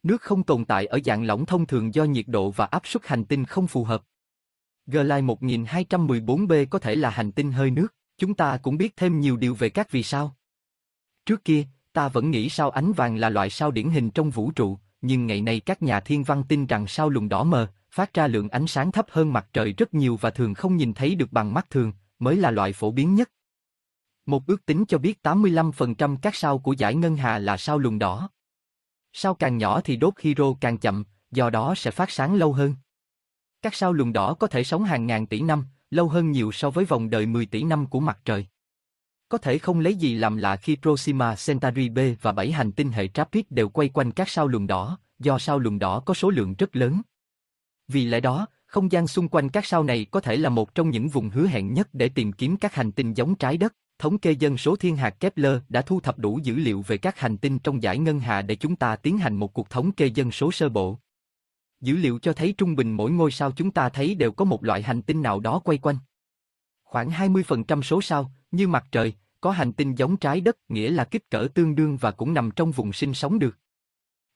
Nước không tồn tại ở dạng lỏng thông thường do nhiệt độ và áp suất hành tinh không phù hợp. Gly 1214b có thể là hành tinh hơi nước, chúng ta cũng biết thêm nhiều điều về các vì sao. Trước kia, ta vẫn nghĩ sao ánh vàng là loại sao điển hình trong vũ trụ, nhưng ngày nay các nhà thiên văn tin rằng sao lùn đỏ mờ, phát ra lượng ánh sáng thấp hơn mặt trời rất nhiều và thường không nhìn thấy được bằng mắt thường, mới là loại phổ biến nhất. Một ước tính cho biết 85% các sao của giải ngân hà là sao lùn đỏ. Sao càng nhỏ thì đốt hydro càng chậm, do đó sẽ phát sáng lâu hơn. Các sao lùn đỏ có thể sống hàng ngàn tỷ năm, lâu hơn nhiều so với vòng đời 10 tỷ năm của mặt trời. Có thể không lấy gì làm lạ khi Proxima Centauri B và bảy hành tinh hệ Trappist đều quay quanh các sao lùn đỏ, do sao lùn đỏ có số lượng rất lớn. Vì lẽ đó, không gian xung quanh các sao này có thể là một trong những vùng hứa hẹn nhất để tìm kiếm các hành tinh giống trái đất. Thống kê dân số thiên hạt Kepler đã thu thập đủ dữ liệu về các hành tinh trong giải ngân hà để chúng ta tiến hành một cuộc thống kê dân số sơ bộ. Dữ liệu cho thấy trung bình mỗi ngôi sao chúng ta thấy đều có một loại hành tinh nào đó quay quanh. Khoảng 20% số sao, như mặt trời, có hành tinh giống trái đất nghĩa là kích cỡ tương đương và cũng nằm trong vùng sinh sống được.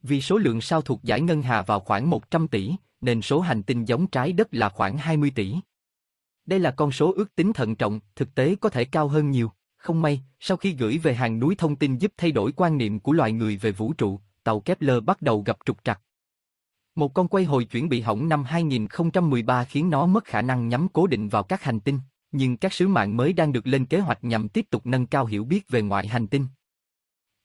Vì số lượng sao thuộc giải ngân hà vào khoảng 100 tỷ, nên số hành tinh giống trái đất là khoảng 20 tỷ. Đây là con số ước tính thận trọng, thực tế có thể cao hơn nhiều. Không may, sau khi gửi về hàng núi thông tin giúp thay đổi quan niệm của loài người về vũ trụ, tàu Kepler bắt đầu gặp trục trặc. Một con quay hồi chuyển bị hỏng năm 2013 khiến nó mất khả năng nhắm cố định vào các hành tinh, nhưng các sứ mạng mới đang được lên kế hoạch nhằm tiếp tục nâng cao hiểu biết về ngoại hành tinh.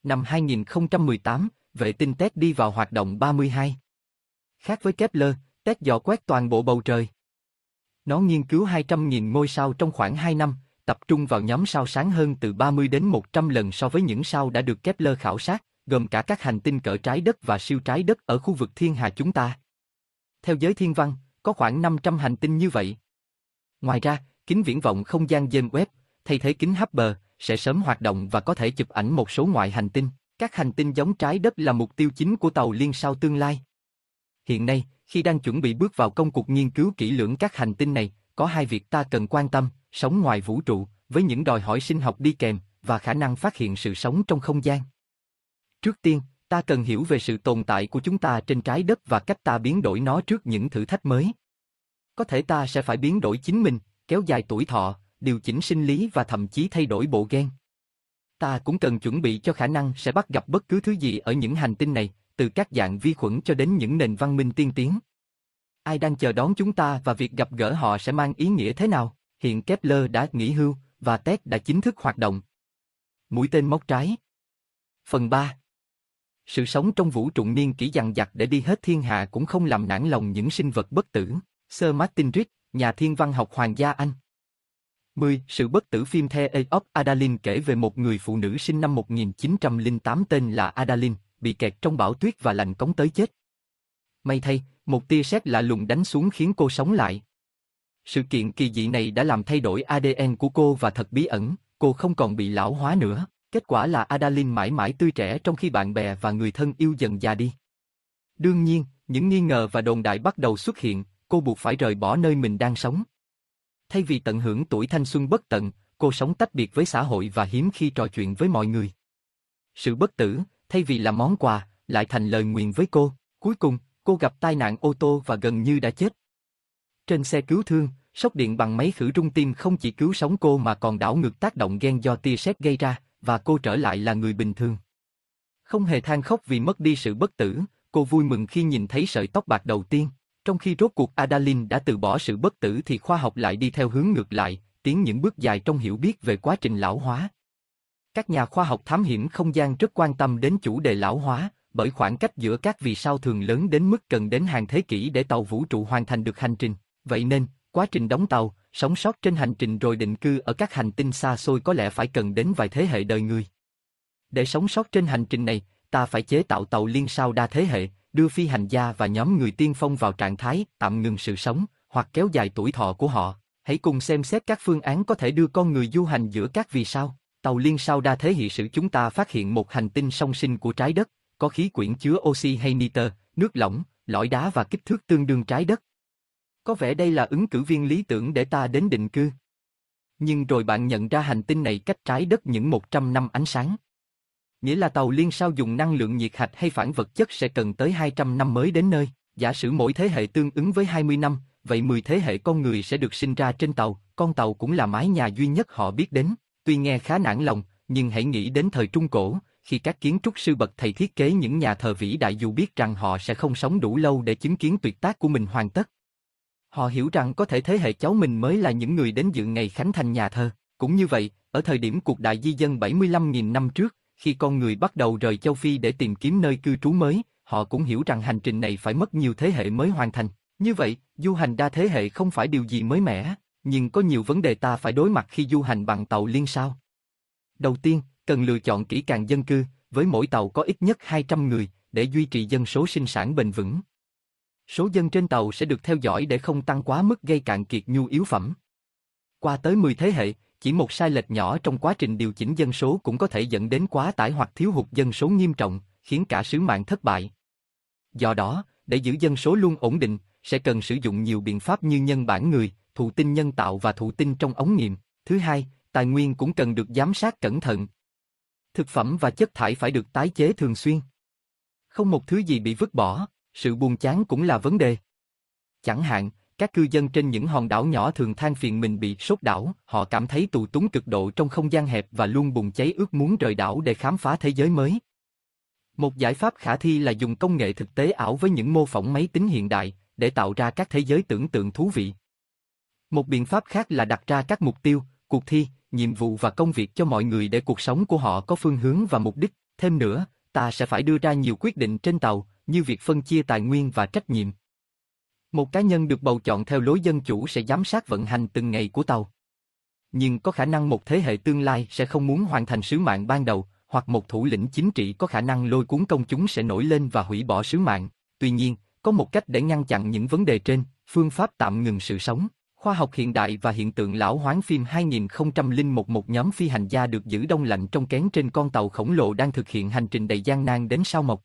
Năm 2018, vệ tinh TED đi vào hoạt động 32. Khác với Kepler, TED dò quét toàn bộ bầu trời. Nó nghiên cứu 200.000 ngôi sao trong khoảng 2 năm, tập trung vào nhóm sao sáng hơn từ 30 đến 100 lần so với những sao đã được Kepler khảo sát, gồm cả các hành tinh cỡ trái đất và siêu trái đất ở khu vực thiên hà chúng ta. Theo giới thiên văn, có khoảng 500 hành tinh như vậy. Ngoài ra, kính viễn vọng không gian James Webb, thay thế kính Hubble, sẽ sớm hoạt động và có thể chụp ảnh một số ngoại hành tinh. Các hành tinh giống trái đất là mục tiêu chính của tàu liên sao tương lai. Hiện nay, khi đang chuẩn bị bước vào công cuộc nghiên cứu kỹ lưỡng các hành tinh này, có hai việc ta cần quan tâm, sống ngoài vũ trụ, với những đòi hỏi sinh học đi kèm, và khả năng phát hiện sự sống trong không gian. Trước tiên, ta cần hiểu về sự tồn tại của chúng ta trên trái đất và cách ta biến đổi nó trước những thử thách mới. Có thể ta sẽ phải biến đổi chính mình, kéo dài tuổi thọ, điều chỉnh sinh lý và thậm chí thay đổi bộ gen. Ta cũng cần chuẩn bị cho khả năng sẽ bắt gặp bất cứ thứ gì ở những hành tinh này, từ các dạng vi khuẩn cho đến những nền văn minh tiên tiến. Ai đang chờ đón chúng ta và việc gặp gỡ họ sẽ mang ý nghĩa thế nào? Hiện Kepler đã nghỉ hưu, và TED đã chính thức hoạt động. Mũi tên móc trái Phần 3 Sự sống trong vũ trụ niên kỷ dằn dặt để đi hết thiên hạ cũng không làm nản lòng những sinh vật bất tử. Sir Martin Rick, nhà thiên văn học Hoàng gia Anh 10. Sự bất tử phim The Age of Adalin kể về một người phụ nữ sinh năm 1908 tên là Adaline bị kẹt trong bão tuyết và lạnh cống tới chết. May thay, một tia sét lạ lùng đánh xuống khiến cô sống lại. Sự kiện kỳ dị này đã làm thay đổi ADN của cô và thật bí ẩn, cô không còn bị lão hóa nữa. Kết quả là Adaline mãi mãi tươi trẻ trong khi bạn bè và người thân yêu dần già đi. Đương nhiên, những nghi ngờ và đồn đại bắt đầu xuất hiện, cô buộc phải rời bỏ nơi mình đang sống. Thay vì tận hưởng tuổi thanh xuân bất tận, cô sống tách biệt với xã hội và hiếm khi trò chuyện với mọi người. Sự bất tử, thay vì là món quà, lại thành lời nguyện với cô. Cuối cùng, cô gặp tai nạn ô tô và gần như đã chết. Trên xe cứu thương, sốc điện bằng máy khử trung tim không chỉ cứu sống cô mà còn đảo ngược tác động gen do tia sét gây ra, và cô trở lại là người bình thường. Không hề than khóc vì mất đi sự bất tử, cô vui mừng khi nhìn thấy sợi tóc bạc đầu tiên. Trong khi rốt cuộc Adaline đã từ bỏ sự bất tử thì khoa học lại đi theo hướng ngược lại, tiến những bước dài trong hiểu biết về quá trình lão hóa. Các nhà khoa học thám hiểm không gian rất quan tâm đến chủ đề lão hóa, bởi khoảng cách giữa các vì sao thường lớn đến mức cần đến hàng thế kỷ để tàu vũ trụ hoàn thành được hành trình. Vậy nên, quá trình đóng tàu, sống sót trên hành trình rồi định cư ở các hành tinh xa xôi có lẽ phải cần đến vài thế hệ đời người. Để sống sót trên hành trình này, ta phải chế tạo tàu liên sao đa thế hệ, đưa phi hành gia và nhóm người tiên phong vào trạng thái tạm ngừng sự sống, hoặc kéo dài tuổi thọ của họ. Hãy cùng xem xét các phương án có thể đưa con người du hành giữa các vì sao. Tàu liên sao đa thế hệ sử chúng ta phát hiện một hành tinh song sinh của trái đất, có khí quyển chứa oxy hay nitơ, nước lỏng, lõi đá và kích thước tương đương trái đất. Có vẻ đây là ứng cử viên lý tưởng để ta đến định cư. Nhưng rồi bạn nhận ra hành tinh này cách trái đất những 100 năm ánh sáng. Nghĩa là tàu liên sao dùng năng lượng nhiệt hạch hay phản vật chất sẽ cần tới 200 năm mới đến nơi. Giả sử mỗi thế hệ tương ứng với 20 năm, vậy 10 thế hệ con người sẽ được sinh ra trên tàu, con tàu cũng là mái nhà duy nhất họ biết đến. Tuy nghe khá nản lòng, nhưng hãy nghĩ đến thời Trung Cổ, khi các kiến trúc sư bậc thầy thiết kế những nhà thờ vĩ đại dù biết rằng họ sẽ không sống đủ lâu để chứng kiến tuyệt tác của mình hoàn tất. Họ hiểu rằng có thể thế hệ cháu mình mới là những người đến dự ngày khánh thành nhà thờ. Cũng như vậy, ở thời điểm cuộc đại di dân 75.000 năm trước, khi con người bắt đầu rời châu Phi để tìm kiếm nơi cư trú mới, họ cũng hiểu rằng hành trình này phải mất nhiều thế hệ mới hoàn thành. Như vậy, du hành đa thế hệ không phải điều gì mới mẻ, nhưng có nhiều vấn đề ta phải đối mặt khi du hành bằng tàu liên sao. Đầu tiên, cần lựa chọn kỹ càng dân cư, với mỗi tàu có ít nhất 200 người, để duy trì dân số sinh sản bền vững. Số dân trên tàu sẽ được theo dõi để không tăng quá mức gây cạn kiệt nhu yếu phẩm. Qua tới 10 thế hệ, chỉ một sai lệch nhỏ trong quá trình điều chỉnh dân số cũng có thể dẫn đến quá tải hoặc thiếu hụt dân số nghiêm trọng, khiến cả sứ mạng thất bại. Do đó, để giữ dân số luôn ổn định, sẽ cần sử dụng nhiều biện pháp như nhân bản người, thụ tinh nhân tạo và thụ tinh trong ống nghiệm. Thứ hai, tài nguyên cũng cần được giám sát cẩn thận. Thực phẩm và chất thải phải được tái chế thường xuyên. Không một thứ gì bị vứt bỏ, sự buồn chán cũng là vấn đề. Chẳng hạn, các cư dân trên những hòn đảo nhỏ thường than phiền mình bị sốt đảo, họ cảm thấy tù túng cực độ trong không gian hẹp và luôn bùng cháy ước muốn rời đảo để khám phá thế giới mới. Một giải pháp khả thi là dùng công nghệ thực tế ảo với những mô phỏng máy tính hiện đại, để tạo ra các thế giới tưởng tượng thú vị. Một biện pháp khác là đặt ra các mục tiêu, cuộc thi, nhiệm vụ và công việc cho mọi người để cuộc sống của họ có phương hướng và mục đích. Thêm nữa, ta sẽ phải đưa ra nhiều quyết định trên tàu, như việc phân chia tài nguyên và trách nhiệm. Một cá nhân được bầu chọn theo lối dân chủ sẽ giám sát vận hành từng ngày của tàu. Nhưng có khả năng một thế hệ tương lai sẽ không muốn hoàn thành sứ mạng ban đầu, hoặc một thủ lĩnh chính trị có khả năng lôi cuốn công chúng sẽ nổi lên và hủy bỏ sứ mạng. Tuy nhiên, có một cách để ngăn chặn những vấn đề trên, phương pháp tạm ngừng sự sống. Khoa học hiện đại và hiện tượng lão hoán phim 2001 một nhóm phi hành gia được giữ đông lạnh trong kén trên con tàu khổng lồ đang thực hiện hành trình đầy gian nan đến sao mộc.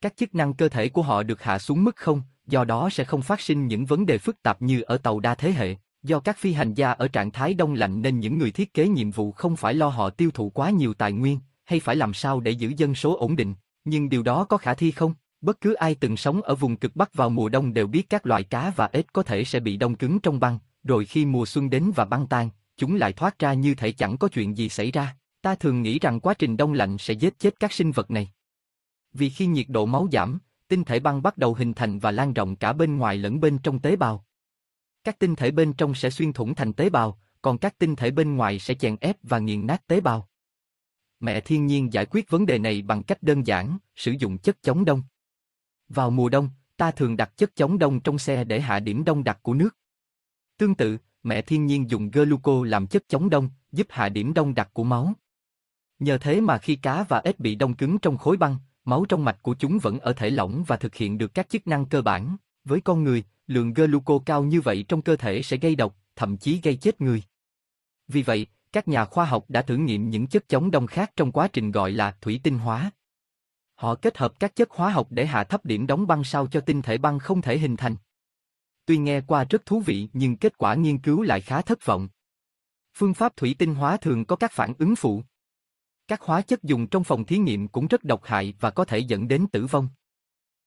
Các chức năng cơ thể của họ được hạ xuống mức không, do đó sẽ không phát sinh những vấn đề phức tạp như ở tàu đa thế hệ. Do các phi hành gia ở trạng thái đông lạnh nên những người thiết kế nhiệm vụ không phải lo họ tiêu thụ quá nhiều tài nguyên, hay phải làm sao để giữ dân số ổn định. Nhưng điều đó có khả thi không? Bất cứ ai từng sống ở vùng cực Bắc vào mùa đông đều biết các loại cá và ếch có thể sẽ bị đông cứng trong băng, rồi khi mùa xuân đến và băng tan, chúng lại thoát ra như thể chẳng có chuyện gì xảy ra. Ta thường nghĩ rằng quá trình đông lạnh sẽ giết chết các sinh vật này. Vì khi nhiệt độ máu giảm, tinh thể băng bắt đầu hình thành và lan rộng cả bên ngoài lẫn bên trong tế bào. Các tinh thể bên trong sẽ xuyên thủng thành tế bào, còn các tinh thể bên ngoài sẽ chèn ép và nghiền nát tế bào. Mẹ thiên nhiên giải quyết vấn đề này bằng cách đơn giản, sử dụng chất chống đông. Vào mùa đông, ta thường đặt chất chống đông trong xe để hạ điểm đông đặc của nước. Tương tự, mẹ thiên nhiên dùng gluco làm chất chống đông, giúp hạ điểm đông đặc của máu. Nhờ thế mà khi cá và ếch bị đông cứng trong khối băng, máu trong mạch của chúng vẫn ở thể lỏng và thực hiện được các chức năng cơ bản. Với con người, lượng gluco cao như vậy trong cơ thể sẽ gây độc, thậm chí gây chết người. Vì vậy, các nhà khoa học đã thử nghiệm những chất chống đông khác trong quá trình gọi là thủy tinh hóa. Họ kết hợp các chất hóa học để hạ thấp điểm đóng băng sao cho tinh thể băng không thể hình thành. tuy nghe qua rất thú vị nhưng kết quả nghiên cứu lại khá thất vọng. Phương pháp thủy tinh hóa thường có các phản ứng phụ. Các hóa chất dùng trong phòng thí nghiệm cũng rất độc hại và có thể dẫn đến tử vong.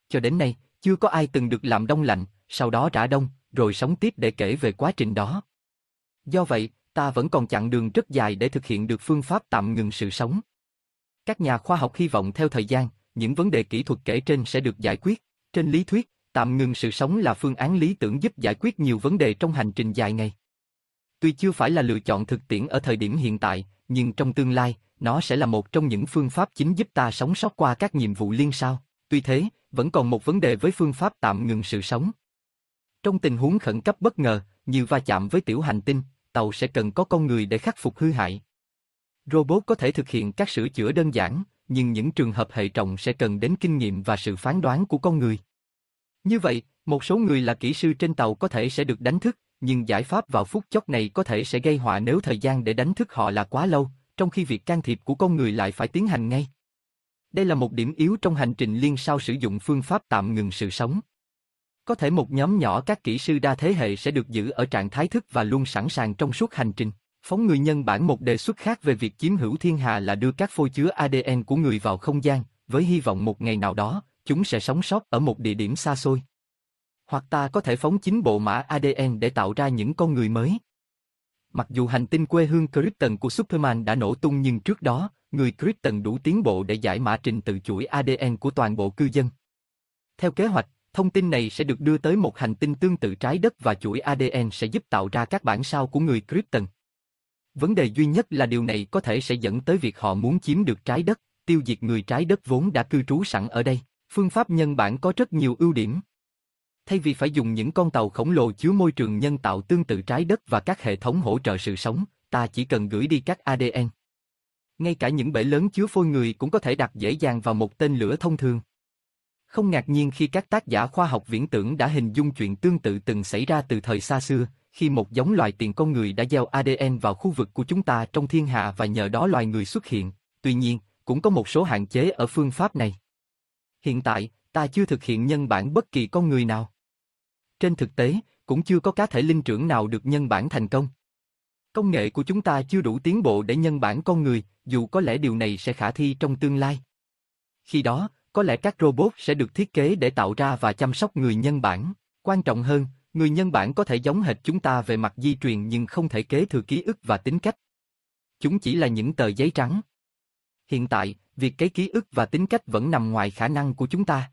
Cho đến nay, chưa có ai từng được làm đông lạnh, sau đó rã đông, rồi sống tiếp để kể về quá trình đó. Do vậy, ta vẫn còn chặng đường rất dài để thực hiện được phương pháp tạm ngừng sự sống. Các nhà khoa học hy vọng theo thời gian, những vấn đề kỹ thuật kể trên sẽ được giải quyết. Trên lý thuyết, tạm ngừng sự sống là phương án lý tưởng giúp giải quyết nhiều vấn đề trong hành trình dài ngày. Tuy chưa phải là lựa chọn thực tiễn ở thời điểm hiện tại, nhưng trong tương lai, nó sẽ là một trong những phương pháp chính giúp ta sống sót qua các nhiệm vụ liên sao. Tuy thế, vẫn còn một vấn đề với phương pháp tạm ngừng sự sống. Trong tình huống khẩn cấp bất ngờ, như va chạm với tiểu hành tinh, tàu sẽ cần có con người để khắc phục hư hại. Robot có thể thực hiện các sửa chữa đơn giản, nhưng những trường hợp hệ trọng sẽ cần đến kinh nghiệm và sự phán đoán của con người. Như vậy, một số người là kỹ sư trên tàu có thể sẽ được đánh thức, nhưng giải pháp vào phút chốc này có thể sẽ gây họa nếu thời gian để đánh thức họ là quá lâu, trong khi việc can thiệp của con người lại phải tiến hành ngay. Đây là một điểm yếu trong hành trình liên sau sử dụng phương pháp tạm ngừng sự sống. Có thể một nhóm nhỏ các kỹ sư đa thế hệ sẽ được giữ ở trạng thái thức và luôn sẵn sàng trong suốt hành trình. Phóng người nhân bản một đề xuất khác về việc chiếm hữu thiên hà là đưa các phôi chứa ADN của người vào không gian, với hy vọng một ngày nào đó, chúng sẽ sống sót ở một địa điểm xa xôi. Hoặc ta có thể phóng chính bộ mã ADN để tạo ra những con người mới. Mặc dù hành tinh quê hương Krypton của Superman đã nổ tung nhưng trước đó, người Krypton đủ tiến bộ để giải mã trình tự chuỗi ADN của toàn bộ cư dân. Theo kế hoạch, thông tin này sẽ được đưa tới một hành tinh tương tự trái đất và chuỗi ADN sẽ giúp tạo ra các bản sao của người Krypton. Vấn đề duy nhất là điều này có thể sẽ dẫn tới việc họ muốn chiếm được trái đất, tiêu diệt người trái đất vốn đã cư trú sẵn ở đây. Phương pháp nhân bản có rất nhiều ưu điểm. Thay vì phải dùng những con tàu khổng lồ chứa môi trường nhân tạo tương tự trái đất và các hệ thống hỗ trợ sự sống, ta chỉ cần gửi đi các ADN. Ngay cả những bể lớn chứa phôi người cũng có thể đặt dễ dàng vào một tên lửa thông thường. Không ngạc nhiên khi các tác giả khoa học viễn tưởng đã hình dung chuyện tương tự từng xảy ra từ thời xa xưa, khi một giống loài tiền con người đã gieo ADN vào khu vực của chúng ta trong thiên hạ và nhờ đó loài người xuất hiện. Tuy nhiên, cũng có một số hạn chế ở phương pháp này. Hiện tại, ta chưa thực hiện nhân bản bất kỳ con người nào. Trên thực tế, cũng chưa có cá thể linh trưởng nào được nhân bản thành công. Công nghệ của chúng ta chưa đủ tiến bộ để nhân bản con người, dù có lẽ điều này sẽ khả thi trong tương lai. Khi đó, có lẽ các robot sẽ được thiết kế để tạo ra và chăm sóc người nhân bản. Quan trọng hơn, người nhân bản có thể giống hệt chúng ta về mặt di truyền nhưng không thể kế thừa ký ức và tính cách. Chúng chỉ là những tờ giấy trắng. Hiện tại, việc kế ký ức và tính cách vẫn nằm ngoài khả năng của chúng ta.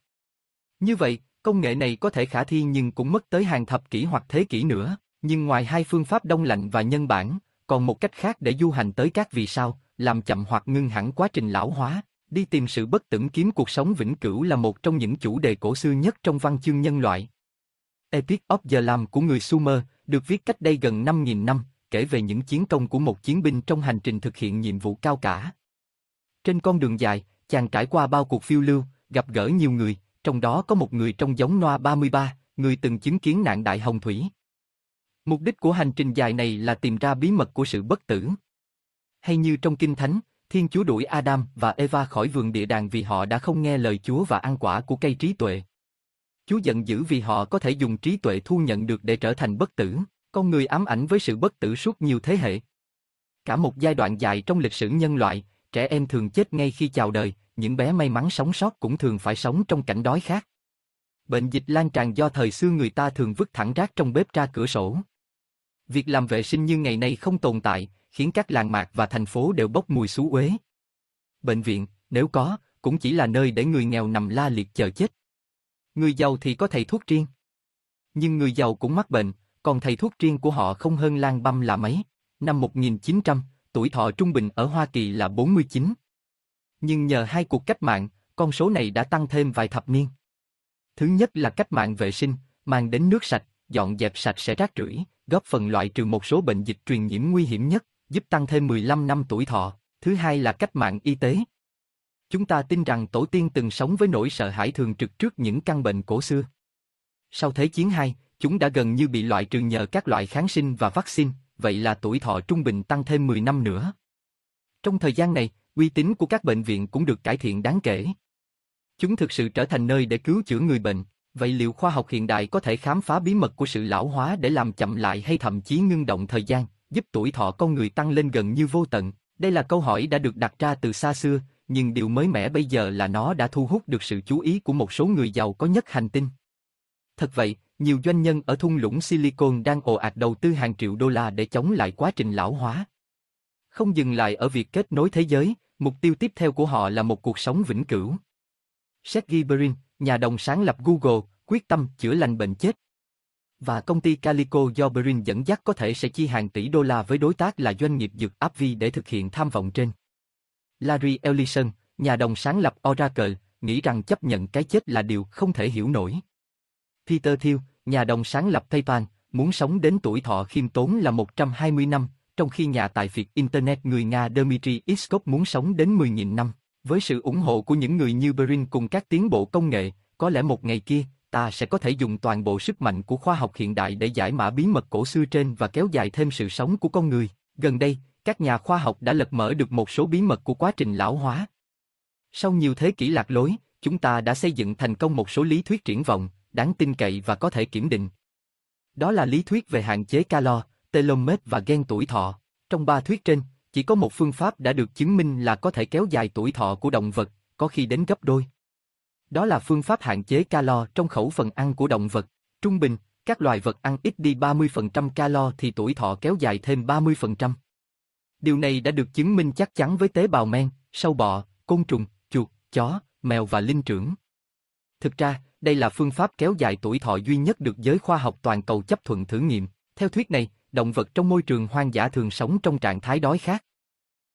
Như vậy, công nghệ này có thể khả thi nhưng cũng mất tới hàng thập kỷ hoặc thế kỷ nữa. Nhưng ngoài hai phương pháp đông lạnh và nhân bản, còn một cách khác để du hành tới các vì sao, làm chậm hoặc ngưng hẳn quá trình lão hóa, đi tìm sự bất tử kiếm cuộc sống vĩnh cửu là một trong những chủ đề cổ xưa nhất trong văn chương nhân loại. Epic of the Lam của người Sumer được viết cách đây gần 5.000 năm, kể về những chiến công của một chiến binh trong hành trình thực hiện nhiệm vụ cao cả. Trên con đường dài, chàng trải qua bao cuộc phiêu lưu, gặp gỡ nhiều người, trong đó có một người trong giống Noa 33, người từng chứng kiến nạn đại hồng thủy. Mục đích của hành trình dài này là tìm ra bí mật của sự bất tử. Hay như trong Kinh Thánh, Thiên Chúa đuổi Adam và Eva khỏi vườn địa đàng vì họ đã không nghe lời Chúa và ăn quả của cây trí tuệ. Chúa giận dữ vì họ có thể dùng trí tuệ thu nhận được để trở thành bất tử, con người ám ảnh với sự bất tử suốt nhiều thế hệ. Cả một giai đoạn dài trong lịch sử nhân loại, trẻ em thường chết ngay khi chào đời, những bé may mắn sống sót cũng thường phải sống trong cảnh đói khát. Bệnh dịch lan tràn do thời xưa người ta thường vứt thẳng rác trong bếp ra cửa sổ. Việc làm vệ sinh như ngày nay không tồn tại, khiến các làng mạc và thành phố đều bốc mùi xú uế. Bệnh viện, nếu có, cũng chỉ là nơi để người nghèo nằm la liệt chờ chết. Người giàu thì có thầy thuốc riêng. Nhưng người giàu cũng mắc bệnh, còn thầy thuốc riêng của họ không hơn lang băm là mấy. Năm 1900, tuổi thọ trung bình ở Hoa Kỳ là 49. Nhưng nhờ hai cuộc cách mạng, con số này đã tăng thêm vài thập niên. Thứ nhất là cách mạng vệ sinh, mang đến nước sạch, dọn dẹp sạch sẽ rác rưởi, góp phần loại trừ một số bệnh dịch truyền nhiễm nguy hiểm nhất, giúp tăng thêm 15 năm tuổi thọ. Thứ hai là cách mạng y tế. Chúng ta tin rằng tổ tiên từng sống với nỗi sợ hãi thường trực trước những căn bệnh cổ xưa. Sau Thế chiến II, chúng đã gần như bị loại trừ nhờ các loại kháng sinh và vaccine, vậy là tuổi thọ trung bình tăng thêm 10 năm nữa. Trong thời gian này, uy tín của các bệnh viện cũng được cải thiện đáng kể. Chúng thực sự trở thành nơi để cứu chữa người bệnh. Vậy liệu khoa học hiện đại có thể khám phá bí mật của sự lão hóa để làm chậm lại hay thậm chí ngưng động thời gian, giúp tuổi thọ con người tăng lên gần như vô tận? Đây là câu hỏi đã được đặt ra từ xa xưa, nhưng điều mới mẻ bây giờ là nó đã thu hút được sự chú ý của một số người giàu có nhất hành tinh. Thật vậy, nhiều doanh nhân ở thung lũng Silicon đang ồ ạt đầu tư hàng triệu đô la để chống lại quá trình lão hóa. Không dừng lại ở việc kết nối thế giới, mục tiêu tiếp theo của họ là một cuộc sống vĩnh cửu. Sergey Brin, nhà đồng sáng lập Google, quyết tâm chữa lành bệnh chết. Và công ty Calico do Brin dẫn dắt có thể sẽ chi hàng tỷ đô la với đối tác là doanh nghiệp dược AbbVie để thực hiện tham vọng trên. Larry Ellison, nhà đồng sáng lập Oracle, nghĩ rằng chấp nhận cái chết là điều không thể hiểu nổi. Peter Thiel, nhà đồng sáng lập PayPal, muốn sống đến tuổi thọ khiêm tốn là 120 năm, trong khi nhà tài phiệt Internet người Nga Dmitry Iskov muốn sống đến 10.000 năm. Với sự ủng hộ của những người như Brin cùng các tiến bộ công nghệ, có lẽ một ngày kia, ta sẽ có thể dùng toàn bộ sức mạnh của khoa học hiện đại để giải mã bí mật cổ xưa trên và kéo dài thêm sự sống của con người. Gần đây, các nhà khoa học đã lật mở được một số bí mật của quá trình lão hóa. Sau nhiều thế kỷ lạc lối, chúng ta đã xây dựng thành công một số lý thuyết triển vọng, đáng tin cậy và có thể kiểm định. Đó là lý thuyết về hạn chế calo, telomere và gen tuổi thọ. Trong ba thuyết trên, chỉ có một phương pháp đã được chứng minh là có thể kéo dài tuổi thọ của động vật, có khi đến gấp đôi. Đó là phương pháp hạn chế calo trong khẩu phần ăn của động vật. Trung bình, các loài vật ăn ít đi 30% calo thì tuổi thọ kéo dài thêm 30%. Điều này đã được chứng minh chắc chắn với tế bào men, sâu bọ, côn trùng, chuột, chó, mèo và linh trưởng. Thực ra, đây là phương pháp kéo dài tuổi thọ duy nhất được giới khoa học toàn cầu chấp thuận thử nghiệm. Theo thuyết này, động vật trong môi trường hoang dã thường sống trong trạng thái đói khát.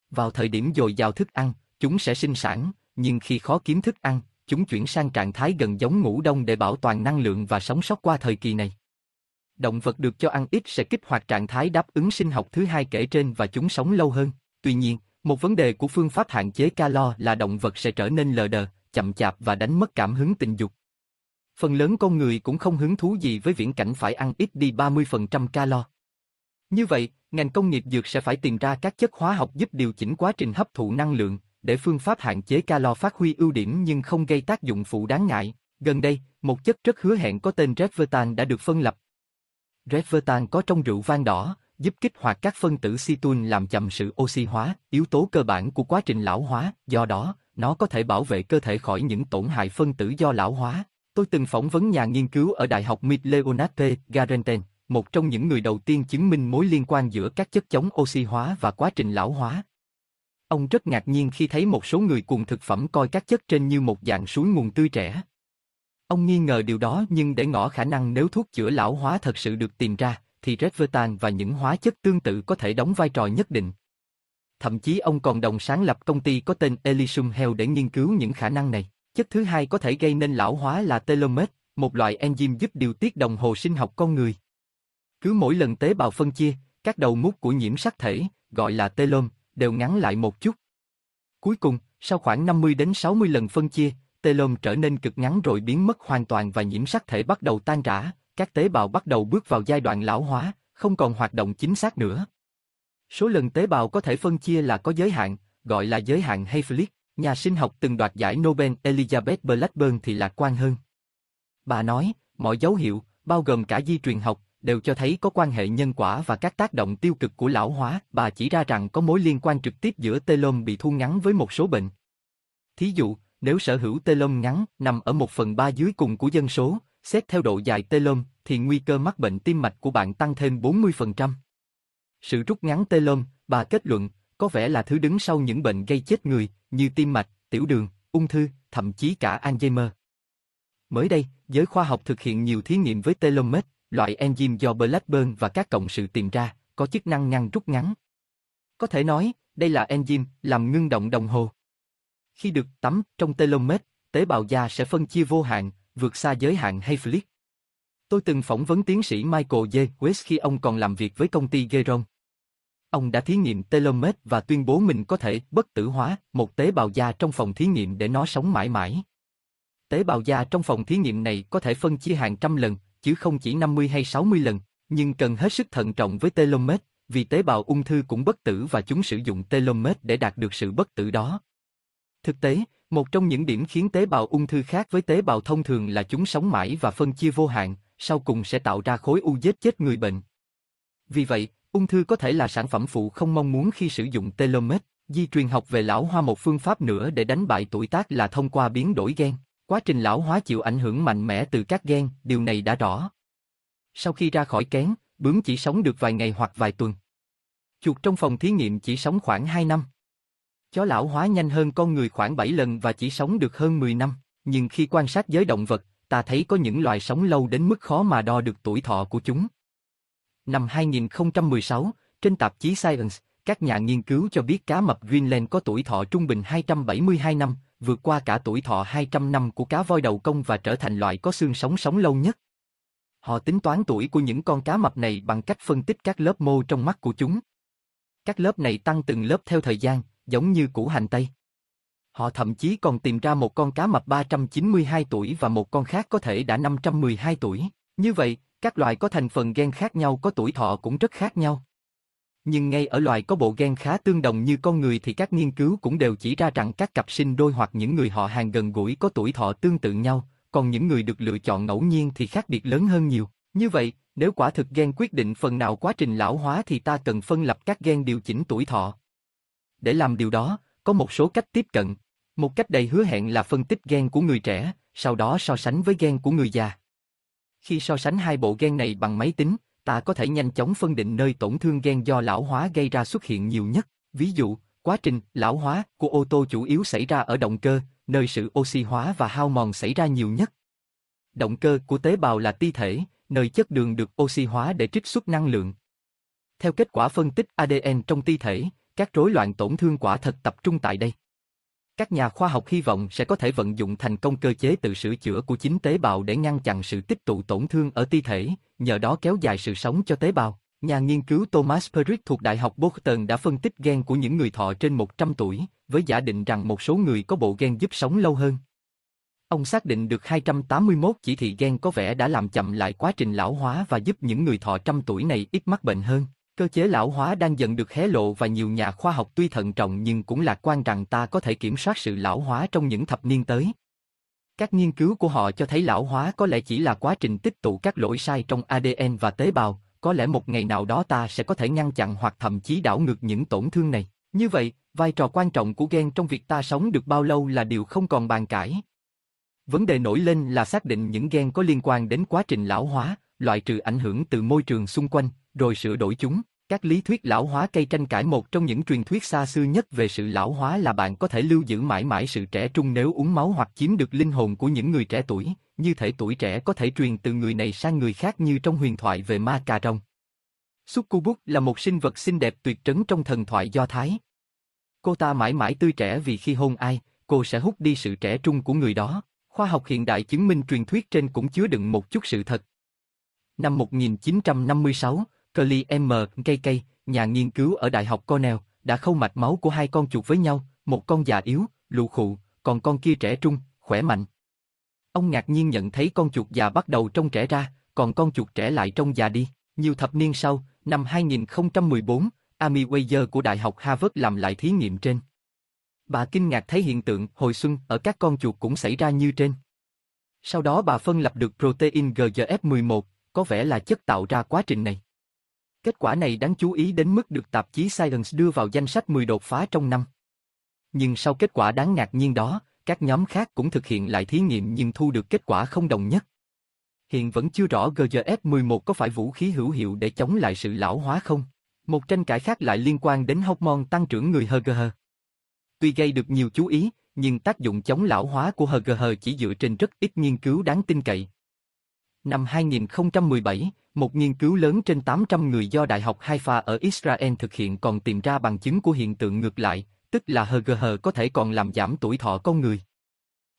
Vào thời điểm dồi dào thức ăn, chúng sẽ sinh sản, nhưng khi khó kiếm thức ăn, chúng chuyển sang trạng thái gần giống ngủ đông để bảo toàn năng lượng và sống sót qua thời kỳ này. Động vật được cho ăn ít sẽ kích hoạt trạng thái đáp ứng sinh học thứ hai kể trên và chúng sống lâu hơn. Tuy nhiên, một vấn đề của phương pháp hạn chế calo là động vật sẽ trở nên lờ đờ, chậm chạp và đánh mất cảm hứng tình dục. Phần lớn con người cũng không hứng thú gì với viễn cảnh phải ăn ít đi 30% calo. Như vậy, ngành công nghiệp dược sẽ phải tìm ra các chất hóa học giúp điều chỉnh quá trình hấp thụ năng lượng, để phương pháp hạn chế calo phát huy ưu điểm nhưng không gây tác dụng phụ đáng ngại. Gần đây, một chất rất hứa hẹn có tên Revertan đã được phân lập. Revertan có trong rượu vang đỏ, giúp kích hoạt các phân tử citun làm chậm sự oxy hóa, yếu tố cơ bản của quá trình lão hóa, do đó, nó có thể bảo vệ cơ thể khỏi những tổn hại phân tử do lão hóa. Tôi từng phỏng vấn nhà nghiên cứu ở Đại học Mid Leonate Garenten, một trong những người đầu tiên chứng minh mối liên quan giữa các chất chống oxy hóa và quá trình lão hóa. Ông rất ngạc nhiên khi thấy một số người cùng thực phẩm coi các chất trên như một dạng suối nguồn tươi trẻ. Ông nghi ngờ điều đó nhưng để ngỏ khả năng nếu thuốc chữa lão hóa thật sự được tìm ra, thì Redvertan và những hóa chất tương tự có thể đóng vai trò nhất định. Thậm chí ông còn đồng sáng lập công ty có tên Elysium Health để nghiên cứu những khả năng này. Chất thứ hai có thể gây nên lão hóa là telomere, một loại enzyme giúp điều tiết đồng hồ sinh học con người. Cứ mỗi lần tế bào phân chia, các đầu mút của nhiễm sắc thể, gọi là telom, đều ngắn lại một chút. Cuối cùng, sau khoảng 50 đến 60 lần phân chia, telom trở nên cực ngắn rồi biến mất hoàn toàn và nhiễm sắc thể bắt đầu tan rã, các tế bào bắt đầu bước vào giai đoạn lão hóa, không còn hoạt động chính xác nữa. Số lần tế bào có thể phân chia là có giới hạn, gọi là giới hạn Hayflick. Nhà sinh học từng đoạt giải Nobel Elizabeth Blackburn thì lạc quan hơn. Bà nói, mọi dấu hiệu, bao gồm cả di truyền học, đều cho thấy có quan hệ nhân quả và các tác động tiêu cực của lão hóa. Bà chỉ ra rằng có mối liên quan trực tiếp giữa telom bị thu ngắn với một số bệnh. Thí dụ, nếu sở hữu telom ngắn nằm ở một phần ba dưới cùng của dân số, xét theo độ dài telom, thì nguy cơ mắc bệnh tim mạch của bạn tăng thêm 40%. Sự rút ngắn telom, bà kết luận, có vẻ là thứ đứng sau những bệnh gây chết người, như tim mạch, tiểu đường, ung thư, thậm chí cả Alzheimer. Mới đây, giới khoa học thực hiện nhiều thí nghiệm với telomere, loại enzyme do Blackburn và các cộng sự tìm ra, có chức năng ngăn rút ngắn. Có thể nói, đây là enzyme làm ngưng động đồng hồ. Khi được tắm trong telomere, tế bào da sẽ phân chia vô hạn, vượt xa giới hạn Hayflick. Tôi từng phỏng vấn tiến sĩ Michael J. West khi ông còn làm việc với công ty Geron. Ông đã thí nghiệm telomere và tuyên bố mình có thể bất tử hóa một tế bào da trong phòng thí nghiệm để nó sống mãi mãi. Tế bào da trong phòng thí nghiệm này có thể phân chia hàng trăm lần, chứ không chỉ 50 hay 60 lần, nhưng cần hết sức thận trọng với telomere, vì tế bào ung thư cũng bất tử và chúng sử dụng telomere để đạt được sự bất tử đó. Thực tế, Một trong những điểm khiến tế bào ung thư khác với tế bào thông thường là chúng sống mãi và phân chia vô hạn, sau cùng sẽ tạo ra khối u giết chết người bệnh. Vì vậy, ung thư có thể là sản phẩm phụ không mong muốn khi sử dụng telomere. Di truyền học về lão hóa một phương pháp nữa để đánh bại tuổi tác là thông qua biến đổi gen. Quá trình lão hóa chịu ảnh hưởng mạnh mẽ từ các gen, điều này đã rõ. Sau khi ra khỏi kén, bướm chỉ sống được vài ngày hoặc vài tuần. Chuột trong phòng thí nghiệm chỉ sống khoảng 2 năm. Chó lão hóa nhanh hơn con người khoảng 7 lần và chỉ sống được hơn 10 năm, nhưng khi quan sát giới động vật, ta thấy có những loài sống lâu đến mức khó mà đo được tuổi thọ của chúng. Năm 2016, trên tạp chí Science, các nhà nghiên cứu cho biết cá mập Greenland có tuổi thọ trung bình 272 năm, vượt qua cả tuổi thọ 200 năm của cá voi đầu công và trở thành loại có xương sống sống lâu nhất. Họ tính toán tuổi của những con cá mập này bằng cách phân tích các lớp mô trong mắt của chúng. Các lớp này tăng từng lớp theo thời gian, giống như củ hành tây. Họ thậm chí còn tìm ra một con cá mập 392 tuổi và một con khác có thể đã 512 tuổi. Như vậy, các loài có thành phần gen khác nhau có tuổi thọ cũng rất khác nhau. Nhưng ngay ở loài có bộ gen khá tương đồng như con người thì các nghiên cứu cũng đều chỉ ra rằng các cặp sinh đôi hoặc những người họ hàng gần gũi có tuổi thọ tương tự nhau, còn những người được lựa chọn ngẫu nhiên thì khác biệt lớn hơn nhiều. Như vậy, nếu quả thực gen quyết định phần nào quá trình lão hóa thì ta cần phân lập các gen điều chỉnh tuổi thọ. Để làm điều đó, có một số cách tiếp cận. Một cách đầy hứa hẹn là phân tích gen của người trẻ, sau đó so sánh với gen của người già. Khi so sánh hai bộ gen này bằng máy tính, ta có thể nhanh chóng phân định nơi tổn thương gen do lão hóa gây ra xuất hiện nhiều nhất. Ví dụ, quá trình lão hóa của ô tô chủ yếu xảy ra ở động cơ, nơi sự oxy hóa và hao mòn xảy ra nhiều nhất. Động cơ của tế bào là ti thể, nơi chất đường được oxy hóa để trích xuất năng lượng. Theo kết quả phân tích ADN trong ti thể, các rối loạn tổn thương quả thật tập trung tại đây. Các nhà khoa học hy vọng sẽ có thể vận dụng thành công cơ chế tự sửa chữa của chính tế bào để ngăn chặn sự tích tụ tổn thương ở ti thể, nhờ đó kéo dài sự sống cho tế bào. Nhà nghiên cứu Thomas Perrick thuộc Đại học Boston đã phân tích gen của những người thọ trên 100 tuổi, với giả định rằng một số người có bộ gen giúp sống lâu hơn. Ông xác định được 281 chỉ thị gen có vẻ đã làm chậm lại quá trình lão hóa và giúp những người thọ trăm tuổi này ít mắc bệnh hơn. Cơ chế lão hóa đang dần được hé lộ và nhiều nhà khoa học tuy thận trọng nhưng cũng lạc quan rằng ta có thể kiểm soát sự lão hóa trong những thập niên tới. Các nghiên cứu của họ cho thấy lão hóa có lẽ chỉ là quá trình tích tụ các lỗi sai trong ADN và tế bào, có lẽ một ngày nào đó ta sẽ có thể ngăn chặn hoặc thậm chí đảo ngược những tổn thương này. Như vậy, vai trò quan trọng của gen trong việc ta sống được bao lâu là điều không còn bàn cãi. Vấn đề nổi lên là xác định những gen có liên quan đến quá trình lão hóa, loại trừ ảnh hưởng từ môi trường xung quanh, rồi sửa đổi chúng. Các lý thuyết lão hóa cây tranh cãi một trong những truyền thuyết xa xưa nhất về sự lão hóa là bạn có thể lưu giữ mãi mãi sự trẻ trung nếu uống máu hoặc chiếm được linh hồn của những người trẻ tuổi, như thể tuổi trẻ có thể truyền từ người này sang người khác như trong huyền thoại về ma cà rồng. Succubus là một sinh vật xinh đẹp tuyệt trấn trong thần thoại Do Thái. Cô ta mãi mãi tươi trẻ vì khi hôn ai, cô sẽ hút đi sự trẻ trung của người đó. Khoa học hiện đại chứng minh truyền thuyết trên cũng chứa đựng một chút sự thật. Năm 1956, Curly M. KK, nhà nghiên cứu ở Đại học Cornell, đã khâu mạch máu của hai con chuột với nhau, một con già yếu, lù khụ, còn con kia trẻ trung, khỏe mạnh. Ông ngạc nhiên nhận thấy con chuột già bắt đầu trông trẻ ra, còn con chuột trẻ lại trông già đi. Nhiều thập niên sau, năm 2014, Amy Weiser của Đại học Harvard làm lại thí nghiệm trên. Bà kinh ngạc thấy hiện tượng hồi xuân ở các con chuột cũng xảy ra như trên. Sau đó bà phân lập được protein GGF11, có vẻ là chất tạo ra quá trình này. Kết quả này đáng chú ý đến mức được tạp chí Science đưa vào danh sách 10 đột phá trong năm. Nhưng sau kết quả đáng ngạc nhiên đó, các nhóm khác cũng thực hiện lại thí nghiệm nhưng thu được kết quả không đồng nhất. Hiện vẫn chưa rõ GGF11 có phải vũ khí hữu hiệu để chống lại sự lão hóa không. Một tranh cãi khác lại liên quan đến hormone tăng trưởng người HGH. Tuy gây được nhiều chú ý, nhưng tác dụng chống lão hóa của HGH chỉ dựa trên rất ít nghiên cứu đáng tin cậy. Năm 2017, một nghiên cứu lớn trên 800 người do Đại học Haifa ở Israel thực hiện còn tìm ra bằng chứng của hiện tượng ngược lại, tức là HGH có thể còn làm giảm tuổi thọ con người.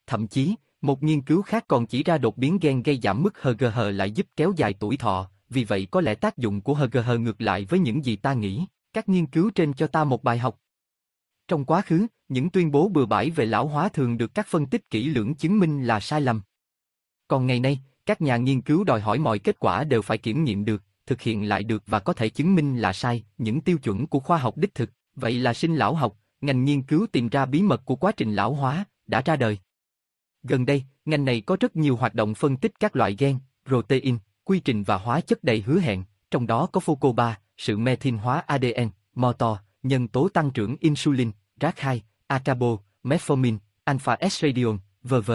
Thậm chí, một nghiên cứu khác còn chỉ ra đột biến gen gây giảm mức HGH lại giúp kéo dài tuổi thọ, vì vậy có lẽ tác dụng của HGH ngược lại với những gì ta nghĩ. Các nghiên cứu trên cho ta một bài học. Trong quá khứ, những tuyên bố bừa bãi về lão hóa thường được các phân tích kỹ lưỡng chứng minh là sai lầm. Còn ngày nay, các nhà nghiên cứu đòi hỏi mọi kết quả đều phải kiểm nghiệm được, thực hiện lại được và có thể chứng minh là sai, những tiêu chuẩn của khoa học đích thực. Vậy là sinh lão học, ngành nghiên cứu tìm ra bí mật của quá trình lão hóa, đã ra đời. Gần đây, ngành này có rất nhiều hoạt động phân tích các loại gen, protein, quy trình và hóa chất đầy hứa hẹn, trong đó có Foco 3, sự methyl hóa ADN, motor, nhân tố tăng trưởng insulin, RAC2, acabo, metformin, alpha estradiol, v.v.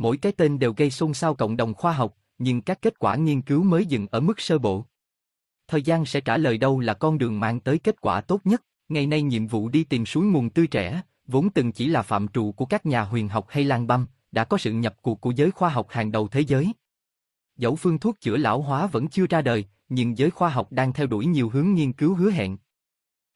Mỗi cái tên đều gây xôn xao cộng đồng khoa học, nhưng các kết quả nghiên cứu mới dừng ở mức sơ bộ. Thời gian sẽ trả lời đâu là con đường mang tới kết quả tốt nhất. Ngày nay nhiệm vụ đi tìm suối nguồn tươi trẻ, vốn từng chỉ là phạm trù của các nhà huyền học hay lang băm, đã có sự nhập cuộc của giới khoa học hàng đầu thế giới. Dẫu phương thuốc chữa lão hóa vẫn chưa ra đời, nhưng giới khoa học đang theo đuổi nhiều hướng nghiên cứu hứa hẹn.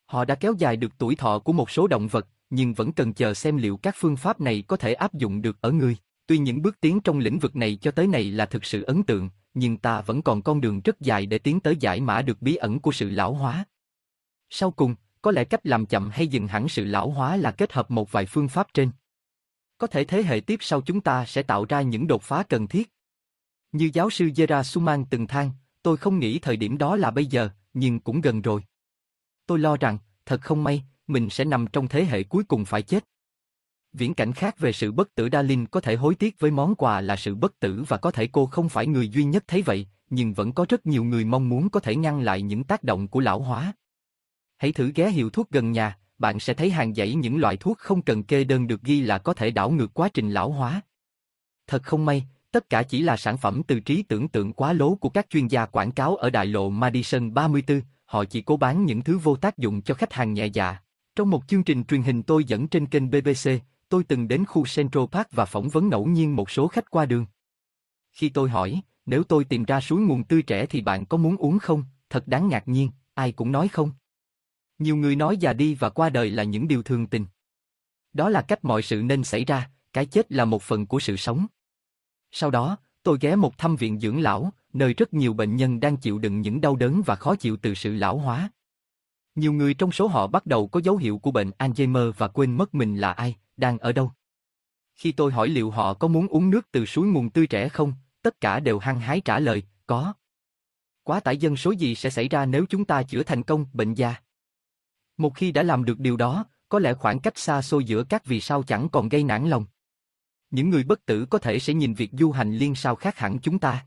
Họ đã kéo dài được tuổi thọ của một số động vật, nhưng vẫn cần chờ xem liệu các phương pháp này có thể áp dụng được ở người. Tuy những bước tiến trong lĩnh vực này cho tới này là thực sự ấn tượng, nhưng ta vẫn còn con đường rất dài để tiến tới giải mã được bí ẩn của sự lão hóa. Sau cùng, có lẽ cách làm chậm hay dừng hẳn sự lão hóa là kết hợp một vài phương pháp trên. Có thể thế hệ tiếp sau chúng ta sẽ tạo ra những đột phá cần thiết. Như giáo sư Jera Suman từng than, tôi không nghĩ thời điểm đó là bây giờ, nhưng cũng gần rồi. Tôi lo rằng, thật không may, mình sẽ nằm trong thế hệ cuối cùng phải chết. Viễn cảnh khác về sự bất tử Darlin có thể hối tiếc với món quà là sự bất tử và có thể cô không phải người duy nhất thấy vậy, nhưng vẫn có rất nhiều người mong muốn có thể ngăn lại những tác động của lão hóa. Hãy thử ghé hiệu thuốc gần nhà, bạn sẽ thấy hàng dãy những loại thuốc không cần kê đơn được ghi là có thể đảo ngược quá trình lão hóa. Thật không may, tất cả chỉ là sản phẩm từ trí tưởng tượng quá lố của các chuyên gia quảng cáo ở đại lộ Madison 34, họ chỉ cố bán những thứ vô tác dụng cho khách hàng nhẹ dạ. Trong một chương trình truyền hình tôi dẫn trên kênh BBC, tôi từng đến khu Central Park và phỏng vấn ngẫu nhiên một số khách qua đường. Khi tôi hỏi, nếu tôi tìm ra suối nguồn tươi trẻ thì bạn có muốn uống không? Thật đáng ngạc nhiên, ai cũng nói không. Nhiều người nói già đi và qua đời là những điều thường tình. Đó là cách mọi sự nên xảy ra, cái chết là một phần của sự sống. Sau đó, tôi ghé một thăm viện dưỡng lão, nơi rất nhiều bệnh nhân đang chịu đựng những đau đớn và khó chịu từ sự lão hóa. Nhiều người trong số họ bắt đầu có dấu hiệu của bệnh Alzheimer và quên mất mình là ai, đang ở đâu. Khi tôi hỏi liệu họ có muốn uống nước từ suối nguồn tươi trẻ không, tất cả đều hăng hái trả lời, có. Quá tải dân số gì sẽ xảy ra nếu chúng ta chữa thành công bệnh da? Một khi đã làm được điều đó, có lẽ khoảng cách xa xôi giữa các vì sao chẳng còn gây nản lòng. Những người bất tử có thể sẽ nhìn việc du hành liên sao khác hẳn chúng ta.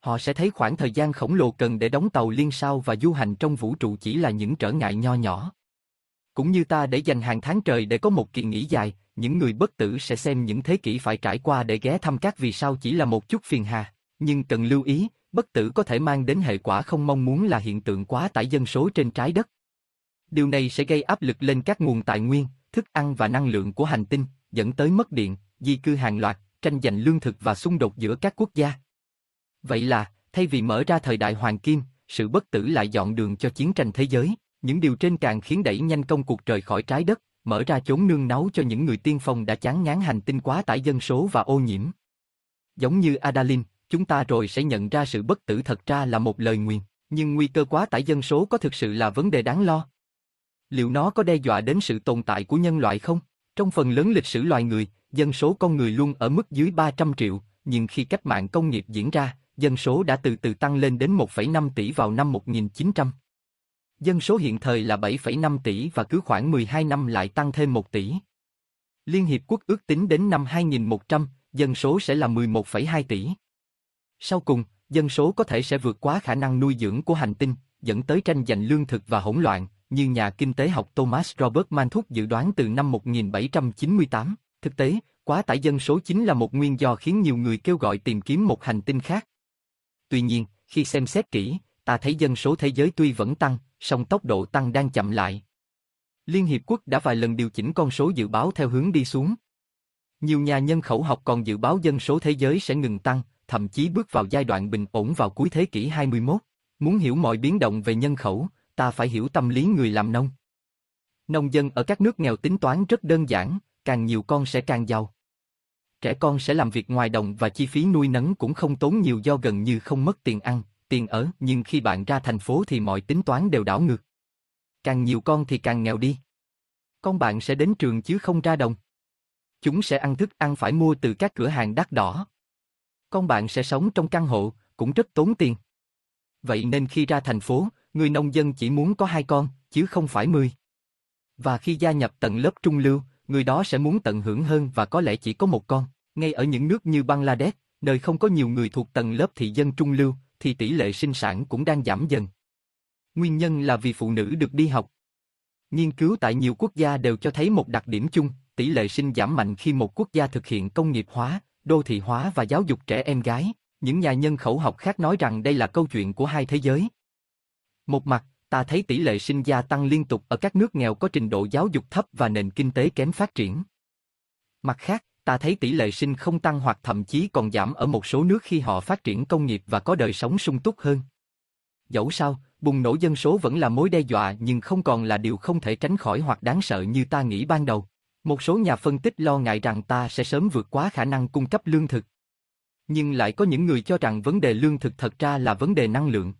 Họ sẽ thấy khoảng thời gian khổng lồ cần để đóng tàu liên sao và du hành trong vũ trụ chỉ là những trở ngại nho nhỏ. Cũng như ta để dành hàng tháng trời để có một kỳ nghỉ dài, những người bất tử sẽ xem những thế kỷ phải trải qua để ghé thăm các vì sao chỉ là một chút phiền hà. Nhưng cần lưu ý, bất tử có thể mang đến hệ quả không mong muốn là hiện tượng quá tải dân số trên trái đất. Điều này sẽ gây áp lực lên các nguồn tài nguyên, thức ăn và năng lượng của hành tinh, dẫn tới mất điện, di cư hàng loạt, tranh giành lương thực và xung đột giữa các quốc gia. Vậy là, thay vì mở ra thời đại hoàng kim, sự bất tử lại dọn đường cho chiến tranh thế giới. Những điều trên càng khiến đẩy nhanh công cuộc rời khỏi trái đất, mở ra chốn nương náu cho những người tiên phong đã chán ngán hành tinh quá tải dân số và ô nhiễm. Giống như Adalin, chúng ta rồi sẽ nhận ra sự bất tử thật ra là một lời nguyền, nhưng nguy cơ quá tải dân số có thực sự là vấn đề đáng lo. Liệu nó có đe dọa đến sự tồn tại của nhân loại không? Trong phần lớn lịch sử loài người, dân số con người luôn ở mức dưới 300 triệu, nhưng khi cách mạng công nghiệp diễn ra, dân số đã từ từ tăng lên đến 1,5 tỷ vào năm 1900. Dân số hiện thời là 7,5 tỷ và cứ khoảng 12 năm lại tăng thêm 1 tỷ. Liên Hiệp Quốc ước tính đến năm 2100, dân số sẽ là 11,2 tỷ. Sau cùng, dân số có thể sẽ vượt quá khả năng nuôi dưỡng của hành tinh, dẫn tới tranh giành lương thực và hỗn loạn, như nhà kinh tế học Thomas Robert Malthus dự đoán từ năm 1798. Thực tế, quá tải dân số chính là một nguyên do khiến nhiều người kêu gọi tìm kiếm một hành tinh khác. Tuy nhiên, khi xem xét kỹ, ta thấy dân số thế giới tuy vẫn tăng, song tốc độ tăng đang chậm lại. Liên Hiệp Quốc đã vài lần điều chỉnh con số dự báo theo hướng đi xuống. Nhiều nhà nhân khẩu học còn dự báo dân số thế giới sẽ ngừng tăng, thậm chí bước vào giai đoạn bình ổn vào cuối thế kỷ 21. Muốn hiểu mọi biến động về nhân khẩu, ta phải hiểu tâm lý người làm nông. Nông dân ở các nước nghèo tính toán rất đơn giản, càng nhiều con sẽ càng giàu. Trẻ con sẽ làm việc ngoài đồng và chi phí nuôi nấng cũng không tốn nhiều do gần như không mất tiền ăn, tiền ở, nhưng khi bạn ra thành phố thì mọi tính toán đều đảo ngược. Càng nhiều con thì càng nghèo đi. Con bạn sẽ đến trường chứ không ra đồng. Chúng sẽ ăn thức ăn phải mua từ các cửa hàng đắt đỏ. Con bạn sẽ sống trong căn hộ, cũng rất tốn tiền. Vậy nên khi ra thành phố, người nông dân chỉ muốn có hai con, chứ không phải mười. Và khi gia nhập tầng lớp trung lưu, người đó sẽ muốn tận hưởng hơn và có lẽ chỉ có một con. Ngay ở những nước như Bangladesh, nơi không có nhiều người thuộc tầng lớp thị dân trung lưu, thì tỷ lệ sinh sản cũng đang giảm dần. Nguyên nhân là vì phụ nữ được đi học. Nghiên cứu tại nhiều quốc gia đều cho thấy một đặc điểm chung, tỷ lệ sinh giảm mạnh khi một quốc gia thực hiện công nghiệp hóa, đô thị hóa và giáo dục trẻ em gái. Những nhà nhân khẩu học khác nói rằng đây là câu chuyện của hai thế giới. Một mặt, ta thấy tỷ lệ sinh gia tăng liên tục ở các nước nghèo có trình độ giáo dục thấp và nền kinh tế kém phát triển. Mặt khác, ta thấy tỷ lệ sinh không tăng hoặc thậm chí còn giảm ở một số nước khi họ phát triển công nghiệp và có đời sống sung túc hơn. Dẫu sao, bùng nổ dân số vẫn là mối đe dọa nhưng không còn là điều không thể tránh khỏi hoặc đáng sợ như ta nghĩ ban đầu. Một số nhà phân tích lo ngại rằng ta sẽ sớm vượt quá khả năng cung cấp lương thực. Nhưng lại có những người cho rằng vấn đề lương thực thật ra là vấn đề năng lượng.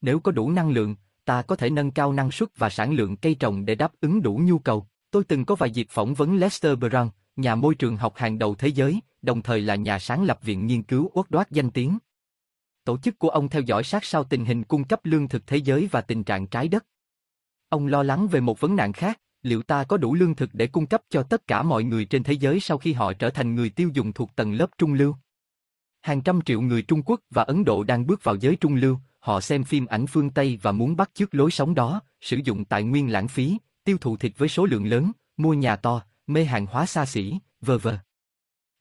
Nếu có đủ năng lượng, ta có thể nâng cao năng suất và sản lượng cây trồng để đáp ứng đủ nhu cầu. Tôi từng có vài dịp phỏng vấn Lester Brown, nhà môi trường học hàng đầu thế giới, đồng thời là nhà sáng lập viện nghiên cứu uất đoát danh tiếng. Tổ chức của ông theo dõi sát sao tình hình cung cấp lương thực thế giới và tình trạng trái đất. Ông lo lắng về một vấn nạn khác, liệu ta có đủ lương thực để cung cấp cho tất cả mọi người trên thế giới sau khi họ trở thành người tiêu dùng thuộc tầng lớp trung lưu? Hàng trăm triệu người Trung Quốc và Ấn Độ đang bước vào giới trung lưu, họ xem phim ảnh phương Tây và muốn bắt chước lối sống đó, sử dụng tài nguyên lãng phí, tiêu thụ thịt với số lượng lớn, mua nhà to, mê hàng hóa xa xỉ, vờ vờ.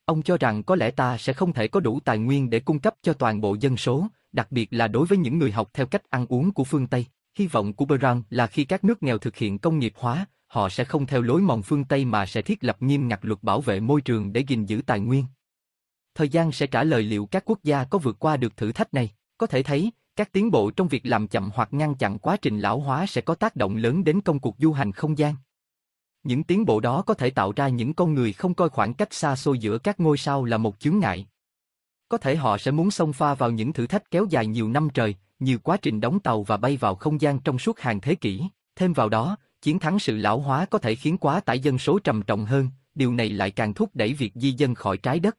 Ông cho rằng có lẽ ta sẽ không thể có đủ tài nguyên để cung cấp cho toàn bộ dân số, đặc biệt là đối với những người học theo cách ăn uống của phương Tây. Hy vọng của Brown là khi các nước nghèo thực hiện công nghiệp hóa, họ sẽ không theo lối mòn phương Tây mà sẽ thiết lập nghiêm ngặt luật bảo vệ môi trường để gìn giữ tài nguyên. Thời gian sẽ trả lời liệu các quốc gia có vượt qua được thử thách này. Có thể thấy, các tiến bộ trong việc làm chậm hoặc ngăn chặn quá trình lão hóa sẽ có tác động lớn đến công cuộc du hành không gian. Những tiến bộ đó có thể tạo ra những con người không coi khoảng cách xa xôi giữa các ngôi sao là một chướng ngại. Có thể họ sẽ muốn xông pha vào những thử thách kéo dài nhiều năm trời, nhiều quá trình đóng tàu và bay vào không gian trong suốt hàng thế kỷ. Thêm vào đó, chiến thắng sự lão hóa có thể khiến quá tải dân số trầm trọng hơn, điều này lại càng thúc đẩy việc di dân khỏi trái đất.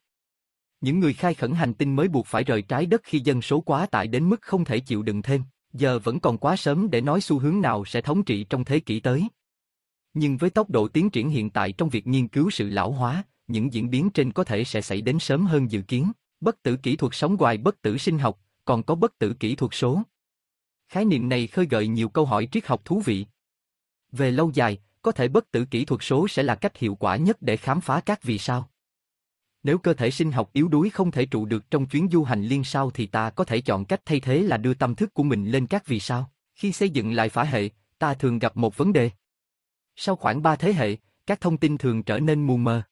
Những người khai khẩn hành tinh mới buộc phải rời trái đất khi dân số quá tải đến mức không thể chịu đựng thêm. Giờ vẫn còn quá sớm để nói xu hướng nào sẽ thống trị trong thế kỷ tới. Nhưng với tốc độ tiến triển hiện tại trong việc nghiên cứu sự lão hóa, những diễn biến trên có thể sẽ xảy đến sớm hơn dự kiến. Bất tử kỹ thuật sống ngoài bất tử sinh học, còn có bất tử kỹ thuật số. Khái niệm này khơi gợi nhiều câu hỏi triết học thú vị. Về lâu dài, có thể bất tử kỹ thuật số sẽ là cách hiệu quả nhất để khám phá các vì sao. Nếu cơ thể sinh học yếu đuối không thể trụ được trong chuyến du hành liên sao thì ta có thể chọn cách thay thế là đưa tâm thức của mình lên các vì sao. Khi xây dựng lại phả hệ, ta thường gặp một vấn đề. Sau khoảng ba thế hệ, các thông tin thường trở nên mù mờ.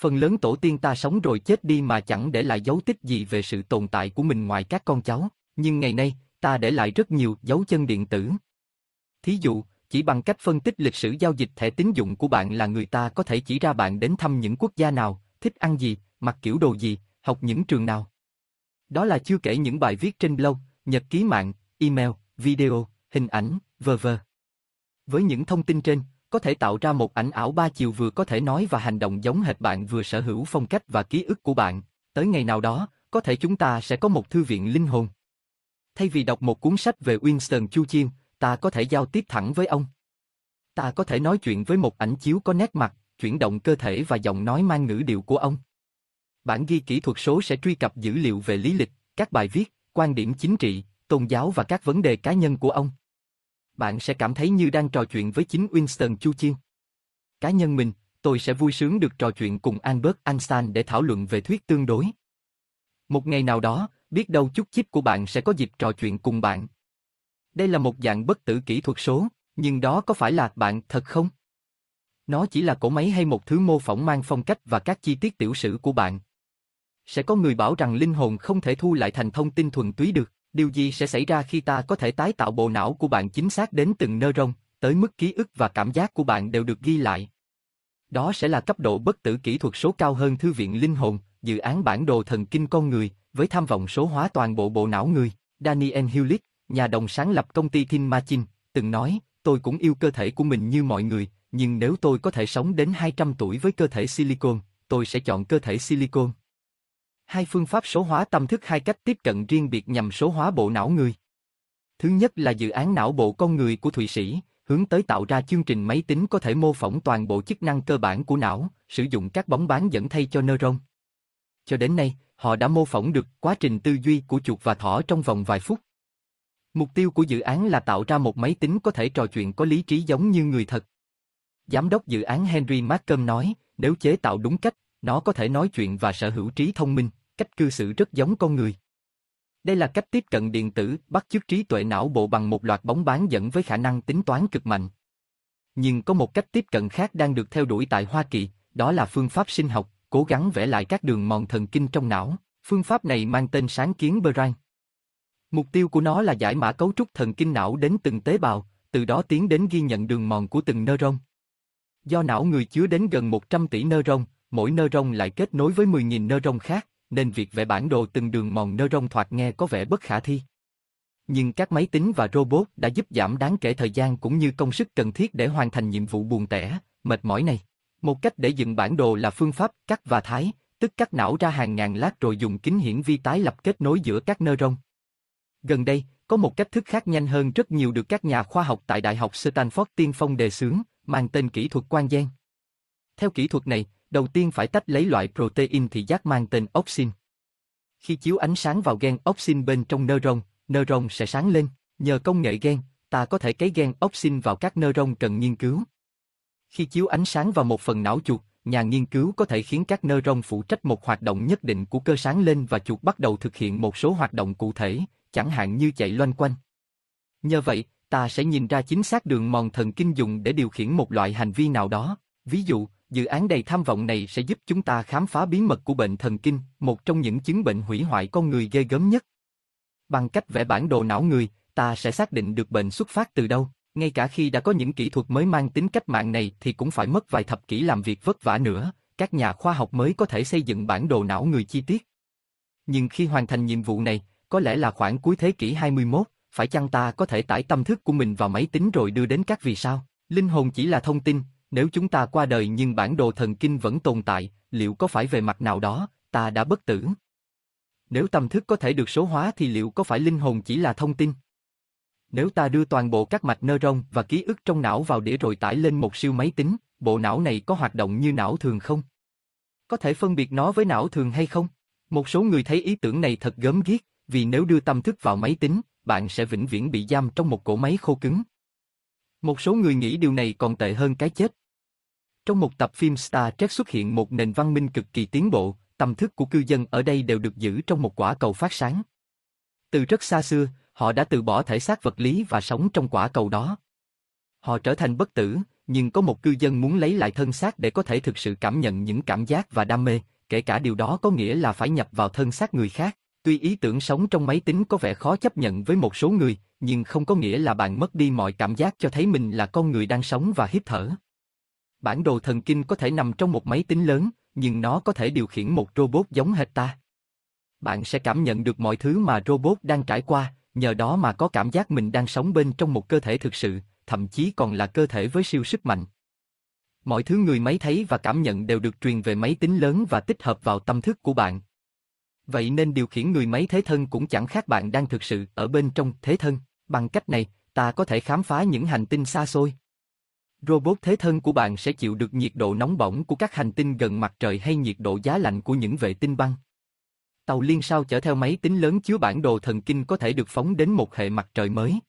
Phần lớn tổ tiên ta sống rồi chết đi mà chẳng để lại dấu tích gì về sự tồn tại của mình ngoài các con cháu, nhưng ngày nay, ta để lại rất nhiều dấu chân điện tử. Thí dụ, chỉ bằng cách phân tích lịch sử giao dịch thẻ tín dụng của bạn là người ta có thể chỉ ra bạn đến thăm những quốc gia nào, thích ăn gì, mặc kiểu đồ gì, học những trường nào. Đó là chưa kể những bài viết trên blog, nhật ký mạng, email, video, hình ảnh, v.v. Với những thông tin trên, có thể tạo ra một ảnh ảo ba chiều vừa có thể nói và hành động giống hệt bạn vừa sở hữu phong cách và ký ức của bạn. Tới ngày nào đó, có thể chúng ta sẽ có một thư viện linh hồn. Thay vì đọc một cuốn sách về Winston Churchill, ta có thể giao tiếp thẳng với ông. Ta có thể nói chuyện với một ảnh chiếu có nét mặt, chuyển động cơ thể và giọng nói mang ngữ điệu của ông. Bản ghi kỹ thuật số sẽ truy cập dữ liệu về lý lịch, các bài viết, quan điểm chính trị, tôn giáo và các vấn đề cá nhân của ông. Bạn sẽ cảm thấy như đang trò chuyện với chính Winston Churchill. Cá nhân mình, tôi sẽ vui sướng được trò chuyện cùng Albert Einstein để thảo luận về thuyết tương đối. Một ngày nào đó, biết đâu chút chip của bạn sẽ có dịp trò chuyện cùng bạn. Đây là một dạng bất tử kỹ thuật số, nhưng đó có phải là bạn thật không? Nó chỉ là cỗ máy hay một thứ mô phỏng mang phong cách và các chi tiết tiểu sử của bạn. Sẽ có người bảo rằng linh hồn không thể thu lại thành thông tin thuần túy được. Điều gì sẽ xảy ra khi ta có thể tái tạo bộ não của bạn chính xác đến từng nơ rong, tới mức ký ức và cảm giác của bạn đều được ghi lại? Đó sẽ là cấp độ bất tử kỹ thuật số cao hơn Thư viện Linh hồn, dự án bản đồ thần kinh con người, với tham vọng số hóa toàn bộ bộ não người. Daniel Hewlett, nhà đồng sáng lập công ty Thin Machine, từng nói, tôi cũng yêu cơ thể của mình như mọi người, nhưng nếu tôi có thể sống đến 200 tuổi với cơ thể silicon, tôi sẽ chọn cơ thể silicon. Hai phương pháp số hóa tâm thức hai cách tiếp cận riêng biệt nhằm số hóa bộ não người. Thứ nhất là dự án não bộ con người của Thụy Sĩ, hướng tới tạo ra chương trình máy tính có thể mô phỏng toàn bộ chức năng cơ bản của não, sử dụng các bóng bán dẫn thay cho neuron. Cho đến nay, họ đã mô phỏng được quá trình tư duy của chuột và thỏ trong vòng vài phút. Mục tiêu của dự án là tạo ra một máy tính có thể trò chuyện có lý trí giống như người thật. Giám đốc dự án Henry Markham nói, nếu chế tạo đúng cách, nó có thể nói chuyện và sở hữu trí thông minh, cách cư xử rất giống con người. Đây là cách tiếp cận điện tử bắt chước trí tuệ não bộ bằng một loạt bóng bán dẫn với khả năng tính toán cực mạnh. Nhưng có một cách tiếp cận khác đang được theo đuổi tại Hoa Kỳ, đó là phương pháp sinh học, cố gắng vẽ lại các đường mòn thần kinh trong não. Phương pháp này mang tên sáng kiến Brain. Mục tiêu của nó là giải mã cấu trúc thần kinh não đến từng tế bào, từ đó tiến đến ghi nhận đường mòn của từng neuron. Do não người chứa đến gần 100 tỷ neuron, mỗi neuron lại kết nối với 10.000 neuron khác, nên việc vẽ bản đồ từng đường mòn neuron thoạt nghe có vẻ bất khả thi. Nhưng các máy tính và robot đã giúp giảm đáng kể thời gian cũng như công sức cần thiết để hoàn thành nhiệm vụ buồn tẻ, mệt mỏi này. Một cách để dựng bản đồ là phương pháp cắt và thái, tức cắt não ra hàng ngàn lát rồi dùng kính hiển vi tái lập kết nối giữa các neuron. Gần đây, có một cách thức khác nhanh hơn rất nhiều được các nhà khoa học tại Đại học Stanford tiên phong đề xướng, mang tên kỹ thuật quang gen. Theo kỹ thuật này, đầu tiên phải tách lấy loại protein thị giác mang tên opsin. Khi chiếu ánh sáng vào gen opsin bên trong neuron, neuron sẽ sáng lên. Nhờ công nghệ gen, ta có thể cấy gen opsin vào các neuron cần nghiên cứu. Khi chiếu ánh sáng vào một phần não chuột, nhà nghiên cứu có thể khiến các neuron phụ trách một hoạt động nhất định của cơ sáng lên và chuột bắt đầu thực hiện một số hoạt động cụ thể, chẳng hạn như chạy loanh quanh. Nhờ vậy, ta sẽ nhìn ra chính xác đường mòn thần kinh dùng để điều khiển một loại hành vi nào đó. Ví dụ, dự án đầy tham vọng này sẽ giúp chúng ta khám phá bí mật của bệnh thần kinh, một trong những chứng bệnh hủy hoại con người ghê gớm nhất. Bằng cách vẽ bản đồ não người, ta sẽ xác định được bệnh xuất phát từ đâu. Ngay cả khi đã có những kỹ thuật mới mang tính cách mạng này thì cũng phải mất vài thập kỷ làm việc vất vả nữa, các nhà khoa học mới có thể xây dựng bản đồ não người chi tiết. Nhưng khi hoàn thành nhiệm vụ này, có lẽ là khoảng cuối thế kỷ 21, phải chăng ta có thể tải tâm thức của mình vào máy tính rồi đưa đến các vì sao? Linh hồn chỉ là thông tin, nếu chúng ta qua đời nhưng bản đồ thần kinh vẫn tồn tại, liệu có phải về mặt nào đó, ta đã bất tử? Nếu tâm thức có thể được số hóa thì liệu có phải linh hồn chỉ là thông tin? Nếu ta đưa toàn bộ các mạch neuron và ký ức trong não vào đĩa rồi tải lên một siêu máy tính, bộ não này có hoạt động như não thường không? Có thể phân biệt nó với não thường hay không? Một số người thấy ý tưởng này thật gớm ghiếc, vì nếu đưa tâm thức vào máy tính, bạn sẽ vĩnh viễn bị giam trong một cỗ máy khô cứng. Một số người nghĩ điều này còn tệ hơn cái chết. Trong một tập phim Star Trek xuất hiện một nền văn minh cực kỳ tiến bộ, tầm thức của cư dân ở đây đều được giữ trong một quả cầu phát sáng. Từ rất xa xưa, họ đã từ bỏ thể xác vật lý và sống trong quả cầu đó. Họ trở thành bất tử, nhưng có một cư dân muốn lấy lại thân xác để có thể thực sự cảm nhận những cảm giác và đam mê, kể cả điều đó có nghĩa là phải nhập vào thân xác người khác. Tuy ý tưởng sống trong máy tính có vẻ khó chấp nhận với một số người, nhưng không có nghĩa là bạn mất đi mọi cảm giác cho thấy mình là con người đang sống và hít thở. Bản đồ thần kinh có thể nằm trong một máy tính lớn, nhưng nó có thể điều khiển một robot giống hệt ta. Bạn sẽ cảm nhận được mọi thứ mà robot đang trải qua, nhờ đó mà có cảm giác mình đang sống bên trong một cơ thể thực sự, thậm chí còn là cơ thể với siêu sức mạnh. Mọi thứ người máy thấy và cảm nhận đều được truyền về máy tính lớn và tích hợp vào tâm thức của bạn. Vậy nên điều khiển người máy thế thân cũng chẳng khác bạn đang thực sự ở bên trong thế thân. Bằng cách này, ta có thể khám phá những hành tinh xa xôi. Robot thế thân của bạn sẽ chịu được nhiệt độ nóng bỏng của các hành tinh gần mặt trời hay nhiệt độ giá lạnh của những vệ tinh băng. Tàu liên sao chở theo máy tính lớn chứa bản đồ thần kinh có thể được phóng đến một hệ mặt trời mới.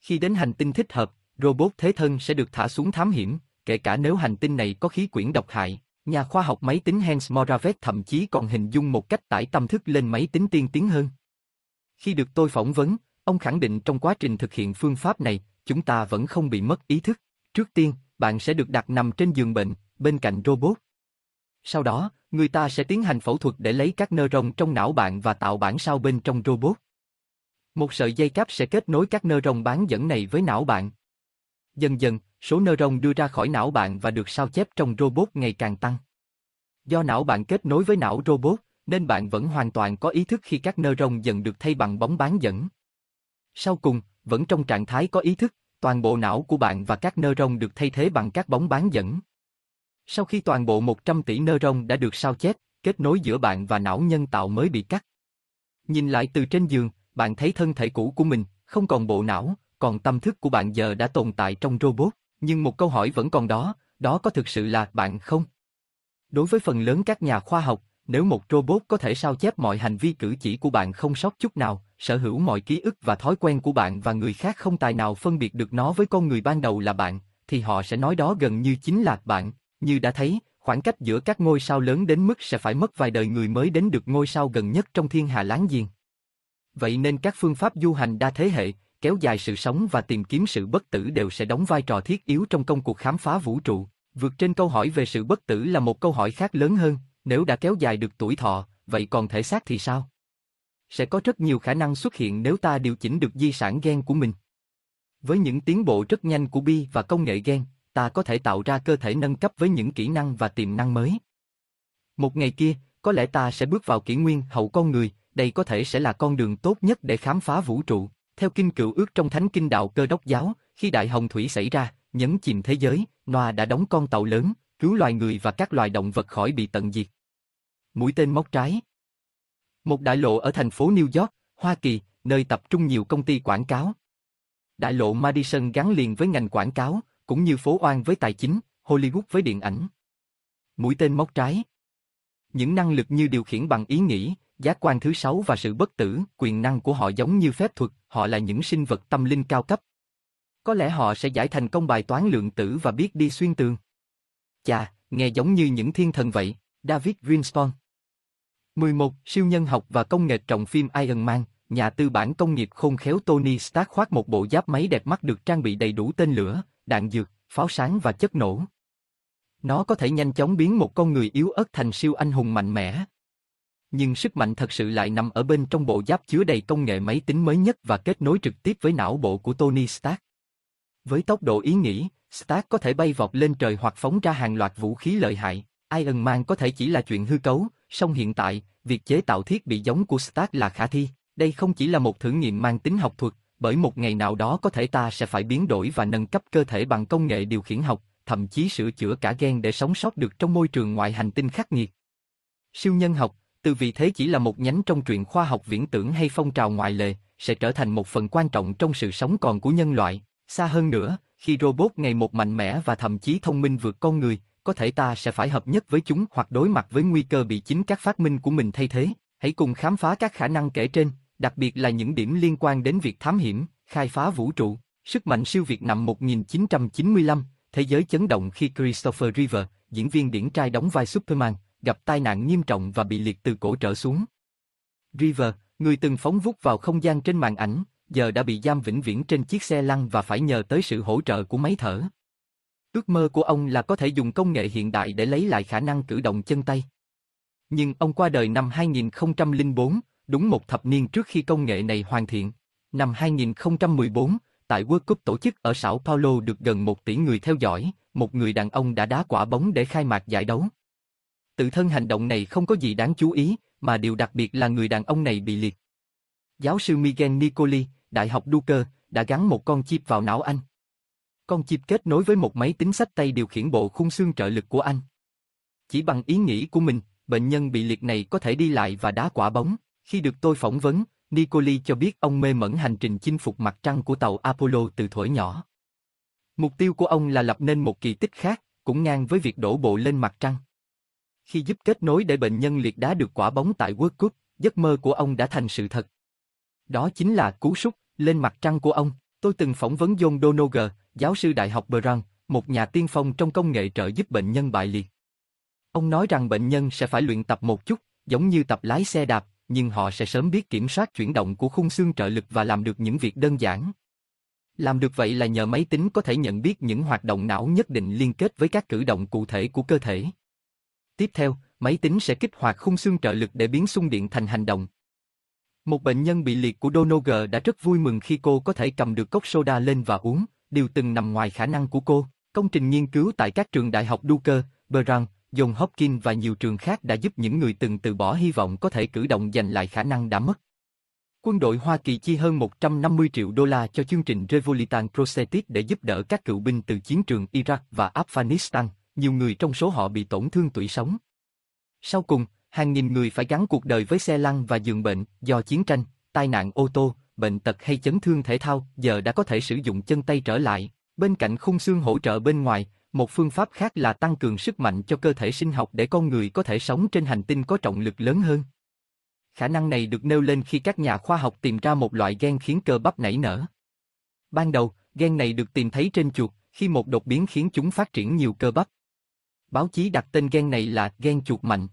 Khi đến hành tinh thích hợp, robot thế thân sẽ được thả xuống thám hiểm, kể cả nếu hành tinh này có khí quyển độc hại. Nhà khoa học máy tính Hans Moravec thậm chí còn hình dung một cách tải tâm thức lên máy tính tiên tiến hơn. Khi được tôi phỏng vấn, ông khẳng định trong quá trình thực hiện phương pháp này, chúng ta vẫn không bị mất ý thức. Trước tiên, bạn sẽ được đặt nằm trên giường bệnh, bên cạnh robot. Sau đó, người ta sẽ tiến hành phẫu thuật để lấy các neuron trong não bạn và tạo bản sao bên trong robot. Một sợi dây cáp sẽ kết nối các neuron bán dẫn này với não bạn. Dần dần, số neuron đưa ra khỏi não bạn và được sao chép trong robot ngày càng tăng. Do não bạn kết nối với não robot, nên bạn vẫn hoàn toàn có ý thức khi các neuron dần được thay bằng bóng bán dẫn. Sau cùng, vẫn trong trạng thái có ý thức, toàn bộ não của bạn và các neuron được thay thế bằng các bóng bán dẫn. Sau khi toàn bộ 100 tỷ neuron đã được sao chép, kết nối giữa bạn và não nhân tạo mới bị cắt. Nhìn lại từ trên giường, bạn thấy thân thể cũ của mình, không còn bộ não, còn tâm thức của bạn giờ đã tồn tại trong robot. Nhưng một câu hỏi vẫn còn đó, đó có thực sự là bạn không? Đối với phần lớn các nhà khoa học, nếu một robot có thể sao chép mọi hành vi cử chỉ của bạn không sót chút nào, sở hữu mọi ký ức và thói quen của bạn và người khác không tài nào phân biệt được nó với con người ban đầu là bạn, thì họ sẽ nói đó gần như chính là bạn. Như đã thấy, khoảng cách giữa các ngôi sao lớn đến mức sẽ phải mất vài đời người mới đến được ngôi sao gần nhất trong thiên hà láng giềng. Vậy nên các phương pháp du hành đa thế hệ, kéo dài sự sống và tìm kiếm sự bất tử đều sẽ đóng vai trò thiết yếu trong công cuộc khám phá vũ trụ. Vượt trên câu hỏi về sự bất tử là một câu hỏi khác lớn hơn, nếu đã kéo dài được tuổi thọ, vậy còn thể xác thì sao? Sẽ có rất nhiều khả năng xuất hiện nếu ta điều chỉnh được di sản gen của mình. Với những tiến bộ rất nhanh của bi và công nghệ gen, ta có thể tạo ra cơ thể nâng cấp với những kỹ năng và tiềm năng mới. Một ngày kia, có lẽ ta sẽ bước vào kỷ nguyên hậu con người, đây có thể sẽ là con đường tốt nhất để khám phá vũ trụ. Theo kinh cựu ước trong thánh kinh đạo cơ đốc giáo, khi đại hồng thủy xảy ra, nhấn chìm thế giới, Noah đã đóng con tàu lớn, cứu loài người và các loài động vật khỏi bị tận diệt. Mũi tên móc trái một đại lộ ở thành phố New York, Hoa Kỳ, nơi tập trung nhiều công ty quảng cáo. Đại lộ Madison gắn liền với ngành quảng cáo, cũng như phố oan với tài chính, Hollywood với điện ảnh. Mũi tên móc trái Những năng lực như điều khiển bằng ý nghĩ, giác quan thứ sáu và sự bất tử, quyền năng của họ giống như phép thuật, họ là những sinh vật tâm linh cao cấp. Có lẽ họ sẽ giải thành công bài toán lượng tử và biết đi xuyên tường. Chà, nghe giống như những thiên thần vậy, David Greenspon. 11. Siêu nhân học và công nghệ trọng phim Iron Man, nhà tư bản công nghiệp khôn khéo Tony Stark khoác một bộ giáp máy đẹp mắt được trang bị đầy đủ tên lửa, đạn dược, pháo sáng và chất nổ. Nó có thể nhanh chóng biến một con người yếu ớt thành siêu anh hùng mạnh mẽ. Nhưng sức mạnh thật sự lại nằm ở bên trong bộ giáp chứa đầy công nghệ máy tính mới nhất và kết nối trực tiếp với não bộ của Tony Stark. Với tốc độ ý nghĩ, Stark có thể bay vọt lên trời hoặc phóng ra hàng loạt vũ khí lợi hại. Iron Man có thể chỉ là chuyện hư cấu, song hiện tại, việc chế tạo thiết bị giống của Stark là khả thi. Đây không chỉ là một thử nghiệm mang tính học thuật, bởi một ngày nào đó có thể ta sẽ phải biến đổi và nâng cấp cơ thể bằng công nghệ điều khiển học, thậm chí sửa chữa cả gen để sống sót được trong môi trường ngoại hành tinh khắc nghiệt. Siêu nhân học, từ vị thế chỉ là một nhánh trong truyện khoa học viễn tưởng hay phong trào ngoại lệ, sẽ trở thành một phần quan trọng trong sự sống còn của nhân loại. Xa hơn nữa, khi robot ngày một mạnh mẽ và thậm chí thông minh vượt con người, có thể ta sẽ phải hợp nhất với chúng hoặc đối mặt với nguy cơ bị chính các phát minh của mình thay thế. Hãy cùng khám phá các khả năng kể trên, đặc biệt là những điểm liên quan đến việc thám hiểm, khai phá vũ trụ. Sức mạnh siêu việt năm 1995, thế giới chấn động khi Christopher Reeve, diễn viên điển trai đóng vai Superman, gặp tai nạn nghiêm trọng và bị liệt từ cổ trở xuống. Reeve, người từng phóng vút vào không gian trên màn ảnh, giờ đã bị giam vĩnh viễn trên chiếc xe lăn và phải nhờ tới sự hỗ trợ của máy thở. Ước mơ của ông là có thể dùng công nghệ hiện đại để lấy lại khả năng cử động chân tay. Nhưng ông qua đời năm 2004, đúng một thập niên trước khi công nghệ này hoàn thiện. Năm 2014, tại World Cup tổ chức ở Sao Paulo được gần một tỷ người theo dõi, một người đàn ông đã đá quả bóng để khai mạc giải đấu. Tự thân hành động này không có gì đáng chú ý, mà điều đặc biệt là người đàn ông này bị liệt. Giáo sư Miguel Nicoli, Đại học Duke, đã gắn một con chip vào não anh. Con chip kết nối với một máy tính sách tay điều khiển bộ khung xương trợ lực của anh. Chỉ bằng ý nghĩ của mình, bệnh nhân bị liệt này có thể đi lại và đá quả bóng. Khi được tôi phỏng vấn, Nicoli cho biết ông mê mẩn hành trình chinh phục mặt trăng của tàu Apollo từ thuở nhỏ. Mục tiêu của ông là lập nên một kỳ tích khác, cũng ngang với việc đổ bộ lên mặt trăng. Khi giúp kết nối để bệnh nhân liệt đá được quả bóng tại World Cup, giấc mơ của ông đã thành sự thật. Đó chính là cú sút lên mặt trăng của ông. Tôi từng phỏng vấn John Donoger, giáo sư đại học Brown, một nhà tiên phong trong công nghệ trợ giúp bệnh nhân bại liệt. Ông nói rằng bệnh nhân sẽ phải luyện tập một chút, giống như tập lái xe đạp, nhưng họ sẽ sớm biết kiểm soát chuyển động của khung xương trợ lực và làm được những việc đơn giản. Làm được vậy là nhờ máy tính có thể nhận biết những hoạt động não nhất định liên kết với các cử động cụ thể của cơ thể. Tiếp theo, máy tính sẽ kích hoạt khung xương trợ lực để biến xung điện thành hành động. Một bệnh nhân bị liệt của Donoghue đã rất vui mừng khi cô có thể cầm được cốc soda lên và uống, điều từng nằm ngoài khả năng của cô. Công trình nghiên cứu tại các trường đại học Duke, Brown, John Hopkins và nhiều trường khác đã giúp những người từng từ bỏ hy vọng có thể cử động giành lại khả năng đã mất. Quân đội Hoa Kỳ chi hơn 150 triệu đô la cho chương trình Revolitan Prosthetic để giúp đỡ các cựu binh từ chiến trường Iraq và Afghanistan nhiều người trong số họ bị tổn thương tủy sống. Sau cùng, hàng nghìn người phải gắn cuộc đời với xe lăn và giường bệnh do chiến tranh, tai nạn ô tô, bệnh tật hay chấn thương thể thao, giờ đã có thể sử dụng chân tay trở lại. Bên cạnh khung xương hỗ trợ bên ngoài, một phương pháp khác là tăng cường sức mạnh cho cơ thể sinh học để con người có thể sống trên hành tinh có trọng lực lớn hơn. Khả năng này được nêu lên khi các nhà khoa học tìm ra một loại gen khiến cơ bắp nảy nở. Ban đầu, gen này được tìm thấy trên chuột, khi một đột biến khiến chúng phát triển nhiều cơ bắp. Báo chí đặt tên gen này là gen chuột mạnh.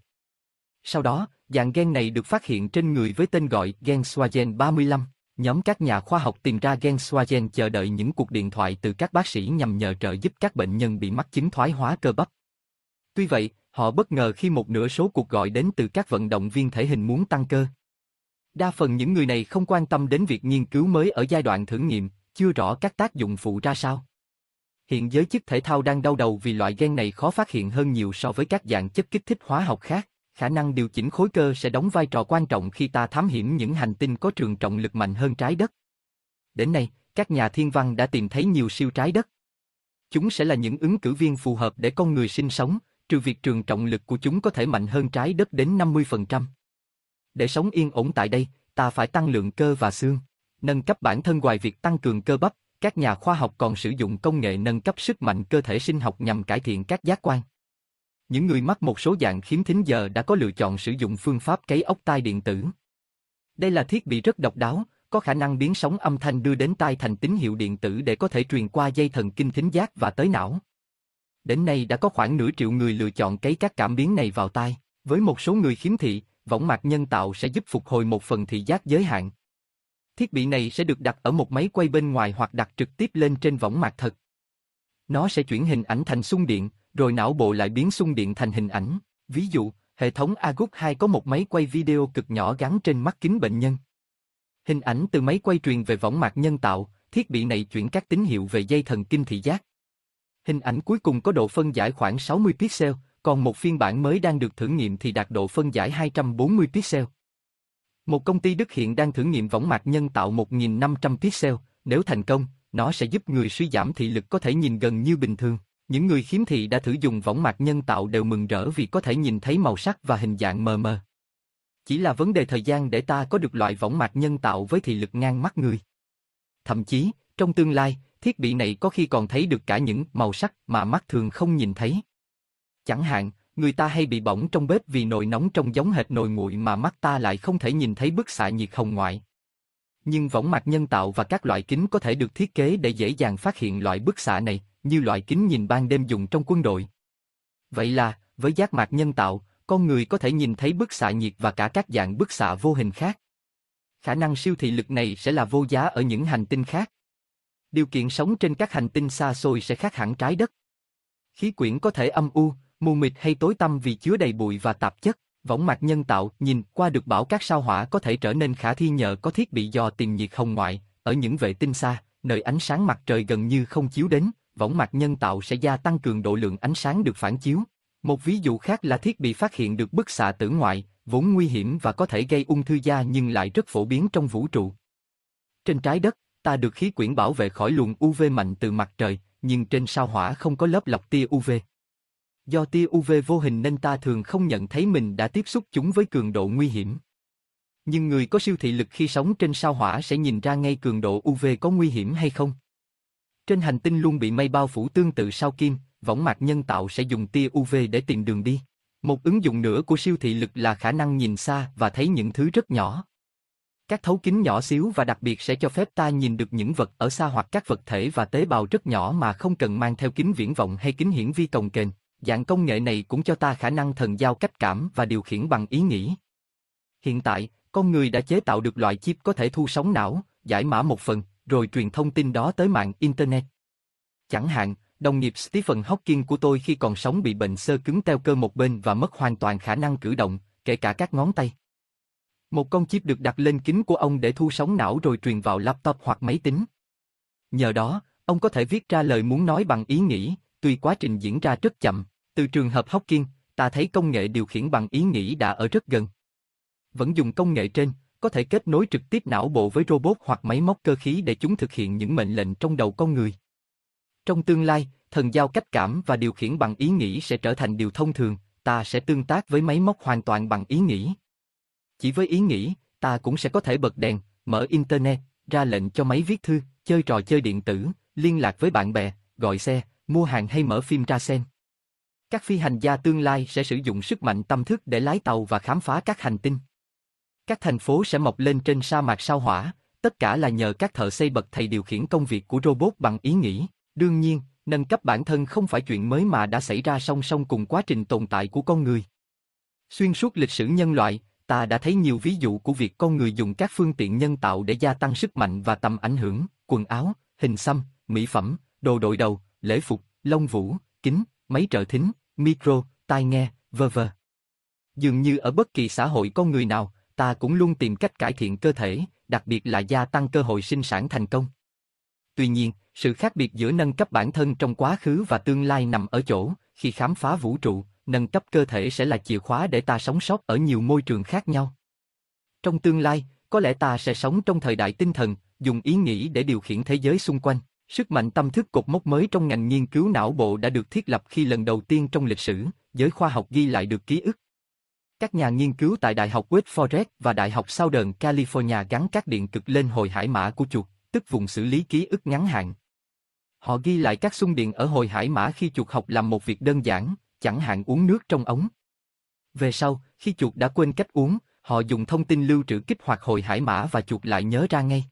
Sau đó, dạng gen này được phát hiện trên người với tên gọi gen Swagen 35. Nhóm các nhà khoa học tìm ra gen Swagen chờ đợi những cuộc điện thoại từ các bác sĩ nhằm nhờ trợ giúp các bệnh nhân bị mắc chứng thoái hóa cơ bắp. Tuy vậy, họ bất ngờ khi một nửa số cuộc gọi đến từ các vận động viên thể hình muốn tăng cơ. Đa phần những người này không quan tâm đến việc nghiên cứu mới ở giai đoạn thử nghiệm, chưa rõ các tác dụng phụ ra sao. Hiện giới chức thể thao đang đau đầu vì loại gen này khó phát hiện hơn nhiều so với các dạng chất kích thích hóa học khác. Khả năng điều chỉnh khối cơ sẽ đóng vai trò quan trọng khi ta thám hiểm những hành tinh có trường trọng lực mạnh hơn trái đất. Đến nay, các nhà thiên văn đã tìm thấy nhiều siêu trái đất. Chúng sẽ là những ứng cử viên phù hợp để con người sinh sống, trừ việc trường trọng lực của chúng có thể mạnh hơn trái đất đến 50%. Để sống yên ổn tại đây, ta phải tăng lượng cơ và xương. Nâng cấp bản thân ngoài việc tăng cường cơ bắp, các nhà khoa học còn sử dụng công nghệ nâng cấp sức mạnh cơ thể sinh học nhằm cải thiện các giác quan. Những người mắc một số dạng khiếm thính giờ đã có lựa chọn sử dụng phương pháp cấy ốc tai điện tử. Đây là thiết bị rất độc đáo, có khả năng biến sóng âm thanh đưa đến tai thành tín hiệu điện tử để có thể truyền qua dây thần kinh thính giác và tới não. Đến nay đã có khoảng nửa triệu người lựa chọn cấy các cảm biến này vào tai. Với một số người khiếm thị, võng mạc nhân tạo sẽ giúp phục hồi một phần thị giác giới hạn. Thiết bị này sẽ được đặt ở một máy quay bên ngoài hoặc đặt trực tiếp lên trên võng mạc thật. Nó sẽ chuyển hình ảnh thành xung điện, rồi não bộ lại biến xung điện thành hình ảnh. Ví dụ, hệ thống Agut 2 có một máy quay video cực nhỏ gắn trên mắt kính bệnh nhân. Hình ảnh từ máy quay truyền về võng mạc nhân tạo, thiết bị này chuyển các tín hiệu về dây thần kinh thị giác. Hình ảnh cuối cùng có độ phân giải khoảng 60 pixel, còn một phiên bản mới đang được thử nghiệm thì đạt độ phân giải 240 pixel. Một công ty Đức hiện đang thử nghiệm võng mạc nhân tạo 1.500 pixel, nếu thành công, nó sẽ giúp người suy giảm thị lực có thể nhìn gần như bình thường. Những người khiếm thị đã thử dùng võng mạc nhân tạo đều mừng rỡ vì có thể nhìn thấy màu sắc và hình dạng mờ mờ. Chỉ là vấn đề thời gian để ta có được loại võng mạc nhân tạo với thị lực ngang mắt người. Thậm chí, trong tương lai, thiết bị này có khi còn thấy được cả những màu sắc mà mắt thường không nhìn thấy. Chẳng hạn, người ta hay bị bỏng trong bếp vì nồi nóng trông giống hệt nồi nguội mà mắt ta lại không thể nhìn thấy bức xạ nhiệt hồng ngoại. Nhưng võng mạc nhân tạo và các loại kính có thể được thiết kế để dễ dàng phát hiện loại bức xạ này, như loại kính nhìn ban đêm dùng trong quân đội. Vậy là, với giác mạc nhân tạo, con người có thể nhìn thấy bức xạ nhiệt và cả các dạng bức xạ vô hình khác. Khả năng siêu thị lực này sẽ là vô giá ở những hành tinh khác. Điều kiện sống trên các hành tinh xa xôi sẽ khác hẳn trái đất. Khí quyển có thể âm u, mù mịt hay tối tăm vì chứa đầy bụi và tạp chất. Võng mạc nhân tạo nhìn qua được bảo các sao hỏa có thể trở nên khả thi nhờ có thiết bị dò tìm nhiệt hồng ngoại, ở những vệ tinh xa, nơi ánh sáng mặt trời gần như không chiếu đến, võng mạc nhân tạo sẽ gia tăng cường độ lượng ánh sáng được phản chiếu. Một ví dụ khác là thiết bị phát hiện được bức xạ tử ngoại, vốn nguy hiểm và có thể gây ung thư da nhưng lại rất phổ biến trong vũ trụ. Trên trái đất, ta được khí quyển bảo vệ khỏi luồng UV mạnh từ mặt trời, nhưng trên sao hỏa không có lớp lọc tia UV. Do tia UV vô hình nên ta thường không nhận thấy mình đã tiếp xúc chúng với cường độ nguy hiểm. Nhưng người có siêu thị lực khi sống trên sao hỏa sẽ nhìn ra ngay cường độ UV có nguy hiểm hay không. Trên hành tinh luôn bị mây bao phủ tương tự sao kim, võng mạc nhân tạo sẽ dùng tia UV để tìm đường đi. Một ứng dụng nữa của siêu thị lực là khả năng nhìn xa và thấy những thứ rất nhỏ. Các thấu kính nhỏ xíu và đặc biệt sẽ cho phép ta nhìn được những vật ở xa hoặc các vật thể và tế bào rất nhỏ mà không cần mang theo kính viễn vọng hay kính hiển vi cồng kềnh. Dạng công nghệ này cũng cho ta khả năng thần giao cách cảm và điều khiển bằng ý nghĩ. Hiện tại, con người đã chế tạo được loại chip có thể thu sóng não, giải mã một phần, rồi truyền thông tin đó tới mạng Internet. Chẳng hạn, đồng nghiệp Stephen Hawking của tôi khi còn sống bị bệnh sơ cứng teo cơ một bên và mất hoàn toàn khả năng cử động, kể cả các ngón tay. Một con chip được đặt lên kính của ông để thu sóng não rồi truyền vào laptop hoặc máy tính. Nhờ đó, ông có thể viết ra lời muốn nói bằng ý nghĩ, tuy quá trình diễn ra rất chậm. Từ trường hợp Hawking, ta thấy công nghệ điều khiển bằng ý nghĩ đã ở rất gần. Vẫn dùng công nghệ trên, có thể kết nối trực tiếp não bộ với robot hoặc máy móc cơ khí để chúng thực hiện những mệnh lệnh trong đầu con người. Trong tương lai, thần giao cách cảm và điều khiển bằng ý nghĩ sẽ trở thành điều thông thường, ta sẽ tương tác với máy móc hoàn toàn bằng ý nghĩ. Chỉ với ý nghĩ, ta cũng sẽ có thể bật đèn, mở internet, ra lệnh cho máy viết thư, chơi trò chơi điện tử, liên lạc với bạn bè, gọi xe, mua hàng hay mở phim ra xem. Các phi hành gia tương lai sẽ sử dụng sức mạnh tâm thức để lái tàu và khám phá các hành tinh. Các thành phố sẽ mọc lên trên sa mạc sao hỏa, tất cả là nhờ các thợ xây bậc thầy điều khiển công việc của robot bằng ý nghĩ. Đương nhiên, nâng cấp bản thân không phải chuyện mới mà đã xảy ra song song cùng quá trình tồn tại của con người. Xuyên suốt lịch sử nhân loại, ta đã thấy nhiều ví dụ của việc con người dùng các phương tiện nhân tạo để gia tăng sức mạnh và tầm ảnh hưởng, quần áo, hình xăm, mỹ phẩm, đồ đội đầu, lễ phục, lông vũ, kính, máy trợ thính, micro, tai nghe, v.v. Dường như ở bất kỳ xã hội con người nào, ta cũng luôn tìm cách cải thiện cơ thể, đặc biệt là gia tăng cơ hội sinh sản thành công. Tuy nhiên, sự khác biệt giữa nâng cấp bản thân trong quá khứ và tương lai nằm ở chỗ, khi khám phá vũ trụ, nâng cấp cơ thể sẽ là chìa khóa để ta sống sót ở nhiều môi trường khác nhau. Trong tương lai, có lẽ ta sẽ sống trong thời đại tinh thần, dùng ý nghĩ để điều khiển thế giới xung quanh. Sức mạnh tâm thức cột mốc mới trong ngành nghiên cứu não bộ đã được thiết lập khi lần đầu tiên trong lịch sử, giới khoa học ghi lại được ký ức. Các nhà nghiên cứu tại Đại học Wake Forest và Đại học Southern California gắn các điện cực lên hồi hải mã của chuột, tức vùng xử lý ký ức ngắn hạn. Họ ghi lại các xung điện ở hồi hải mã khi chuột học làm một việc đơn giản, chẳng hạn uống nước trong ống. Về sau, khi chuột đã quên cách uống, họ dùng thông tin lưu trữ kích hoạt hồi hải mã và chuột lại nhớ ra ngay.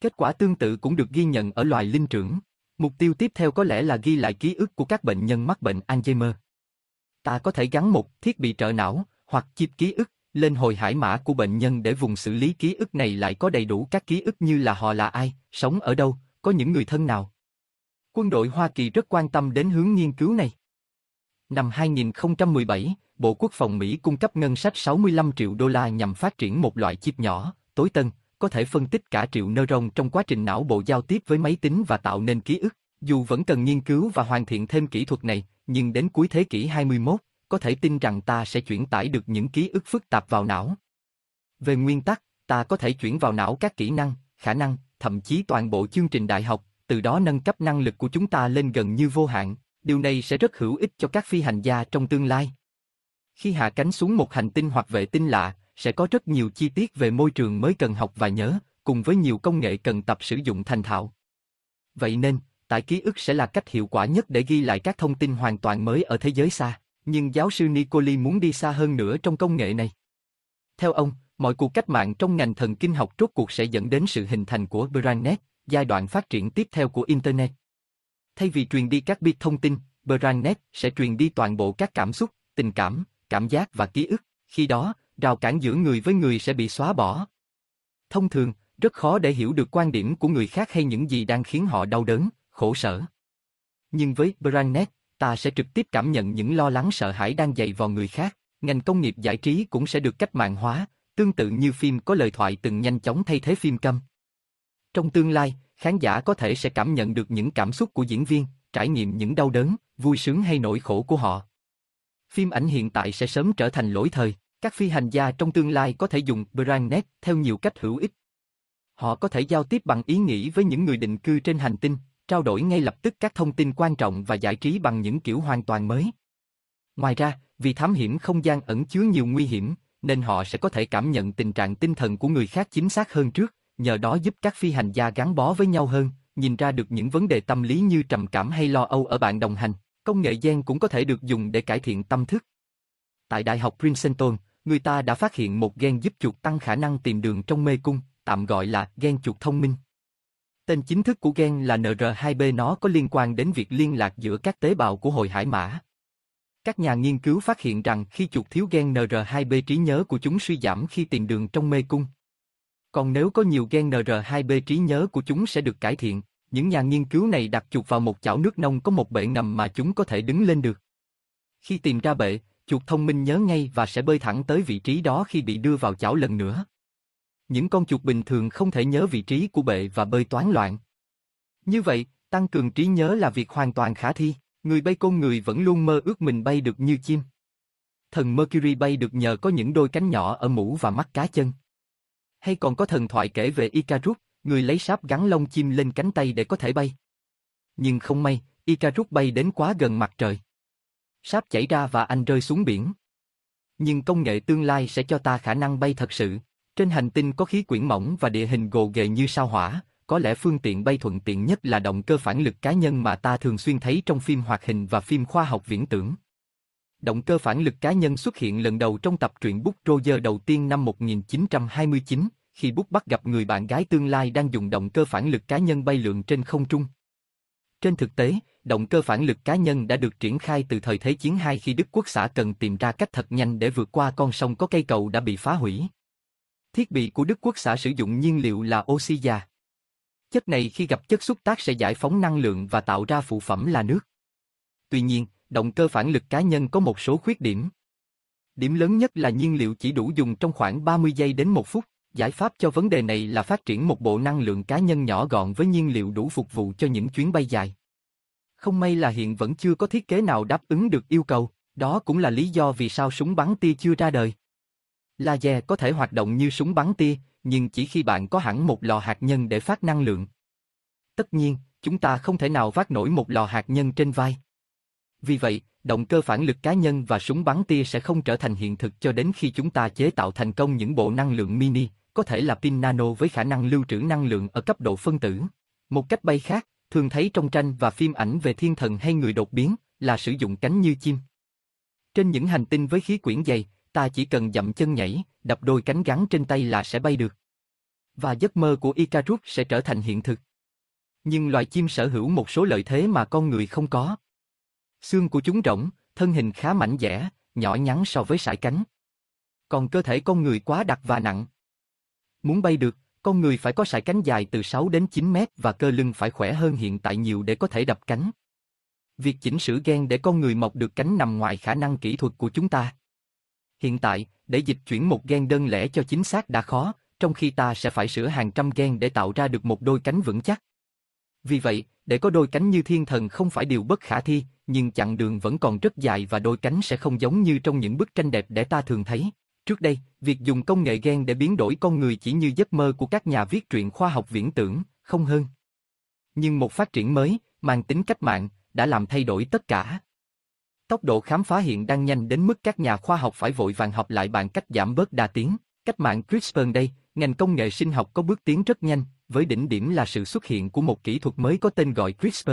Kết quả tương tự cũng được ghi nhận ở loài linh trưởng. Mục tiêu tiếp theo có lẽ là ghi lại ký ức của các bệnh nhân mắc bệnh Alzheimer. Ta có thể gắn một thiết bị trợ não hoặc chip ký ức lên hồi hải mã của bệnh nhân để vùng xử lý ký ức này lại có đầy đủ các ký ức như là họ là ai, sống ở đâu, có những người thân nào. Quân đội Hoa Kỳ rất quan tâm đến hướng nghiên cứu này. Năm 2017, Bộ Quốc phòng Mỹ cung cấp ngân sách 65 triệu đô la nhằm phát triển một loại chip nhỏ, tối tân, có thể phân tích cả triệu neuron trong quá trình não bộ giao tiếp với máy tính và tạo nên ký ức. Dù vẫn cần nghiên cứu và hoàn thiện thêm kỹ thuật này, nhưng đến cuối thế kỷ 21, có thể tin rằng ta sẽ chuyển tải được những ký ức phức tạp vào não. Về nguyên tắc, ta có thể chuyển vào não các kỹ năng, khả năng, thậm chí toàn bộ chương trình đại học, từ đó nâng cấp năng lực của chúng ta lên gần như vô hạn. Điều này sẽ rất hữu ích cho các phi hành gia trong tương lai. Khi hạ cánh xuống một hành tinh hoặc vệ tinh lạ, sẽ có rất nhiều chi tiết về môi trường mới cần học và nhớ, cùng với nhiều công nghệ cần tập sử dụng thành thạo. Vậy nên, tại ký ức sẽ là cách hiệu quả nhất để ghi lại các thông tin hoàn toàn mới ở thế giới xa. Nhưng giáo sư Nicoli muốn đi xa hơn nữa trong công nghệ này. Theo ông, mọi cuộc cách mạng trong ngành thần kinh học rốt cuộc sẽ dẫn đến sự hình thành của BrainNet, giai đoạn phát triển tiếp theo của Internet. Thay vì truyền đi các bit thông tin, BrainNet sẽ truyền đi toàn bộ các cảm xúc, tình cảm, cảm giác và ký ức. Khi đó, rào cản giữa người với người sẽ bị xóa bỏ. Thông thường, rất khó để hiểu được quan điểm của người khác hay những gì đang khiến họ đau đớn, khổ sở. Nhưng với BrainNet, ta sẽ trực tiếp cảm nhận những lo lắng sợ hãi đang dày vào người khác. Ngành công nghiệp giải trí cũng sẽ được cách mạng hóa, tương tự như phim có lời thoại từng nhanh chóng thay thế phim câm. Trong tương lai, khán giả có thể sẽ cảm nhận được những cảm xúc của diễn viên, trải nghiệm những đau đớn, vui sướng hay nỗi khổ của họ. Phim ảnh hiện tại sẽ sớm trở thành lỗi thời. Các phi hành gia trong tương lai có thể dùng BrainNet theo nhiều cách hữu ích. Họ có thể giao tiếp bằng ý nghĩ với những người định cư trên hành tinh, trao đổi ngay lập tức các thông tin quan trọng và giải trí bằng những kiểu hoàn toàn mới. Ngoài ra, vì thám hiểm không gian ẩn chứa nhiều nguy hiểm, nên họ sẽ có thể cảm nhận tình trạng tinh thần của người khác chính xác hơn trước, nhờ đó giúp các phi hành gia gắn bó với nhau hơn, nhìn ra được những vấn đề tâm lý như trầm cảm hay lo âu ở bạn đồng hành. Công nghệ gen cũng có thể được dùng để cải thiện tâm thức. Tại Đại học Princeton, người ta đã phát hiện một gen giúp chuột tăng khả năng tìm đường trong mê cung, tạm gọi là gen chuột thông minh. Tên chính thức của gen là NR2B nó có liên quan đến việc liên lạc giữa các tế bào của hồi hải mã. Các nhà nghiên cứu phát hiện rằng khi chuột thiếu gen NR2B trí nhớ của chúng suy giảm khi tìm đường trong mê cung. Còn nếu có nhiều gen NR2B trí nhớ của chúng sẽ được cải thiện. Những nhà nghiên cứu này đặt chuột vào một chảo nước nông có một bệ ngầm mà chúng có thể đứng lên được. Khi tìm ra bệ, chuột thông minh nhớ ngay và sẽ bơi thẳng tới vị trí đó khi bị đưa vào chảo lần nữa. Những con chuột bình thường không thể nhớ vị trí của bệ và bơi toán loạn. Như vậy, tăng cường trí nhớ là việc hoàn toàn khả thi, người bay côn người vẫn luôn mơ ước mình bay được như chim. Thần Mercury bay được nhờ có những đôi cánh nhỏ ở mũ và mắt cá chân. Hay còn có thần thoại kể về Icarus, người lấy sáp gắn lông chim lên cánh tay để có thể bay. Nhưng không may, Icarus bay đến quá gần mặt trời. Sáp chảy ra và anh rơi xuống biển. Nhưng công nghệ tương lai sẽ cho ta khả năng bay thật sự. Trên hành tinh có khí quyển mỏng và địa hình gồ ghề như sao hỏa, có lẽ phương tiện bay thuận tiện nhất là động cơ phản lực cá nhân mà ta thường xuyên thấy trong phim hoạt hình và phim khoa học viễn tưởng. Động cơ phản lực cá nhân xuất hiện lần đầu trong tập truyện bút Roger đầu tiên năm 1929, khi bút bắt gặp người bạn gái tương lai đang dùng động cơ phản lực cá nhân bay lượn trên không trung. Trên thực tế, động cơ phản lực cá nhân đã được triển khai từ thời Thế chiến II khi Đức Quốc xã cần tìm ra cách thật nhanh để vượt qua con sông có cây cầu đã bị phá hủy. Thiết bị của Đức Quốc xã sử dụng nhiên liệu là oxy già. Chất này khi gặp chất xúc tác sẽ giải phóng năng lượng và tạo ra phụ phẩm là nước. Tuy nhiên, động cơ phản lực cá nhân có một số khuyết điểm. Điểm lớn nhất là nhiên liệu chỉ đủ dùng trong khoảng 30 giây đến 1 phút. Giải pháp cho vấn đề này là phát triển một bộ năng lượng cá nhân nhỏ gọn với nhiên liệu đủ phục vụ cho những chuyến bay dài. Không may là hiện vẫn chưa có thiết kế nào đáp ứng được yêu cầu, đó cũng là lý do vì sao súng bắn tia chưa ra đời. Laser có thể hoạt động như súng bắn tia, nhưng chỉ khi bạn có hẳn một lò hạt nhân để phát năng lượng. Tất nhiên, chúng ta không thể nào vác nổi một lò hạt nhân trên vai. Vì vậy, động cơ phản lực cá nhân và súng bắn tia sẽ không trở thành hiện thực cho đến khi chúng ta chế tạo thành công những bộ năng lượng mini, có thể là pin nano với khả năng lưu trữ năng lượng ở cấp độ phân tử. Một cách bay khác, thường thấy trong tranh và phim ảnh về thiên thần hay người đột biến, là sử dụng cánh như chim. Trên những hành tinh với khí quyển dày, ta chỉ cần dậm chân nhảy, đập đôi cánh gắn trên tay là sẽ bay được. Và giấc mơ của Icarus sẽ trở thành hiện thực. Nhưng loài chim sở hữu một số lợi thế mà con người không có. Xương của chúng rỗng, thân hình khá mảnh dẻ, nhỏ nhắn so với sải cánh. Còn cơ thể con người quá đặc và nặng. Muốn bay được, con người phải có sải cánh dài từ 6 đến 9 mét và cơ lưng phải khỏe hơn hiện tại nhiều để có thể đập cánh. Việc chỉnh sửa gen để con người mọc được cánh nằm ngoài khả năng kỹ thuật của chúng ta. Hiện tại, để dịch chuyển một gen đơn lẻ cho chính xác đã khó, trong khi ta sẽ phải sửa hàng trăm gen để tạo ra được một đôi cánh vững chắc. Vì vậy, để có đôi cánh như thiên thần không phải điều bất khả thi, nhưng chặng đường vẫn còn rất dài và đôi cánh sẽ không giống như trong những bức tranh đẹp để ta thường thấy. Trước đây, việc dùng công nghệ gen để biến đổi con người chỉ như giấc mơ của các nhà viết truyện khoa học viễn tưởng, không hơn. Nhưng một phát triển mới, mang tính cách mạng, đã làm thay đổi tất cả. Tốc độ khám phá hiện đang nhanh đến mức các nhà khoa học phải vội vàng học lại bằng cách giảm bớt đa tiến. Cách mạng CRISPR đây, ngành công nghệ sinh học có bước tiến rất nhanh, với đỉnh điểm là sự xuất hiện của một kỹ thuật mới có tên gọi CRISPR.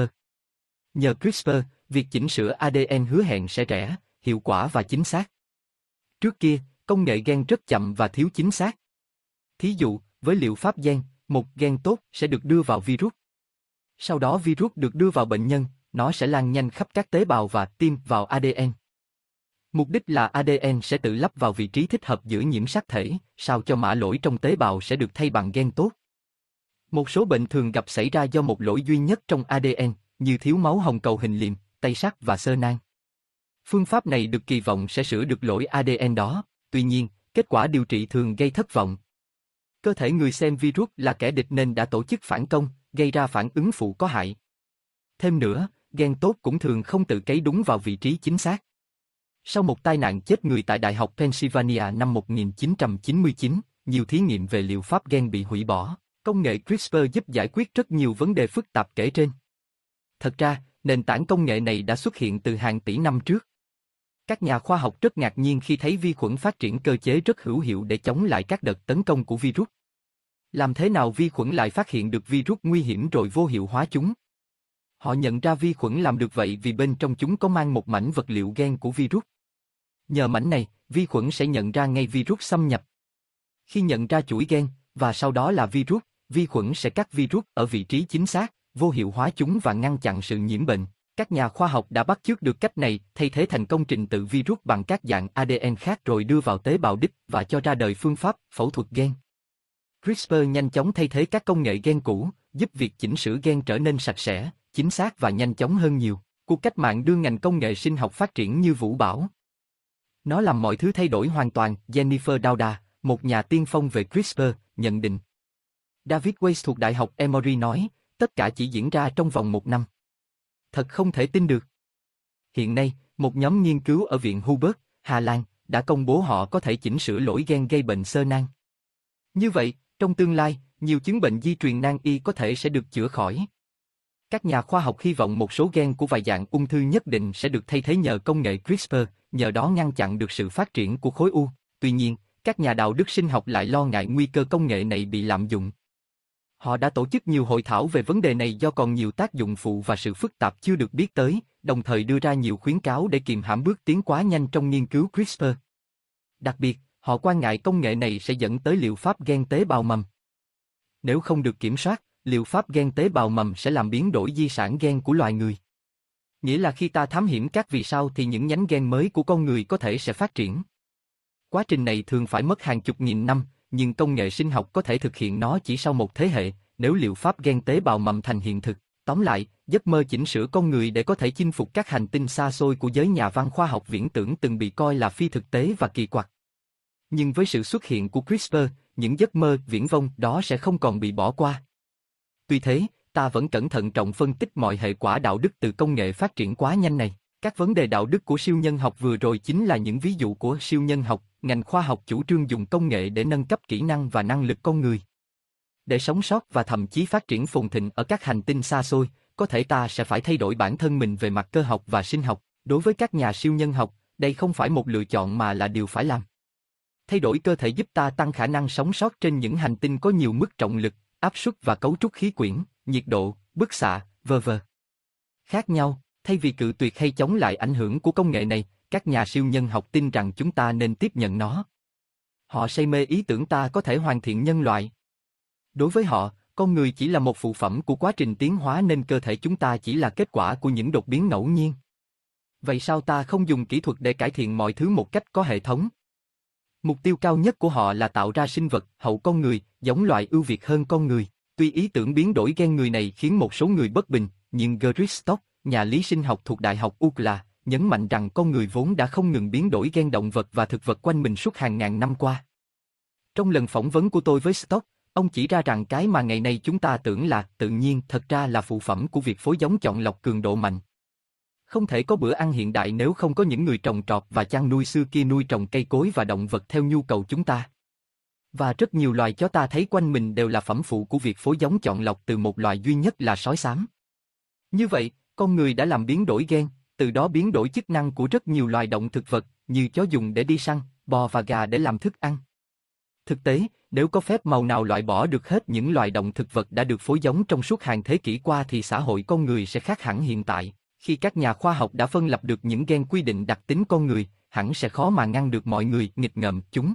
Nhờ CRISPR, việc chỉnh sửa ADN hứa hẹn sẽ rẻ, hiệu quả và chính xác. Trước kia, công nghệ gen rất chậm và thiếu chính xác. Thí dụ, với liệu pháp gen, một gen tốt sẽ được đưa vào virus. Sau đó virus được đưa vào bệnh nhân, nó sẽ lan nhanh khắp các tế bào và tiêm vào ADN. Mục đích là ADN sẽ tự lắp vào vị trí thích hợp giữa nhiễm sắc thể, sao cho mã lỗi trong tế bào sẽ được thay bằng gen tốt. Một số bệnh thường gặp xảy ra do một lỗi duy nhất trong ADN, như thiếu máu hồng cầu hình liềm, tay sắc và sơ nang. Phương pháp này được kỳ vọng sẽ sửa được lỗi ADN đó, tuy nhiên, kết quả điều trị thường gây thất vọng. Cơ thể người xem virus là kẻ địch nên đã tổ chức phản công, gây ra phản ứng phụ có hại. Thêm nữa, ghen tốt cũng thường không tự cấy đúng vào vị trí chính xác. Sau một tai nạn chết người tại Đại học Pennsylvania năm 1999, nhiều thí nghiệm về liệu pháp gen bị hủy bỏ. Công nghệ CRISPR giúp giải quyết rất nhiều vấn đề phức tạp kể trên. Thật ra, nền tảng công nghệ này đã xuất hiện từ hàng tỷ năm trước. Các nhà khoa học rất ngạc nhiên khi thấy vi khuẩn phát triển cơ chế rất hữu hiệu để chống lại các đợt tấn công của virus. Làm thế nào vi khuẩn lại phát hiện được virus nguy hiểm rồi vô hiệu hóa chúng? Họ nhận ra vi khuẩn làm được vậy vì bên trong chúng có mang một mảnh vật liệu gen của virus. Nhờ mảnh này, vi khuẩn sẽ nhận ra ngay virus xâm nhập. Khi nhận ra chuỗi gen, và sau đó là virus, vi khuẩn sẽ cắt virus ở vị trí chính xác, vô hiệu hóa chúng và ngăn chặn sự nhiễm bệnh. Các nhà khoa học đã bắt chước được cách này, thay thế thành công trình tự virus bằng các dạng ADN khác rồi đưa vào tế bào đích và cho ra đời phương pháp phẫu thuật gen. CRISPR nhanh chóng thay thế các công nghệ gen cũ, giúp việc chỉnh sửa gen trở nên sạch sẽ, chính xác và nhanh chóng hơn nhiều. Cuộc cách mạng đưa ngành công nghệ sinh học phát triển như vũ bão. Nó làm mọi thứ thay đổi hoàn toàn, Jennifer Doudna, một nhà tiên phong về CRISPR, nhận định. David Weiss thuộc Đại học Emory nói, tất cả chỉ diễn ra trong vòng một năm. Thật không thể tin được. Hiện nay, một nhóm nghiên cứu ở Viện Hubert, Hà Lan, đã công bố họ có thể chỉnh sửa lỗi gen gây bệnh sơ nang. Như vậy, trong tương lai, nhiều chứng bệnh di truyền nan y có thể sẽ được chữa khỏi. Các nhà khoa học hy vọng một số gen của vài dạng ung thư nhất định sẽ được thay thế nhờ công nghệ CRISPR, nhờ đó ngăn chặn được sự phát triển của khối u. Tuy nhiên, các nhà đạo đức sinh học lại lo ngại nguy cơ công nghệ này bị lạm dụng. Họ đã tổ chức nhiều hội thảo về vấn đề này do còn nhiều tác dụng phụ và sự phức tạp chưa được biết tới, đồng thời đưa ra nhiều khuyến cáo để kiềm hãm bước tiến quá nhanh trong nghiên cứu CRISPR. Đặc biệt, họ quan ngại công nghệ này sẽ dẫn tới liệu pháp gen tế bào mầm. Nếu không được kiểm soát, liệu pháp gen tế bào mầm sẽ làm biến đổi di sản gen của loài người. Nghĩa là khi ta thám hiểm các vì sao thì những nhánh gen mới của con người có thể sẽ phát triển. Quá trình này thường phải mất hàng chục nghìn năm, nhưng công nghệ sinh học có thể thực hiện nó chỉ sau một thế hệ, nếu liệu pháp gen tế bào mầm thành hiện thực. Tóm lại, giấc mơ chỉnh sửa con người để có thể chinh phục các hành tinh xa xôi của giới nhà văn khoa học viễn tưởng từng bị coi là phi thực tế và kỳ quặc. Nhưng với sự xuất hiện của CRISPR, những giấc mơ viễn vông đó sẽ không còn bị bỏ qua. Tuy thế, ta vẫn cẩn thận trọng phân tích mọi hệ quả đạo đức từ công nghệ phát triển quá nhanh này. Các vấn đề đạo đức của siêu nhân học vừa rồi chính là những ví dụ của siêu nhân học, ngành khoa học chủ trương dùng công nghệ để nâng cấp kỹ năng và năng lực con người. Để sống sót và thậm chí phát triển phồn thịnh ở các hành tinh xa xôi, có thể ta sẽ phải thay đổi bản thân mình về mặt cơ học và sinh học. Đối với các nhà siêu nhân học, đây không phải một lựa chọn mà là điều phải làm. Thay đổi cơ thể giúp ta tăng khả năng sống sót trên những hành tinh có nhiều mức trọng lực, áp suất và cấu trúc khí quyển, nhiệt độ, bức xạ, v.v. Khác nhau, thay vì cự tuyệt hay chống lại ảnh hưởng của công nghệ này, các nhà siêu nhân học tin rằng chúng ta nên tiếp nhận nó. Họ say mê ý tưởng ta có thể hoàn thiện nhân loại. Đối với họ, con người chỉ là một phụ phẩm của quá trình tiến hóa nên cơ thể chúng ta chỉ là kết quả của những đột biến ngẫu nhiên. Vậy sao ta không dùng kỹ thuật để cải thiện mọi thứ một cách có hệ thống? Mục tiêu cao nhất của họ là tạo ra sinh vật hậu con người, giống loài ưu việt hơn con người. Tuy ý tưởng biến đổi gen người này khiến một số người bất bình, nhưng Gerrit Stock, nhà lý sinh học thuộc Đại học UCLA, nhấn mạnh rằng con người vốn đã không ngừng biến đổi gen động vật và thực vật quanh mình suốt hàng ngàn năm qua. Trong lần phỏng vấn của tôi với Stock, ông chỉ ra rằng cái mà ngày nay chúng ta tưởng là tự nhiên thật ra là phụ phẩm của việc phối giống chọn lọc cường độ mạnh. Không thể có bữa ăn hiện đại nếu không có những người trồng trọt và chăn nuôi xưa kia nuôi trồng cây cối và động vật theo nhu cầu chúng ta. Và rất nhiều loài chó ta thấy quanh mình đều là phẩm phụ của việc phối giống chọn lọc từ một loài duy nhất là sói xám. Như vậy, con người đã làm biến đổi gen, từ đó biến đổi chức năng của rất nhiều loài động thực vật, như chó dùng để đi săn, bò và gà để làm thức ăn. Thực tế, nếu có phép màu nào loại bỏ được hết những loài động thực vật đã được phối giống trong suốt hàng thế kỷ qua thì xã hội con người sẽ khác hẳn hiện tại. Khi các nhà khoa học đã phân lập được những gen quy định đặc tính con người, hẳn sẽ khó mà ngăn được mọi người nghịch ngợm chúng.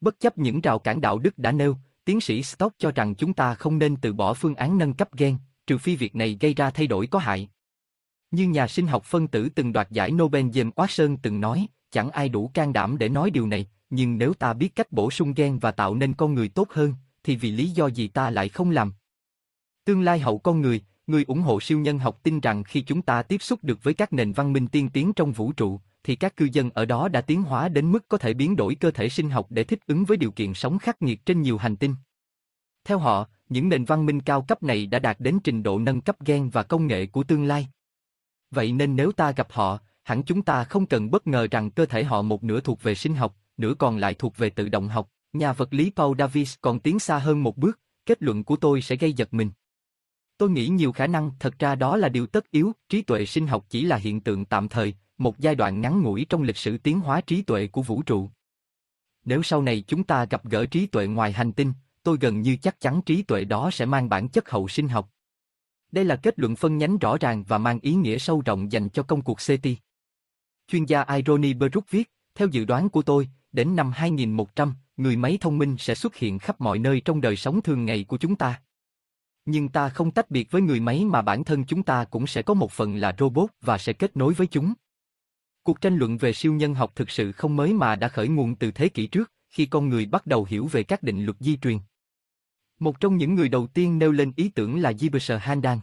Bất chấp những rào cản đạo đức đã nêu, tiến sĩ Stock cho rằng chúng ta không nên từ bỏ phương án nâng cấp gen, trừ phi việc này gây ra thay đổi có hại. Như nhà sinh học phân tử từng đoạt giải Nobel James Watson từng nói, chẳng ai đủ can đảm để nói điều này, nhưng nếu ta biết cách bổ sung gen và tạo nên con người tốt hơn, thì vì lý do gì ta lại không làm? Tương lai hậu con người, người ủng hộ siêu nhân học tin rằng khi chúng ta tiếp xúc được với các nền văn minh tiên tiến trong vũ trụ, thì các cư dân ở đó đã tiến hóa đến mức có thể biến đổi cơ thể sinh học để thích ứng với điều kiện sống khắc nghiệt trên nhiều hành tinh. Theo họ, những nền văn minh cao cấp này đã đạt đến trình độ nâng cấp gen và công nghệ của tương lai. Vậy nên nếu ta gặp họ, hẳn chúng ta không cần bất ngờ rằng cơ thể họ một nửa thuộc về sinh học, nửa còn lại thuộc về tự động học. Nhà vật lý Paul Davies còn tiến xa hơn một bước, kết luận của tôi sẽ gây giật mình. Tôi nghĩ nhiều khả năng thật ra đó là điều tất yếu, trí tuệ sinh học chỉ là hiện tượng tạm thời, một giai đoạn ngắn ngủi trong lịch sử tiến hóa trí tuệ của vũ trụ. Nếu sau này chúng ta gặp gỡ trí tuệ ngoài hành tinh, tôi gần như chắc chắn trí tuệ đó sẽ mang bản chất hậu sinh học. Đây là kết luận phân nhánh rõ ràng và mang ý nghĩa sâu rộng dành cho công cuộc CT Chuyên gia Irony Brook viết, theo dự đoán của tôi, đến năm 2100, người máy thông minh sẽ xuất hiện khắp mọi nơi trong đời sống thường ngày của chúng ta. Nhưng ta không tách biệt với người máy mà bản thân chúng ta cũng sẽ có một phần là robot và sẽ kết nối với chúng. Cuộc tranh luận về siêu nhân học thực sự không mới mà đã khởi nguồn từ thế kỷ trước, khi con người bắt đầu hiểu về các định luật di truyền. Một trong những người đầu tiên nêu lên ý tưởng là Giberser Handan.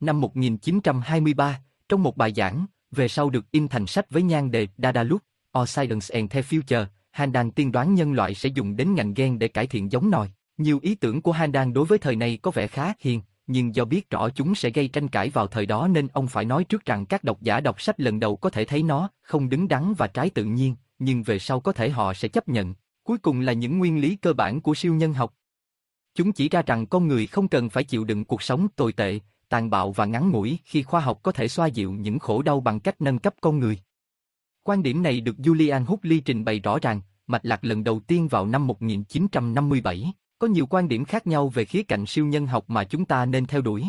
Năm 1923, trong một bài giảng, về sau được in thành sách với nhan đề Daedalus, or Science and the Future, Handan tiên đoán nhân loại sẽ dùng đến ngành gen để cải thiện giống nòi. Nhiều ý tưởng của Handan đối với thời này có vẻ khá hiền, nhưng do biết rõ chúng sẽ gây tranh cãi vào thời đó nên ông phải nói trước rằng các độc giả đọc sách lần đầu có thể thấy nó không đứng đắn và trái tự nhiên, nhưng về sau có thể họ sẽ chấp nhận. Cuối cùng là những nguyên lý cơ bản của siêu nhân học. Chúng chỉ ra rằng con người không cần phải chịu đựng cuộc sống tồi tệ, tàn bạo và ngắn ngủi khi khoa học có thể xoa dịu những khổ đau bằng cách nâng cấp con người. Quan điểm này được Julian Huxley trình bày rõ ràng, mạch lạc lần đầu tiên vào năm 1957. Có nhiều quan điểm khác nhau về khía cạnh siêu nhân học mà chúng ta nên theo đuổi.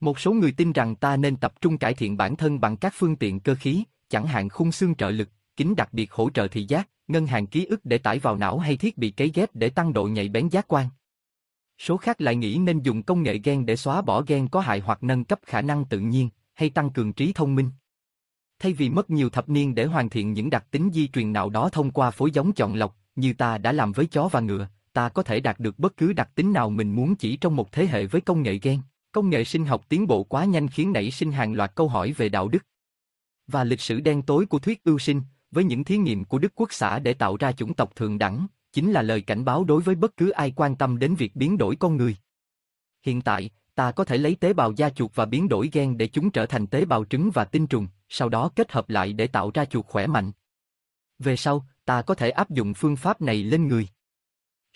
Một số người tin rằng ta nên tập trung cải thiện bản thân bằng các phương tiện cơ khí, chẳng hạn khung xương trợ lực, kính đặc biệt hỗ trợ thị giác, ngân hàng ký ức để tải vào não hay thiết bị cấy ghép để tăng độ nhạy bén giác quan. Số khác lại nghĩ nên dùng công nghệ gen để xóa bỏ gen có hại hoặc nâng cấp khả năng tự nhiên, hay tăng cường trí thông minh. Thay vì mất nhiều thập niên để hoàn thiện những đặc tính di truyền nào đó thông qua phối giống chọn lọc, như ta đã làm với chó và ngựa, ta có thể đạt được bất cứ đặc tính nào mình muốn chỉ trong một thế hệ với công nghệ gen. Công nghệ sinh học tiến bộ quá nhanh khiến nảy sinh hàng loạt câu hỏi về đạo đức. Và lịch sử đen tối của thuyết ưu sinh, với những thí nghiệm của Đức Quốc xã để tạo ra chủng tộc thượng đẳng, chính là lời cảnh báo đối với bất cứ ai quan tâm đến việc biến đổi con người. Hiện tại, ta có thể lấy tế bào da chuột và biến đổi gen để chúng trở thành tế bào trứng và tinh trùng, sau đó kết hợp lại để tạo ra chuột khỏe mạnh. Về sau, ta có thể áp dụng phương pháp này lên người.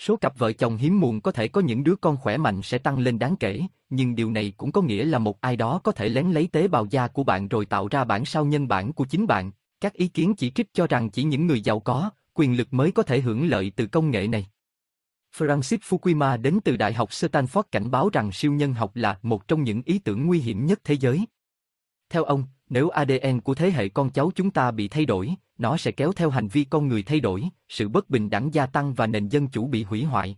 Số cặp vợ chồng hiếm muộn có thể có những đứa con khỏe mạnh sẽ tăng lên đáng kể, nhưng điều này cũng có nghĩa là một ai đó có thể lén lấy tế bào da của bạn rồi tạo ra bản sao nhân bản của chính bạn. Các ý kiến chỉ trích cho rằng chỉ những người giàu có, quyền lực mới có thể hưởng lợi từ công nghệ này. Francis Fukuyama đến từ Đại học Stanford cảnh báo rằng siêu nhân học là một trong những ý tưởng nguy hiểm nhất thế giới. Theo ông, nếu ADN của thế hệ con cháu chúng ta bị thay đổi, nó sẽ kéo theo hành vi con người thay đổi, sự bất bình đẳng gia tăng và nền dân chủ bị hủy hoại.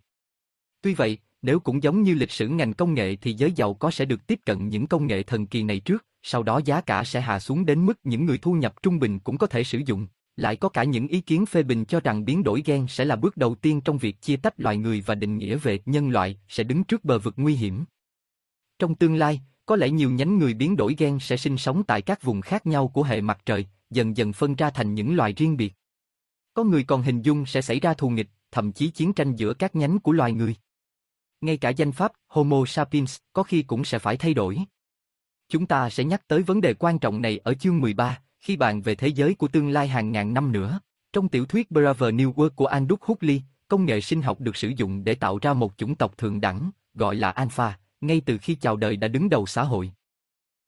Tuy vậy, nếu cũng giống như lịch sử ngành công nghệ thì giới giàu có sẽ được tiếp cận những công nghệ thần kỳ này trước, sau đó giá cả sẽ hạ xuống đến mức những người thu nhập trung bình cũng có thể sử dụng. Lại có cả những ý kiến phê bình cho rằng biến đổi gen sẽ là bước đầu tiên trong việc chia tách loài người và định nghĩa về nhân loại sẽ đứng trước bờ vực nguy hiểm. Trong tương lai, có lẽ nhiều nhánh người biến đổi gen sẽ sinh sống tại các vùng khác nhau của hệ mặt trời, dần dần phân ra thành những loài riêng biệt. Có người còn hình dung sẽ xảy ra thù nghịch, thậm chí chiến tranh giữa các nhánh của loài người. Ngay cả danh pháp Homo sapiens có khi cũng sẽ phải thay đổi. Chúng ta sẽ nhắc tới vấn đề quan trọng này ở chương 13, khi bàn về thế giới của tương lai hàng ngàn năm nữa. Trong tiểu thuyết Brave New World của Aldous Huxley, công nghệ sinh học được sử dụng để tạo ra một chủng tộc thượng đẳng, gọi là alpha, ngay từ khi chào đời đã đứng đầu xã hội.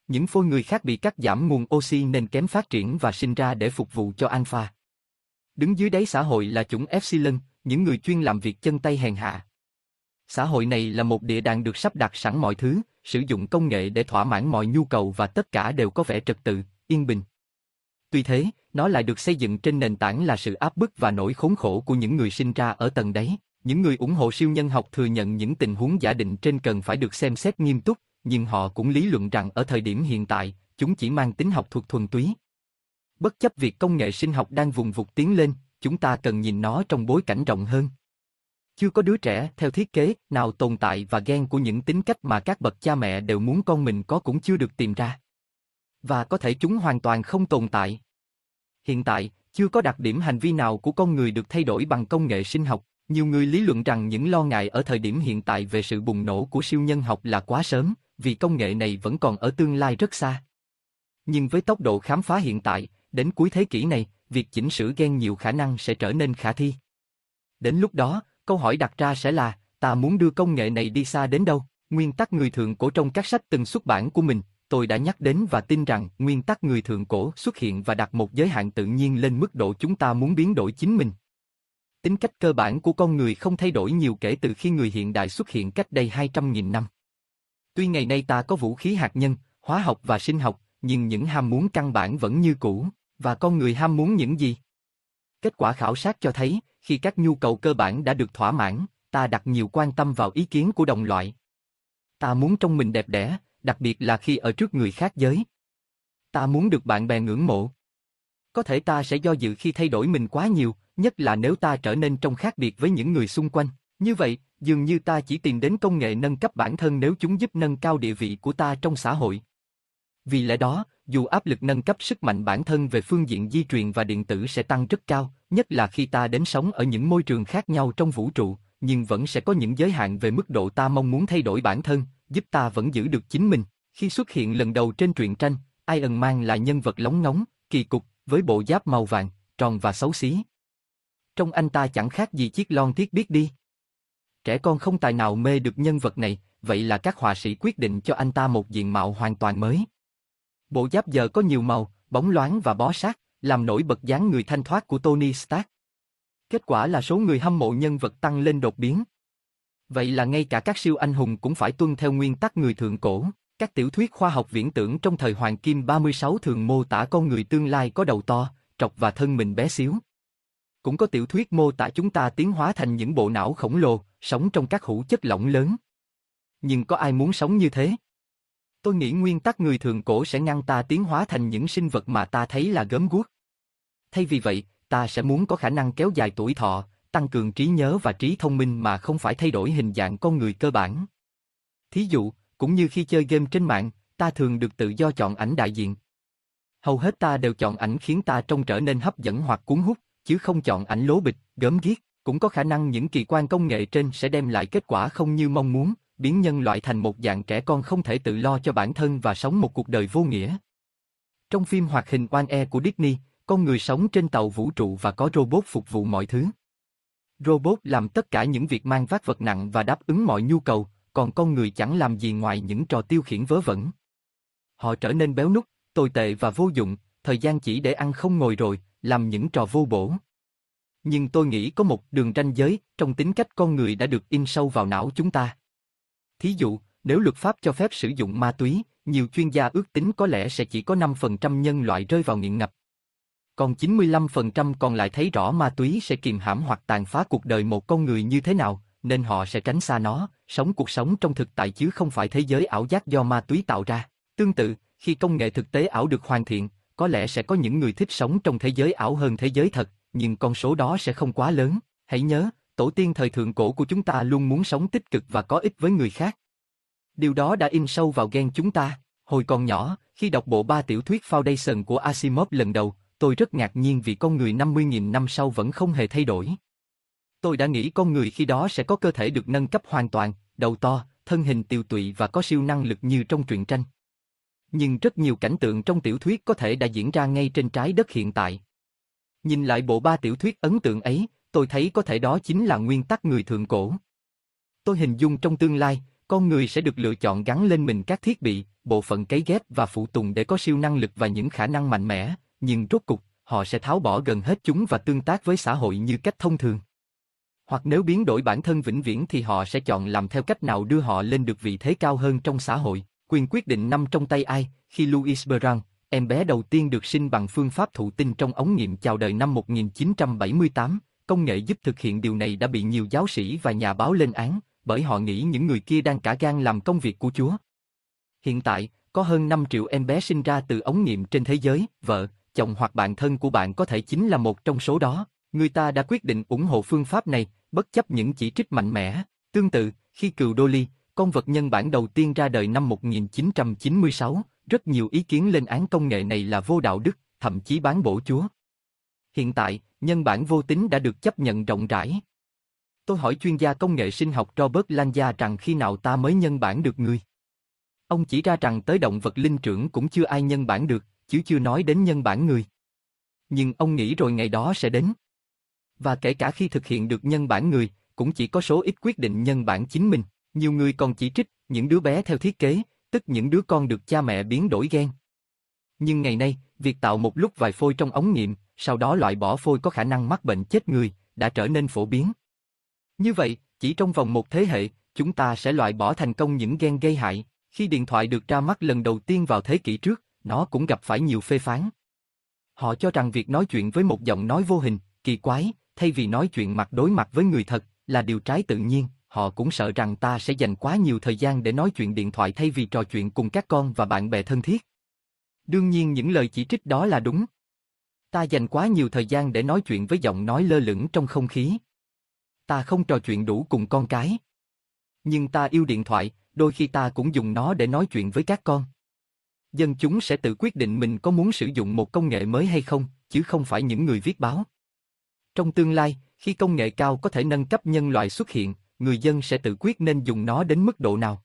Những phôi người khác bị cắt giảm nguồn oxy nên kém phát triển và sinh ra để phục vụ cho alpha. Đứng dưới đáy xã hội là chủng epsilon, những người chuyên làm việc chân tay hèn hạ. Xã hội này là một địa đàng được sắp đặt sẵn mọi thứ, sử dụng công nghệ để thỏa mãn mọi nhu cầu và tất cả đều có vẻ trật tự, yên bình. Tuy thế, nó lại được xây dựng trên nền tảng là sự áp bức và nỗi khốn khổ của những người sinh ra ở tầng đáy. Những người ủng hộ siêu nhân học thừa nhận những tình huống giả định trên cần phải được xem xét nghiêm túc, nhưng họ cũng lý luận rằng ở thời điểm hiện tại, chúng chỉ mang tính học thuật thuần túy. Bất chấp việc công nghệ sinh học đang vùng vụt tiến lên, chúng ta cần nhìn nó trong bối cảnh rộng hơn. Chưa có đứa trẻ theo thiết kế nào tồn tại và ghen của những tính cách mà các bậc cha mẹ đều muốn con mình có cũng chưa được tìm ra. Và có thể chúng hoàn toàn không tồn tại. Hiện tại, chưa có đặc điểm hành vi nào của con người được thay đổi bằng công nghệ sinh học. Nhiều người lý luận rằng những lo ngại ở thời điểm hiện tại về sự bùng nổ của siêu nhân học là quá sớm, vì công nghệ này vẫn còn ở tương lai rất xa. Nhưng với tốc độ khám phá hiện tại, đến cuối thế kỷ này, việc chỉnh sửa gen nhiều khả năng sẽ trở nên khả thi. Đến lúc đó, câu hỏi đặt ra sẽ là, ta muốn đưa công nghệ này đi xa đến đâu? Nguyên tắc người thượng cổ trong các sách từng xuất bản của mình, tôi đã nhắc đến và tin rằng nguyên tắc người thượng cổ xuất hiện và đặt một giới hạn tự nhiên lên mức độ chúng ta muốn biến đổi chính mình. Tính cách cơ bản của con người không thay đổi nhiều kể từ khi người hiện đại xuất hiện cách đây 200.000 năm. Tuy ngày nay ta có vũ khí hạt nhân, hóa học và sinh học, nhưng những ham muốn căn bản vẫn như cũ, và con người ham muốn những gì? Kết quả khảo sát cho thấy, khi các nhu cầu cơ bản đã được thỏa mãn, ta đặt nhiều quan tâm vào ý kiến của đồng loại. Ta muốn trong mình đẹp đẽ, đặc biệt là khi ở trước người khác giới. Ta muốn được bạn bè ngưỡng mộ. Có thể ta sẽ do dự khi thay đổi mình quá nhiều, nhất là nếu ta trở nên trông khác biệt với những người xung quanh. Như vậy, dường như ta chỉ tìm đến công nghệ nâng cấp bản thân nếu chúng giúp nâng cao địa vị của ta trong xã hội. Vì lẽ đó, dù áp lực nâng cấp sức mạnh bản thân về phương diện di truyền và điện tử sẽ tăng rất cao, nhất là khi ta đến sống ở những môi trường khác nhau trong vũ trụ, nhưng vẫn sẽ có những giới hạn về mức độ ta mong muốn thay đổi bản thân, giúp ta vẫn giữ được chính mình. Khi xuất hiện lần đầu trên truyện tranh, Iron Man là nhân vật lóng ngóng, kỳ cục, với bộ giáp màu vàng, tròn và xấu xí. Trong anh ta chẳng khác gì chiếc lon thiết biết đi. Trẻ con không tài nào mê được nhân vật này, vậy là các họa sĩ quyết định cho anh ta một diện mạo hoàn toàn mới. Bộ giáp giờ có nhiều màu, bóng loáng và bó sát, làm nổi bật dáng người thanh thoát của Tony Stark. Kết quả là số người hâm mộ nhân vật tăng lên đột biến. Vậy là ngay cả các siêu anh hùng cũng phải tuân theo nguyên tắc người thượng cổ. Các tiểu thuyết khoa học viễn tưởng trong thời Hoàng Kim 36 thường mô tả con người tương lai có đầu to, trọc và thân mình bé xíu. Cũng có tiểu thuyết mô tả chúng ta tiến hóa thành những bộ não khổng lồ, sống trong các hũ chất lỏng lớn. Nhưng có ai muốn sống như thế? Tôi nghĩ nguyên tắc người thường cổ sẽ ngăn ta tiến hóa thành những sinh vật mà ta thấy là gớm guốc. Thay vì vậy, ta sẽ muốn có khả năng kéo dài tuổi thọ, tăng cường trí nhớ và trí thông minh mà không phải thay đổi hình dạng con người cơ bản. Thí dụ, cũng như khi chơi game trên mạng, ta thường được tự do chọn ảnh đại diện. Hầu hết ta đều chọn ảnh khiến ta trông trở nên hấp dẫn hoặc cuốn hút, chứ không chọn ảnh lố bịch, gớm ghiếc. Cũng có khả năng những kỳ quan công nghệ trên sẽ đem lại kết quả không như mong muốn, biến nhân loại thành một dạng trẻ con không thể tự lo cho bản thân và sống một cuộc đời vô nghĩa. Trong phim hoạt hình One Air của Disney, con người sống trên tàu vũ trụ và có robot phục vụ mọi thứ. Robot làm tất cả những việc mang vác vật nặng và đáp ứng mọi nhu cầu, còn con người chẳng làm gì ngoài những trò tiêu khiển vớ vẩn. Họ trở nên béo nút, tồi tệ và vô dụng, thời gian chỉ để ăn không ngồi rồi, làm những trò vô bổ. Nhưng tôi nghĩ có một đường ranh giới trong tính cách con người đã được in sâu vào não chúng ta. Thí dụ, nếu luật pháp cho phép sử dụng ma túy, nhiều chuyên gia ước tính có lẽ sẽ chỉ có 5% nhân loại rơi vào nghiện ngập. Còn 95% còn lại thấy rõ ma túy sẽ kìm hãm hoặc tàn phá cuộc đời một con người như thế nào, nên họ sẽ tránh xa nó, sống cuộc sống trong thực tại chứ không phải thế giới ảo giác do ma túy tạo ra. Tương tự, khi công nghệ thực tế ảo được hoàn thiện, có lẽ sẽ có những người thích sống trong thế giới ảo hơn thế giới thật, nhưng con số đó sẽ không quá lớn. Hãy nhớ, tổ tiên thời thượng cổ của chúng ta luôn muốn sống tích cực và có ích với người khác. Điều đó đã in sâu vào gen chúng ta. Hồi còn nhỏ, khi đọc bộ ba tiểu thuyết Foundation của Asimov lần đầu, tôi rất ngạc nhiên vì con người 50.000 năm sau vẫn không hề thay đổi. Tôi đã nghĩ con người khi đó sẽ có cơ thể được nâng cấp hoàn toàn, đầu to, thân hình tiêu tụy và có siêu năng lực như trong truyện tranh. Nhưng rất nhiều cảnh tượng trong tiểu thuyết có thể đã diễn ra ngay trên trái đất hiện tại. Nhìn lại bộ ba tiểu thuyết ấn tượng ấy, tôi thấy có thể đó chính là nguyên tắc người thượng cổ. Tôi hình dung trong tương lai, con người sẽ được lựa chọn gắn lên mình các thiết bị, bộ phận cấy ghép và phụ tùng để có siêu năng lực và những khả năng mạnh mẽ, nhưng rốt cục, họ sẽ tháo bỏ gần hết chúng và tương tác với xã hội như cách thông thường. Hoặc nếu biến đổi bản thân vĩnh viễn thì họ sẽ chọn làm theo cách nào đưa họ lên được vị thế cao hơn trong xã hội. Quyền quyết định nằm trong tay ai, khi Louis Brand, em bé đầu tiên được sinh bằng phương pháp thụ tinh trong ống nghiệm chào đời năm 1978, công nghệ giúp thực hiện điều này đã bị nhiều giáo sĩ và nhà báo lên án, bởi họ nghĩ những người kia đang cả gan làm công việc của Chúa. Hiện tại, có hơn 5 triệu em bé sinh ra từ ống nghiệm trên thế giới, vợ, chồng hoặc bạn thân của bạn có thể chính là một trong số đó. Người ta đã quyết định ủng hộ phương pháp này, bất chấp những chỉ trích mạnh mẽ. Tương tự, khi cừu Dolly, con vật nhân bản đầu tiên ra đời năm 1996, rất nhiều ý kiến lên án công nghệ này là vô đạo đức, thậm chí bán bổ Chúa. Hiện tại, nhân bản vô tính đã được chấp nhận rộng rãi. Tôi hỏi chuyên gia công nghệ sinh học Robert Lanja rằng khi nào ta mới nhân bản được người. Ông chỉ ra rằng tới động vật linh trưởng cũng chưa ai nhân bản được, chứ chưa nói đến nhân bản người. Nhưng ông nghĩ rồi ngày đó sẽ đến. Và kể cả khi thực hiện được nhân bản người, cũng chỉ có số ít quyết định nhân bản chính mình. Nhiều người còn chỉ trích những đứa bé theo thiết kế, tức những đứa con được cha mẹ biến đổi gen. Nhưng ngày nay, việc tạo một lúc vài phôi trong ống nghiệm, sau đó loại bỏ phôi có khả năng mắc bệnh chết người, đã trở nên phổ biến. Như vậy, chỉ trong vòng một thế hệ, chúng ta sẽ loại bỏ thành công những gen gây hại. Khi điện thoại được ra mắt lần đầu tiên vào thế kỷ trước, nó cũng gặp phải nhiều phê phán. Họ cho rằng việc nói chuyện với một giọng nói vô hình, kỳ quái, thay vì nói chuyện mặt đối mặt với người thật, là điều trái tự nhiên. Họ cũng sợ rằng ta sẽ dành quá nhiều thời gian để nói chuyện điện thoại thay vì trò chuyện cùng các con và bạn bè thân thiết. Đương nhiên những lời chỉ trích đó là đúng. Ta dành quá nhiều thời gian để nói chuyện với giọng nói lơ lửng trong không khí. Ta không trò chuyện đủ cùng con cái. Nhưng ta yêu điện thoại, đôi khi ta cũng dùng nó để nói chuyện với các con. Dân chúng sẽ tự quyết định mình có muốn sử dụng một công nghệ mới hay không, chứ không phải những người viết báo. Trong tương lai, khi công nghệ cao có thể nâng cấp nhân loại xuất hiện, người dân sẽ tự quyết nên dùng nó đến mức độ nào.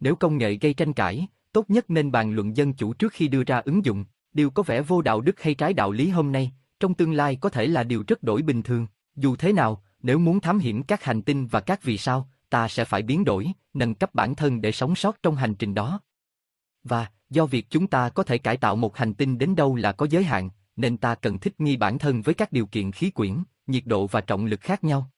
Nếu công nghệ gây tranh cãi, tốt nhất nên bàn luận dân chủ trước khi đưa ra ứng dụng. Điều có vẻ vô đạo đức hay trái đạo lý hôm nay, trong tương lai có thể là điều rất đổi bình thường. Dù thế nào, nếu muốn thám hiểm các hành tinh và các vì sao, ta sẽ phải biến đổi, nâng cấp bản thân để sống sót trong hành trình đó. Và, do việc chúng ta có thể cải tạo một hành tinh đến đâu là có giới hạn, nên ta cần thích nghi bản thân với các điều kiện khí quyển, nhiệt độ và trọng lực khác nhau.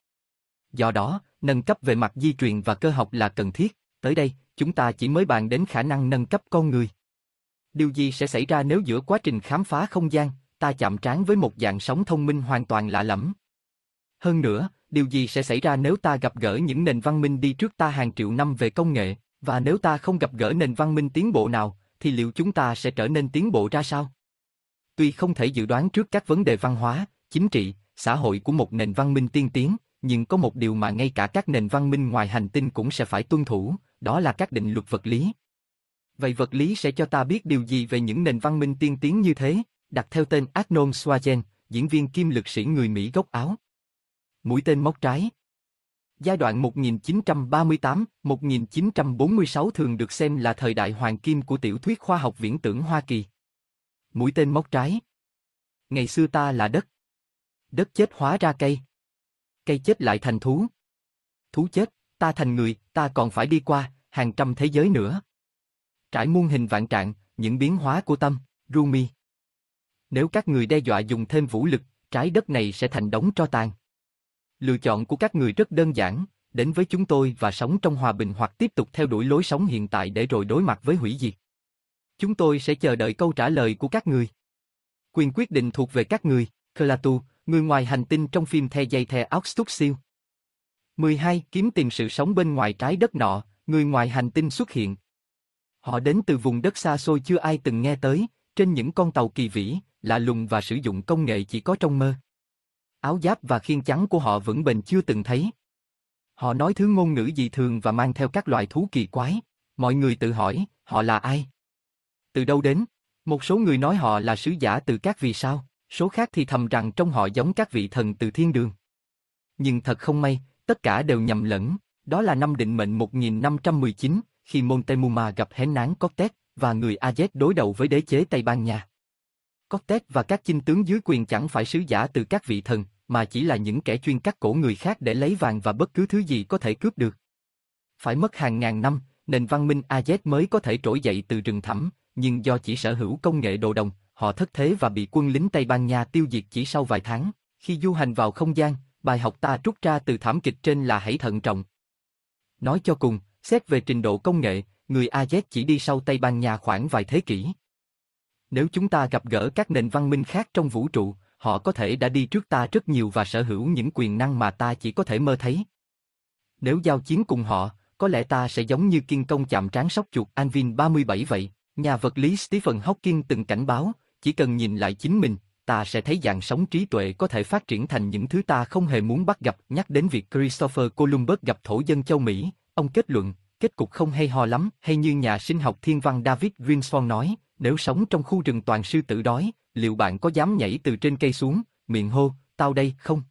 Do đó, nâng cấp về mặt di truyền và cơ học là cần thiết. Tới đây, chúng ta chỉ mới bàn đến khả năng nâng cấp con người. Điều gì sẽ xảy ra nếu giữa quá trình khám phá không gian, ta chạm trán với một dạng sống thông minh hoàn toàn lạ lẫm? Hơn nữa, điều gì sẽ xảy ra nếu ta gặp gỡ những nền văn minh đi trước ta hàng triệu năm về công nghệ, và nếu ta không gặp gỡ nền văn minh tiến bộ nào, thì liệu chúng ta sẽ trở nên tiến bộ ra sao? Tuy không thể dự đoán trước các vấn đề văn hóa, chính trị, xã hội của một nền văn minh tiên tiến, nhưng có một điều mà ngay cả các nền văn minh ngoài hành tinh cũng sẽ phải tuân thủ, đó là các định luật vật lý. Vậy vật lý sẽ cho ta biết điều gì về những nền văn minh tiên tiến như thế, đặt theo tên Arnold Schwarzenegger, diễn viên kim lực sĩ người Mỹ gốc Áo. Mũi tên móc trái Giai đoạn 1938-1946 thường được xem là thời đại hoàng kim của tiểu thuyết khoa học viễn tưởng Hoa Kỳ. Mũi tên móc trái Ngày xưa ta là đất. Đất chết hóa ra cây. Cây chết lại thành thú. Thú chết, ta thành người, ta còn phải đi qua, hàng trăm thế giới nữa. Trải muôn hình vạn trạng, những biến hóa của tâm, Rumi. Nếu các người đe dọa dùng thêm vũ lực, trái đất này sẽ thành đống tro tàn. Lựa chọn của các người rất đơn giản, đến với chúng tôi và sống trong hòa bình hoặc tiếp tục theo đuổi lối sống hiện tại để rồi đối mặt với hủy diệt. Chúng tôi sẽ chờ đợi câu trả lời của các người. Quyền quyết định thuộc về các người, Klatu, người ngoài hành tinh trong phim The dây The Outstook siêu. 12. Kiếm tìm sự sống bên ngoài trái đất nọ, người ngoài hành tinh xuất hiện. Họ đến từ vùng đất xa xôi chưa ai từng nghe tới, trên những con tàu kỳ vĩ, lạ lùng và sử dụng công nghệ chỉ có trong mơ. Áo giáp và khiên trắng của họ vững bền chưa từng thấy. Họ nói thứ ngôn ngữ dị thường và mang theo các loại thú kỳ quái. Mọi người tự hỏi, họ là ai? Từ đâu đến? Một số người nói họ là sứ giả từ các vì sao, số khác thì thầm rằng trong họ giống các vị thần từ thiên đường. Nhưng thật không may, tất cả đều nhầm lẫn. Đó là năm định mệnh 1519, khi Montemuma gặp hén nán Cortés và người Azet đối đầu với đế chế Tây Ban Nha. Cortés và các chinh tướng dưới quyền chẳng phải sứ giả từ các vị thần, mà chỉ là những kẻ chuyên cắt cổ người khác để lấy vàng và bất cứ thứ gì có thể cướp được. Phải mất hàng ngàn năm, nền văn minh Azet mới có thể trỗi dậy từ rừng thẳm, nhưng do chỉ sở hữu công nghệ đồ đồng, họ thất thế và bị quân lính Tây Ban Nha tiêu diệt chỉ sau vài tháng. Khi du hành vào không gian, bài học ta rút ra từ thảm kịch trên là hãy thận trọng. Nói cho cùng, xét về trình độ công nghệ, người AZ chỉ đi sau Tây Ban Nha khoảng vài thế kỷ. Nếu chúng ta gặp gỡ các nền văn minh khác trong vũ trụ, họ có thể đã đi trước ta rất nhiều và sở hữu những quyền năng mà ta chỉ có thể mơ thấy. Nếu giao chiến cùng họ, có lẽ ta sẽ giống như kiên công chạm trán sóc chuột Anvin 37 vậy. Nhà vật lý Stephen Hawking từng cảnh báo, chỉ cần nhìn lại chính mình, ta sẽ thấy dạng sống trí tuệ có thể phát triển thành những thứ ta không hề muốn bắt gặp. Nhắc đến việc Christopher Columbus gặp thổ dân châu Mỹ, ông kết luận, kết cục không hay ho lắm, hay như nhà sinh học thiên văn David Grimsford nói, nếu sống trong khu rừng toàn sư tử đói, liệu bạn có dám nhảy từ trên cây xuống, miệng hô, tao đây, không?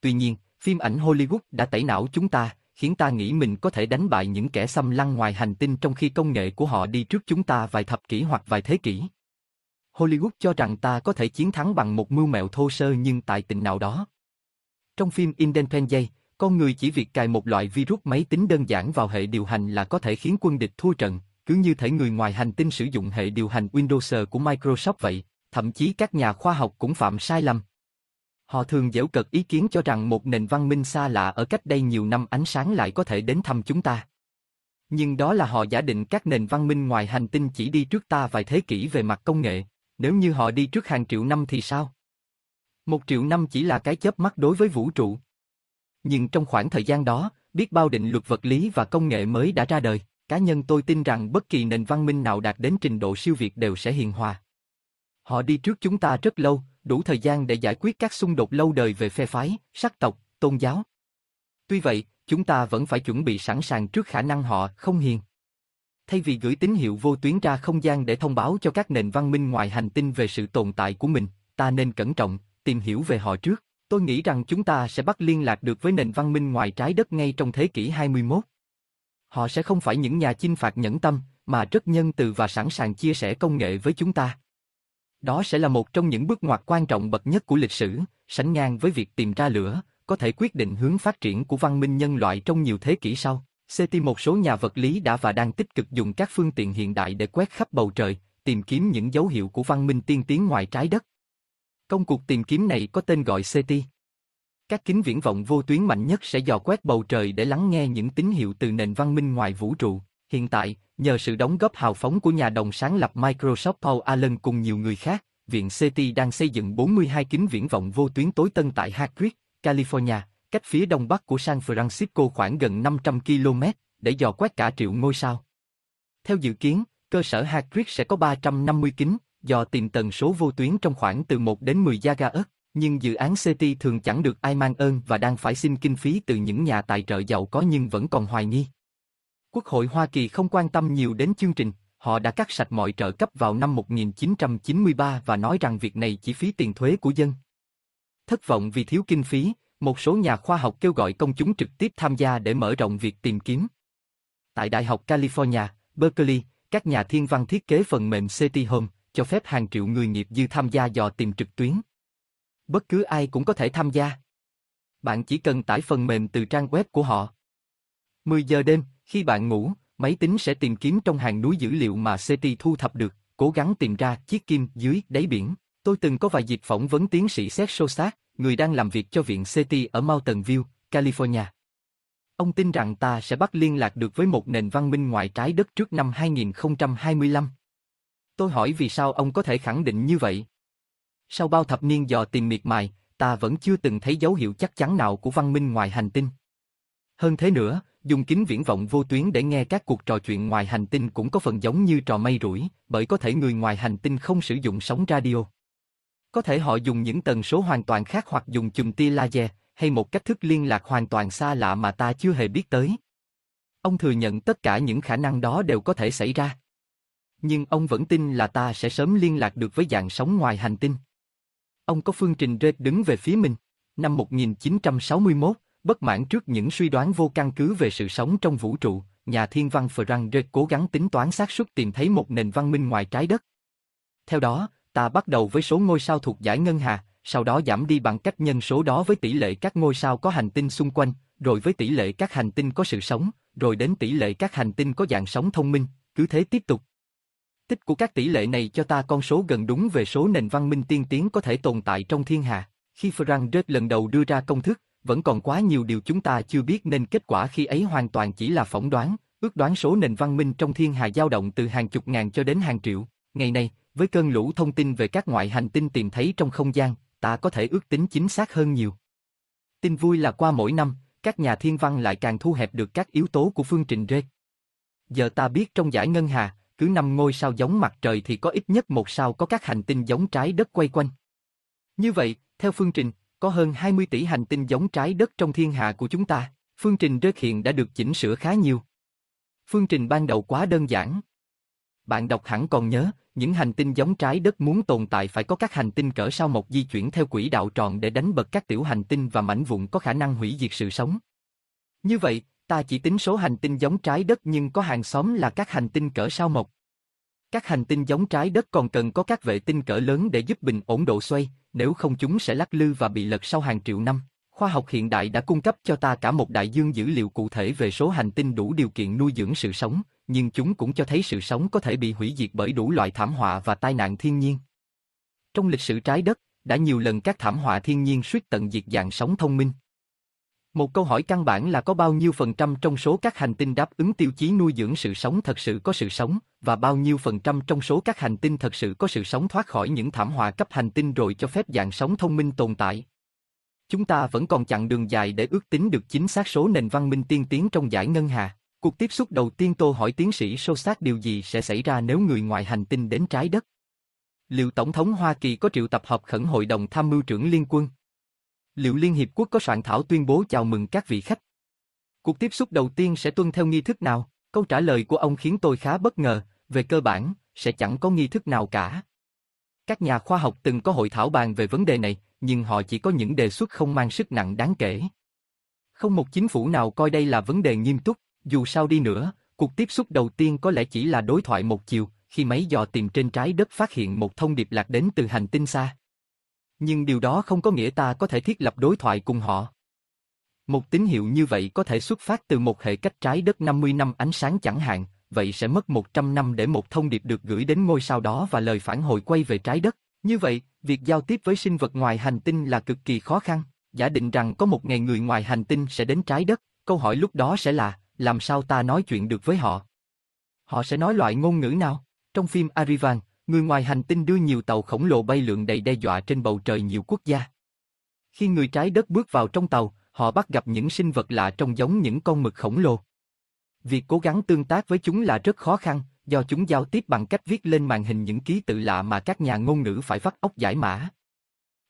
Tuy nhiên, phim ảnh Hollywood đã tẩy não chúng ta, khiến ta nghĩ mình có thể đánh bại những kẻ xâm lăng ngoài hành tinh trong khi công nghệ của họ đi trước chúng ta vài thập kỷ hoặc vài thế kỷ. Hollywood cho rằng ta có thể chiến thắng bằng một mưu mẹo thô sơ nhưng tại tình nào đó. Trong phim Independence, con người chỉ việc cài một loại virus máy tính đơn giản vào hệ điều hành là có thể khiến quân địch thua trận, cứ như thể người ngoài hành tinh sử dụng hệ điều hành Windows của Microsoft vậy, thậm chí các nhà khoa học cũng phạm sai lầm. Họ thường giễu cợt ý kiến cho rằng một nền văn minh xa lạ ở cách đây nhiều năm ánh sáng lại có thể đến thăm chúng ta. Nhưng đó là họ giả định các nền văn minh ngoài hành tinh chỉ đi trước ta vài thế kỷ về mặt công nghệ, nếu như họ đi trước hàng triệu năm thì sao? Một triệu năm chỉ là cái chớp mắt đối với vũ trụ. Nhưng trong khoảng thời gian đó, biết bao định luật vật lý và công nghệ mới đã ra đời, cá nhân tôi tin rằng bất kỳ nền văn minh nào đạt đến trình độ siêu việt đều sẽ hiền hòa. Họ đi trước chúng ta rất lâu, đủ thời gian để giải quyết các xung đột lâu đời về phe phái, sắc tộc, tôn giáo. Tuy vậy, chúng ta vẫn phải chuẩn bị sẵn sàng trước khả năng họ không hiền. Thay vì gửi tín hiệu vô tuyến ra không gian để thông báo cho các nền văn minh ngoài hành tinh về sự tồn tại của mình, ta nên cẩn trọng, tìm hiểu về họ trước. Tôi nghĩ rằng chúng ta sẽ bắt liên lạc được với nền văn minh ngoài trái đất ngay trong thế kỷ 21. Họ sẽ không phải những nhà chinh phạt nhẫn tâm, mà rất nhân từ và sẵn sàng chia sẻ công nghệ với chúng ta. Đó sẽ là một trong những bước ngoặt quan trọng bậc nhất của lịch sử, sánh ngang với việc tìm ra lửa, có thể quyết định hướng phát triển của văn minh nhân loại trong nhiều thế kỷ sau. CT một số nhà vật lý đã và đang tích cực dùng các phương tiện hiện đại để quét khắp bầu trời, tìm kiếm những dấu hiệu của văn minh tiên tiến ngoài trái đất. Công cuộc tìm kiếm này có tên gọi CT. Các kính viễn vọng vô tuyến mạnh nhất sẽ dò quét bầu trời để lắng nghe những tín hiệu từ nền văn minh ngoài vũ trụ. Hiện tại, nhờ sự đóng góp hào phóng của nhà đồng sáng lập Microsoft Paul Allen cùng nhiều người khác, Viện CT đang xây dựng 42 kính viễn vọng vô tuyến tối tân tại Hagrid, California, cách phía đông bắc của San Francisco khoảng gần 500 km, để dò quét cả triệu ngôi sao. Theo dự kiến, cơ sở Hagrid sẽ có 350 kính, dò tìm tần số vô tuyến trong khoảng từ 1 đến 10 GHz, nhưng dự án CT thường chẳng được ai mang ơn và đang phải xin kinh phí từ những nhà tài trợ giàu có nhưng vẫn còn hoài nghi. Quốc hội Hoa Kỳ không quan tâm nhiều đến chương trình, họ đã cắt sạch mọi trợ cấp vào năm 1993 và nói rằng việc này chỉ phí tiền thuế của dân. Thất vọng vì thiếu kinh phí, một số nhà khoa học kêu gọi công chúng trực tiếp tham gia để mở rộng việc tìm kiếm. Tại Đại học California, Berkeley, các nhà thiên văn thiết kế phần mềm City Home, cho phép hàng triệu người nghiệp dư tham gia dò tìm trực tuyến. Bất cứ ai cũng có thể tham gia. Bạn chỉ cần tải phần mềm từ trang web của họ. 10 giờ đêm, khi bạn ngủ, máy tính sẽ tìm kiếm trong hàng núi dữ liệu mà SETI thu thập được, cố gắng tìm ra chiếc kim dưới đáy biển. Tôi từng có vài dịp phỏng vấn tiến sĩ Seth Sosak, người đang làm việc cho viện CT ở Mountain View, California. Ông tin rằng ta sẽ bắt liên lạc được với một nền văn minh ngoài trái đất trước năm 2025. Tôi hỏi vì sao ông có thể khẳng định như vậy? Sau bao thập niên dò tìm miệt mài, ta vẫn chưa từng thấy dấu hiệu chắc chắn nào của văn minh ngoài hành tinh. Hơn thế nữa, dùng kính viễn vọng vô tuyến để nghe các cuộc trò chuyện ngoài hành tinh cũng có phần giống như trò mây rủi, bởi có thể người ngoài hành tinh không sử dụng sóng radio. Có thể họ dùng những tần số hoàn toàn khác hoặc dùng chùm tia laser, hay một cách thức liên lạc hoàn toàn xa lạ mà ta chưa hề biết tới. Ông thừa nhận tất cả những khả năng đó đều có thể xảy ra. Nhưng ông vẫn tin là ta sẽ sớm liên lạc được với dạng sống ngoài hành tinh. Ông có phương trình rệt đứng về phía mình. Năm 1961, bất mãn trước những suy đoán vô căn cứ về sự sống trong vũ trụ, nhà thiên văn Frank Drake cố gắng tính toán xác suất tìm thấy một nền văn minh ngoài trái đất. Theo đó, ta bắt đầu với số ngôi sao thuộc giải ngân hà, sau đó giảm đi bằng cách nhân số đó với tỷ lệ các ngôi sao có hành tinh xung quanh, rồi với tỷ lệ các hành tinh có sự sống, rồi đến tỷ lệ các hành tinh có dạng sống thông minh, cứ thế tiếp tục. Tích của các tỷ lệ này cho ta con số gần đúng về số nền văn minh tiên tiến có thể tồn tại trong thiên hà. Khi Frank Drake lần đầu đưa ra công thức, vẫn còn quá nhiều điều chúng ta chưa biết nên kết quả khi ấy hoàn toàn chỉ là phỏng đoán, ước đoán số nền văn minh trong thiên hà dao động từ hàng chục ngàn cho đến hàng triệu. Ngày nay, với cơn lũ thông tin về các ngoại hành tinh tìm thấy trong không gian, ta có thể ước tính chính xác hơn nhiều. Tin vui là qua mỗi năm, các nhà thiên văn lại càng thu hẹp được các yếu tố của phương trình Drake. Giờ ta biết trong giải ngân hà, cứ năm ngôi sao giống mặt trời thì có ít nhất một sao có các hành tinh giống trái đất quay quanh. Như vậy, theo phương trình, có hơn 20 tỷ hành tinh giống trái đất trong thiên hà của chúng ta. Phương trình Drake hiện đã được chỉnh sửa khá nhiều. Phương trình ban đầu quá đơn giản. Bạn đọc hẳn còn nhớ, những hành tinh giống trái đất muốn tồn tại phải có các hành tinh cỡ sao mộc di chuyển theo quỹ đạo tròn để đánh bật các tiểu hành tinh và mảnh vụn có khả năng hủy diệt sự sống. Như vậy, ta chỉ tính số hành tinh giống trái đất nhưng có hàng xóm là các hành tinh cỡ sao mộc. Các hành tinh giống trái đất còn cần có các vệ tinh cỡ lớn để giúp bình ổn độ xoay, nếu không chúng sẽ lắc lư và bị lật sau hàng triệu năm. Khoa học hiện đại đã cung cấp cho ta cả một đại dương dữ liệu cụ thể về số hành tinh đủ điều kiện nuôi dưỡng sự sống, nhưng chúng cũng cho thấy sự sống có thể bị hủy diệt bởi đủ loại thảm họa và tai nạn thiên nhiên. Trong lịch sử trái đất, đã nhiều lần các thảm họa thiên nhiên suýt tận diệt dạng sống thông minh. Một câu hỏi căn bản là có bao nhiêu phần trăm trong số các hành tinh đáp ứng tiêu chí nuôi dưỡng sự sống thật sự có sự sống, và bao nhiêu phần trăm trong số các hành tinh thật sự có sự sống thoát khỏi những thảm họa cấp hành tinh rồi cho phép dạng sống thông minh tồn tại. Chúng ta vẫn còn chặng đường dài để ước tính được chính xác số nền văn minh tiên tiến trong giải ngân hà. Cuộc tiếp xúc đầu tiên tôi hỏi tiến sĩ sâu sát điều gì sẽ xảy ra nếu người ngoài hành tinh đến trái đất. Liệu Tổng thống Hoa Kỳ có triệu tập họp khẩn hội đồng tham mưu trưởng liên quân? Liệu Liên Hiệp Quốc có soạn thảo tuyên bố chào mừng các vị khách? Cuộc tiếp xúc đầu tiên sẽ tuân theo nghi thức nào? Câu trả lời của ông khiến tôi khá bất ngờ, về cơ bản, sẽ chẳng có nghi thức nào cả. Các nhà khoa học từng có hội thảo bàn về vấn đề này, nhưng họ chỉ có những đề xuất không mang sức nặng đáng kể. Không một chính phủ nào coi đây là vấn đề nghiêm túc, dù sao đi nữa, cuộc tiếp xúc đầu tiên có lẽ chỉ là đối thoại một chiều, khi máy dò tìm trên trái đất phát hiện một thông điệp lạc đến từ hành tinh xa. Nhưng điều đó không có nghĩa ta có thể thiết lập đối thoại cùng họ. Một tín hiệu như vậy có thể xuất phát từ một hệ cách trái đất 50 năm ánh sáng chẳng hạn, vậy sẽ mất 100 năm để một thông điệp được gửi đến ngôi sao đó và lời phản hồi quay về trái đất. Như vậy, việc giao tiếp với sinh vật ngoài hành tinh là cực kỳ khó khăn. Giả định rằng có một ngày người ngoài hành tinh sẽ đến trái đất, câu hỏi lúc đó sẽ là, làm sao ta nói chuyện được với họ? Họ sẽ nói loại ngôn ngữ nào? Trong phim Arivan, người ngoài hành tinh đưa nhiều tàu khổng lồ bay lượn đầy đe dọa trên bầu trời nhiều quốc gia. Khi người trái đất bước vào trong tàu, họ bắt gặp những sinh vật lạ trông giống những con mực khổng lồ. Việc cố gắng tương tác với chúng là rất khó khăn, do chúng giao tiếp bằng cách viết lên màn hình những ký tự lạ mà các nhà ngôn ngữ phải vắt óc giải mã.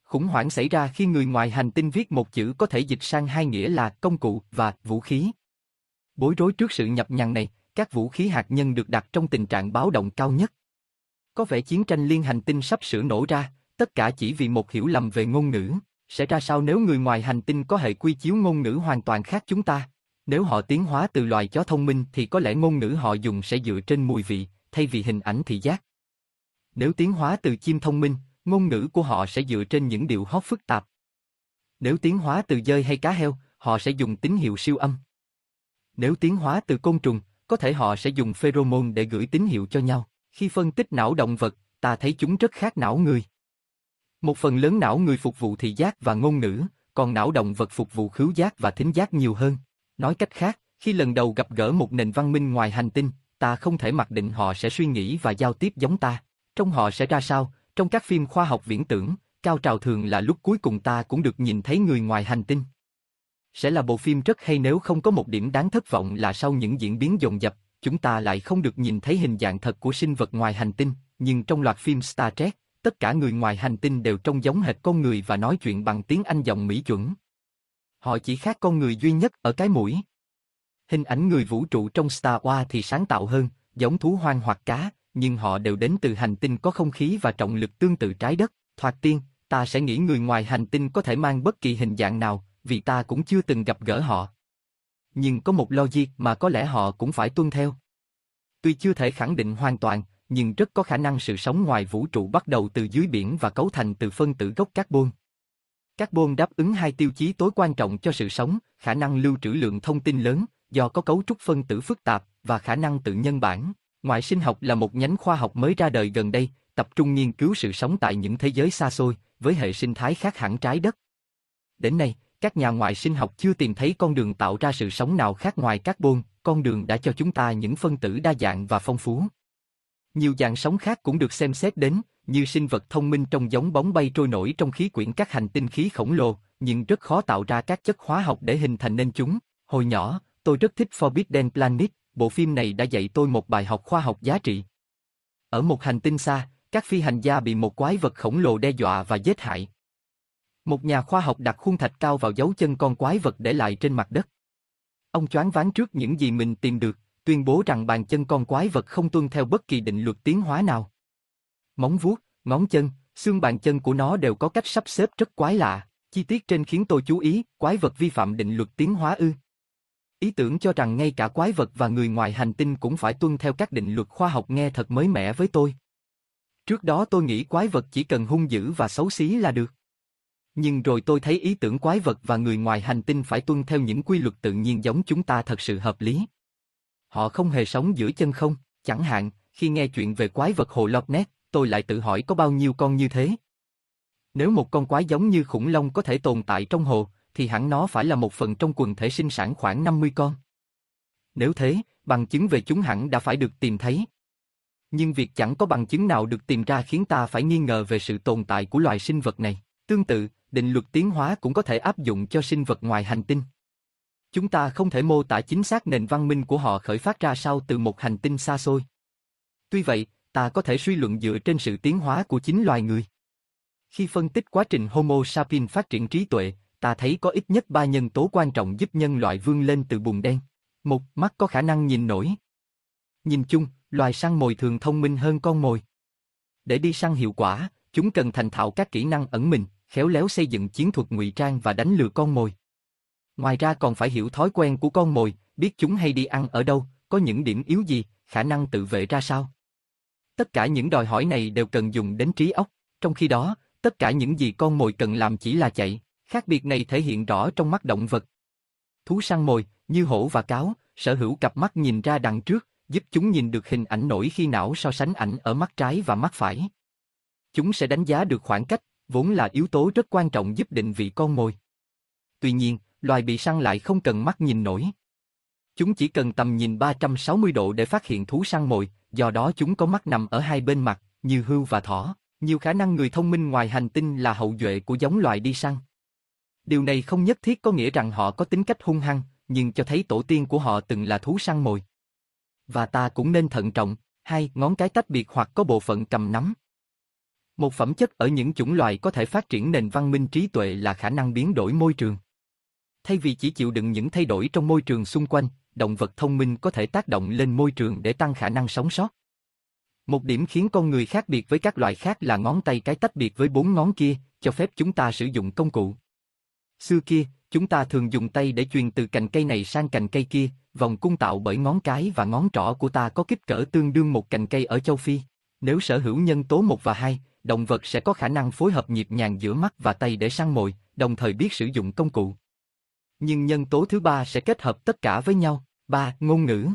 Khủng hoảng xảy ra khi người ngoài hành tinh viết một chữ có thể dịch sang hai nghĩa là công cụ và vũ khí. Bối rối trước sự nhập nhằng này, các vũ khí hạt nhân được đặt trong tình trạng báo động cao nhất. Có vẻ chiến tranh liên hành tinh sắp sửa nổ ra, tất cả chỉ vì một hiểu lầm về ngôn ngữ. Sẽ ra sao nếu người ngoài hành tinh có hệ quy chiếu ngôn ngữ hoàn toàn khác chúng ta? Nếu họ tiến hóa từ loài chó thông minh thì có lẽ ngôn ngữ họ dùng sẽ dựa trên mùi vị, thay vì hình ảnh thị giác. Nếu tiến hóa từ chim thông minh, ngôn ngữ của họ sẽ dựa trên những điệu hót phức tạp. Nếu tiến hóa từ dơi hay cá heo, họ sẽ dùng tín hiệu siêu âm. Nếu tiến hóa từ côn trùng, có thể họ sẽ dùng pheromone để gửi tín hiệu cho nhau. Khi phân tích não động vật, ta thấy chúng rất khác não người. Một phần lớn não người phục vụ thị giác và ngôn ngữ, còn não động vật phục vụ khứu giác và thính giác nhiều hơn. Nói cách khác, khi lần đầu gặp gỡ một nền văn minh ngoài hành tinh, ta không thể mặc định họ sẽ suy nghĩ và giao tiếp giống ta. Trong họ sẽ ra sao, trong các phim khoa học viễn tưởng, cao trào thường là lúc cuối cùng ta cũng được nhìn thấy người ngoài hành tinh. Sẽ là bộ phim rất hay nếu không có một điểm đáng thất vọng là sau những diễn biến dồn dập, chúng ta lại không được nhìn thấy hình dạng thật của sinh vật ngoài hành tinh, nhưng trong loạt phim Star Trek, tất cả người ngoài hành tinh đều trông giống hệt con người và nói chuyện bằng tiếng Anh giọng Mỹ chuẩn. Họ chỉ khác con người duy nhất ở cái mũi. Hình ảnh người vũ trụ trong Star Wars thì sáng tạo hơn, giống thú hoang hoặc cá, nhưng họ đều đến từ hành tinh có không khí và trọng lực tương tự trái đất. Thoạt tiên, ta sẽ nghĩ người ngoài hành tinh có thể mang bất kỳ hình dạng nào, vì ta cũng chưa từng gặp gỡ họ. Nhưng có một logic mà có lẽ họ cũng phải tuân theo. Tuy chưa thể khẳng định hoàn toàn, nhưng rất có khả năng sự sống ngoài vũ trụ bắt đầu từ dưới biển và cấu thành từ phân tử gốc carbon. Carbon đáp ứng hai tiêu chí tối quan trọng cho sự sống, khả năng lưu trữ lượng thông tin lớn, do có cấu trúc phân tử phức tạp, và khả năng tự nhân bản. Ngoại sinh học là một nhánh khoa học mới ra đời gần đây, tập trung nghiên cứu sự sống tại những thế giới xa xôi, với hệ sinh thái khác hẳn trái đất. Đến nay, các nhà ngoại sinh học chưa tìm thấy con đường tạo ra sự sống nào khác ngoài carbon, con đường đã cho chúng ta những phân tử đa dạng và phong phú. Nhiều dạng sống khác cũng được xem xét đến, như sinh vật thông minh trong giống bóng bay trôi nổi trong khí quyển các hành tinh khí khổng lồ, nhưng rất khó tạo ra các chất hóa học để hình thành nên chúng. Hồi nhỏ, tôi rất thích Forbidden Planet, bộ phim này đã dạy tôi một bài học khoa học giá trị. Ở một hành tinh xa, các phi hành gia bị một quái vật khổng lồ đe dọa và giết hại. Một nhà khoa học đặt khuôn thạch cao vào dấu chân con quái vật để lại trên mặt đất. Ông choáng váng trước những gì mình tìm được, tuyên bố rằng bàn chân con quái vật không tuân theo bất kỳ định luật tiến hóa nào. Móng vuốt, ngón chân, xương bàn chân của nó đều có cách sắp xếp rất quái lạ, chi tiết trên khiến tôi chú ý, quái vật vi phạm định luật tiến hóa ư. Ý tưởng cho rằng ngay cả quái vật và người ngoài hành tinh cũng phải tuân theo các định luật khoa học nghe thật mới mẻ với tôi. Trước đó tôi nghĩ quái vật chỉ cần hung dữ và xấu xí là được. Nhưng rồi tôi thấy ý tưởng quái vật và người ngoài hành tinh phải tuân theo những quy luật tự nhiên giống chúng ta thật sự hợp lý. Họ không hề sống giữa chân không, chẳng hạn, khi nghe chuyện về quái vật hồ Loch Ness, tôi lại tự hỏi có bao nhiêu con như thế. Nếu một con quái giống như khủng long có thể tồn tại trong hồ, thì hẳn nó phải là một phần trong quần thể sinh sản khoảng 50 con. Nếu thế, bằng chứng về chúng hẳn đã phải được tìm thấy. Nhưng việc chẳng có bằng chứng nào được tìm ra khiến ta phải nghi ngờ về sự tồn tại của loài sinh vật này. Tương tự, định luật tiến hóa cũng có thể áp dụng cho sinh vật ngoài hành tinh. Chúng ta không thể mô tả chính xác nền văn minh của họ khởi phát ra sao từ một hành tinh xa xôi. Tuy vậy, ta có thể suy luận dựa trên sự tiến hóa của chính loài người. Khi phân tích quá trình Homo sapiens phát triển trí tuệ, ta thấy có ít nhất ba nhân tố quan trọng giúp nhân loại vươn lên từ bùn đen. Một, mắt có khả năng nhìn nổi. Nhìn chung, loài săn mồi thường thông minh hơn con mồi. Để đi săn hiệu quả, chúng cần thành thạo các kỹ năng ẩn mình, khéo léo xây dựng chiến thuật ngụy trang và đánh lừa con mồi. Ngoài ra còn phải hiểu thói quen của con mồi, biết chúng hay đi ăn ở đâu, có những điểm yếu gì, khả năng tự vệ ra sao. Tất cả những đòi hỏi này đều cần dùng đến trí óc, trong khi đó, tất cả những gì con mồi cần làm chỉ là chạy, khác biệt này thể hiện rõ trong mắt động vật. Thú săn mồi, như hổ và cáo, sở hữu cặp mắt nhìn ra đằng trước, giúp chúng nhìn được hình ảnh nổi khi não so sánh ảnh ở mắt trái và mắt phải. Chúng sẽ đánh giá được khoảng cách, vốn là yếu tố rất quan trọng giúp định vị con mồi. tuy nhiên, loài bị săn lại không cần mắt nhìn nổi. Chúng chỉ cần tầm nhìn 360 độ để phát hiện thú săn mồi, do đó chúng có mắt nằm ở hai bên mặt, như hươu và thỏ. Nhiều khả năng người thông minh ngoài hành tinh là hậu duệ của giống loài đi săn. Điều này không nhất thiết có nghĩa rằng họ có tính cách hung hăng, nhưng cho thấy tổ tiên của họ từng là thú săn mồi. Và ta cũng nên thận trọng, hai ngón cái tách biệt hoặc có bộ phận cầm nắm. Một phẩm chất ở những chủng loài có thể phát triển nền văn minh trí tuệ là khả năng biến đổi môi trường. Thay vì chỉ chịu đựng những thay đổi trong môi trường xung quanh, động vật thông minh có thể tác động lên môi trường để tăng khả năng sống sót. Một điểm khiến con người khác biệt với các loài khác là ngón tay cái tách biệt với bốn ngón kia, cho phép chúng ta sử dụng công cụ. Xưa kia, chúng ta thường dùng tay để truyền từ cành cây này sang cành cây kia, vòng cung tạo bởi ngón cái và ngón trỏ của ta có kích cỡ tương đương một cành cây ở châu Phi. Nếu sở hữu nhân tố 1 và 2, động vật sẽ có khả năng phối hợp nhịp nhàng giữa mắt và tay để săn mồi, đồng thời biết sử dụng công cụ. Nhưng nhân tố thứ ba sẽ kết hợp tất cả với nhau. Ba, ngôn ngữ.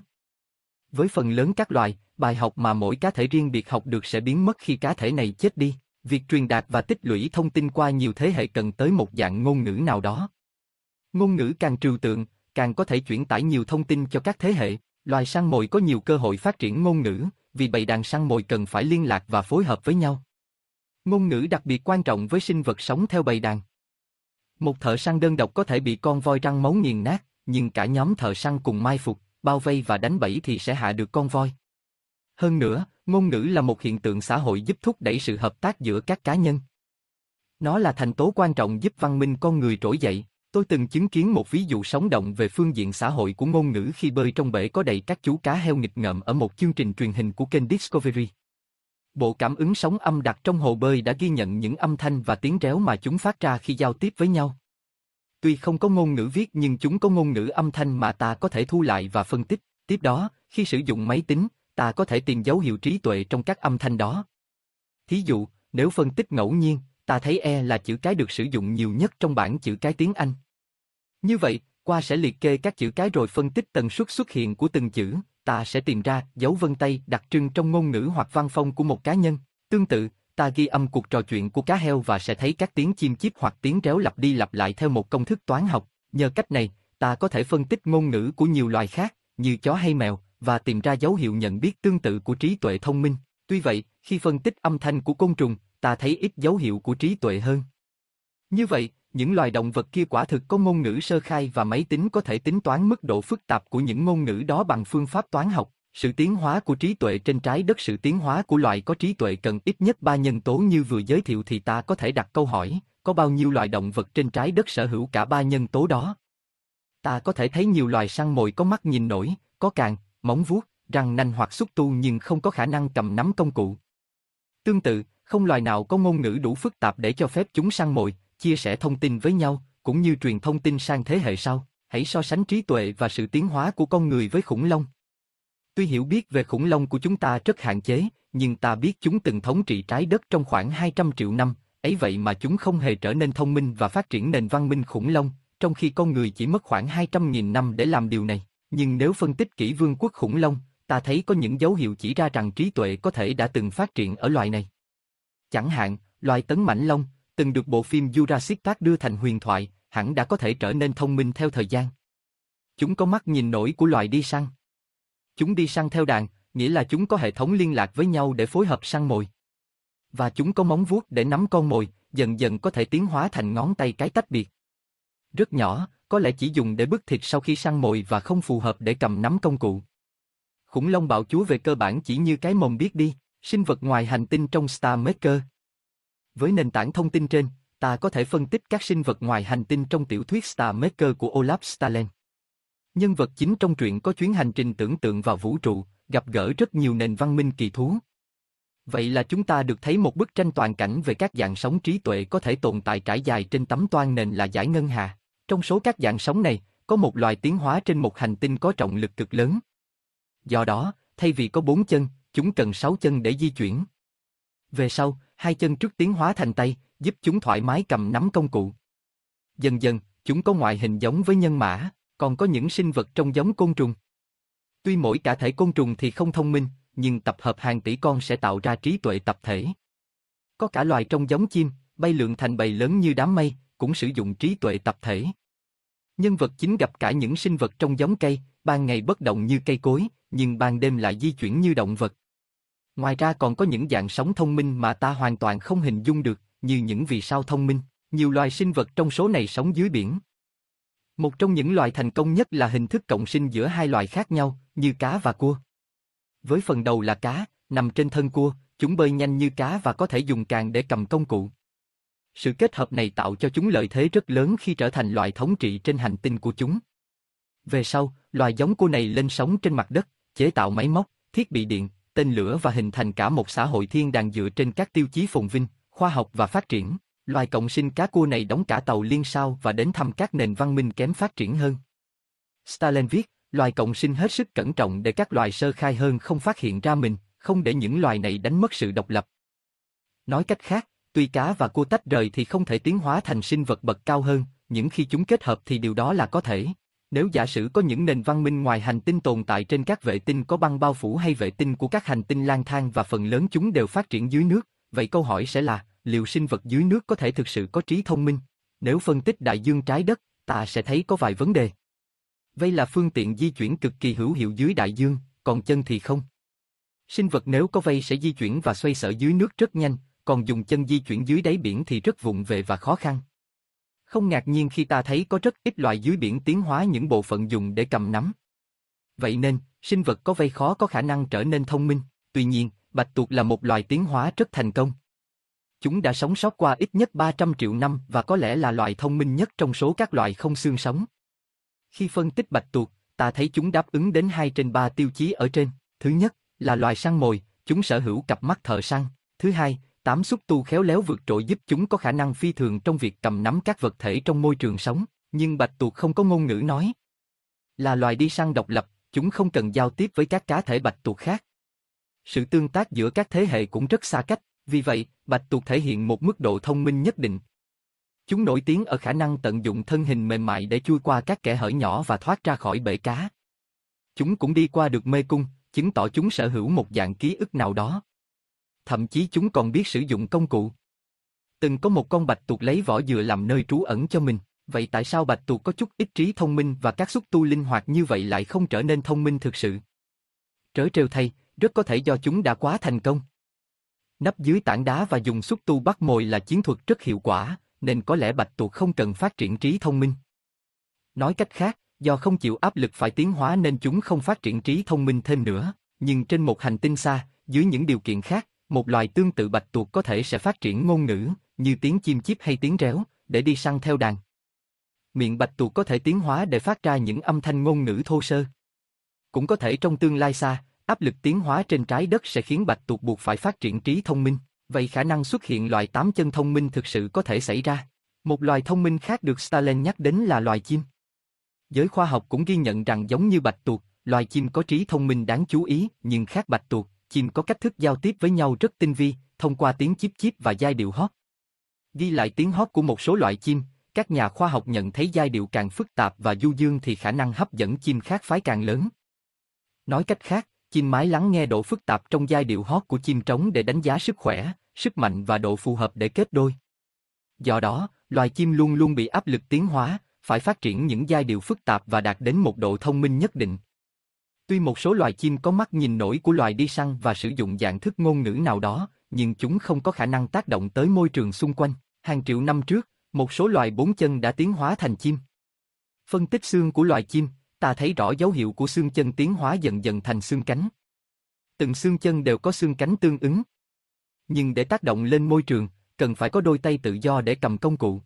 Với phần lớn các loài, bài học mà mỗi cá thể riêng biệt học được sẽ biến mất khi cá thể này chết đi. Việc truyền đạt và tích lũy thông tin qua nhiều thế hệ cần tới một dạng ngôn ngữ nào đó. Ngôn ngữ càng trừu tượng, càng có thể chuyển tải nhiều thông tin cho các thế hệ. Loài săn mồi có nhiều cơ hội phát triển ngôn ngữ, vì bầy đàn săn mồi cần phải liên lạc và phối hợp với nhau. Ngôn ngữ đặc biệt quan trọng với sinh vật sống theo bầy đàn. Một thợ săn đơn độc có thể bị con voi răng máu nghiền nát, nhưng cả nhóm thợ săn cùng mai phục, bao vây và đánh bẫy thì sẽ hạ được con voi. Hơn nữa, ngôn ngữ là một hiện tượng xã hội giúp thúc đẩy sự hợp tác giữa các cá nhân. Nó là thành tố quan trọng giúp văn minh con người trỗi dậy. Tôi từng chứng kiến một ví dụ sống động về phương diện xã hội của ngôn ngữ khi bơi trong bể có đầy các chú cá heo nghịch ngợm ở một chương trình truyền hình của kênh Discovery. Bộ cảm ứng sóng âm đặt trong hồ bơi đã ghi nhận những âm thanh và tiếng réo mà chúng phát ra khi giao tiếp với nhau. Tuy không có ngôn ngữ viết nhưng chúng có ngôn ngữ âm thanh mà ta có thể thu lại và phân tích. Tiếp đó, khi sử dụng máy tính, ta có thể tìm dấu hiệu trí tuệ trong các âm thanh đó. Thí dụ, nếu phân tích ngẫu nhiên, ta thấy E là chữ cái được sử dụng nhiều nhất trong bảng chữ cái tiếng Anh. Như vậy, qua sẽ liệt kê các chữ cái rồi phân tích tần suất xuất hiện của từng chữ, ta sẽ tìm ra dấu vân tay đặc trưng trong ngôn ngữ hoặc văn phong của một cá nhân. Tương tự, ta ghi âm cuộc trò chuyện của cá heo và sẽ thấy các tiếng chim chíp hoặc tiếng réo lặp đi lặp lại theo một công thức toán học. Nhờ cách này, ta có thể phân tích ngôn ngữ của nhiều loài khác, như chó hay mèo, và tìm ra dấu hiệu nhận biết tương tự của trí tuệ thông minh. Tuy vậy, khi phân tích âm thanh của côn trùng, ta thấy ít dấu hiệu của trí tuệ hơn. Như vậy, những loài động vật kia quả thực có ngôn ngữ sơ khai và máy tính có thể tính toán mức độ phức tạp của những ngôn ngữ đó bằng phương pháp toán học. Sự tiến hóa của trí tuệ trên trái đất Sự tiến hóa của loài có trí tuệ cần ít nhất ba nhân tố như vừa giới thiệu thì ta có thể đặt câu hỏi, có bao nhiêu loài động vật trên trái đất sở hữu cả ba nhân tố đó? Ta có thể thấy nhiều loài săn mồi có mắt nhìn nổi, có càng, móng vuốt, răng nanh hoặc xúc tu nhưng không có khả năng cầm nắm công cụ. Tương tự, không loài nào có ngôn ngữ đủ phức tạp để cho phép chúng săn mồi, chia sẻ thông tin với nhau, cũng như truyền thông tin sang thế hệ sau. Hãy so sánh trí tuệ và sự tiến hóa của con người với khủng long. Tuy hiểu biết về khủng long của chúng ta rất hạn chế, nhưng ta biết chúng từng thống trị trái đất trong khoảng 200 triệu năm, ấy vậy mà chúng không hề trở nên thông minh và phát triển nền văn minh khủng long, trong khi con người chỉ mất khoảng 200.000 năm để làm điều này. Nhưng nếu phân tích kỹ vương quốc khủng long, ta thấy có những dấu hiệu chỉ ra rằng trí tuệ có thể đã từng phát triển ở loài này. Chẳng hạn, loài tấn mãnh long, từng được bộ phim Jurassic Park đưa thành huyền thoại, hẳn đã có thể trở nên thông minh theo thời gian. Chúng có mắt nhìn nổi của loài đi săn. Chúng đi săn theo đàn, nghĩa là chúng có hệ thống liên lạc với nhau để phối hợp săn mồi. Và chúng có móng vuốt để nắm con mồi, dần dần có thể tiến hóa thành ngón tay cái tách biệt. Rất nhỏ, có lẽ chỉ dùng để bứt thịt sau khi săn mồi và không phù hợp để cầm nắm công cụ. Khủng long bạo chúa về cơ bản chỉ như cái mồm biết đi, sinh vật ngoài hành tinh trong Star Maker. Với nền tảng thông tin trên, ta có thể phân tích các sinh vật ngoài hành tinh trong tiểu thuyết Star Maker của Olaf Stalin. Nhân vật chính trong truyện có chuyến hành trình tưởng tượng vào vũ trụ, gặp gỡ rất nhiều nền văn minh kỳ thú. Vậy là chúng ta được thấy một bức tranh toàn cảnh về các dạng sống trí tuệ có thể tồn tại trải dài trên tấm toan nền là giải ngân hà. Trong số các dạng sống này, có một loài tiến hóa trên một hành tinh có trọng lực cực lớn. Do đó, thay vì có bốn chân, chúng cần sáu chân để di chuyển. Về sau, hai chân trước tiến hóa thành tay, giúp chúng thoải mái cầm nắm công cụ. Dần dần, chúng có ngoại hình giống với nhân mã, còn có những sinh vật trong giống côn trùng. Tuy mỗi cả thể côn trùng thì không thông minh, nhưng tập hợp hàng tỷ con sẽ tạo ra trí tuệ tập thể. Có cả loài trong giống chim, bay lượn thành bầy lớn như đám mây, cũng sử dụng trí tuệ tập thể. Nhân vật chính gặp cả những sinh vật trong giống cây, ban ngày bất động như cây cối, nhưng ban đêm lại di chuyển như động vật. Ngoài ra còn có những dạng sống thông minh mà ta hoàn toàn không hình dung được, như những vì sao thông minh. Nhiều loài sinh vật trong số này sống dưới biển. Một trong những loài thành công nhất là hình thức cộng sinh giữa hai loài khác nhau, như cá và cua. Với phần đầu là cá, nằm trên thân cua, chúng bơi nhanh như cá và có thể dùng càng để cầm công cụ. Sự kết hợp này tạo cho chúng lợi thế rất lớn khi trở thành loài thống trị trên hành tinh của chúng. Về sau, loài giống cua này lên sống trên mặt đất, chế tạo máy móc, thiết bị điện, tên lửa và hình thành cả một xã hội thiên đàng dựa trên các tiêu chí phồn vinh, khoa học và phát triển. Loài cộng sinh cá cua này đóng cả tàu liên sao và đến thăm các nền văn minh kém phát triển hơn. Stalin viết, loài cộng sinh hết sức cẩn trọng để các loài sơ khai hơn không phát hiện ra mình, không để những loài này đánh mất sự độc lập. Nói cách khác, tuy cá và cua tách rời thì không thể tiến hóa thành sinh vật bậc cao hơn, những khi chúng kết hợp thì điều đó là có thể. Nếu giả sử có những nền văn minh ngoài hành tinh tồn tại trên các vệ tinh có băng bao phủ hay vệ tinh của các hành tinh lang thang và phần lớn chúng đều phát triển dưới nước, vậy câu hỏi sẽ là, liệu sinh vật dưới nước có thể thực sự có trí thông minh? Nếu phân tích đại dương trái đất, ta sẽ thấy có vài vấn đề. Vây là phương tiện di chuyển cực kỳ hữu hiệu dưới đại dương, còn chân thì không. Sinh vật nếu có vây sẽ di chuyển và xoay sở dưới nước rất nhanh, còn dùng chân di chuyển dưới đáy biển thì rất vụng về và khó khăn. Không ngạc nhiên khi ta thấy có rất ít loài dưới biển tiến hóa những bộ phận dùng để cầm nắm. Vậy nên, sinh vật có vây khó có khả năng trở nên thông minh, tuy nhiên, bạch tuộc là một loài tiến hóa rất thành công. Chúng đã sống sót qua ít nhất 300 triệu năm và có lẽ là loài thông minh nhất trong số các loài không xương sống. Khi phân tích bạch tuộc, ta thấy chúng đáp ứng đến 2 trên 3 tiêu chí ở trên. Thứ nhất, là loài săn mồi, chúng sở hữu cặp mắt thợ săn. Thứ hai, tám xúc tu khéo léo vượt trội giúp chúng có khả năng phi thường trong việc cầm nắm các vật thể trong môi trường sống, nhưng bạch tuộc không có ngôn ngữ nói. Là loài đi săn độc lập, chúng không cần giao tiếp với các cá thể bạch tuộc khác. Sự tương tác giữa các thế hệ cũng rất xa cách. Vì vậy, bạch tuộc thể hiện một mức độ thông minh nhất định. Chúng nổi tiếng ở khả năng tận dụng thân hình mềm mại để chui qua các kẽ hở nhỏ và thoát ra khỏi bể cá. Chúng cũng đi qua được mê cung, chứng tỏ chúng sở hữu một dạng ký ức nào đó. Thậm chí chúng còn biết sử dụng công cụ. Từng có một con bạch tuộc lấy vỏ dừa làm nơi trú ẩn cho mình, vậy tại sao bạch tuộc có chút ít trí thông minh và các xúc tu linh hoạt như vậy lại không trở nên thông minh thực sự? Trớ trêu thay, rất có thể do chúng đã quá thành công. Nấp dưới tảng đá và dùng xúc tu bắt mồi là chiến thuật rất hiệu quả, nên có lẽ bạch tuộc không cần phát triển trí thông minh. Nói cách khác, do không chịu áp lực phải tiến hóa nên chúng không phát triển trí thông minh thêm nữa, nhưng trên một hành tinh xa, dưới những điều kiện khác, một loài tương tự bạch tuộc có thể sẽ phát triển ngôn ngữ, như tiếng chim chíp hay tiếng réo, để đi săn theo đàn. Miệng bạch tuộc có thể tiến hóa để phát ra những âm thanh ngôn ngữ thô sơ. Cũng có thể trong tương lai xa, áp lực tiến hóa trên trái đất sẽ khiến bạch tuộc buộc phải phát triển trí thông minh, vậy khả năng xuất hiện loài tám chân thông minh thực sự có thể xảy ra. Một loài thông minh khác được Stalin nhắc đến là loài chim. Giới khoa học cũng ghi nhận rằng giống như bạch tuộc, loài chim có trí thông minh đáng chú ý, nhưng khác bạch tuộc, chim có cách thức giao tiếp với nhau rất tinh vi, thông qua tiếng chip chip và giai điệu hót. Ghi lại tiếng hót của một số loại chim, các nhà khoa học nhận thấy giai điệu càng phức tạp và du dương thì khả năng hấp dẫn chim khác phái càng lớn. Nói cách khác, Chim mái lắng nghe độ phức tạp trong giai điệu hót của chim trống để đánh giá sức khỏe, sức mạnh và độ phù hợp để kết đôi. Do đó, loài chim luôn luôn bị áp lực tiến hóa, phải phát triển những giai điệu phức tạp và đạt đến một độ thông minh nhất định. Tuy một số loài chim có mắt nhìn nổi của loài đi săn và sử dụng dạng thức ngôn ngữ nào đó, nhưng chúng không có khả năng tác động tới môi trường xung quanh. Hàng triệu năm trước, một số loài bốn chân đã tiến hóa thành chim. Phân tích xương của loài chim, ta thấy rõ dấu hiệu của xương chân tiến hóa dần dần thành xương cánh. Từng xương chân đều có xương cánh tương ứng. Nhưng để tác động lên môi trường, cần phải có đôi tay tự do để cầm công cụ.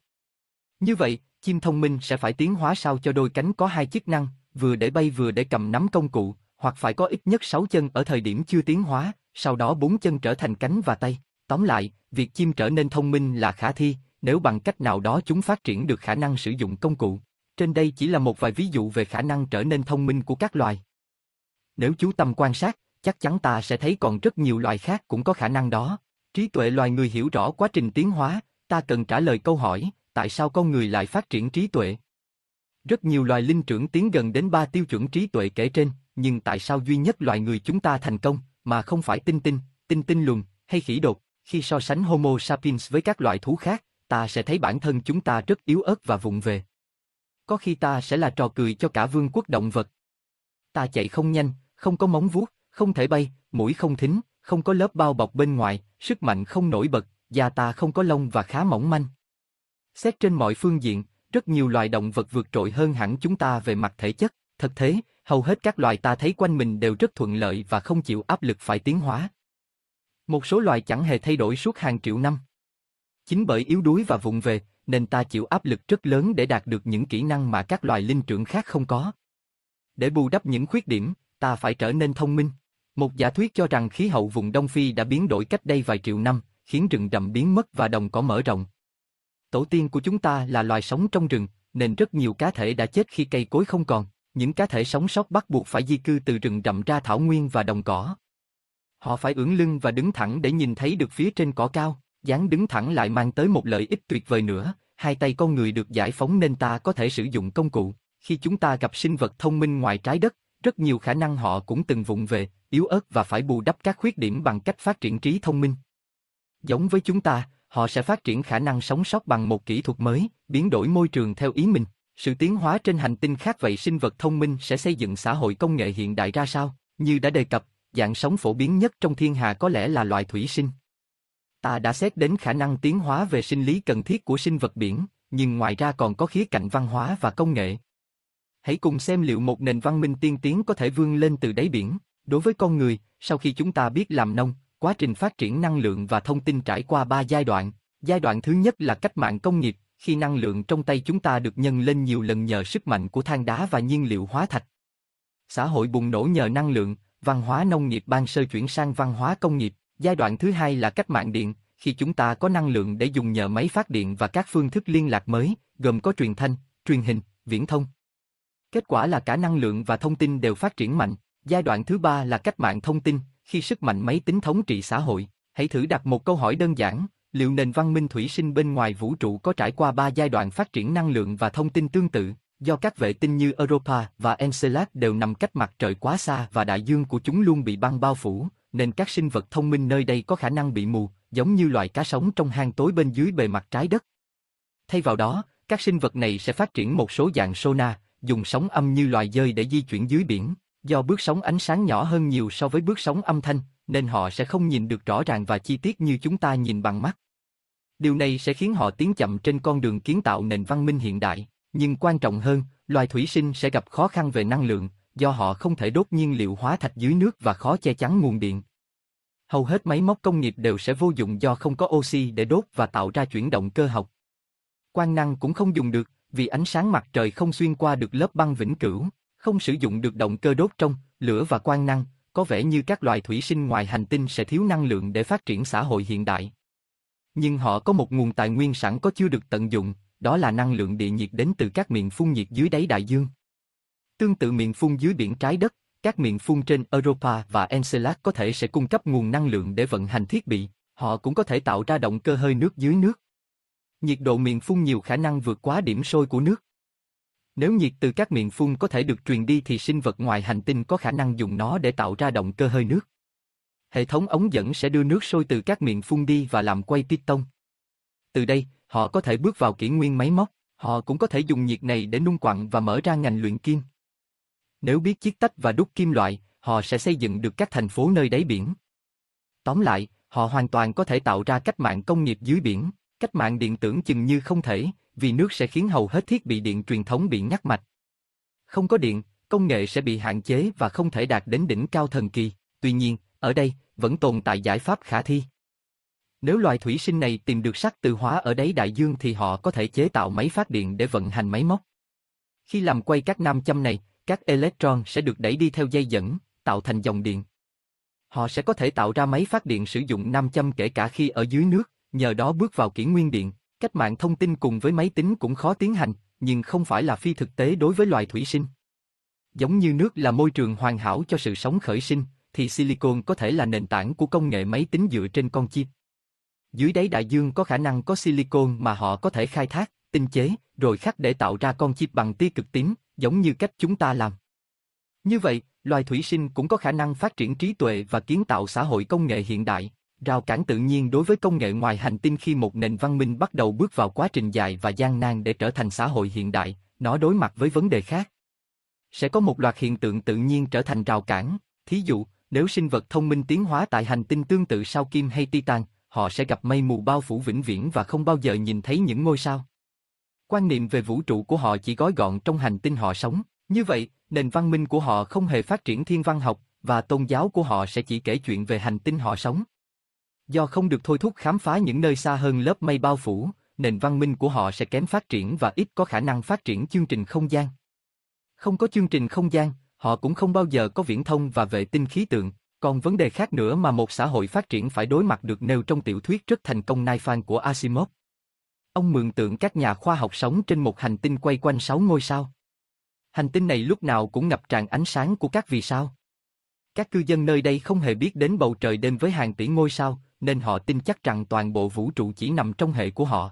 Như vậy, chim thông minh sẽ phải tiến hóa sao cho đôi cánh có hai chức năng, vừa để bay vừa để cầm nắm công cụ, hoặc phải có ít nhất sáu chân ở thời điểm chưa tiến hóa, sau đó bốn chân trở thành cánh và tay. Tóm lại, việc chim trở nên thông minh là khả thi, nếu bằng cách nào đó chúng phát triển được khả năng sử dụng công cụ. Trên đây chỉ là một vài ví dụ về khả năng trở nên thông minh của các loài. Nếu chú tâm quan sát, chắc chắn ta sẽ thấy còn rất nhiều loài khác cũng có khả năng đó. Trí tuệ loài người hiểu rõ quá trình tiến hóa, ta cần trả lời câu hỏi, tại sao con người lại phát triển trí tuệ? Rất nhiều loài linh trưởng tiến gần đến ba tiêu chuẩn trí tuệ kể trên, nhưng tại sao duy nhất loài người chúng ta thành công, mà không phải tinh tinh, tinh tinh lùn, hay khỉ đột? Khi so sánh Homo sapiens với các loại thú khác, ta sẽ thấy bản thân chúng ta rất yếu ớt và vụng về. Có khi ta sẽ là trò cười cho cả vương quốc động vật. Ta chạy không nhanh, không có móng vuốt, không thể bay, mũi không thính, không có lớp bao bọc bên ngoài, sức mạnh không nổi bật, da ta không có lông và khá mỏng manh. Xét trên mọi phương diện, rất nhiều loài động vật vượt trội hơn hẳn chúng ta về mặt thể chất, thật thế, hầu hết các loài ta thấy quanh mình đều rất thuận lợi và không chịu áp lực phải tiến hóa. Một số loài chẳng hề thay đổi suốt hàng triệu năm. Chính bởi yếu đuối và vụng về, nên ta chịu áp lực rất lớn để đạt được những kỹ năng mà các loài linh trưởng khác không có. Để bù đắp những khuyết điểm, ta phải trở nên thông minh. Một giả thuyết cho rằng khí hậu vùng Đông Phi đã biến đổi cách đây vài triệu năm, khiến rừng rậm biến mất và đồng cỏ mở rộng. Tổ tiên của chúng ta là loài sống trong rừng, nên rất nhiều cá thể đã chết khi cây cối không còn. Những cá thể sống sót bắt buộc phải di cư từ rừng rậm ra thảo nguyên và đồng cỏ. Họ phải ưỡn lưng và đứng thẳng để nhìn thấy được phía trên cỏ cao, dáng đứng thẳng lại mang tới một lợi ích tuyệt vời nữa, hai tay con người được giải phóng nên ta có thể sử dụng công cụ. Khi chúng ta gặp sinh vật thông minh ngoài trái đất, rất nhiều khả năng họ cũng từng vụng về, yếu ớt và phải bù đắp các khuyết điểm bằng cách phát triển trí thông minh. Giống với chúng ta, họ sẽ phát triển khả năng sống sót bằng một kỹ thuật mới, biến đổi môi trường theo ý mình. Sự tiến hóa trên hành tinh khác vậy sinh vật thông minh sẽ xây dựng xã hội công nghệ hiện đại ra sao? Như đã đề cập, dạng sống phổ biến nhất trong thiên hà có lẽ là loài thủy sinh. Ta đã xét đến khả năng tiến hóa về sinh lý cần thiết của sinh vật biển, nhưng ngoài ra còn có khía cạnh văn hóa và công nghệ. Hãy cùng xem liệu một nền văn minh tiên tiến có thể vươn lên từ đáy biển. Đối với con người, sau khi chúng ta biết làm nông, quá trình phát triển năng lượng và thông tin trải qua ba giai đoạn. Giai đoạn thứ nhất là cách mạng công nghiệp, khi năng lượng trong tay chúng ta được nhân lên nhiều lần nhờ sức mạnh của than đá và nhiên liệu hóa thạch. Xã hội bùng nổ nhờ năng lượng, văn hóa nông nghiệp ban sơ chuyển sang văn hóa công nghiệp. Giai đoạn thứ hai là cách mạng điện, khi chúng ta có năng lượng để dùng nhờ máy phát điện và các phương thức liên lạc mới, gồm có truyền thanh, truyền hình, viễn thông. Kết quả là cả năng lượng và thông tin đều phát triển mạnh. Giai đoạn thứ ba là cách mạng thông tin, khi sức mạnh máy tính thống trị xã hội. Hãy thử đặt một câu hỏi đơn giản, liệu nền văn minh thủy sinh bên ngoài vũ trụ có trải qua ba giai đoạn phát triển năng lượng và thông tin tương tự? Do các vệ tinh như Europa và Enceladus đều nằm cách mặt trời quá xa và đại dương của chúng luôn bị băng bao phủ, nên các sinh vật thông minh nơi đây có khả năng bị mù, giống như loài cá sống trong hang tối bên dưới bề mặt trái đất. Thay vào đó, các sinh vật này sẽ phát triển một số dạng sonar, dùng sóng âm như loài dơi để di chuyển dưới biển. Do bước sóng ánh sáng nhỏ hơn nhiều so với bước sóng âm thanh, nên họ sẽ không nhìn được rõ ràng và chi tiết như chúng ta nhìn bằng mắt. Điều này sẽ khiến họ tiến chậm trên con đường kiến tạo nền văn minh hiện đại, nhưng quan trọng hơn, loài thủy sinh sẽ gặp khó khăn về năng lượng, do họ không thể đốt nhiên liệu hóa thạch dưới nước và khó che chắn nguồn điện. Hầu hết máy móc công nghiệp đều sẽ vô dụng do không có oxy để đốt và tạo ra chuyển động cơ học. Quang năng cũng không dùng được, vì ánh sáng mặt trời không xuyên qua được lớp băng vĩnh cửu, không sử dụng được động cơ đốt trong, lửa và quang năng, có vẻ như các loài thủy sinh ngoài hành tinh sẽ thiếu năng lượng để phát triển xã hội hiện đại. Nhưng họ có một nguồn tài nguyên sẵn có chưa được tận dụng, đó là năng lượng địa nhiệt đến từ các miệng phun nhiệt dưới đáy đại dương. Tương tự miệng phun dưới biển trái đất, các miệng phun trên Europa và Enceladus có thể sẽ cung cấp nguồn năng lượng để vận hành thiết bị, họ cũng có thể tạo ra động cơ hơi nước dưới nước. Nhiệt độ miệng phun nhiều khả năng vượt quá điểm sôi của nước. Nếu nhiệt từ các miệng phun có thể được truyền đi thì sinh vật ngoài hành tinh có khả năng dùng nó để tạo ra động cơ hơi nước. Hệ thống ống dẫn sẽ đưa nước sôi từ các miệng phun đi và làm quay piston. Từ đây, họ có thể bước vào kỷ nguyên máy móc, họ cũng có thể dùng nhiệt này để nung quặng và mở ra ngành luyện kim. Nếu biết chiết tách và đúc kim loại, họ sẽ xây dựng được các thành phố nơi đáy biển. Tóm lại, họ hoàn toàn có thể tạo ra cách mạng công nghiệp dưới biển, cách mạng điện tưởng chừng như không thể, vì nước sẽ khiến hầu hết thiết bị điện truyền thống bị ngắt mạch. Không có điện, công nghệ sẽ bị hạn chế và không thể đạt đến đỉnh cao thần kỳ, tuy nhiên, ở đây, vẫn tồn tại giải pháp khả thi. Nếu loài thủy sinh này tìm được sắt từ hóa ở đáy đại dương thì họ có thể chế tạo máy phát điện để vận hành máy móc. Khi làm quay các nam châm này, các electron sẽ được đẩy đi theo dây dẫn, tạo thành dòng điện. Họ sẽ có thể tạo ra máy phát điện sử dụng nam châm kể cả khi ở dưới nước, nhờ đó bước vào kỷ nguyên điện. Cách mạng thông tin cùng với máy tính cũng khó tiến hành, nhưng không phải là phi thực tế đối với loài thủy sinh. Giống như nước là môi trường hoàn hảo cho sự sống khởi sinh, thì silicon có thể là nền tảng của công nghệ máy tính dựa trên con chip. Dưới đáy đại dương có khả năng có silicon mà họ có thể khai thác, tinh chế, rồi khắc để tạo ra con chip bằng tia cực tím, giống như cách chúng ta làm. Như vậy, loài thủy sinh cũng có khả năng phát triển trí tuệ và kiến tạo xã hội công nghệ hiện đại. Rào cản tự nhiên đối với công nghệ ngoài hành tinh khi một nền văn minh bắt đầu bước vào quá trình dài và gian nan để trở thành xã hội hiện đại, nó đối mặt với vấn đề khác. Sẽ có một loạt hiện tượng tự nhiên trở thành rào cản, thí dụ, nếu sinh vật thông minh tiến hóa tại hành tinh tương tự sao Kim hay Titan, họ sẽ gặp mây mù bao phủ vĩnh viễn và không bao giờ nhìn thấy những ngôi sao. Quan niệm về vũ trụ của họ chỉ gói gọn trong hành tinh họ sống. Như vậy, nền văn minh của họ không hề phát triển thiên văn học, và tôn giáo của họ sẽ chỉ kể chuyện về hành tinh họ sống. Do không được thôi thúc khám phá những nơi xa hơn lớp mây bao phủ, nền văn minh của họ sẽ kém phát triển và ít có khả năng phát triển chương trình không gian. Không có chương trình không gian, họ cũng không bao giờ có viễn thông và vệ tinh khí tượng. Còn vấn đề khác nữa mà một xã hội phát triển phải đối mặt được nêu trong tiểu thuyết rất thành công Nai Fan của Asimov. Ông mường tượng các nhà khoa học sống trên một hành tinh quay quanh sáu ngôi sao. Hành tinh này lúc nào cũng ngập tràn ánh sáng của các vì sao. Các cư dân nơi đây không hề biết đến bầu trời đêm với hàng tỷ ngôi sao, nên họ tin chắc rằng toàn bộ vũ trụ chỉ nằm trong hệ của họ.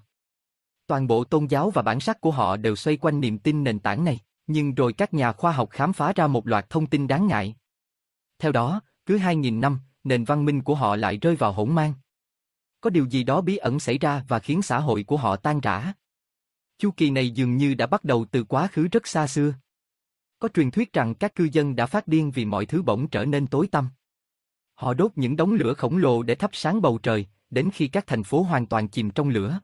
Toàn bộ tôn giáo và bản sắc của họ đều xoay quanh niềm tin nền tảng này, nhưng rồi các nhà khoa học khám phá ra một loạt thông tin đáng ngại. Theo đó, cứ 2.000 năm, nền văn minh của họ lại rơi vào hỗn mang. Có điều gì đó bí ẩn xảy ra và khiến xã hội của họ tan rã. Chu kỳ này dường như đã bắt đầu từ quá khứ rất xa xưa. Có truyền thuyết rằng các cư dân đã phát điên vì mọi thứ bỗng trở nên tối tăm. Họ đốt những đống lửa khổng lồ để thắp sáng bầu trời, đến khi các thành phố hoàn toàn chìm trong lửa.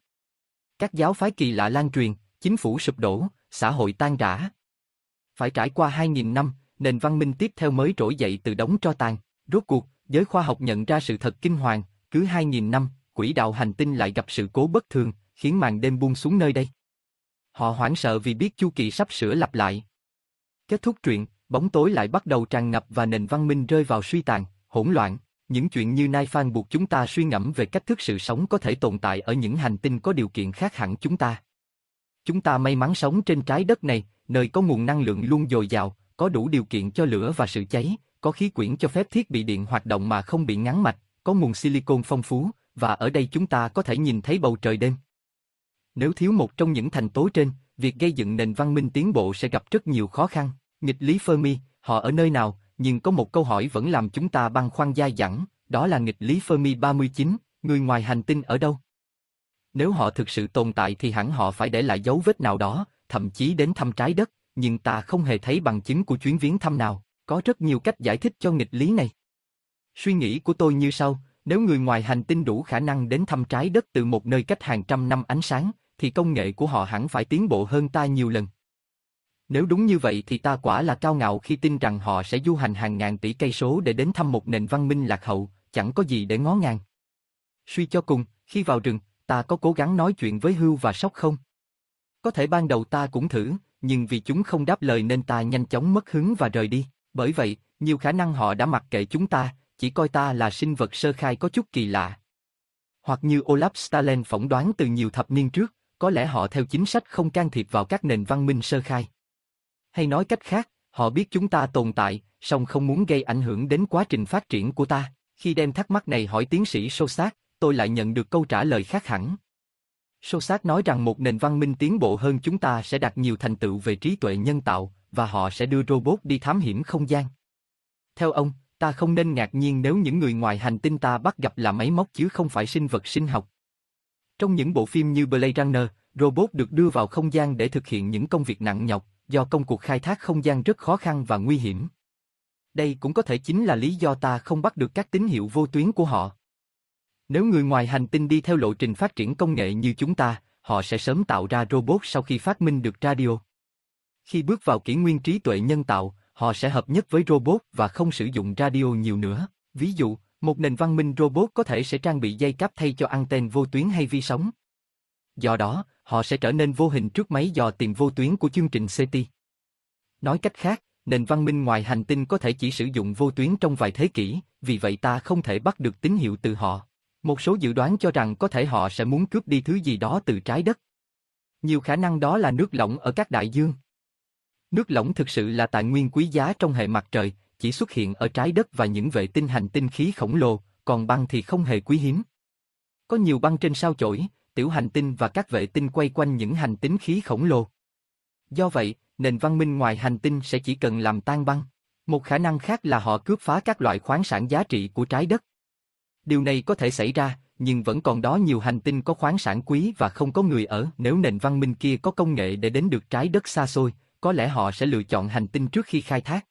Các giáo phái kỳ lạ lan truyền, chính phủ sụp đổ, xã hội tan rã. Phải trải qua 2.000 năm, nền văn minh tiếp theo mới trỗi dậy từ đống tro tàn. Rốt cuộc, giới khoa học nhận ra sự thật kinh hoàng, cứ 2.000 năm, quỹ đạo hành tinh lại gặp sự cố bất thường, khiến màn đêm buông xuống nơi đây. Họ hoảng sợ vì biết chu kỳ sắp sửa lặp lại. Kết thúc truyện, bóng tối lại bắt đầu tràn ngập và nền văn minh rơi vào suy tàn, hỗn loạn. Những chuyện như Nai Phan buộc chúng ta suy ngẫm về cách thức sự sống có thể tồn tại ở những hành tinh có điều kiện khác hẳn chúng ta. Chúng ta may mắn sống trên trái đất này, nơi có nguồn năng lượng luôn dồi dào, có đủ điều kiện cho lửa và sự cháy, có khí quyển cho phép thiết bị điện hoạt động mà không bị ngắn mạch, có nguồn silicon phong phú, và ở đây chúng ta có thể nhìn thấy bầu trời đêm. Nếu thiếu một trong những thành tố trên, việc gây dựng nền văn minh tiến bộ sẽ gặp rất nhiều khó khăn. Nghịch lý Fermi, họ ở nơi nào, nhưng có một câu hỏi vẫn làm chúng ta băn khoăn dai dẳng, đó là nghịch lý Fermi 39, người ngoài hành tinh ở đâu? Nếu họ thực sự tồn tại thì hẳn họ phải để lại dấu vết nào đó, thậm chí đến thăm trái đất, nhưng ta không hề thấy bằng chứng của chuyến viếng thăm nào, có rất nhiều cách giải thích cho nghịch lý này. Suy nghĩ của tôi như sau, nếu người ngoài hành tinh đủ khả năng đến thăm trái đất từ một nơi cách hàng trăm năm ánh sáng, thì công nghệ của họ hẳn phải tiến bộ hơn ta nhiều lần. Nếu đúng như vậy thì ta quả là cao ngạo khi tin rằng họ sẽ du hành hàng ngàn tỷ cây số để đến thăm một nền văn minh lạc hậu, chẳng có gì để ngó ngàng. Suy cho cùng, khi vào rừng, ta có cố gắng nói chuyện với hưu và sóc không? Có thể ban đầu ta cũng thử, nhưng vì chúng không đáp lời nên ta nhanh chóng mất hứng và rời đi. Bởi vậy, nhiều khả năng họ đã mặc kệ chúng ta, chỉ coi ta là sinh vật sơ khai có chút kỳ lạ. Hoặc như Olaf Stalin phỏng đoán từ nhiều thập niên trước, có lẽ họ theo chính sách không can thiệp vào các nền văn minh sơ khai. Hay nói cách khác, họ biết chúng ta tồn tại, song không muốn gây ảnh hưởng đến quá trình phát triển của ta. Khi đem thắc mắc này hỏi tiến sĩ Sô Sát, tôi lại nhận được câu trả lời khác hẳn. Sô Sát nói rằng một nền văn minh tiến bộ hơn chúng ta sẽ đạt nhiều thành tựu về trí tuệ nhân tạo, và họ sẽ đưa robot đi thám hiểm không gian. Theo ông, ta không nên ngạc nhiên nếu những người ngoài hành tinh ta bắt gặp là máy móc chứ không phải sinh vật sinh học. Trong những bộ phim như Blade Runner, robot được đưa vào không gian để thực hiện những công việc nặng nhọc, do công cuộc khai thác không gian rất khó khăn và nguy hiểm. Đây cũng có thể chính là lý do ta không bắt được các tín hiệu vô tuyến của họ. Nếu người ngoài hành tinh đi theo lộ trình phát triển công nghệ như chúng ta, họ sẽ sớm tạo ra robot sau khi phát minh được radio. Khi bước vào kỷ nguyên trí tuệ nhân tạo, họ sẽ hợp nhất với robot và không sử dụng radio nhiều nữa. Ví dụ, một nền văn minh robot có thể sẽ trang bị dây cáp thay cho anten vô tuyến hay vi sóng. Do đó, họ sẽ trở nên vô hình trước máy dò tìm vô tuyến của chương trình ct Nói cách khác, nền văn minh ngoài hành tinh có thể chỉ sử dụng vô tuyến trong vài thế kỷ, vì vậy ta không thể bắt được tín hiệu từ họ. Một số dự đoán cho rằng có thể họ sẽ muốn cướp đi thứ gì đó từ trái đất. Nhiều khả năng đó là nước lỏng ở các đại dương. Nước lỏng thực sự là tài nguyên quý giá trong hệ mặt trời, chỉ xuất hiện ở trái đất và những vệ tinh hành tinh khí khổng lồ, còn băng thì không hề quý hiếm. Có nhiều băng trên sao chổi, tiểu hành tinh và các vệ tinh quay quanh những hành tinh khí khổng lồ. Do vậy, nền văn minh ngoài hành tinh sẽ chỉ cần làm tan băng. Một khả năng khác là họ cướp phá các loại khoáng sản giá trị của trái đất. Điều này có thể xảy ra, nhưng vẫn còn đó nhiều hành tinh có khoáng sản quý và không có người ở. Nếu nền văn minh kia có công nghệ để đến được trái đất xa xôi, có lẽ họ sẽ lựa chọn hành tinh trước khi khai thác.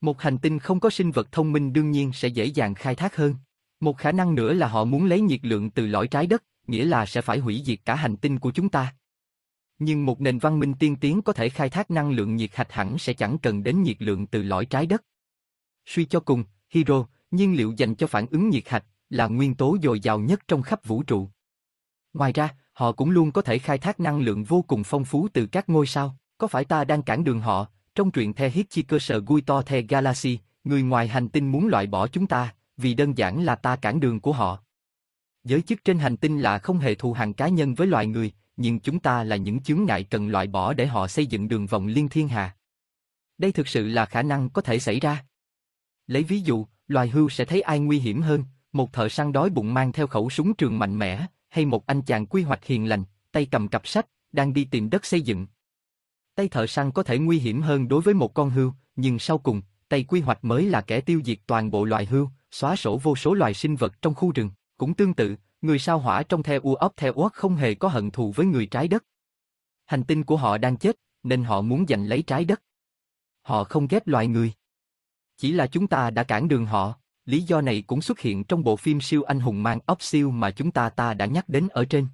Một hành tinh không có sinh vật thông minh đương nhiên sẽ dễ dàng khai thác hơn. Một khả năng nữa là họ muốn lấy nhiệt lượng từ lõi trái đất, nghĩa là sẽ phải hủy diệt cả hành tinh của chúng ta. Nhưng một nền văn minh tiên tiến có thể khai thác năng lượng nhiệt hạch hẳn sẽ chẳng cần đến nhiệt lượng từ lõi trái đất. Suy cho cùng, hydro, nhiên liệu dành cho phản ứng nhiệt hạch, là nguyên tố dồi dào nhất trong khắp vũ trụ. Ngoài ra, họ cũng luôn có thể khai thác năng lượng vô cùng phong phú từ các ngôi sao. Có phải ta đang cản đường họ? Trong truyện The Hitchhiker's Guide to The Galaxy, người ngoài hành tinh muốn loại bỏ chúng ta, vì đơn giản là ta cản đường của họ. Giới chức trên hành tinh là không hề thù hằn cá nhân với loài người, nhưng chúng ta là những chướng ngại cần loại bỏ để họ xây dựng đường vòng liên thiên hà. Đây thực sự là khả năng có thể xảy ra. Lấy ví dụ, loài hưu sẽ thấy ai nguy hiểm hơn, một thợ săn đói bụng mang theo khẩu súng trường mạnh mẽ, hay một anh chàng quy hoạch hiền lành, tay cầm cặp sách, đang đi tìm đất xây dựng. Tay thợ săn có thể nguy hiểm hơn đối với một con hưu, nhưng sau cùng, tay quy hoạch mới là kẻ tiêu diệt toàn bộ loài hưu, xóa sổ vô số loài sinh vật trong khu rừng. Cũng tương tự, người sao hỏa trong theo u The theo không hề có hận thù với người trái đất. Hành tinh của họ đang chết, nên họ muốn giành lấy trái đất. Họ không ghét loài người. Chỉ là chúng ta đã cản đường họ. Lý do này cũng xuất hiện trong bộ phim siêu anh hùng mang ốc siêu mà chúng ta ta đã nhắc đến ở trên.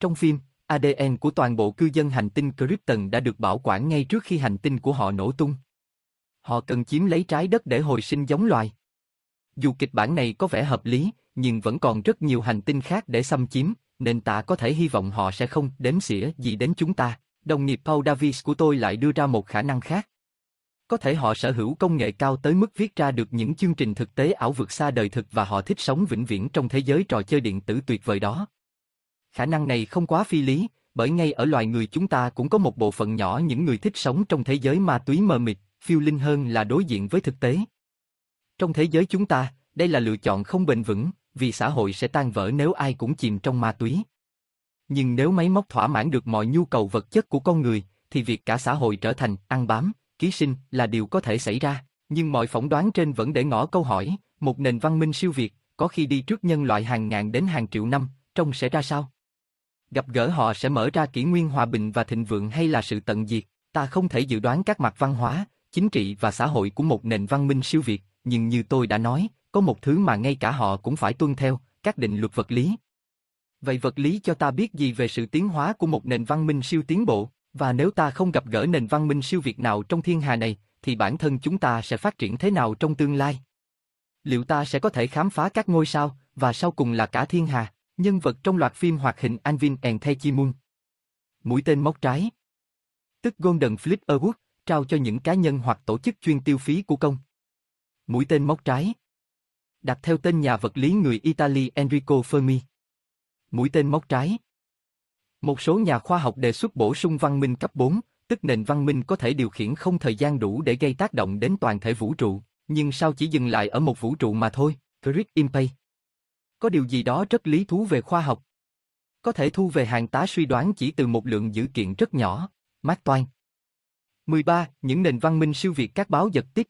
Trong phim, ADN của toàn bộ cư dân hành tinh Krypton đã được bảo quản ngay trước khi hành tinh của họ nổ tung. Họ cần chiếm lấy trái đất để hồi sinh giống loài. Dù kịch bản này có vẻ hợp lý, nhưng vẫn còn rất nhiều hành tinh khác để xâm chiếm, nên ta có thể hy vọng họ sẽ không đếm xỉa gì đến chúng ta. Đồng nghiệp Paul Davis của tôi lại đưa ra một khả năng khác. Có thể họ sở hữu công nghệ cao tới mức viết ra được những chương trình thực tế ảo vượt xa đời thực và họ thích sống vĩnh viễn trong thế giới trò chơi điện tử tuyệt vời đó. Khả năng này không quá phi lý, bởi ngay ở loài người chúng ta cũng có một bộ phận nhỏ những người thích sống trong thế giới ma túy mờ mịt, phiêu linh hơn là đối diện với thực tế. Trong thế giới chúng ta, đây là lựa chọn không bền vững, vì xã hội sẽ tan vỡ nếu ai cũng chìm trong ma túy. Nhưng nếu máy móc thỏa mãn được mọi nhu cầu vật chất của con người, thì việc cả xã hội trở thành ăn bám, ký sinh là điều có thể xảy ra. Nhưng mọi phỏng đoán trên vẫn để ngỏ câu hỏi, một nền văn minh siêu việt, có khi đi trước nhân loại hàng ngàn đến hàng triệu năm, trông sẽ ra sao? Gặp gỡ họ sẽ mở ra kỷ nguyên hòa bình và thịnh vượng hay là sự tận diệt, ta không thể dự đoán các mặt văn hóa, chính trị và xã hội của một nền văn minh siêu việt, nhưng như tôi đã nói, có một thứ mà ngay cả họ cũng phải tuân theo, các định luật vật lý. Vậy vật lý cho ta biết gì về sự tiến hóa của một nền văn minh siêu tiến bộ, và nếu ta không gặp gỡ nền văn minh siêu việt nào trong thiên hà này, thì bản thân chúng ta sẽ phát triển thế nào trong tương lai? Liệu ta sẽ có thể khám phá các ngôi sao, và sau cùng là cả thiên hà, nhân vật trong loạt phim hoạt hình Anvin and Moon. Mũi tên móc trái Tức Golden Fleet Award, trao cho những cá nhân hoặc tổ chức chuyên tiêu phí của công. Mũi tên móc trái đặt theo tên nhà vật lý người Italy Enrico Fermi. Mũi tên móc trái Một số nhà khoa học đề xuất bổ sung văn minh cấp 4, tức nền văn minh có thể điều khiển không thời gian đủ để gây tác động đến toàn thể vũ trụ, nhưng sao chỉ dừng lại ở một vũ trụ mà thôi, Chris Impey. Có điều gì đó rất lý thú về khoa học. Có thể thu về hàng tá suy đoán chỉ từ một lượng dữ kiện rất nhỏ, Mark Twain. 13. Những nền văn minh siêu việt các báo giật tích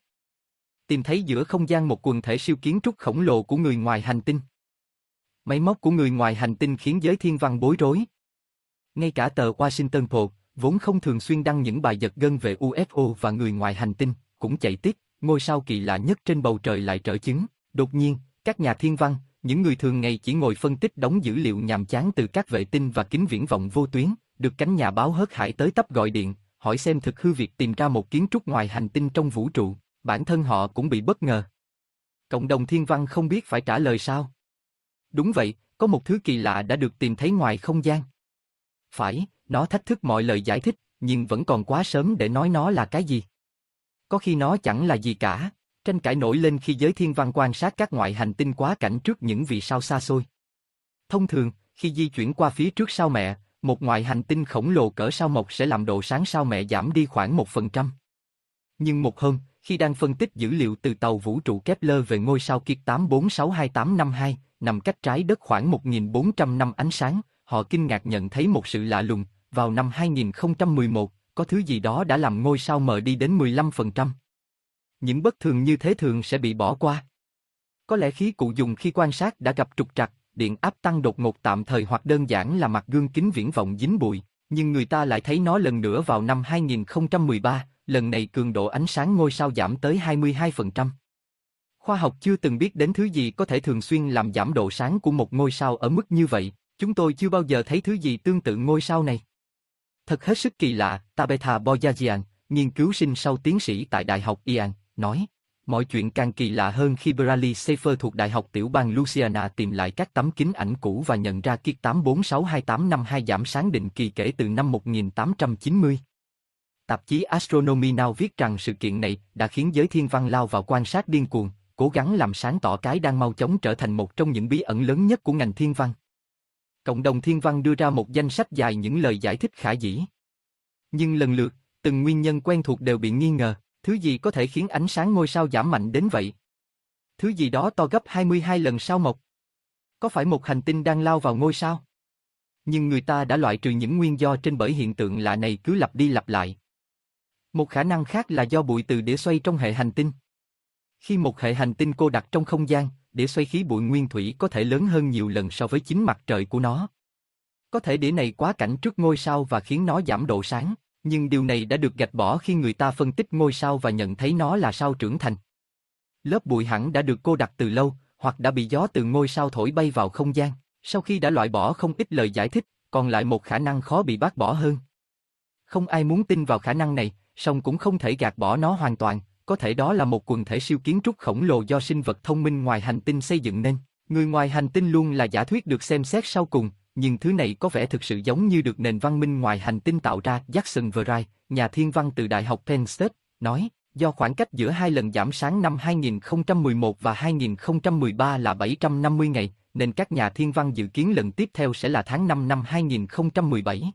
tìm thấy giữa không gian một quần thể siêu kiến trúc khổng lồ của người ngoài hành tinh. Máy móc của người ngoài hành tinh khiến giới thiên văn bối rối. Ngay cả tờ Washington Post, vốn không thường xuyên đăng những bài giật gân về UFO và người ngoài hành tinh, cũng chạy tiếp, ngôi sao kỳ lạ nhất trên bầu trời lại trở chứng. Đột nhiên, các nhà thiên văn, những người thường ngày chỉ ngồi phân tích đóng dữ liệu nhàm chán từ các vệ tinh và kính viễn vọng vô tuyến, được cánh nhà báo hớt hải tới tấp gọi điện, hỏi xem thực hư việc tìm ra một kiến trúc ngoài hành tinh trong vũ trụ bản thân họ cũng bị bất ngờ. Cộng đồng thiên văn không biết phải trả lời sao. Đúng vậy, có một thứ kỳ lạ đã được tìm thấy ngoài không gian. Phải, nó thách thức mọi lời giải thích, nhưng vẫn còn quá sớm để nói nó là cái gì. Có khi nó chẳng là gì cả, tranh cãi nổi lên khi giới thiên văn quan sát các ngoại hành tinh quá cảnh trước những vì sao xa xôi. Thông thường, khi di chuyển qua phía trước sao mẹ, một ngoại hành tinh khổng lồ cỡ sao mộc sẽ làm độ sáng sao mẹ giảm đi khoảng một phần trăm. Nhưng một hôm, khi đang phân tích dữ liệu từ tàu vũ trụ Kepler về ngôi sao Kiệt 846282, nằm cách trái đất khoảng 1.400 năm ánh sáng, họ kinh ngạc nhận thấy một sự lạ lùng, vào năm 2011, có thứ gì đó đã làm ngôi sao mờ đi đến 15%. Những bất thường như thế thường sẽ bị bỏ qua. Có lẽ khí cụ dùng khi quan sát đã gặp trục trặc, điện áp tăng đột ngột tạm thời hoặc đơn giản là mặt gương kính viễn vọng dính bụi, nhưng người ta lại thấy nó lần nữa vào năm 2013, lần này cường độ ánh sáng ngôi sao giảm tới 22%. Khoa học chưa từng biết đến thứ gì có thể thường xuyên làm giảm độ sáng của một ngôi sao ở mức như vậy, chúng tôi chưa bao giờ thấy thứ gì tương tự ngôi sao này. Thật hết sức kỳ lạ, Tabitha Boyajian, nghiên cứu sinh sau tiến sĩ tại Đại học Ian, nói. Mọi chuyện càng kỳ lạ hơn khi Bradley Schaefer thuộc Đại học Tiểu bang Louisiana tìm lại các tấm kính ảnh cũ và nhận ra kiệt 846282 giảm sáng định kỳ kể từ năm 1890. Tạp chí Astronomy Now viết rằng sự kiện này đã khiến giới thiên văn lao vào quan sát điên cuồng, cố gắng làm sáng tỏ cái đang mau chóng trở thành một trong những bí ẩn lớn nhất của ngành thiên văn. Cộng đồng thiên văn đưa ra một danh sách dài những lời giải thích khả dĩ. Nhưng lần lượt, từng nguyên nhân quen thuộc đều bị nghi ngờ, thứ gì có thể khiến ánh sáng ngôi sao giảm mạnh đến vậy? Thứ gì đó to gấp 22 lần sao mộc? Có phải một hành tinh đang lao vào ngôi sao? Nhưng người ta đã loại trừ những nguyên do trên bởi hiện tượng lạ này cứ lặp đi lặp lại. Một khả năng khác là do bụi từ đĩa xoay trong hệ hành tinh. Khi một hệ hành tinh cô đặt trong không gian, đĩa xoay khí bụi nguyên thủy có thể lớn hơn nhiều lần so với chính mặt trời của nó. Có thể đĩa này quá cảnh trước ngôi sao và khiến nó giảm độ sáng, nhưng điều này đã được gạch bỏ khi người ta phân tích ngôi sao và nhận thấy nó là sao trưởng thành. Lớp bụi hẳn đã được cô đặt từ lâu, hoặc đã bị gió từ ngôi sao thổi bay vào không gian. Sau khi đã loại bỏ không ít lời giải thích, còn lại một khả năng khó bị bác bỏ hơn. Không ai muốn tin vào khả năng này, song cũng không thể gạt bỏ nó hoàn toàn, có thể đó là một quần thể siêu kiến trúc khổng lồ do sinh vật thông minh ngoài hành tinh xây dựng nên. Người ngoài hành tinh luôn là giả thuyết được xem xét sau cùng, nhưng thứ này có vẻ thực sự giống như được nền văn minh ngoài hành tinh tạo ra. Jackson Verrier, nhà thiên văn từ Đại học Penn State, nói, do khoảng cách giữa hai lần giảm sáng năm 2011 và 2013 là 750 ngày, nên các nhà thiên văn dự kiến lần tiếp theo sẽ là tháng 5 năm 2017.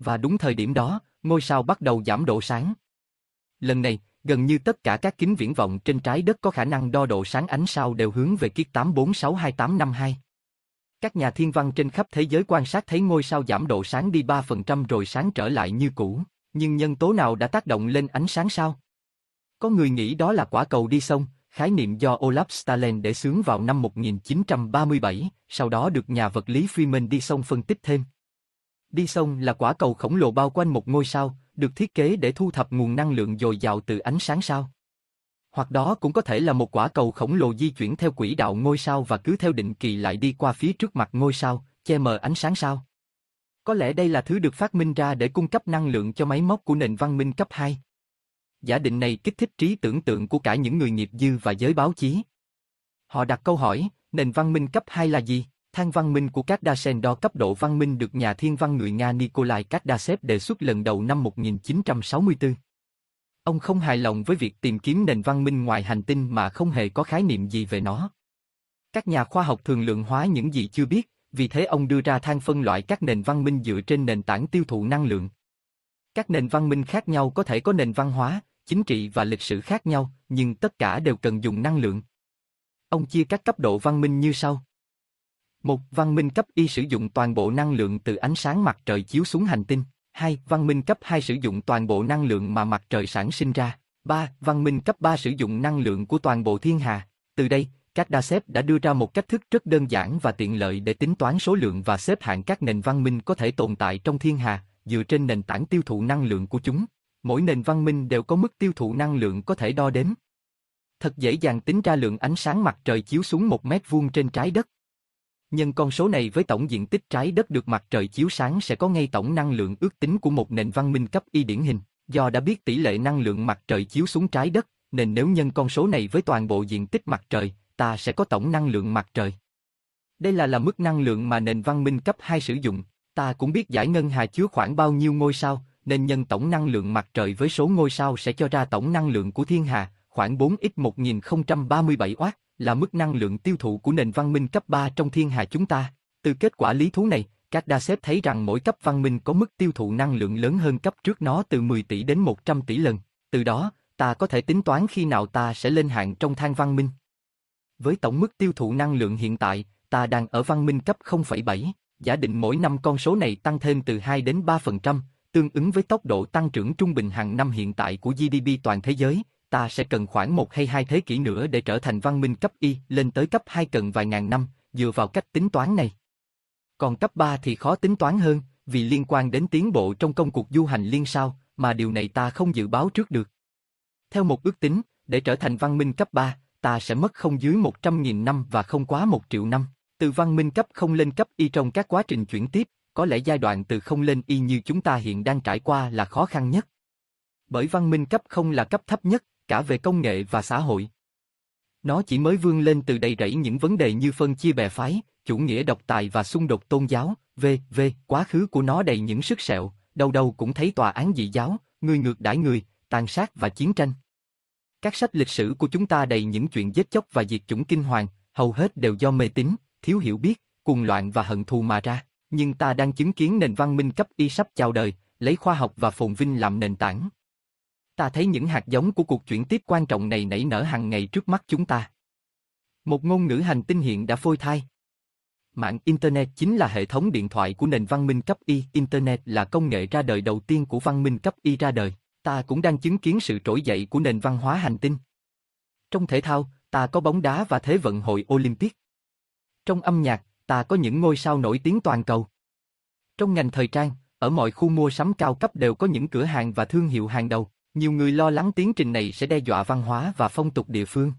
Và đúng thời điểm đó, ngôi sao bắt đầu giảm độ sáng. Lần này, gần như tất cả các kính viễn vọng trên trái đất có khả năng đo độ sáng ánh sao đều hướng về kiết 846282. Các nhà thiên văn trên khắp thế giới quan sát thấy ngôi sao giảm độ sáng đi 3% rồi sáng trở lại như cũ, nhưng nhân tố nào đã tác động lên ánh sáng sao? Có người nghĩ đó là quả cầu đi sông, khái niệm do Olaf Stalin để xướng vào năm 1937, sau đó được nhà vật lý Freeman đi sông phân tích thêm. Đi sông là quả cầu khổng lồ bao quanh một ngôi sao, được thiết kế để thu thập nguồn năng lượng dồi dào từ ánh sáng sao. Hoặc đó cũng có thể là một quả cầu khổng lồ di chuyển theo quỹ đạo ngôi sao và cứ theo định kỳ lại đi qua phía trước mặt ngôi sao, che mờ ánh sáng sao. Có lẽ đây là thứ được phát minh ra để cung cấp năng lượng cho máy móc của nền văn minh cấp 2. Giả định này kích thích trí tưởng tượng của cả những người nghiệp dư và giới báo chí. Họ đặt câu hỏi, nền văn minh cấp 2 là gì? Thang văn minh của các Dasein đo cấp độ văn minh được nhà thiên văn người Nga Nikolai Kardashev đề xuất lần đầu năm 1964. Ông không hài lòng với việc tìm kiếm nền văn minh ngoài hành tinh mà không hề có khái niệm gì về nó. Các nhà khoa học thường lượng hóa những gì chưa biết, vì thế ông đưa ra thang phân loại các nền văn minh dựa trên nền tảng tiêu thụ năng lượng. Các nền văn minh khác nhau có thể có nền văn hóa, chính trị và lịch sử khác nhau, nhưng tất cả đều cần dùng năng lượng. Ông chia các cấp độ văn minh như sau. Một, văn minh cấp Y sử dụng toàn bộ năng lượng từ ánh sáng mặt trời chiếu xuống hành tinh. 2. Văn minh cấp 2 sử dụng toàn bộ năng lượng mà mặt trời sản sinh ra. 3. Văn minh cấp 3 sử dụng năng lượng của toàn bộ thiên hà. Từ đây, các đa xếp đã đưa ra một cách thức rất đơn giản và tiện lợi để tính toán số lượng và xếp hạng các nền văn minh có thể tồn tại trong thiên hà, dựa trên nền tảng tiêu thụ năng lượng của chúng. Mỗi nền văn minh đều có mức tiêu thụ năng lượng có thể đo đếm. Thật dễ dàng tính ra lượng ánh sáng mặt trời chiếu xuống một mét vuông trên trái đất. Nhân con số này với tổng diện tích trái đất được mặt trời chiếu sáng sẽ có ngay tổng năng lượng ước tính của một nền văn minh cấp y điển hình. Do đã biết tỷ lệ năng lượng mặt trời chiếu xuống trái đất, nên nếu nhân con số này với toàn bộ diện tích mặt trời, ta sẽ có tổng năng lượng mặt trời. Đây là là mức năng lượng mà nền văn minh cấp 2 sử dụng. Ta cũng biết giải ngân hà chứa khoảng bao nhiêu ngôi sao, nên nhân tổng năng lượng mặt trời với số ngôi sao sẽ cho ra tổng năng lượng của thiên hà, khoảng 4 x 1037 W là mức năng lượng tiêu thụ của nền văn minh cấp 3 trong thiên hà chúng ta. Từ kết quả lý thú này, các đa xếp thấy rằng mỗi cấp văn minh có mức tiêu thụ năng lượng lớn hơn cấp trước nó từ 10 tỷ đến 100 tỷ lần. Từ đó, ta có thể tính toán khi nào ta sẽ lên hạng trong thang văn minh. Với tổng mức tiêu thụ năng lượng hiện tại, ta đang ở văn minh cấp 0,7, giả định mỗi năm con số này tăng thêm từ 2 đến 3%, tương ứng với tốc độ tăng trưởng trung bình hàng năm hiện tại của GDP toàn thế giới, ta sẽ cần khoảng một hay hai thế kỷ nữa để trở thành văn minh cấp Y, lên tới cấp 2 cần vài ngàn năm, dựa vào cách tính toán này. Còn cấp 3 thì khó tính toán hơn, vì liên quan đến tiến bộ trong công cuộc du hành liên sao, mà điều này ta không dự báo trước được. Theo một ước tính, để trở thành văn minh cấp 3, ta sẽ mất không dưới 100.000 năm và không quá 1 triệu năm. Từ văn minh cấp không lên cấp y trong các quá trình chuyển tiếp, có lẽ giai đoạn từ không lên y như chúng ta hiện đang trải qua là khó khăn nhất. Bởi văn minh cấp không là cấp thấp nhất, cả về công nghệ và xã hội. Nó chỉ mới vươn lên từ đầy rẫy những vấn đề như phân chia bè phái, chủ nghĩa độc tài và xung đột tôn giáo, v.v. Quá khứ của nó đầy những sức sẹo, đâu đâu cũng thấy tòa án dị giáo, người ngược đãi người, tàn sát và chiến tranh. Các sách lịch sử của chúng ta đầy những chuyện giết chóc và diệt chủng kinh hoàng, hầu hết đều do mê tín, thiếu hiểu biết, cuồng loạn và hận thù mà ra. Nhưng ta đang chứng kiến nền văn minh cấp y sắp chào đời, lấy khoa học và phồn vinh làm nền tảng. Ta thấy những hạt giống của cuộc chuyển tiếp quan trọng này nảy nở hàng ngày trước mắt chúng ta. Một ngôn ngữ hành tinh hiện đã phôi thai. Mạng Internet chính là hệ thống điện thoại của nền văn minh cấp Y. Internet là công nghệ ra đời đầu tiên của văn minh cấp Y ra đời. Ta cũng đang chứng kiến sự trỗi dậy của nền văn hóa hành tinh. Trong thể thao, ta có bóng đá và Thế vận hội Olympic. Trong âm nhạc, ta có những ngôi sao nổi tiếng toàn cầu. Trong ngành thời trang, ở mọi khu mua sắm cao cấp đều có những cửa hàng và thương hiệu hàng đầu. Nhiều người lo lắng tiến trình này sẽ đe dọa văn hóa và phong tục địa phương.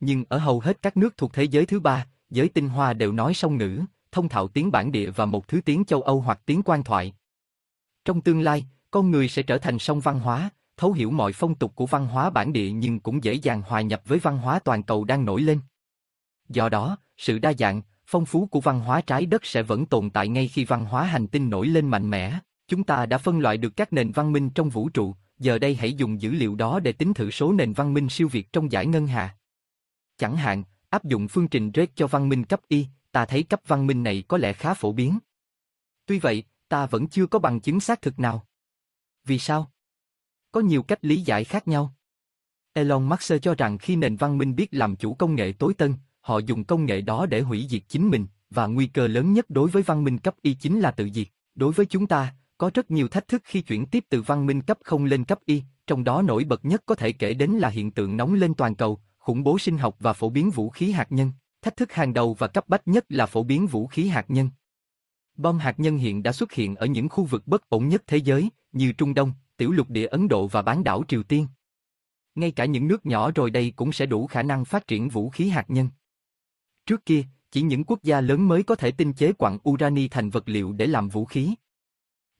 Nhưng ở hầu hết các nước thuộc thế giới thứ ba, giới tinh hoa đều nói song ngữ, thông thạo tiếng bản địa và một thứ tiếng châu Âu hoặc tiếng quan thoại. Trong tương lai, con người sẽ trở thành song văn hóa, thấu hiểu mọi phong tục của văn hóa bản địa nhưng cũng dễ dàng hòa nhập với văn hóa toàn cầu đang nổi lên. Do đó, sự đa dạng, phong phú của văn hóa trái đất sẽ vẫn tồn tại ngay khi văn hóa hành tinh nổi lên mạnh mẽ. Chúng ta đã phân loại được các nền văn minh trong vũ trụ, giờ đây hãy dùng dữ liệu đó để tính thử số nền văn minh siêu việt trong giải ngân hà. Chẳng hạn, áp dụng phương trình Drake cho văn minh cấp Y, ta thấy cấp văn minh này có lẽ khá phổ biến. Tuy vậy, ta vẫn chưa có bằng chứng xác thực nào. Vì sao? Có nhiều cách lý giải khác nhau. Elon Musk cho rằng khi nền văn minh biết làm chủ công nghệ tối tân, họ dùng công nghệ đó để hủy diệt chính mình, và nguy cơ lớn nhất đối với văn minh cấp Y chính là tự diệt. Đối với chúng ta, có rất nhiều thách thức khi chuyển tiếp từ văn minh cấp không lên cấp Y, trong đó nổi bật nhất có thể kể đến là hiện tượng nóng lên toàn cầu, khủng bố sinh học và phổ biến vũ khí hạt nhân. Thách thức hàng đầu và cấp bách nhất là phổ biến vũ khí hạt nhân. Bom hạt nhân hiện đã xuất hiện ở những khu vực bất ổn nhất thế giới, như Trung Đông, tiểu lục địa Ấn Độ và bán đảo Triều Tiên. Ngay cả những nước nhỏ rồi đây cũng sẽ đủ khả năng phát triển vũ khí hạt nhân. Trước kia, chỉ những quốc gia lớn mới có thể tinh chế quặng urani thành vật liệu để làm vũ khí.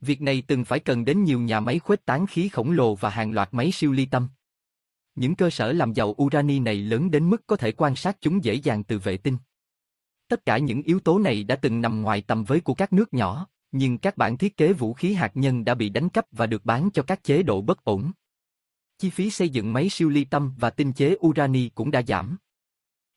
Việc này từng phải cần đến nhiều nhà máy khuếch tán khí khổng lồ và hàng loạt máy siêu ly tâm. Những cơ sở làm giàu urani này lớn đến mức có thể quan sát chúng dễ dàng từ vệ tinh. Tất cả những yếu tố này đã từng nằm ngoài tầm với của các nước nhỏ, nhưng các bản thiết kế vũ khí hạt nhân đã bị đánh cắp và được bán cho các chế độ bất ổn. Chi phí xây dựng máy siêu ly tâm và tinh chế urani cũng đã giảm.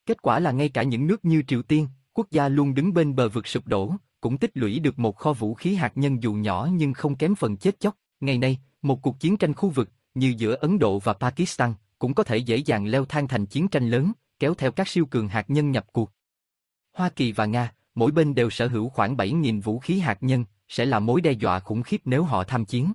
Kết quả là ngay cả những nước như Triều Tiên, quốc gia luôn đứng bên bờ vực sụp đổ, cũng tích lũy được một kho vũ khí hạt nhân dù nhỏ nhưng không kém phần chết chóc. Ngày nay, một cuộc chiến tranh khu vực, như giữa Ấn Độ và Pakistan, cũng có thể dễ dàng leo thang thành chiến tranh lớn, kéo theo các siêu cường hạt nhân nhập cuộc. Hoa Kỳ và Nga, mỗi bên đều sở hữu khoảng 7.000 vũ khí hạt nhân, sẽ là mối đe dọa khủng khiếp nếu họ tham chiến.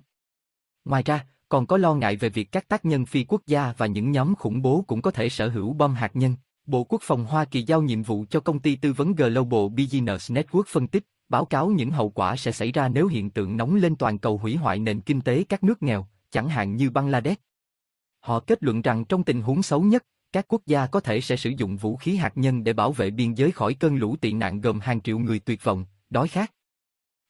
Ngoài ra, còn có lo ngại về việc các tác nhân phi quốc gia và những nhóm khủng bố cũng có thể sở hữu bom hạt nhân. Bộ Quốc phòng Hoa Kỳ giao nhiệm vụ cho công ty tư vấn Global Business Network phân tích, báo cáo những hậu quả sẽ xảy ra nếu hiện tượng nóng lên toàn cầu hủy hoại nền kinh tế các nước nghèo, chẳng hạn như Bangladesh. Họ kết luận rằng trong tình huống xấu nhất, các quốc gia có thể sẽ sử dụng vũ khí hạt nhân để bảo vệ biên giới khỏi cơn lũ tị nạn gồm hàng triệu người tuyệt vọng, đói khát.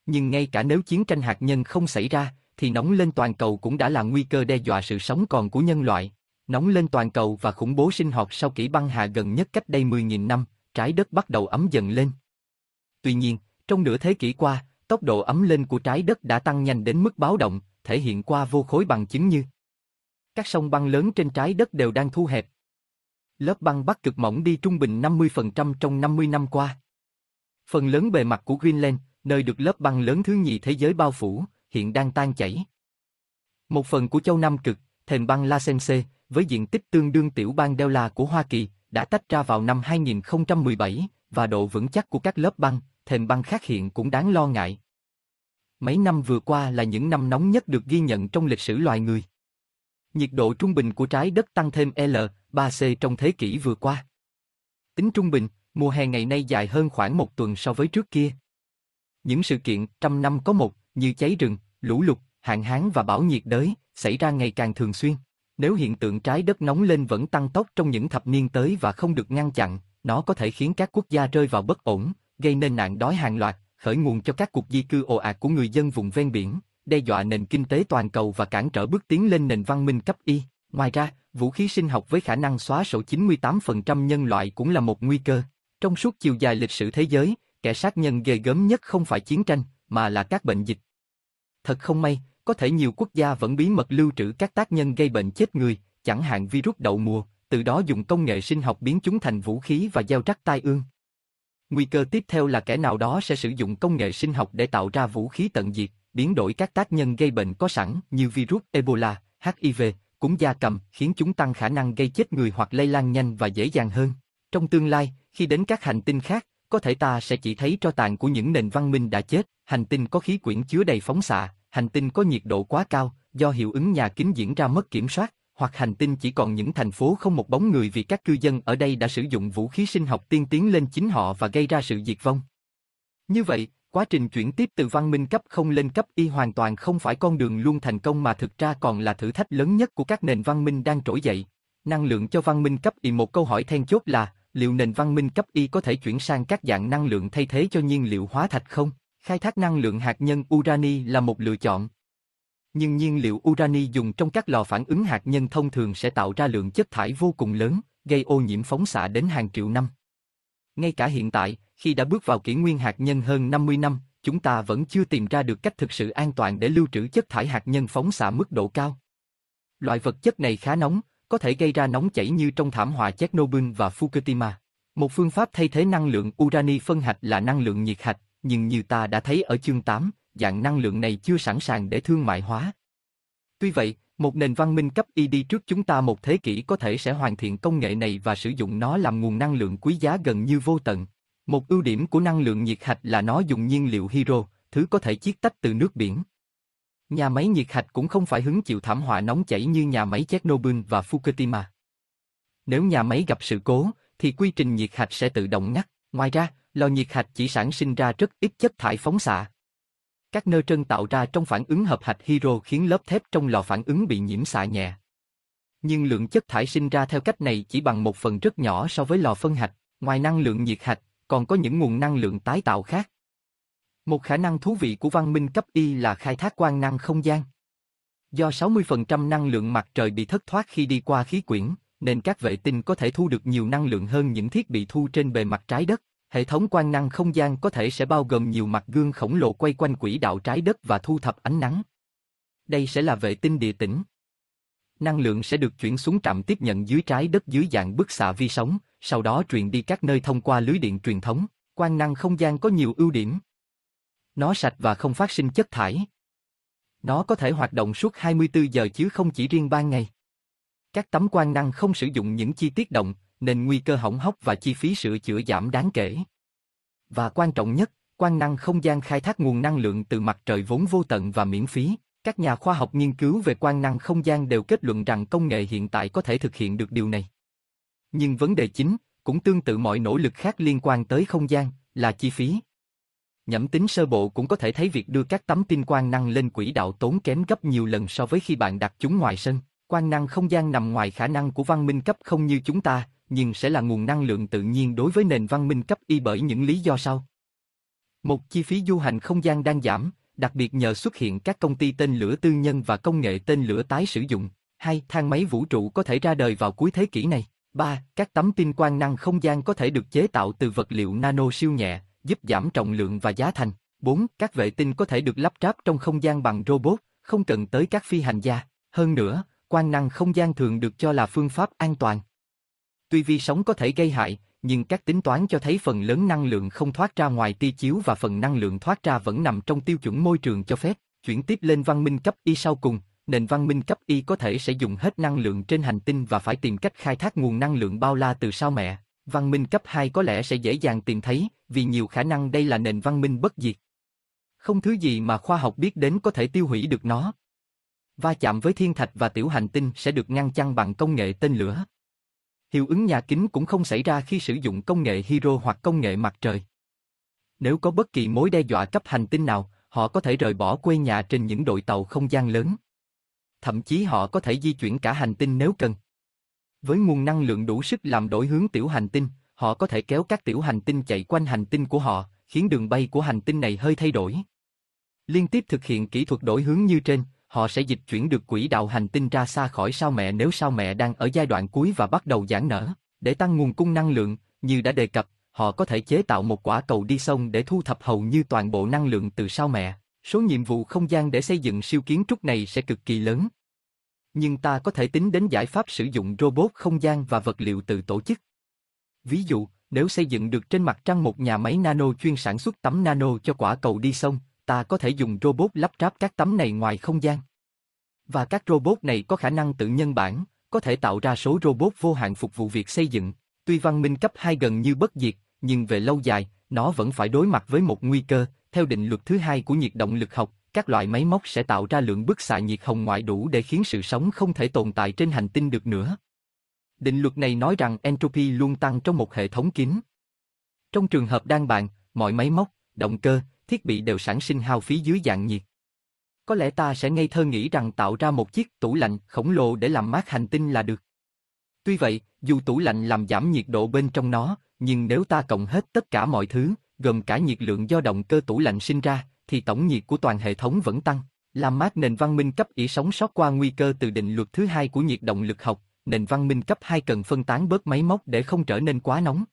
Nhưng ngay cả nếu chiến tranh hạt nhân không xảy ra, thì nóng lên toàn cầu cũng đã là nguy cơ đe dọa sự sống còn của nhân loại. Nóng lên toàn cầu và khủng bố sinh học sau kỷ băng hà gần nhất cách đây 10.000 năm, trái đất bắt đầu ấm dần lên. Tuy nhiên, trong nửa thế kỷ qua, tốc độ ấm lên của trái đất đã tăng nhanh đến mức báo động, thể hiện qua vô khối bằng chứng như các sông băng lớn trên trái đất đều đang thu hẹp. Lớp băng bắc cực mỏng đi trung bình 50% trong 50 năm qua. Phần lớn bề mặt của Greenland, nơi được lớp băng lớn thứ nhì thế giới bao phủ, hiện đang tan chảy. Một phần của châu Nam Cực, thềm băng La Sense, với diện tích tương đương tiểu bang Dela của Hoa Kỳ, đã tách ra vào năm 2017, và độ vững chắc của các lớp băng, thềm băng khác hiện cũng đáng lo ngại. Mấy năm vừa qua là những năm nóng nhất được ghi nhận trong lịch sử loài người. Nhiệt độ trung bình của trái đất tăng thêm L, 3C trong thế kỷ vừa qua. Tính trung bình, mùa hè ngày nay dài hơn khoảng một tuần so với trước kia. Những sự kiện trăm năm có một, như cháy rừng, lũ lụt, hạn hán và bão nhiệt đới, xảy ra ngày càng thường xuyên. Nếu hiện tượng trái đất nóng lên vẫn tăng tốc trong những thập niên tới và không được ngăn chặn, nó có thể khiến các quốc gia rơi vào bất ổn, gây nên nạn đói hàng loạt, khởi nguồn cho các cuộc di cư ồ ạt của người dân vùng ven biển, đe dọa nền kinh tế toàn cầu và cản trở bước tiến lên nền văn minh cấp Y. Ngoài ra, vũ khí sinh học với khả năng xóa sổ 98% nhân loại cũng là một nguy cơ. Trong suốt chiều dài lịch sử thế giới, kẻ sát nhân ghê gớm nhất không phải chiến tranh, mà là các bệnh dịch. Thật không may, có thể nhiều quốc gia vẫn bí mật lưu trữ các tác nhân gây bệnh chết người, chẳng hạn virus đậu mùa, từ đó dùng công nghệ sinh học biến chúng thành vũ khí và gieo rắc tai ương. Nguy cơ tiếp theo là kẻ nào đó sẽ sử dụng công nghệ sinh học để tạo ra vũ khí tận diệt, biến đổi các tác nhân gây bệnh có sẵn như virus Ebola, HIV, cúm da cầm, khiến chúng tăng khả năng gây chết người hoặc lây lan nhanh và dễ dàng hơn. Trong tương lai, khi đến các hành tinh khác, có thể ta sẽ chỉ thấy tro tàn của những nền văn minh đã chết, hành tinh có khí quyển chứa đầy phóng xạ, hành tinh có nhiệt độ quá cao, do hiệu ứng nhà kính diễn ra mất kiểm soát, hoặc hành tinh chỉ còn những thành phố không một bóng người vì các cư dân ở đây đã sử dụng vũ khí sinh học tiên tiến lên chính họ và gây ra sự diệt vong. Như vậy, quá trình chuyển tiếp từ văn minh cấp không lên cấp y hoàn toàn không phải con đường luôn thành công mà thực ra còn là thử thách lớn nhất của các nền văn minh đang trỗi dậy. Năng lượng cho văn minh cấp y một câu hỏi then chốt là, liệu nền văn minh cấp y có thể chuyển sang các dạng năng lượng thay thế cho nhiên liệu hóa thạch không? Khai thác năng lượng hạt nhân urani là một lựa chọn. Nhưng nhiên liệu urani dùng trong các lò phản ứng hạt nhân thông thường sẽ tạo ra lượng chất thải vô cùng lớn, gây ô nhiễm phóng xạ đến hàng triệu năm. Ngay cả hiện tại, khi đã bước vào kỷ nguyên hạt nhân hơn 50 năm, chúng ta vẫn chưa tìm ra được cách thực sự an toàn để lưu trữ chất thải hạt nhân phóng xạ mức độ cao. Loại vật chất này khá nóng, có thể gây ra nóng chảy như trong thảm họa Chernobyl và Fukushima. Một phương pháp thay thế năng lượng urani phân hạch là năng lượng nhiệt hạch, nhưng như ta đã thấy ở chương 8, dạng năng lượng này chưa sẵn sàng để thương mại hóa. Tuy vậy, một nền văn minh cấp y đi trước chúng ta một thế kỷ có thể sẽ hoàn thiện công nghệ này và sử dụng nó làm nguồn năng lượng quý giá gần như vô tận. Một ưu điểm của năng lượng nhiệt hạch là nó dùng nhiên liệu hydro, thứ có thể chiết tách từ nước biển. Nhà máy nhiệt hạch cũng không phải hứng chịu thảm họa nóng chảy như nhà máy Chernobyl và Fukushima. Nếu nhà máy gặp sự cố, thì quy trình nhiệt hạch sẽ tự động ngắt. Ngoài ra, lò nhiệt hạch chỉ sản sinh ra rất ít chất thải phóng xạ. Các nơ trơn tạo ra trong phản ứng hợp hạch hydro khiến lớp thép trong lò phản ứng bị nhiễm xạ nhẹ. Nhưng lượng chất thải sinh ra theo cách này chỉ bằng một phần rất nhỏ so với lò phân hạch. Ngoài năng lượng nhiệt hạch, còn có những nguồn năng lượng tái tạo khác. Một khả năng thú vị của văn minh cấp Y là khai thác quang năng không gian. Do 60% năng lượng mặt trời bị thất thoát khi đi qua khí quyển, nên các vệ tinh có thể thu được nhiều năng lượng hơn những thiết bị thu trên bề mặt trái đất. Hệ thống quang năng không gian có thể sẽ bao gồm nhiều mặt gương khổng lồ quay quanh quỹ đạo trái đất và thu thập ánh nắng. Đây sẽ là vệ tinh địa tĩnh. Năng lượng sẽ được chuyển xuống trạm tiếp nhận dưới trái đất dưới dạng bức xạ vi sóng, sau đó truyền đi các nơi thông qua lưới điện truyền thống. Quang năng không gian có nhiều ưu điểm. Nó sạch và không phát sinh chất thải. Nó có thể hoạt động suốt 24 giờ chứ không chỉ riêng ban ngày. Các tấm quang năng không sử dụng những chi tiết động, nên nguy cơ hỏng hóc và chi phí sửa chữa giảm đáng kể. Và quan trọng nhất, quang năng không gian khai thác nguồn năng lượng từ mặt trời vốn vô tận và miễn phí. Các nhà khoa học nghiên cứu về quang năng không gian đều kết luận rằng công nghệ hiện tại có thể thực hiện được điều này. Nhưng vấn đề chính, cũng tương tự mọi nỗ lực khác liên quan tới không gian, là chi phí. Nhẩm tính sơ bộ cũng có thể thấy việc đưa các tấm pin quang năng lên quỹ đạo tốn kém gấp nhiều lần so với khi bạn đặt chúng ngoài sân. Quang năng không gian nằm ngoài khả năng của văn minh cấp không như chúng ta, nhưng sẽ là nguồn năng lượng tự nhiên đối với nền văn minh cấp y bởi những lý do sau. Một chi phí du hành không gian đang giảm, đặc biệt nhờ xuất hiện các công ty tên lửa tư nhân và công nghệ tên lửa tái sử dụng. Hai, thang máy vũ trụ có thể ra đời vào cuối thế kỷ này. ba Các tấm pin quang năng không gian có thể được chế tạo từ vật liệu nano siêu nhẹ, giúp giảm trọng lượng và giá thành. 4. Các vệ tinh có thể được lắp ráp trong không gian bằng robot, không cần tới các phi hành gia. Hơn nữa, quang năng không gian thường được cho là phương pháp an toàn. Tuy vi sóng có thể gây hại, nhưng các tính toán cho thấy phần lớn năng lượng không thoát ra ngoài tia chiếu và phần năng lượng thoát ra vẫn nằm trong tiêu chuẩn môi trường cho phép. Chuyển tiếp lên văn minh cấp Y sau cùng, nền văn minh cấp Y có thể sẽ dùng hết năng lượng trên hành tinh và phải tìm cách khai thác nguồn năng lượng bao la từ sao mẹ. Văn minh cấp 2 có lẽ sẽ dễ dàng tìm thấy, vì nhiều khả năng đây là nền văn minh bất diệt. Không thứ gì mà khoa học biết đến có thể tiêu hủy được nó. Va chạm với thiên thạch và tiểu hành tinh sẽ được ngăn chặn bằng công nghệ tên lửa. Hiệu ứng nhà kính cũng không xảy ra khi sử dụng công nghệ hydro hoặc công nghệ mặt trời. Nếu có bất kỳ mối đe dọa cấp hành tinh nào, họ có thể rời bỏ quê nhà trên những đội tàu không gian lớn. Thậm chí họ có thể di chuyển cả hành tinh nếu cần. Với nguồn năng lượng đủ sức làm đổi hướng tiểu hành tinh, họ có thể kéo các tiểu hành tinh chạy quanh hành tinh của họ, khiến đường bay của hành tinh này hơi thay đổi. Liên tiếp thực hiện kỹ thuật đổi hướng như trên, họ sẽ dịch chuyển được quỹ đạo hành tinh ra xa khỏi sao mẹ nếu sao mẹ đang ở giai đoạn cuối và bắt đầu giãn nở. Để tăng nguồn cung năng lượng, như đã đề cập, họ có thể chế tạo một quả cầu đi sông để thu thập hầu như toàn bộ năng lượng từ sao mẹ. Số nhiệm vụ không gian để xây dựng siêu kiến trúc này sẽ cực kỳ lớn. Nhưng ta có thể tính đến giải pháp sử dụng robot không gian và vật liệu từ tổ chức. Ví dụ, nếu xây dựng được trên mặt trăng một nhà máy nano chuyên sản xuất tấm nano cho quả cầu đi sông, ta có thể dùng robot lắp ráp các tấm này ngoài không gian. Và các robot này có khả năng tự nhân bản, có thể tạo ra số robot vô hạn phục vụ việc xây dựng. Tuy văn minh cấp 2 gần như bất diệt, nhưng về lâu dài, nó vẫn phải đối mặt với một nguy cơ, theo định luật thứ hai của nhiệt động lực học, các loại máy móc sẽ tạo ra lượng bức xạ nhiệt hồng ngoại đủ để khiến sự sống không thể tồn tại trên hành tinh được nữa. Định luật này nói rằng entropy luôn tăng trong một hệ thống kín. Trong trường hợp đang bàn, mọi máy móc, động cơ, thiết bị đều sản sinh hao phí dưới dạng nhiệt. Có lẽ ta sẽ ngây thơ nghĩ rằng tạo ra một chiếc tủ lạnh khổng lồ để làm mát hành tinh là được. Tuy vậy, dù tủ lạnh làm giảm nhiệt độ bên trong nó, nhưng nếu ta cộng hết tất cả mọi thứ, gồm cả nhiệt lượng do động cơ tủ lạnh sinh ra, thì tổng nhiệt của toàn hệ thống vẫn tăng. Làm mát nền văn minh cấp ỉ sống sót qua nguy cơ từ định luật thứ hai của nhiệt động lực học, nền văn minh cấp 2 cần phân tán bớt máy móc để không trở nên quá nóng.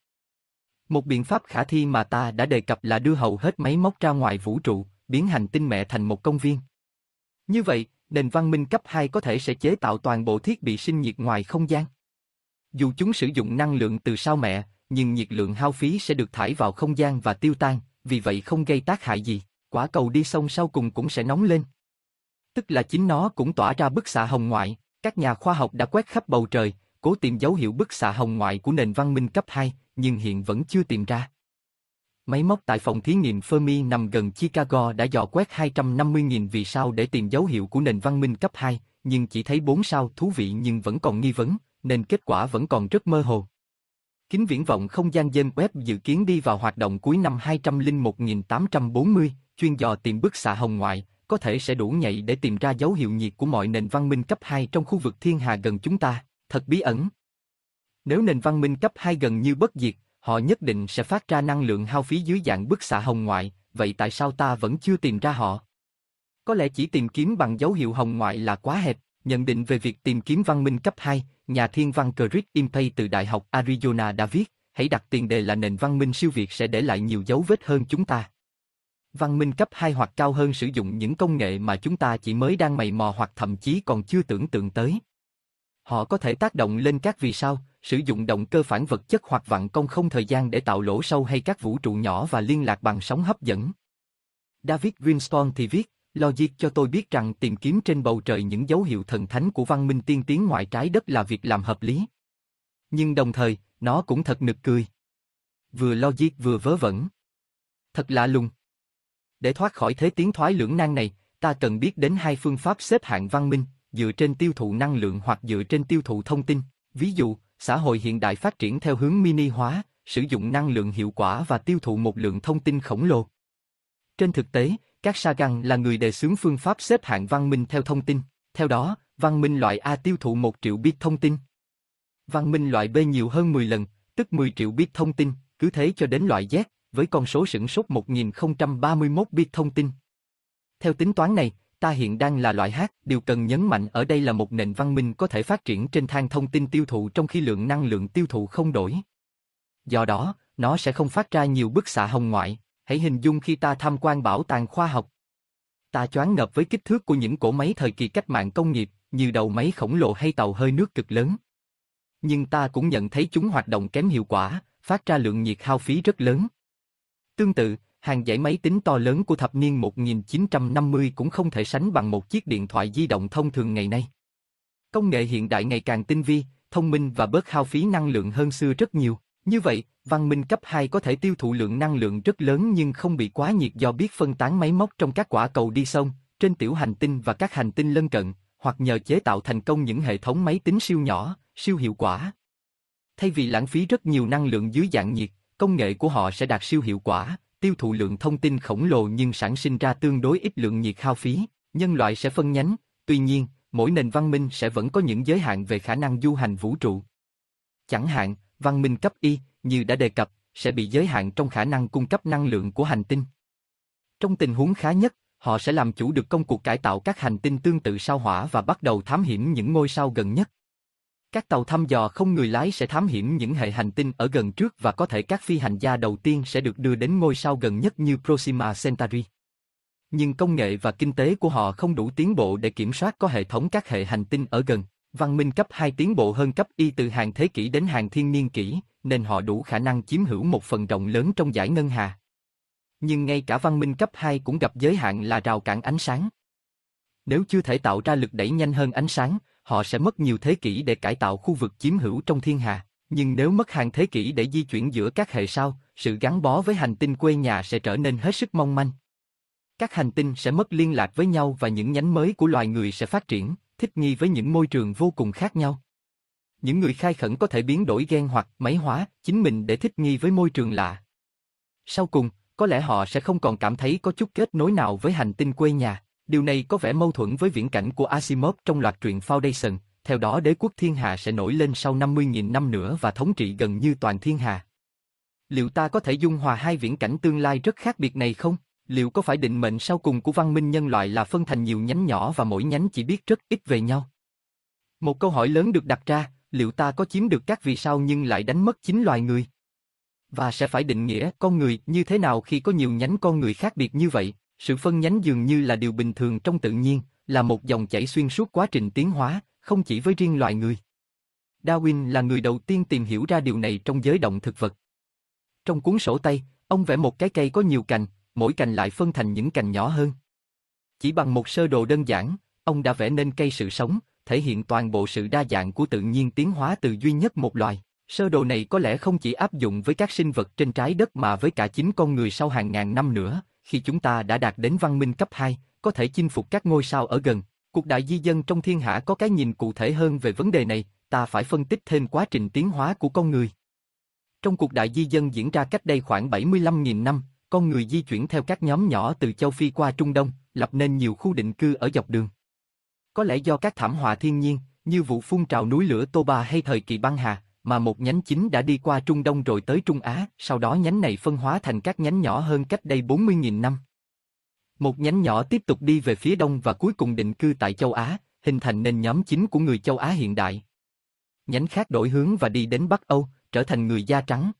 Một biện pháp khả thi mà ta đã đề cập là đưa hầu hết máy móc ra ngoài vũ trụ, biến hành tinh mẹ thành một công viên. Như vậy, nền văn minh cấp 2 có thể sẽ chế tạo toàn bộ thiết bị sinh nhiệt ngoài không gian. Dù chúng sử dụng năng lượng từ sao mẹ, nhưng nhiệt lượng hao phí sẽ được thải vào không gian và tiêu tan, vì vậy không gây tác hại gì, quả cầu đi sông sau cùng cũng sẽ nóng lên. Tức là chính nó cũng tỏa ra bức xạ hồng ngoại, các nhà khoa học đã quét khắp bầu trời, cố tìm dấu hiệu bức xạ hồng ngoại của nền văn minh cấp 2, nhưng hiện vẫn chưa tìm ra. Máy móc tại phòng thí nghiệm Fermi nằm gần Chicago đã dò quét 250.000 vì sao để tìm dấu hiệu của nền văn minh cấp 2, nhưng chỉ thấy 4 sao thú vị nhưng vẫn còn nghi vấn, nên kết quả vẫn còn rất mơ hồ. Kính viễn vọng không gian James Webb dự kiến đi vào hoạt động cuối năm 201840, chuyên dò tìm bức xạ hồng ngoại, có thể sẽ đủ nhạy để tìm ra dấu hiệu nhiệt của mọi nền văn minh cấp 2 trong khu vực thiên hà gần chúng ta, thật bí ẩn. Nếu nền văn minh cấp 2 gần như bất diệt, họ nhất định sẽ phát ra năng lượng hao phí dưới dạng bức xạ hồng ngoại, vậy tại sao ta vẫn chưa tìm ra họ? Có lẽ chỉ tìm kiếm bằng dấu hiệu hồng ngoại là quá hẹp, nhận định về việc tìm kiếm văn minh cấp 2, nhà thiên văn Chris Impey từ Đại học Arizona đã viết, hãy đặt tiền đề là nền văn minh siêu việt sẽ để lại nhiều dấu vết hơn chúng ta. Văn minh cấp 2 hoặc cao hơn sử dụng những công nghệ mà chúng ta chỉ mới đang mày mò hoặc thậm chí còn chưa tưởng tượng tới. Họ có thể tác động lên các vì sao, sử dụng động cơ phản vật chất hoặc vặn công không thời gian để tạo lỗ sâu hay các vũ trụ nhỏ và liên lạc bằng sóng hấp dẫn. David Winston thì viết, Logic cho tôi biết rằng tìm kiếm trên bầu trời những dấu hiệu thần thánh của văn minh tiên tiến ngoại trái đất là việc làm hợp lý. Nhưng đồng thời, nó cũng thật nực cười. Vừa logic vừa vớ vẩn. Thật lạ lùng. Để thoát khỏi thế tiến thoái lưỡng nan này, ta cần biết đến hai phương pháp xếp hạng văn minh, dựa trên tiêu thụ năng lượng hoặc dựa trên tiêu thụ thông tin. Ví dụ, xã hội hiện đại phát triển theo hướng mini hóa, sử dụng năng lượng hiệu quả và tiêu thụ một lượng thông tin khổng lồ. Trên thực tế, các Sagan là người đề xướng phương pháp xếp hạng văn minh theo thông tin. Theo đó, văn minh loại A tiêu thụ 1 triệu bit thông tin. Văn minh loại B nhiều hơn 10 lần, tức 10 triệu bit thông tin, cứ thế cho đến loại Z, với con số sửng sốt 1031 bit thông tin. Theo tính toán này, ta hiện đang là loại hát, điều cần nhấn mạnh ở đây là một nền văn minh có thể phát triển trên thang thông tin tiêu thụ trong khi lượng năng lượng tiêu thụ không đổi. Do đó, nó sẽ không phát ra nhiều bức xạ hồng ngoại. Hãy hình dung khi ta tham quan bảo tàng khoa học. Ta choáng ngợp với kích thước của những cỗ máy thời kỳ cách mạng công nghiệp, như đầu máy khổng lồ hay tàu hơi nước cực lớn. Nhưng ta cũng nhận thấy chúng hoạt động kém hiệu quả, phát ra lượng nhiệt hao phí rất lớn. Tương tự, hàng dãy máy tính to lớn của thập niên 1950 cũng không thể sánh bằng một chiếc điện thoại di động thông thường ngày nay. Công nghệ hiện đại ngày càng tinh vi, thông minh và bớt hao phí năng lượng hơn xưa rất nhiều. Như vậy, văn minh cấp 2 có thể tiêu thụ lượng năng lượng rất lớn nhưng không bị quá nhiệt do biết phân tán máy móc trong các quả cầu đi sông, trên tiểu hành tinh và các hành tinh lân cận. hoặc nhờ chế tạo thành công những hệ thống máy tính siêu nhỏ, siêu hiệu quả. Thay vì lãng phí rất nhiều năng lượng dưới dạng nhiệt, công nghệ của họ sẽ đạt siêu hiệu quả, tiêu thụ lượng thông tin khổng lồ nhưng sản sinh ra tương đối ít lượng nhiệt hao phí. Nhân loại sẽ phân nhánh, tuy nhiên, mỗi nền văn minh sẽ vẫn có những giới hạn về khả năng du hành vũ trụ. Chẳng hạn, văn minh cấp Y, như đã đề cập, sẽ bị giới hạn trong khả năng cung cấp năng lượng của hành tinh. Trong tình huống khá nhất, họ sẽ làm chủ được công cuộc cải tạo các hành tinh tương tự sao hỏa và bắt đầu thám hiểm những ngôi sao gần nhất. Các tàu thăm dò không người lái sẽ thám hiểm những hệ hành tinh ở gần trước và có thể các phi hành gia đầu tiên sẽ được đưa đến ngôi sao gần nhất như Proxima Centauri. Nhưng công nghệ và kinh tế của họ không đủ tiến bộ để kiểm soát có hệ thống các hệ hành tinh ở gần. Văn minh cấp 2 tiến bộ hơn cấp Y từ hàng thế kỷ đến hàng thiên niên kỷ, nên họ đủ khả năng chiếm hữu một phần rộng lớn trong giải ngân hà. Nhưng ngay cả văn minh cấp 2 cũng gặp giới hạn là rào cản ánh sáng. Nếu chưa thể tạo ra lực đẩy nhanh hơn ánh sáng, họ sẽ mất nhiều thế kỷ để cải tạo khu vực chiếm hữu trong thiên hà. Nhưng nếu mất hàng thế kỷ để di chuyển giữa các hệ sao, sự gắn bó với hành tinh quê nhà sẽ trở nên hết sức mong manh. Các hành tinh sẽ mất liên lạc với nhau và những nhánh mới của loài người sẽ phát triển, thích nghi với những môi trường vô cùng khác nhau. Những người khai khẩn có thể biến đổi gen hoặc máy hóa chính mình để thích nghi với môi trường lạ. Sau cùng, có lẽ họ sẽ không còn cảm thấy có chút kết nối nào với hành tinh quê nhà. Điều này có vẻ mâu thuẫn với viễn cảnh của Asimov trong loạt truyện Foundation, theo đó đế quốc thiên hà sẽ nổi lên sau 50.000 năm nữa và thống trị gần như toàn thiên hà. Liệu ta có thể dung hòa hai viễn cảnh tương lai rất khác biệt này không? Liệu có phải định mệnh sau cùng của văn minh nhân loại là phân thành nhiều nhánh nhỏ và mỗi nhánh chỉ biết rất ít về nhau? Một câu hỏi lớn được đặt ra, liệu ta có chiếm được các vì sao nhưng lại đánh mất chính loài người? Và sẽ phải định nghĩa con người như thế nào khi có nhiều nhánh con người khác biệt như vậy? Sự phân nhánh dường như là điều bình thường trong tự nhiên, là một dòng chảy xuyên suốt quá trình tiến hóa, không chỉ với riêng loài người. Darwin là người đầu tiên tìm hiểu ra điều này trong giới động thực vật. Trong cuốn sổ tay, ông vẽ một cái cây có nhiều cành, mỗi cành lại phân thành những cành nhỏ hơn. Chỉ bằng một sơ đồ đơn giản, ông đã vẽ nên cây sự sống, thể hiện toàn bộ sự đa dạng của tự nhiên tiến hóa từ duy nhất một loài. Sơ đồ này có lẽ không chỉ áp dụng với các sinh vật trên trái đất mà với cả chính con người sau hàng ngàn năm nữa, khi chúng ta đã đạt đến văn minh cấp 2, có thể chinh phục các ngôi sao ở gần. Cuộc đại di dân trong thiên hạ có cái nhìn cụ thể hơn về vấn đề này, ta phải phân tích thêm quá trình tiến hóa của con người. Trong cuộc đại di dân diễn ra cách đây khoảng 75.000 năm, con người di chuyển theo các nhóm nhỏ từ châu Phi qua Trung Đông, lập nên nhiều khu định cư ở dọc đường. Có lẽ do các thảm họa thiên nhiên, như vụ phun trào núi lửa Toba hay thời kỳ băng hà, mà một nhánh chính đã đi qua Trung Đông rồi tới Trung Á, sau đó nhánh này phân hóa thành các nhánh nhỏ hơn cách đây 40.000 năm. Một nhánh nhỏ tiếp tục đi về phía đông và cuối cùng định cư tại châu Á, hình thành nên nhóm chính của người châu Á hiện đại. Nhánh khác đổi hướng và đi đến Bắc Âu, trở thành người da trắng.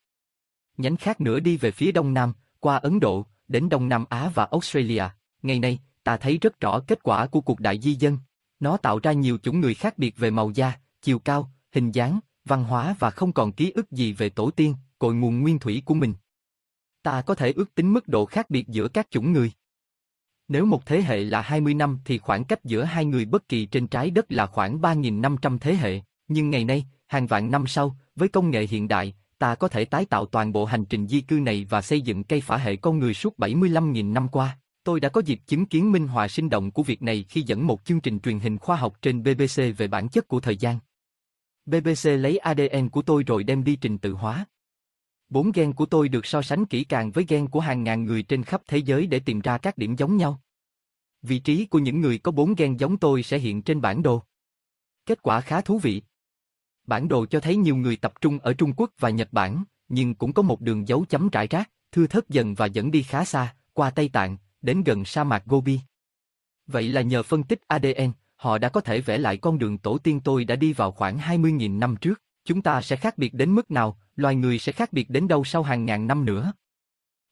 Nhánh khác nữa đi về phía đông nam, qua Ấn Độ, đến Đông Nam Á và Australia. Ngày nay, ta thấy rất rõ kết quả của cuộc đại di dân. Nó tạo ra nhiều chủng người khác biệt về màu da, chiều cao, hình dáng, văn hóa và không còn ký ức gì về tổ tiên, cội nguồn nguyên thủy của mình. Ta có thể ước tính mức độ khác biệt giữa các chủng người. Nếu một thế hệ là 20 năm thì khoảng cách giữa hai người bất kỳ trên trái đất là khoảng 3.500 thế hệ, nhưng ngày nay, hàng vạn năm sau, với công nghệ hiện đại, ta có thể tái tạo toàn bộ hành trình di cư này và xây dựng cây phả hệ con người suốt 75.000 năm qua. Tôi đã có dịp chứng kiến minh họa sinh động của việc này khi dẫn một chương trình truyền hình khoa học trên BBC về bản chất của thời gian. BBC lấy ADN của tôi rồi đem đi trình tự hóa. Bốn gen của tôi được so sánh kỹ càng với gen của hàng ngàn người trên khắp thế giới để tìm ra các điểm giống nhau. Vị trí của những người có bốn gen giống tôi sẽ hiện trên bản đồ. Kết quả khá thú vị. Bản đồ cho thấy nhiều người tập trung ở Trung Quốc và Nhật Bản, nhưng cũng có một đường dấu chấm trải rác, thưa thớt dần và dẫn đi khá xa, qua Tây Tạng, đến gần sa mạc Gobi. Vậy là nhờ phân tích ADN, họ đã có thể vẽ lại con đường tổ tiên tôi đã đi vào khoảng 20.000 năm trước. Chúng ta sẽ khác biệt đến mức nào, loài người sẽ khác biệt đến đâu sau hàng ngàn năm nữa?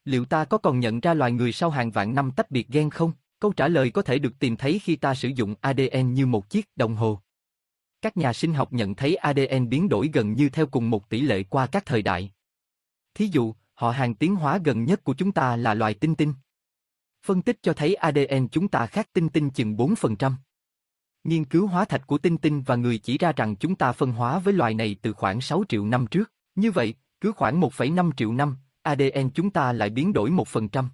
Liệu ta có còn nhận ra loài người sau hàng vạn năm tách biệt gen không? Câu trả lời có thể được tìm thấy khi ta sử dụng ADN như một chiếc đồng hồ. Các nhà sinh học nhận thấy ADN biến đổi gần như theo cùng một tỷ lệ qua các thời đại. Thí dụ, họ hàng tiến hóa gần nhất của chúng ta là loài tinh tinh. Phân tích cho thấy ADN chúng ta khác tinh tinh chừng 4%. Nghiên cứu hóa thạch của tinh tinh và người chỉ ra rằng chúng ta phân hóa với loài này từ khoảng 6 triệu năm trước. Như vậy, cứ khoảng 1,5 triệu năm, ADN chúng ta lại biến đổi 1%.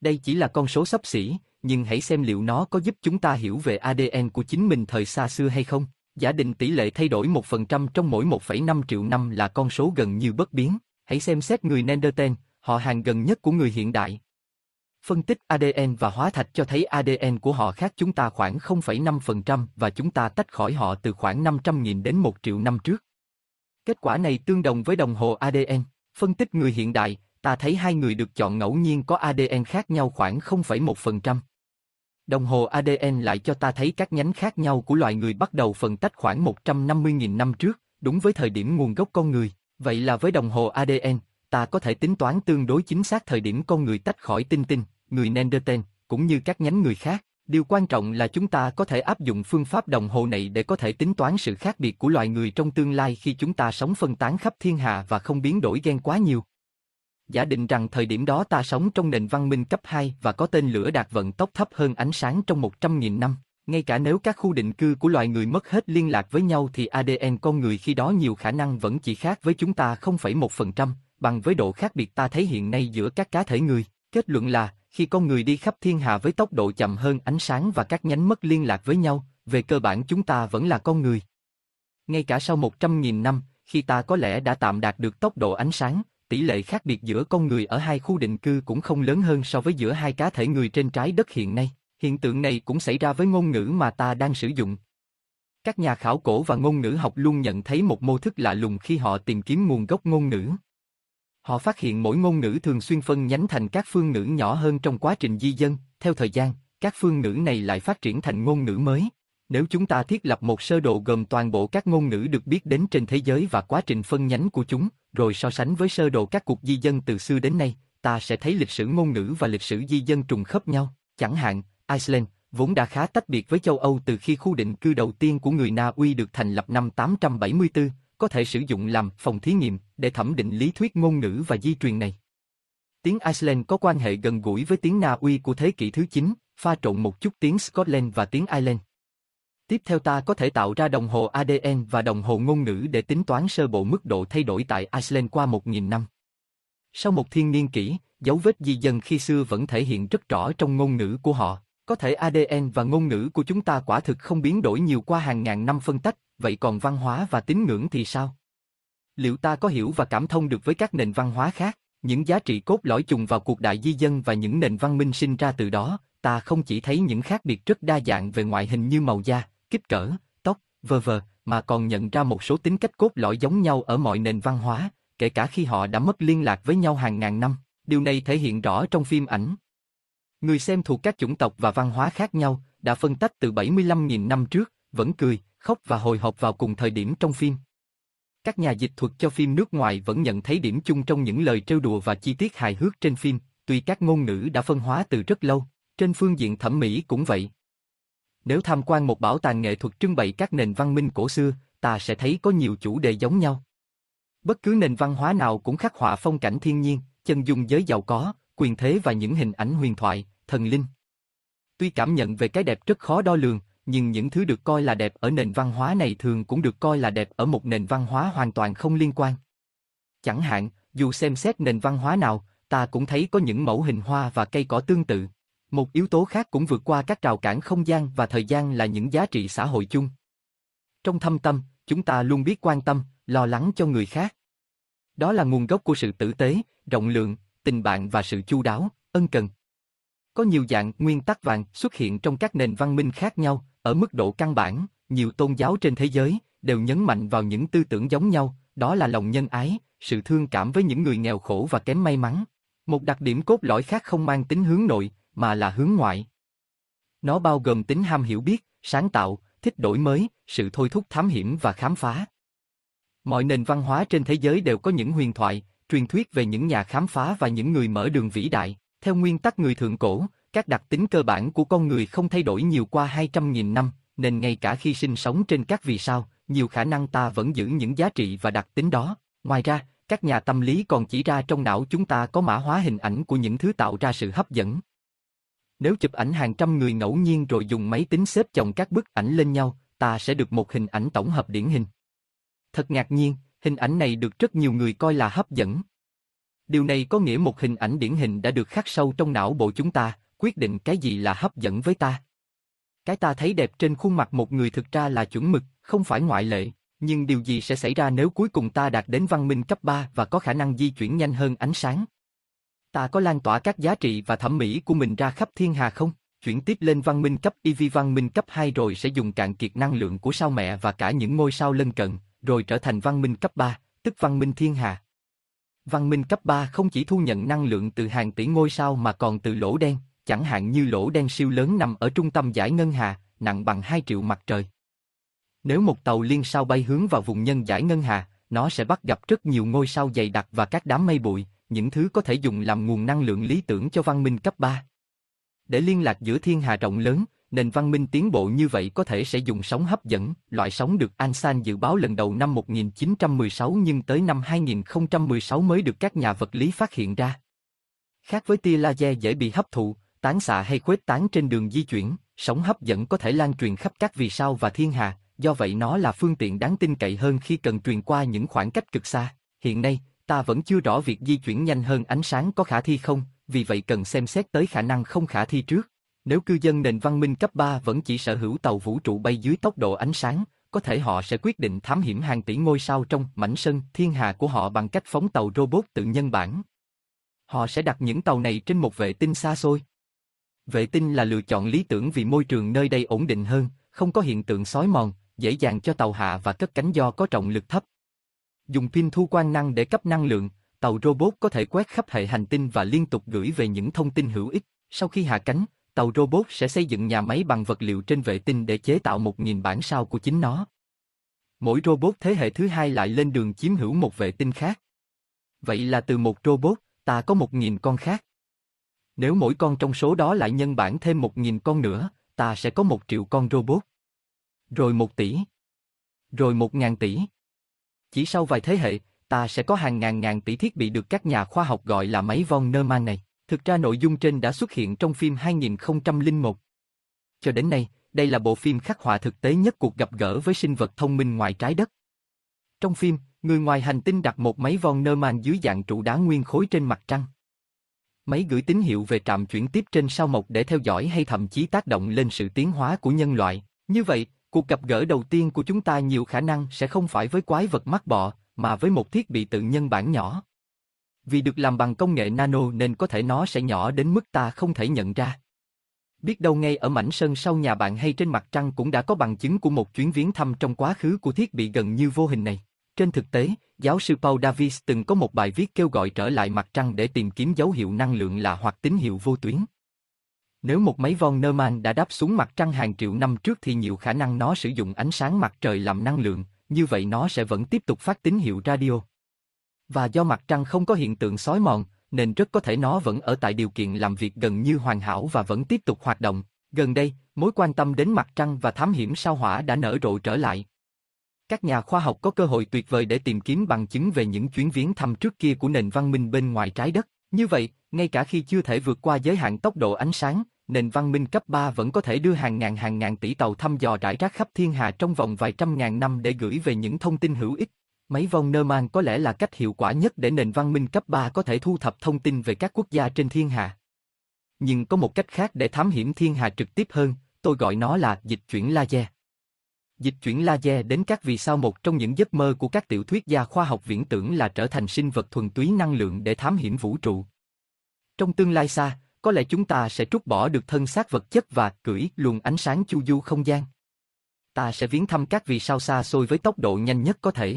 Đây chỉ là con số sắp xỉ, nhưng hãy xem liệu nó có giúp chúng ta hiểu về ADN của chính mình thời xa xưa hay không. Giả định tỷ lệ thay đổi 1% trong mỗi 1,5 triệu năm là con số gần như bất biến. Hãy xem xét người Neanderthal, họ hàng gần nhất của người hiện đại. Phân tích ADN và hóa thạch cho thấy ADN của họ khác chúng ta khoảng 0,5% và chúng ta tách khỏi họ từ khoảng 500.000 đến 1 triệu năm trước. Kết quả này tương đồng với đồng hồ ADN. Phân tích người hiện đại, ta thấy hai người được chọn ngẫu nhiên có ADN khác nhau khoảng 0,1%. Đồng hồ ADN lại cho ta thấy các nhánh khác nhau của loài người bắt đầu phân tách khoảng 150.000 năm trước, đúng với thời điểm nguồn gốc con người. Vậy là với đồng hồ ADN, ta có thể tính toán tương đối chính xác thời điểm con người tách khỏi tinh tinh, người Neanderthal, cũng như các nhánh người khác. Điều quan trọng là chúng ta có thể áp dụng phương pháp đồng hồ này để có thể tính toán sự khác biệt của loài người trong tương lai khi chúng ta sống phân tán khắp thiên hạ và không biến đổi gen quá nhiều. Giả định rằng thời điểm đó ta sống trong nền văn minh cấp 2 và có tên lửa đạt vận tốc thấp hơn ánh sáng trong 100.000 năm. Ngay cả nếu các khu định cư của loài người mất hết liên lạc với nhau thì ADN con người khi đó nhiều khả năng vẫn chỉ khác với chúng ta 0,1%, bằng với độ khác biệt ta thấy hiện nay giữa các cá thể người. Kết luận là, khi con người đi khắp thiên hà với tốc độ chậm hơn ánh sáng và các nhánh mất liên lạc với nhau, về cơ bản chúng ta vẫn là con người. Ngay cả sau 100.000 năm, khi ta có lẽ đã tạm đạt được tốc độ ánh sáng, tỷ lệ khác biệt giữa con người ở hai khu định cư cũng không lớn hơn so với giữa hai cá thể người trên trái đất hiện nay. Hiện tượng này cũng xảy ra với ngôn ngữ mà ta đang sử dụng. Các nhà khảo cổ và ngôn ngữ học luôn nhận thấy một mô thức lạ lùng khi họ tìm kiếm nguồn gốc ngôn ngữ. Họ phát hiện mỗi ngôn ngữ thường xuyên phân nhánh thành các phương ngữ nhỏ hơn trong quá trình di dân, theo thời gian, các phương ngữ này lại phát triển thành ngôn ngữ mới. Nếu chúng ta thiết lập một sơ đồ gồm toàn bộ các ngôn ngữ được biết đến trên thế giới và quá trình phân nhánh của chúng, rồi so sánh với sơ đồ các cuộc di dân từ xưa đến nay, ta sẽ thấy lịch sử ngôn ngữ và lịch sử di dân trùng khớp nhau. Chẳng hạn, Iceland, vốn đã khá tách biệt với châu Âu từ khi khu định cư đầu tiên của người Na Uy được thành lập năm 874, có thể sử dụng làm phòng thí nghiệm để thẩm định lý thuyết ngôn ngữ và di truyền này. Tiếng Iceland có quan hệ gần gũi với tiếng Na Uy của thế kỷ thứ 9, pha trộn một chút tiếng Scotland và tiếng Ireland. Tiếp theo ta có thể tạo ra đồng hồ ADN và đồng hồ ngôn ngữ để tính toán sơ bộ mức độ thay đổi tại Iceland qua 1.000 năm. Sau một thiên niên kỷ, dấu vết di dân khi xưa vẫn thể hiện rất rõ trong ngôn ngữ của họ. Có thể ADN và ngôn ngữ của chúng ta quả thực không biến đổi nhiều qua hàng ngàn năm phân tách, vậy còn văn hóa và tín ngưỡng thì sao? Liệu ta có hiểu và cảm thông được với các nền văn hóa khác, những giá trị cốt lõi trùng vào cuộc đại di dân và những nền văn minh sinh ra từ đó, ta không chỉ thấy những khác biệt rất đa dạng về ngoại hình như màu da, kích cỡ, tóc, vơ vờ, mà còn nhận ra một số tính cách cốt lõi giống nhau ở mọi nền văn hóa, kể cả khi họ đã mất liên lạc với nhau hàng ngàn năm. Điều này thể hiện rõ trong phim ảnh. Người xem thuộc các chủng tộc và văn hóa khác nhau, đã phân tách từ 75.000 năm trước, vẫn cười, khóc và hồi hộp vào cùng thời điểm trong phim. Các nhà dịch thuật cho phim nước ngoài vẫn nhận thấy điểm chung trong những lời trêu đùa và chi tiết hài hước trên phim, tuy các ngôn ngữ đã phân hóa từ rất lâu, trên phương diện thẩm mỹ cũng vậy. Nếu tham quan một bảo tàng nghệ thuật trưng bày các nền văn minh cổ xưa, ta sẽ thấy có nhiều chủ đề giống nhau. Bất cứ nền văn hóa nào cũng khắc họa phong cảnh thiên nhiên, chân dung giới giàu có, quyền thế và những hình ảnh huyền thoại, thần linh. Tuy cảm nhận về cái đẹp rất khó đo lường, nhưng những thứ được coi là đẹp ở nền văn hóa này thường cũng được coi là đẹp ở một nền văn hóa hoàn toàn không liên quan. Chẳng hạn, dù xem xét nền văn hóa nào, ta cũng thấy có những mẫu hình hoa và cây cỏ tương tự. Một yếu tố khác cũng vượt qua các rào cản không gian và thời gian là những giá trị xã hội chung. Trong thâm tâm, chúng ta luôn biết quan tâm, lo lắng cho người khác. Đó là nguồn gốc của sự tử tế, rộng lượng, tình bạn và sự chu đáo, ân cần. Có nhiều dạng nguyên tắc vàng xuất hiện trong các nền văn minh khác nhau, ở mức độ căn bản, nhiều tôn giáo trên thế giới đều nhấn mạnh vào những tư tưởng giống nhau, đó là lòng nhân ái, sự thương cảm với những người nghèo khổ và kém may mắn. Một đặc điểm cốt lõi khác không mang tính hướng nội, mà là hướng ngoại. Nó bao gồm tính ham hiểu biết, sáng tạo, thích đổi mới, sự thôi thúc thám hiểm và khám phá. Mọi nền văn hóa trên thế giới đều có những huyền thoại, truyền thuyết về những nhà khám phá và những người mở đường vĩ đại. Theo nguyên tắc người thượng cổ, các đặc tính cơ bản của con người không thay đổi nhiều qua 200.000 năm, nên ngay cả khi sinh sống trên các vì sao, nhiều khả năng ta vẫn giữ những giá trị và đặc tính đó. Ngoài ra, các nhà tâm lý còn chỉ ra trong não chúng ta có mã hóa hình ảnh của những thứ tạo ra sự hấp dẫn. Nếu chụp ảnh hàng trăm người ngẫu nhiên rồi dùng máy tính xếp chồng các bức ảnh lên nhau, ta sẽ được một hình ảnh tổng hợp điển hình. Thật ngạc nhiên, hình ảnh này được rất nhiều người coi là hấp dẫn. Điều này có nghĩa một hình ảnh điển hình đã được khắc sâu trong não bộ chúng ta, quyết định cái gì là hấp dẫn với ta. Cái ta thấy đẹp trên khuôn mặt một người thực ra là chuẩn mực, không phải ngoại lệ. Nhưng điều gì sẽ xảy ra nếu cuối cùng ta đạt đến văn minh cấp 3 và có khả năng di chuyển nhanh hơn ánh sáng? Ta có lan tỏa các giá trị và thẩm mỹ của mình ra khắp thiên hà không? Chuyển tiếp lên văn minh cấp EV văn minh cấp 2 rồi sẽ dùng cạn kiệt năng lượng của sao mẹ và cả những ngôi sao lân cận, rồi trở thành văn minh cấp 3, tức văn minh thiên hà. Văn minh cấp 3 không chỉ thu nhận năng lượng từ hàng tỷ ngôi sao mà còn từ lỗ đen, chẳng hạn như lỗ đen siêu lớn nằm ở trung tâm giải ngân hà, nặng bằng 2 triệu mặt trời. Nếu một tàu liên sao bay hướng vào vùng nhân giải ngân hà, nó sẽ bắt gặp rất nhiều ngôi sao dày đặc và các đám mây bụi, những thứ có thể dùng làm nguồn năng lượng lý tưởng cho văn minh cấp 3. Để liên lạc giữa thiên hà rộng lớn, nền văn minh tiến bộ như vậy có thể sẽ dùng sóng hấp dẫn, loại sóng được Einstein dự báo lần đầu năm 1916 nhưng tới năm 2016 mới được các nhà vật lý phát hiện ra. Khác với tia laser dễ bị hấp thụ, tán xạ hay khuếch tán trên đường di chuyển, sóng hấp dẫn có thể lan truyền khắp các vì sao và thiên hà, do vậy nó là phương tiện đáng tin cậy hơn khi cần truyền qua những khoảng cách cực xa. Hiện nay, ta vẫn chưa rõ việc di chuyển nhanh hơn ánh sáng có khả thi không, vì vậy cần xem xét tới khả năng không khả thi trước. Nếu cư dân nền văn minh cấp 3 vẫn chỉ sở hữu tàu vũ trụ bay dưới tốc độ ánh sáng, có thể họ sẽ quyết định thám hiểm hàng tỷ ngôi sao trong mảnh sân thiên hà của họ bằng cách phóng tàu robot tự nhân bản. Họ sẽ đặt những tàu này trên một vệ tinh xa xôi. Vệ tinh là lựa chọn lý tưởng vì môi trường nơi đây ổn định hơn, không có hiện tượng sói mòn, dễ dàng cho tàu hạ và cất cánh do có trọng lực thấp. Dùng pin thu quang năng để cấp năng lượng, tàu robot có thể quét khắp hệ hành tinh và liên tục gửi về những thông tin hữu ích. Sau khi hạ cánh, tàu robot sẽ xây dựng nhà máy bằng vật liệu trên vệ tinh để chế tạo một nghìn bản sao của chính nó. Mỗi robot thế hệ thứ hai lại lên đường chiếm hữu một vệ tinh khác. Vậy là từ một robot, ta có một nghìn con khác. Nếu mỗi con trong số đó lại nhân bản thêm một nghìn con nữa, ta sẽ có một triệu con robot. Rồi một tỷ. Rồi một ngàn tỷ. Chỉ sau vài thế hệ, ta sẽ có hàng ngàn ngàn tỷ thiết bị được các nhà khoa học gọi là máy von Neumann này. Thực ra nội dung trên đã xuất hiện trong phim 2001. Cho đến nay, đây là bộ phim khắc họa thực tế nhất cuộc gặp gỡ với sinh vật thông minh ngoài trái đất. Trong phim, người ngoài hành tinh đặt một máy von Neumann dưới dạng trụ đá nguyên khối trên mặt trăng. Máy gửi tín hiệu về trạm chuyển tiếp trên sao mộc để theo dõi hay thậm chí tác động lên sự tiến hóa của nhân loại. Như vậy, cuộc gặp gỡ đầu tiên của chúng ta nhiều khả năng sẽ không phải với quái vật mắt bọ, mà với một thiết bị tự nhân bản nhỏ. Vì được làm bằng công nghệ nano nên có thể nó sẽ nhỏ đến mức ta không thể nhận ra. Biết đâu ngay ở mảnh sân sau nhà bạn hay trên mặt trăng cũng đã có bằng chứng của một chuyến viếng thăm trong quá khứ của thiết bị gần như vô hình này. Trên thực tế, giáo sư Paul Davis từng có một bài viết kêu gọi trở lại mặt trăng để tìm kiếm dấu hiệu năng lượng lạ hoặc tín hiệu vô tuyến. Nếu một máy von Neumann đã đáp xuống mặt trăng hàng triệu năm trước thì nhiều khả năng nó sử dụng ánh sáng mặt trời làm năng lượng, như vậy nó sẽ vẫn tiếp tục phát tín hiệu radio. Và do mặt trăng không có hiện tượng sói mòn, nên rất có thể nó vẫn ở tại điều kiện làm việc gần như hoàn hảo và vẫn tiếp tục hoạt động. Gần đây, mối quan tâm đến mặt trăng và thám hiểm sao hỏa đã nở rộ trở lại. Các nhà khoa học có cơ hội tuyệt vời để tìm kiếm bằng chứng về những chuyến viếng thăm trước kia của nền văn minh bên ngoài trái đất. Như vậy, ngay cả khi chưa thể vượt qua giới hạn tốc độ ánh sáng, nền văn minh cấp 3 vẫn có thể đưa hàng ngàn hàng ngàn tỷ tàu thăm dò rải rác khắp thiên hà trong vòng vài trăm ngàn năm để gửi về những thông tin hữu ích. Máy vong nơ mang có lẽ là cách hiệu quả nhất để nền văn minh cấp 3 có thể thu thập thông tin về các quốc gia trên thiên hà. Nhưng có một cách khác để thám hiểm thiên hà trực tiếp hơn, tôi gọi nó là dịch chuyển laser. Dịch chuyển laser đến các vì sao một trong những giấc mơ của các tiểu thuyết gia khoa học viễn tưởng là trở thành sinh vật thuần túy năng lượng để thám hiểm vũ trụ. Trong tương lai xa, có lẽ chúng ta sẽ trút bỏ được thân xác vật chất và cưỡi luồng ánh sáng chu du không gian. Ta sẽ viếng thăm các vì sao xa xôi với tốc độ nhanh nhất có thể.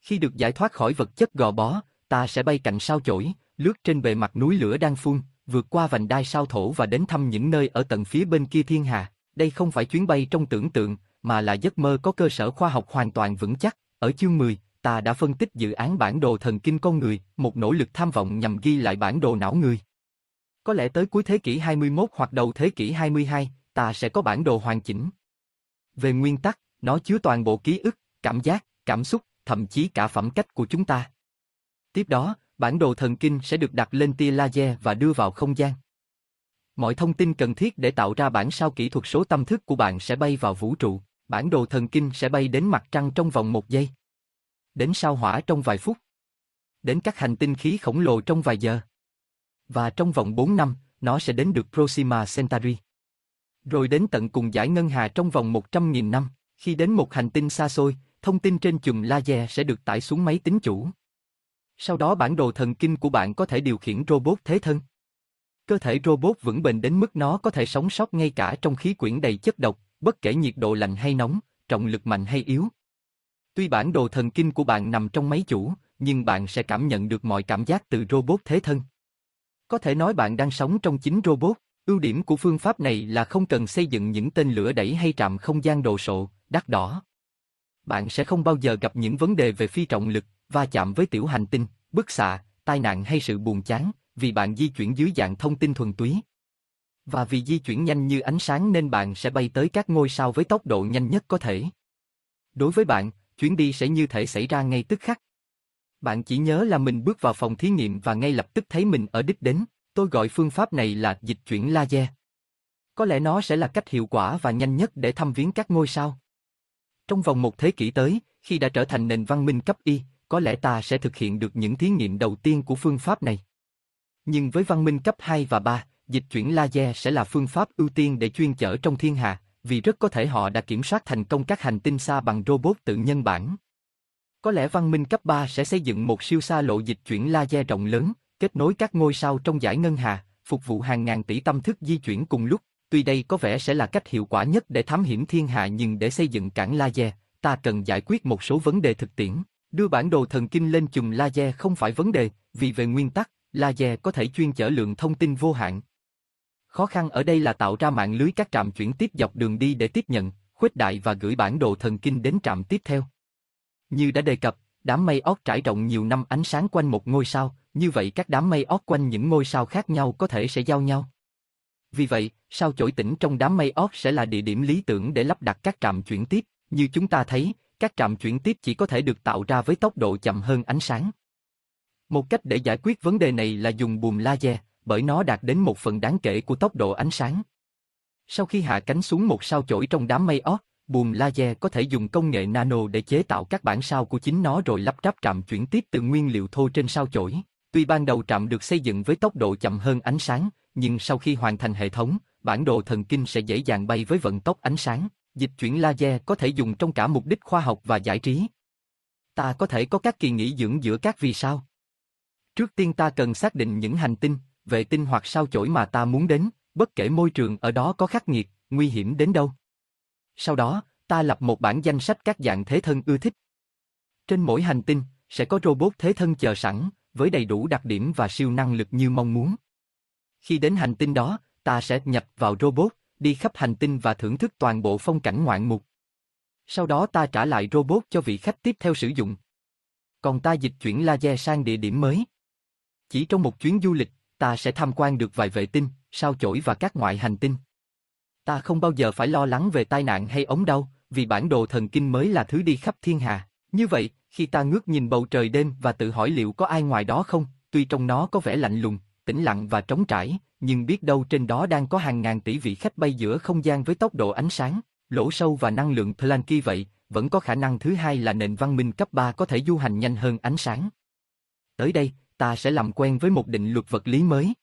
Khi được giải thoát khỏi vật chất gò bó, ta sẽ bay cạnh sao chổi, lướt trên bề mặt núi lửa đang phun, vượt qua vành đai sao thổ và đến thăm những nơi ở tận phía bên kia thiên hà. Đây không phải chuyến bay trong tưởng tượng, mà là giấc mơ có cơ sở khoa học hoàn toàn vững chắc. Ở chương 10, ta đã phân tích dự án bản đồ thần kinh con người, một nỗ lực tham vọng nhằm ghi lại bản đồ não người. Có lẽ tới cuối thế kỷ 21 hoặc đầu thế kỷ 22, ta sẽ có bản đồ hoàn chỉnh. Về nguyên tắc, nó chứa toàn bộ ký ức, cảm giác, cảm xúc, thậm chí cả phẩm cách của chúng ta. Tiếp đó, bản đồ thần kinh sẽ được đặt lên tia laser và đưa vào không gian. Mọi thông tin cần thiết để tạo ra bản sao kỹ thuật số tâm thức của bạn sẽ bay vào vũ trụ. Bản đồ thần kinh sẽ bay đến mặt trăng trong vòng một giây. Đến sao hỏa trong vài phút. đến các hành tinh khí khổng lồ trong vài giờ. Và trong vòng 4 năm, nó sẽ đến được Proxima Centauri. Rồi đến tận cùng giải ngân hà trong vòng 100.000 năm, khi đến một hành tinh xa xôi, thông tin trên chùm laser sẽ được tải xuống máy tính chủ. Sau đó bản đồ thần kinh của bạn có thể điều khiển robot thế thân. Cơ thể robot vững bền đến mức nó có thể sống sót ngay cả trong khí quyển đầy chất độc, bất kể nhiệt độ lạnh hay nóng, trọng lực mạnh hay yếu. Tuy bản đồ thần kinh của bạn nằm trong máy chủ, nhưng bạn sẽ cảm nhận được mọi cảm giác từ robot thế thân. Có thể nói bạn đang sống trong chính robot. Ưu điểm của phương pháp này là không cần xây dựng những tên lửa đẩy hay trạm không gian đồ sộ, đắt đỏ. Bạn sẽ không bao giờ gặp những vấn đề về phi trọng lực, va chạm với tiểu hành tinh, bức xạ, tai nạn hay sự buồn chán, vì bạn di chuyển dưới dạng thông tin thuần túy. Và vì di chuyển nhanh như ánh sáng nên bạn sẽ bay tới các ngôi sao với tốc độ nhanh nhất có thể. Đối với bạn, chuyến đi sẽ như thể xảy ra ngay tức khắc. Bạn chỉ nhớ là mình bước vào phòng thí nghiệm và ngay lập tức thấy mình ở đích đến. Tôi gọi phương pháp này là dịch chuyển laser. Có lẽ nó sẽ là cách hiệu quả và nhanh nhất để thăm viếng các ngôi sao. Trong vòng một thế kỷ tới, khi đã trở thành nền văn minh cấp Y, có lẽ ta sẽ thực hiện được những thí nghiệm đầu tiên của phương pháp này. Nhưng với văn minh cấp 2 và 3, dịch chuyển laser sẽ là phương pháp ưu tiên để chuyên chở trong thiên hà, vì rất có thể họ đã kiểm soát thành công các hành tinh xa bằng robot tự nhân bản. Có lẽ văn minh cấp 3 sẽ xây dựng một siêu xa lộ dịch chuyển laser rộng lớn, kết nối các ngôi sao trong giải ngân hà, phục vụ hàng ngàn tỷ tâm thức di chuyển cùng lúc. Tuy đây có vẻ sẽ là cách hiệu quả nhất để thám hiểm thiên hạ nhưng để xây dựng cảng laser, ta cần giải quyết một số vấn đề thực tiễn. Đưa bản đồ thần kinh lên chùm laser không phải vấn đề, vì về nguyên tắc, laser có thể chuyên chở lượng thông tin vô hạn. Khó khăn ở đây là tạo ra mạng lưới các trạm chuyển tiếp dọc đường đi để tiếp nhận, khuếch đại và gửi bản đồ thần kinh đến trạm tiếp theo. Như đã đề cập, đám mây óc trải rộng nhiều năm ánh sáng quanh một ngôi sao, như vậy các đám mây ót quanh những ngôi sao khác nhau có thể sẽ giao nhau. Vì vậy, sao chổi tĩnh trong đám mây ót sẽ là địa điểm lý tưởng để lắp đặt các trạm chuyển tiếp, như chúng ta thấy, các trạm chuyển tiếp chỉ có thể được tạo ra với tốc độ chậm hơn ánh sáng. Một cách để giải quyết vấn đề này là dùng bùm laser, bởi nó đạt đến một phần đáng kể của tốc độ ánh sáng. Sau khi hạ cánh xuống một sao chổi trong đám mây ót, buồm laser có thể dùng công nghệ nano để chế tạo các bản sao của chính nó rồi lắp ráp trạm chuyển tiếp từ nguyên liệu thô trên sao chổi. Tuy ban đầu trạm được xây dựng với tốc độ chậm hơn ánh sáng, nhưng sau khi hoàn thành hệ thống, bản đồ thần kinh sẽ dễ dàng bay với vận tốc ánh sáng. Dịch chuyển laser có thể dùng trong cả mục đích khoa học và giải trí. Ta có thể có các kỳ nghỉ dưỡng giữa các vì sao. Trước tiên ta cần xác định những hành tinh, vệ tinh hoặc sao chổi mà ta muốn đến, bất kể môi trường ở đó có khắc nghiệt, nguy hiểm đến đâu. Sau đó, ta lập một bản danh sách các dạng thế thân ưa thích. Trên mỗi hành tinh, sẽ có robot thế thân chờ sẵn, với đầy đủ đặc điểm và siêu năng lực như mong muốn. Khi đến hành tinh đó, ta sẽ nhập vào robot, đi khắp hành tinh và thưởng thức toàn bộ phong cảnh ngoạn mục. Sau đó ta trả lại robot cho vị khách tiếp theo sử dụng. Còn ta dịch chuyển laser sang địa điểm mới. Chỉ trong một chuyến du lịch, ta sẽ tham quan được vài vệ tinh, sao chổi và các ngoại hành tinh. Ta không bao giờ phải lo lắng về tai nạn hay ống đau, vì bản đồ thần kinh mới là thứ đi khắp thiên hà. Như vậy, khi ta ngước nhìn bầu trời đêm và tự hỏi liệu có ai ngoài đó không, tuy trong nó có vẻ lạnh lùng, tĩnh lặng và trống trải, nhưng biết đâu trên đó đang có hàng ngàn tỷ vị khách bay giữa không gian với tốc độ ánh sáng, lỗ sâu và năng lượng Planck vậy, vẫn có khả năng thứ hai là nền văn minh cấp 3 có thể du hành nhanh hơn ánh sáng. Tới đây, ta sẽ làm quen với một định luật vật lý mới.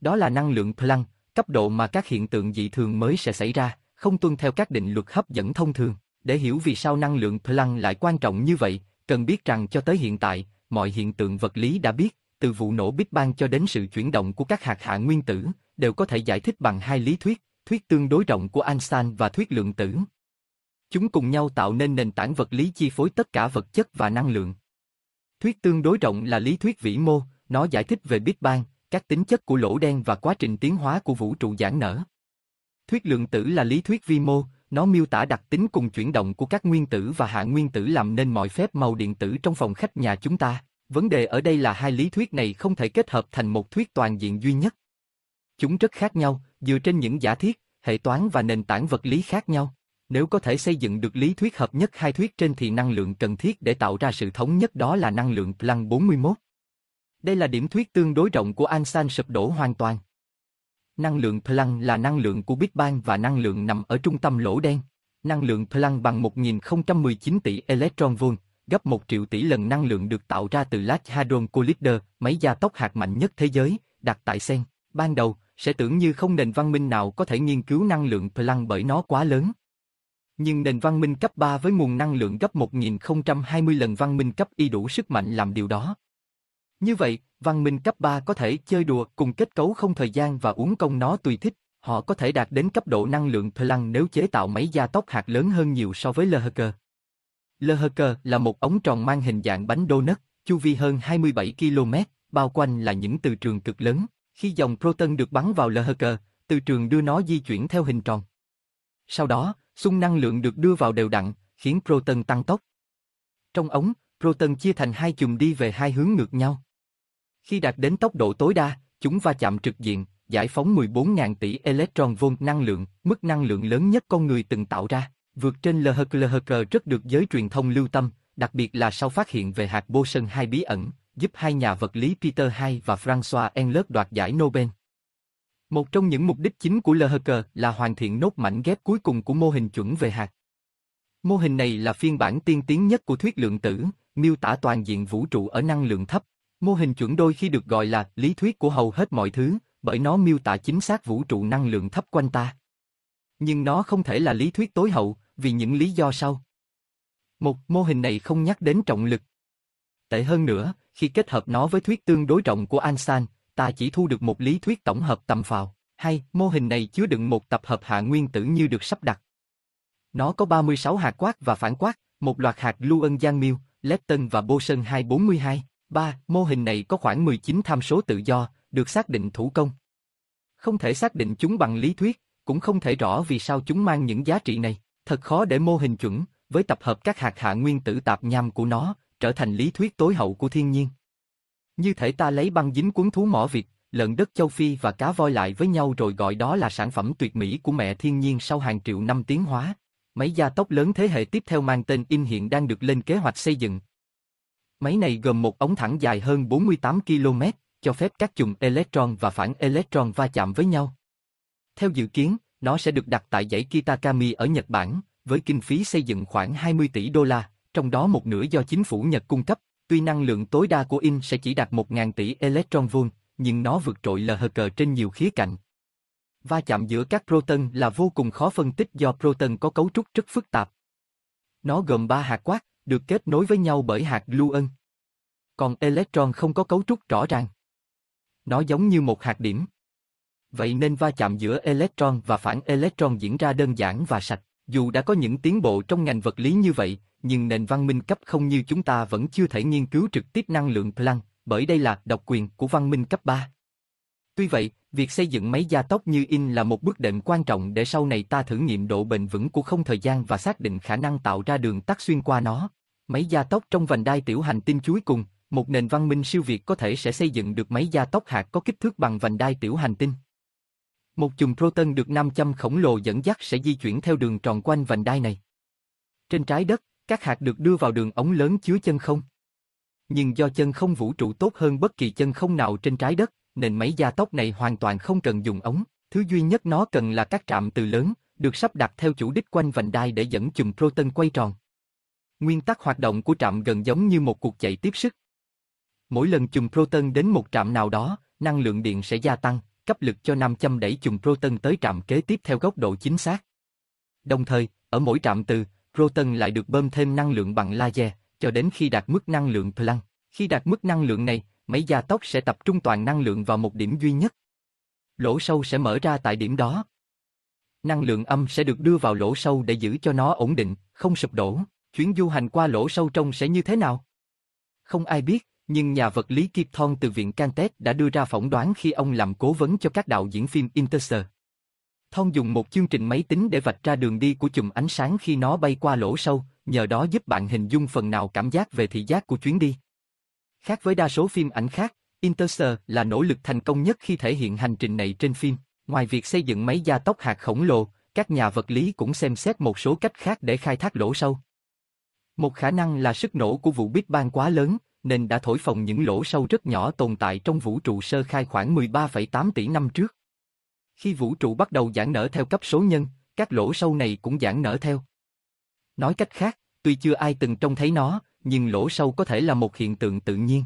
Đó là năng lượng Planck, cấp độ mà các hiện tượng dị thường mới sẽ xảy ra, không tuân theo các định luật hấp dẫn thông thường. Để hiểu vì sao năng lượng Planck lại quan trọng như vậy, cần biết rằng cho tới hiện tại, mọi hiện tượng vật lý đã biết, từ vụ nổ Big Bang cho đến sự chuyển động của các hạt hạ nguyên tử, đều có thể giải thích bằng hai lý thuyết, thuyết tương đối rộng của Einstein và thuyết lượng tử. Chúng cùng nhau tạo nên nền tảng vật lý chi phối tất cả vật chất và năng lượng. Thuyết tương đối rộng là lý thuyết vĩ mô, nó giải thích về Big Bang, các tính chất của lỗ đen và quá trình tiến hóa của vũ trụ giãn nở. Thuyết lượng tử là lý thuyết vi mô, nó miêu tả đặc tính cùng chuyển động của các nguyên tử và hạ nguyên tử làm nên mọi phép màu điện tử trong phòng khách nhà chúng ta. Vấn đề ở đây là hai lý thuyết này không thể kết hợp thành một thuyết toàn diện duy nhất. Chúng rất khác nhau, dựa trên những giả thiết, hệ toán và nền tảng vật lý khác nhau. Nếu có thể xây dựng được lý thuyết hợp nhất hai thuyết trên thì năng lượng cần thiết để tạo ra sự thống nhất đó là năng lượng Planck 41. Đây là điểm thuyết tương đối rộng của Einstein sụp đổ hoàn toàn. Năng lượng Planck là năng lượng của Big Bang và năng lượng nằm ở trung tâm lỗ đen. Năng lượng Planck bằng 1019 tỷ electron volt, gấp một triệu tỷ lần năng lượng được tạo ra từ Large Hadron Collider, máy gia tốc hạt mạnh nhất thế giới, đặt tại Sen. Ban đầu, sẽ tưởng như không nền văn minh nào có thể nghiên cứu năng lượng Planck bởi nó quá lớn. Nhưng nền văn minh cấp 3 với nguồn năng lượng gấp 1020 lần văn minh cấp Y đủ sức mạnh làm điều đó. Như vậy, văn minh cấp 3 có thể chơi đùa cùng kết cấu không thời gian và uống công nó tùy thích. Họ có thể đạt đến cấp độ năng lượng Planck nếu chế tạo máy gia tốc hạt lớn hơn nhiều so với LHC. cơ là một ống tròn mang hình dạng bánh donut, chu vi hơn 27 km, bao quanh là những từ trường cực lớn. Khi dòng proton được bắn vào LHC, từ trường đưa nó di chuyển theo hình tròn. Sau đó, xung năng lượng được đưa vào đều đặn, khiến proton tăng tốc. Trong ống, proton chia thành hai chùm đi về hai hướng ngược nhau. Khi đạt đến tốc độ tối đa, chúng va chạm trực diện, giải phóng 14.000 tỷ electron volt năng lượng, mức năng lượng lớn nhất con người từng tạo ra, vượt trên LHC. LHC rất được giới truyền thông lưu tâm, đặc biệt là sau phát hiện về hạt boson hai bí ẩn, giúp hai nhà vật lý Peter Hay và François Englert đoạt giải Nobel. Một trong những mục đích chính của LHC là hoàn thiện nốt mảnh ghép cuối cùng của mô hình chuẩn về hạt. Mô hình này là phiên bản tiên tiến nhất của thuyết lượng tử, miêu tả toàn diện vũ trụ ở năng lượng thấp. Mô hình chuẩn đôi khi được gọi là lý thuyết của hầu hết mọi thứ, bởi nó miêu tả chính xác vũ trụ năng lượng thấp quanh ta. Nhưng nó không thể là lý thuyết tối hậu, vì những lý do sau. Một, mô hình này không nhắc đến trọng lực. Tệ hơn nữa, khi kết hợp nó với thuyết tương đối rộng của Einstein, ta chỉ thu được một lý thuyết tổng hợp tầm phào. Hay, mô hình này chứa đựng một tập hợp hạ nguyên tử như được sắp đặt. Nó có 36 hạt quát và phản quát, một loạt hạt Luân Giang Miêu, Lepton và Boson 242. 3. Mô hình này có khoảng 19 tham số tự do, được xác định thủ công. Không thể xác định chúng bằng lý thuyết, cũng không thể rõ vì sao chúng mang những giá trị này. Thật khó để mô hình chuẩn, với tập hợp các hạt hạ nguyên tử tạp nham của nó, trở thành lý thuyết tối hậu của thiên nhiên. Như thể ta lấy băng dính cuốn thú mỏ Việt, lợn đất châu Phi và cá voi lại với nhau rồi gọi đó là sản phẩm tuyệt mỹ của mẹ thiên nhiên sau hàng triệu năm tiến hóa. Máy gia tốc lớn thế hệ tiếp theo mang tên In hiện đang được lên kế hoạch xây dựng. Máy này gồm một ống thẳng dài hơn 48 km, cho phép các chùm electron và phản electron va chạm với nhau. Theo dự kiến, nó sẽ được đặt tại dãy Kitakami ở Nhật Bản, với kinh phí xây dựng khoảng 20 tỷ đô la, trong đó một nửa do chính phủ Nhật cung cấp. Tuy năng lượng tối đa của in sẽ chỉ đạt 1.000 tỷ electron volt, nhưng nó vượt trội lờ hờ cờ trên nhiều khía cạnh. Va chạm giữa các proton là vô cùng khó phân tích do proton có cấu trúc rất phức tạp. Nó gồm ba hạt quát, được kết nối với nhau bởi hạt gluon. Còn electron không có cấu trúc rõ ràng. Nó giống như một hạt điểm. Vậy nên va chạm giữa electron và phản electron diễn ra đơn giản và sạch. Dù đã có những tiến bộ trong ngành vật lý như vậy, nhưng nền văn minh cấp không như chúng ta vẫn chưa thể nghiên cứu trực tiếp năng lượng Planck, bởi đây là độc quyền của văn minh cấp 3. Tuy vậy, việc xây dựng máy gia tốc như in là một bước đệm quan trọng để sau này ta thử nghiệm độ bền vững của không thời gian và xác định khả năng tạo ra đường tắt xuyên qua nó. Máy gia tốc trong vành đai tiểu hành tinh chuối cùng, một nền văn minh siêu việt có thể sẽ xây dựng được máy gia tốc hạt có kích thước bằng vành đai tiểu hành tinh. Một chùm proton được 500 khổng lồ dẫn dắt sẽ di chuyển theo đường tròn quanh vành đai này. Trên trái đất, các hạt được đưa vào đường ống lớn chứa chân không. Nhưng do chân không vũ trụ tốt hơn bất kỳ chân không nào trên trái đất, nên máy gia tốc này hoàn toàn không cần dùng ống. Thứ duy nhất nó cần là các trạm từ lớn, được sắp đặt theo chủ đích quanh vành đai để dẫn chùm proton quay tròn. Nguyên tắc hoạt động của trạm gần giống như một cuộc chạy tiếp sức. Mỗi lần chùm proton đến một trạm nào đó, năng lượng điện sẽ gia tăng, cấp lực cho nam châm đẩy chùm proton tới trạm kế tiếp theo góc độ chính xác. Đồng thời, ở mỗi trạm từ, proton lại được bơm thêm năng lượng bằng laser, cho đến khi đạt mức năng lượng Planck. Khi đạt mức năng lượng này, máy gia tốc sẽ tập trung toàn năng lượng vào một điểm duy nhất. Lỗ sâu sẽ mở ra tại điểm đó. Năng lượng âm sẽ được đưa vào lỗ sâu để giữ cho nó ổn định, không sụp đổ. Chuyến du hành qua lỗ sâu trong sẽ như thế nào? Không ai biết, nhưng nhà vật lý Kip Thon từ Viện Cantet đã đưa ra phỏng đoán khi ông làm cố vấn cho các đạo diễn phim Interstellar. Thon dùng một chương trình máy tính để vạch ra đường đi của chùm ánh sáng khi nó bay qua lỗ sâu, nhờ đó giúp bạn hình dung phần nào cảm giác về thị giác của chuyến đi. Khác với đa số phim ảnh khác, Interstellar là nỗ lực thành công nhất khi thể hiện hành trình này trên phim. Ngoài việc xây dựng máy gia tốc hạt khổng lồ, các nhà vật lý cũng xem xét một số cách khác để khai thác lỗ sâu. Một khả năng là sức nổ của vụ Big Bang quá lớn, nên đã thổi phồng những lỗ sâu rất nhỏ tồn tại trong vũ trụ sơ khai khoảng 13,8 tỷ năm trước. Khi vũ trụ bắt đầu giãn nở theo cấp số nhân, các lỗ sâu này cũng giãn nở theo. Nói cách khác, tuy chưa ai từng trông thấy nó, nhưng lỗ sâu có thể là một hiện tượng tự nhiên.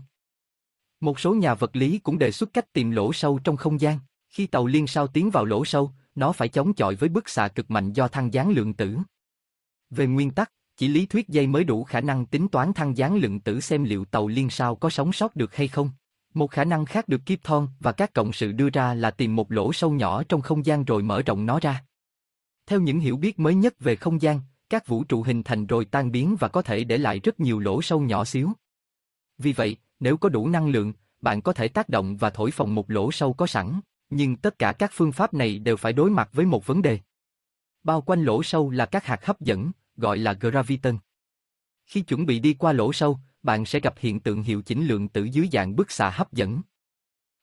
Một số nhà vật lý cũng đề xuất cách tìm lỗ sâu trong không gian. Khi tàu liên sao tiến vào lỗ sâu, nó phải chống chọi với bức xạ cực mạnh do thăng gián lượng tử. Về nguyên tắc, chỉ lý thuyết dây mới đủ khả năng tính toán thăng gián lượng tử xem liệu tàu liên sao có sống sót được hay không. Một khả năng khác được kiếp thon và các cộng sự đưa ra là tìm một lỗ sâu nhỏ trong không gian rồi mở rộng nó ra. Theo những hiểu biết mới nhất về không gian, các vũ trụ hình thành rồi tan biến và có thể để lại rất nhiều lỗ sâu nhỏ xíu. Vì vậy, nếu có đủ năng lượng, bạn có thể tác động và thổi phồng một lỗ sâu có sẵn, nhưng tất cả các phương pháp này đều phải đối mặt với một vấn đề. Bao quanh lỗ sâu là các hạt hấp dẫn, gọi là graviton. Khi chuẩn bị đi qua lỗ sâu, bạn sẽ gặp hiện tượng hiệu chỉnh lượng tử dưới dạng bức xạ hấp dẫn.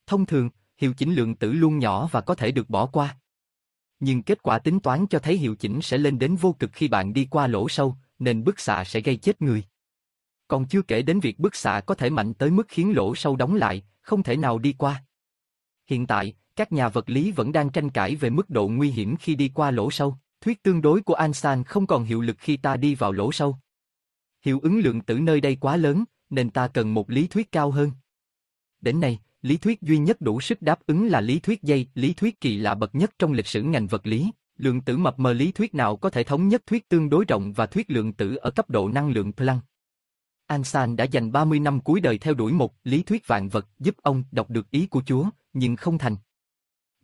Thông thường, hiệu chỉnh lượng tử luôn nhỏ và có thể được bỏ qua. Nhưng kết quả tính toán cho thấy hiệu chỉnh sẽ lên đến vô cực khi bạn đi qua lỗ sâu, nên bức xạ sẽ gây chết người. Còn chưa kể đến việc bức xạ có thể mạnh tới mức khiến lỗ sâu đóng lại, không thể nào đi qua. Hiện tại, các nhà vật lý vẫn đang tranh cãi về mức độ nguy hiểm khi đi qua lỗ sâu. Thuyết tương đối của Einstein không còn hiệu lực khi ta đi vào lỗ sâu. Hiệu ứng lượng tử nơi đây quá lớn, nên ta cần một lý thuyết cao hơn. Đến nay, lý thuyết duy nhất đủ sức đáp ứng là lý thuyết dây, lý thuyết kỳ lạ bậc nhất trong lịch sử ngành vật lý. Lượng tử mập mờ lý thuyết nào có thể thống nhất thuyết tương đối rộng và thuyết lượng tử ở cấp độ năng lượng Planck. Einstein đã dành 30 năm cuối đời theo đuổi một lý thuyết vạn vật giúp ông đọc được ý của Chúa, nhưng không thành.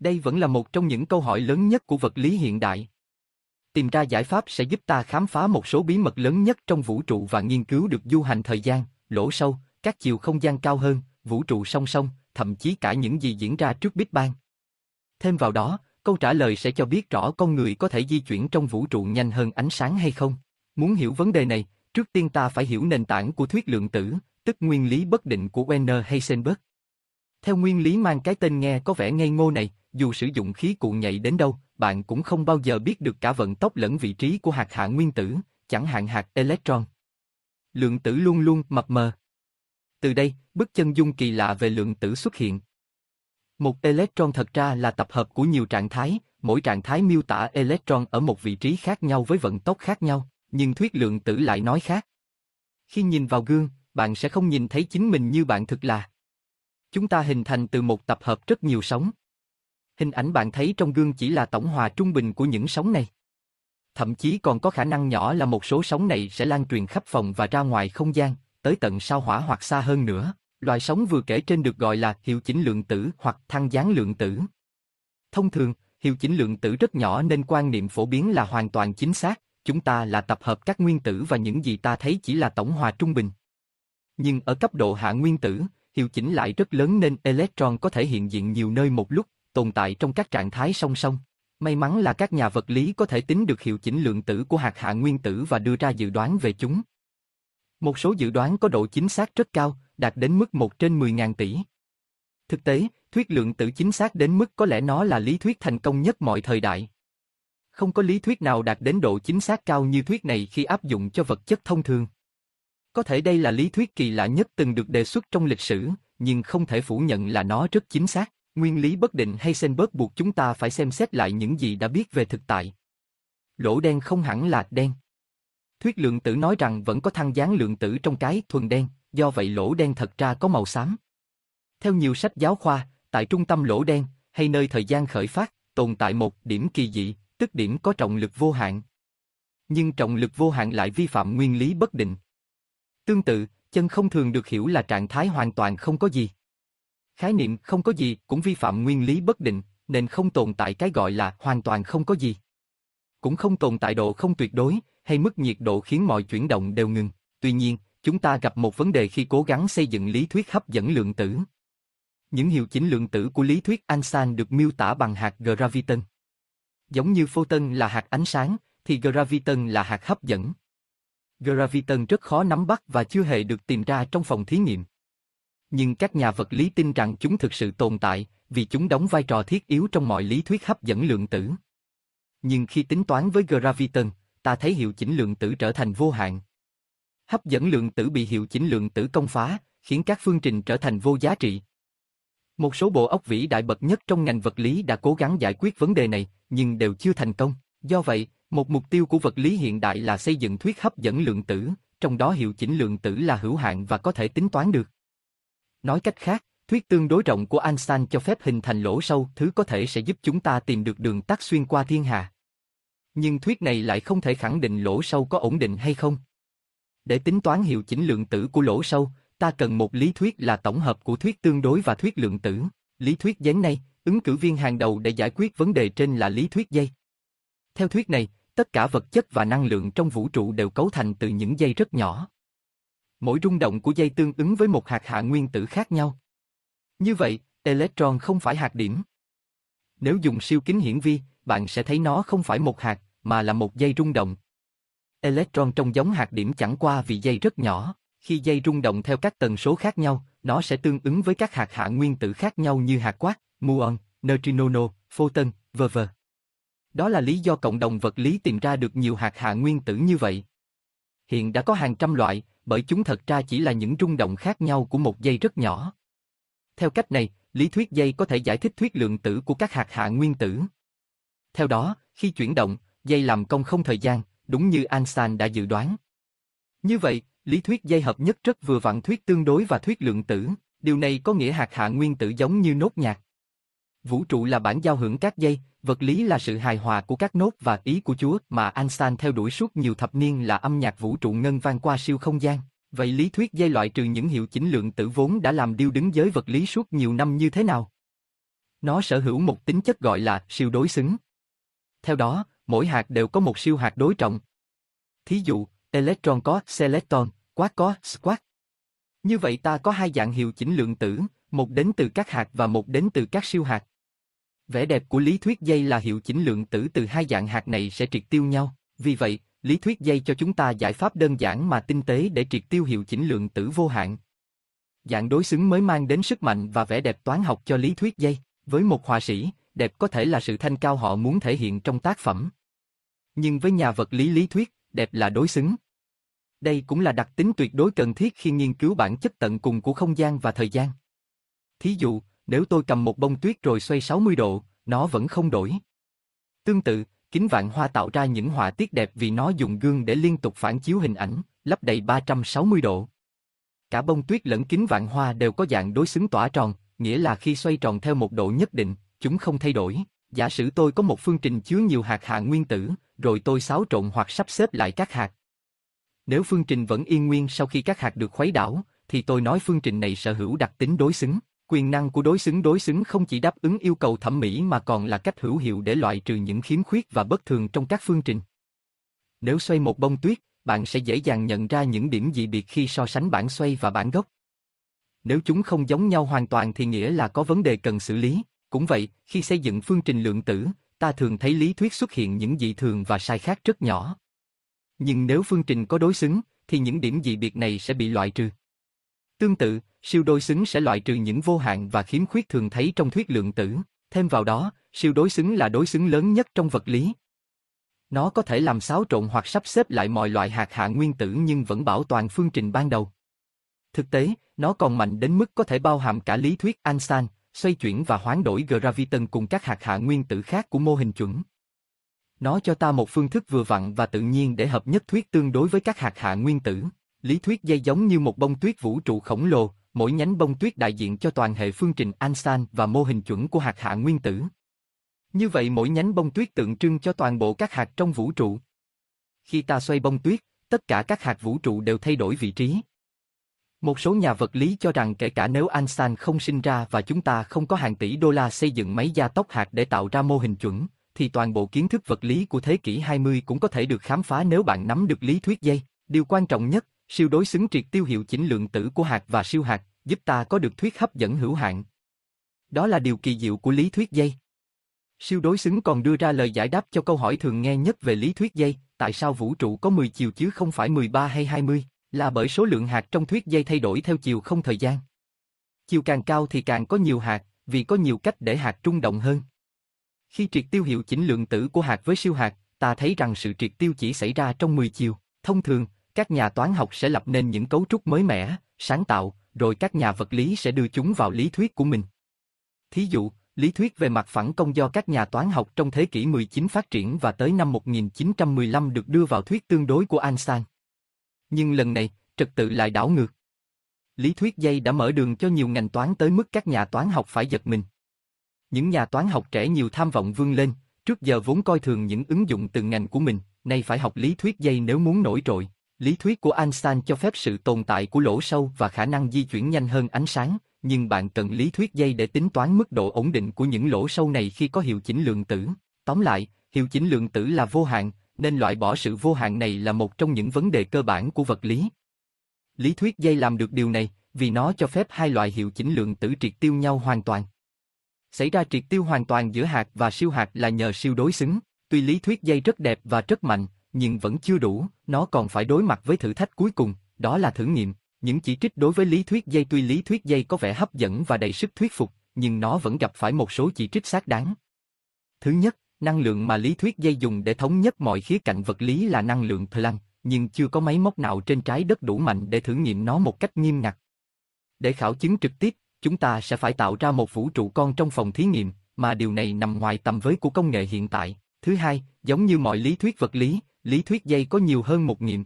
Đây vẫn là một trong những câu hỏi lớn nhất của vật lý hiện đại. Tìm ra giải pháp sẽ giúp ta khám phá một số bí mật lớn nhất trong vũ trụ và nghiên cứu được du hành thời gian, lỗ sâu, các chiều không gian cao hơn, vũ trụ song song, thậm chí cả những gì diễn ra trước Big Bang. Thêm vào đó, câu trả lời sẽ cho biết rõ con người có thể di chuyển trong vũ trụ nhanh hơn ánh sáng hay không. Muốn hiểu vấn đề này, trước tiên ta phải hiểu nền tảng của thuyết lượng tử, tức nguyên lý bất định của Werner Heisenberg. Theo nguyên lý mang cái tên nghe có vẻ ngây ngô này, dù sử dụng khí cụ nhạy đến đâu, bạn cũng không bao giờ biết được cả vận tốc lẫn vị trí của hạt hạ nguyên tử, chẳng hạn hạt electron. Lượng tử luôn luôn mập mờ. Từ đây, bức chân dung kỳ lạ về lượng tử xuất hiện. Một electron thật ra là tập hợp của nhiều trạng thái, mỗi trạng thái miêu tả electron ở một vị trí khác nhau với vận tốc khác nhau, nhưng thuyết lượng tử lại nói khác. Khi nhìn vào gương, bạn sẽ không nhìn thấy chính mình như bạn thực là. Chúng ta hình thành từ một tập hợp rất nhiều sóng. Hình ảnh bạn thấy trong gương chỉ là tổng hòa trung bình của những sóng này. Thậm chí còn có khả năng nhỏ là một số sóng này sẽ lan truyền khắp phòng và ra ngoài không gian, tới tận sao hỏa hoặc xa hơn nữa. Loại sóng vừa kể trên được gọi là hiệu chỉnh lượng tử hoặc thăng gián lượng tử. Thông thường, hiệu chỉnh lượng tử rất nhỏ nên quan niệm phổ biến là hoàn toàn chính xác, chúng ta là tập hợp các nguyên tử và những gì ta thấy chỉ là tổng hòa trung bình. Nhưng ở cấp độ hạ nguyên tử, hiệu chỉnh lại rất lớn nên electron có thể hiện diện nhiều nơi một lúc, tồn tại trong các trạng thái song song. May mắn là các nhà vật lý có thể tính được hiệu chỉnh lượng tử của hạt hạ nguyên tử và đưa ra dự đoán về chúng. Một số dự đoán có độ chính xác rất cao, đạt đến mức 1 trên 10.000 tỷ. Thực tế, thuyết lượng tử chính xác đến mức có lẽ nó là lý thuyết thành công nhất mọi thời đại. Không có lý thuyết nào đạt đến độ chính xác cao như thuyết này khi áp dụng cho vật chất thông thường. Có thể đây là lý thuyết kỳ lạ nhất từng được đề xuất trong lịch sử, nhưng không thể phủ nhận là nó rất chính xác. Nguyên lý bất định hay Heisenberg buộc chúng ta phải xem xét lại những gì đã biết về thực tại. Lỗ đen không hẳn là đen. Thuyết lượng tử nói rằng vẫn có thăng gián lượng tử trong cái thuần đen, do vậy lỗ đen thật ra có màu xám. Theo nhiều sách giáo khoa, tại trung tâm lỗ đen, hay nơi thời gian khởi phát, tồn tại một điểm kỳ dị, tức điểm có trọng lực vô hạn. Nhưng trọng lực vô hạn lại vi phạm nguyên lý bất định. Tương tự, chân không thường được hiểu là trạng thái hoàn toàn không có gì. Khái niệm không có gì cũng vi phạm nguyên lý bất định, nên không tồn tại cái gọi là hoàn toàn không có gì. Cũng không tồn tại độ không tuyệt đối, hay mức nhiệt độ khiến mọi chuyển động đều ngừng. Tuy nhiên, chúng ta gặp một vấn đề khi cố gắng xây dựng lý thuyết hấp dẫn lượng tử. Những hiệu chỉnh lượng tử của lý thuyết Einstein được miêu tả bằng hạt graviton. Giống như photon là hạt ánh sáng, thì graviton là hạt hấp dẫn. Graviton rất khó nắm bắt và chưa hề được tìm ra trong phòng thí nghiệm. Nhưng các nhà vật lý tin rằng chúng thực sự tồn tại, vì chúng đóng vai trò thiết yếu trong mọi lý thuyết hấp dẫn lượng tử. Nhưng khi tính toán với graviton, ta thấy hiệu chỉnh lượng tử trở thành vô hạn. Hấp dẫn lượng tử bị hiệu chỉnh lượng tử công phá, khiến các phương trình trở thành vô giá trị. Một số bộ óc vĩ đại bậc nhất trong ngành vật lý đã cố gắng giải quyết vấn đề này, nhưng đều chưa thành công. Do vậy, một mục tiêu của vật lý hiện đại là xây dựng thuyết hấp dẫn lượng tử, trong đó hiệu chỉnh lượng tử là hữu hạn và có thể tính toán được. Nói cách khác, thuyết tương đối rộng của Einstein cho phép hình thành lỗ sâu, thứ có thể sẽ giúp chúng ta tìm được đường tắt xuyên qua thiên hà. Nhưng thuyết này lại không thể khẳng định lỗ sâu có ổn định hay không. Để tính toán hiệu chỉnh lượng tử của lỗ sâu, ta cần một lý thuyết là tổng hợp của thuyết tương đối và thuyết lượng tử. Lý thuyết dán này, ứng cử viên hàng đầu để giải quyết vấn đề trên là lý thuyết dây. Theo thuyết này, tất cả vật chất và năng lượng trong vũ trụ đều cấu thành từ những dây rất nhỏ. Mỗi rung động của dây tương ứng với một hạt hạ nguyên tử khác nhau. Như vậy, electron không phải hạt điểm. Nếu dùng siêu kính hiển vi, bạn sẽ thấy nó không phải một hạt, mà là một dây rung động. Electron trông giống hạt điểm chẳng qua vì dây rất nhỏ. Khi dây rung động theo các tần số khác nhau, nó sẽ tương ứng với các hạt hạ nguyên tử khác nhau như hạt quát, muon, neutrino, photon, v.v. Đó là lý do cộng đồng vật lý tìm ra được nhiều hạt hạ nguyên tử như vậy. Hiện đã có hàng trăm loại, bởi chúng thật ra chỉ là những rung động khác nhau của một dây rất nhỏ. Theo cách này, lý thuyết dây có thể giải thích thuyết lượng tử của các hạt hạ nguyên tử. Theo đó, khi chuyển động, dây làm công không thời gian, đúng như Einstein đã dự đoán. Như vậy, lý thuyết dây hợp nhất rất vừa vặn thuyết tương đối và thuyết lượng tử, điều này có nghĩa hạt hạ nguyên tử giống như nốt nhạc. Vũ trụ là bản giao hưởng các dây, vật lý là sự hài hòa của các nốt và ý của Chúa mà Einstein theo đuổi suốt nhiều thập niên là âm nhạc vũ trụ ngân vang qua siêu không gian. Vậy lý thuyết dây loại trừ những hiệu chỉnh lượng tử vốn đã làm điêu đứng giới vật lý suốt nhiều năm như thế nào? Nó sở hữu một tính chất gọi là siêu đối xứng. Theo đó, mỗi hạt đều có một siêu hạt đối trọng. Thí dụ, electron có selecton, quark có squark. Như vậy ta có hai dạng hiệu chỉnh lượng tử, một đến từ các hạt và một đến từ các siêu hạt. Vẻ đẹp của lý thuyết dây là hiệu chỉnh lượng tử từ hai dạng hạt này sẽ triệt tiêu nhau, vì vậy, lý thuyết dây cho chúng ta giải pháp đơn giản mà tinh tế để triệt tiêu hiệu chỉnh lượng tử vô hạn. Dạng đối xứng mới mang đến sức mạnh và vẻ đẹp toán học cho lý thuyết dây. Với một họa sĩ, đẹp có thể là sự thanh cao họ muốn thể hiện trong tác phẩm. Nhưng với nhà vật lý lý thuyết, đẹp là đối xứng. Đây cũng là đặc tính tuyệt đối cần thiết khi nghiên cứu bản chất tận cùng của không gian và thời gian. Thí dụ, nếu tôi cầm một bông tuyết rồi xoay 60 độ, nó vẫn không đổi. Tương tự, kính vạn hoa tạo ra những họa tiết đẹp vì nó dùng gương để liên tục phản chiếu hình ảnh, lấp đầy 360 độ. Cả bông tuyết lẫn kính vạn hoa đều có dạng đối xứng tỏa tròn, nghĩa là khi xoay tròn theo một độ nhất định, chúng không thay đổi. Giả sử tôi có một phương trình chứa nhiều hạt hạ nguyên tử, rồi tôi xáo trộn hoặc sắp xếp lại các hạt. Nếu phương trình vẫn yên nguyên sau khi các hạt được khuấy đảo, thì tôi nói phương trình này sở hữu đặc tính đối xứng. Quyền năng của đối xứng đối xứng không chỉ đáp ứng yêu cầu thẩm mỹ mà còn là cách hữu hiệu để loại trừ những khiếm khuyết và bất thường trong các phương trình. Nếu xoay một bông tuyết, bạn sẽ dễ dàng nhận ra những điểm dị biệt khi so sánh bản xoay và bản gốc. Nếu chúng không giống nhau hoàn toàn thì nghĩa là có vấn đề cần xử lý. Cũng vậy, khi xây dựng phương trình lượng tử, ta thường thấy lý thuyết xuất hiện những dị thường và sai khác rất nhỏ. Nhưng nếu phương trình có đối xứng, thì những điểm dị biệt này sẽ bị loại trừ. Tương tự, siêu đối xứng sẽ loại trừ những vô hạn và khiếm khuyết thường thấy trong thuyết lượng tử. Thêm vào đó, siêu đối xứng là đối xứng lớn nhất trong vật lý. Nó có thể làm xáo trộn hoặc sắp xếp lại mọi loại hạt hạ nguyên tử nhưng vẫn bảo toàn phương trình ban đầu. Thực tế, nó còn mạnh đến mức có thể bao hàm cả lý thuyết Einstein, xoay chuyển và hoán đổi graviton cùng các hạt hạ nguyên tử khác của mô hình chuẩn. Nó cho ta một phương thức vừa vặn và tự nhiên để hợp nhất thuyết tương đối với các hạt hạ nguyên tử. Lý thuyết dây giống như một bông tuyết vũ trụ khổng lồ, mỗi nhánh bông tuyết đại diện cho toàn hệ phương trình Einstein và mô hình chuẩn của hạt hạ nguyên tử. Như vậy mỗi nhánh bông tuyết tượng trưng cho toàn bộ các hạt trong vũ trụ. Khi ta xoay bông tuyết, tất cả các hạt vũ trụ đều thay đổi vị trí. Một số nhà vật lý cho rằng kể cả nếu Einstein không sinh ra và chúng ta không có hàng tỷ đô la xây dựng máy gia tốc hạt để tạo ra mô hình chuẩn, thì toàn bộ kiến thức vật lý của thế kỷ 20 cũng có thể được khám phá nếu bạn nắm được lý thuyết dây. Điều quan trọng nhất, siêu đối xứng triệt tiêu hiệu chỉnh lượng tử của hạt và siêu hạt, giúp ta có được thuyết hấp dẫn hữu hạn. Đó là điều kỳ diệu của lý thuyết dây. Siêu đối xứng còn đưa ra lời giải đáp cho câu hỏi thường nghe nhất về lý thuyết dây, tại sao vũ trụ có 10 chiều chứ không phải 13 hay 20, là bởi số lượng hạt trong thuyết dây thay đổi theo chiều không thời gian. Chiều càng cao thì càng có nhiều hạt, vì có nhiều cách để hạt trung động hơn. Khi triệt tiêu hiệu chỉnh lượng tử của hạt với siêu hạt, ta thấy rằng sự triệt tiêu chỉ xảy ra trong 10 chiều. Thông thường, các nhà toán học sẽ lập nên những cấu trúc mới mẻ, sáng tạo, rồi các nhà vật lý sẽ đưa chúng vào lý thuyết của mình. Thí dụ, lý thuyết về mặt phẳng công do các nhà toán học trong thế kỷ 19 phát triển và tới năm 1915 được đưa vào thuyết tương đối của Einstein. Nhưng lần này, trật tự lại đảo ngược. Lý thuyết dây đã mở đường cho nhiều ngành toán tới mức các nhà toán học phải giật mình. Những nhà toán học trẻ nhiều tham vọng vươn lên, trước giờ vốn coi thường những ứng dụng từng ngành của mình, nay phải học lý thuyết dây nếu muốn nổi trội. Lý thuyết của Einstein cho phép sự tồn tại của lỗ sâu và khả năng di chuyển nhanh hơn ánh sáng, nhưng bạn cần lý thuyết dây để tính toán mức độ ổn định của những lỗ sâu này khi có hiệu chỉnh lượng tử. Tóm lại, hiệu chỉnh lượng tử là vô hạn, nên loại bỏ sự vô hạn này là một trong những vấn đề cơ bản của vật lý. Lý thuyết dây làm được điều này, vì nó cho phép hai loại hiệu chỉnh lượng tử triệt tiêu nhau hoàn toàn. Xảy ra triệt tiêu hoàn toàn giữa hạt và siêu hạt là nhờ siêu đối xứng. Tuy lý thuyết dây rất đẹp và rất mạnh, nhưng vẫn chưa đủ, nó còn phải đối mặt với thử thách cuối cùng, đó là thử nghiệm. Những chỉ trích đối với lý thuyết dây tuy lý thuyết dây có vẻ hấp dẫn và đầy sức thuyết phục, nhưng nó vẫn gặp phải một số chỉ trích xác đáng. Thứ nhất, năng lượng mà lý thuyết dây dùng để thống nhất mọi khía cạnh vật lý là năng lượng Planck, nhưng chưa có máy móc nào trên trái đất đủ mạnh để thử nghiệm nó một cách nghiêm ngặt. Để khảo chứng trực tiếp, chúng ta sẽ phải tạo ra một vũ trụ con trong phòng thí nghiệm, mà điều này nằm ngoài tầm với của công nghệ hiện tại. Thứ hai, giống như mọi lý thuyết vật lý, lý thuyết dây có nhiều hơn một nghiệm.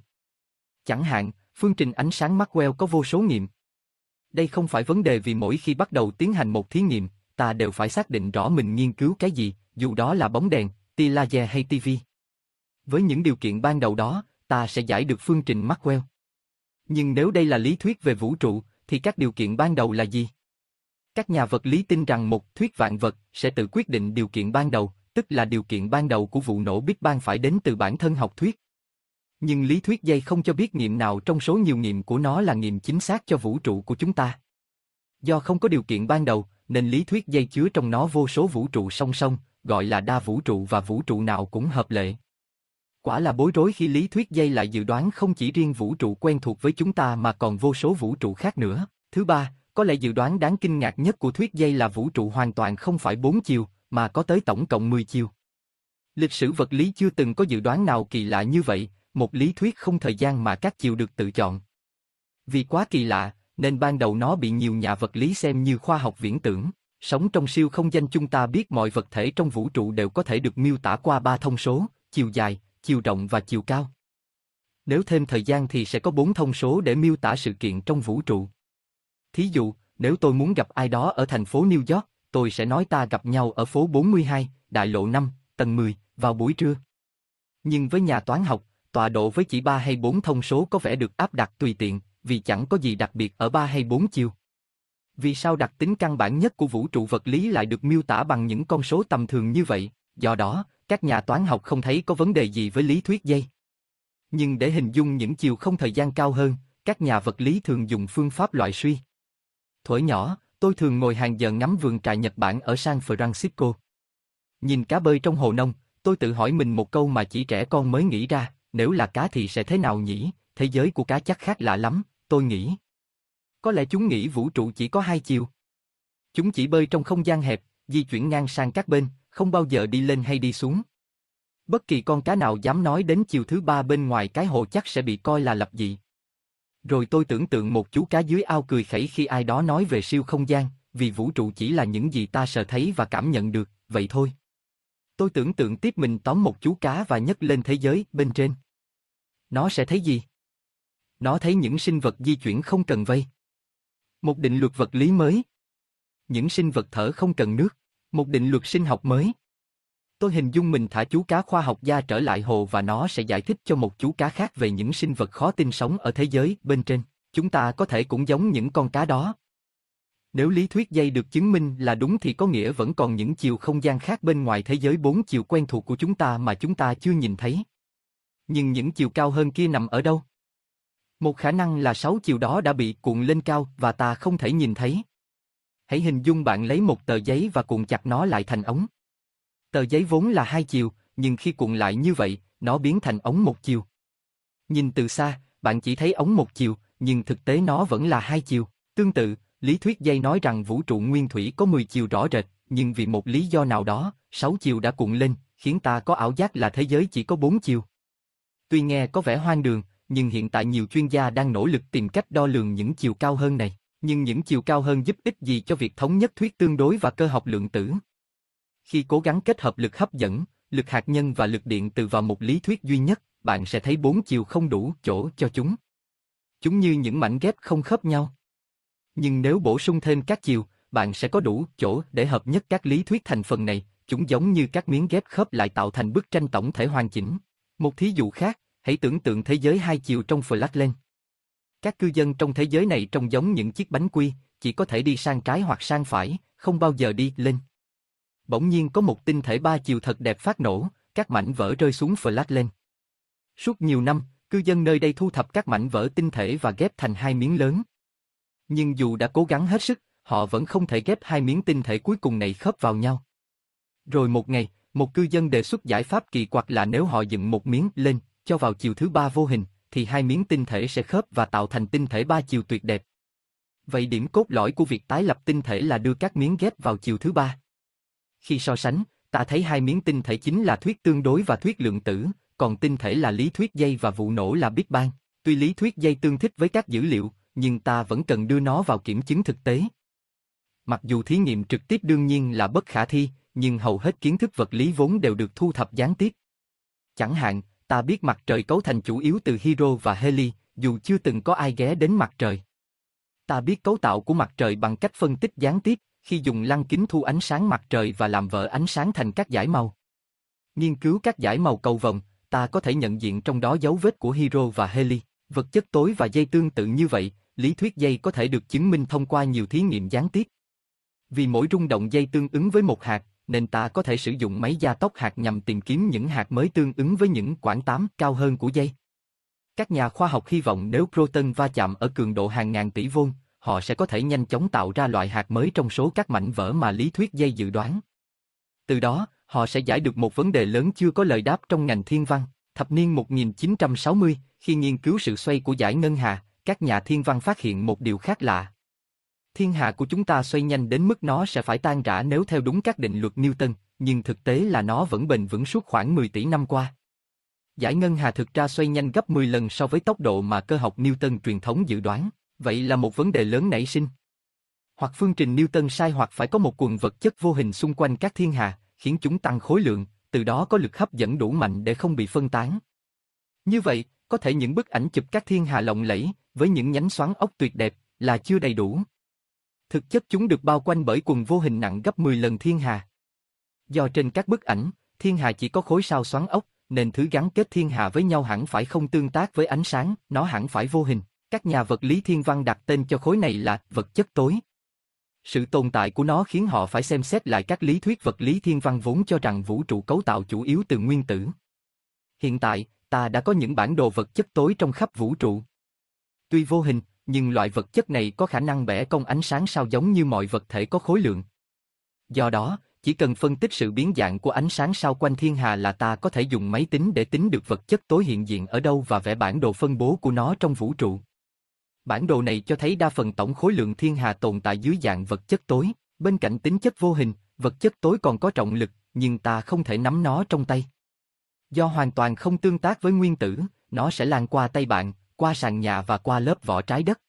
Chẳng hạn, phương trình ánh sáng Maxwell có vô số nghiệm. Đây không phải vấn đề vì mỗi khi bắt đầu tiến hành một thí nghiệm, ta đều phải xác định rõ mình nghiên cứu cái gì, dù đó là bóng đèn, tia laser hay TV. Với những điều kiện ban đầu đó, ta sẽ giải được phương trình Maxwell. Nhưng nếu đây là lý thuyết về vũ trụ, thì các điều kiện ban đầu là gì? Các nhà vật lý tin rằng một thuyết vạn vật sẽ tự quyết định điều kiện ban đầu, tức là điều kiện ban đầu của vụ nổ Big Bang phải đến từ bản thân học thuyết. Nhưng lý thuyết dây không cho biết nghiệm nào trong số nhiều nghiệm của nó là nghiệm chính xác cho vũ trụ của chúng ta. Do không có điều kiện ban đầu, nên lý thuyết dây chứa trong nó vô số vũ trụ song song, gọi là đa vũ trụ và vũ trụ nào cũng hợp lệ. Quả là bối rối khi lý thuyết dây lại dự đoán không chỉ riêng vũ trụ quen thuộc với chúng ta mà còn vô số vũ trụ khác nữa. Thứ ba, có lẽ dự đoán đáng kinh ngạc nhất của thuyết dây là vũ trụ hoàn toàn không phải bốn chiều, mà có tới tổng cộng 10 chiều. Lịch sử vật lý chưa từng có dự đoán nào kỳ lạ như vậy, một lý thuyết không thời gian mà các chiều được tự chọn. Vì quá kỳ lạ, nên ban đầu nó bị nhiều nhà vật lý xem như khoa học viễn tưởng. Sống trong siêu không gian chúng ta biết mọi vật thể trong vũ trụ đều có thể được miêu tả qua ba thông số, chiều dài, chiều rộng và chiều cao. Nếu thêm thời gian thì sẽ có bốn thông số để miêu tả sự kiện trong vũ trụ. Thí dụ, nếu tôi muốn gặp ai đó ở thành phố New York, tôi sẽ nói ta gặp nhau ở phố 42, đại lộ 5, tầng 10, vào buổi trưa. Nhưng với nhà toán học, tọa độ với chỉ 3 hay 4 thông số có vẻ được áp đặt tùy tiện, vì chẳng có gì đặc biệt ở 3 hay 4 chiều. Vì sao đặc tính căn bản nhất của vũ trụ vật lý lại được miêu tả bằng những con số tầm thường như vậy? Do đó, các nhà toán học không thấy có vấn đề gì với lý thuyết dây. Nhưng để hình dung những chiều không thời gian cao hơn, các nhà vật lý thường dùng phương pháp loại suy. Thuở nhỏ, tôi thường ngồi hàng giờ ngắm vườn trại Nhật Bản ở San Francisco. Nhìn cá bơi trong hồ nông, tôi tự hỏi mình một câu mà chỉ trẻ con mới nghĩ ra, nếu là cá thì sẽ thế nào nhỉ? Thế giới của cá chắc khác lạ lắm, tôi nghĩ. Có lẽ chúng nghĩ vũ trụ chỉ có hai chiều. Chúng chỉ bơi trong không gian hẹp, di chuyển ngang sang các bên, không bao giờ đi lên hay đi xuống. Bất kỳ con cá nào dám nói đến chiều thứ ba bên ngoài cái hồ chắc sẽ bị coi là lập dị. Rồi tôi tưởng tượng một chú cá dưới ao cười khẩy khi ai đó nói về siêu không gian, vì vũ trụ chỉ là những gì ta sờ thấy và cảm nhận được, vậy thôi. Tôi tưởng tượng tiếp mình tóm một chú cá và nhấc lên thế giới bên trên. Nó sẽ thấy gì? Nó thấy những sinh vật di chuyển không cần vây. Một định luật vật lý mới. Những sinh vật thở không cần nước. Một định luật sinh học mới. Tôi hình dung mình thả chú cá khoa học gia trở lại hồ và nó sẽ giải thích cho một chú cá khác về những sinh vật khó tin sống ở thế giới bên trên. Chúng ta có thể cũng giống những con cá đó. Nếu lý thuyết dây được chứng minh là đúng thì có nghĩa vẫn còn những chiều không gian khác bên ngoài thế giới bốn chiều quen thuộc của chúng ta mà chúng ta chưa nhìn thấy. Nhưng những chiều cao hơn kia nằm ở đâu? Một khả năng là sáu chiều đó đã bị cuộn lên cao và ta không thể nhìn thấy. Hãy hình dung bạn lấy một tờ giấy và cuộn chặt nó lại thành ống. Tờ giấy vốn là hai chiều, nhưng khi cuộn lại như vậy, nó biến thành ống một chiều. Nhìn từ xa, bạn chỉ thấy ống một chiều, nhưng thực tế nó vẫn là hai chiều. Tương tự, lý thuyết dây nói rằng vũ trụ nguyên thủy có 10 chiều rõ rệt, nhưng vì một lý do nào đó, 6 chiều đã cuộn lên, khiến ta có ảo giác là thế giới chỉ có 4 chiều. Tuy nghe có vẻ hoang đường, nhưng hiện tại nhiều chuyên gia đang nỗ lực tìm cách đo lường những chiều cao hơn này. Nhưng những chiều cao hơn giúp ích gì cho việc thống nhất thuyết tương đối và cơ học lượng tử? Khi cố gắng kết hợp lực hấp dẫn, lực hạt nhân và lực điện từ vào một lý thuyết duy nhất, bạn sẽ thấy bốn chiều không đủ chỗ cho chúng. chúng như những mảnh ghép không khớp nhau. Nhưng nếu bổ sung thêm các chiều, bạn sẽ có đủ chỗ để hợp nhất các lý thuyết thành phần này, chúng giống như các miếng ghép khớp lại tạo thành bức tranh tổng thể hoàn chỉnh. Một thí dụ khác, hãy tưởng tượng thế giới hai chiều trong Flatland. Các cư dân trong thế giới này trông giống những chiếc bánh quy, chỉ có thể đi sang trái hoặc sang phải, không bao giờ đi lên. Bỗng nhiên có một tinh thể ba chiều thật đẹp phát nổ, các mảnh vỡ rơi xuống Flatland. Suốt nhiều năm, cư dân nơi đây thu thập các mảnh vỡ tinh thể và ghép thành hai miếng lớn. Nhưng dù đã cố gắng hết sức, họ vẫn không thể ghép hai miếng tinh thể cuối cùng này khớp vào nhau. Rồi một ngày, một cư dân đề xuất giải pháp kỳ quặc là nếu họ dựng một miếng lên, cho vào chiều thứ ba vô hình, thì hai miếng tinh thể sẽ khớp và tạo thành tinh thể ba chiều tuyệt đẹp. Vậy điểm cốt lõi của việc tái lập tinh thể là đưa các miếng ghép vào chiều thứ ba. Khi so sánh, ta thấy hai miếng tinh thể chính là thuyết tương đối và thuyết lượng tử, còn tinh thể là lý thuyết dây và vụ nổ là Big Bang. Tuy lý thuyết dây tương thích với các dữ liệu, nhưng ta vẫn cần đưa nó vào kiểm chứng thực tế. Mặc dù thí nghiệm trực tiếp đương nhiên là bất khả thi, nhưng hầu hết kiến thức vật lý vốn đều được thu thập gián tiếp. Chẳng hạn, ta biết mặt trời cấu thành chủ yếu từ hydro và heli, dù chưa từng có ai ghé đến mặt trời. Ta biết cấu tạo của mặt trời bằng cách phân tích gián tiếp, khi dùng lăng kính thu ánh sáng mặt trời và làm vỡ ánh sáng thành các dải màu. Nghiên cứu các dải màu cầu vồng, ta có thể nhận diện trong đó dấu vết của hydro và heli, vật chất tối và dây tương tự như vậy, lý thuyết dây có thể được chứng minh thông qua nhiều thí nghiệm gián tiếp. Vì mỗi rung động dây tương ứng với một hạt, nên ta có thể sử dụng máy gia tốc hạt nhằm tìm kiếm những hạt mới tương ứng với những quãng tám cao hơn của dây. Các nhà khoa học hy vọng nếu proton va chạm ở cường độ hàng ngàn tỷ vôn, họ sẽ có thể nhanh chóng tạo ra loại hạt mới trong số các mảnh vỡ mà lý thuyết dây dự đoán. Từ đó, họ sẽ giải được một vấn đề lớn chưa có lời đáp trong ngành thiên văn. Thập niên 1960, khi nghiên cứu sự xoay của giải ngân hà, các nhà thiên văn phát hiện một điều khác lạ. Thiên hà của chúng ta xoay nhanh đến mức nó sẽ phải tan rã nếu theo đúng các định luật Newton, nhưng thực tế là nó vẫn bền vững suốt khoảng 10 tỷ năm qua. Giải ngân hà thực ra xoay nhanh gấp 10 lần so với tốc độ mà cơ học Newton truyền thống dự đoán, vậy là một vấn đề lớn nảy sinh. Hoặc phương trình Newton sai hoặc phải có một quần vật chất vô hình xung quanh các thiên hà, khiến chúng tăng khối lượng, từ đó có lực hấp dẫn đủ mạnh để không bị phân tán. Như vậy, có thể những bức ảnh chụp các thiên hà lộng lẫy, với những nhánh xoắn ốc tuyệt đẹp, là chưa đầy đủ. Thực chất chúng được bao quanh bởi quần vô hình nặng gấp 10 lần thiên hà. Do trên các bức ảnh, thiên hà chỉ có khối sao xoắn ốc, nên thứ gắn kết thiên hà với nhau hẳn phải không tương tác với ánh sáng, nó hẳn phải vô hình. Các nhà vật lý thiên văn đặt tên cho khối này là vật chất tối. Sự tồn tại của nó khiến họ phải xem xét lại các lý thuyết vật lý thiên văn vốn cho rằng vũ trụ cấu tạo chủ yếu từ nguyên tử. Hiện tại, ta đã có những bản đồ vật chất tối trong khắp vũ trụ. Tuy vô hình, nhưng loại vật chất này có khả năng bẻ cong ánh sáng sao giống như mọi vật thể có khối lượng. Do đó, chỉ cần phân tích sự biến dạng của ánh sáng sao quanh thiên hà là ta có thể dùng máy tính để tính được vật chất tối hiện diện ở đâu và vẽ bản đồ phân bố của nó trong vũ trụ. Bản đồ này cho thấy đa phần tổng khối lượng thiên hà tồn tại dưới dạng vật chất tối, bên cạnh tính chất vô hình, vật chất tối còn có trọng lực, nhưng ta không thể nắm nó trong tay. Do hoàn toàn không tương tác với nguyên tử, nó sẽ lan qua tay bạn, qua sàn nhà và qua lớp vỏ trái đất.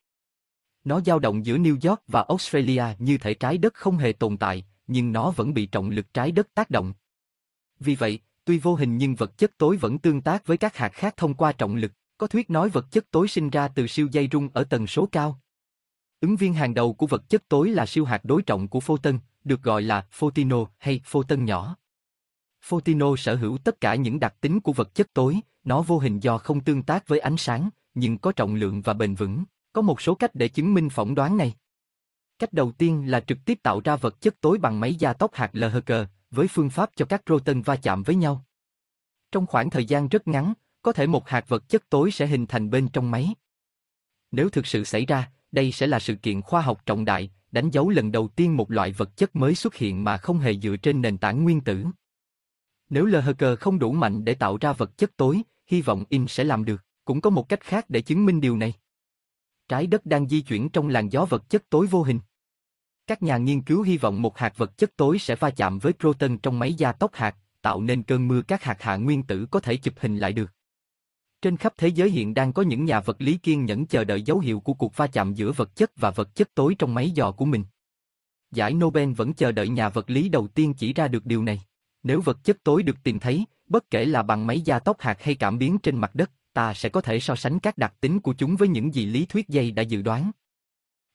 Nó dao động giữa New York và Australia như thể trái đất không hề tồn tại, nhưng nó vẫn bị trọng lực trái đất tác động. Vì vậy, tuy vô hình nhưng vật chất tối vẫn tương tác với các hạt khác thông qua trọng lực, có thuyết nói vật chất tối sinh ra từ siêu dây rung ở tần số cao. Ứng viên hàng đầu của vật chất tối là siêu hạt đối trọng của photon, được gọi là photino hay photon nhỏ. Photino sở hữu tất cả những đặc tính của vật chất tối, nó vô hình do không tương tác với ánh sáng, nhưng có trọng lượng và bền vững. Có một số cách để chứng minh phỏng đoán này. Cách đầu tiên là trực tiếp tạo ra vật chất tối bằng máy gia tốc hạt LHC, với phương pháp cho các proton va chạm với nhau. Trong khoảng thời gian rất ngắn, có thể một hạt vật chất tối sẽ hình thành bên trong máy. Nếu thực sự xảy ra, đây sẽ là sự kiện khoa học trọng đại, đánh dấu lần đầu tiên một loại vật chất mới xuất hiện mà không hề dựa trên nền tảng nguyên tử. Nếu LHC không đủ mạnh để tạo ra vật chất tối, hy vọng in sẽ làm được. Cũng có một cách khác để chứng minh điều này. Trái đất đang di chuyển trong làn gió vật chất tối vô hình. Các nhà nghiên cứu hy vọng một hạt vật chất tối sẽ va chạm với proton trong máy gia tốc hạt, tạo nên cơn mưa các hạt hạ nguyên tử có thể chụp hình lại được. Trên khắp thế giới hiện đang có những nhà vật lý kiên nhẫn chờ đợi dấu hiệu của cuộc va chạm giữa vật chất và vật chất tối trong máy dò của mình. Giải Nobel vẫn chờ đợi nhà vật lý đầu tiên chỉ ra được điều này. Nếu vật chất tối được tìm thấy, bất kể là bằng máy gia tốc hạt hay cảm biến trên mặt đất, ta sẽ có thể so sánh các đặc tính của chúng với những gì lý thuyết dây đã dự đoán.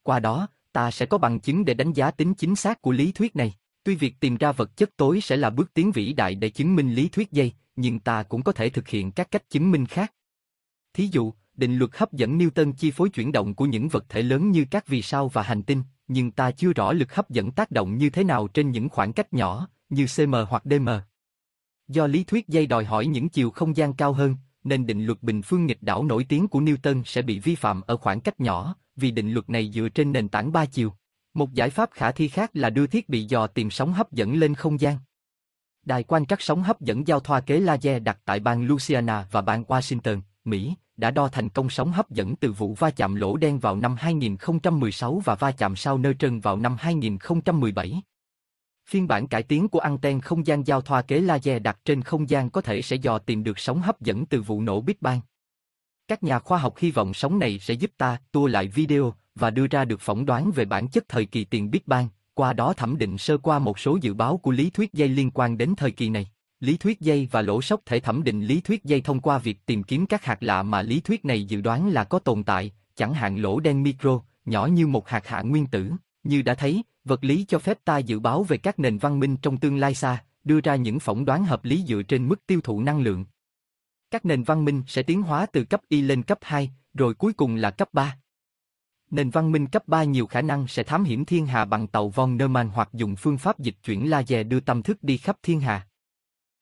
Qua đó, ta sẽ có bằng chứng để đánh giá tính chính xác của lý thuyết này. Tuy việc tìm ra vật chất tối sẽ là bước tiến vĩ đại để chứng minh lý thuyết dây, nhưng ta cũng có thể thực hiện các cách chứng minh khác. Thí dụ, định luật hấp dẫn Newton chi phối chuyển động của những vật thể lớn như các vì sao và hành tinh, nhưng ta chưa rõ lực hấp dẫn tác động như thế nào trên những khoảng cách nhỏ, như cm hoặc dm. Do lý thuyết dây đòi hỏi những chiều không gian cao hơn, nên định luật bình phương nghịch đảo nổi tiếng của Newton sẽ bị vi phạm ở khoảng cách nhỏ, vì định luật này dựa trên nền tảng ba chiều. Một giải pháp khả thi khác là đưa thiết bị dò tìm sóng hấp dẫn lên không gian. Đài quan trắc sóng hấp dẫn giao thoa kế laser đặt tại bang Louisiana và bang Washington, Mỹ, đã đo thành công sóng hấp dẫn từ vụ va chạm lỗ đen vào năm 2016 và va chạm sao nơ trân vào năm 2017. Phiên bản cải tiến của anten không gian giao thoa kế laser đặt trên không gian có thể sẽ dò tìm được sóng hấp dẫn từ vụ nổ Big Bang. Các nhà khoa học hy vọng sóng này sẽ giúp ta tua lại video và đưa ra được phỏng đoán về bản chất thời kỳ tiền Big Bang, qua đó thẩm định sơ qua một số dự báo của lý thuyết dây liên quan đến thời kỳ này. Lý thuyết dây và lỗ sốc thể thẩm định lý thuyết dây thông qua việc tìm kiếm các hạt lạ mà lý thuyết này dự đoán là có tồn tại, chẳng hạn lỗ đen micro, nhỏ như một hạt hạ nguyên tử. Như đã thấy, vật lý cho phép ta dự báo về các nền văn minh trong tương lai xa, đưa ra những phỏng đoán hợp lý dựa trên mức tiêu thụ năng lượng. Các nền văn minh sẽ tiến hóa từ cấp Y lên cấp 2, rồi cuối cùng là cấp 3. Nền văn minh cấp 3 nhiều khả năng sẽ thám hiểm thiên hà bằng tàu von Neumann hoặc dùng phương pháp dịch chuyển laser đưa tâm thức đi khắp thiên hà.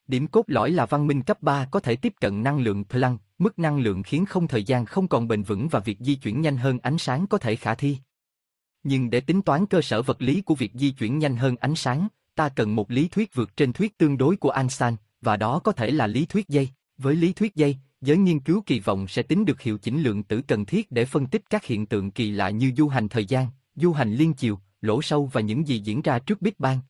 Điểm cốt lõi là văn minh cấp 3 có thể tiếp cận năng lượng Planck, mức năng lượng khiến không thời gian không còn bền vững và việc di chuyển nhanh hơn ánh sáng có thể khả thi. Nhưng để tính toán cơ sở vật lý của việc di chuyển nhanh hơn ánh sáng, ta cần một lý thuyết vượt trên thuyết tương đối của Einstein, và đó có thể là lý thuyết dây. Với lý thuyết dây, giới nghiên cứu kỳ vọng sẽ tính được hiệu chỉnh lượng tử cần thiết để phân tích các hiện tượng kỳ lạ như du hành thời gian, du hành liên chiều, lỗ sâu và những gì diễn ra trước Big Bang.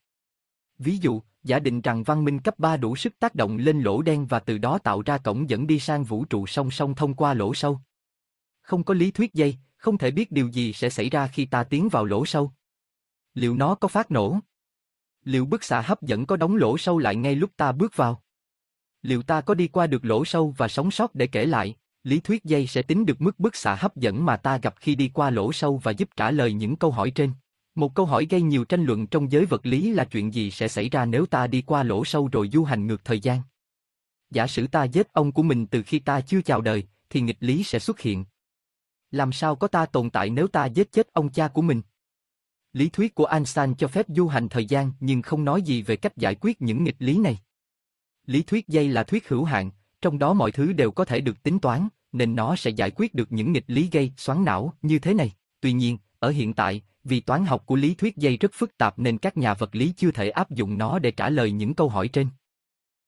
Ví dụ, giả định rằng văn minh cấp 3 đủ sức tác động lên lỗ đen và từ đó tạo ra cổng dẫn đi sang vũ trụ song song thông qua lỗ sâu. Không có lý thuyết dây, không thể biết điều gì sẽ xảy ra khi ta tiến vào lỗ sâu. Liệu nó có phát nổ? Liệu bức xạ hấp dẫn có đóng lỗ sâu lại ngay lúc ta bước vào? Liệu ta có đi qua được lỗ sâu và sống sót để kể lại? Lý thuyết dây sẽ tính được mức bức xạ hấp dẫn mà ta gặp khi đi qua lỗ sâu và giúp trả lời những câu hỏi trên. Một câu hỏi gây nhiều tranh luận trong giới vật lý là chuyện gì sẽ xảy ra nếu ta đi qua lỗ sâu rồi du hành ngược thời gian. Giả sử ta giết ông của mình từ khi ta chưa chào đời, thì nghịch lý sẽ xuất hiện. Làm sao có ta tồn tại nếu ta giết chết ông cha của mình? Lý thuyết của Einstein cho phép du hành thời gian nhưng không nói gì về cách giải quyết những nghịch lý này. Lý thuyết dây là thuyết hữu hạn, trong đó mọi thứ đều có thể được tính toán, nên nó sẽ giải quyết được những nghịch lý gây xoắn não như thế này. Tuy nhiên, ở hiện tại, vì toán học của lý thuyết dây rất phức tạp nên các nhà vật lý chưa thể áp dụng nó để trả lời những câu hỏi trên.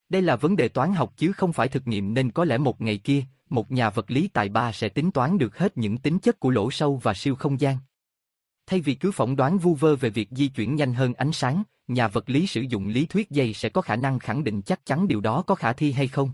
Đây là vấn đề toán học chứ không phải thực nghiệm nên có lẽ một ngày kia, một nhà vật lý tài ba sẽ tính toán được hết những tính chất của lỗ sâu và siêu không gian. Thay vì cứ phỏng đoán vu vơ về việc di chuyển nhanh hơn ánh sáng, nhà vật lý sử dụng lý thuyết dây sẽ có khả năng khẳng định chắc chắn điều đó có khả thi hay không.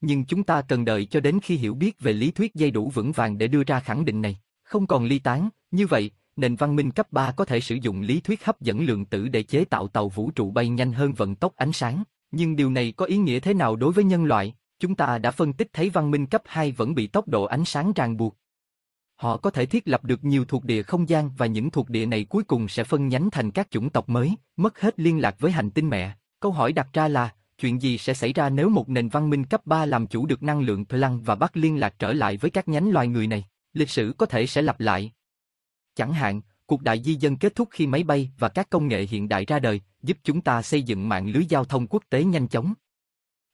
Nhưng chúng ta cần đợi cho đến khi hiểu biết về lý thuyết dây đủ vững vàng để đưa ra khẳng định này, không còn ly tán, như vậy, nền văn minh cấp 3 có thể sử dụng lý thuyết hấp dẫn lượng tử để chế tạo tàu vũ trụ bay nhanh hơn vận tốc ánh sáng. Nhưng điều này có ý nghĩa thế nào đối với nhân loại? Chúng ta đã phân tích thấy văn minh cấp 2 vẫn bị tốc độ ánh sáng ràng buộc. Họ có thể thiết lập được nhiều thuộc địa không gian và những thuộc địa này cuối cùng sẽ phân nhánh thành các chủng tộc mới, mất hết liên lạc với hành tinh mẹ. Câu hỏi đặt ra là, chuyện gì sẽ xảy ra nếu một nền văn minh cấp 3 làm chủ được năng lượng Planck và bắt liên lạc trở lại với các nhánh loài người này? Lịch sử có thể sẽ lặp lại. Chẳng hạn, cuộc đại di dân kết thúc khi máy bay và các công nghệ hiện đại ra đời, giúp chúng ta xây dựng mạng lưới giao thông quốc tế nhanh chóng.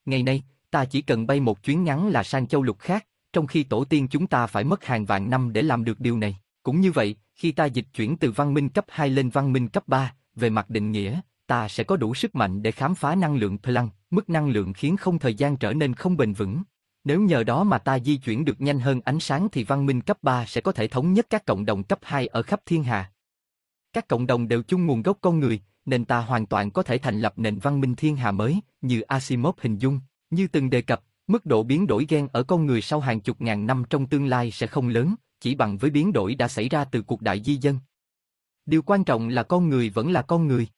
Ngày nay, ta chỉ cần bay một chuyến ngắn là sang châu lục khác, trong khi tổ tiên chúng ta phải mất hàng vạn năm để làm được điều này. Cũng như vậy, khi ta dịch chuyển từ văn minh cấp 2 lên văn minh cấp 3, về mặt định nghĩa, ta sẽ có đủ sức mạnh để khám phá năng lượng Planck, mức năng lượng khiến không thời gian trở nên không bền vững. Nếu nhờ đó mà ta di chuyển được nhanh hơn ánh sáng thì văn minh cấp 3 sẽ có thể thống nhất các cộng đồng cấp 2 ở khắp thiên hà. Các cộng đồng đều chung nguồn gốc con người, nên ta hoàn toàn có thể thành lập nền văn minh thiên hà mới, như Asimov hình dung, như từng đề cập, mức độ biến đổi gen ở con người sau hàng chục ngàn năm trong tương lai sẽ không lớn, chỉ bằng với biến đổi đã xảy ra từ cuộc đại di dân. Điều quan trọng là con người vẫn là con người.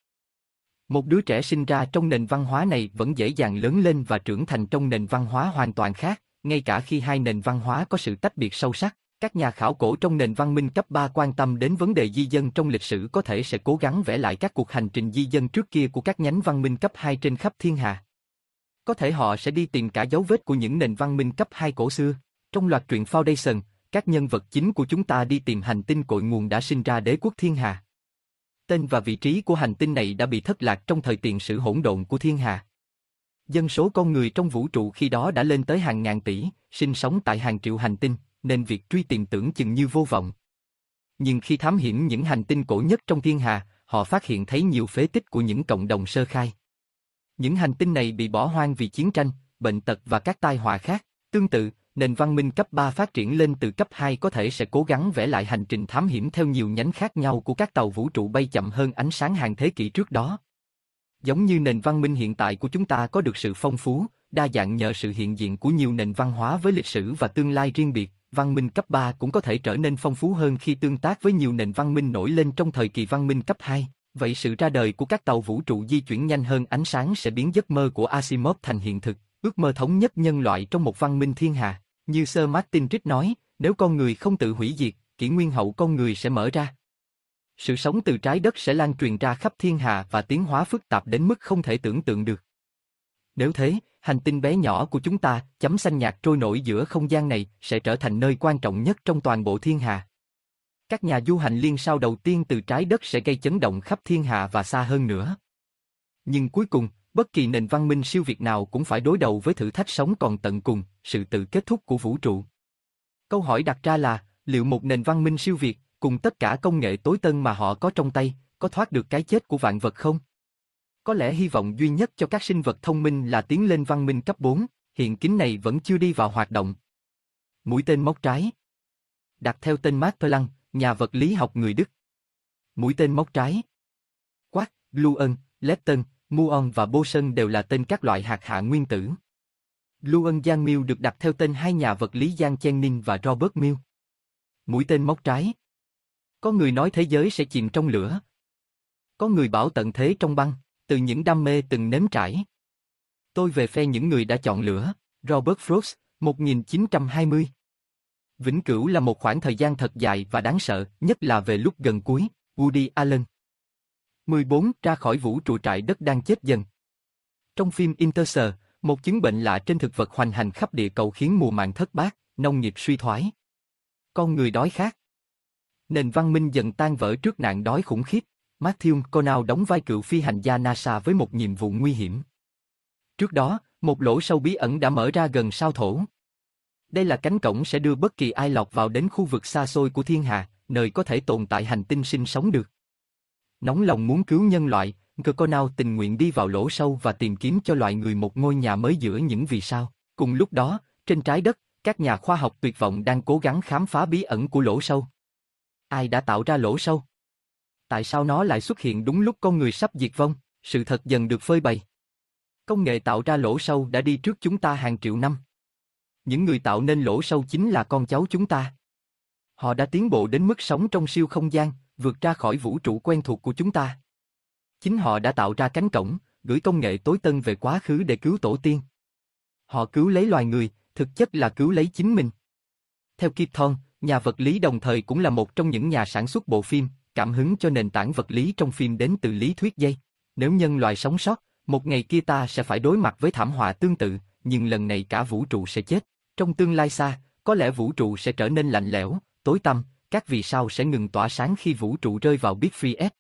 Một đứa trẻ sinh ra trong nền văn hóa này vẫn dễ dàng lớn lên và trưởng thành trong nền văn hóa hoàn toàn khác, ngay cả khi hai nền văn hóa có sự tách biệt sâu sắc. Các nhà khảo cổ trong nền văn minh cấp 3 quan tâm đến vấn đề di dân trong lịch sử có thể sẽ cố gắng vẽ lại các cuộc hành trình di dân trước kia của các nhánh văn minh cấp 2 trên khắp thiên hà. Có thể họ sẽ đi tìm cả dấu vết của những nền văn minh cấp 2 cổ xưa. Trong loạt truyện Foundation, các nhân vật chính của chúng ta đi tìm hành tinh cội nguồn đã sinh ra đế quốc thiên hà. Tên và vị trí của hành tinh này đã bị thất lạc trong thời tiền sử hỗn độn của thiên hà. Dân số con người trong vũ trụ khi đó đã lên tới hàng ngàn tỷ, sinh sống tại hàng triệu hành tinh, nên việc truy tìm tưởng chừng như vô vọng. Nhưng khi thám hiểm những hành tinh cổ nhất trong thiên hà, họ phát hiện thấy nhiều phế tích của những cộng đồng sơ khai. Những hành tinh này bị bỏ hoang vì chiến tranh, bệnh tật và các tai họa khác. Tương tự, nền văn minh cấp 3 phát triển lên từ cấp 2 có thể sẽ cố gắng vẽ lại hành trình thám hiểm theo nhiều nhánh khác nhau của các tàu vũ trụ bay chậm hơn ánh sáng hàng thế kỷ trước đó. Giống như nền văn minh hiện tại của chúng ta có được sự phong phú, đa dạng nhờ sự hiện diện của nhiều nền văn hóa với lịch sử và tương lai riêng biệt, văn minh cấp 3 cũng có thể trở nên phong phú hơn khi tương tác với nhiều nền văn minh nổi lên trong thời kỳ văn minh cấp 2. Vậy sự ra đời của các tàu vũ trụ di chuyển nhanh hơn ánh sáng sẽ biến giấc mơ của Asimov thành hiện thực, ước mơ thống nhất nhân loại trong một văn minh thiên hà. Như Sir Martin Rick nói, nếu con người không tự hủy diệt, kỷ nguyên hậu con người sẽ mở ra. Sự sống từ trái đất sẽ lan truyền ra khắp thiên hà và tiến hóa phức tạp đến mức không thể tưởng tượng được. Nếu thế, hành tinh bé nhỏ của chúng ta, chấm xanh nhạt trôi nổi giữa không gian này, sẽ trở thành nơi quan trọng nhất trong toàn bộ thiên hà. Các nhà du hành liên sao đầu tiên từ trái đất sẽ gây chấn động khắp thiên hà và xa hơn nữa. Nhưng cuối cùng, bất kỳ nền văn minh siêu việt nào cũng phải đối đầu với thử thách sống còn tận cùng, sự tự kết thúc của vũ trụ. Câu hỏi đặt ra là, liệu một nền văn minh siêu việt, cùng tất cả công nghệ tối tân mà họ có trong tay, có thoát được cái chết của vạn vật không? Có lẽ hy vọng duy nhất cho các sinh vật thông minh là tiến lên văn minh cấp 4, hiện kính này vẫn chưa đi vào hoạt động. Mũi tên móc trái Đặt theo tên Mark Planck, nhà vật lý học người Đức. Mũi tên móc trái. Quát, Gluon, Lepton, Muon và Boson đều là tên các loại hạt hạ nguyên tử. luân Giang Mill được đặt theo tên hai nhà vật lý Giang Chenin và Robert Mill. Mũi tên móc trái. Có người nói thế giới sẽ chìm trong lửa. Có người bảo tận thế trong băng, từ những đam mê từng nếm trải. Tôi về phe những người đã chọn lửa, Robert Frost, 1920. Vĩnh cửu là một khoảng thời gian thật dài và đáng sợ, nhất là về lúc gần cuối, Woody Allen. 14. Ra khỏi vũ trụ trại đất đang chết dần. Trong phim Interstellar, một chứng bệnh lạ trên thực vật hoành hành khắp địa cầu khiến mùa màng thất bát, nông nghiệp suy thoái. Con người đói khát. Nền văn minh dần tan vỡ trước nạn đói khủng khiếp. Matthew Conau đóng vai cựu phi hành gia NASA với một nhiệm vụ nguy hiểm. Trước đó, một lỗ sâu bí ẩn đã mở ra gần sao thổ. Đây là cánh cổng sẽ đưa bất kỳ ai lọt vào đến khu vực xa xôi của thiên hà, nơi có thể tồn tại hành tinh sinh sống được. Nóng lòng muốn cứu nhân loại, Coconao tình nguyện đi vào lỗ sâu và tìm kiếm cho loài người một ngôi nhà mới giữa những vì sao. Cùng lúc đó, trên trái đất, các nhà khoa học tuyệt vọng đang cố gắng khám phá bí ẩn của lỗ sâu. Ai đã tạo ra lỗ sâu? Tại sao nó lại xuất hiện đúng lúc con người sắp diệt vong? Sự thật dần được phơi bày. Công nghệ tạo ra lỗ sâu đã đi trước chúng ta hàng triệu năm. Những người tạo nên lỗ sâu chính là con cháu chúng ta. Họ đã tiến bộ đến mức sống trong siêu không gian, vượt ra khỏi vũ trụ quen thuộc của chúng ta. Chính họ đã tạo ra cánh cổng, gửi công nghệ tối tân về quá khứ để cứu tổ tiên. Họ cứu lấy loài người, thực chất là cứu lấy chính mình. Theo Kip Thorne, nhà vật lý đồng thời cũng là một trong những nhà sản xuất bộ phim, cảm hứng cho nền tảng vật lý trong phim đến từ lý thuyết dây. Nếu nhân loại sống sót, một ngày kia ta sẽ phải đối mặt với thảm họa tương tự, nhưng lần này cả vũ trụ sẽ chết. Trong tương lai xa, có lẽ vũ trụ sẽ trở nên lạnh lẽo, tối tăm, các vì sao sẽ ngừng tỏa sáng khi vũ trụ rơi vào Big Free S.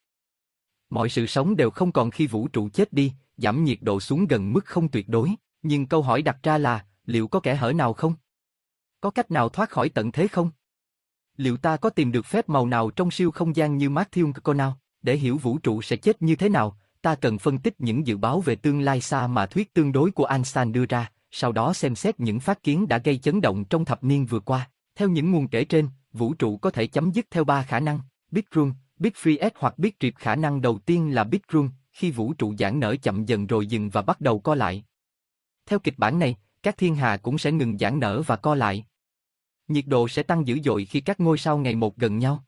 Mọi sự sống đều không còn khi vũ trụ chết đi, giảm nhiệt độ xuống gần mức không tuyệt đối, nhưng câu hỏi đặt ra là, liệu có kẻ hở nào không? Có cách nào thoát khỏi tận thế không? Liệu ta có tìm được phép màu nào trong siêu không gian như Matthew McConnell? Để hiểu vũ trụ sẽ chết như thế nào, ta cần phân tích những dự báo về tương lai xa mà thuyết tương đối của Einstein đưa ra, sau đó xem xét những phát kiến đã gây chấn động trong thập niên vừa qua. Theo những nguồn kể trên, vũ trụ có thể chấm dứt theo ba khả năng, Big Run, Big Free S hoặc Big Rip khả năng đầu tiên là Big Run, khi vũ trụ giãn nở chậm dần rồi dừng và bắt đầu co lại. Theo kịch bản này, các thiên hà cũng sẽ ngừng giãn nở và co lại. Nhiệt độ sẽ tăng dữ dội khi các ngôi sao ngày một gần nhau.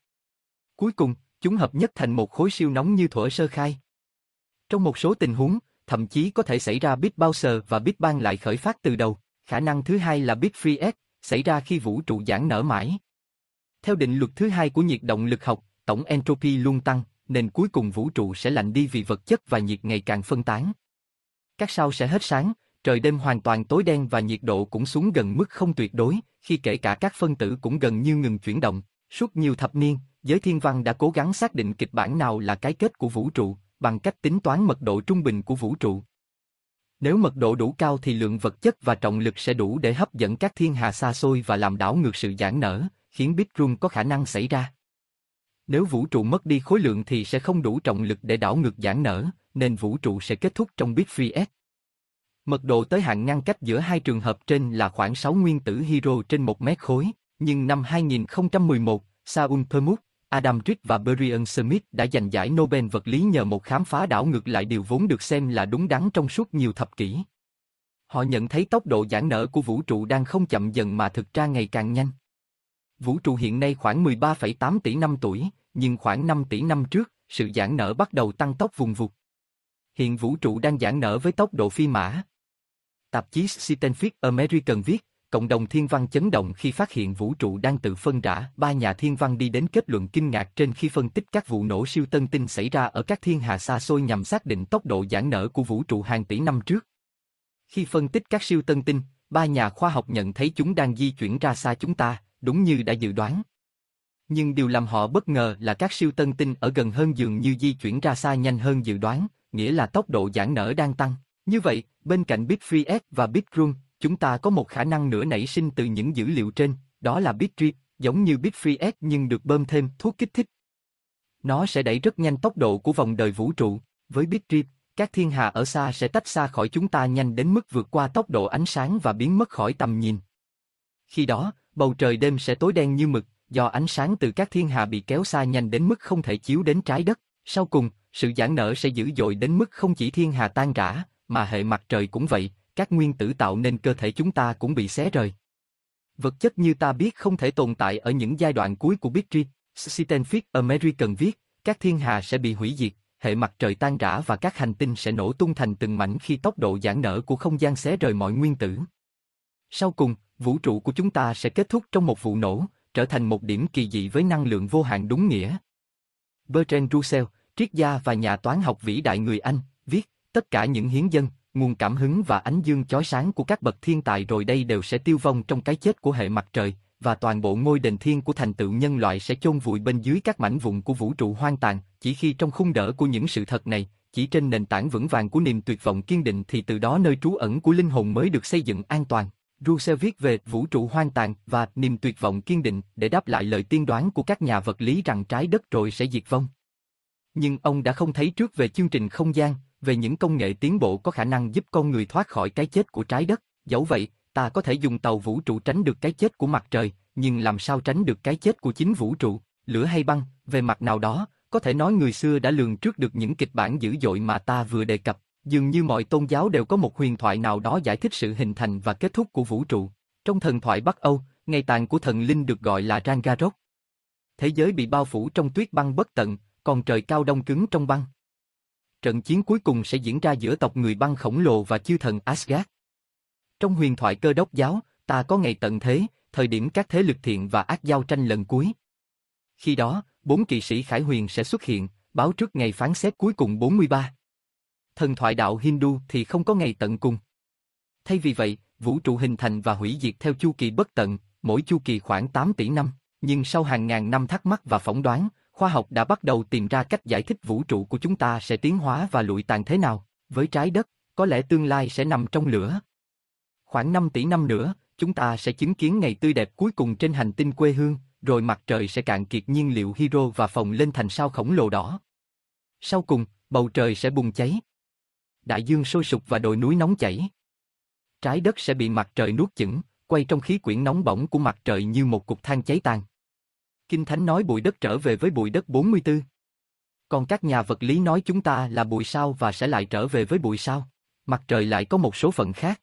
Cuối cùng, chúng hợp nhất thành một khối siêu nóng như thuở sơ khai. Trong một số tình huống, thậm chí có thể xảy ra Big Bouncer và Big Bang lại khởi phát từ đầu. Khả năng thứ hai là Big Free S, xảy ra khi vũ trụ giãn nở mãi. Theo định luật thứ hai của nhiệt động lực học, tổng entropy luôn tăng, nên cuối cùng vũ trụ sẽ lạnh đi vì vật chất và nhiệt ngày càng phân tán. Các sao sẽ hết sáng, trời đêm hoàn toàn tối đen và nhiệt độ cũng xuống gần mức không tuyệt đối, khi kể cả các phân tử cũng gần như ngừng chuyển động. Suốt nhiều thập niên, giới thiên văn đã cố gắng xác định kịch bản nào là cái kết của vũ trụ, bằng cách tính toán mật độ trung bình của vũ trụ. Nếu mật độ đủ cao thì lượng vật chất và trọng lực sẽ đủ để hấp dẫn các thiên hà xa xôi và làm đảo ngược sự giãn nở, khiến Big Rung có khả năng xảy ra. Nếu vũ trụ mất đi khối lượng thì sẽ không đủ trọng lực để đảo ngược giãn nở, nên vũ trụ sẽ kết thúc trong Big Free S. Mật độ tới hạn ngăn cách giữa hai trường hợp trên là khoảng 6 nguyên tử hydro trên 1 mét khối, nhưng năm 2011, Saul Permut, Adam Rick và Brian Smith đã giành giải Nobel vật lý nhờ một khám phá đảo ngược lại điều vốn được xem là đúng đắn trong suốt nhiều thập kỷ. Họ nhận thấy tốc độ giãn nở của vũ trụ đang không chậm dần mà thực ra ngày càng nhanh. Vũ trụ hiện nay khoảng 13,8 tỷ năm tuổi, nhưng khoảng 5 tỷ năm trước, sự giãn nở bắt đầu tăng tốc vùng vụt. Hiện vũ trụ đang giãn nở với tốc độ phi mã. Tạp chí Scientific American viết, cộng đồng thiên văn chấn động khi phát hiện vũ trụ đang tự phân rã. Ba nhà thiên văn đi đến kết luận kinh ngạc trên khi phân tích các vụ nổ siêu tân tinh xảy ra ở các thiên hà xa xôi nhằm xác định tốc độ giãn nở của vũ trụ hàng tỷ năm trước. Khi phân tích các siêu tân tinh, ba nhà khoa học nhận thấy chúng đang di chuyển ra xa chúng ta, đúng như đã dự đoán. Nhưng điều làm họ bất ngờ là các siêu tân tinh ở gần hơn dường như di chuyển ra xa nhanh hơn dự đoán, nghĩa là tốc độ giãn nở đang tăng. Như vậy, bên cạnh Big Free S và Bitrun, chúng ta có một khả năng nữa nảy sinh từ những dữ liệu trên, đó là Bitrip, giống như Big Free S nhưng được bơm thêm thuốc kích thích. Nó sẽ đẩy rất nhanh tốc độ của vòng đời vũ trụ. Với Bitrip, các thiên hà ở xa sẽ tách xa khỏi chúng ta nhanh đến mức vượt qua tốc độ ánh sáng và biến mất khỏi tầm nhìn. Khi đó, bầu trời đêm sẽ tối đen như mực, do ánh sáng từ các thiên hà bị kéo xa nhanh đến mức không thể chiếu đến trái đất. Sau cùng, sự giãn nở sẽ dữ dội đến mức không chỉ thiên hà tan rã, mà hệ mặt trời cũng vậy, các nguyên tử tạo nên cơ thể chúng ta cũng bị xé rời. Vật chất như ta biết không thể tồn tại ở những giai đoạn cuối của Big Tree, Stanford American viết, các thiên hà sẽ bị hủy diệt, hệ mặt trời tan rã và các hành tinh sẽ nổ tung thành từng mảnh khi tốc độ giãn nở của không gian xé rời mọi nguyên tử. Sau cùng, vũ trụ của chúng ta sẽ kết thúc trong một vụ nổ, trở thành một điểm kỳ dị với năng lượng vô hạn đúng nghĩa. Bertrand Russell, triết gia và nhà toán học vĩ đại người Anh, viết, tất cả những hiến dân, nguồn cảm hứng và ánh dương chói sáng của các bậc thiên tài rồi đây đều sẽ tiêu vong trong cái chết của hệ mặt trời, và toàn bộ ngôi đền thiên của thành tựu nhân loại sẽ chôn vùi bên dưới các mảnh vụn của vũ trụ hoang tàn, chỉ khi trong khung đỡ của những sự thật này, chỉ trên nền tảng vững vàng của niềm tuyệt vọng kiên định thì từ đó nơi trú ẩn của linh hồn mới được xây dựng an toàn. Russell viết về vũ trụ hoang tàn và niềm tuyệt vọng kiên định để đáp lại lời tiên đoán của các nhà vật lý rằng trái đất rồi sẽ diệt vong. Nhưng ông đã không thấy trước về chương trình không gian, về những công nghệ tiến bộ có khả năng giúp con người thoát khỏi cái chết của trái đất. Dẫu vậy, ta có thể dùng tàu vũ trụ tránh được cái chết của mặt trời, nhưng làm sao tránh được cái chết của chính vũ trụ, lửa hay băng, về mặt nào đó, có thể nói người xưa đã lường trước được những kịch bản dữ dội mà ta vừa đề cập. Dường như mọi tôn giáo đều có một huyền thoại nào đó giải thích sự hình thành và kết thúc của vũ trụ. Trong thần thoại Bắc Âu, ngày tàn của thần linh được gọi là Rangarok. Thế giới bị bao phủ trong tuyết băng bất tận, còn trời cao đông cứng trong băng. Trận chiến cuối cùng sẽ diễn ra giữa tộc người băng khổng lồ và chư thần Asgard. Trong huyền thoại cơ đốc giáo, ta có ngày tận thế, thời điểm các thế lực thiện và ác giao tranh lần cuối. Khi đó, bốn kỵ sĩ Khải Huyền sẽ xuất hiện, báo trước ngày phán xét cuối cùng 43 thần thoại đạo Hindu thì không có ngày tận cùng. Thay vì vậy, vũ trụ hình thành và hủy diệt theo chu kỳ bất tận, mỗi chu kỳ khoảng 8 tỷ năm, nhưng sau hàng ngàn năm thắc mắc và phỏng đoán, khoa học đã bắt đầu tìm ra cách giải thích vũ trụ của chúng ta sẽ tiến hóa và lụi tàn thế nào. Với trái đất, có lẽ tương lai sẽ nằm trong lửa. Khoảng 5 tỷ năm nữa, chúng ta sẽ chứng kiến ngày tươi đẹp cuối cùng trên hành tinh quê hương, rồi mặt trời sẽ cạn kiệt nhiên liệu hydro và phồng lên thành sao khổng lồ đỏ. Sau cùng, bầu trời sẽ bùng cháy đại dương sôi sục và đồi núi nóng chảy. Trái đất sẽ bị mặt trời nuốt chửng, quay trong khí quyển nóng bỏng của mặt trời như một cục than cháy tàn. Kinh Thánh nói bụi đất trở về với bụi đất 44. Còn các nhà vật lý nói chúng ta là bụi sao và sẽ lại trở về với bụi sao. Mặt trời lại có một số phận khác.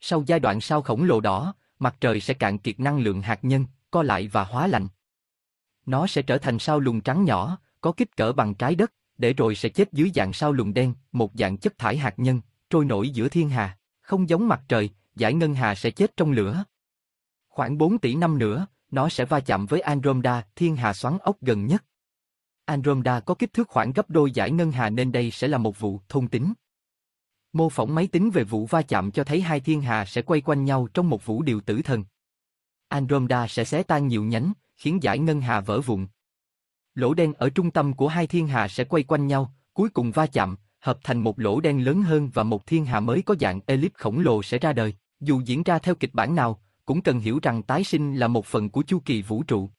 Sau giai đoạn sao khổng lồ đỏ, mặt trời sẽ cạn kiệt năng lượng hạt nhân, co lại và hóa lạnh. Nó sẽ trở thành sao lùn trắng nhỏ, có kích cỡ bằng trái đất, để rồi sẽ chết dưới dạng sao lùng đen, một dạng chất thải hạt nhân, trôi nổi giữa thiên hà. Không giống mặt trời, giải ngân hà sẽ chết trong lửa. Khoảng 4 tỷ năm nữa, nó sẽ va chạm với Andromeda, thiên hà xoắn ốc gần nhất. Andromeda có kích thước khoảng gấp đôi giải ngân hà nên đây sẽ là một vụ thôn tính. Mô phỏng máy tính về vụ va chạm cho thấy hai thiên hà sẽ quay quanh nhau trong một vũ điệu tử thần. Andromeda sẽ xé tan nhiều nhánh, khiến giải ngân hà vỡ vụn. Lỗ đen ở trung tâm của hai thiên hà sẽ quay quanh nhau, cuối cùng va chạm, hợp thành một lỗ đen lớn hơn và một thiên hà mới có dạng elip khổng lồ sẽ ra đời. Dù diễn ra theo kịch bản nào, cũng cần hiểu rằng tái sinh là một phần của chu kỳ vũ trụ.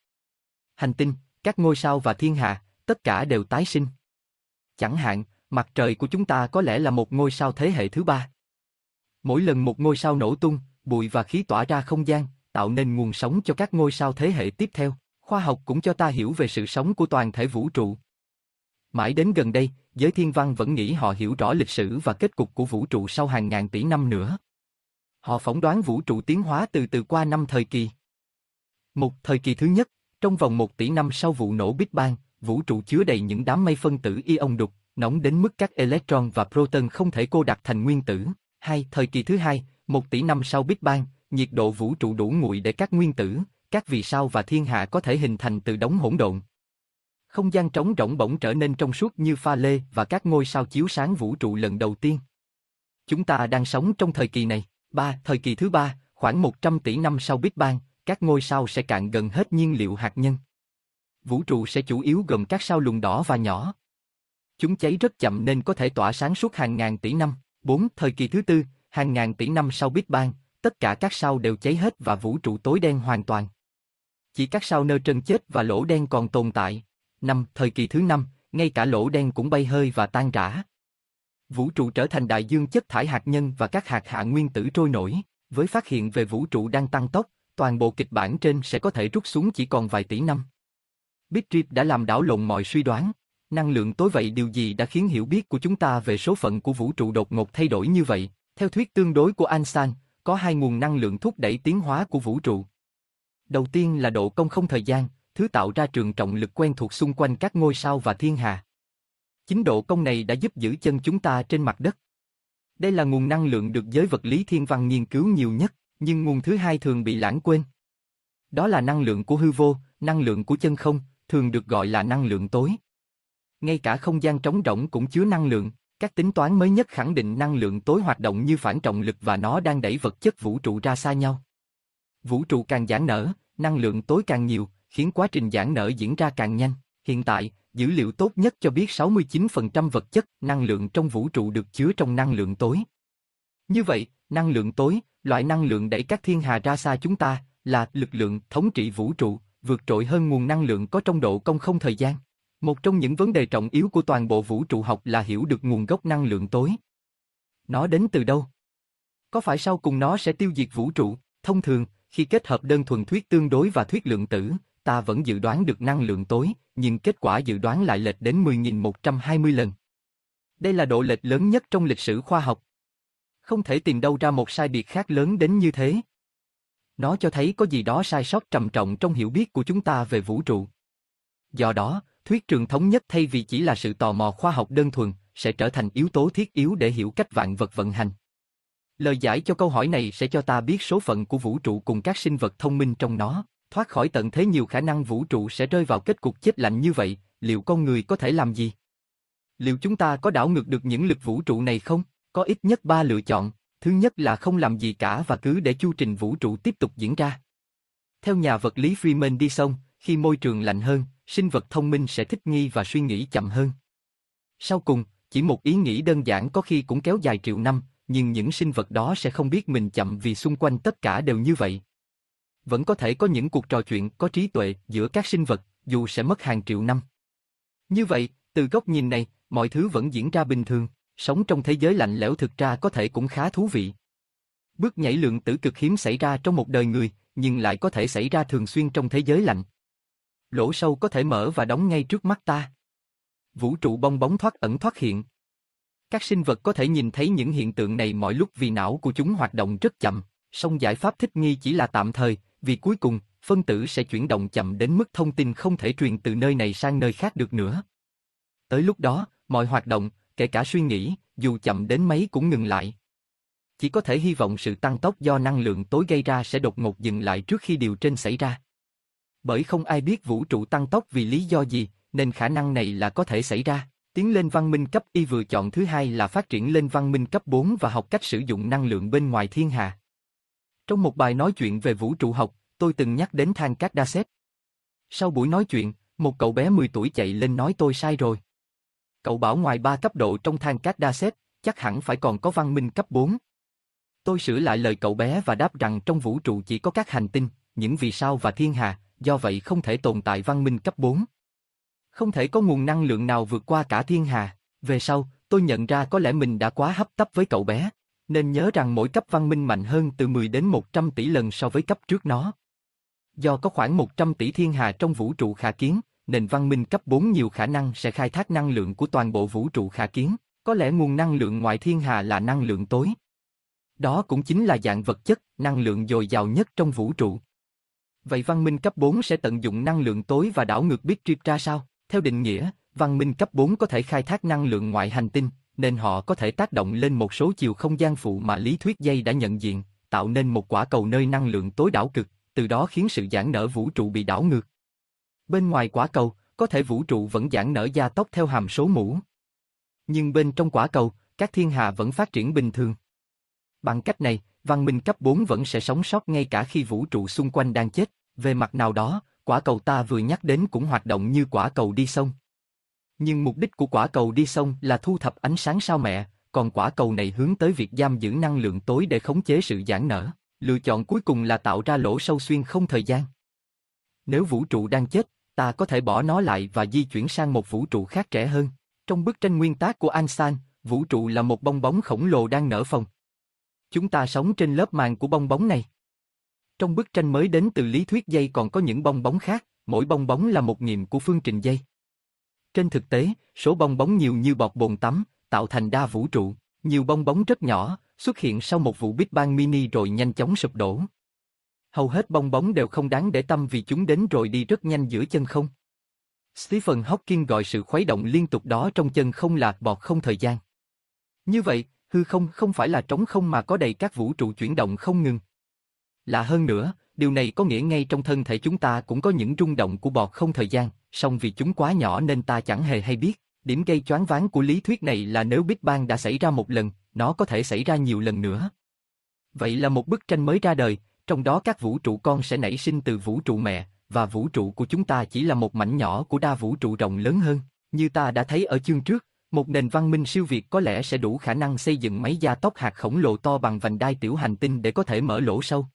Hành tinh, các ngôi sao và thiên hà, tất cả đều tái sinh. Chẳng hạn, mặt trời của chúng ta có lẽ là một ngôi sao thế hệ thứ ba. Mỗi lần một ngôi sao nổ tung, bụi và khí tỏa ra không gian, tạo nên nguồn sống cho các ngôi sao thế hệ tiếp theo. Khoa học cũng cho ta hiểu về sự sống của toàn thể vũ trụ. Mãi đến gần đây, giới thiên văn vẫn nghĩ họ hiểu rõ lịch sử và kết cục của vũ trụ sau hàng ngàn tỷ năm nữa. Họ phỏng đoán vũ trụ tiến hóa từ từ qua năm thời kỳ. Một thời kỳ thứ nhất, trong vòng một tỷ năm sau vụ nổ Big Bang, vũ trụ chứa đầy những đám mây phân tử ion đục, nóng đến mức các electron và proton không thể cô đặc thành nguyên tử. Hai, thời kỳ thứ hai, một tỷ năm sau Big Bang, nhiệt độ vũ trụ đủ nguội để các nguyên tử, các vì sao và thiên hạ có thể hình thành từ đống hỗn độn. Không gian trống rỗng bỗng trở nên trong suốt như pha lê và các ngôi sao chiếu sáng vũ trụ lần đầu tiên. Chúng ta đang sống trong thời kỳ này. Ba, thời kỳ thứ ba, khoảng 100 tỷ năm sau Big Bang, các ngôi sao sẽ cạn gần hết nhiên liệu hạt nhân. Vũ trụ sẽ chủ yếu gồm các sao lùn đỏ và nhỏ. Chúng cháy rất chậm nên có thể tỏa sáng suốt hàng ngàn tỷ năm. 4. Thời kỳ thứ tư, hàng ngàn tỷ năm sau Big Bang, tất cả các sao đều cháy hết và vũ trụ tối đen hoàn toàn. Chỉ các sao nơ trân chết và lỗ đen còn tồn tại. năm Thời kỳ thứ năm, ngay cả lỗ đen cũng bay hơi và tan rã. Vũ trụ trở thành đại dương chất thải hạt nhân và các hạt hạ nguyên tử trôi nổi. Với phát hiện về vũ trụ đang tăng tốc, toàn bộ kịch bản trên sẽ có thể rút xuống chỉ còn vài tỷ năm. Big Rip đã làm đảo lộn mọi suy đoán. Năng lượng tối vậy điều gì đã khiến hiểu biết của chúng ta về số phận của vũ trụ đột ngột thay đổi như vậy? Theo thuyết tương đối của Einstein, có hai nguồn năng lượng thúc đẩy tiến hóa của vũ trụ. Đầu tiên là độ công không thời gian, thứ tạo ra trường trọng lực quen thuộc xung quanh các ngôi sao và thiên hà. Chính độ công này đã giúp giữ chân chúng ta trên mặt đất. Đây là nguồn năng lượng được giới vật lý thiên văn nghiên cứu nhiều nhất, nhưng nguồn thứ hai thường bị lãng quên. Đó là năng lượng của hư vô, năng lượng của chân không, thường được gọi là năng lượng tối. Ngay cả không gian trống rỗng cũng chứa năng lượng, các tính toán mới nhất khẳng định năng lượng tối hoạt động như phản trọng lực và nó đang đẩy vật chất vũ trụ ra xa nhau. Vũ trụ càng giãn nở, năng lượng tối càng nhiều, khiến quá trình giãn nở diễn ra càng nhanh. Hiện tại, dữ liệu tốt nhất cho biết 69% vật chất, năng lượng trong vũ trụ được chứa trong năng lượng tối. Như vậy, năng lượng tối, loại năng lượng đẩy các thiên hà ra xa chúng ta, là lực lượng thống trị vũ trụ, vượt trội hơn nguồn năng lượng có trong độ công không thời gian. Một trong những vấn đề trọng yếu của toàn bộ vũ trụ học là hiểu được nguồn gốc năng lượng tối. Nó đến từ đâu? Có phải sau cùng nó sẽ tiêu diệt vũ trụ? Thông thường, khi kết hợp đơn thuần thuyết tương đối và thuyết lượng tử, ta vẫn dự đoán được năng lượng tối, nhưng kết quả dự đoán lại lệch đến 10.120 lần. Đây là độ lệch lớn nhất trong lịch sử khoa học. Không thể tìm đâu ra một sai biệt khác lớn đến như thế. Nó cho thấy có gì đó sai sót trầm trọng trong hiểu biết của chúng ta về vũ trụ. Do đó, thuyết trường thống nhất thay vì chỉ là sự tò mò khoa học đơn thuần, sẽ trở thành yếu tố thiết yếu để hiểu cách vạn vật vận hành. Lời giải cho câu hỏi này sẽ cho ta biết số phận của vũ trụ cùng các sinh vật thông minh trong nó. Thoát khỏi tận thế nhiều khả năng vũ trụ sẽ rơi vào kết cục chết lạnh như vậy, liệu con người có thể làm gì? Liệu chúng ta có đảo ngược được những lực vũ trụ này không? Có ít nhất ba lựa chọn. Thứ nhất là không làm gì cả và cứ để chu trình vũ trụ tiếp tục diễn ra. Theo nhà vật lý Freeman đi sông, khi môi trường lạnh hơn, sinh vật thông minh sẽ thích nghi và suy nghĩ chậm hơn. Sau cùng, chỉ một ý nghĩ đơn giản có khi cũng kéo dài triệu năm, nhưng những sinh vật đó sẽ không biết mình chậm vì xung quanh tất cả đều như vậy. Vẫn có thể có những cuộc trò chuyện có trí tuệ giữa các sinh vật, dù sẽ mất hàng triệu năm. Như vậy, từ góc nhìn này, mọi thứ vẫn diễn ra bình thường, sống trong thế giới lạnh lẽo thực ra có thể cũng khá thú vị. Bước nhảy lượng tử cực hiếm xảy ra trong một đời người, nhưng lại có thể xảy ra thường xuyên trong thế giới lạnh. Lỗ sâu có thể mở và đóng ngay trước mắt ta. Vũ trụ bong bóng thoát ẩn thoát hiện. Các sinh vật có thể nhìn thấy những hiện tượng này mọi lúc vì não của chúng hoạt động rất chậm, song giải pháp thích nghi chỉ là tạm thời, vì cuối cùng, phân tử sẽ chuyển động chậm đến mức thông tin không thể truyền từ nơi này sang nơi khác được nữa. Tới lúc đó, mọi hoạt động, kể cả suy nghĩ, dù chậm đến mấy cũng ngừng lại. chỉ có thể hy vọng sự tăng tốc do năng lượng tối gây ra sẽ đột ngột dừng lại trước khi điều trên xảy ra. Bởi không ai biết vũ trụ tăng tốc vì lý do gì, nên khả năng này là có thể xảy ra. Tiến lên văn minh cấp Y vừa chọn thứ hai là phát triển lên văn minh cấp 4 và học cách sử dụng năng lượng bên ngoài thiên hà. Trong một bài nói chuyện về vũ trụ học, tôi từng nhắc đến than cát đa xếp. Sau buổi nói chuyện, một cậu bé 10 tuổi chạy lên nói tôi sai rồi. Cậu bảo ngoài ba cấp độ trong than cát đa xếp, chắc hẳn phải còn có văn minh cấp 4. Tôi sửa lại lời cậu bé và đáp rằng trong vũ trụ chỉ có các hành tinh, những vì sao và thiên hà, do vậy không thể tồn tại văn minh cấp 4. Không thể có nguồn năng lượng nào vượt qua cả thiên hà. Về sau, tôi nhận ra có lẽ mình đã quá hấp tấp với cậu bé, nên nhớ rằng mỗi cấp văn minh mạnh hơn từ 10 đến 100 tỷ lần so với cấp trước nó. Do có khoảng 100 tỷ thiên hà trong vũ trụ khả kiến, nền văn minh cấp 4 nhiều khả năng sẽ khai thác năng lượng của toàn bộ vũ trụ khả kiến, có lẽ nguồn năng lượng ngoại thiên hà là năng lượng tối. Đó cũng chính là dạng vật chất, năng lượng dồi dào nhất trong vũ trụ. Vậy văn minh cấp 4 sẽ tận dụng năng lượng tối và đảo ngược biết triệt ra sao? Theo định nghĩa, văn minh cấp 4 có thể khai thác năng lượng ngoại hành tinh, nên họ có thể tác động lên một số chiều không gian phụ mà lý thuyết dây đã nhận diện, tạo nên một quả cầu nơi năng lượng tối đảo cực, từ đó khiến sự giãn nở vũ trụ bị đảo ngược. Bên ngoài quả cầu, có thể vũ trụ vẫn giãn nở gia tốc theo hàm số mũ. Nhưng bên trong quả cầu, các thiên hà vẫn phát triển bình thường. Bằng cách này, văn minh cấp 4 vẫn sẽ sống sót ngay cả khi vũ trụ xung quanh đang chết. Về mặt nào đó, quả cầu ta vừa nhắc đến cũng hoạt động như quả cầu đi sông. Nhưng mục đích của quả cầu đi sông là thu thập ánh sáng sao mẹ, còn quả cầu này hướng tới việc giam giữ năng lượng tối để khống chế sự giãn nở. Lựa chọn cuối cùng là tạo ra lỗ sâu xuyên không thời gian. Nếu vũ trụ đang chết, ta có thể bỏ nó lại và di chuyển sang một vũ trụ khác trẻ hơn. Trong bức tranh nguyên tác của Einstein, vũ trụ là một bong bóng khổng lồ đang nở phồng. Chúng ta sống trên lớp màng của bong bóng này. Trong bức tranh mới đến từ lý thuyết dây còn có những bong bóng khác, mỗi bong bóng là một nghiệm của phương trình dây. Trên thực tế, số bong bóng nhiều như bọt bồn tắm, tạo thành đa vũ trụ, nhiều bong bóng rất nhỏ, xuất hiện sau một vụ Big Bang mini rồi nhanh chóng sụp đổ. Hầu hết bong bóng đều không đáng để tâm vì chúng đến rồi đi rất nhanh giữa chân không. Stephen Hawking gọi sự khuấy động liên tục đó trong chân không là bọt không thời gian. Như vậy, hư không không phải là trống không mà có đầy các vũ trụ chuyển động không ngừng. Lạ hơn nữa, điều này có nghĩa ngay trong thân thể chúng ta cũng có những rung động của bọt không thời gian, song vì chúng quá nhỏ nên ta chẳng hề hay biết. Điểm gây choáng váng của lý thuyết này là nếu Big Bang đã xảy ra một lần, nó có thể xảy ra nhiều lần nữa. Vậy là một bức tranh mới ra đời, trong đó các vũ trụ con sẽ nảy sinh từ vũ trụ mẹ, và vũ trụ của chúng ta chỉ là một mảnh nhỏ của đa vũ trụ rộng lớn hơn. Như ta đã thấy ở chương trước, một nền văn minh siêu việt có lẽ sẽ đủ khả năng xây dựng máy gia tốc hạt khổng lồ to bằng vành đai tiểu hành tinh để có thể mở lỗ sâu.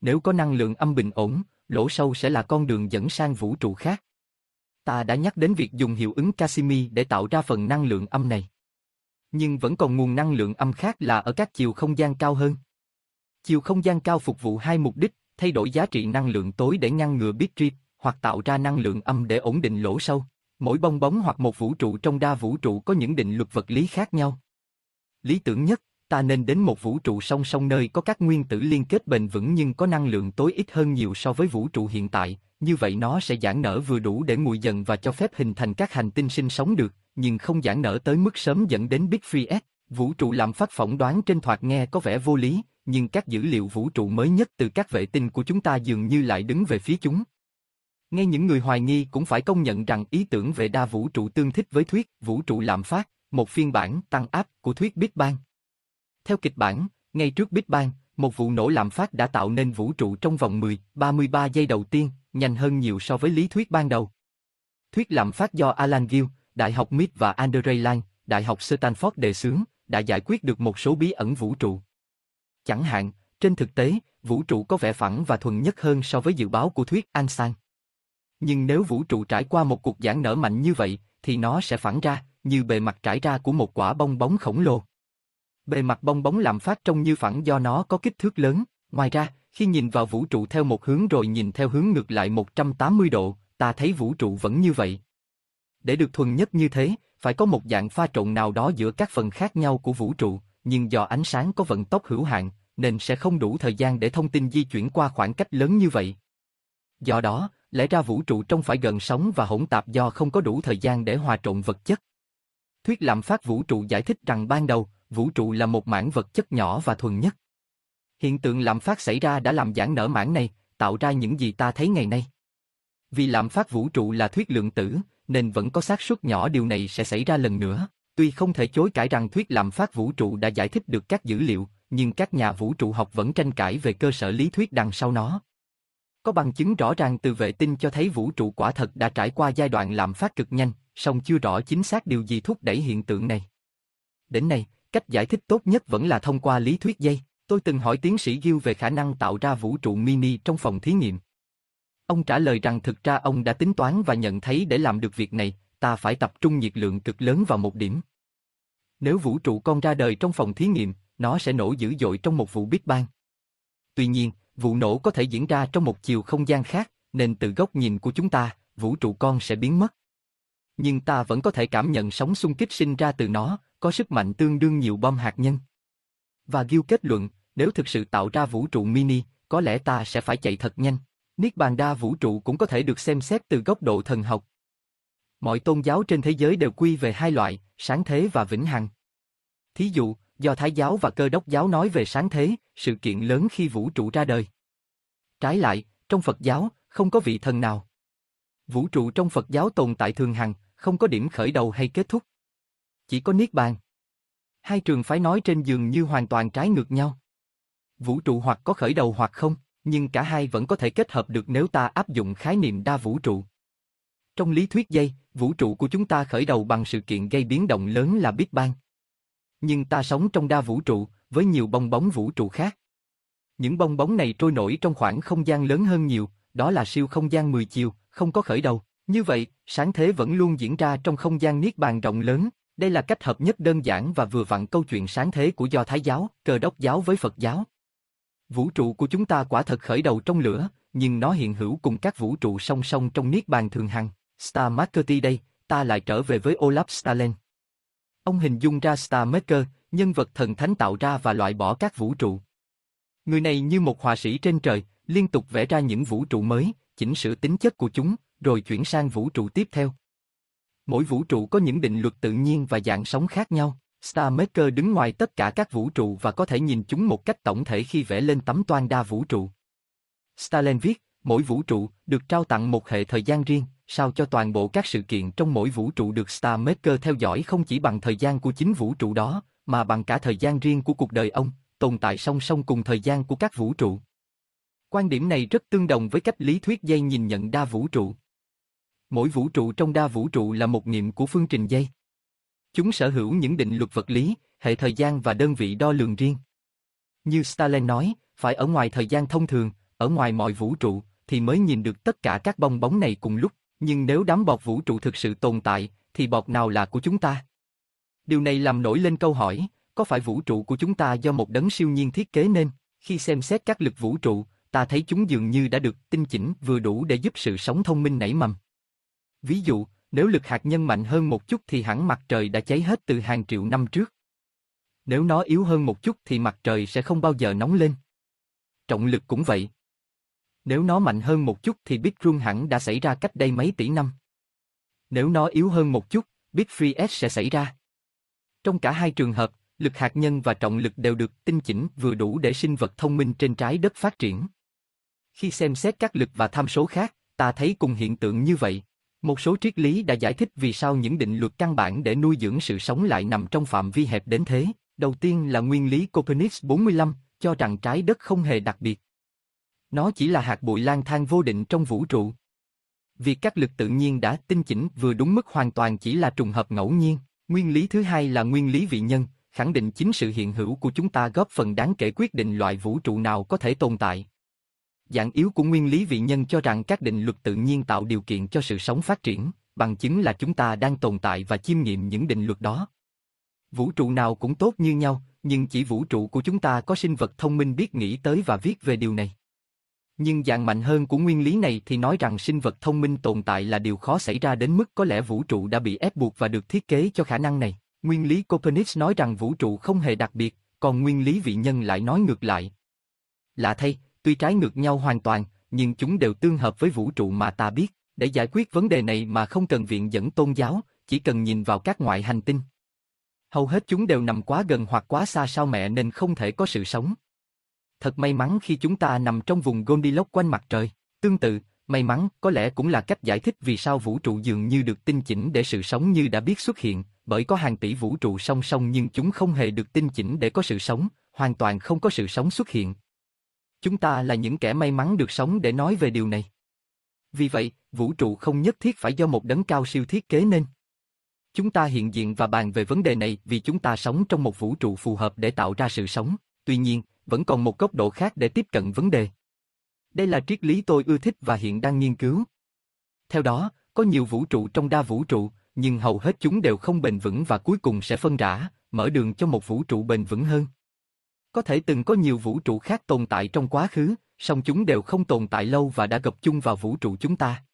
Nếu có năng lượng âm bình ổn, lỗ sâu sẽ là con đường dẫn sang vũ trụ khác. Ta đã nhắc đến việc dùng hiệu ứng Casimir để tạo ra phần năng lượng âm này. Nhưng vẫn còn nguồn năng lượng âm khác là ở các chiều không gian cao hơn. Chiều không gian cao phục vụ hai mục đích, thay đổi giá trị năng lượng tối để ngăn ngừa Big Rip, hoặc tạo ra năng lượng âm để ổn định lỗ sâu. Mỗi bong bóng hoặc một vũ trụ trong đa vũ trụ có những định luật vật lý khác nhau. Lý tưởng nhất, ta nên đến một vũ trụ song song nơi có các nguyên tử liên kết bền vững nhưng có năng lượng tối ít hơn nhiều so với vũ trụ hiện tại, như vậy nó sẽ giãn nở vừa đủ để nguội dần và cho phép hình thành các hành tinh sinh sống được, nhưng không giãn nở tới mức sớm dẫn đến Big Free S. Vũ trụ làm phát phỏng đoán trên thoạt nghe có vẻ vô lý, nhưng các dữ liệu vũ trụ mới nhất từ các vệ tinh của chúng ta dường như lại đứng về phía chúng. Ngay những người hoài nghi cũng phải công nhận rằng ý tưởng về đa vũ trụ tương thích với thuyết vũ trụ lạm phát, một phiên bản tăng áp của thuyết Big Bang. Theo kịch bản, ngay trước Big Bang, một vụ nổ lạm phát đã tạo nên vũ trụ trong vòng 10, 33 giây đầu tiên, nhanh hơn nhiều so với lý thuyết ban đầu. Thuyết lạm phát do Alan Gill, Đại học MIT và Andrei Lang, Đại học Stanford đề xướng, đã giải quyết được một số bí ẩn vũ trụ. Chẳng hạn, trên thực tế, vũ trụ có vẻ phẳng và thuần nhất hơn so với dự báo của thuyết Einstein. Nhưng nếu vũ trụ trải qua một cuộc giãn nở mạnh như vậy, thì nó sẽ phẳng ra, như bề mặt trải ra của một quả bong bóng khổng lồ. Bề mặt bong bóng làm phát trông như phẳng do nó có kích thước lớn. Ngoài ra, khi nhìn vào vũ trụ theo một hướng rồi nhìn theo hướng ngược lại 180 độ, ta thấy vũ trụ vẫn như vậy. Để được thuần nhất như thế, phải có một dạng pha trộn nào đó giữa các phần khác nhau của vũ trụ, nhưng do ánh sáng có vận tốc hữu hạn, nên sẽ không đủ thời gian để thông tin di chuyển qua khoảng cách lớn như vậy. Do đó, lẽ ra vũ trụ trông phải gần sóng và hỗn tạp do không có đủ thời gian để hòa trộn vật chất. Thuyết lạm phát vũ trụ giải thích rằng ban đầu, vũ trụ là một mảng vật chất nhỏ và thuần nhất. Hiện tượng lạm phát xảy ra đã làm giãn nở mảng này, tạo ra những gì ta thấy ngày nay. Vì lạm phát vũ trụ là thuyết lượng tử, nên vẫn có xác suất nhỏ điều này sẽ xảy ra lần nữa. Tuy không thể chối cãi rằng thuyết lạm phát vũ trụ đã giải thích được các dữ liệu, nhưng các nhà vũ trụ học vẫn tranh cãi về cơ sở lý thuyết đằng sau nó. Có bằng chứng rõ ràng từ vệ tinh cho thấy vũ trụ quả thật đã trải qua giai đoạn lạm phát cực nhanh, song chưa rõ chính xác điều gì thúc đẩy hiện tượng này. Đến nay, cách giải thích tốt nhất vẫn là thông qua lý thuyết dây. Tôi từng hỏi tiến sĩ Gill về khả năng tạo ra vũ trụ mini trong phòng thí nghiệm. Ông trả lời rằng thực ra ông đã tính toán và nhận thấy để làm được việc này, ta phải tập trung nhiệt lượng cực lớn vào một điểm. Nếu vũ trụ con ra đời trong phòng thí nghiệm, nó sẽ nổ dữ dội trong một vụ Big Bang. Tuy nhiên, vụ nổ có thể diễn ra trong một chiều không gian khác, nên từ góc nhìn của chúng ta, vũ trụ con sẽ biến mất. Nhưng ta vẫn có thể cảm nhận sóng xung kích sinh ra từ nó, có sức mạnh tương đương nhiều bom hạt nhân. Và Gil kết luận, nếu thực sự tạo ra vũ trụ mini, có lẽ ta sẽ phải chạy thật nhanh. Niết bàn đa vũ trụ cũng có thể được xem xét từ góc độ thần học. Mọi tôn giáo trên thế giới đều quy về hai loại, sáng thế và vĩnh hằng. Thí dụ, do Thái giáo và Cơ đốc giáo nói về sáng thế, sự kiện lớn khi vũ trụ ra đời. Trái lại, trong Phật giáo, không có vị thần nào. Vũ trụ trong Phật giáo tồn tại thường hằng, không có điểm khởi đầu hay kết thúc. Chỉ có Niết Bàn. Hai trường phái nói trên giường như hoàn toàn trái ngược nhau. Vũ trụ hoặc có khởi đầu hoặc không, nhưng cả hai vẫn có thể kết hợp được nếu ta áp dụng khái niệm đa vũ trụ. Trong lý thuyết dây, vũ trụ của chúng ta khởi đầu bằng sự kiện gây biến động lớn là Big Bang. Nhưng ta sống trong đa vũ trụ, với nhiều bong bóng vũ trụ khác. Những bong bóng này trôi nổi trong khoảng không gian lớn hơn nhiều, đó là siêu không gian 10 chiều, không có khởi đầu. Như vậy, sáng thế vẫn luôn diễn ra trong không gian niết bàn rộng lớn. Đây là cách hợp nhất đơn giản và vừa vặn câu chuyện sáng thế của Do Thái giáo, Cơ đốc giáo với Phật giáo. Vũ trụ của chúng ta quả thật khởi đầu trong lửa, nhưng nó hiện hữu cùng các vũ trụ song song trong niết bàn thường hằng. Star Marketing đây, ta lại trở về với Olaf Stalin. Ông hình dung ra Star Maker, nhân vật thần thánh tạo ra và loại bỏ các vũ trụ. Người này như một họa sĩ trên trời, liên tục vẽ ra những vũ trụ mới, chỉnh sửa tính chất của chúng, rồi chuyển sang vũ trụ tiếp theo. Mỗi vũ trụ có những định luật tự nhiên và dạng sống khác nhau. Star Maker đứng ngoài tất cả các vũ trụ và có thể nhìn chúng một cách tổng thể khi vẽ lên tấm toan đa vũ trụ. Stalin viết, mỗi vũ trụ được trao tặng một hệ thời gian riêng, sao cho toàn bộ các sự kiện trong mỗi vũ trụ được Star Maker theo dõi không chỉ bằng thời gian của chính vũ trụ đó, mà bằng cả thời gian riêng của cuộc đời ông, tồn tại song song cùng thời gian của các vũ trụ. Quan điểm này rất tương đồng với cách lý thuyết dây nhìn nhận đa vũ trụ. Mỗi vũ trụ trong đa vũ trụ là một nghiệm của phương trình dây. Chúng sở hữu những định luật vật lý, hệ thời gian và đơn vị đo lường riêng. Như Stalin nói, phải ở ngoài thời gian thông thường, ở ngoài mọi vũ trụ, thì mới nhìn được tất cả các bong bóng này cùng lúc. Nhưng nếu đám bọt vũ trụ thực sự tồn tại, thì bọt nào là của chúng ta? Điều này làm nổi lên câu hỏi, có phải vũ trụ của chúng ta do một đấng siêu nhiên thiết kế nên? Khi xem xét các lực vũ trụ, ta thấy chúng dường như đã được tinh chỉnh vừa đủ để giúp sự sống thông minh nảy mầm. Ví dụ, nếu lực hạt nhân mạnh hơn một chút thì hẳn mặt trời đã cháy hết từ hàng triệu năm trước. Nếu nó yếu hơn một chút thì mặt trời sẽ không bao giờ nóng lên. Trọng lực cũng vậy. Nếu nó mạnh hơn một chút thì Big Run hẳn đã xảy ra cách đây mấy tỷ năm. Nếu nó yếu hơn một chút, Big Freeze sẽ xảy ra. Trong cả hai trường hợp, lực hạt nhân và trọng lực đều được tinh chỉnh vừa đủ để sinh vật thông minh trên trái đất phát triển. Khi xem xét các lực và tham số khác, ta thấy cùng hiện tượng như vậy. Một số triết lý đã giải thích vì sao những định luật căn bản để nuôi dưỡng sự sống lại nằm trong phạm vi hẹp đến thế. Đầu tiên là nguyên lý Copernicus 45, cho rằng trái đất không hề đặc biệt. Nó chỉ là hạt bụi lang thang vô định trong vũ trụ. Việc các lực tự nhiên đã tinh chỉnh vừa đúng mức hoàn toàn chỉ là trùng hợp ngẫu nhiên. Nguyên lý thứ hai là nguyên lý vị nhân, khẳng định chính sự hiện hữu của chúng ta góp phần đáng kể quyết định loại vũ trụ nào có thể tồn tại. Dạng yếu của nguyên lý vị nhân cho rằng các định luật tự nhiên tạo điều kiện cho sự sống phát triển, bằng chứng là chúng ta đang tồn tại và chiêm nghiệm những định luật đó. Vũ trụ nào cũng tốt như nhau, nhưng chỉ vũ trụ của chúng ta có sinh vật thông minh biết nghĩ tới và viết về điều này. Nhưng dạng mạnh hơn của nguyên lý này thì nói rằng sinh vật thông minh tồn tại là điều khó xảy ra đến mức có lẽ vũ trụ đã bị ép buộc và được thiết kế cho khả năng này. Nguyên lý Copernicus nói rằng vũ trụ không hề đặc biệt, còn nguyên lý vị nhân lại nói ngược lại. Lạ thay, tuy trái ngược nhau hoàn toàn, nhưng chúng đều tương hợp với vũ trụ mà ta biết. Để giải quyết vấn đề này mà không cần viện dẫn tôn giáo, chỉ cần nhìn vào các ngoại hành tinh. Hầu hết chúng đều nằm quá gần hoặc quá xa sao mẹ nên không thể có sự sống. Thật may mắn khi chúng ta nằm trong vùng Goldilocks quanh mặt trời. Tương tự, may mắn có lẽ cũng là cách giải thích vì sao vũ trụ dường như được tinh chỉnh để sự sống như đã biết xuất hiện, bởi có hàng tỷ vũ trụ song song nhưng chúng không hề được tinh chỉnh để có sự sống, hoàn toàn không có sự sống xuất hiện. Chúng ta là những kẻ may mắn được sống để nói về điều này. Vì vậy, vũ trụ không nhất thiết phải do một đấng cao siêu thiết kế nên. Chúng ta hiện diện và bàn về vấn đề này vì chúng ta sống trong một vũ trụ phù hợp để tạo ra sự sống. Tuy nhiên, vẫn còn một góc độ khác để tiếp cận vấn đề. Đây là triết lý tôi ưa thích và hiện đang nghiên cứu. Theo đó, có nhiều vũ trụ trong đa vũ trụ, nhưng hầu hết chúng đều không bền vững và cuối cùng sẽ phân rã, mở đường cho một vũ trụ bền vững hơn. Có thể từng có nhiều vũ trụ khác tồn tại trong quá khứ, song chúng đều không tồn tại lâu và đã gập chung vào vũ trụ chúng ta.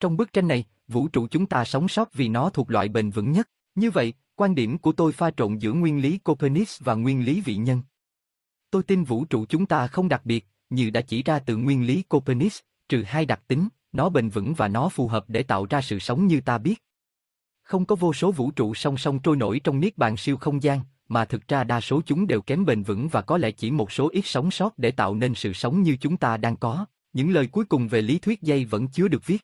Trong bức tranh này, vũ trụ chúng ta sống sót vì nó thuộc loại bền vững nhất. Như vậy, quan điểm của tôi pha trộn giữa nguyên lý Copernicus và nguyên lý vị nhân. Tôi tin vũ trụ chúng ta không đặc biệt, như đã chỉ ra từ nguyên lý Copernicus, trừ hai đặc tính, nó bền vững và nó phù hợp để tạo ra sự sống như ta biết. Không có vô số vũ trụ song song trôi nổi trong niết bàn siêu không gian, mà thực ra đa số chúng đều kém bền vững và có lẽ chỉ một số ít sống sót để tạo nên sự sống như chúng ta đang có. Những lời cuối cùng về lý thuyết dây vẫn chưa được viết.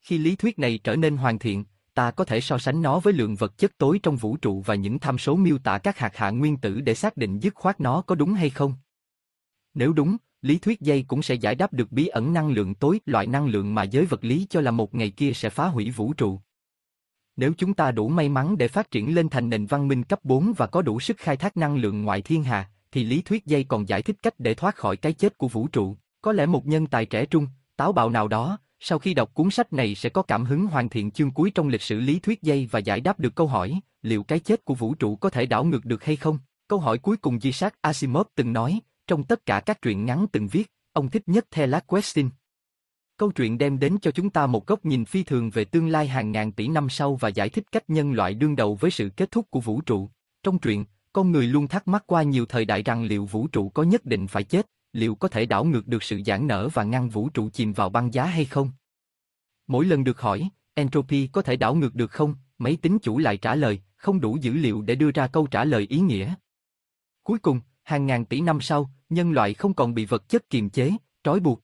Khi lý thuyết này trở nên hoàn thiện, ta có thể so sánh nó với lượng vật chất tối trong vũ trụ và những tham số miêu tả các hạt hạ nguyên tử để xác định dứt khoát nó có đúng hay không. Nếu đúng, lý thuyết dây cũng sẽ giải đáp được bí ẩn năng lượng tối, loại năng lượng mà giới vật lý cho là một ngày kia sẽ phá hủy vũ trụ. Nếu chúng ta đủ may mắn để phát triển lên thành nền văn minh cấp 4 và có đủ sức khai thác năng lượng ngoại thiên hà, thì lý thuyết dây còn giải thích cách để thoát khỏi cái chết của vũ trụ. Có lẽ một nhân tài trẻ trung, táo bạo nào đó, sau khi đọc cuốn sách này sẽ có cảm hứng hoàn thiện chương cuối trong lịch sử lý thuyết dây và giải đáp được câu hỏi, liệu cái chết của vũ trụ có thể đảo ngược được hay không? Câu hỏi cuối cùng di sát Asimov từng nói, trong tất cả các truyện ngắn từng viết, ông thích nhất The Last Question. Câu chuyện đem đến cho chúng ta một góc nhìn phi thường về tương lai hàng ngàn tỷ năm sau và giải thích cách nhân loại đương đầu với sự kết thúc của vũ trụ. Trong truyện, con người luôn thắc mắc qua nhiều thời đại rằng liệu vũ trụ có nhất định phải chết, liệu có thể đảo ngược được sự giãn nở và ngăn vũ trụ chìm vào băng giá hay không? Mỗi lần được hỏi, entropy có thể đảo ngược được không, máy tính chủ lại trả lời, không đủ dữ liệu để đưa ra câu trả lời ý nghĩa. Cuối cùng, hàng ngàn tỷ năm sau, nhân loại không còn bị vật chất kiềm chế, trói buộc.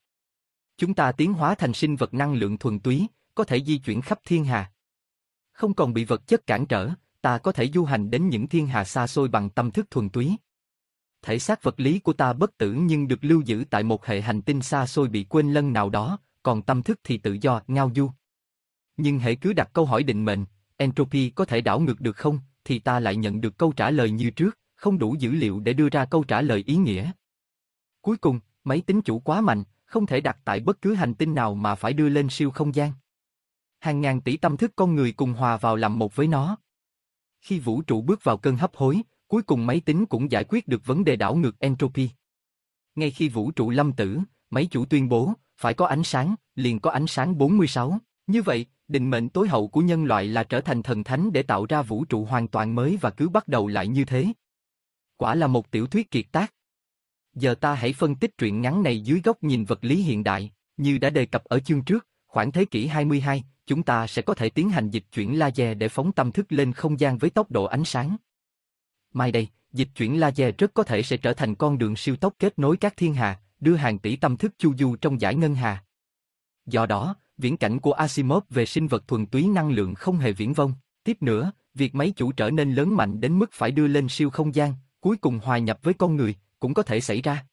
Chúng ta tiến hóa thành sinh vật năng lượng thuần túy, có thể di chuyển khắp thiên hà. Không còn bị vật chất cản trở, ta có thể du hành đến những thiên hà xa xôi bằng tâm thức thuần túy. Thể xác vật lý của ta bất tử nhưng được lưu giữ tại một hệ hành tinh xa xôi bị quên lân nào đó, còn tâm thức thì tự do, ngao du. Nhưng hãy cứ đặt câu hỏi định mệnh, entropy có thể đảo ngược được không, thì ta lại nhận được câu trả lời như trước, không đủ dữ liệu để đưa ra câu trả lời ý nghĩa. Cuối cùng, máy tính chủ quá mạnh, không thể đặt tại bất cứ hành tinh nào mà phải đưa lên siêu không gian. Hàng ngàn tỷ tâm thức con người cùng hòa vào làm một với nó. Khi vũ trụ bước vào cơn hấp hối, cuối cùng máy tính cũng giải quyết được vấn đề đảo ngược entropy. Ngay khi vũ trụ lâm tử, máy chủ tuyên bố, phải có ánh sáng, liền có ánh sáng 46. Như vậy, định mệnh tối hậu của nhân loại là trở thành thần thánh để tạo ra vũ trụ hoàn toàn mới và cứ bắt đầu lại như thế. Quả là một tiểu thuyết kiệt tác. Giờ ta hãy phân tích truyện ngắn này dưới góc nhìn vật lý hiện đại, như đã đề cập ở chương trước, khoảng thế kỷ 22, chúng ta sẽ có thể tiến hành dịch chuyển laser để phóng tâm thức lên không gian với tốc độ ánh sáng. Mai đây, dịch chuyển laser rất có thể sẽ trở thành con đường siêu tốc kết nối các thiên hà, đưa hàng tỷ tâm thức chu du trong giải ngân hà. Do đó, viễn cảnh của Asimov về sinh vật thuần túy năng lượng không hề viễn vông. Tiếp nữa, việc máy chủ trở nên lớn mạnh đến mức phải đưa lên siêu không gian, cuối cùng hòa nhập với con người, cũng có thể xảy ra.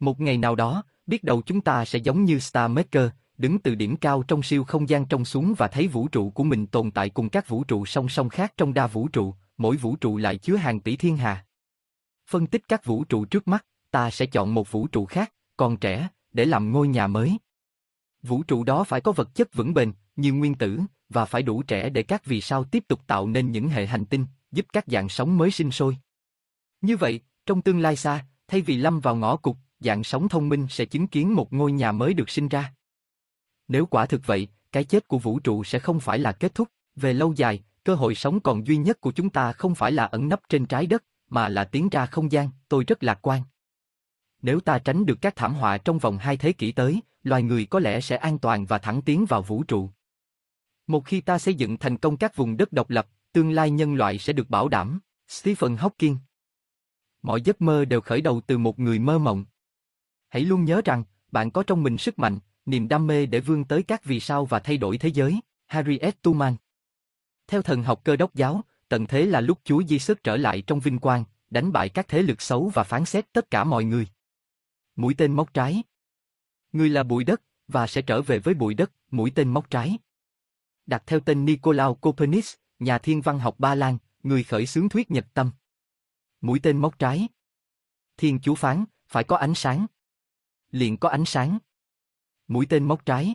Một ngày nào đó, biết đâu chúng ta sẽ giống như Star Maker, đứng từ điểm cao trong siêu không gian trông xuống và thấy vũ trụ của mình tồn tại cùng các vũ trụ song song khác trong đa vũ trụ, mỗi vũ trụ lại chứa hàng tỷ thiên hà. Phân tích các vũ trụ trước mắt, ta sẽ chọn một vũ trụ khác, còn trẻ, để làm ngôi nhà mới. Vũ trụ đó phải có vật chất vững bền, như nguyên tử, và phải đủ trẻ để các vì sao tiếp tục tạo nên những hệ hành tinh, giúp các dạng sống mới sinh sôi. Như vậy, trong tương lai xa, thay vì lâm vào ngõ cụt, dạng sống thông minh sẽ chứng kiến một ngôi nhà mới được sinh ra. Nếu quả thực vậy, cái chết của vũ trụ sẽ không phải là kết thúc. Về lâu dài, cơ hội sống còn duy nhất của chúng ta không phải là ẩn nấp trên trái đất, mà là tiến ra không gian, tôi rất lạc quan. Nếu ta tránh được các thảm họa trong vòng hai thế kỷ tới, loài người có lẽ sẽ an toàn và thẳng tiến vào vũ trụ. Một khi ta xây dựng thành công các vùng đất độc lập, tương lai nhân loại sẽ được bảo đảm. Stephen Hawking Mọi giấc mơ đều khởi đầu từ một người mơ mộng. Hãy luôn nhớ rằng, bạn có trong mình sức mạnh, niềm đam mê để vươn tới các vì sao và thay đổi thế giới. Harriet Truman Theo thần học cơ đốc giáo, tận thế là lúc Chúa Giêsu trở lại trong vinh quang, đánh bại các thế lực xấu và phán xét tất cả mọi người. Mũi tên móc trái Người là bụi đất, và sẽ trở về với bụi đất, mũi tên móc trái. Đặt theo tên Nicolaus Copernicus, nhà thiên văn học Ba Lan, người khởi xướng thuyết nhật tâm. Mũi tên móc trái. Thiên Chúa phán, phải có ánh sáng. Liền có ánh sáng. Mũi tên móc trái.